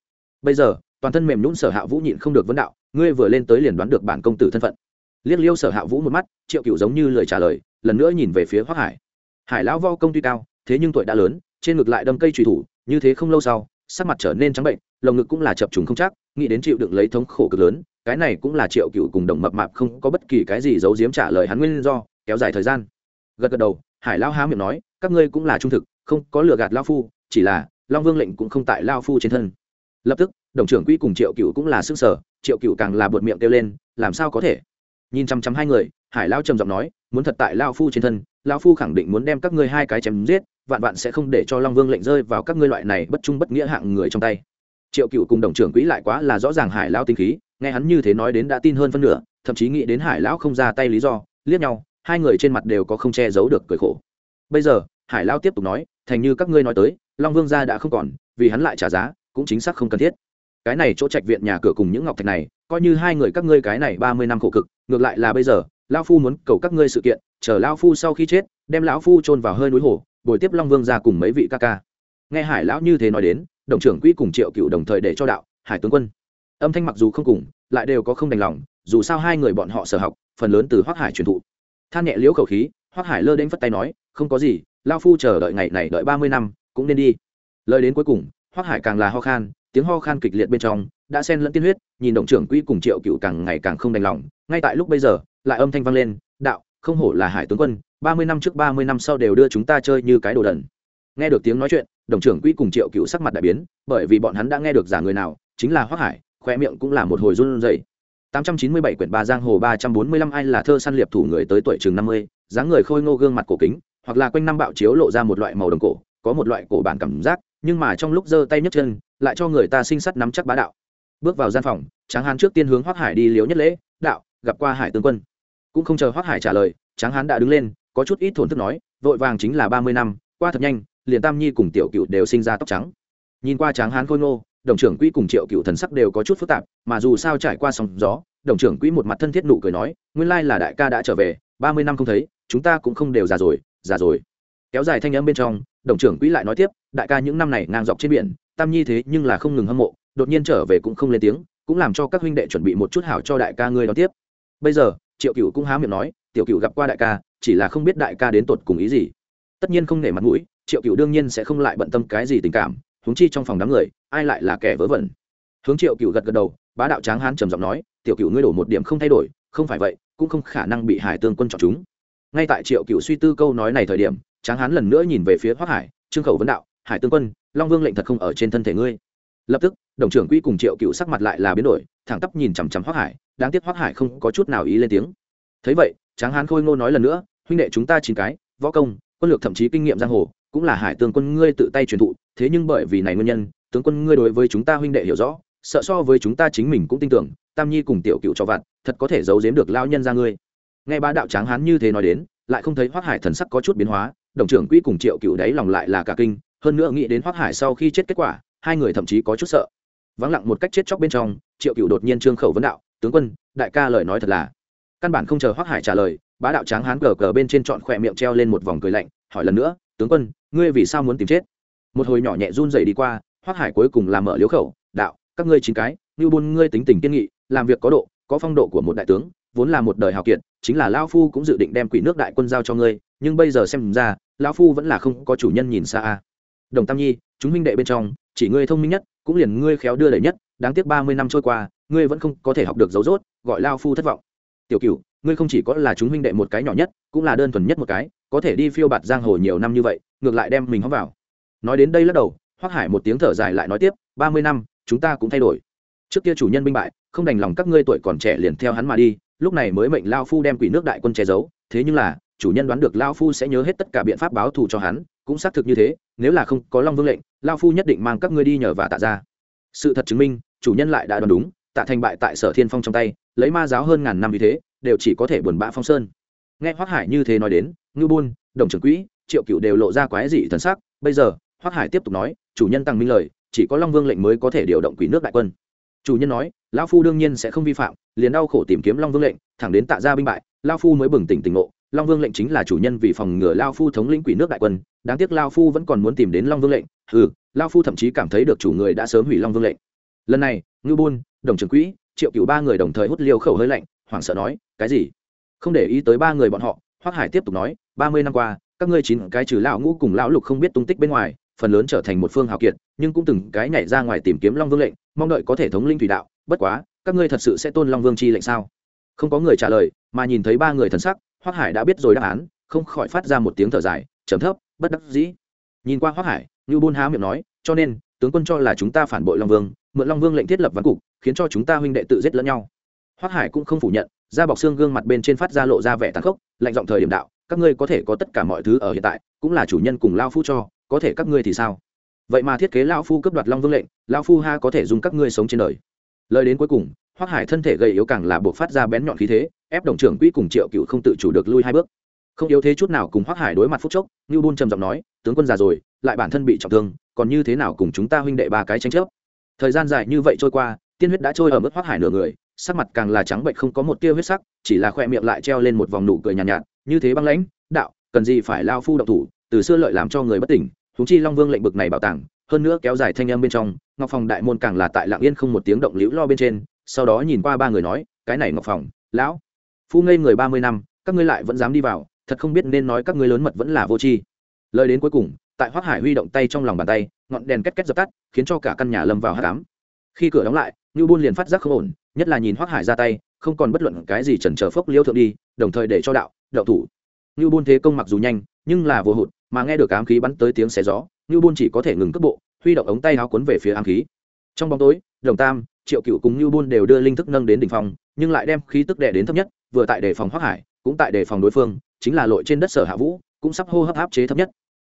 Bây giờ, toàn thân mềm nhũn sở hạ vũ nhịn không được vấn đạo, ngươi vừa lên tới liền đoán được bản công tử thân phận. Liếc liêu sở hạ vũ một mắt, triệu cựu giống như lời trả lời, lần nữa nhìn về phía hoác hải. Hải lão vo công tuy cao, thế nhưng tuổi đã lớn, trên ngực lại đâm cây trùy thủ, như thế không lâu sau sắc mặt trở nên trắng bệnh, lồng ngực cũng là chập trùng không chắc, nghĩ đến chịu đựng lấy thống khổ cực lớn, cái này cũng là triệu cựu cùng đồng mập mạp không có bất kỳ cái gì giấu giếm trả lời hắn nguyên do, kéo dài thời gian. Gật gật đầu, hải lao há miệng nói, các ngươi cũng là trung thực, không có lừa gạt lao phu, chỉ là long vương lệnh cũng không tại lao phu trên thân. Lập tức, đồng trưởng quỹ cùng triệu cựu cũng là s ư ơ n g sở triệu cựu càng là bột miệng kêu lên, làm sao có thể? Nhìn chăm chăm hai người, hải lao trầm giọng nói muốn thật tại lao phu trên thân, lao phu khẳng định muốn đem các ngươi hai cái chém giết, vạn vạn sẽ không để cho long vương lệnh rơi vào các ngươi loại này bất trung bất nghĩa hạng người trong tay. Triệu cựu cùng đồng trưởng quỹ lại quá là rõ ràng hải lao tinh khí, nghe hắn như thế nói đến đã tin hơn phân nửa, thậm chí nghĩ đến hải lão không ra tay lý do, liếc nhau, hai người trên mặt đều có không che giấu được cười khổ. Bây giờ, hải lão tiếp tục nói, thành như các ngươi nói tới, long vương gia đã không còn, vì hắn lại trả giá, cũng chính xác không cần thiết. Cái này chỗ trạch viện nhà cửa cùng những ngọc thạch này, coi như hai người các ngươi cái này ba mươi năm khổ cực, ngược lại là bây giờ lao phu muốn cầu các ngươi sự kiện, chờ lao phu sau khi chết, đem lão phu chôn vào hơi núi hồ, bồi tiếp long vương ra cùng mấy vị ca ca. Nghe hải lão như thế nói đến, đồng trưởng quỹ cùng triệu cựu đồng thời để cho đạo, hải tướng quân. Âm thanh mặc dù không cùng, lại đều có không đành lòng, dù sao hai người bọn họ sở học, phần lớn từ hoác hải truyền thụ. Than nhẹ liễu khẩu khí hoác hải lơ đến phất tay nói, không có gì lao phu chờ đợi ngày này đợi ba mươi năm, cũng nên đi. Lời đến cuối cùng hoác hải càng là ho khan, tiếng ho khan kịch liệt bên trong, đã xen lẫn tiên huyết, nhìn động trưởng quỹ cùng triệu cựu càng ngày càng không đành lòng, ngay tại lúc bây giờ lại âm thanh vang lên đạo không hổ là hải tướng quân ba mươi năm trước ba mươi năm sau đều đưa chúng ta chơi như cái đồ đần nghe được tiếng nói chuyện đồng trưởng quỹ cùng triệu cựu sắc mặt đại biến bởi vì bọn hắn đã nghe được giả người nào chính là hoác hải khoe miệng cũng là một hồi run rẩy. 897 quyển ba giang hồ 345 ai là thơ săn liệp thủ người tới tuổi chừng 50, dáng người khôi ngô gương mặt cổ kính, hoặc là quanh năm bạo chiếu lộ ra một loại màu đồng cổ, có một loại cổ bản cảm giác, nhưng mà trong lúc giơ tay nhấc chân, lại cho người ta sinh sắt nắm chắc bá đạo. Bước vào gian phòng, Tráng Hán trước tiên hướng Hoắc Hải đi liếu nhất lễ, "Đạo, gặp qua Hải tướng quân." Cũng không chờ Hoắc Hải trả lời, Tráng Hán đã đứng lên, có chút ít thổn thức nói, "Vội vàng chính là 30 năm, qua thật nhanh, liền Tam Nhi cùng Tiểu Cựu đều sinh ra tóc trắng." Nhìn qua Tráng Hán khôi ngô, đồng trưởng quỹ cùng triệu cựu thần sắc đều có chút phức tạp mà dù sao trải qua sóng gió đồng trưởng quỹ một mặt thân thiết nụ cười nói nguyên lai là đại ca đã trở về ba mươi năm không thấy chúng ta cũng không đều già rồi già rồi kéo dài thanh âm bên trong đồng trưởng quỹ lại nói tiếp đại ca những năm này ngang dọc trên biển tam nhi thế nhưng là không ngừng hâm mộ đột nhiên trở về cũng không lên tiếng cũng làm cho các huynh đệ chuẩn bị một chút hảo cho đại ca ngươi đón tiếp bây giờ triệu cựu cũng há miệng nói, tiểu cựu gặp qua đại ca, chỉ là không biết đại ca đến tột cùng ý gì. Tất nhiên không nể mặt mũi, triệu cựu đương nhiên sẽ không lại bận tâm cái gì tình cảm húng chi trong phòng đám người, ai lại là kẻ vớ vẩn. Hướng triệu cựu gật gật đầu, bá đạo tráng hán trầm giọng nói, tiểu cựu ngươi đổ một điểm không thay đổi, không phải vậy, cũng không khả năng bị hải tương quân chọn chúng. Ngay tại triệu cựu suy tư câu nói này thời điểm, tráng hán lần nữa nhìn về phía hoác hải, trương khẩu vấn đạo, hải tương quân, long vương lệnh thật không ở trên thân thể ngươi. Lập tức, đồng trưởng quỹ cùng triệu cựu sắc mặt lại là biến đổi, thẳng tắp nhìn chằm chằm hoác hải đáng tiếc hoác hải không có chút nào ý lên tiếng. Thấy vậy, tráng hán khôi ngô nói lần nữa, huynh đệ chúng ta chín cái, võ công, quân lược thậm chí kinh nghiệm giang hồ, cũng là hải tướng quân ngươi tự tay truyền thụ, thế nhưng bởi vì này nguyên nhân, tướng quân ngươi đối với chúng ta huynh đệ hiểu rõ, sợ so với chúng ta chính mình cũng tin tưởng, tam nhi cùng tiểu cựu cho vặt thật có thể giấu giếm được lao nhân ra ngươi. Nghe ba đạo tráng hán như thế nói đến, lại không thấy hoác hải thần sắc có chút biến hóa, đồng trưởng quỹ cùng triệu cựu đấy lòng lại là cả kinh, hơn nữa nghĩ đến hoác hải sau khi chết kết quả, hai người thậm chí có chút sợ. Vắng lặng một cách chết chóc bên trong, triệu cựu đột nhiên trương khẩu vấn đạo tướng quân, đại ca lời nói thật là. Căn bản không chờ hoác hải trả lời, bá đạo tráng hán cờ cờ bên trên trọn khỏe miệng treo lên một vòng cười lạnh, hỏi lần nữa, tướng quân, ngươi vì sao muốn tìm chết? Một hồi nhỏ nhẹ run rẩy đi qua hoác hải cuối cùng làm mở liếu khẩu, đạo, các ngươi chín cái như buôn ngươi tính tình kiên nghị, làm việc có độ, có phong độ của một đại tướng, vốn là một đời hào kiệt, chính là lao phu cũng dự định đem quỷ nước đại quân giao cho ngươi, nhưng bây giờ xem ra lao phu vẫn là không có chủ nhân nhìn xa a. Đồng tam nhi, chúng minh đệ bên trong, chỉ ngươi thông minh nhất, cũng liền ngươi khéo đưa đẩy nhất đáng tiếc ba mươi năm trôi qua, ngươi vẫn không có thể học được dấu dốt gọi lao phu thất vọng. Tiểu cửu, ngươi không chỉ có là chúng huynh đệ một cái nhỏ nhất, cũng là đơn thuần nhất một cái, có thể đi phiêu bạt giang hồ nhiều năm như vậy, ngược lại đem mình hóng vào. Nói đến đây lắc đầu, hoắc hải một tiếng thở dài lại nói tiếp, ba mươi năm, chúng ta cũng thay đổi. Trước kia chủ nhân binh bại, không đành lòng các ngươi tuổi còn trẻ liền theo hắn mà đi, lúc này mới mệnh lao phu đem quỷ nước đại quân che giấu, thế nhưng là, chủ nhân đoán được lao phu sẽ nhớ hết tất cả biện pháp báo thù cho hắn, cũng xác thực như thế, nếu là không có long vương lệnh, lao phu nhất định mang các ngươi đi nhờ và tạ ra sự thật chứng minh chủ nhân lại đã đoán đúng, tạ thành bại tại sở thiên phong trong tay, lấy ma giáo hơn ngàn năm như thế, đều chỉ có thể buồn bã phong sơn. Nghe hoác hải như thế nói đến ngư buôn đồng trưởng quỹ, triệu cựu đều lộ ra quái dị thần sắc. Bây giờ hoác hải tiếp tục nói, chủ nhân tăng minh lời, chỉ có long vương lệnh mới có thể điều động quỷ nước đại quân. Chủ nhân nói, lão phu đương nhiên sẽ không vi phạm, liền đau khổ tìm kiếm long vương lệnh, thẳng đến tạ ra binh bại lao phu mới bừng tỉnh tỉnh ngộ. Long vương lệnh chính là chủ nhân vì phòng ngừa lao phu thống lĩnh quỷ nước đại quân, đáng tiếc lao phu vẫn còn muốn tìm đến long vương lệnh. Ừ lao phu thậm chí cảm thấy được chủ người đã sớm hủy long vương lệnh lần này ngư bun đồng trưởng quỹ, triệu cựu ba người đồng thời hút liều khẩu hơi lạnh, hoảng sợ nói, cái gì? Không để ý tới ba người bọn họ? Hoác hải tiếp tục nói, ba mươi năm qua, các ngươi chín cái trừ lão ngũ cùng lão lục không biết tung tích bên ngoài, phần lớn trở thành một phương hào kiệt, nhưng cũng từng cái nhảy ra ngoài tìm kiếm long vương lệnh, mong đợi có thể thống linh thủy đạo. Bất quá, các ngươi thật sự sẽ tôn long vương chi lệnh sao? Không có người trả lời, mà nhìn thấy ba người thần sắc hoác hải đã biết rồi đáp án, không khỏi phát ra một tiếng thở dài, trầm thấp, bất đắc dĩ. Nhìn qua hoác hải như Bôn há miệng nói, cho nên, tướng quân cho là chúng ta phản bội long vương mượn long vương lệnh thiết lập ván cục khiến cho chúng ta huynh đệ tự giết lẫn nhau hoác hải cũng không phủ nhận da bọc xương gương mặt bên trên phát ra lộ ra vẻ tàn khốc lạnh giọng thời điểm đạo các ngươi có thể có tất cả mọi thứ ở hiện tại cũng là chủ nhân cùng lao phu cho có thể các ngươi thì sao vậy mà thiết kế lao phu cướp đoạt long vương lệnh lao phu ha có thể dùng các ngươi sống trên đời lời đến cuối cùng hoác hải thân thể gầy yếu càng là buộc phát ra bén nhọn khí thế ép đồng trưởng quỹ cùng triệu cựu không tự chủ được lui hai bước không yếu thế chút nào cùng hoác hải đối mặt phúc chốc như buôn trầm giọng nói tướng quân già rồi lại bản thân bị trọng thương còn như thế nào cùng chúng ta huynh đệ ba cái tranh chấp thời gian dài như vậy trôi qua tiên huyết đã trôi ở mức hoác hải nửa người sắc mặt càng là trắng bệnh không có một tia huyết sắc chỉ là khoe miệng lại treo lên một vòng nụ cười nhàn nhạt, nhạt như thế băng lãnh đạo cần gì phải lao phu động thủ từ xưa lợi làm cho người bất tỉnh thúng chi long vương lệnh bực này bảo tàng hơn nữa kéo dài thanh âm bên trong ngọc phòng đại môn càng là tại lạng yên không một tiếng động liễu lo bên trên sau đó nhìn qua ba người nói cái này ngọc phòng lão phu ngây người ba mươi năm các ngươi lại vẫn dám đi vào thật không biết nên nói các ngươi lớn mật vẫn là vô tri. Lời đến cuối cùng tại hoác hải huy động tay trong lòng bàn tay, ngọn đèn két két dập tắt, khiến cho cả căn nhà lâm vào hát cám khi cửa đóng lại ngưu buôn liền phát giác không ổn, nhất là nhìn hoác hải ra tay, không còn bất luận cái gì chần chờ phốc liêu thượng đi, đồng thời để cho đạo đậu thủ. Ngưu buôn thế công mặc dù nhanh, nhưng là vô hụt, mà nghe được ám khí bắn tới tiếng xé gió ngưu buôn chỉ có thể ngừng cước bộ, huy động ống tay áo cuốn về phía ám khí. Trong bóng tối, đồng tam, triệu cựu cùng ngưu buôn đều đưa linh thức nâng đến đỉnh phòng, nhưng lại đem khí tức đè đến thấp nhất, vừa tại đề phòng hoác hải, cũng tại đề phòng đối phương, chính là lội trên đất sở hạ vũ, cũng sắp hô hấp áp chế thấp nhất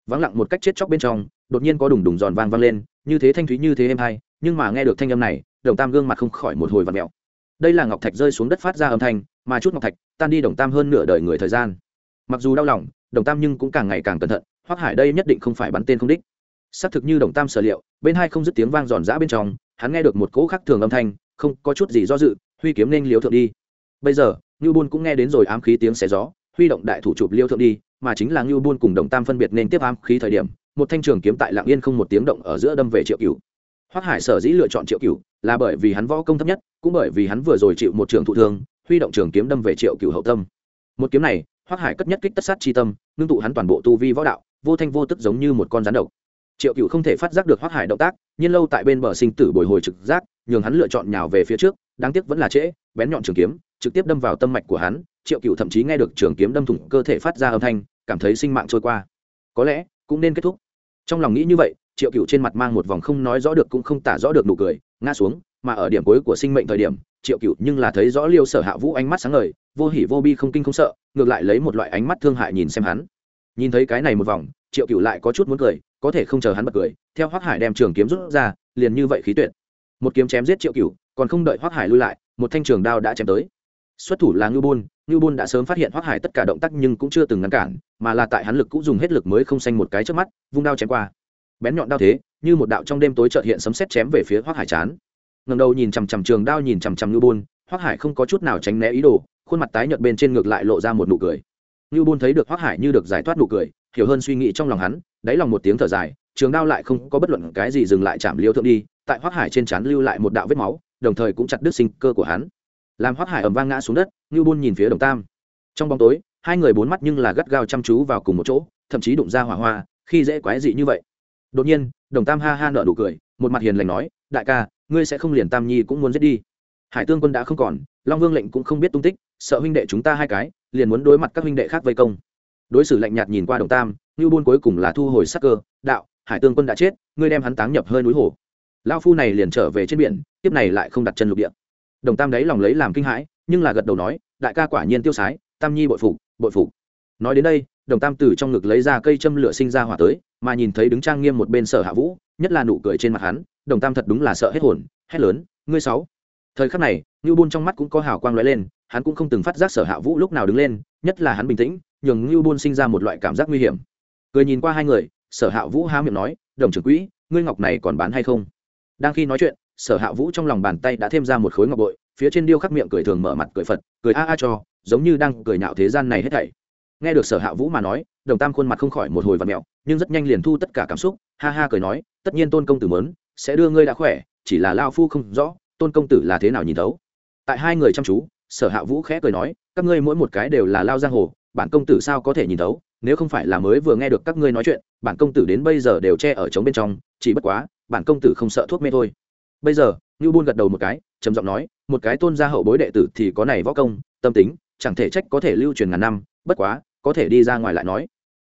vắng lặng một cách chết chóc bên trong, đột nhiên có đùng đùng giòn vang vang lên, như thế thanh thúy như thế êm hay, nhưng mà nghe được thanh âm này, đồng tam gương mặt không khỏi một hồi và mẹo. Đây là ngọc thạch rơi xuống đất phát ra âm thanh, mà chút ngọc thạch tan đi đồng tam hơn nửa đời người thời gian. Mặc dù đau lòng, đồng tam nhưng cũng càng ngày càng cẩn thận, hoắc hải đây nhất định không phải bắn tên không đích. Xác thực như đồng tam sở liệu, bên hai không dứt tiếng vang giòn giã bên trong, hắn nghe được một cỗ khắc thường âm thanh, không có chút gì do dự, huy kiếm nên liếu thượng đi. Bây giờ ngưu buôn cũng nghe đến rồi ám khí tiếng xé gió huy động đại thủ chụp liêu thượng đi, mà chính là ngưu buôn cùng đồng tam phân biệt nên tiếp ám khí thời điểm, một thanh trường kiếm tại lạng yên không một tiếng động ở giữa đâm về triệu cửu. Hoắc hải sở dĩ lựa chọn triệu cửu là bởi vì hắn võ công thấp nhất, cũng bởi vì hắn vừa rồi chịu một trường thụ thương, huy động trường kiếm đâm về triệu cửu hậu tâm. Một kiếm này, hoắc hải cất nhất kích tất sát chi tâm, ngưng tụ hắn toàn bộ tu vi võ đạo, vô thanh vô tức giống như một con rắn độc. Triệu cựu không thể phát giác được hoác hải động tác nhiên lâu tại bên bờ sinh tử bồi hồi trực giác, nhường hắn lựa chọn nhào về phía trước, đáng tiếc vẫn là trễ, bén nhọn trường kiếm, trực tiếp đâm vào tâm mạch của hắn triệu cựu thậm chí nghe được trường kiếm đâm thủng cơ thể phát ra âm thanh, cảm thấy sinh mạng trôi qua. Có lẽ, cũng nên kết thúc. Trong lòng nghĩ như vậy, triệu cựu trên mặt mang một vòng không nói rõ được cũng không tả rõ được nụ cười, ngã xuống, mà ở điểm cuối của sinh mệnh thời điểm, triệu cựu nhưng là thấy rõ liêu sở hạ vũ ánh mắt sáng ngời, vô hỉ vô bi không kinh không sợ, ngược lại lấy một loại ánh mắt thương hại nhìn xem hắn. Nhìn thấy cái này một vòng, triệu cựu lại có chút muốn cười, có thể không chờ hắn bật cười, theo hoác hải đem trường kiếm rút ra, liền như vậy khí tuyệt. Một kiếm chém giết triệu cựu còn không đợi hoác hải lui lại, một thanh trường đao đã chém tới. Xuất thủ là ngư bôn ngưu bôn đã sớm phát hiện Hoắc hải tất cả động tác nhưng cũng chưa từng ngăn cản, mà là tại hắn lực cũng dùng hết lực mới không xanh một cái trước mắt, vung đao chém qua. Bén nhọn đao thế, như một đạo trong đêm tối chợt hiện sấm sét chém về phía Hoắc hải chán. Ngẩng đầu nhìn chằm chằm trường đao, nhìn chằm chằm ngưu bôn Hoắc hải không có chút nào tránh né ý đồ, khuôn mặt tái nhợt bên trên ngược lại lộ ra một nụ cười. Ngưu bôn thấy được Hoắc hải như được giải thoát nụ cười, hiểu hơn suy nghĩ trong lòng hắn, đáy lòng một tiếng thở dài, trường đao lại không có bất luận cái gì dừng lại chạm liêu thượng đi, tại Hoắc hải trên trán lưu lại một đạo vết máu, đồng thời cũng chặt đứt sinh cơ của hắn làm hoác hải ẩm vang ngã xuống đất, ngưu bôn nhìn phía đồng tam. Trong bóng tối, hai người bốn mắt nhưng là gắt gao chăm chú vào cùng một chỗ, thậm chí đụng ra hỏa hoa, khi dễ quái dị như vậy. Đột nhiên, đồng tam ha ha nợ nụ cười, một mặt hiền lành nói, đại ca, ngươi sẽ không liền tam nhi cũng muốn giết đi. Hải tương quân đã không còn, long vương lệnh cũng không biết tung tích, sợ huynh đệ chúng ta hai cái, liền muốn đối mặt các huynh đệ khác vây công. Đối xử lạnh nhạt nhìn qua đồng tam, ngưu bôn cuối cùng là thu hồi sắc cơ, đạo, hải tương quân đã chết, ngươi đem hắn táng nhập hơi núi hồ. Lao phu này liền trở về trên biển, tiếp này lại không đặt chân lục địa đồng tam đấy lòng lấy làm kinh hãi, nhưng là gật đầu nói, đại ca quả nhiên tiêu sái, tam nhi bội phục bội phục. Nói đến đây, đồng tam từ trong ngực lấy ra cây châm lửa sinh ra hỏa tới, mà nhìn thấy đứng trang nghiêm một bên sở hạ vũ, nhất là nụ cười trên mặt hắn, đồng tam thật đúng là sợ hết hồn, hét lớn, ngươi sáu. Thời khắc này, ngưu bôn trong mắt cũng có hào quang lóe lên, hắn cũng không từng phát giác sở hạ vũ lúc nào đứng lên, nhất là hắn bình tĩnh, nhường ngưu bôn sinh ra một loại cảm giác nguy hiểm. Cười nhìn qua hai người, sở hạ vũ há miệng nói, đồng trưởng quỹ, ngươi ngọc này còn bán hay không? Đang khi nói chuyện sở hạ vũ trong lòng bàn tay đã thêm ra một khối ngọc bội, phía trên điêu khắc miệng cười thường mở mặt cười phật, cười a a cho, giống như đang cười nhạo thế gian này hết thảy. Nghe được sở hạ vũ mà nói, đồng tam khuôn mặt không khỏi một hồi và mẹo, nhưng rất nhanh liền thu tất cả cảm xúc, ha ha cười nói, tất nhiên tôn công tử mớn sẽ đưa ngươi đã khỏe, chỉ là lao phu không rõ, tôn công tử là thế nào nhìn thấu. Tại hai người chăm chú, sở hạ vũ khẽ cười nói, các ngươi mỗi một cái đều là lao giang hồ, bản công tử sao có thể nhìn thấu? Nếu không phải là mới vừa nghe được các ngươi nói chuyện, bản công tử đến bây giờ đều che ở trống bên trong, chỉ bất quá, bản công tử không sợ thuốc mê thôi bây giờ, ngưu buôn gật đầu một cái, trầm giọng nói, một cái tôn gia hậu bối đệ tử thì có này võ công, tâm tính, chẳng thể trách có thể lưu truyền ngàn năm, bất quá, có thể đi ra ngoài lại nói.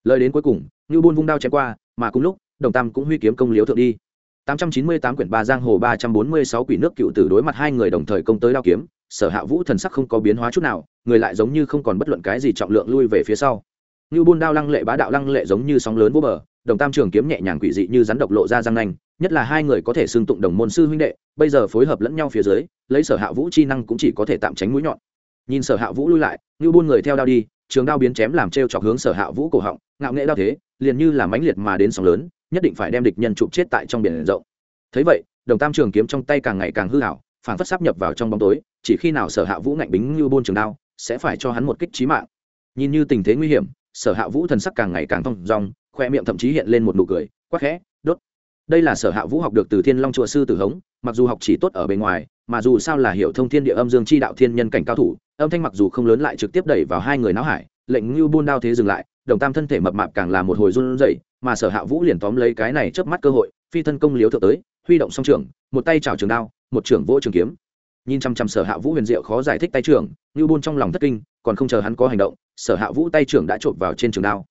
Lời đến cuối cùng, ngưu buôn vung đao chém qua, mà cùng lúc, đồng tam cũng huy kiếm công liếu thượng đi. 898 quyển ba giang hồ 346 quỷ nước cựu tử đối mặt hai người đồng thời công tới đao kiếm, sở hạ vũ thần sắc không có biến hóa chút nào, người lại giống như không còn bất luận cái gì trọng lượng lui về phía sau. Như buôn đao lăng lệ bá đạo lăng lệ giống như sóng lớn vô bờ, đồng tam trường kiếm nhẹ nhàng quỷ dị như rắn độc lộ ra răng nanh nhất là hai người có thể xưng tụng đồng môn sư huynh đệ, bây giờ phối hợp lẫn nhau phía dưới, lấy sở hạ vũ chi năng cũng chỉ có thể tạm tránh mũi nhọn. Nhìn sở hạ vũ lui lại như buôn người theo đao đi, trường đao biến chém làm t chọc hướng sở hạ vũ cổ họng, ngạo nghệ đao thế, liền như là mãnh liệt mà đến sóng lớn, nhất định phải đem địch nhân chụp chết tại trong biển rộng. Thấy vậy, đồng tam trường kiếm trong tay càng ngày càng hư hảo phản phất sắp nhập vào trong bóng tối, chỉ khi nào sở hạ vũ ngạnh bính như buôn trường đao, sẽ phải cho hắn một kích trí mạng. Nhìn như tình thế nguy hiểm, sở hạ vũ thần sắc càng ngày càng thong dong, khoe miệng thậm chí hiện lên một nụ cười, quắc khẽ, đốt đây là sở hạ vũ học được từ thiên long chùa sư tử hống, mặc dù học chỉ tốt ở bề ngoài, mà dù sao là hiểu thông thiên địa âm dương chi đạo thiên nhân cảnh cao thủ, âm thanh mặc dù không lớn lại trực tiếp đẩy vào hai người náo hải, lệnh ngưu buôn đao thế dừng lại, đồng tam thân thể mập mạp càng là một hồi run rẩy, mà sở hạ vũ liền tóm lấy cái này trước mắt cơ hội, phi thân công liếu thượng tới, huy động song trường một tay chảo trường đao, một trưởng vỗ trường kiếm. Nhìn chăm chăm sở hạ vũ huyền diệu khó giải thích tay trưởng, ngưu buôn trong lòng thất kinh, còn không chờ hắn có hành động, sở hạ vũ tay trưởng đã trộn vào trên trường đao.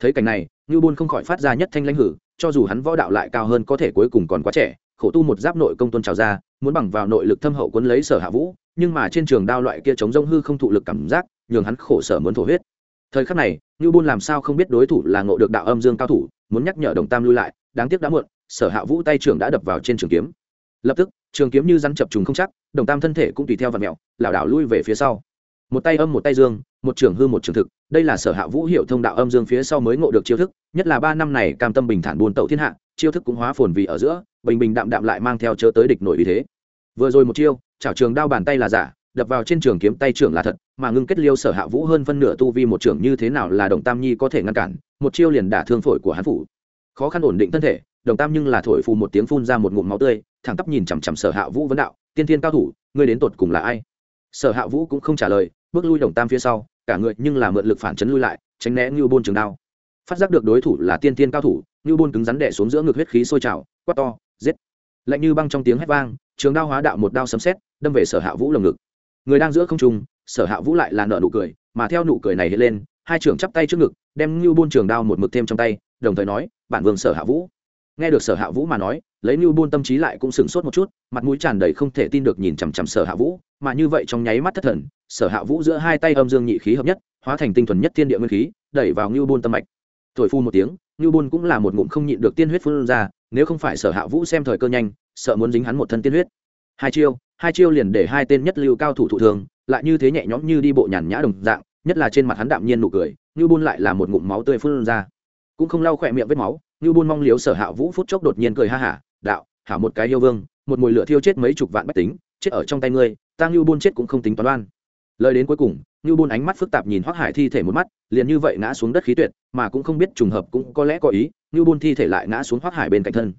Thấy cảnh này, ngưu buôn không khỏi phát ra nhất thanh lãnh hử cho dù hắn võ đạo lại cao hơn có thể cuối cùng còn quá trẻ, khổ tu một giáp nội công tôn trào ra, muốn bằng vào nội lực thâm hậu quấn lấy sở hạ vũ, nhưng mà trên trường đao loại kia chống rông hư không thụ lực cảm giác, nhường hắn khổ sở muốn thổ huyết. Thời khắc này như buôn làm sao không biết đối thủ là ngộ được đạo âm dương cao thủ, muốn nhắc nhở đồng tam lui lại, đáng tiếc đã muộn, sở hạ vũ tay trưởng đã đập vào trên trường kiếm. Lập tức, trường kiếm như rắn chập trùng không chắc, đồng tam thân thể cũng tùy theo vật mẹo lảo đảo lui về phía sau. Một tay âm một tay dương một trường hư một trường thực, đây là sở hạ vũ hiệu thông đạo âm dương phía sau mới ngộ được chiêu thức, nhất là ba năm này cam tâm bình thản buồn tẩu thiên hạ, chiêu thức cũng hóa phồn vì ở giữa, bình bình đạm đạm lại mang theo chớ tới địch nổi uy thế. Vừa rồi một chiêu, chảo trường đao bàn tay là giả, đập vào trên trường kiếm tay trưởng là thật, mà ngưng kết liêu sở hạ vũ hơn phân nửa tu vi một trưởng như thế nào là đồng tam nhi có thể ngăn cản, một chiêu liền đả thương phổi của hắn phủ. Khó khăn ổn định thân thể, đồng tam nhưng là thổi phù một tiếng phun ra một ngụm máu tươi, thẳng tắp nhìn chằm chằm sở hạ vũ vấn đạo, tiên thiên cao thủ, ngươi đến tột cùng là ai? Sở hạ vũ cũng không trả lời bước lui đồng tam phía sau, cả người nhưng là mượn lực phản chấn lui lại, tránh né như bôn trường đao. Phát giác được đối thủ là tiên tiên cao thủ như bôn cứng rắn đẻ xuống giữa ngực huyết khí sôi trào, quát to, giết. Lạnh như băng trong tiếng hét vang, trường đao hóa đạo một đao sấm sét, đâm về sở hạ vũ lồng ngực. Người đang giữa không trung, sở hạ vũ lại là nợ nụ cười, mà theo nụ cười này hiện lên, hai trưởng chắp tay trước ngực, đem như bôn trường đao một mực thêm trong tay, đồng thời nói, bản vương sở hạ vũ nghe được sở hạ vũ mà nói, lấy ngưu buôn tâm trí lại cũng sửng sốt một chút, mặt mũi tràn đầy không thể tin được nhìn chằm chằm sở hạ vũ, mà như vậy trong nháy mắt thất thần, sở hạ vũ giữa hai tay âm dương nhị khí hợp nhất, hóa thành tinh thuần nhất thiên địa nguyên khí, đẩy vào ngưu buôn tâm mạch. Thổi phu một tiếng ngưu buôn cũng là một ngụm không nhịn được tiên huyết phun ra, nếu không phải sở hạ vũ xem thời cơ nhanh, sợ muốn dính hắn một thân tiên huyết. Hai chiêu hai chiêu liền để hai tên nhất lưu cao thủ thụ thường lại như thế nhẹ nhõm như đi bộ nhàn nhã đồng dạng, nhất là trên mặt hắn đạm nhiên nụ cười như buôn lại là một ngụm máu tươi phun ra. Cũng không lau khỏe miệng vết máu như buôn mong liếu sở hạ vũ phút chốc đột nhiên cười ha hả, đạo hả một cái yêu vương, một mùi lửa thiêu chết mấy chục vạn bách tính, chết ở trong tay ngươi, ta như buôn chết cũng không tính toán đoan. lời đến cuối cùng, như buôn ánh mắt phức tạp nhìn hoắc hải thi thể một mắt, liền như vậy ngã xuống đất khí tuyệt, mà cũng không biết trùng hợp cũng có lẽ có ý, như buôn thi thể lại ngã xuống hoắc hải bên cạnh thân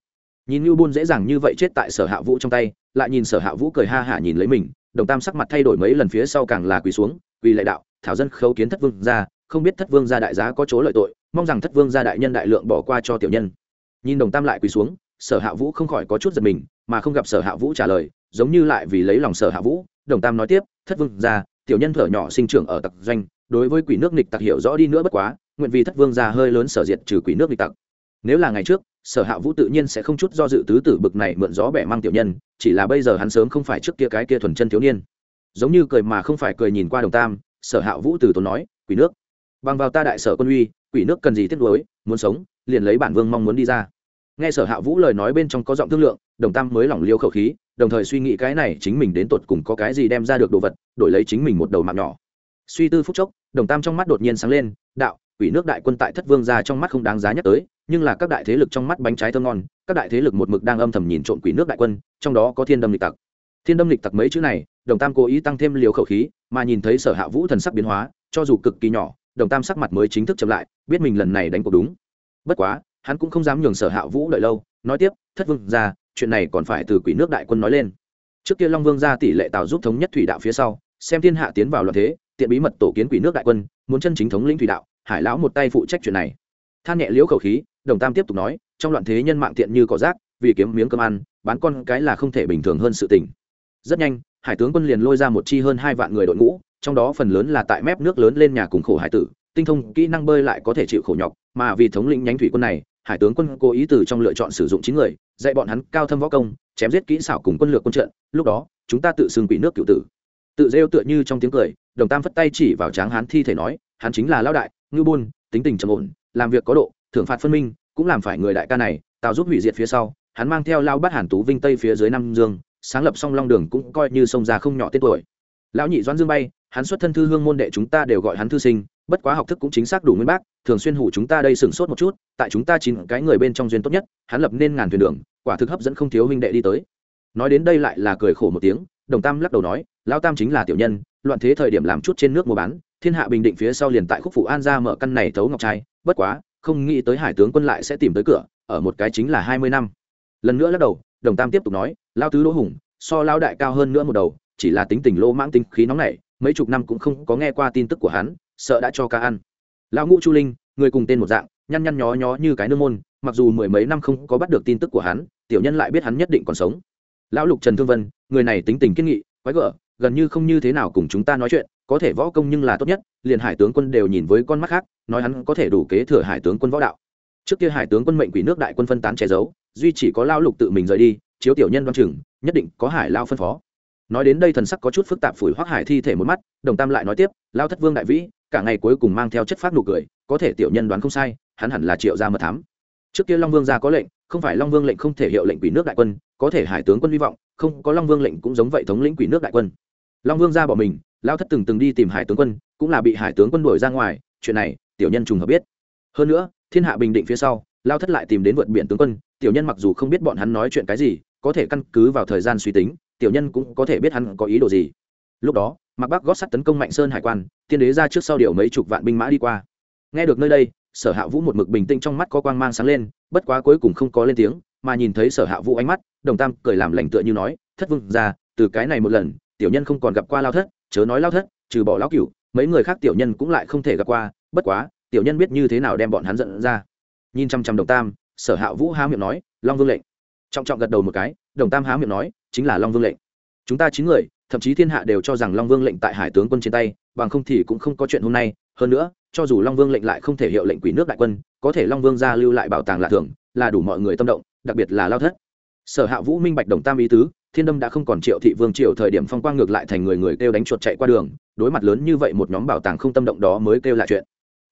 nhìn như buôn dễ dàng như vậy chết tại sở hạ vũ trong tay, lại nhìn sở hạ vũ cười ha hả nhìn lấy mình, đồng tam sắc mặt thay đổi mấy lần phía sau càng là quỳ xuống, quỳ lại đạo, thảo dân khấu kiến thất vương ra không biết thất vương gia đại giá có chỗ lợi tội, mong rằng thất vương gia đại nhân đại lượng bỏ qua cho tiểu nhân. Nhìn đồng tam lại quỳ xuống, sở hạ vũ không khỏi có chút giật mình, mà không gặp sở hạ vũ trả lời, giống như lại vì lấy lòng sở hạ vũ, đồng tam nói tiếp, thất vương gia, tiểu nhân thở nhỏ sinh trưởng ở tặc doanh, đối với quỷ nước nghịch tặc hiểu rõ đi nữa bất quá, nguyện vì thất vương gia hơi lớn sở diệt trừ quỷ nước nghịch tặc. Nếu là ngày trước, sở hạ vũ tự nhiên sẽ không chút do dự tứ tử bực này mượn gió bẻ mang tiểu nhân, chỉ là bây giờ hắn sớm không phải trước kia cái kia thuần chân thiếu niên. Giống như cười mà không phải cười nhìn qua đồng tam, sở hạ vũ từ tốn nói, quỷ nước bằng vào ta đại sở quân uy, quỷ nước cần gì tiếp nối muốn sống, liền lấy bản vương mong muốn đi ra. Nghe sở hạ vũ lời nói bên trong có giọng thương lượng, đồng tam mới lỏng liêu khẩu khí, đồng thời suy nghĩ cái này chính mình đến tột cùng có cái gì đem ra được đồ vật, đổi lấy chính mình một đầu mạng nhỏ. Suy tư phút chốc, đồng tam trong mắt đột nhiên sáng lên, đạo, quỷ nước đại quân tại thất vương ra trong mắt không đáng giá nhắc tới, nhưng là các đại thế lực trong mắt bánh trái thơ ngon, các đại thế lực một mực đang âm thầm nhìn trộn quỷ nước đại quân, trong đó có thiên đâm lịch tặc. Thiên đâm lịch tặc mấy chữ này, đồng tam cố ý tăng thêm liều khẩu khí, mà nhìn thấy sở hạ vũ thần sắc biến hóa, cho dù cực kỳ nhỏ đồng tam sắc mặt mới chính thức chậm lại, biết mình lần này đánh cuộc đúng. Bất quá, hắn cũng không dám nhường sở hạ vũ đợi lâu, nói tiếp, thất vương ra chuyện này còn phải từ quỷ nước đại quân nói lên. Trước kia long vương ra tỷ lệ tạo giúp thống nhất thủy đạo phía sau, xem thiên hạ tiến vào loạn thế, tiện bí mật tổ kiến quỷ nước đại quân, muốn chân chính thống lĩnh thủy đạo, hải lão một tay phụ trách chuyện này. Than nhẹ liễu khẩu khí, đồng tam tiếp tục nói, trong loạn thế nhân mạng tiện như cỏ rác, vì kiếm miếng cơm ăn, bán con cái là không thể bình thường hơn sự tình. Rất nhanh, hải tướng quân liền lôi ra một chi hơn hai vạn người đội ngũ trong đó phần lớn là tại mép nước lớn lên nhà cùng khổ hải tử, tinh thông kỹ năng bơi lại có thể chịu khổ nhọc, mà vì thống lĩnh nhánh thủy quân này, hải tướng quân cố ý từ trong lựa chọn sử dụng chín người, dạy bọn hắn cao thâm võ công, chém giết kỹ xảo cùng quân lược quân trận, lúc đó, chúng ta tự xưng quỷ nước cựu tử. Tự rêu tựa như trong tiếng cười, đồng tam phất tay chỉ vào tráng hán thi thể nói, hắn chính là lão đại ngư buôn, tính tình trầm ổn, làm việc có độ, thưởng phạt phân minh, cũng làm phải người đại ca này tạo giúp hủy diệt phía sau, hắn mang theo lao bắt hàn tú vinh tây phía dưới nam dương, sáng lập song long đường cũng coi như sông già không nhỏ tên tuổi. Lão nhị doãn dương bay hắn xuất thân thư hương môn đệ chúng ta đều gọi hắn thư sinh, bất quá học thức cũng chính xác đủ nguyên bác, thường xuyên hủ chúng ta đây sửng sốt một chút, tại chúng ta chín cái người bên trong duyên tốt nhất, hắn lập nên ngàn thuyền đường, quả thực hấp dẫn không thiếu huynh đệ đi tới. Nói đến đây lại là cười khổ một tiếng, đồng tam lắc đầu nói, lão tam chính là tiểu nhân, loạn thế thời điểm làm chút trên nước mua bán, thiên hạ bình định phía sau liền tại khúc phụ an ra mở căn này thấu ngọc trai, bất quá, không nghĩ tới hải tướng quân lại sẽ tìm tới cửa, ở một cái chính là hai mươi năm. Lần nữa lắc đầu, đồng tam tiếp tục nói lao tứ đỗ hùng, so lao đại cao hơn nữa một đầu, chỉ là tính tình lô mãng tinh khí nóng này mấy chục năm cũng không có nghe qua tin tức của hắn, sợ đã cho ca ăn. Lão ngũ chu linh, người cùng tên một dạng, nhăn nhăn nhó nhó như cái nương môn, mặc dù mười mấy năm không có bắt được tin tức của hắn, tiểu nhân lại biết hắn nhất định còn sống. Lão lục trần thương vân, người này tính tình kiên nghị, quái gở, gần như không như thế nào cùng chúng ta nói chuyện, có thể võ công nhưng là tốt nhất, liền hải tướng quân đều nhìn với con mắt khác, nói hắn có thể đủ kế thừa hải tướng quân võ đạo. Trước kia hải tướng quân mệnh quỷ nước đại quân phân tán che giấu, duy chỉ có lao lục tự mình rời đi, chiếu tiểu nhân đoan chừng, nhất định có hải lao phân phó nói đến đây thần sắc có chút phức tạp phủi hoắc hải thi thể một mắt, đồng tam lại nói tiếp, lao thất vương đại vĩ, cả ngày cuối cùng mang theo chất phát nụ cười, có thể tiểu nhân đoán không sai, hắn hẳn là triệu gia mật thám. Trước kia long vương gia có lệnh, không phải long vương lệnh không thể hiệu lệnh quỷ nước đại quân, có thể hải tướng quân hy vọng, không có long vương lệnh cũng giống vậy thống lĩnh quỷ nước đại quân. Long vương gia bỏ mình, lao thất từng từng đi tìm hải tướng quân, cũng là bị hải tướng quân đuổi ra ngoài, chuyện này, tiểu nhân trùng hợp biết. Hơn nữa, thiên hạ bình định phía sau, lao thất lại tìm đến vượt biển tướng quân, tiểu nhân mặc dù không biết bọn hắn nói chuyện cái gì, có thể căn cứ vào thời gian suy tính tiểu nhân cũng có thể biết hắn có ý đồ gì. Lúc đó mặc bắc gót sắt tấn công mạnh sơn hải quan, tiên đế ra trước sau điều mấy chục vạn binh mã đi qua. Nghe được nơi đây, sở hạ vũ một mực bình tĩnh trong mắt có quang mang sáng lên, bất quá cuối cùng không có lên tiếng, mà nhìn thấy sở hạ vũ ánh mắt, đồng tam cười làm lành tựa như nói, thất vương ra từ cái này một lần, tiểu nhân không còn gặp qua lao thất, chớ nói lao thất, trừ bỏ lão cửu, mấy người khác tiểu nhân cũng lại không thể gặp qua, bất quá, tiểu nhân biết như thế nào đem bọn hắn dẫn ra. Nhìn chăm chăm đồng tam, sở hạ vũ há miệng nói, long vương lệnh. Trọng trọng gật đầu một cái, đồng tam há miệng nói chính là long vương lệnh. Chúng ta chín người, thậm chí thiên hạ đều cho rằng long vương lệnh tại hải tướng quân trên tay, bằng không thì cũng không có chuyện hôm nay. Hơn nữa, cho dù long vương lệnh lại không thể hiệu lệnh quỷ nước đại quân, có thể long vương ra lưu lại bảo tàng lạ thường, là đủ mọi người tâm động, đặc biệt là lao thất. Sở hạ vũ minh bạch đồng tam ý tứ, thiên đâm đã không còn triệu thị vương triều thời điểm phong quang ngược lại thành người người kêu đánh chuột chạy qua đường, đối mặt lớn như vậy một nhóm bảo tàng không tâm động đó mới kêu lại chuyện.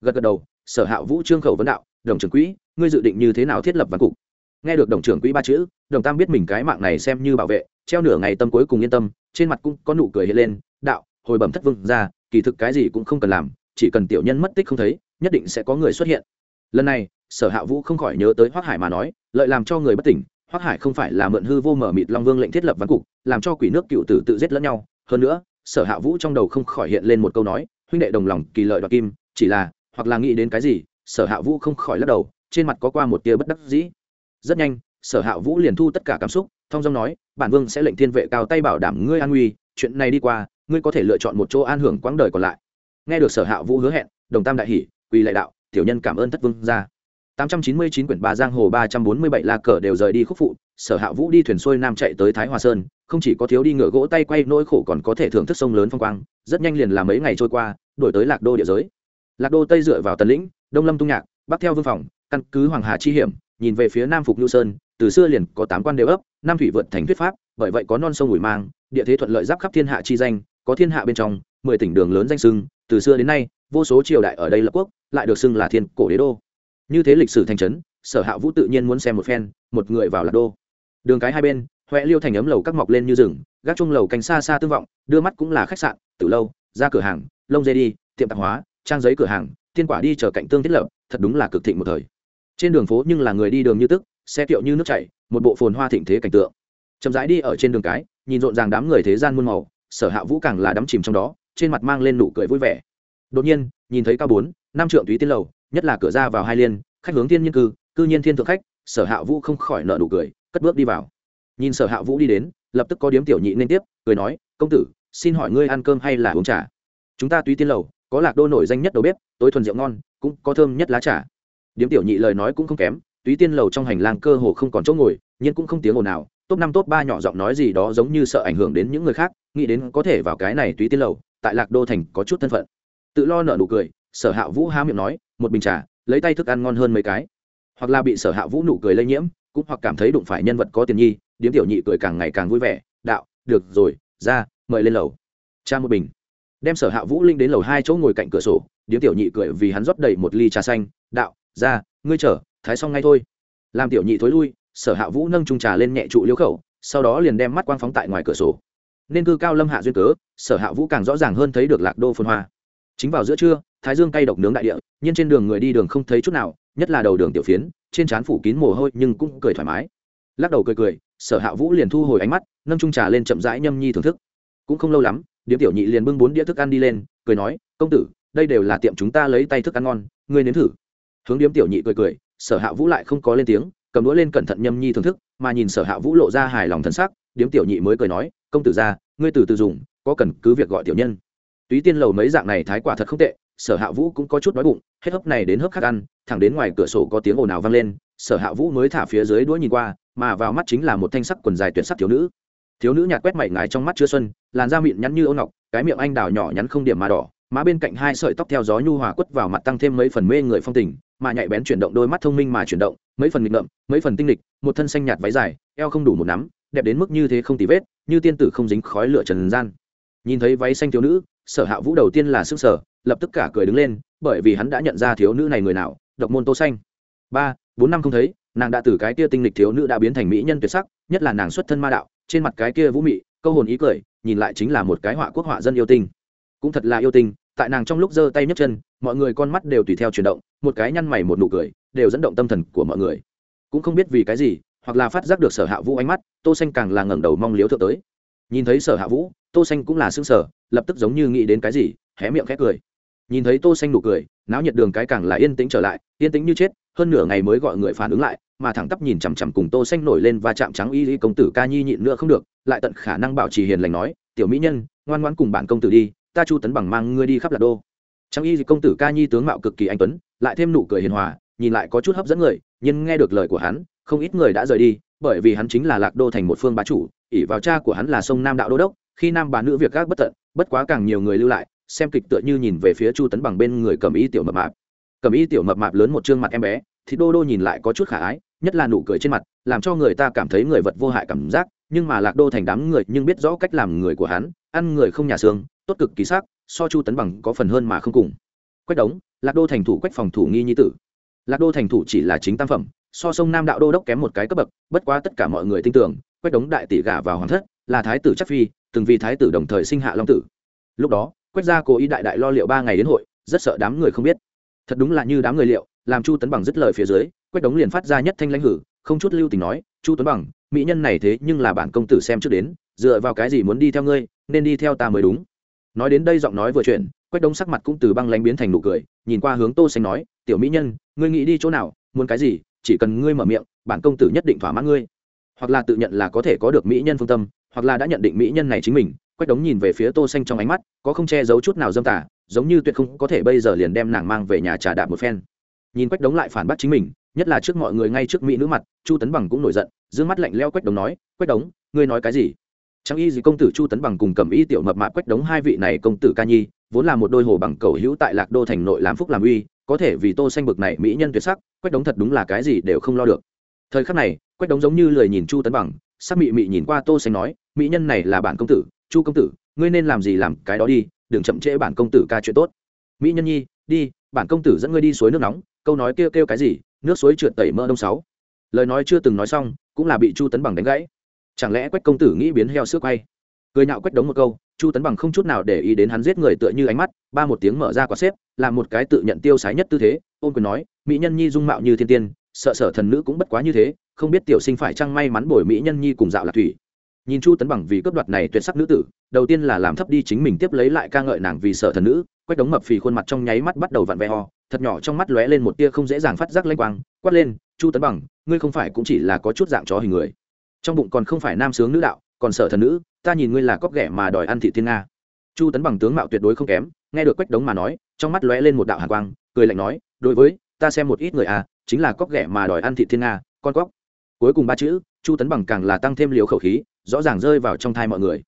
Gật gật đầu, sở hạ vũ trương khẩu vấn đạo, đồng trưởng quỹ, ngươi dự định như thế nào thiết lập văn cục? Nghe được đồng trưởng quỹ ba chữ, đồng tam biết mình cái mạng này xem như bảo vệ, treo nửa ngày tâm cuối cùng yên tâm, trên mặt cũng có nụ cười hiện lên, đạo, hồi bẩm thất vương ra, kỳ thực cái gì cũng không cần làm, chỉ cần tiểu nhân mất tích không thấy, nhất định sẽ có người xuất hiện. Lần này, sở hạ vũ không khỏi nhớ tới hoác hải mà nói, lợi làm cho người bất tỉnh hoác hải không phải là mượn hư vô mở mịt long vương lệnh thiết lập văn cục, làm cho quỷ nước cựu tử tự giết lẫn nhau. Hơn nữa, sở hạ vũ trong đầu không khỏi hiện lên một câu nói, huynh đệ đồng lòng kỳ lợi đoạt kim, chỉ là, hoặc là nghĩ đến cái gì, sở hạ vũ không khỏi lắc đầu, trên mặt có qua một tia bất đắc dĩ rất nhanh, sở hạ vũ liền thu tất cả cảm xúc thong dong nói, bản vương sẽ lệnh thiên vệ cao tay bảo đảm ngươi an nguy, chuyện này đi qua, ngươi có thể lựa chọn một chỗ an hưởng quãng đời còn lại. Nghe được sở hạ vũ hứa hẹn, đồng tam đại hỷ, quỳ lại đạo, tiểu nhân cảm ơn thất vương ra 899 quyển ba giang hồ 347 la cờ đều rời đi khúc phụ, sở hạ vũ đi thuyền xuôi nam chạy tới thái hòa sơn, không chỉ có thiếu đi ngựa gỗ tay quay nỗi khổ còn có thể thưởng thức sông lớn phong quang, rất nhanh liền là mấy ngày trôi qua, đổi tới lạc đô địa giới. Lạc đô tây dựa vào tần lĩnh, đông lâm tung nhạc, bắc theo vương phòng, căn cứ hoàng hà chi hiểm nhìn về phía nam phục nhu sơn, từ xưa liền có tám quan đều ấp, nam thủy vượt thành thuyết pháp, bởi vậy có non sông ủi mang, địa thế thuận lợi giáp khắp thiên hạ chi danh, có thiên hạ bên trong, mười tỉnh đường lớn danh sưng, từ xưa đến nay, vô số triều đại ở đây lập quốc, lại được xưng là thiên cổ đế đô. Như thế lịch sử thành trấn, sở hạ vũ tự nhiên muốn xem một phen, một người vào lạc đô. Đường cái hai bên huệ liêu thành ấm lầu các mọc lên như rừng, gác chung lầu cánh xa xa tương vọng, đưa mắt cũng là khách sạn, từ lâu, ra cửa hàng, lông dê đi, tiệm tạp hóa, trang giấy cửa hàng tiên quả đi chờ cạnh tương thiết lập, thật đúng là cực thịnh một thời trên đường phố nhưng là người đi đường như tức, xe kiệu như nước chảy, một bộ phồn hoa thịnh thế cảnh tượng. Chậm rãi đi ở trên đường cái, nhìn rộn ràng đám người thế gian muôn màu, sở hạ vũ càng là đắm chìm trong đó, trên mặt mang lên nụ cười vui vẻ. Đột nhiên, nhìn thấy cao bốn, năm trượng túy tiên lầu, nhất là cửa ra vào hai liên, khách hướng thiên nhân cư cư nhiên thiên thượng khách, sở hạ vũ không khỏi nợ nụ cười, cất bước đi vào. Nhìn sở hạ vũ đi đến, lập tức có điếm tiểu nhị nên tiếp, cười nói, công tử, xin hỏi ngươi ăn cơm hay là uống trà? Chúng ta túy tiên lầu, có lạc đô nổi danh nhất đầu bếp, tối thuần rượu ngon, cũng có thơm nhất lá trà điếm tiểu nhị lời nói cũng không kém, túy tiên lầu trong hành lang cơ hồ không còn chỗ ngồi nhưng cũng không tiếng ồn nào, top năm, top ba nhỏ giọng nói gì đó giống như sợ ảnh hưởng đến những người khác, nghĩ đến có thể vào cái này túy tiên lầu, tại lạc đô thành có chút thân phận. Tự lo nợ nụ cười, sở hạ vũ há miệng nói, một bình trà, lấy tay thức ăn ngon hơn mấy cái. Hoặc là bị sở hạ vũ nụ cười lây nhiễm, cũng hoặc cảm thấy đụng phải nhân vật có tiền nhi, điếm tiểu nhị cười càng ngày càng vui vẻ, đạo, được rồi, ra, mời lên lầu. Cha một bình. Đem sở hạ vũ linh đến lầu hai chỗ ngồi cạnh cửa sổ, điếm tiểu nhị cười vì hắn rót đầy một ly trà xanh, đạo ra, ngươi chở thái xong ngay thôi. Làm tiểu nhị thối lui, sở hạ vũ nâng trung trà lên nhẹ trụ liễu khẩu, sau đó liền đem mắt quang phóng tại ngoài cửa sổ. Nên cư cao lâm hạ duyên cớ, sở hạ vũ càng rõ ràng hơn thấy được lạc đô phồn hoa. Chính vào giữa trưa, thái dương cay độc nướng đại địa, nhưng trên đường người đi đường không thấy chút nào, nhất là đầu đường tiểu phiến, trên trán phủ kín mồ hôi nhưng cũng cười thoải mái. Lắc đầu cười cười, sở hạ vũ liền thu hồi ánh mắt, nâng trung trà lên chậm rãi nhâm nhi thưởng thức. Cũng không lâu lắm, điếm tiểu nhị liền bưng bốn đĩa thức ăn đi lên, cười nói, công tử, đây đều là tiệm chúng ta lấy tay thức ăn ngon, ngươi nếm thử hướng điếm tiểu nhị cười cười, sở hạ vũ lại không có lên tiếng, cầm đũa lên cẩn thận nhâm nhi thưởng thức, mà nhìn sở hạ vũ lộ ra hài lòng thân sắc, điếm tiểu nhị mới cười nói, công tử ra ngươi từ từ dùng, có cần cứ việc gọi tiểu nhân. Túy tiên lầu mấy dạng này thái quả thật không tệ, sở hạ vũ cũng có chút đói bụng, hết hấp này đến hấp khác ăn, thẳng đến ngoài cửa sổ có tiếng ồn ào vang lên, sở hạ vũ mới thả phía dưới đuôi nhìn qua, mà vào mắt chính là một thanh sắc quần dài tuyệt sắc thiếu nữ. Thiếu nữ nhạt quét mảy ngái trong mắt chưa xuân, làn da mịn nhắn như ô ngọc, cái miệng anh đào nhỏ nhắn không điểm mà đỏ má bên cạnh hai sợi tóc theo gió nhu hòa quất vào mặt tăng thêm mấy phần mê người phong tình, mà nhạy bén chuyển động đôi mắt thông minh mà chuyển động, mấy phần nghịch ngợm, mấy phần tinh lịch một thân xanh nhạt váy dài, eo không đủ một nắm, đẹp đến mức như thế không tì vết, như tiên tử không dính khói lửa trần gian. Nhìn thấy váy xanh thiếu nữ, sở hạ vũ đầu tiên là sức sở, lập tức cả cười đứng lên, bởi vì hắn đã nhận ra thiếu nữ này người nào, độc môn tô xanh. Ba, bốn năm không thấy, nàng đã từ cái kia tinh lịch thiếu nữ đã biến thành mỹ nhân tuyệt sắc, nhất là nàng xuất thân ma đạo, trên mặt cái kia vũ mị, câu hồn ý cười, nhìn lại chính là một cái họa quốc họa dân yêu tinh cũng thật là yêu tinh, tại nàng trong lúc giơ tay nhấc chân, mọi người con mắt đều tùy theo chuyển động, một cái nhăn mày một nụ cười, đều dẫn động tâm thần của mọi người. Cũng không biết vì cái gì, hoặc là phát giác được sở hạ vũ ánh mắt, tô xanh càng là ngẩng đầu mong liếu thượng tới. Nhìn thấy sở hạ vũ, tô xanh cũng là sững sờ, lập tức giống như nghĩ đến cái gì, hé miệng khẽ cười. Nhìn thấy tô xanh nụ cười, náo nhiệt đường cái càng là yên tĩnh trở lại, yên tĩnh như chết, hơn nửa ngày mới gọi người phản ứng lại, mà thẳng tắp nhìn chằm chằm cùng tô xanh nổi lên và chạm trắng y y công tử ca nhi nhịn nữa không được, lại tận khả năng bảo trì hiền lành nói, tiểu mỹ nhân, ngoan ngoãn cùng bản công tử đi ta chu tấn bằng mang ngươi đi khắp lạc đô. Trang y công tử ca nhi tướng mạo cực kỳ anh tuấn, lại thêm nụ cười hiền hòa, nhìn lại có chút hấp dẫn người, nhưng nghe được lời của hắn, không ít người đã rời đi, bởi vì hắn chính là lạc đô thành một phương bá chủ ỉ vào cha của hắn là sông nam đạo đô đốc, khi nam bà nữ việc gác bất tận, bất quá càng nhiều người lưu lại, xem kịch tựa như nhìn về phía chu tấn bằng bên người cầm y tiểu mập mạp. Cầm y tiểu mập mạp lớn một chương mặt em bé, thì đô đô nhìn lại có chút khả ái, nhất là nụ cười trên mặt, làm cho người ta cảm thấy người vật vô hại cảm giác, nhưng mà lạc đô thành đám người nhưng biết rõ cách làm người của hắn, ăn người không nhà xương tốt cực kỳ sắc, so chu tấn bằng có phần hơn mà không cùng. Quách đống, lạc đô thành thủ quách phòng thủ nghi nhi tử. Lạc đô thành thủ chỉ là chính tam phẩm, so sông nam đạo đô đốc kém một cái cấp bậc, bất quá tất cả mọi người tin tưởng, quách đống đại tỷ gả vào hoàng thất, là thái tử chắc phi, từng vì thái tử đồng thời sinh hạ long tử. Lúc đó, quách gia cố ý đại đại lo liệu ba ngày đến hội, rất sợ đám người không biết. Thật đúng là như đám người liệu, làm chu tấn bằng dứt lời phía dưới, quách đống liền phát ra nhất thanh lãnh hử, không chút lưu tình nói, chu tuấn bằng, mỹ nhân này thế nhưng là bản công tử xem trước đến, dựa vào cái gì muốn đi theo ngươi, nên đi theo ta mới đúng nói đến đây giọng nói vừa chuyển, quách đông sắc mặt cũng từ băng lánh biến thành nụ cười nhìn qua hướng tô xanh nói tiểu mỹ nhân ngươi nghĩ đi chỗ nào muốn cái gì chỉ cần ngươi mở miệng bản công tử nhất định thỏa mãn ngươi. Hoặc là tự nhận là có thể có được mỹ nhân phương tâm hoặc là đã nhận định mỹ nhân này chính mình quách đống nhìn về phía tô xanh trong ánh mắt có không che giấu chút nào dâm tà giống như tuyệt không có thể bây giờ liền đem nàng mang về nhà trà đạp một phen. Nhìn quách đống lại phản bác chính mình nhất là trước mọi người ngay trước mỹ nữ mặt chu tấn bằng cũng nổi giận d mắt lạnh leo quách đống nói quách đống ngươi nói cái gì? Trang y gì công tử chu tấn bằng cùng cầm y tiểu mập mạp quách đống hai vị này công tử ca nhi, vốn là một đôi hồ bằng cầu hữu tại lạc đô thành nội làm phúc làm uy, có thể vì tô xanh bực này mỹ nhân tuyệt sắc, quách đống thật đúng là cái gì đều không lo được. Thời khắc này, quách đống giống như lười nhìn chu tấn bằng, sắc mị mị nhìn qua tô xanh nói, mỹ nhân này là bản công tử, chu công tử, ngươi nên làm gì làm cái đó đi, đừng chậm trễ bản công tử ca chuyện tốt. Mỹ nhân nhi, đi, bản công tử dẫn ngươi đi suối nước nóng, câu nói kêu kêu cái gì, nước suối trượt tẩy mỡ đông sáu. Lời nói chưa từng nói xong, cũng là bị chu tấn bằng đánh gãy chẳng lẽ quách công tử nghĩ biến heo sữa quay? Cười nhạo quách đống một câu, chu tấn bằng không chút nào để ý đến hắn giết người tựa như ánh mắt, ba một tiếng mở ra quả xếp, làm một cái tự nhận tiêu sái nhất tư thế ôm quyền nói, mỹ nhân nhi dung mạo như thiên tiên, sợ sở thần nữ cũng bất quá như thế, không biết tiểu sinh phải chăng may mắn bồi mỹ nhân nhi cùng dạo lạc thủy. Nhìn chu tấn bằng vì cướp đoạt này tuyệt sắc nữ tử, đầu tiên là làm thấp đi chính mình tiếp lấy lại ca ngợi nàng vì sợ thần nữ, quách đống mập phì khuôn mặt trong nháy mắt bắt đầu vặn vẹ ho thật nhỏ trong mắt lóe lên một tia không dễ dàng phát giác lanh quang, quát lên, chu tấn bằng, ngươi không phải cũng chỉ là có chút dạng chó hình người trong bụng còn không phải nam sướng nữ đạo, còn sợ thần nữ, ta nhìn ngươi là cóc ghẻ mà đòi ăn thị thiên nga. Chu tấn bằng tướng mạo tuyệt đối không kém, nghe được quách đống mà nói, trong mắt lóe lên một đạo hàn quang, cười lạnh nói, đối với, ta xem một ít người à chính là cóc ghẻ mà đòi ăn thị thiên nga, con cóc. Cuối cùng ba chữ, chu tấn bằng càng là tăng thêm liều khẩu khí, rõ ràng rơi vào trong thai mọi người.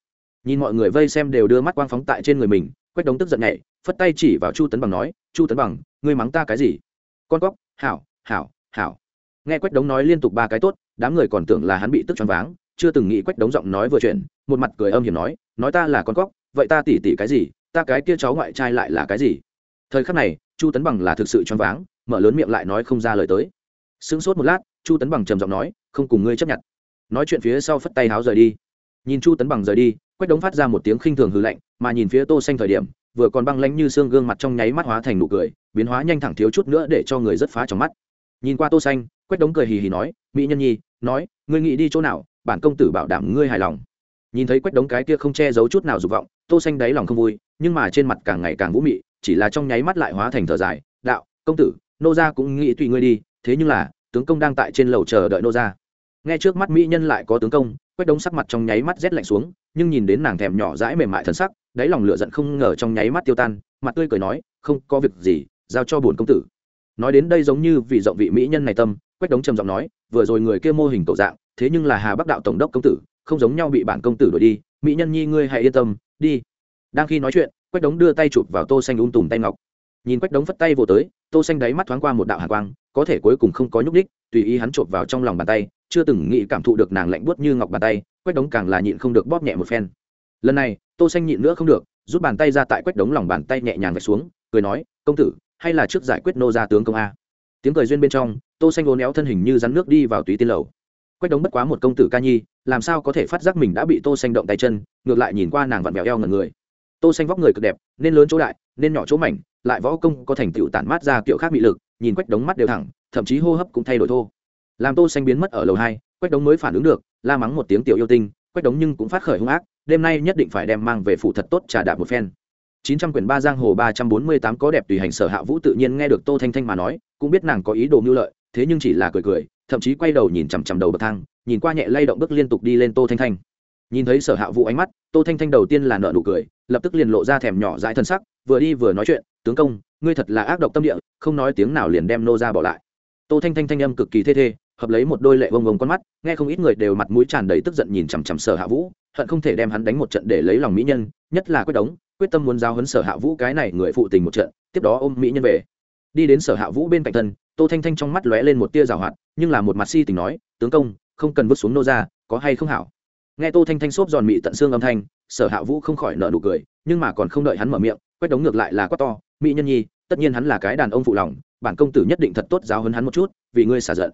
Nhìn mọi người vây xem đều đưa mắt quang phóng tại trên người mình, quách đống tức giận nhảy, phất tay chỉ vào chu tấn bằng nói, chu tấn bằng, ngươi mắng ta cái gì? Con cóc, hảo hảo hảo. Nghe quách đống nói liên tục ba cái tốt đám người còn tưởng là hắn bị tức choáng váng, chưa từng nghĩ quách đống giọng nói vừa chuyện một mặt cười âm hiểm nói nói ta là con cóc, vậy ta tỉ tỉ cái gì, ta cái kia cháu ngoại trai lại là cái gì? Thời khắc này, chu tấn bằng là thực sự choáng váng, mở lớn miệng lại nói không ra lời tới. Sững sốt một lát, chu tấn bằng trầm giọng nói, không cùng ngươi chấp nhận. Nói chuyện phía sau phất tay háo rời đi. Nhìn chu tấn bằng rời đi, quách đống phát ra một tiếng khinh thường hư lạnh, mà nhìn phía tô xanh thời điểm, vừa còn băng lãnh như xương gương mặt trong nháy mắt hóa thành nụ cười, biến hóa nhanh thẳng thiếu chút nữa để cho người rất phá trong mắt. Nhìn qua tô xanh, quách đống cười hì hì nói, mỹ nhân nhi nói, ngươi nghĩ đi chỗ nào, bản công tử bảo đảm ngươi hài lòng. Nhìn thấy quách đống cái kia không che giấu chút nào dục vọng, tô xanh đáy lòng không vui, nhưng mà trên mặt càng ngày càng vũ mị, chỉ là trong nháy mắt lại hóa thành thở dài, đạo, công tử, nô gia cũng nghĩ tùy ngươi đi, thế nhưng là, tướng công đang tại trên lầu chờ đợi nô gia. Nghe trước mắt mỹ nhân lại có tướng công, quách đống sắc mặt trong nháy mắt rét lạnh xuống, nhưng nhìn đến nàng thèm nhỏ dãi mềm mại thần sắc, đáy lòng lửa giận không ngờ trong nháy mắt tiêu tan, mặt tươi cười nói, không có việc gì, giao cho bổn công tử. Nói đến đây giống như vì rộng vị mỹ nhân này tâm quách đống trầm giọng nói, vừa rồi người kia mô hình tổ dạng, thế nhưng là hà bắc đạo tổng đốc công tử, không giống nhau bị bản công tử đuổi đi. Mỹ nhân nhi ngươi hãy yên tâm, đi. Đang khi nói chuyện, quách đống đưa tay chụp vào tô xanh ung tùm tay ngọc. Nhìn quách đống phất tay vô tới, tô xanh đáy mắt thoáng qua một đạo hàn quang, có thể cuối cùng không có nhúc đích tùy ý hắn chộp vào trong lòng bàn tay, chưa từng nghĩ cảm thụ được nàng lạnh buốt như ngọc bàn tay, quách đống càng là nhịn không được bóp nhẹ một phen. Lần này, tô xanh nhịn nữa không được, rút bàn tay ra tại quách đống lòng bàn tay nhẹ nhàng vạch xuống, cười nói, công tử, hay là trước giải quyết nô gia tướng công a? Tiếng cười duyên bên trong tô xanh uốn néo thân hình như rắn nước đi vào túy tiên lầu. Quách đống bất quá một công tử ca nhi, làm sao có thể phát giác mình đã bị tô xanh động tay chân, ngược lại nhìn qua nàng vặn vẹo eo ngẩn người. Tô xanh vóc người cực đẹp, nên lớn chỗ đại, nên nhỏ chỗ mảnh, lại võ công có thành tựu tản mát ra kiểu khác bị lực, nhìn quách đống mắt đều thẳng, thậm chí hô hấp cũng thay đổi thô. Làm tô xanh biến mất ở lầu hai, quách đống mới phản ứng được, la mắng một tiếng tiểu yêu tinh, quách đống nhưng cũng phát khởi hung ác, đêm nay nhất định phải đem mang về phủ thật tốt trà đạp một phen. 900 quyển ba giang hồ 348 có đẹp tùy hành sở hạ vũ tự nhiên nghe được tô thanh thanh mà nói, cũng biết nàng có ý đồ mưu lợi thế nhưng chỉ là cười cười, thậm chí quay đầu nhìn chằm chằm đầu bậc thang, nhìn qua nhẹ lay động bước liên tục đi lên tô thanh thanh. Nhìn thấy sở hạ vũ ánh mắt, tô thanh thanh đầu tiên là nợ nụ cười, lập tức liền lộ ra thèm nhỏ dãi thân sắc, vừa đi vừa nói chuyện, tướng công, ngươi thật là ác độc tâm địa, không nói tiếng nào liền đem nô ra bỏ lại. Tô thanh thanh thanh âm cực kỳ thê thê, hợp lấy một đôi lệ vông vông con mắt, nghe không ít người đều mặt mũi tràn đầy tức giận nhìn chằm chằm sở hạ vũ, hận không thể đem hắn đánh một trận để lấy lòng mỹ nhân, nhất là quyết đống, quyết tâm muốn giao hấn sở hạ vũ cái này người phụ tình một trận, tiếp đó ôm mỹ nhân về. Đi đến sở hạ vũ bên cạnh thân tô thanh thanh trong mắt lóe lên một tia rào hoạt, nhưng là một mặt si tình nói, tướng công, không cần vứt xuống nô ra, có hay không hảo? Nghe tô thanh thanh xốp giòn mị tận xương âm thanh, sở hạ vũ không khỏi nợ nụ cười, nhưng mà còn không đợi hắn mở miệng, quét đống ngược lại là quát to, mỹ nhân nhi, tất nhiên hắn là cái đàn ông phụ lòng, bản công tử nhất định thật tốt giáo hấn hắn một chút, vì ngươi xả giận.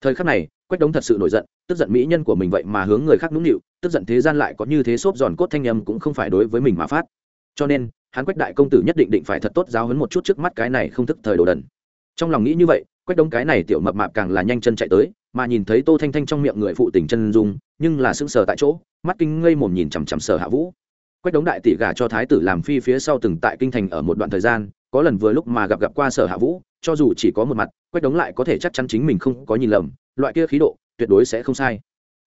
Thời khắc này quách đống thật sự nổi giận, tức giận mỹ nhân của mình vậy mà hướng người khác nũng nịu, tức giận thế gian lại có như thế xốp giòn cốt thanh âm cũng không phải đối với mình mà phát. Cho nên, hắn quách đại công tử nhất định định phải thật tốt giáo hấn một chút trước mắt cái này không thức thời đồ đần trong lòng nghĩ như vậy, quách đống cái này tiểu mập mạp càng là nhanh chân chạy tới, mà nhìn thấy tô thanh thanh trong miệng người phụ tình chân dung, nhưng là sững sờ tại chỗ, mắt kinh ngây mồm nhìn chằm chằm sở hạ vũ. Quách đống đại tỷ gả cho thái tử làm phi phía sau từng tại kinh thành ở một đoạn thời gian, có lần vừa lúc mà gặp gặp qua sở hạ vũ, cho dù chỉ có một mặt, quách đống lại có thể chắc chắn chính mình không có nhìn lầm, loại kia khí độ, tuyệt đối sẽ không sai.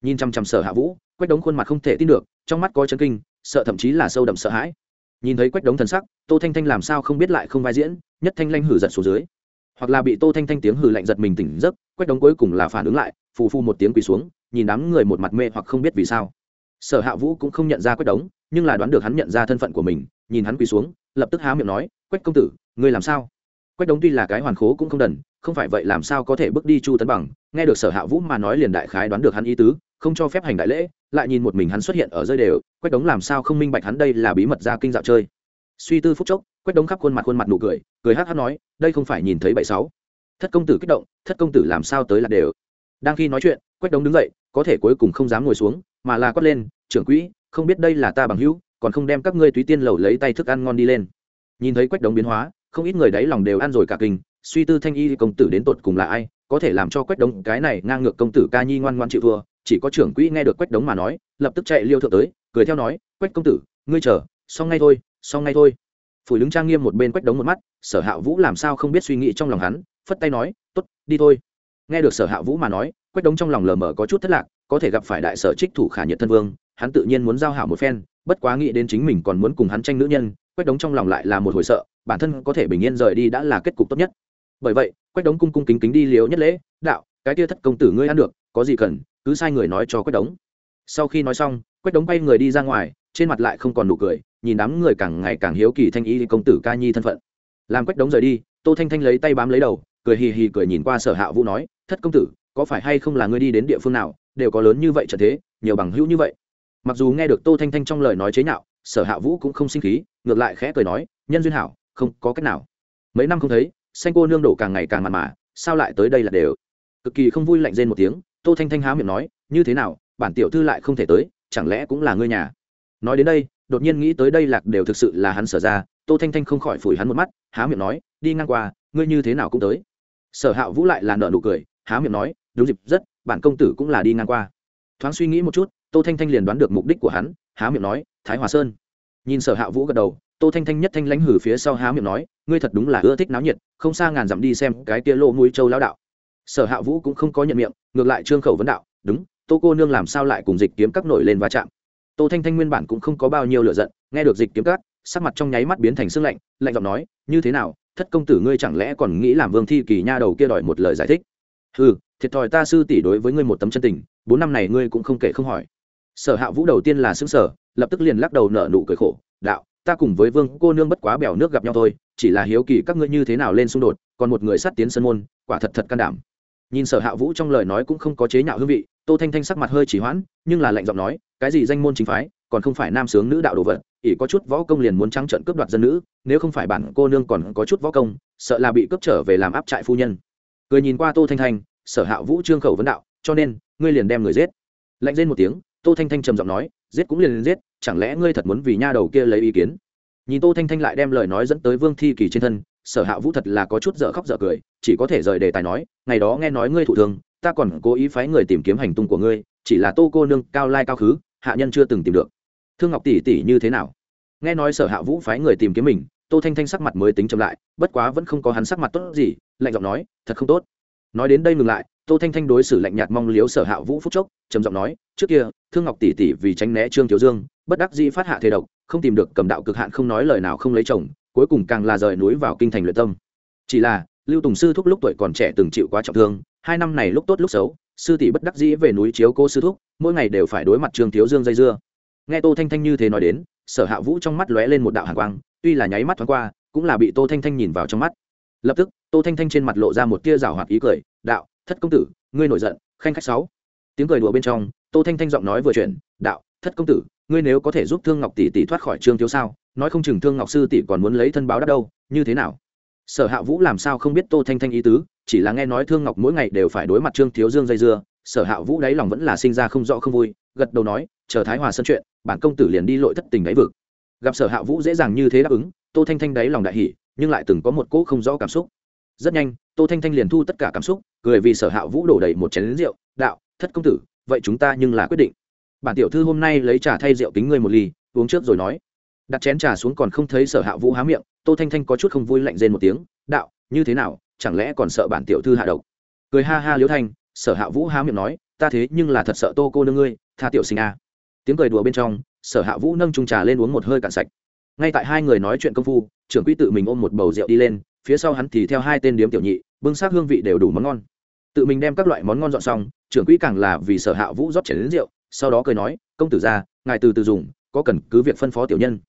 Nhìn chằm chằm sở hạ vũ, quách đống khuôn mặt không thể tin được, trong mắt có chân kinh, sợ thậm chí là sâu đậm sợ hãi. Nhìn thấy quách đống thần sắc, tô thanh thanh làm sao không biết lại không vai diễn, nhất thanh lanh hử giật xuống dưới hoặc là bị tô thanh thanh tiếng hừ lạnh giật mình tỉnh giấc, quách đống cuối cùng là phản ứng lại, phù phu một tiếng quỳ xuống, nhìn đám người một mặt mê hoặc không biết vì sao. Sở hạ vũ cũng không nhận ra quách đống, nhưng là đoán được hắn nhận ra thân phận của mình, nhìn hắn quỳ xuống, lập tức há miệng nói, quách công tử, ngươi làm sao? Quách đống tuy là cái hoàn khố cũng không đần, không phải vậy làm sao có thể bước đi chu tấn bằng, nghe được sở hạ vũ mà nói liền đại khái đoán được hắn ý tứ, không cho phép hành đại lễ, lại nhìn một mình hắn xuất hiện ở rơi đều, quách đống làm sao không minh bạch hắn đây là bí mật ra kinh dạo chơi? Suy tư phúc chốc, quách đống khắp khuôn mặt khuôn mặt nụ cười cười hát hát nói, đây không phải nhìn thấy bảy sáu. Thất công tử kích động, thất công tử làm sao tới là đều. Đang khi nói chuyện, quách đống đứng dậy, có thể cuối cùng không dám ngồi xuống, mà là quát lên, trưởng quỹ, không biết đây là ta bằng hữu, còn không đem các ngươi túy tiên lầu lấy tay thức ăn ngon đi lên. Nhìn thấy quách đống biến hóa, không ít người đấy lòng đều ăn rồi cả kinh, suy tư thanh y công tử đến tột cùng là ai, có thể làm cho quách đống cái này ngang ngược công tử ca nhi ngoan ngoan chịu thua, chỉ có trưởng quỹ nghe được quách đống mà nói, lập tức chạy liêu thượng tới, cười theo nói, quách công tử, ngươi chờ, xong ngay thôi xong ngay thôi. Phủi đứng trang nghiêm một bên quách đống một mắt, sở hạ vũ làm sao không biết suy nghĩ trong lòng hắn, phất tay nói t ố t đi thôi. Nghe được sở hạ vũ mà nói, quách đống trong lòng lờ mờ có chút thất lạc, có thể gặp phải đại sở trích thủ khả nhiệt thân vương, hắn tự nhiên muốn giao hảo một phen, bất quá nghĩ đến chính mình còn muốn cùng hắn tranh nữ nhân, quách đống trong lòng lại là một hồi sợ, bản thân có thể bình yên rời đi đã là kết cục tốt nhất. Bởi vậy, quách đống cung cung kính kính đi liều nhất lễ, đạo, cái tia thất công tử ngươi ăn được, có gì cần, cứ sai người nói cho quách đống. Sau khi nói xong, quách đống bay người đi ra ngoài trên mặt lại không còn nụ cười, nhìn đám người càng ngày càng hiếu kỳ thanh ý công tử ca nhi thân phận. Làm quách đống rời đi, tô thanh thanh lấy tay bám lấy đầu, cười hì hì cười nhìn qua sở hạ vũ nói, thất công tử, có phải hay không là ngươi đi đến địa phương nào, đều có lớn như vậy trở thế, nhiều bằng hữu như vậy? Mặc dù nghe được tô thanh thanh trong lời nói chế nhạo, sở hạ vũ cũng không sinh khí, ngược lại khẽ cười nói, nhân duyên hảo, không có cách nào. Mấy năm không thấy, xanh cô nương đổ càng ngày càng mặn mà, sao lại tới đây là đều? Cực kỳ không vui lạnh rên một tiếng, tô thanh thanh há miệng nói, như thế nào, bản tiểu thư lại không thể tới, chẳng lẽ cũng là ngươi nhà? Nói đến đây, đột nhiên nghĩ tới đây lạc đều thực sự là hắn sở ra, tô thanh thanh không khỏi phủi hắn một mắt, há miệng nói, đi ngang qua, ngươi như thế nào cũng tới. Sở hạ vũ lại là nợ nụ cười, há miệng nói, đúng dịp, rất, bản công tử cũng là đi ngang qua. Thoáng suy nghĩ một chút, tô thanh thanh liền đoán được mục đích của hắn, há miệng nói, thái hòa sơn. Nhìn sở hạ vũ gật đầu, tô thanh thanh nhất thanh lãnh hử phía sau há miệng nói, ngươi thật đúng là ưa thích náo nhiệt, không xa ngàn dặm đi xem cái tia lô mũi châu lão đạo. Sở hạ vũ cũng không có nhận miệng, ngược lại trương khẩu vấn đạo, đúng, tô cô nương làm sao lại cùng dịch kiếm các nổi lên va chạm? Tô thanh thanh nguyên bản cũng không có bao nhiêu lựa giận, nghe được dịch kiếm các, sắc mặt trong nháy mắt biến thành sương lạnh lạnh giọng nói, như thế nào? Thất công tử ngươi chẳng lẽ còn nghĩ làm vương thi kỳ nha đầu kia đòi một lời giải thích? Ừ thiệt thòi ta sư tỷ đối với ngươi một tấm chân tình, bốn năm này ngươi cũng không kể không hỏi. Sở hạ vũ đầu tiên là xứng sở lập tức liền lắc đầu nở nụ cười khổ, đạo, ta cùng với vương cô nương bất quá bèo nước gặp nhau thôi, chỉ là hiếu kỳ các ngươi như thế nào lên xung đột, còn một người sát tiến sân môn, quả thật thật can đảm nhìn sở hạ vũ trong lời nói cũng không có chế nhạo hương vị, tô thanh thanh sắc mặt hơi chỉ hoãn, nhưng là lạnh giọng nói, cái gì danh môn chính phái, còn không phải nam sướng nữ đạo đồ vật, ỷ có chút võ công liền muốn trắng trận cướp đoạt dân nữ, nếu không phải bản cô nương còn có chút võ công, sợ là bị cướp trở về làm áp trại phu nhân. Cười nhìn qua tô thanh thanh, sở hạ vũ trương khẩu vấn đạo, cho nên, ngươi liền đem người giết. Lạnh lên một tiếng, tô thanh thanh trầm giọng nói, giết cũng liền giết, chẳng lẽ ngươi thật muốn vì nha đầu kia lấy ý kiến? Nhìn tô thanh thanh lại đem lời nói dẫn tới vương thi kỳ trên thân sở hạ vũ thật là có chút dở khóc dở cười, chỉ có thể rời đề tài nói, ngày đó nghe nói ngươi thủ thường, ta còn cố ý phái người tìm kiếm hành tung của ngươi, chỉ là tô cô nương cao lai cao khứ, hạ nhân chưa từng tìm được. Thương ngọc tỷ tỷ như thế nào? Nghe nói sở hạ vũ phái người tìm kiếm mình, tô thanh thanh sắc mặt mới tính chậm lại, bất quá vẫn không có hắn sắc mặt tốt gì, lạnh giọng nói, thật không tốt. Nói đến đây ngừng lại, tô thanh thanh đối xử lạnh nhạt mong liếu sở hạ vũ phúc chốc, trầm giọng nói, trước kia, thương ngọc tỷ tỷ vì tránh né trương thiếu dương, bất đắc dĩ phát hạ thế độc, không tìm được cầm đạo cực hạn không nói lời nào không lấy chồng cuối cùng càng là rời núi vào kinh thành luyện tâm. Chỉ là, lưu tùng sư thúc lúc tuổi còn trẻ từng chịu quá trọng thương, hai năm này lúc tốt lúc xấu, sư tỷ bất đắc dĩ về núi chiếu cô sư thúc, mỗi ngày đều phải đối mặt trương thiếu dương dây dưa. Nghe tô thanh thanh như thế nói đến, sở hạ vũ trong mắt lóe lên một đạo hàn quang, tuy là nháy mắt thoáng qua, cũng là bị tô thanh thanh nhìn vào trong mắt. Lập tức, tô thanh thanh trên mặt lộ ra một tia rào hoạt ý cười, đạo, thất công tử, ngươi nổi giận, khanh khách sáu. Tiếng cười đùa bên trong, tô thanh thanh giọng nói vừa chuyển, đạo, thất công tử, ngươi nếu có thể giúp thương ngọc tỷ tỷ thoát khỏi trương thiếu sao? Nói không chừng thương ngọc sư tỷ còn muốn lấy thân báo đáp đâu, như thế nào? Sở hạ vũ làm sao không biết tô thanh thanh ý tứ, chỉ là nghe nói thương ngọc mỗi ngày đều phải đối mặt trương thiếu dương dây dưa, sở hạ vũ đáy lòng vẫn là sinh ra không rõ không vui, gật đầu nói, chờ thái hòa sân chuyện, bản công tử liền đi lội thất tình đáy vực. Gặp sở hạ vũ dễ dàng như thế đáp ứng, tô thanh thanh đáy lòng đại hỉ, nhưng lại từng có một cỗ không rõ cảm xúc. Rất nhanh, tô thanh thanh liền thu tất cả cảm xúc, cười vì sở hạ vũ đổ đầy một chén rượu, đạo, thất công tử, vậy chúng ta nhưng là quyết định. Bản tiểu thư hôm nay lấy trà thay rượu kính ngươi một ly, uống trước rồi nói đặt chén trà xuống còn không thấy sở hạ vũ há miệng, tô thanh thanh có chút không vui lạnh rên một tiếng, đạo, như thế nào, chẳng lẽ còn sợ bản tiểu thư hạ độc? Cười ha ha liễu thanh, sở hạ vũ há miệng nói, ta thế nhưng là thật sợ tô cô nương ngươi, tha tiểu sinh a. Tiếng cười đùa bên trong, sở hạ vũ nâng trung trà lên uống một hơi cạn sạch. Ngay tại hai người nói chuyện công phu, trưởng quỹ tự mình ôm một bầu rượu đi lên, phía sau hắn thì theo hai tên điếm tiểu nhị, bưng xác hương vị đều đủ món ngon. Tự mình đem các loại món ngon dọn xong, trưởng quỹ càng là vì sở hạ vũ rót chảy đến rượu, sau đó cười nói, công tử ra ngài từ từ dùng, có cần cứ việc phân phó tiểu nhân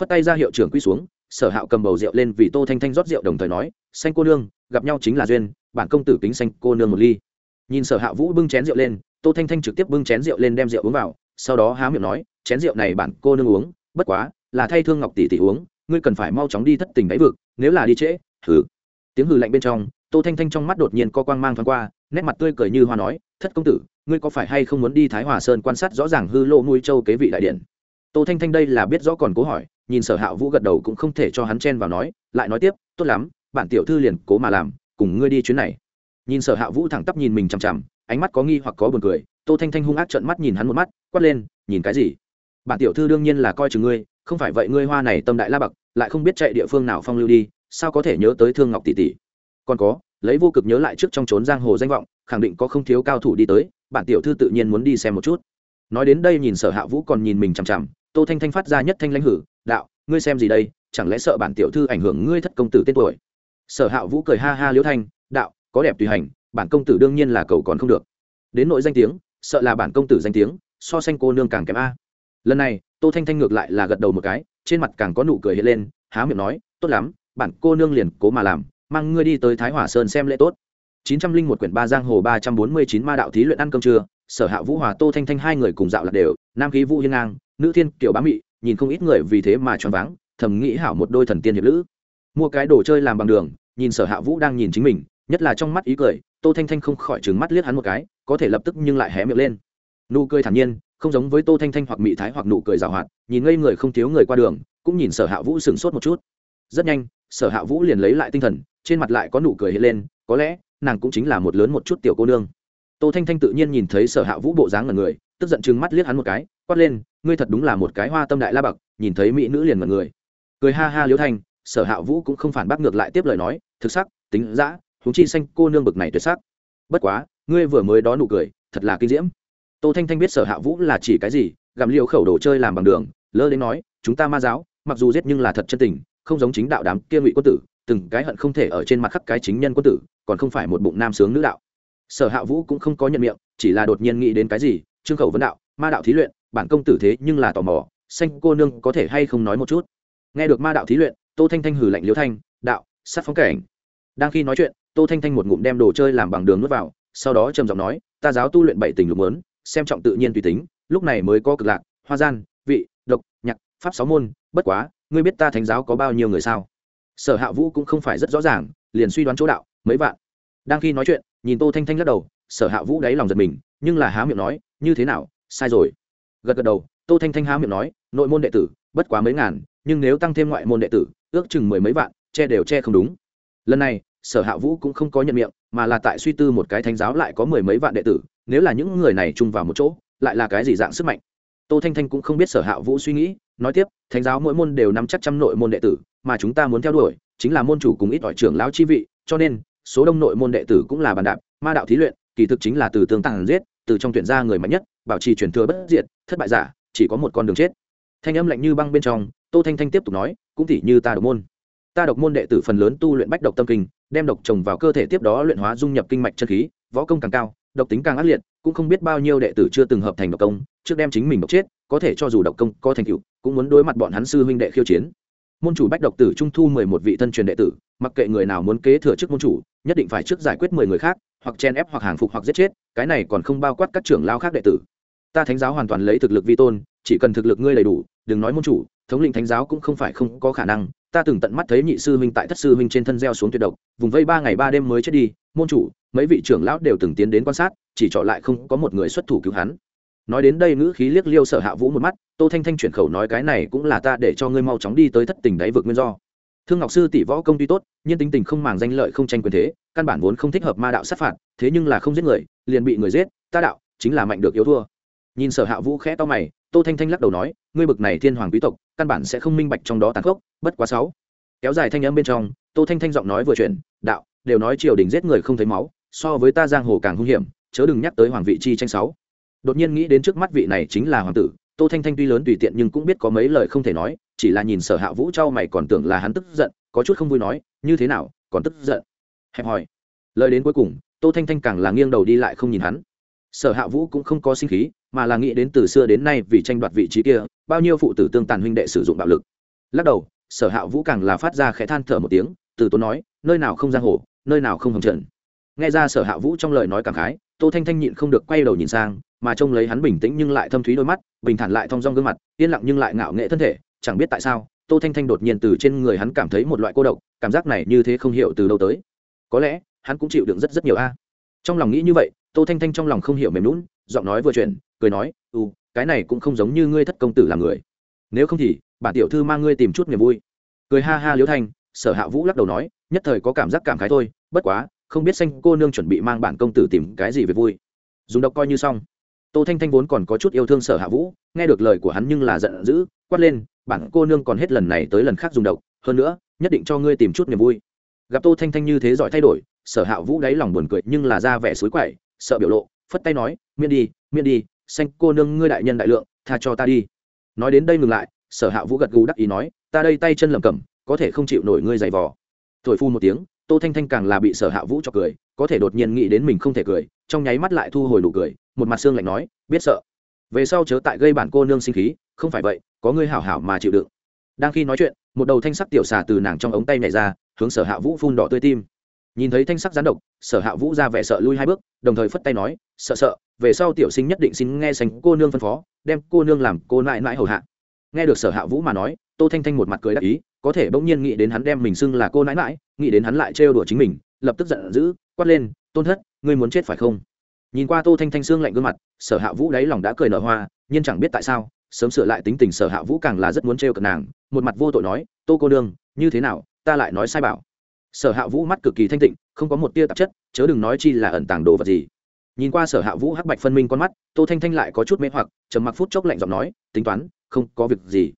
phất tay ra hiệu trưởng quy xuống, sở hạo cầm bầu rượu lên vì tô thanh thanh rót rượu đồng thời nói, xanh cô nương, gặp nhau chính là duyên, bản công tử kính xanh cô nương một ly. Nhìn sở hạ vũ bưng chén rượu lên, tô thanh thanh trực tiếp bưng chén rượu lên đem rượu uống vào, sau đó há miệng nói, chén rượu này bản cô nương uống, bất quá, là thay thương ngọc tỷ tỷ uống, ngươi cần phải mau chóng đi thất tình đáy vực, nếu là đi trễ thử tiếng hừ lạnh bên trong, tô thanh thanh trong mắt đột nhiên có quang mang thoáng qua, nét mặt tươi cười như hoa nói, thất công tử, ngươi có phải hay không muốn đi thái hòa sơn quan sát rõ ràng hư lô nuôi châu kế vị đại điện? Tô thanh thanh đây là biết rõ còn cố hỏi nhìn sở hạ vũ gật đầu cũng không thể cho hắn chen vào nói, lại nói tiếp, tốt lắm, bản tiểu thư liền cố mà làm, cùng ngươi đi chuyến này. Nhìn sở hạ vũ thẳng tắp nhìn mình chằm chằm, ánh mắt có nghi hoặc có buồn cười, tô thanh thanh hung ác trợn mắt nhìn hắn một mắt, quát lên, nhìn cái gì? Bản tiểu thư đương nhiên là coi chừng ngươi, không phải vậy ngươi hoa này tâm đại la bậc, lại không biết chạy địa phương nào phong lưu đi, sao có thể nhớ tới thương ngọc tỷ tỷ? Còn có, lấy vô cực nhớ lại trước trong trốn giang hồ danh vọng, khẳng định có không thiếu cao thủ đi tới, bản tiểu thư tự nhiên muốn đi xem một chút. Nói đến đây nhìn sở hạ vũ còn nhìn mình chằm chằm tô thanh thanh phát ra nhất thanh lãnh hử, đạo, ngươi xem gì đây? Chẳng lẽ sợ bản tiểu thư ảnh hưởng ngươi thất công tử tên tuổi? Sở hạ vũ cười ha ha liễu thanh, đạo, có đẹp tùy hành, bản công tử đương nhiên là cầu còn không được. Đến nội danh tiếng, sợ là bản công tử danh tiếng, so sánh cô nương càng kém a. Lần này, tô thanh thanh ngược lại là gật đầu một cái, trên mặt càng có nụ cười hiện lên, há miệng nói, tốt lắm, bản cô nương liền cố mà làm, mang ngươi đi tới thái hỏa sơn xem lễ tốt. chín trăm linh một quyển ba giang hồ ba trăm bốn mươi chín ma đạo thí luyện ăn cơm trưa, sở hạ vũ hòa, tô thanh thanh hai người cùng dạo lạc đều, nam khí vũ hiên ngang nữ thiên kiểu bá mị, nhìn không ít người vì thế mà choáng váng, thầm nghĩ hảo một đôi thần tiên hiệp lữ. Mua cái đồ chơi làm bằng đường, nhìn sở hạ vũ đang nhìn chính mình, nhất là trong mắt ý cười, tô thanh thanh không khỏi trừng mắt liếc hắn một cái, có thể lập tức nhưng lại hé miệng lên. Nụ cười thản nhiên, không giống với tô thanh thanh hoặc mị thái hoặc nụ cười rào hoạt, nhìn ngây người không thiếu người qua đường, cũng nhìn sở hạ vũ sửng sốt một chút. Rất nhanh, sở hạ vũ liền lấy lại tinh thần, trên mặt lại có nụ cười hiện lên, có lẽ, nàng cũng chính là một lớn một chút tiểu cô nương. Tô thanh thanh tự nhiên nhìn thấy sở hạ vũ bộ dáng là người, tức giận chừng mắt liếc hắn một cái, quát lên ngươi thật đúng là một cái hoa tâm đại la bậc, nhìn thấy mỹ nữ liền mật người. Cười ha ha liễu thanh sở hạ vũ cũng không phản bác ngược lại tiếp lời nói, thực sắc, tính dã húng chi xanh cô nương bực này tuyệt sắc. Bất quá, ngươi vừa mới đó nụ cười, thật là kinh diễm. Tô thanh thanh biết sở hạ vũ là chỉ cái gì, gặm liều khẩu đồ chơi làm bằng đường, lơ đến nói, chúng ta ma giáo, mặc dù giết nhưng là thật chân tình, không giống chính đạo đám kia ngụy quân tử, từng cái hận không thể ở trên mặt khắc cái chính nhân quân tử, còn không phải một bụng nam sướng nữ đạo. Sở hạ vũ cũng không có nhận miệng, chỉ là đột nhiên nghĩ đến cái gì, trương khẩu vấn đạo, ma đạo thí luyện bản công tử thế nhưng là tò mò, xanh cô nương có thể hay không nói một chút. Nghe được ma đạo thí luyện, tô thanh thanh hử lạnh liễu thanh, đạo sát phóng cảnh. Đang khi nói chuyện, tô thanh thanh một ngụm đem đồ chơi làm bằng đường nuốt vào, sau đó trầm giọng nói, ta giáo tu luyện bảy tình lục lớn xem trọng tự nhiên tùy tính, lúc này mới có cực lạc, hoa gian, vị, độc, nhạc, pháp sáu môn, bất quá, ngươi biết ta thánh giáo có bao nhiêu người sao? Sở hạ vũ cũng không phải rất rõ ràng, liền suy đoán chỗ đạo, mấy vạn. Đang khi nói chuyện, nhìn tô thanh thanh lắc đầu, sở hạ vũ đáy lòng giật mình, nhưng là há miệng nói, như thế nào? Sai rồi gật gật đầu, tô thanh thanh há miệng nói, nội môn đệ tử, bất quá mấy ngàn, nhưng nếu tăng thêm ngoại môn đệ tử, ước chừng mười mấy vạn, che đều che không đúng. Lần này, sở hạ vũ cũng không có nhận miệng, mà là tại suy tư một cái thánh giáo lại có mười mấy vạn đệ tử, nếu là những người này chung vào một chỗ, lại là cái gì dạng sức mạnh? Tô thanh thanh cũng không biết sở hạ vũ suy nghĩ, nói tiếp, thánh giáo mỗi môn đều nắm chắc trăm nội môn đệ tử, mà chúng ta muốn theo đuổi, chính là môn chủ cùng ít ỏi trưởng lão chi vị, cho nên, số đông nội môn đệ tử cũng là bàn đạp, ma đạo thí luyện, kỳ thực chính là từ tương tàng giết, từ trong tuyển ra người mạnh nhất bảo trì truyền thừa bất diệt, thất bại giả, chỉ có một con đường chết. Thanh âm lạnh như băng bên trong, tô thanh thanh tiếp tục nói, cũng tỉ như ta độc môn. Ta độc môn đệ tử phần lớn tu luyện bách độc tâm kinh, đem độc trồng vào cơ thể tiếp đó luyện hóa dung nhập kinh mạch chân khí, võ công càng cao, độc tính càng ác liệt, cũng không biết bao nhiêu đệ tử chưa từng hợp thành độc công, trước đem chính mình độc chết, có thể cho dù độc công có thành tựu, cũng muốn đối mặt bọn hắn sư huynh đệ khiêu chiến. Môn chủ bách độc tử trung thu mười một vị thân truyền đệ tử, mặc kệ người nào muốn kế thừa chức môn chủ, nhất định phải trước giải quyết mười người khác, hoặc chen ép hoặc hàng phục hoặc giết chết, cái này còn không bao quát các trưởng lao khác đệ tử ta thánh giáo hoàn toàn lấy thực lực vi tôn, chỉ cần thực lực ngươi đầy đủ, đừng nói môn chủ, thống lĩnh thánh giáo cũng không phải không có khả năng. Ta từng tận mắt thấy nhị sư huynh tại thất sư huynh trên thân gieo xuống tuyệt độc, vùng vây ba ngày ba đêm mới chết đi, môn chủ, mấy vị trưởng lão đều từng tiến đến quan sát, chỉ trọ lại không có một người xuất thủ cứu hắn. Nói đến đây ngữ khí liếc liêu sở hạ vũ một mắt, tô thanh thanh chuyển khẩu nói cái này cũng là ta để cho ngươi mau chóng đi tới thất tình đáy vực nguyên do. Thương ngọc sư tỷ võ công tuy tốt, nhưng tính tình không màng danh lợi không tranh quyền thế, căn bản vốn không thích hợp ma đạo sát phạt, thế nhưng là không giết người, liền bị người giết, ta đạo, chính là mạnh được yếu thua nhìn sở hạ vũ khẽ to mày, tô thanh thanh lắc đầu nói, ngươi bực này thiên hoàng quý tộc, căn bản sẽ không minh bạch trong đó tàn khốc, bất quá sáu. Kéo dài thanh âm bên trong, tô thanh thanh giọng nói vừa chuyển, đạo, đều nói triều đình giết người không thấy máu, so với ta giang hồ càng hung hiểm, chớ đừng nhắc tới hoàng vị chi tranh sáu. Đột nhiên nghĩ đến trước mắt vị này chính là hoàng tử, tô thanh thanh tuy lớn tùy tiện nhưng cũng biết có mấy lời không thể nói, chỉ là nhìn sở hạ vũ trao mày còn tưởng là hắn tức giận, có chút không vui nói, như thế nào, còn tức giận? Hẹp hòi. Lời đến cuối cùng, tô thanh thanh càng là nghiêng đầu đi lại không nhìn hắn sở hạ vũ cũng không có sinh khí, mà là nghĩ đến từ xưa đến nay vì tranh đoạt vị trí kia, bao nhiêu phụ tử tương tàn huynh đệ sử dụng bạo lực. Lắc đầu, sở hạ vũ càng là phát ra khẽ than thở một tiếng, từ tốn nói, nơi nào không giang hồ, nơi nào không hồng trần. Nghe ra sở hạ vũ trong lời nói cảm khái, tô thanh thanh nhịn không được quay đầu nhìn sang, mà trông lấy hắn bình tĩnh nhưng lại thâm thúy đôi mắt, bình thản lại thong dong gương mặt, yên lặng nhưng lại ngạo nghệ thân thể, chẳng biết tại sao, tô thanh thanh đột nhiên từ trên người hắn cảm thấy một loại cô độc, cảm giác này như thế không hiểu từ đâu tới. Có lẽ, hắn cũng chịu đựng rất rất nhiều a trong lòng nghĩ như vậy, tô thanh thanh trong lòng không hiểu mềm lún giọng nói vừa chuyển, cười nói ừ cái này cũng không giống như ngươi thất công tử làm người. Nếu không thì, bản tiểu thư mang ngươi tìm chút niềm vui. Cười ha ha liễu thanh, sở hạ vũ lắc đầu nói, nhất thời có cảm giác cảm khái thôi, bất quá, không biết xanh cô nương chuẩn bị mang bản công tử tìm cái gì về vui. Dùng độc coi như xong. Tô thanh thanh vốn còn có chút yêu thương sở hạ vũ, nghe được lời của hắn nhưng là giận dữ, quát lên, bản cô nương còn hết lần này tới lần khác dùng độc, hơn nữa, nhất định cho ngươi tìm chút niềm vui. Gặp tô thanh thanh như thế giỏi thay đổi sở hạ vũ đáy lòng buồn cười nhưng là ra vẻ suối quậy, sợ biểu lộ, phất tay nói, miễn đi miễn đi, xanh cô nương ngươi đại nhân đại lượng, tha cho ta đi. Nói đến đây ngừng lại, sở hạ vũ gật gù đắc ý nói, ta đây tay chân lầm cầm có thể không chịu nổi ngươi giày vò. Thổi phu một tiếng, tô thanh thanh càng là bị sở hạ vũ cho cười, có thể đột nhiên nghĩ đến mình không thể cười, trong nháy mắt lại thu hồi nụ cười, một mặt xương lạnh nói, biết sợ. Về sau chớ tại gây bản cô nương sinh khí, không phải vậy, có ngươi hảo hảo mà chịu đựng. Đang khi nói chuyện, một đầu thanh sắc tiểu xà từ nàng trong ống tay nhảy ra, hướng sở hạ vũ phun đỏ tươi tim nhìn thấy thanh sắc gián độc, sở hạ vũ ra vẻ sợ lui hai bước, đồng thời phất tay nói, sợ sợ, về sau tiểu sinh nhất định xin nghe sành cô nương phân phó, đem cô nương làm cô nại nãi hầu hạ. Nghe được sở hạ vũ mà nói, tô thanh thanh một mặt cười đắc ý, có thể bỗng nhiên nghĩ đến hắn đem mình xưng là cô nãi nãi, nghĩ đến hắn lại trêu đùa chính mình, lập tức giận dữ, quát lên, tôn thất, ngươi muốn chết phải không? Nhìn qua tô thanh thanh xương lạnh gương mặt, sở hạ vũ đáy lòng đã cười nở hoa, nhưng chẳng biết tại sao, sớm sửa lại tính tình sở hạ vũ càng là rất muốn trêu cợt nàng, một mặt vô tội nói, tô cô đương như thế nào, ta lại nói sai bảo sở hạ vũ mắt cực kỳ thanh tịnh, không có một tia tạp chất, chớ đừng nói chi là ẩn tàng đồ vật gì. Nhìn qua sở hạ vũ hắc bạch phân minh con mắt, tô thanh thanh lại có chút mê hoặc, trầm mặc phút chốc lạnh giọng nói, tính toán, không có việc gì.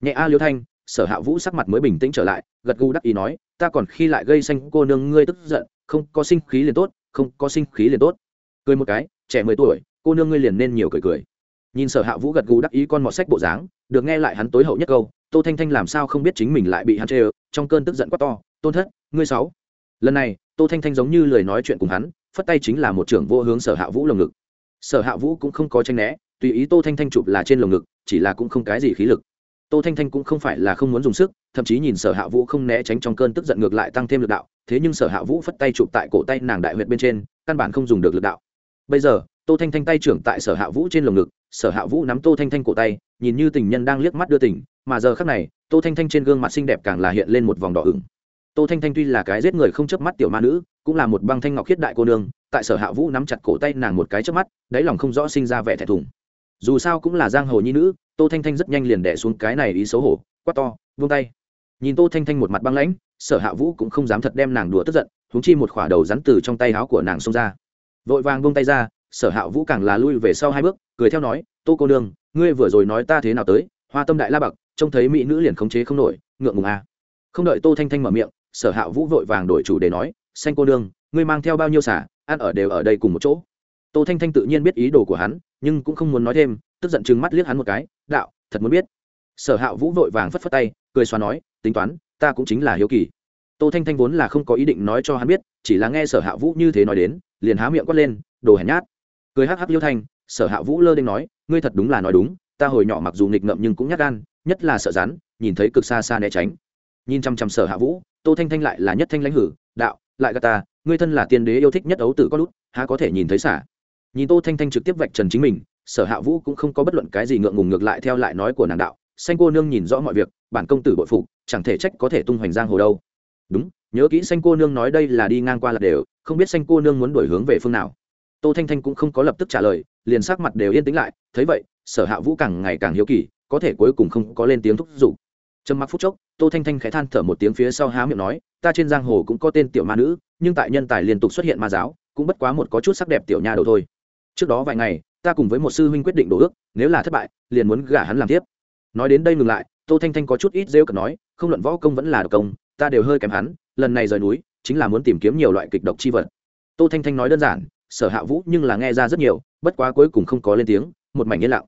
Nhẹ a liêu thanh, sở hạ vũ sắc mặt mới bình tĩnh trở lại, gật gù đắc ý nói, ta còn khi lại gây xanh cô nương ngươi tức giận, không có sinh khí liền tốt, không có sinh khí liền tốt. Cười một cái, trẻ mười tuổi, cô nương ngươi liền nên nhiều cười cười. Nhìn sở hạ vũ gật gù đắc ý con mọt sách bộ dáng, được nghe lại hắn tối hậu nhất câu, tô thanh thanh làm sao không biết chính mình lại bị hắn chê trong cơn tức giận quá to, tôn thất ngươi sáu. Lần này, tô thanh thanh giống như lời nói chuyện cùng hắn, phất tay chính là một trưởng vô hướng sở hạ vũ lồng ngực. Sở hạ vũ cũng không có tranh né, tùy ý tô thanh thanh chụp là trên lồng ngực, chỉ là cũng không cái gì khí lực. Tô thanh thanh cũng không phải là không muốn dùng sức, thậm chí nhìn sở hạ vũ không né tránh trong cơn tức giận ngược lại tăng thêm lực đạo, thế nhưng sở hạ vũ phất tay chụp tại cổ tay nàng đại huyệt bên trên, căn bản không dùng được lực đạo. Bây giờ, tô thanh thanh tay trưởng tại sở hạ vũ trên lồng ngực, sở hạ vũ nắm tô thanh thanh cổ tay, nhìn như tình nhân đang liếc mắt đưa tình, mà giờ khắc này, tô thanh thanh trên gương mặt xinh đẹp càng là hiện lên một vòng đỏ ửng tô thanh thanh tuy là cái giết người không chớp mắt tiểu ma nữ cũng là một băng thanh ngọc khiết đại cô nương tại sở hạ vũ nắm chặt cổ tay nàng một cái chớp mắt đáy lòng không rõ sinh ra vẻ thẹn thùng. Dù sao cũng là giang hồ nhi nữ tô thanh thanh rất nhanh liền đẻ xuống cái này ý xấu hổ quát to vung tay. Nhìn tô thanh thanh một mặt băng lãnh sở hạ vũ cũng không dám thật đem nàng đùa tức giận húng chi một khỏa đầu rắn từ trong tay áo của nàng xông ra. Vội vàng vung tay ra sở hạ vũ càng là lui về sau hai bước cười theo nói tô cô nương, ngươi vừa rồi nói ta thế nào tới hoa tâm đại la bậc trông thấy mỹ nữ liền khống chế không nổi ngượng ngùng à. không đợi tô thanh thanh mở miệng sở hạ vũ vội vàng đổi chủ để nói, xanh cô đương ngươi mang theo bao nhiêu xả ăn ở đều ở đây cùng một chỗ. Tô thanh thanh tự nhiên biết ý đồ của hắn, nhưng cũng không muốn nói thêm, tức giận chừng mắt liếc hắn một cái, đạo, thật muốn biết. Sở hạ vũ vội vàng phất phất tay, cười xóa nói, tính toán, ta cũng chính là hiếu kỳ. Tô thanh thanh vốn là không có ý định nói cho hắn biết, chỉ là nghe sở hạ vũ như thế nói đến, liền há miệng quát lên, đồ hèn nhát. Cười hắc hắc liêu thanh, sở hạ vũ lơ đ nói, ngươi thật đúng là nói đúng, ta hồi nhỏ mặc dù nghịch ngợm nhưng cũng nhát gan, nhất là sợ rắn, nhìn thấy cực xa xa né tránh. Nhìn chăm chăm sở hạ vũ tô thanh thanh lại là nhất thanh lãnh hử, đạo, lại gà ta, ngươi thân là tiên đế yêu thích nhất ấu tử có lút, há có thể nhìn thấy xả? Nhìn tô thanh thanh trực tiếp vạch trần chính mình, sở hạ vũ cũng không có bất luận cái gì ngượng ngùng ngược lại theo lại nói của nàng đạo, xanh cô nương nhìn rõ mọi việc, bản công tử bội phục, chẳng thể trách có thể tung hoành giang hồ đâu. Đúng, nhớ kỹ xanh cô nương nói đây là đi ngang qua là đều, không biết xanh cô nương muốn đổi hướng về phương nào. Tô thanh thanh cũng không có lập tức trả lời, liền sắc mặt đều yên tĩnh lại, thấy vậy, sở hạ vũ càng ngày càng hiếu kỳ, có thể cuối cùng không có lên tiếng thúc giục. Trầm mặc phút chốc tô thanh thanh khẽ than thở một tiếng phía sau há miệng nói, ta trên giang hồ cũng có tên tiểu ma nữ, nhưng tại nhân tài liên tục xuất hiện ma giáo, cũng bất quá một có chút sắc đẹp tiểu nha đầu thôi. Trước đó vài ngày, ta cùng với một sư huynh quyết định đổ ước, nếu là thất bại, liền muốn gả hắn làm tiếp. Nói đến đây ngừng lại, tô thanh thanh có chút ít rêu cợt nói, không luận võ công vẫn là độc công, ta đều hơi kém hắn, lần này rời núi, chính là muốn tìm kiếm nhiều loại kịch độc chi vật. Tô thanh thanh nói đơn giản, sở hạ vũ nhưng là nghe ra rất nhiều, bất quá cuối cùng không có lên tiếng, một mảnh yên lặng.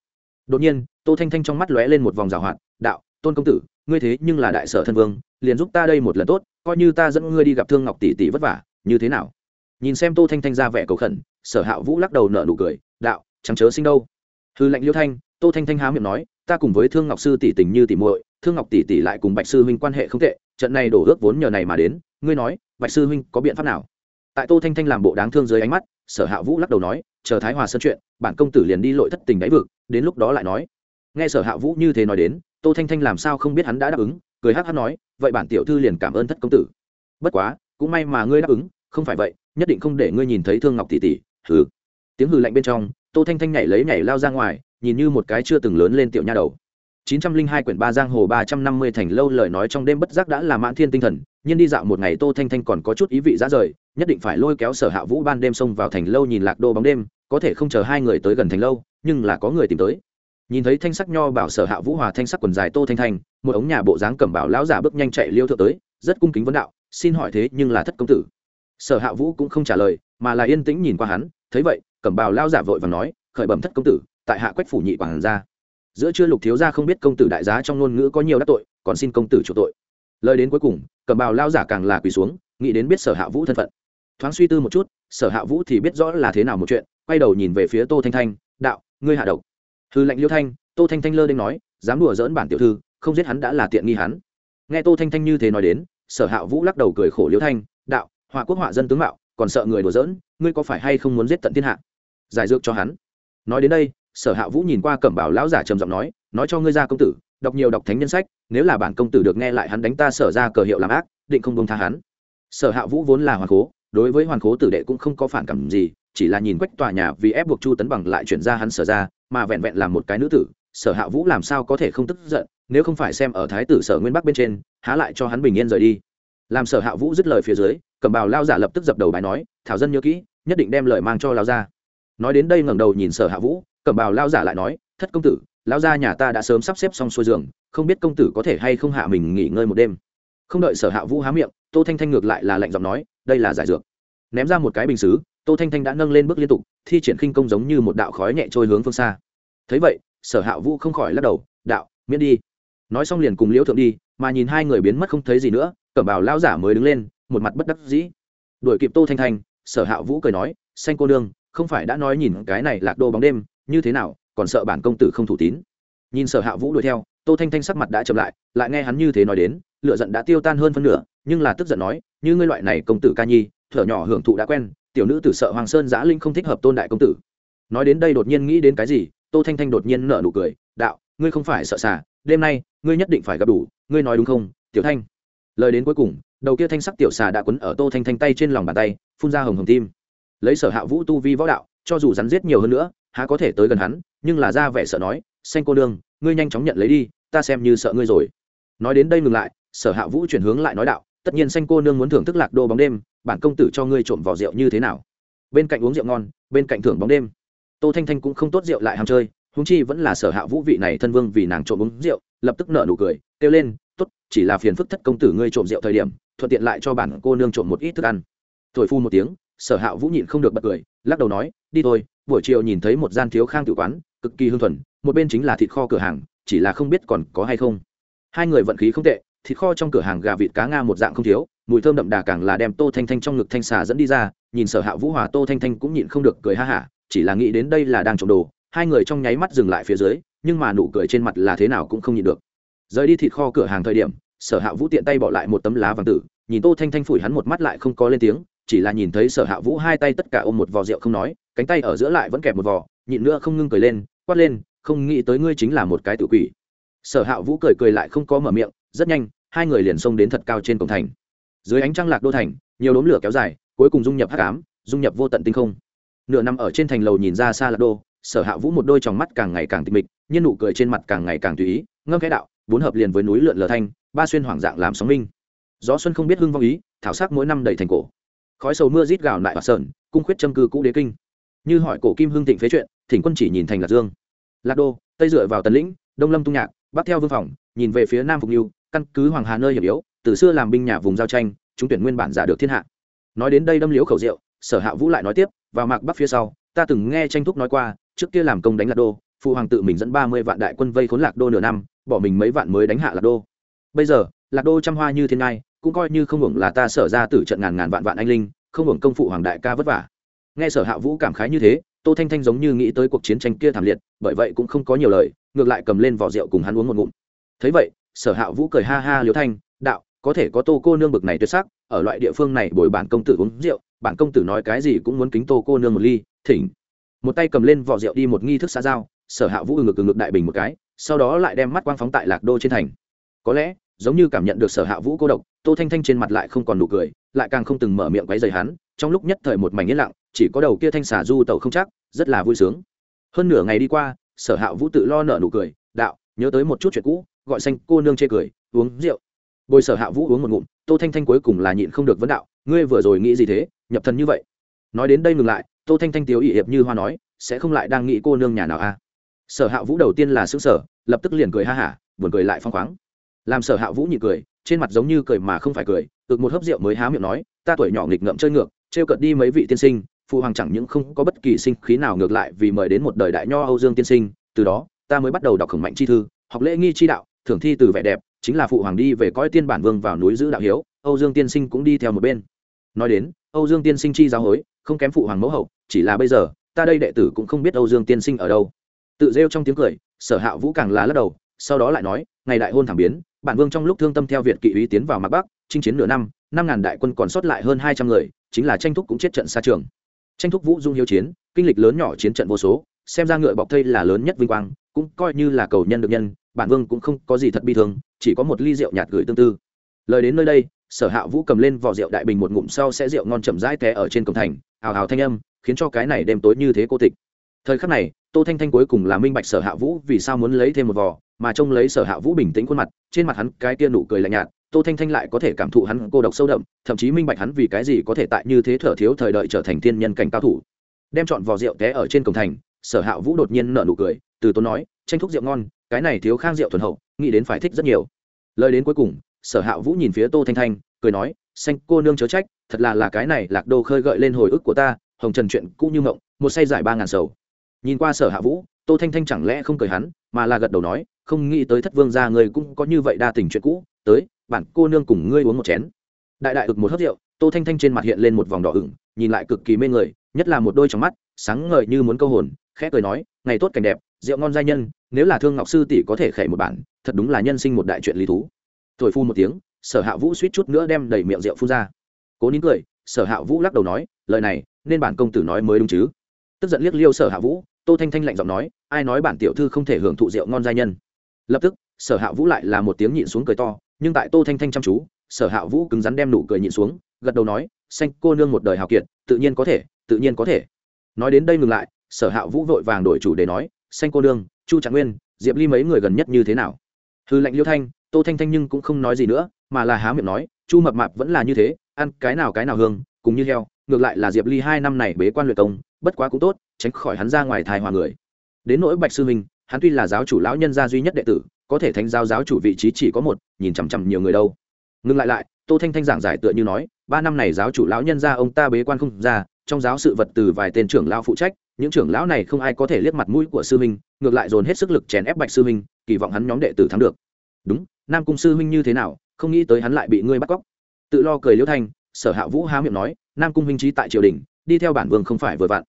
Đột nhiên, tô thanh thanh trong mắt lóe lên một vòng rào hoạt, đạo, tôn công tử ngươi thế nhưng là đại sở thân vương, liền giúp ta đây một lần tốt, coi như ta dẫn ngươi đi gặp thương ngọc tỷ tỷ vất vả, như thế nào? Nhìn xem tô thanh thanh ra vẻ cầu khẩn, sở hạ vũ lắc đầu nở nụ cười, đạo, chẳng chớ sinh đâu. Hư lệnh liêu thanh, tô thanh thanh há miệng nói, ta cùng với thương ngọc sư tỷ tình như tỷ muội, thương ngọc tỷ tỷ lại cùng bạch sư huynh quan hệ không tệ, trận này đổ ước vốn nhờ này mà đến, ngươi nói, bạch sư huynh có biện pháp nào? Tại tô thanh thanh làm bộ đáng thương dưới ánh mắt, sở hạ vũ lắc đầu nói, chờ thái hòa sơn chuyện, bản công tử liền đi lội thất tình đáy vực, đến lúc đó lại nói. Nghe sở hạ vũ như thế nói đến tô thanh thanh làm sao không biết hắn đã đáp ứng cười hắc hắc nói vậy bản tiểu thư liền cảm ơn thất công tử. Bất quá cũng may mà ngươi đáp ứng không phải vậy nhất định không để ngươi nhìn thấy thương ngọc tỷ tỷ. Hừ. Tiếng hừ lạnh bên trong tô thanh thanh nhảy lấy nhảy lao ra ngoài nhìn như một cái chưa từng lớn lên tiểu nha đầu. 902 quyển ba giang hồ 350 thành lâu lời nói trong đêm bất giác đã là mãn thiên tinh thần, nhưng đi dạo một ngày Tô Thanh Thanh còn có chút ý vị ra rời, nhất định phải lôi kéo Sở Hạ Vũ ban đêm xông vào thành lâu nhìn lạc đô bóng đêm, có thể không chờ hai người tới gần thành lâu, nhưng là có người tìm tới. Nhìn thấy thanh sắc nho bảo Sở Hạ Vũ hòa thanh sắc quần dài Tô Thanh Thanh, một ống nhà bộ dáng cẩm bảo lão giả bước nhanh chạy liêu thượng tới, rất cung kính vấn đạo, xin hỏi thế nhưng là thất công tử. Sở Hạ Vũ cũng không trả lời, mà là yên tĩnh nhìn qua hắn, thấy vậy, cẩm bào lão giả vội vàng nói, khởi bẩm thất công tử, tại hạ quách phủ nhị quản gia. Giữa chưa lục thiếu gia không biết công tử đại giá trong ngôn ngữ có nhiều đắc tội còn xin công tử chủ tội. Lời đến cuối cùng cẩm bào lao giả càng là quỳ xuống nghĩ đến biết sở hạ vũ thân phận. Thoáng suy tư một chút sở hạ vũ thì biết rõ là thế nào một chuyện quay đầu nhìn về phía tô thanh thanh đạo ngươi hạ độc hư lệnh liêu thanh, tô thanh thanh lơ đênh nói, dám đùa dỡn bản tiểu thư, không giết hắn đã là tiện nghi hắn. Nghe tô thanh thanh như thế nói đến, sở hạ vũ lắc đầu cười khổ liêu thanh, đạo, họa quốc họa dân tướng mạo, còn sợ người đùa dỡn ngươi có phải hay không muốn giết tận thiên hạ? Giải dược cho hắn. Nói đến đây, sở hạ vũ nhìn qua cẩm bảo lão giả trầm giọng nói nói cho ngươi ra công tử, đọc nhiều đọc thánh nhân sách, nếu là bản công tử được nghe lại hắn đánh ta sở ra cờ hiệu làm ác, định không công tha hắn. Sở hạ vũ vốn là hoàn cố đối với hoàn cố tử đệ cũng không có phản cảm gì, chỉ là nhìn quách tòa nhà vì ép buộc chu tấn bằng lại chuyển ra hắn sở ra mà vẹn vẹn làm một cái nữ tử, sở hạ vũ làm sao có thể không tức giận, nếu không phải xem ở thái tử sở nguyên bắc bên trên, há lại cho hắn bình yên rời đi. Làm sở hạ vũ dứt lời phía dưới, cầm bào lao giả lập tức dập đầu bài nói, thảo dân nhớ kỹ, nhất định đem lời mang cho lao ra nói đến đây ngẩng đầu nhìn sở hạ vũ cẩm bào lao giả lại nói, thất công tử, lao gia nhà ta đã sớm sắp xếp xong xuôi giường, không biết công tử có thể hay không hạ mình nghỉ ngơi một đêm. Không đợi sở hạ vũ há miệng, tô thanh thanh ngược lại là lạnh giọng nói, đây là giải dược ném ra một cái bình xứ, tô thanh thanh đã nâng lên bước liên tục, thi triển khinh công giống như một đạo khói nhẹ trôi hướng phương xa. Thấy vậy, sở hạ vũ không khỏi lắc đầu, đạo, miễn đi. Nói xong liền cùng liễu thượng đi, mà nhìn hai người biến mất không thấy gì nữa, cẩm bào lao giả mới đứng lên, một mặt bất đắc dĩ. Đuổi kịp tô thanh thanh, sở hạ vũ cười nói, xanh cô nương, không phải đã nói nhìn cái này lạc đô bóng đêm, như thế nào, còn sợ bản công tử không thủ tín. Nhìn sở hạ vũ đuổi theo, tô thanh thanh sắc mặt đã chậm lại lại nghe hắn như thế nói đến lựa giận đã tiêu tan hơn phân nửa, nhưng là tức giận nói, như ngươi loại này công tử ca nhi thở nhỏ hưởng thụ đã quen, tiểu nữ tử sợ hoàng sơn giã linh không thích hợp tôn đại công tử. Nói đến đây đột nhiên nghĩ đến cái gì, tô thanh thanh đột nhiên nở nụ cười, đạo, ngươi không phải sợ xà, đêm nay, ngươi nhất định phải gặp đủ, ngươi nói đúng không, tiểu thanh? Lời đến cuối cùng, đầu kia thanh sắc tiểu xà đã quấn ở tô thanh thanh tay trên lòng bàn tay, phun ra hồng hồng tim. Lấy sở hạ vũ tu vi võ đạo, cho dù rắn giết nhiều hơn nữa, há có thể tới gần hắn, nhưng là ra vẻ sợ nói, xanh cô lương ngươi nhanh chóng nhận lấy đi, ta xem như sợ ngươi rồi. Nói đến đây ngừng lại, sở hạ vũ chuyển hướng lại nói đạo tất nhiên xanh cô nương muốn thưởng thức lạc đô bóng đêm, bản công tử cho ngươi trộm vỏ rượu như thế nào? Bên cạnh uống rượu ngon, bên cạnh thưởng bóng đêm. Tô thanh thanh cũng không tốt rượu lại ham chơi húng chi vẫn là sở hạ vũ vị này thân vương vì nàng trộm uống rượu, lập tức nợ nụ cười, kêu lên, tốt, chỉ là phiền phức thất công tử ngươi trộm rượu thời điểm, thuận tiện lại cho bản cô nương trộm một ít thức ăn. Thổi phu một tiếng, sở hạ vũ nhịn không được bật cười, lắc đầu nói, đi thôi, buổi chiều nhìn thấy một gian thiếu khang tự quán, cực kỳ hương thuần, một bên chính là thịt kho cửa hàng, chỉ là không biết còn có hay không. Hai người vận khí không tệ thịt kho trong cửa hàng gà vịt cá nga một dạng không thiếu, mùi thơm đậm đà càng là đem tô thanh thanh trong ngực thanh xà dẫn đi ra, nhìn sở hạ vũ hòa tô thanh thanh cũng nhịn không được cười ha hả, chỉ là nghĩ đến đây là đang trộm đồ, hai người trong nháy mắt dừng lại phía dưới, nhưng mà nụ cười trên mặt là thế nào cũng không nhịn được. Rời đi thịt kho cửa hàng thời điểm, sở hạ vũ tiện tay bỏ lại một tấm lá vàng tử, nhìn tô thanh thanh phủi hắn một mắt lại không có lên tiếng, chỉ là nhìn thấy sở hạ vũ hai tay tất cả ôm một vò rượu không nói, cánh tay ở giữa lại vẫn kẹp một vò, nhịn nữa không ngưng cười lên, quát lên, không nghĩ tới ngươi chính là một cái tự quỷ. Sở hạ vũ cười cười lại không có mở miệng rất nhanh, hai người liền xông đến thật cao trên cổng thành. Dưới ánh trăng lạc đô thành, nhiều đốm lửa kéo dài, cuối cùng dung nhập hắc ám, dung nhập vô tận tinh không. Nửa năm ở trên thành lầu nhìn ra xa lạc đô, sở hạ vũ một đôi tròng mắt càng ngày càng tịch mịch, nhiên nụ cười trên mặt càng ngày càng tùy ý, ngâm khẽ đạo, bốn hợp liền với núi lượn lờ thanh, ba xuyên hoàng dạng làm sóng minh. Gió xuân không biết hưng vong ý, thảo sắc mỗi năm đầy thành cổ. Khói sầu mưa rít gào lại và sơn, cung khuyết châm cư cũ đế kinh. Như hỏi cổ kim hưng thịnh phế chuyện, thỉnh quân chỉ nhìn thành lạc dương. Lạc đô, tây dựa vào tần lĩnh, đông lâm tung nhạc, bắc theo vương phòng, nhìn về phía nam phục nhu căn cứ hoàng hà nơi hiểm yếu, từ xưa làm binh nhà vùng giao tranh, chúng tuyển nguyên bản giả được thiên hạ. Nói đến đây đâm liếu khẩu rượu, sở hạ vũ lại nói tiếp, vào mạc bắc phía sau, ta từng nghe tranh thúc nói qua, trước kia làm công đánh lạc đô, phụ hoàng tự mình dẫn ba mươi vạn đại quân vây khốn lạc đô nửa năm, bỏ mình mấy vạn mới đánh hạ lạc đô. Bây giờ, lạc đô trăm hoa như thiên ngai, cũng coi như không hưởng là ta sở ra tử trận ngàn ngàn vạn vạn anh linh, không hưởng công phụ hoàng đại ca vất vả. Nghe sở hạ vũ cảm khái như thế, tô thanh thanh giống như nghĩ tới cuộc chiến tranh kia thảm liệt, bởi vậy cũng không có nhiều lời, ngược lại cầm lên vỏ rượu cùng hắn uống một ngụm. Thấy vậy sở hạ vũ cười ha ha liếu thanh, đạo, có thể có tô cô nương bực này tuyệt sắc, ở loại địa phương này bồi bản công tử uống rượu, bản công tử nói cái gì cũng muốn kính tô cô nương một ly, thỉnh. Một tay cầm lên vỏ rượu đi một nghi thức xã giao, sở hạ vũ ngực ngực đại bình một cái, sau đó lại đem mắt quang phóng tại lạc đô trên thành. Có lẽ, giống như cảm nhận được sở hạ vũ cô độc, tô thanh thanh trên mặt lại không còn nụ cười, lại càng không từng mở miệng quấy rầy hắn, trong lúc nhất thời một mảnh yên lặng, chỉ có đầu kia thanh xà du tẩu không chắc, rất là vui sướng. Hơn nửa ngày đi qua, sở hạ vũ tự lo nở nụ cười, đạo, nhớ tới một chút chuyện cũ gọi xanh, cô nương chê cười, uống rượu. Bồi sở hạ vũ uống một ngụm, tô thanh thanh cuối cùng là nhịn không được vấn đạo, ngươi vừa rồi nghĩ gì thế, nhập thần như vậy? Nói đến đây ngừng lại, tô thanh thanh tiếu ỵ hiệp như hoa nói, sẽ không lại đang nghĩ cô nương nhà nào a à? sở hạ vũ đầu tiên là xứ sở lập tức liền cười ha hả, buồn cười lại phong khoáng. Làm sở hạ vũ nhị cười, trên mặt giống như cười mà không phải cười, ực một hớp rượu mới há miệng nói, ta tuổi nhỏ nghịch ngợm chơi ngược, trêu cợt đi mấy vị tiên sinh, phụ hoàng chẳng những không có bất kỳ sinh khí nào ngược lại vì mời đến một đời đại nho âu dương tiên sinh, từ đó, ta mới bắt đầu đọc khổng mạnh chi thư, học lễ nghi chi đạo thưởng thi từ vẻ đẹp, chính là phụ hoàng đi về coi tiên bản vương vào núi giữ đạo hiếu, âu dương tiên sinh cũng đi theo một bên. Nói đến, âu dương tiên sinh chi giáo hối, không kém phụ hoàng mẫu hậu, chỉ là bây giờ, ta đây đệ tử cũng không biết âu dương tiên sinh ở đâu. Tự rêu trong tiếng cười, sở hạ vũ càng là lắc đầu, sau đó lại nói, ngày đại hôn thảm biến, bản vương trong lúc thương tâm theo việt kỵ ý tiến vào mặt bắc, chinh chiến nửa năm năm ngàn đại quân còn sót lại hơn hai trăm người, chính là tranh thúc cũng chết trận xa trường. Tranh thúc vũ dung hiếu chiến, kinh lịch lớn nhỏ chiến trận vô số, xem ra ngựa bọc thây là lớn nhất vinh quang cũng coi như là cầu nhân được nhân, bản vương cũng không có gì thật bi thương, chỉ có một ly rượu nhạt gửi tương tư. Lời đến nơi đây, sở hạ vũ cầm lên vỏ rượu đại bình một ngụm sau sẽ rượu ngon chậm rãi té ở trên cổng thành hào hào thanh âm, khiến cho cái này đêm tối như thế cô tịch. Thời khắc này, tô thanh thanh cuối cùng là minh bạch sở hạ vũ vì sao muốn lấy thêm một vò, mà trông lấy sở hạ vũ bình tĩnh khuôn mặt, trên mặt hắn cái tia nụ cười lạnh nhạt, tô thanh thanh lại có thể cảm thụ hắn cô độc sâu đậm, thậm chí minh bạch hắn vì cái gì có thể tại như thế thở thiếu thời đợi trở thành thiên nhân cảnh cao thủ. Đem chọn vò rượu té ở trên cổng thành, sở hạ vũ đột nhiên nở nụ cười từ tốn nói tranh thúc rượu ngon, cái này thiếu khang rượu thuần hậu, nghĩ đến phải thích rất nhiều. Lời đến cuối cùng, sở hạ vũ nhìn phía tô thanh thanh, cười nói, xanh, cô nương chớ trách, thật là là cái này lạc đô khơi gợi lên hồi ức của ta, hồng trần chuyện cũ như mộng, một say giải ba ngàn sầu. Nhìn qua sở hạ vũ, tô thanh thanh chẳng lẽ không cười hắn, mà là gật đầu nói, không nghĩ tới thất vương gia người cũng có như vậy đa tình chuyện cũ, tới, bản cô nương cùng ngươi uống một chén. Đại đại ực một hớp rượu, tô thanh thanh trên mặt hiện lên một vòng đỏ ửng, nhìn lại cực kỳ mê người, nhất là một đôi trong mắt, sáng ngời như muốn câu hồn, khẽ cười nói ngày tốt cảnh đẹp, rượu ngon giai nhân, nếu là thương ngọc sư tỷ có thể khẩy một bản, thật đúng là nhân sinh một đại chuyện lý thú. Thổi phu một tiếng, sở hạ vũ suýt chút nữa đem đầy miệng rượu phun ra. Cố nín cười, sở hạ vũ lắc đầu nói, lời này, nên bản công tử nói mới đúng chứ. Tức giận liếc liêu sở hạ vũ, tô thanh thanh lạnh giọng nói, ai nói bản tiểu thư không thể hưởng thụ rượu ngon giai nhân. Lập tức, sở hạ vũ lại là một tiếng nhịn xuống cười to, nhưng tại tô thanh thanh chăm chú, sở hạ vũ cứng rắn đem nụ cười nhịn xuống, gật đầu nói, xanh, cô nương một đời hào kiệt, tự nhiên có thể, tự nhiên có thể. Nói đến đây ngừng lại sở hạ vũ vội vàng đổi chủ để nói, xanh cô đương chu trạng nguyên, diệp ly mấy người gần nhất như thế nào? Hư lệnh liêu thanh, tô thanh thanh nhưng cũng không nói gì nữa, mà là há miệng nói, chu mập mạp vẫn là như thế, ăn cái nào cái nào hương, cùng như heo, ngược lại là diệp ly hai năm này bế quan luyện công, bất quá cũng tốt, tránh khỏi hắn ra ngoài thai hòa người. Đến nỗi bạch sư minh, hắn tuy là giáo chủ lão nhân gia duy nhất đệ tử, có thể thánh giáo giáo chủ vị trí chỉ có một, nhìn chằm chằm nhiều người đâu. Ngừng lại lại, tô thanh thanh giảng giải tựa như nói, ba năm này giáo chủ lão nhân gia ông ta bế quan không ra, trong giáo sự vật từ vài tên trưởng lão phụ trách những trưởng lão này không ai có thể liếc mặt mũi của sư minh ngược lại dồn hết sức lực chèn ép bạch sư minh kỳ vọng hắn nhóm đệ tử thắng được. Đúng, nam cung sư minh như thế nào, không nghĩ tới hắn lại bị ngươi bắt cóc. Tự lo cười liễu thanh, sở hạ vũ há miệng nói, nam cung huynh trí tại triều đình, đi theo bản vương không phải vừa vặn.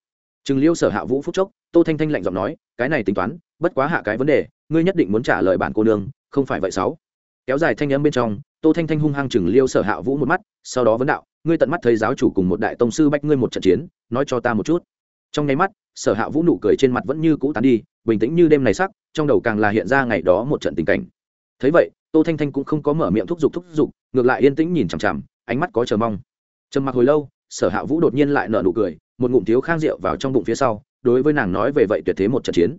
Chừng liêu sở hạ vũ phúc chốc, tô thanh thanh lạnh giọng nói, cái này tính toán, bất quá hạ cái vấn đề, ngươi nhất định muốn trả lời bản cô nương, không phải vậy sáu. Kéo dài thanh âm bên trong, tô thanh thanh hung hăng chừng liêu sở hạ vũ một mắt, sau đó vấn đạo, ngươi tận mắt thấy giáo chủ cùng một đại tông sư bách ngươi một trận chiến, nói cho ta một chút trong nháy mắt, sở hạ vũ nụ cười trên mặt vẫn như cũ tán đi, bình tĩnh như đêm này sắc, trong đầu càng là hiện ra ngày đó một trận tình cảnh. Thấy vậy, tô thanh thanh cũng không có mở miệng thúc giục thúc giục, ngược lại yên tĩnh nhìn chằm chằm, ánh mắt có chờ mong. Trầm mặc hồi lâu, sở hạ vũ đột nhiên lại nở nụ cười, một ngụm thiếu khang rượu vào trong bụng phía sau, đối với nàng nói về vậy tuyệt thế một trận chiến.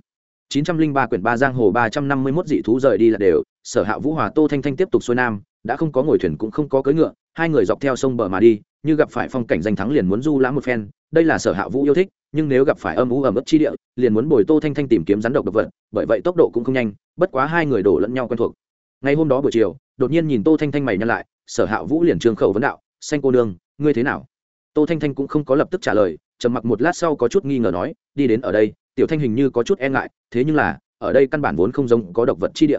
903 quyển ba giang hồ 351 dị thú rời đi là đều, sở hạ vũ hòa tô thanh thanh tiếp tục xuôi nam, đã không có ngồi thuyền cũng không có cưỡi ngựa, hai người dọc theo sông bờ mà đi như gặp phải phong cảnh danh thắng liền muốn du lãm một phen, đây là sở hạ vũ yêu thích, nhưng nếu gặp phải âm u ẩm ướt chi địa, liền muốn bồi tô thanh thanh tìm kiếm rắn độc độc vật, bởi vậy tốc độ cũng không nhanh, bất quá hai người đổ lẫn nhau quen thuộc. Ngày hôm đó buổi chiều, đột nhiên nhìn tô thanh thanh mày nhăn lại, sở hạ vũ liền trương khẩu vấn đạo, xanh cô nương, ngươi thế nào? Tô thanh thanh cũng không có lập tức trả lời, trầm mặc một lát sau có chút nghi ngờ nói, đi đến ở đây, tiểu thanh hình như có chút e ngại, thế nhưng là, ở đây căn bản vốn không giống có độc vật chi địa.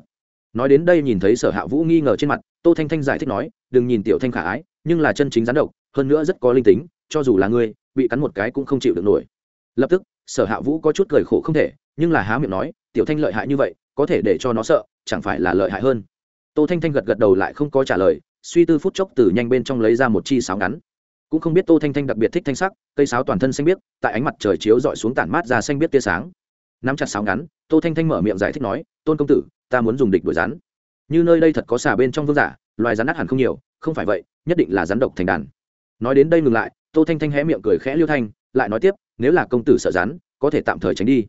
Nói đến đây nhìn thấy sở hạ vũ nghi ngờ trên mặt, tô thanh thanh giải thích nói, đừng nhìn tiểu thanh khả ái nhưng là chân chính rắn độc, hơn nữa rất có linh tính, cho dù là ngươi, bị cắn một cái cũng không chịu được nổi. Lập tức, sở hạ vũ có chút cười khổ không thể, nhưng là há miệng nói, tiểu thanh lợi hại như vậy, có thể để cho nó sợ, chẳng phải là lợi hại hơn? Tô thanh thanh gật gật đầu lại không có trả lời, suy tư phút chốc từ nhanh bên trong lấy ra một chi sáo ngắn. Cũng không biết tô thanh thanh đặc biệt thích thanh sắc, cây sáo toàn thân xanh biếc, tại ánh mặt trời chiếu dọi xuống tản mát ra xanh biếc tia sáng. Nắm chặt sáo ngắn, tô thanh thanh mở miệng giải thích nói, tôn công tử, ta muốn dùng địch đuổi rắn. Như nơi đây thật có xà bên trong vương giả loài rắn nát hẳn không nhiều, không phải vậy, nhất định là rắn độc thành đàn. Nói đến đây ngừng lại, tô thanh thanh hé miệng cười khẽ liêu thanh, lại nói tiếp, nếu là công tử sợ rắn, có thể tạm thời tránh đi.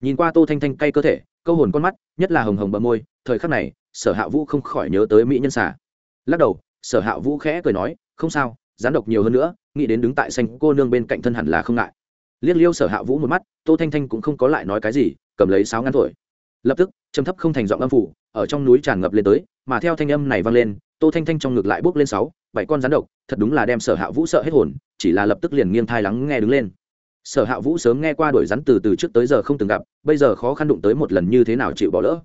Nhìn qua tô thanh thanh cay cơ thể, câu hồn con mắt, nhất là hồng hồng bờ môi, thời khắc này, sở hạ vũ không khỏi nhớ tới mỹ nhân xà. Lắc đầu, sở hạ vũ khẽ cười nói, không sao, rắn độc nhiều hơn nữa, nghĩ đến đứng tại xanh cô nương bên cạnh thân hẳn là không ngại. Liếc liêu sở hạ vũ một mắt, tô thanh thanh cũng không có lại nói cái gì, cầm lấy sáo ngắn thổi. Lập tức, trầm thấp không thành giọng âm phủ, ở trong núi tràn ngập lên tới, mà theo thanh âm này vang lên tô thanh thanh trong ngực lại bước lên sáu, bảy con rắn độc, thật đúng là đem sở hạ vũ sợ hết hồn, chỉ là lập tức liền nghiêng thai lắng nghe đứng lên. Sở hạ vũ sớm nghe qua đuổi rắn từ từ trước tới giờ không từng gặp, bây giờ khó khăn đụng tới một lần như thế nào chịu bỏ lỡ.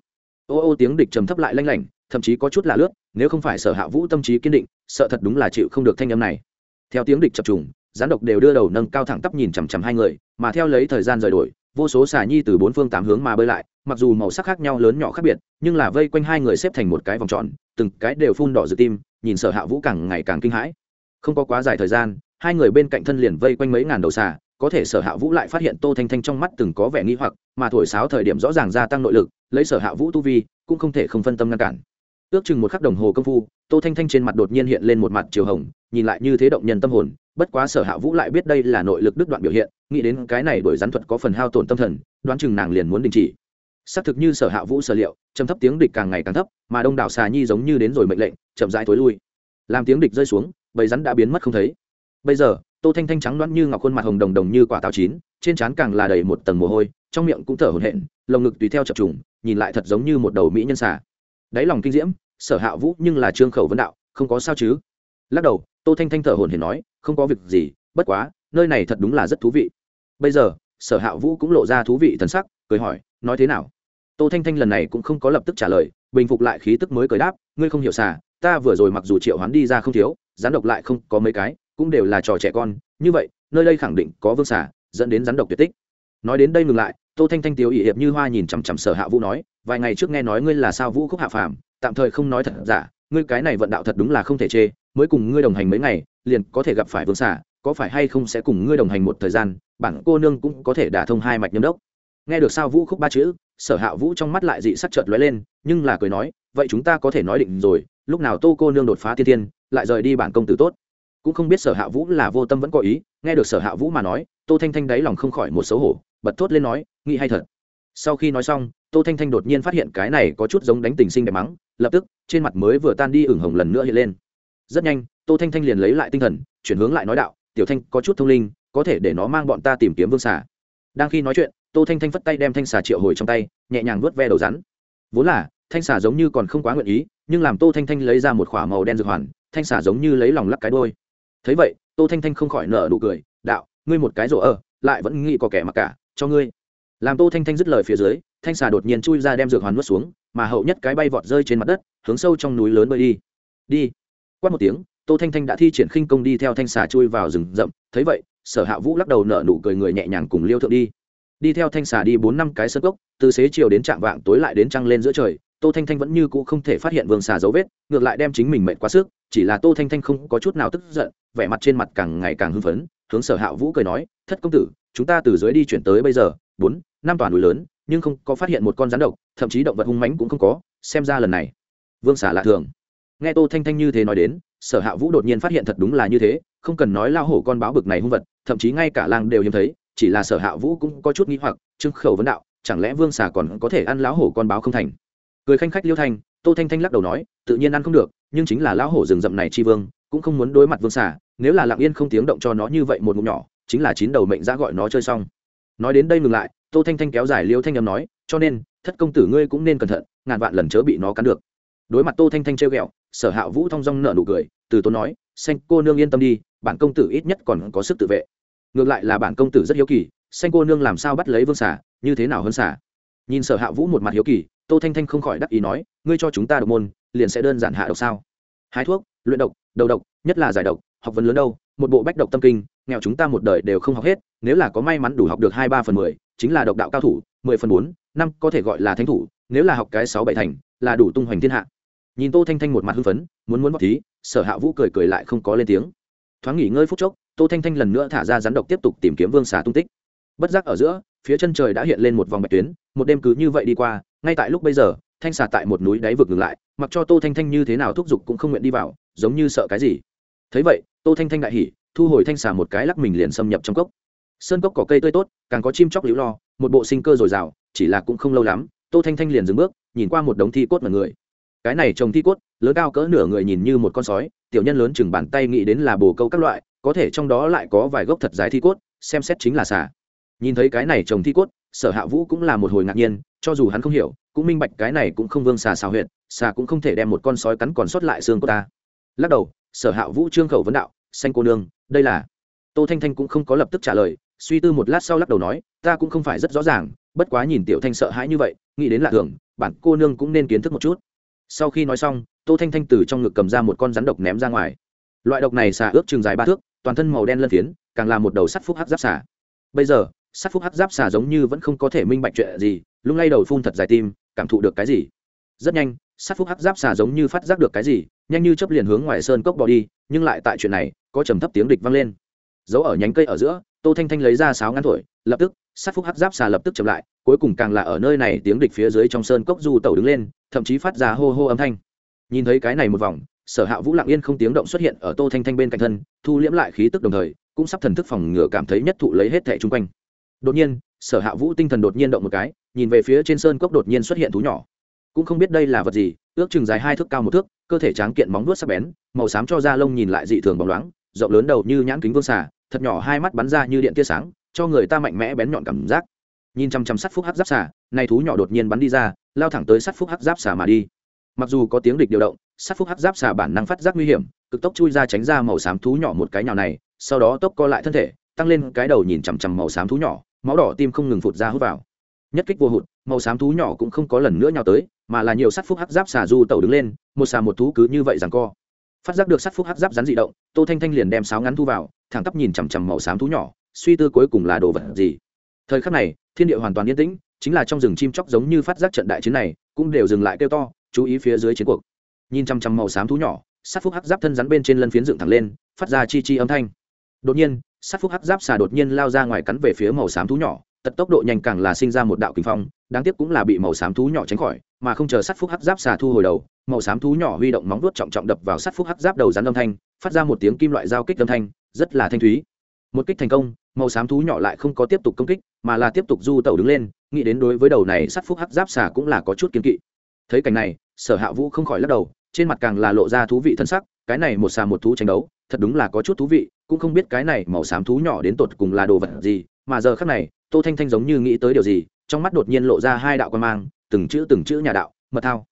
Ô ô tiếng địch trầm thấp lại lanh lảnh, thậm chí có chút là lướt, nếu không phải sở hạ vũ tâm trí kiên định, sợ thật đúng là chịu không được thanh âm này. Theo tiếng địch chập trùng, rắn độc đều đưa đầu nâng cao thẳng tắp nhìn chằm chằm hai người, mà theo lấy thời gian rời đổi vô số xà nhi từ bốn phương tám hướng mà bơi lại, mặc dù màu sắc khác nhau lớn nhỏ khác biệt, nhưng là vây quanh hai người xếp thành một cái vòng tròn, từng cái đều phun đỏ rực tim, nhìn sở hạ vũ càng ngày càng kinh hãi. Không có quá dài thời gian, hai người bên cạnh thân liền vây quanh mấy ngàn đầu xà, có thể sở hạ vũ lại phát hiện tô thanh thanh trong mắt từng có vẻ nghi hoặc, mà thổi sáo thời điểm rõ ràng gia tăng nội lực, lấy sở hạ vũ tu vi, cũng không thể không phân tâm ngăn cản. Ước chừng một khắc đồng hồ công phu, tô thanh thanh trên mặt đột nhiên hiện lên một mặt chiều hồng, nhìn lại như thế động nhân tâm hồn bất quá sở hạ vũ lại biết đây là nội lực đứt đoạn biểu hiện, nghĩ đến cái này đổi rắn thuật có phần hao tổn tâm thần, đoán chừng nàng liền muốn đình chỉ. Xác thực như sở hạ vũ sở liệu, trầm thấp tiếng địch càng ngày càng thấp, mà đông đảo xà nhi giống như đến rồi mệnh lệnh, chậm rãi thối lui. Làm tiếng địch rơi xuống, bầy rắn đã biến mất không thấy. Bây giờ, tô thanh thanh trắng đoán như ngọc khuôn mặt hồng đồng đồng như quả táo chín, trên trán càng là đầy một tầng mồ hôi, trong miệng cũng thở hổn hển, lồng ngực tùy theo chập trùng, nhìn lại thật giống như một đầu mỹ nhân xà. Đáy lòng kinh diễm, sở hạ vũ nhưng là trương khẩu vấn đạo, không có sao chứ? Lắc đầu, tô thanh thanh thở hổn hển nói không có việc gì, bất quá, nơi này thật đúng là rất thú vị. Bây giờ, sở hạ vũ cũng lộ ra thú vị thần sắc, cười hỏi, nói thế nào? Tô thanh thanh lần này cũng không có lập tức trả lời, bình phục lại khí tức mới cười đáp, ngươi không hiểu xà, ta vừa rồi mặc dù triệu hoán đi ra không thiếu, rắn độc lại không có mấy cái, cũng đều là trò trẻ con, như vậy, nơi đây khẳng định có vương xà, dẫn đến rắn độc tuyệt tích. Nói đến đây ngừng lại, tô thanh thanh tiếu ỵ hiệp như hoa nhìn chằm chằm sở hạ vũ nói, vài ngày trước nghe nói ngươi là sao vũ khúc hạ phàm, tạm thời không nói thật giả ngươi cái này vận đạo thật đúng là không thể chê, mới cùng ngươi đồng hành mấy ngày, liền có thể gặp phải vương xà, có phải hay không sẽ cùng ngươi đồng hành một thời gian, bản cô nương cũng có thể đả thông hai mạch nhâm đốc. Nghe được sao vũ khúc ba chữ, sở hạ vũ trong mắt lại dị sắc chợt lóe lên, nhưng là cười nói, vậy chúng ta có thể nói định rồi, lúc nào tô cô nương đột phá thiên tiên, lại rời đi bản công tử tốt. Cũng không biết sở hạ vũ là vô tâm vẫn có ý, nghe được sở hạ vũ mà nói, tô thanh thanh đáy lòng không khỏi một xấu hổ, bật thốt lên nói, nghĩ hay thật. Sau khi nói xong, tô thanh thanh đột nhiên phát hiện cái này có chút giống đánh tình sinh đẹp mắng lập tức, trên mặt mới vừa tan đi ửng hồng lần nữa hiện lên. Rất nhanh, tô thanh thanh liền lấy lại tinh thần, chuyển hướng lại nói đạo, tiểu thanh, có chút thông linh, có thể để nó mang bọn ta tìm kiếm vương xà. Đang khi nói chuyện, tô thanh thanh phất tay đem thanh xà triệu hồi trong tay, nhẹ nhàng vuốt ve đầu rắn. Vốn là, thanh xà giống như còn không quá nguyện ý, nhưng làm tô thanh thanh lấy ra một k h ỏ a màu đen dược hoàn, thanh xà giống như lấy lòng lắc cái đôi. Thấy vậy, tô thanh thanh không khỏi nở nụ cười, đạo, ngươi một cái rổ ở lại vẫn nghĩ có kẻ mặc cả, cho ngươi. Làm tô thanh thanh dứt lời phía dưới, thanh xà đột nhiên chui ra đem dược hoàn nuốt xuống mà hậu nhất cái bay vọt rơi trên mặt đất, hướng sâu trong núi lớn bơi đi. Đi. Quát một tiếng, tô thanh thanh đã thi triển khinh công đi theo thanh xà chui vào rừng rậm. Thấy vậy, sở hạ vũ lắc đầu nở nụ cười người nhẹ nhàng cùng liêu thượng đi. Đi theo thanh xà đi bốn năm cái sân cốc, từ xế chiều đến trạm vạng tối lại đến trăng lên giữa trời, tô thanh thanh vẫn như cũ không thể phát hiện vương xà dấu vết, ngược lại đem chính mình mệt quá sức, chỉ là tô thanh thanh không có chút nào tức giận, vẻ mặt trên mặt càng ngày càng hưng phấn, hướng sở hạ vũ cười nói, thất công tử, chúng ta từ dưới đi chuyển tới bây giờ, bốn, năm toàn núi lớn nhưng không có phát hiện một con rắn độc, thậm chí động vật hung mãnh cũng không có, xem ra lần này, vương xà lạ thường. Nghe tô thanh thanh như thế nói đến, sở hạ vũ đột nhiên phát hiện thật đúng là như thế, không cần nói lao hổ con báo bực này hung vật, thậm chí ngay cả làng đều hiếm thấy, chỉ là sở hạ vũ cũng có chút nghĩ hoặc trưng khẩu vấn đạo, chẳng lẽ vương xà còn có thể ăn lão hổ con báo không thành? Cười khanh khách liêu thanh, tô thanh thanh lắc đầu nói, tự nhiên ăn không được, nhưng chính là lão hổ rừng rậm này chi vương, cũng không muốn đối mặt vương xà, nếu là lặng yên không tiếng động cho nó như vậy một ngụm nhỏ, chính là chín đầu mệnh ra gọi nó chơi xong. Nói đến đây ngừng lại tô thanh thanh kéo dài liêu thanh âm nói, cho nên, thất công tử ngươi cũng nên cẩn thận, ngàn vạn lần chớ bị nó cắn được. Đối mặt tô thanh thanh trêu ghẹo, sở hạ vũ thong dong nở nụ cười, từ tốn nói, xanh cô nương yên tâm đi, bản công tử ít nhất còn có sức tự vệ. Ngược lại là bản công tử rất hiếu kỳ, xanh cô nương làm sao bắt lấy vương xả như thế nào hơn xả nhìn sở hạ vũ một mặt hiếu kỳ, tô thanh thanh không khỏi đắc ý nói, ngươi cho chúng ta độc môn, liền sẽ đơn giản hạ độc sao? Hái thuốc, luyện độc, đầu độc, nhất là giải độc, học vấn lớn đâu, một bộ bách độc tâm kinh, nghèo chúng ta một đời đều không học hết, nếu là có may mắn đủ học được hai ba phần mười chính là độc đạo cao thủ, mười phần bốn, năm có thể gọi là thánh thủ, nếu là học cái sáu bảy thành, là đủ tung hoành thiên hạ. Nhìn tô thanh thanh một mặt hưng phấn, muốn muốn bóc thí, sở hạ vũ cười cười lại không có lên tiếng. Thoáng nghỉ ngơi phút chốc, tô thanh thanh lần nữa thả ra rắn độc tiếp tục tìm kiếm vương xà tung tích. Bất giác ở giữa, phía chân trời đã hiện lên một vòng bạch tuyến, một đêm cứ như vậy đi qua, ngay tại lúc bây giờ, thanh xà tại một núi đáy vực ngừng lại, mặc cho tô thanh thanh như thế nào thúc giục cũng không nguyện đi vào, giống như sợ cái gì. Thấy vậy, tô thanh thanh đại hỉ, thu hồi thanh xà một cái lắc mình liền xâm nhập trong cốc sơn cốc có cây tươi tốt, càng có chim chóc liễu lo, một bộ sinh cơ dồi dào, chỉ là cũng không lâu lắm, tô thanh thanh liền dừng bước, nhìn qua một đống thi cốt mà người. Cái này trồng thi cốt, lớn cao cỡ nửa người nhìn như một con sói, tiểu nhân lớn chừng bàn tay nghĩ đến là bồ câu các loại, có thể trong đó lại có vài gốc thật dài thi cốt, xem xét chính là xà. Nhìn thấy cái này trồng thi cốt, sở hạ vũ cũng là một hồi ngạc nhiên, cho dù hắn không hiểu, cũng minh bạch cái này cũng không vương xà xào huyện xà cũng không thể đem một con sói cắn còn sót lại xương của ta. Lắc đầu, sở hạ vũ trương khẩu vấn đạo, xanh cô nương, đây là tô thanh thanh cũng không có lập tức trả lời suy tư một lát sau lắc đầu nói, ta cũng không phải rất rõ ràng, bất quá nhìn tiểu thanh sợ hãi như vậy, nghĩ đến lạ thường, bản cô nương cũng nên kiến thức một chút. Sau khi nói xong, tô thanh thanh từ trong ngực cầm ra một con rắn độc ném ra ngoài. Loại độc này xả ướp chừng dài ba thước, toàn thân màu đen lân phiến, càng là một đầu sắt phúc hắc giáp xả. bây giờ, sắt phúc hắc giáp xả giống như vẫn không có thể minh bạch chuyện gì, lung lay đầu phun thật dài tim, cảm thụ được cái gì? Rất nhanh, sắt phúc hắc giáp xả giống như phát giác được cái gì, nhanh như chấp liền hướng ngoài sơn cốc bỏ đi, nhưng lại tại chuyện này, có trầm thấp tiếng địch vang lên. Giấu ở nhánh cây ở giữa tô thanh thanh lấy ra sáo ngắn thổi, lập tức, sát phúc hắc giáp xà lập tức chậm lại, cuối cùng càng là ở nơi này tiếng địch phía dưới trong sơn cốc du tẩu đứng lên, thậm chí phát ra hô hô âm thanh. Nhìn thấy cái này một vòng, sở hạ vũ lặng yên không tiếng động xuất hiện ở tô thanh thanh bên cạnh thân, thu liễm lại khí tức đồng thời, cũng sắp thần thức phòng ngừa cảm thấy nhất thụ lấy hết thẻ chung quanh. Đột nhiên, sở hạ vũ tinh thần đột nhiên động một cái, nhìn về phía trên sơn cốc đột nhiên xuất hiện thú nhỏ. Cũng không biết đây là vật gì, ước chừng dài hai thước cao một thước, cơ thể tráng kiện móng vuốt sắc bén, màu xám cho da lông nhìn lại dị thường bóng loáng, rộng lớn đầu như nhãn kính vương xà thật nhỏ hai mắt bắn ra như điện tia sáng, cho người ta mạnh mẽ bén nhọn cảm giác. Nhìn chăm chăm sắt phúc hắc giáp xà, này thú nhỏ đột nhiên bắn đi ra, lao thẳng tới sắt phúc hắc giáp xà mà đi. Mặc dù có tiếng địch điều động sắt phúc hắc giáp xà bản năng phát giác nguy hiểm, cực tốc chui ra tránh ra màu xám thú nhỏ một cái nhào này, sau đó tốc co lại thân thể, tăng lên cái đầu nhìn chằm chằm màu xám thú nhỏ, máu đỏ tim không ngừng phụt ra hút vào. Nhất kích vô hụt, màu xám thú nhỏ cũng không có lần nữa nhào tới, mà là nhiều sắt phúc hắc giáp xà du tẩu đứng lên, một xà một thú cứ như vậy rằng co. Phát giác được sắt phúc hắc giáp rắn dị động, tô thanh thanh liền đem sáo ngắn thu vào thẳng tắp nhìn chằm chằm màu xám thú nhỏ, suy tư cuối cùng là đồ vật gì. Thời khắc này, thiên địa hoàn toàn yên tĩnh, chính là trong rừng chim chóc giống như phát giác trận đại chiến này, cũng đều dừng lại kêu to, chú ý phía dưới chiến cuộc. Nhìn chằm chằm màu xám thú nhỏ, sát phúc hắc giáp thân rắn bên trên lân phiến dựng thẳng lên, phát ra chi chi âm thanh. Đột nhiên, sát phúc hắc giáp xà đột nhiên lao ra ngoài cắn về phía màu xám thú nhỏ tật tốc độ nhanh càng là sinh ra một đạo kinh phong, đáng tiếc cũng là bị màu xám thú nhỏ tránh khỏi, mà không chờ sát phúc hắc giáp xà thu hồi đầu, màu xám thú nhỏ huy động móng vuốt trọng trọng đập vào sát phúc hắc giáp đầu rắn âm thanh, phát ra một tiếng kim loại giao kích âm thanh rất là thanh thúy. Một kích thành công, màu xám thú nhỏ lại không có tiếp tục công kích, mà là tiếp tục du tẩu đứng lên, nghĩ đến đối với đầu này sắt phúc hắc giáp xà cũng là có chút kiên kỵ. Thấy cảnh này, sở hạ vũ không khỏi lắc đầu, trên mặt càng là lộ ra thú vị thân sắc, cái này một xà một thú tranh đấu, thật đúng là có chút thú vị, cũng không biết cái này màu xám thú nhỏ đến tột cùng là đồ vật gì, mà giờ khác này, tô thanh thanh giống như nghĩ tới điều gì, trong mắt đột nhiên lộ ra hai đạo quan mang, từng chữ từng chữ nhà đạo, mật thao.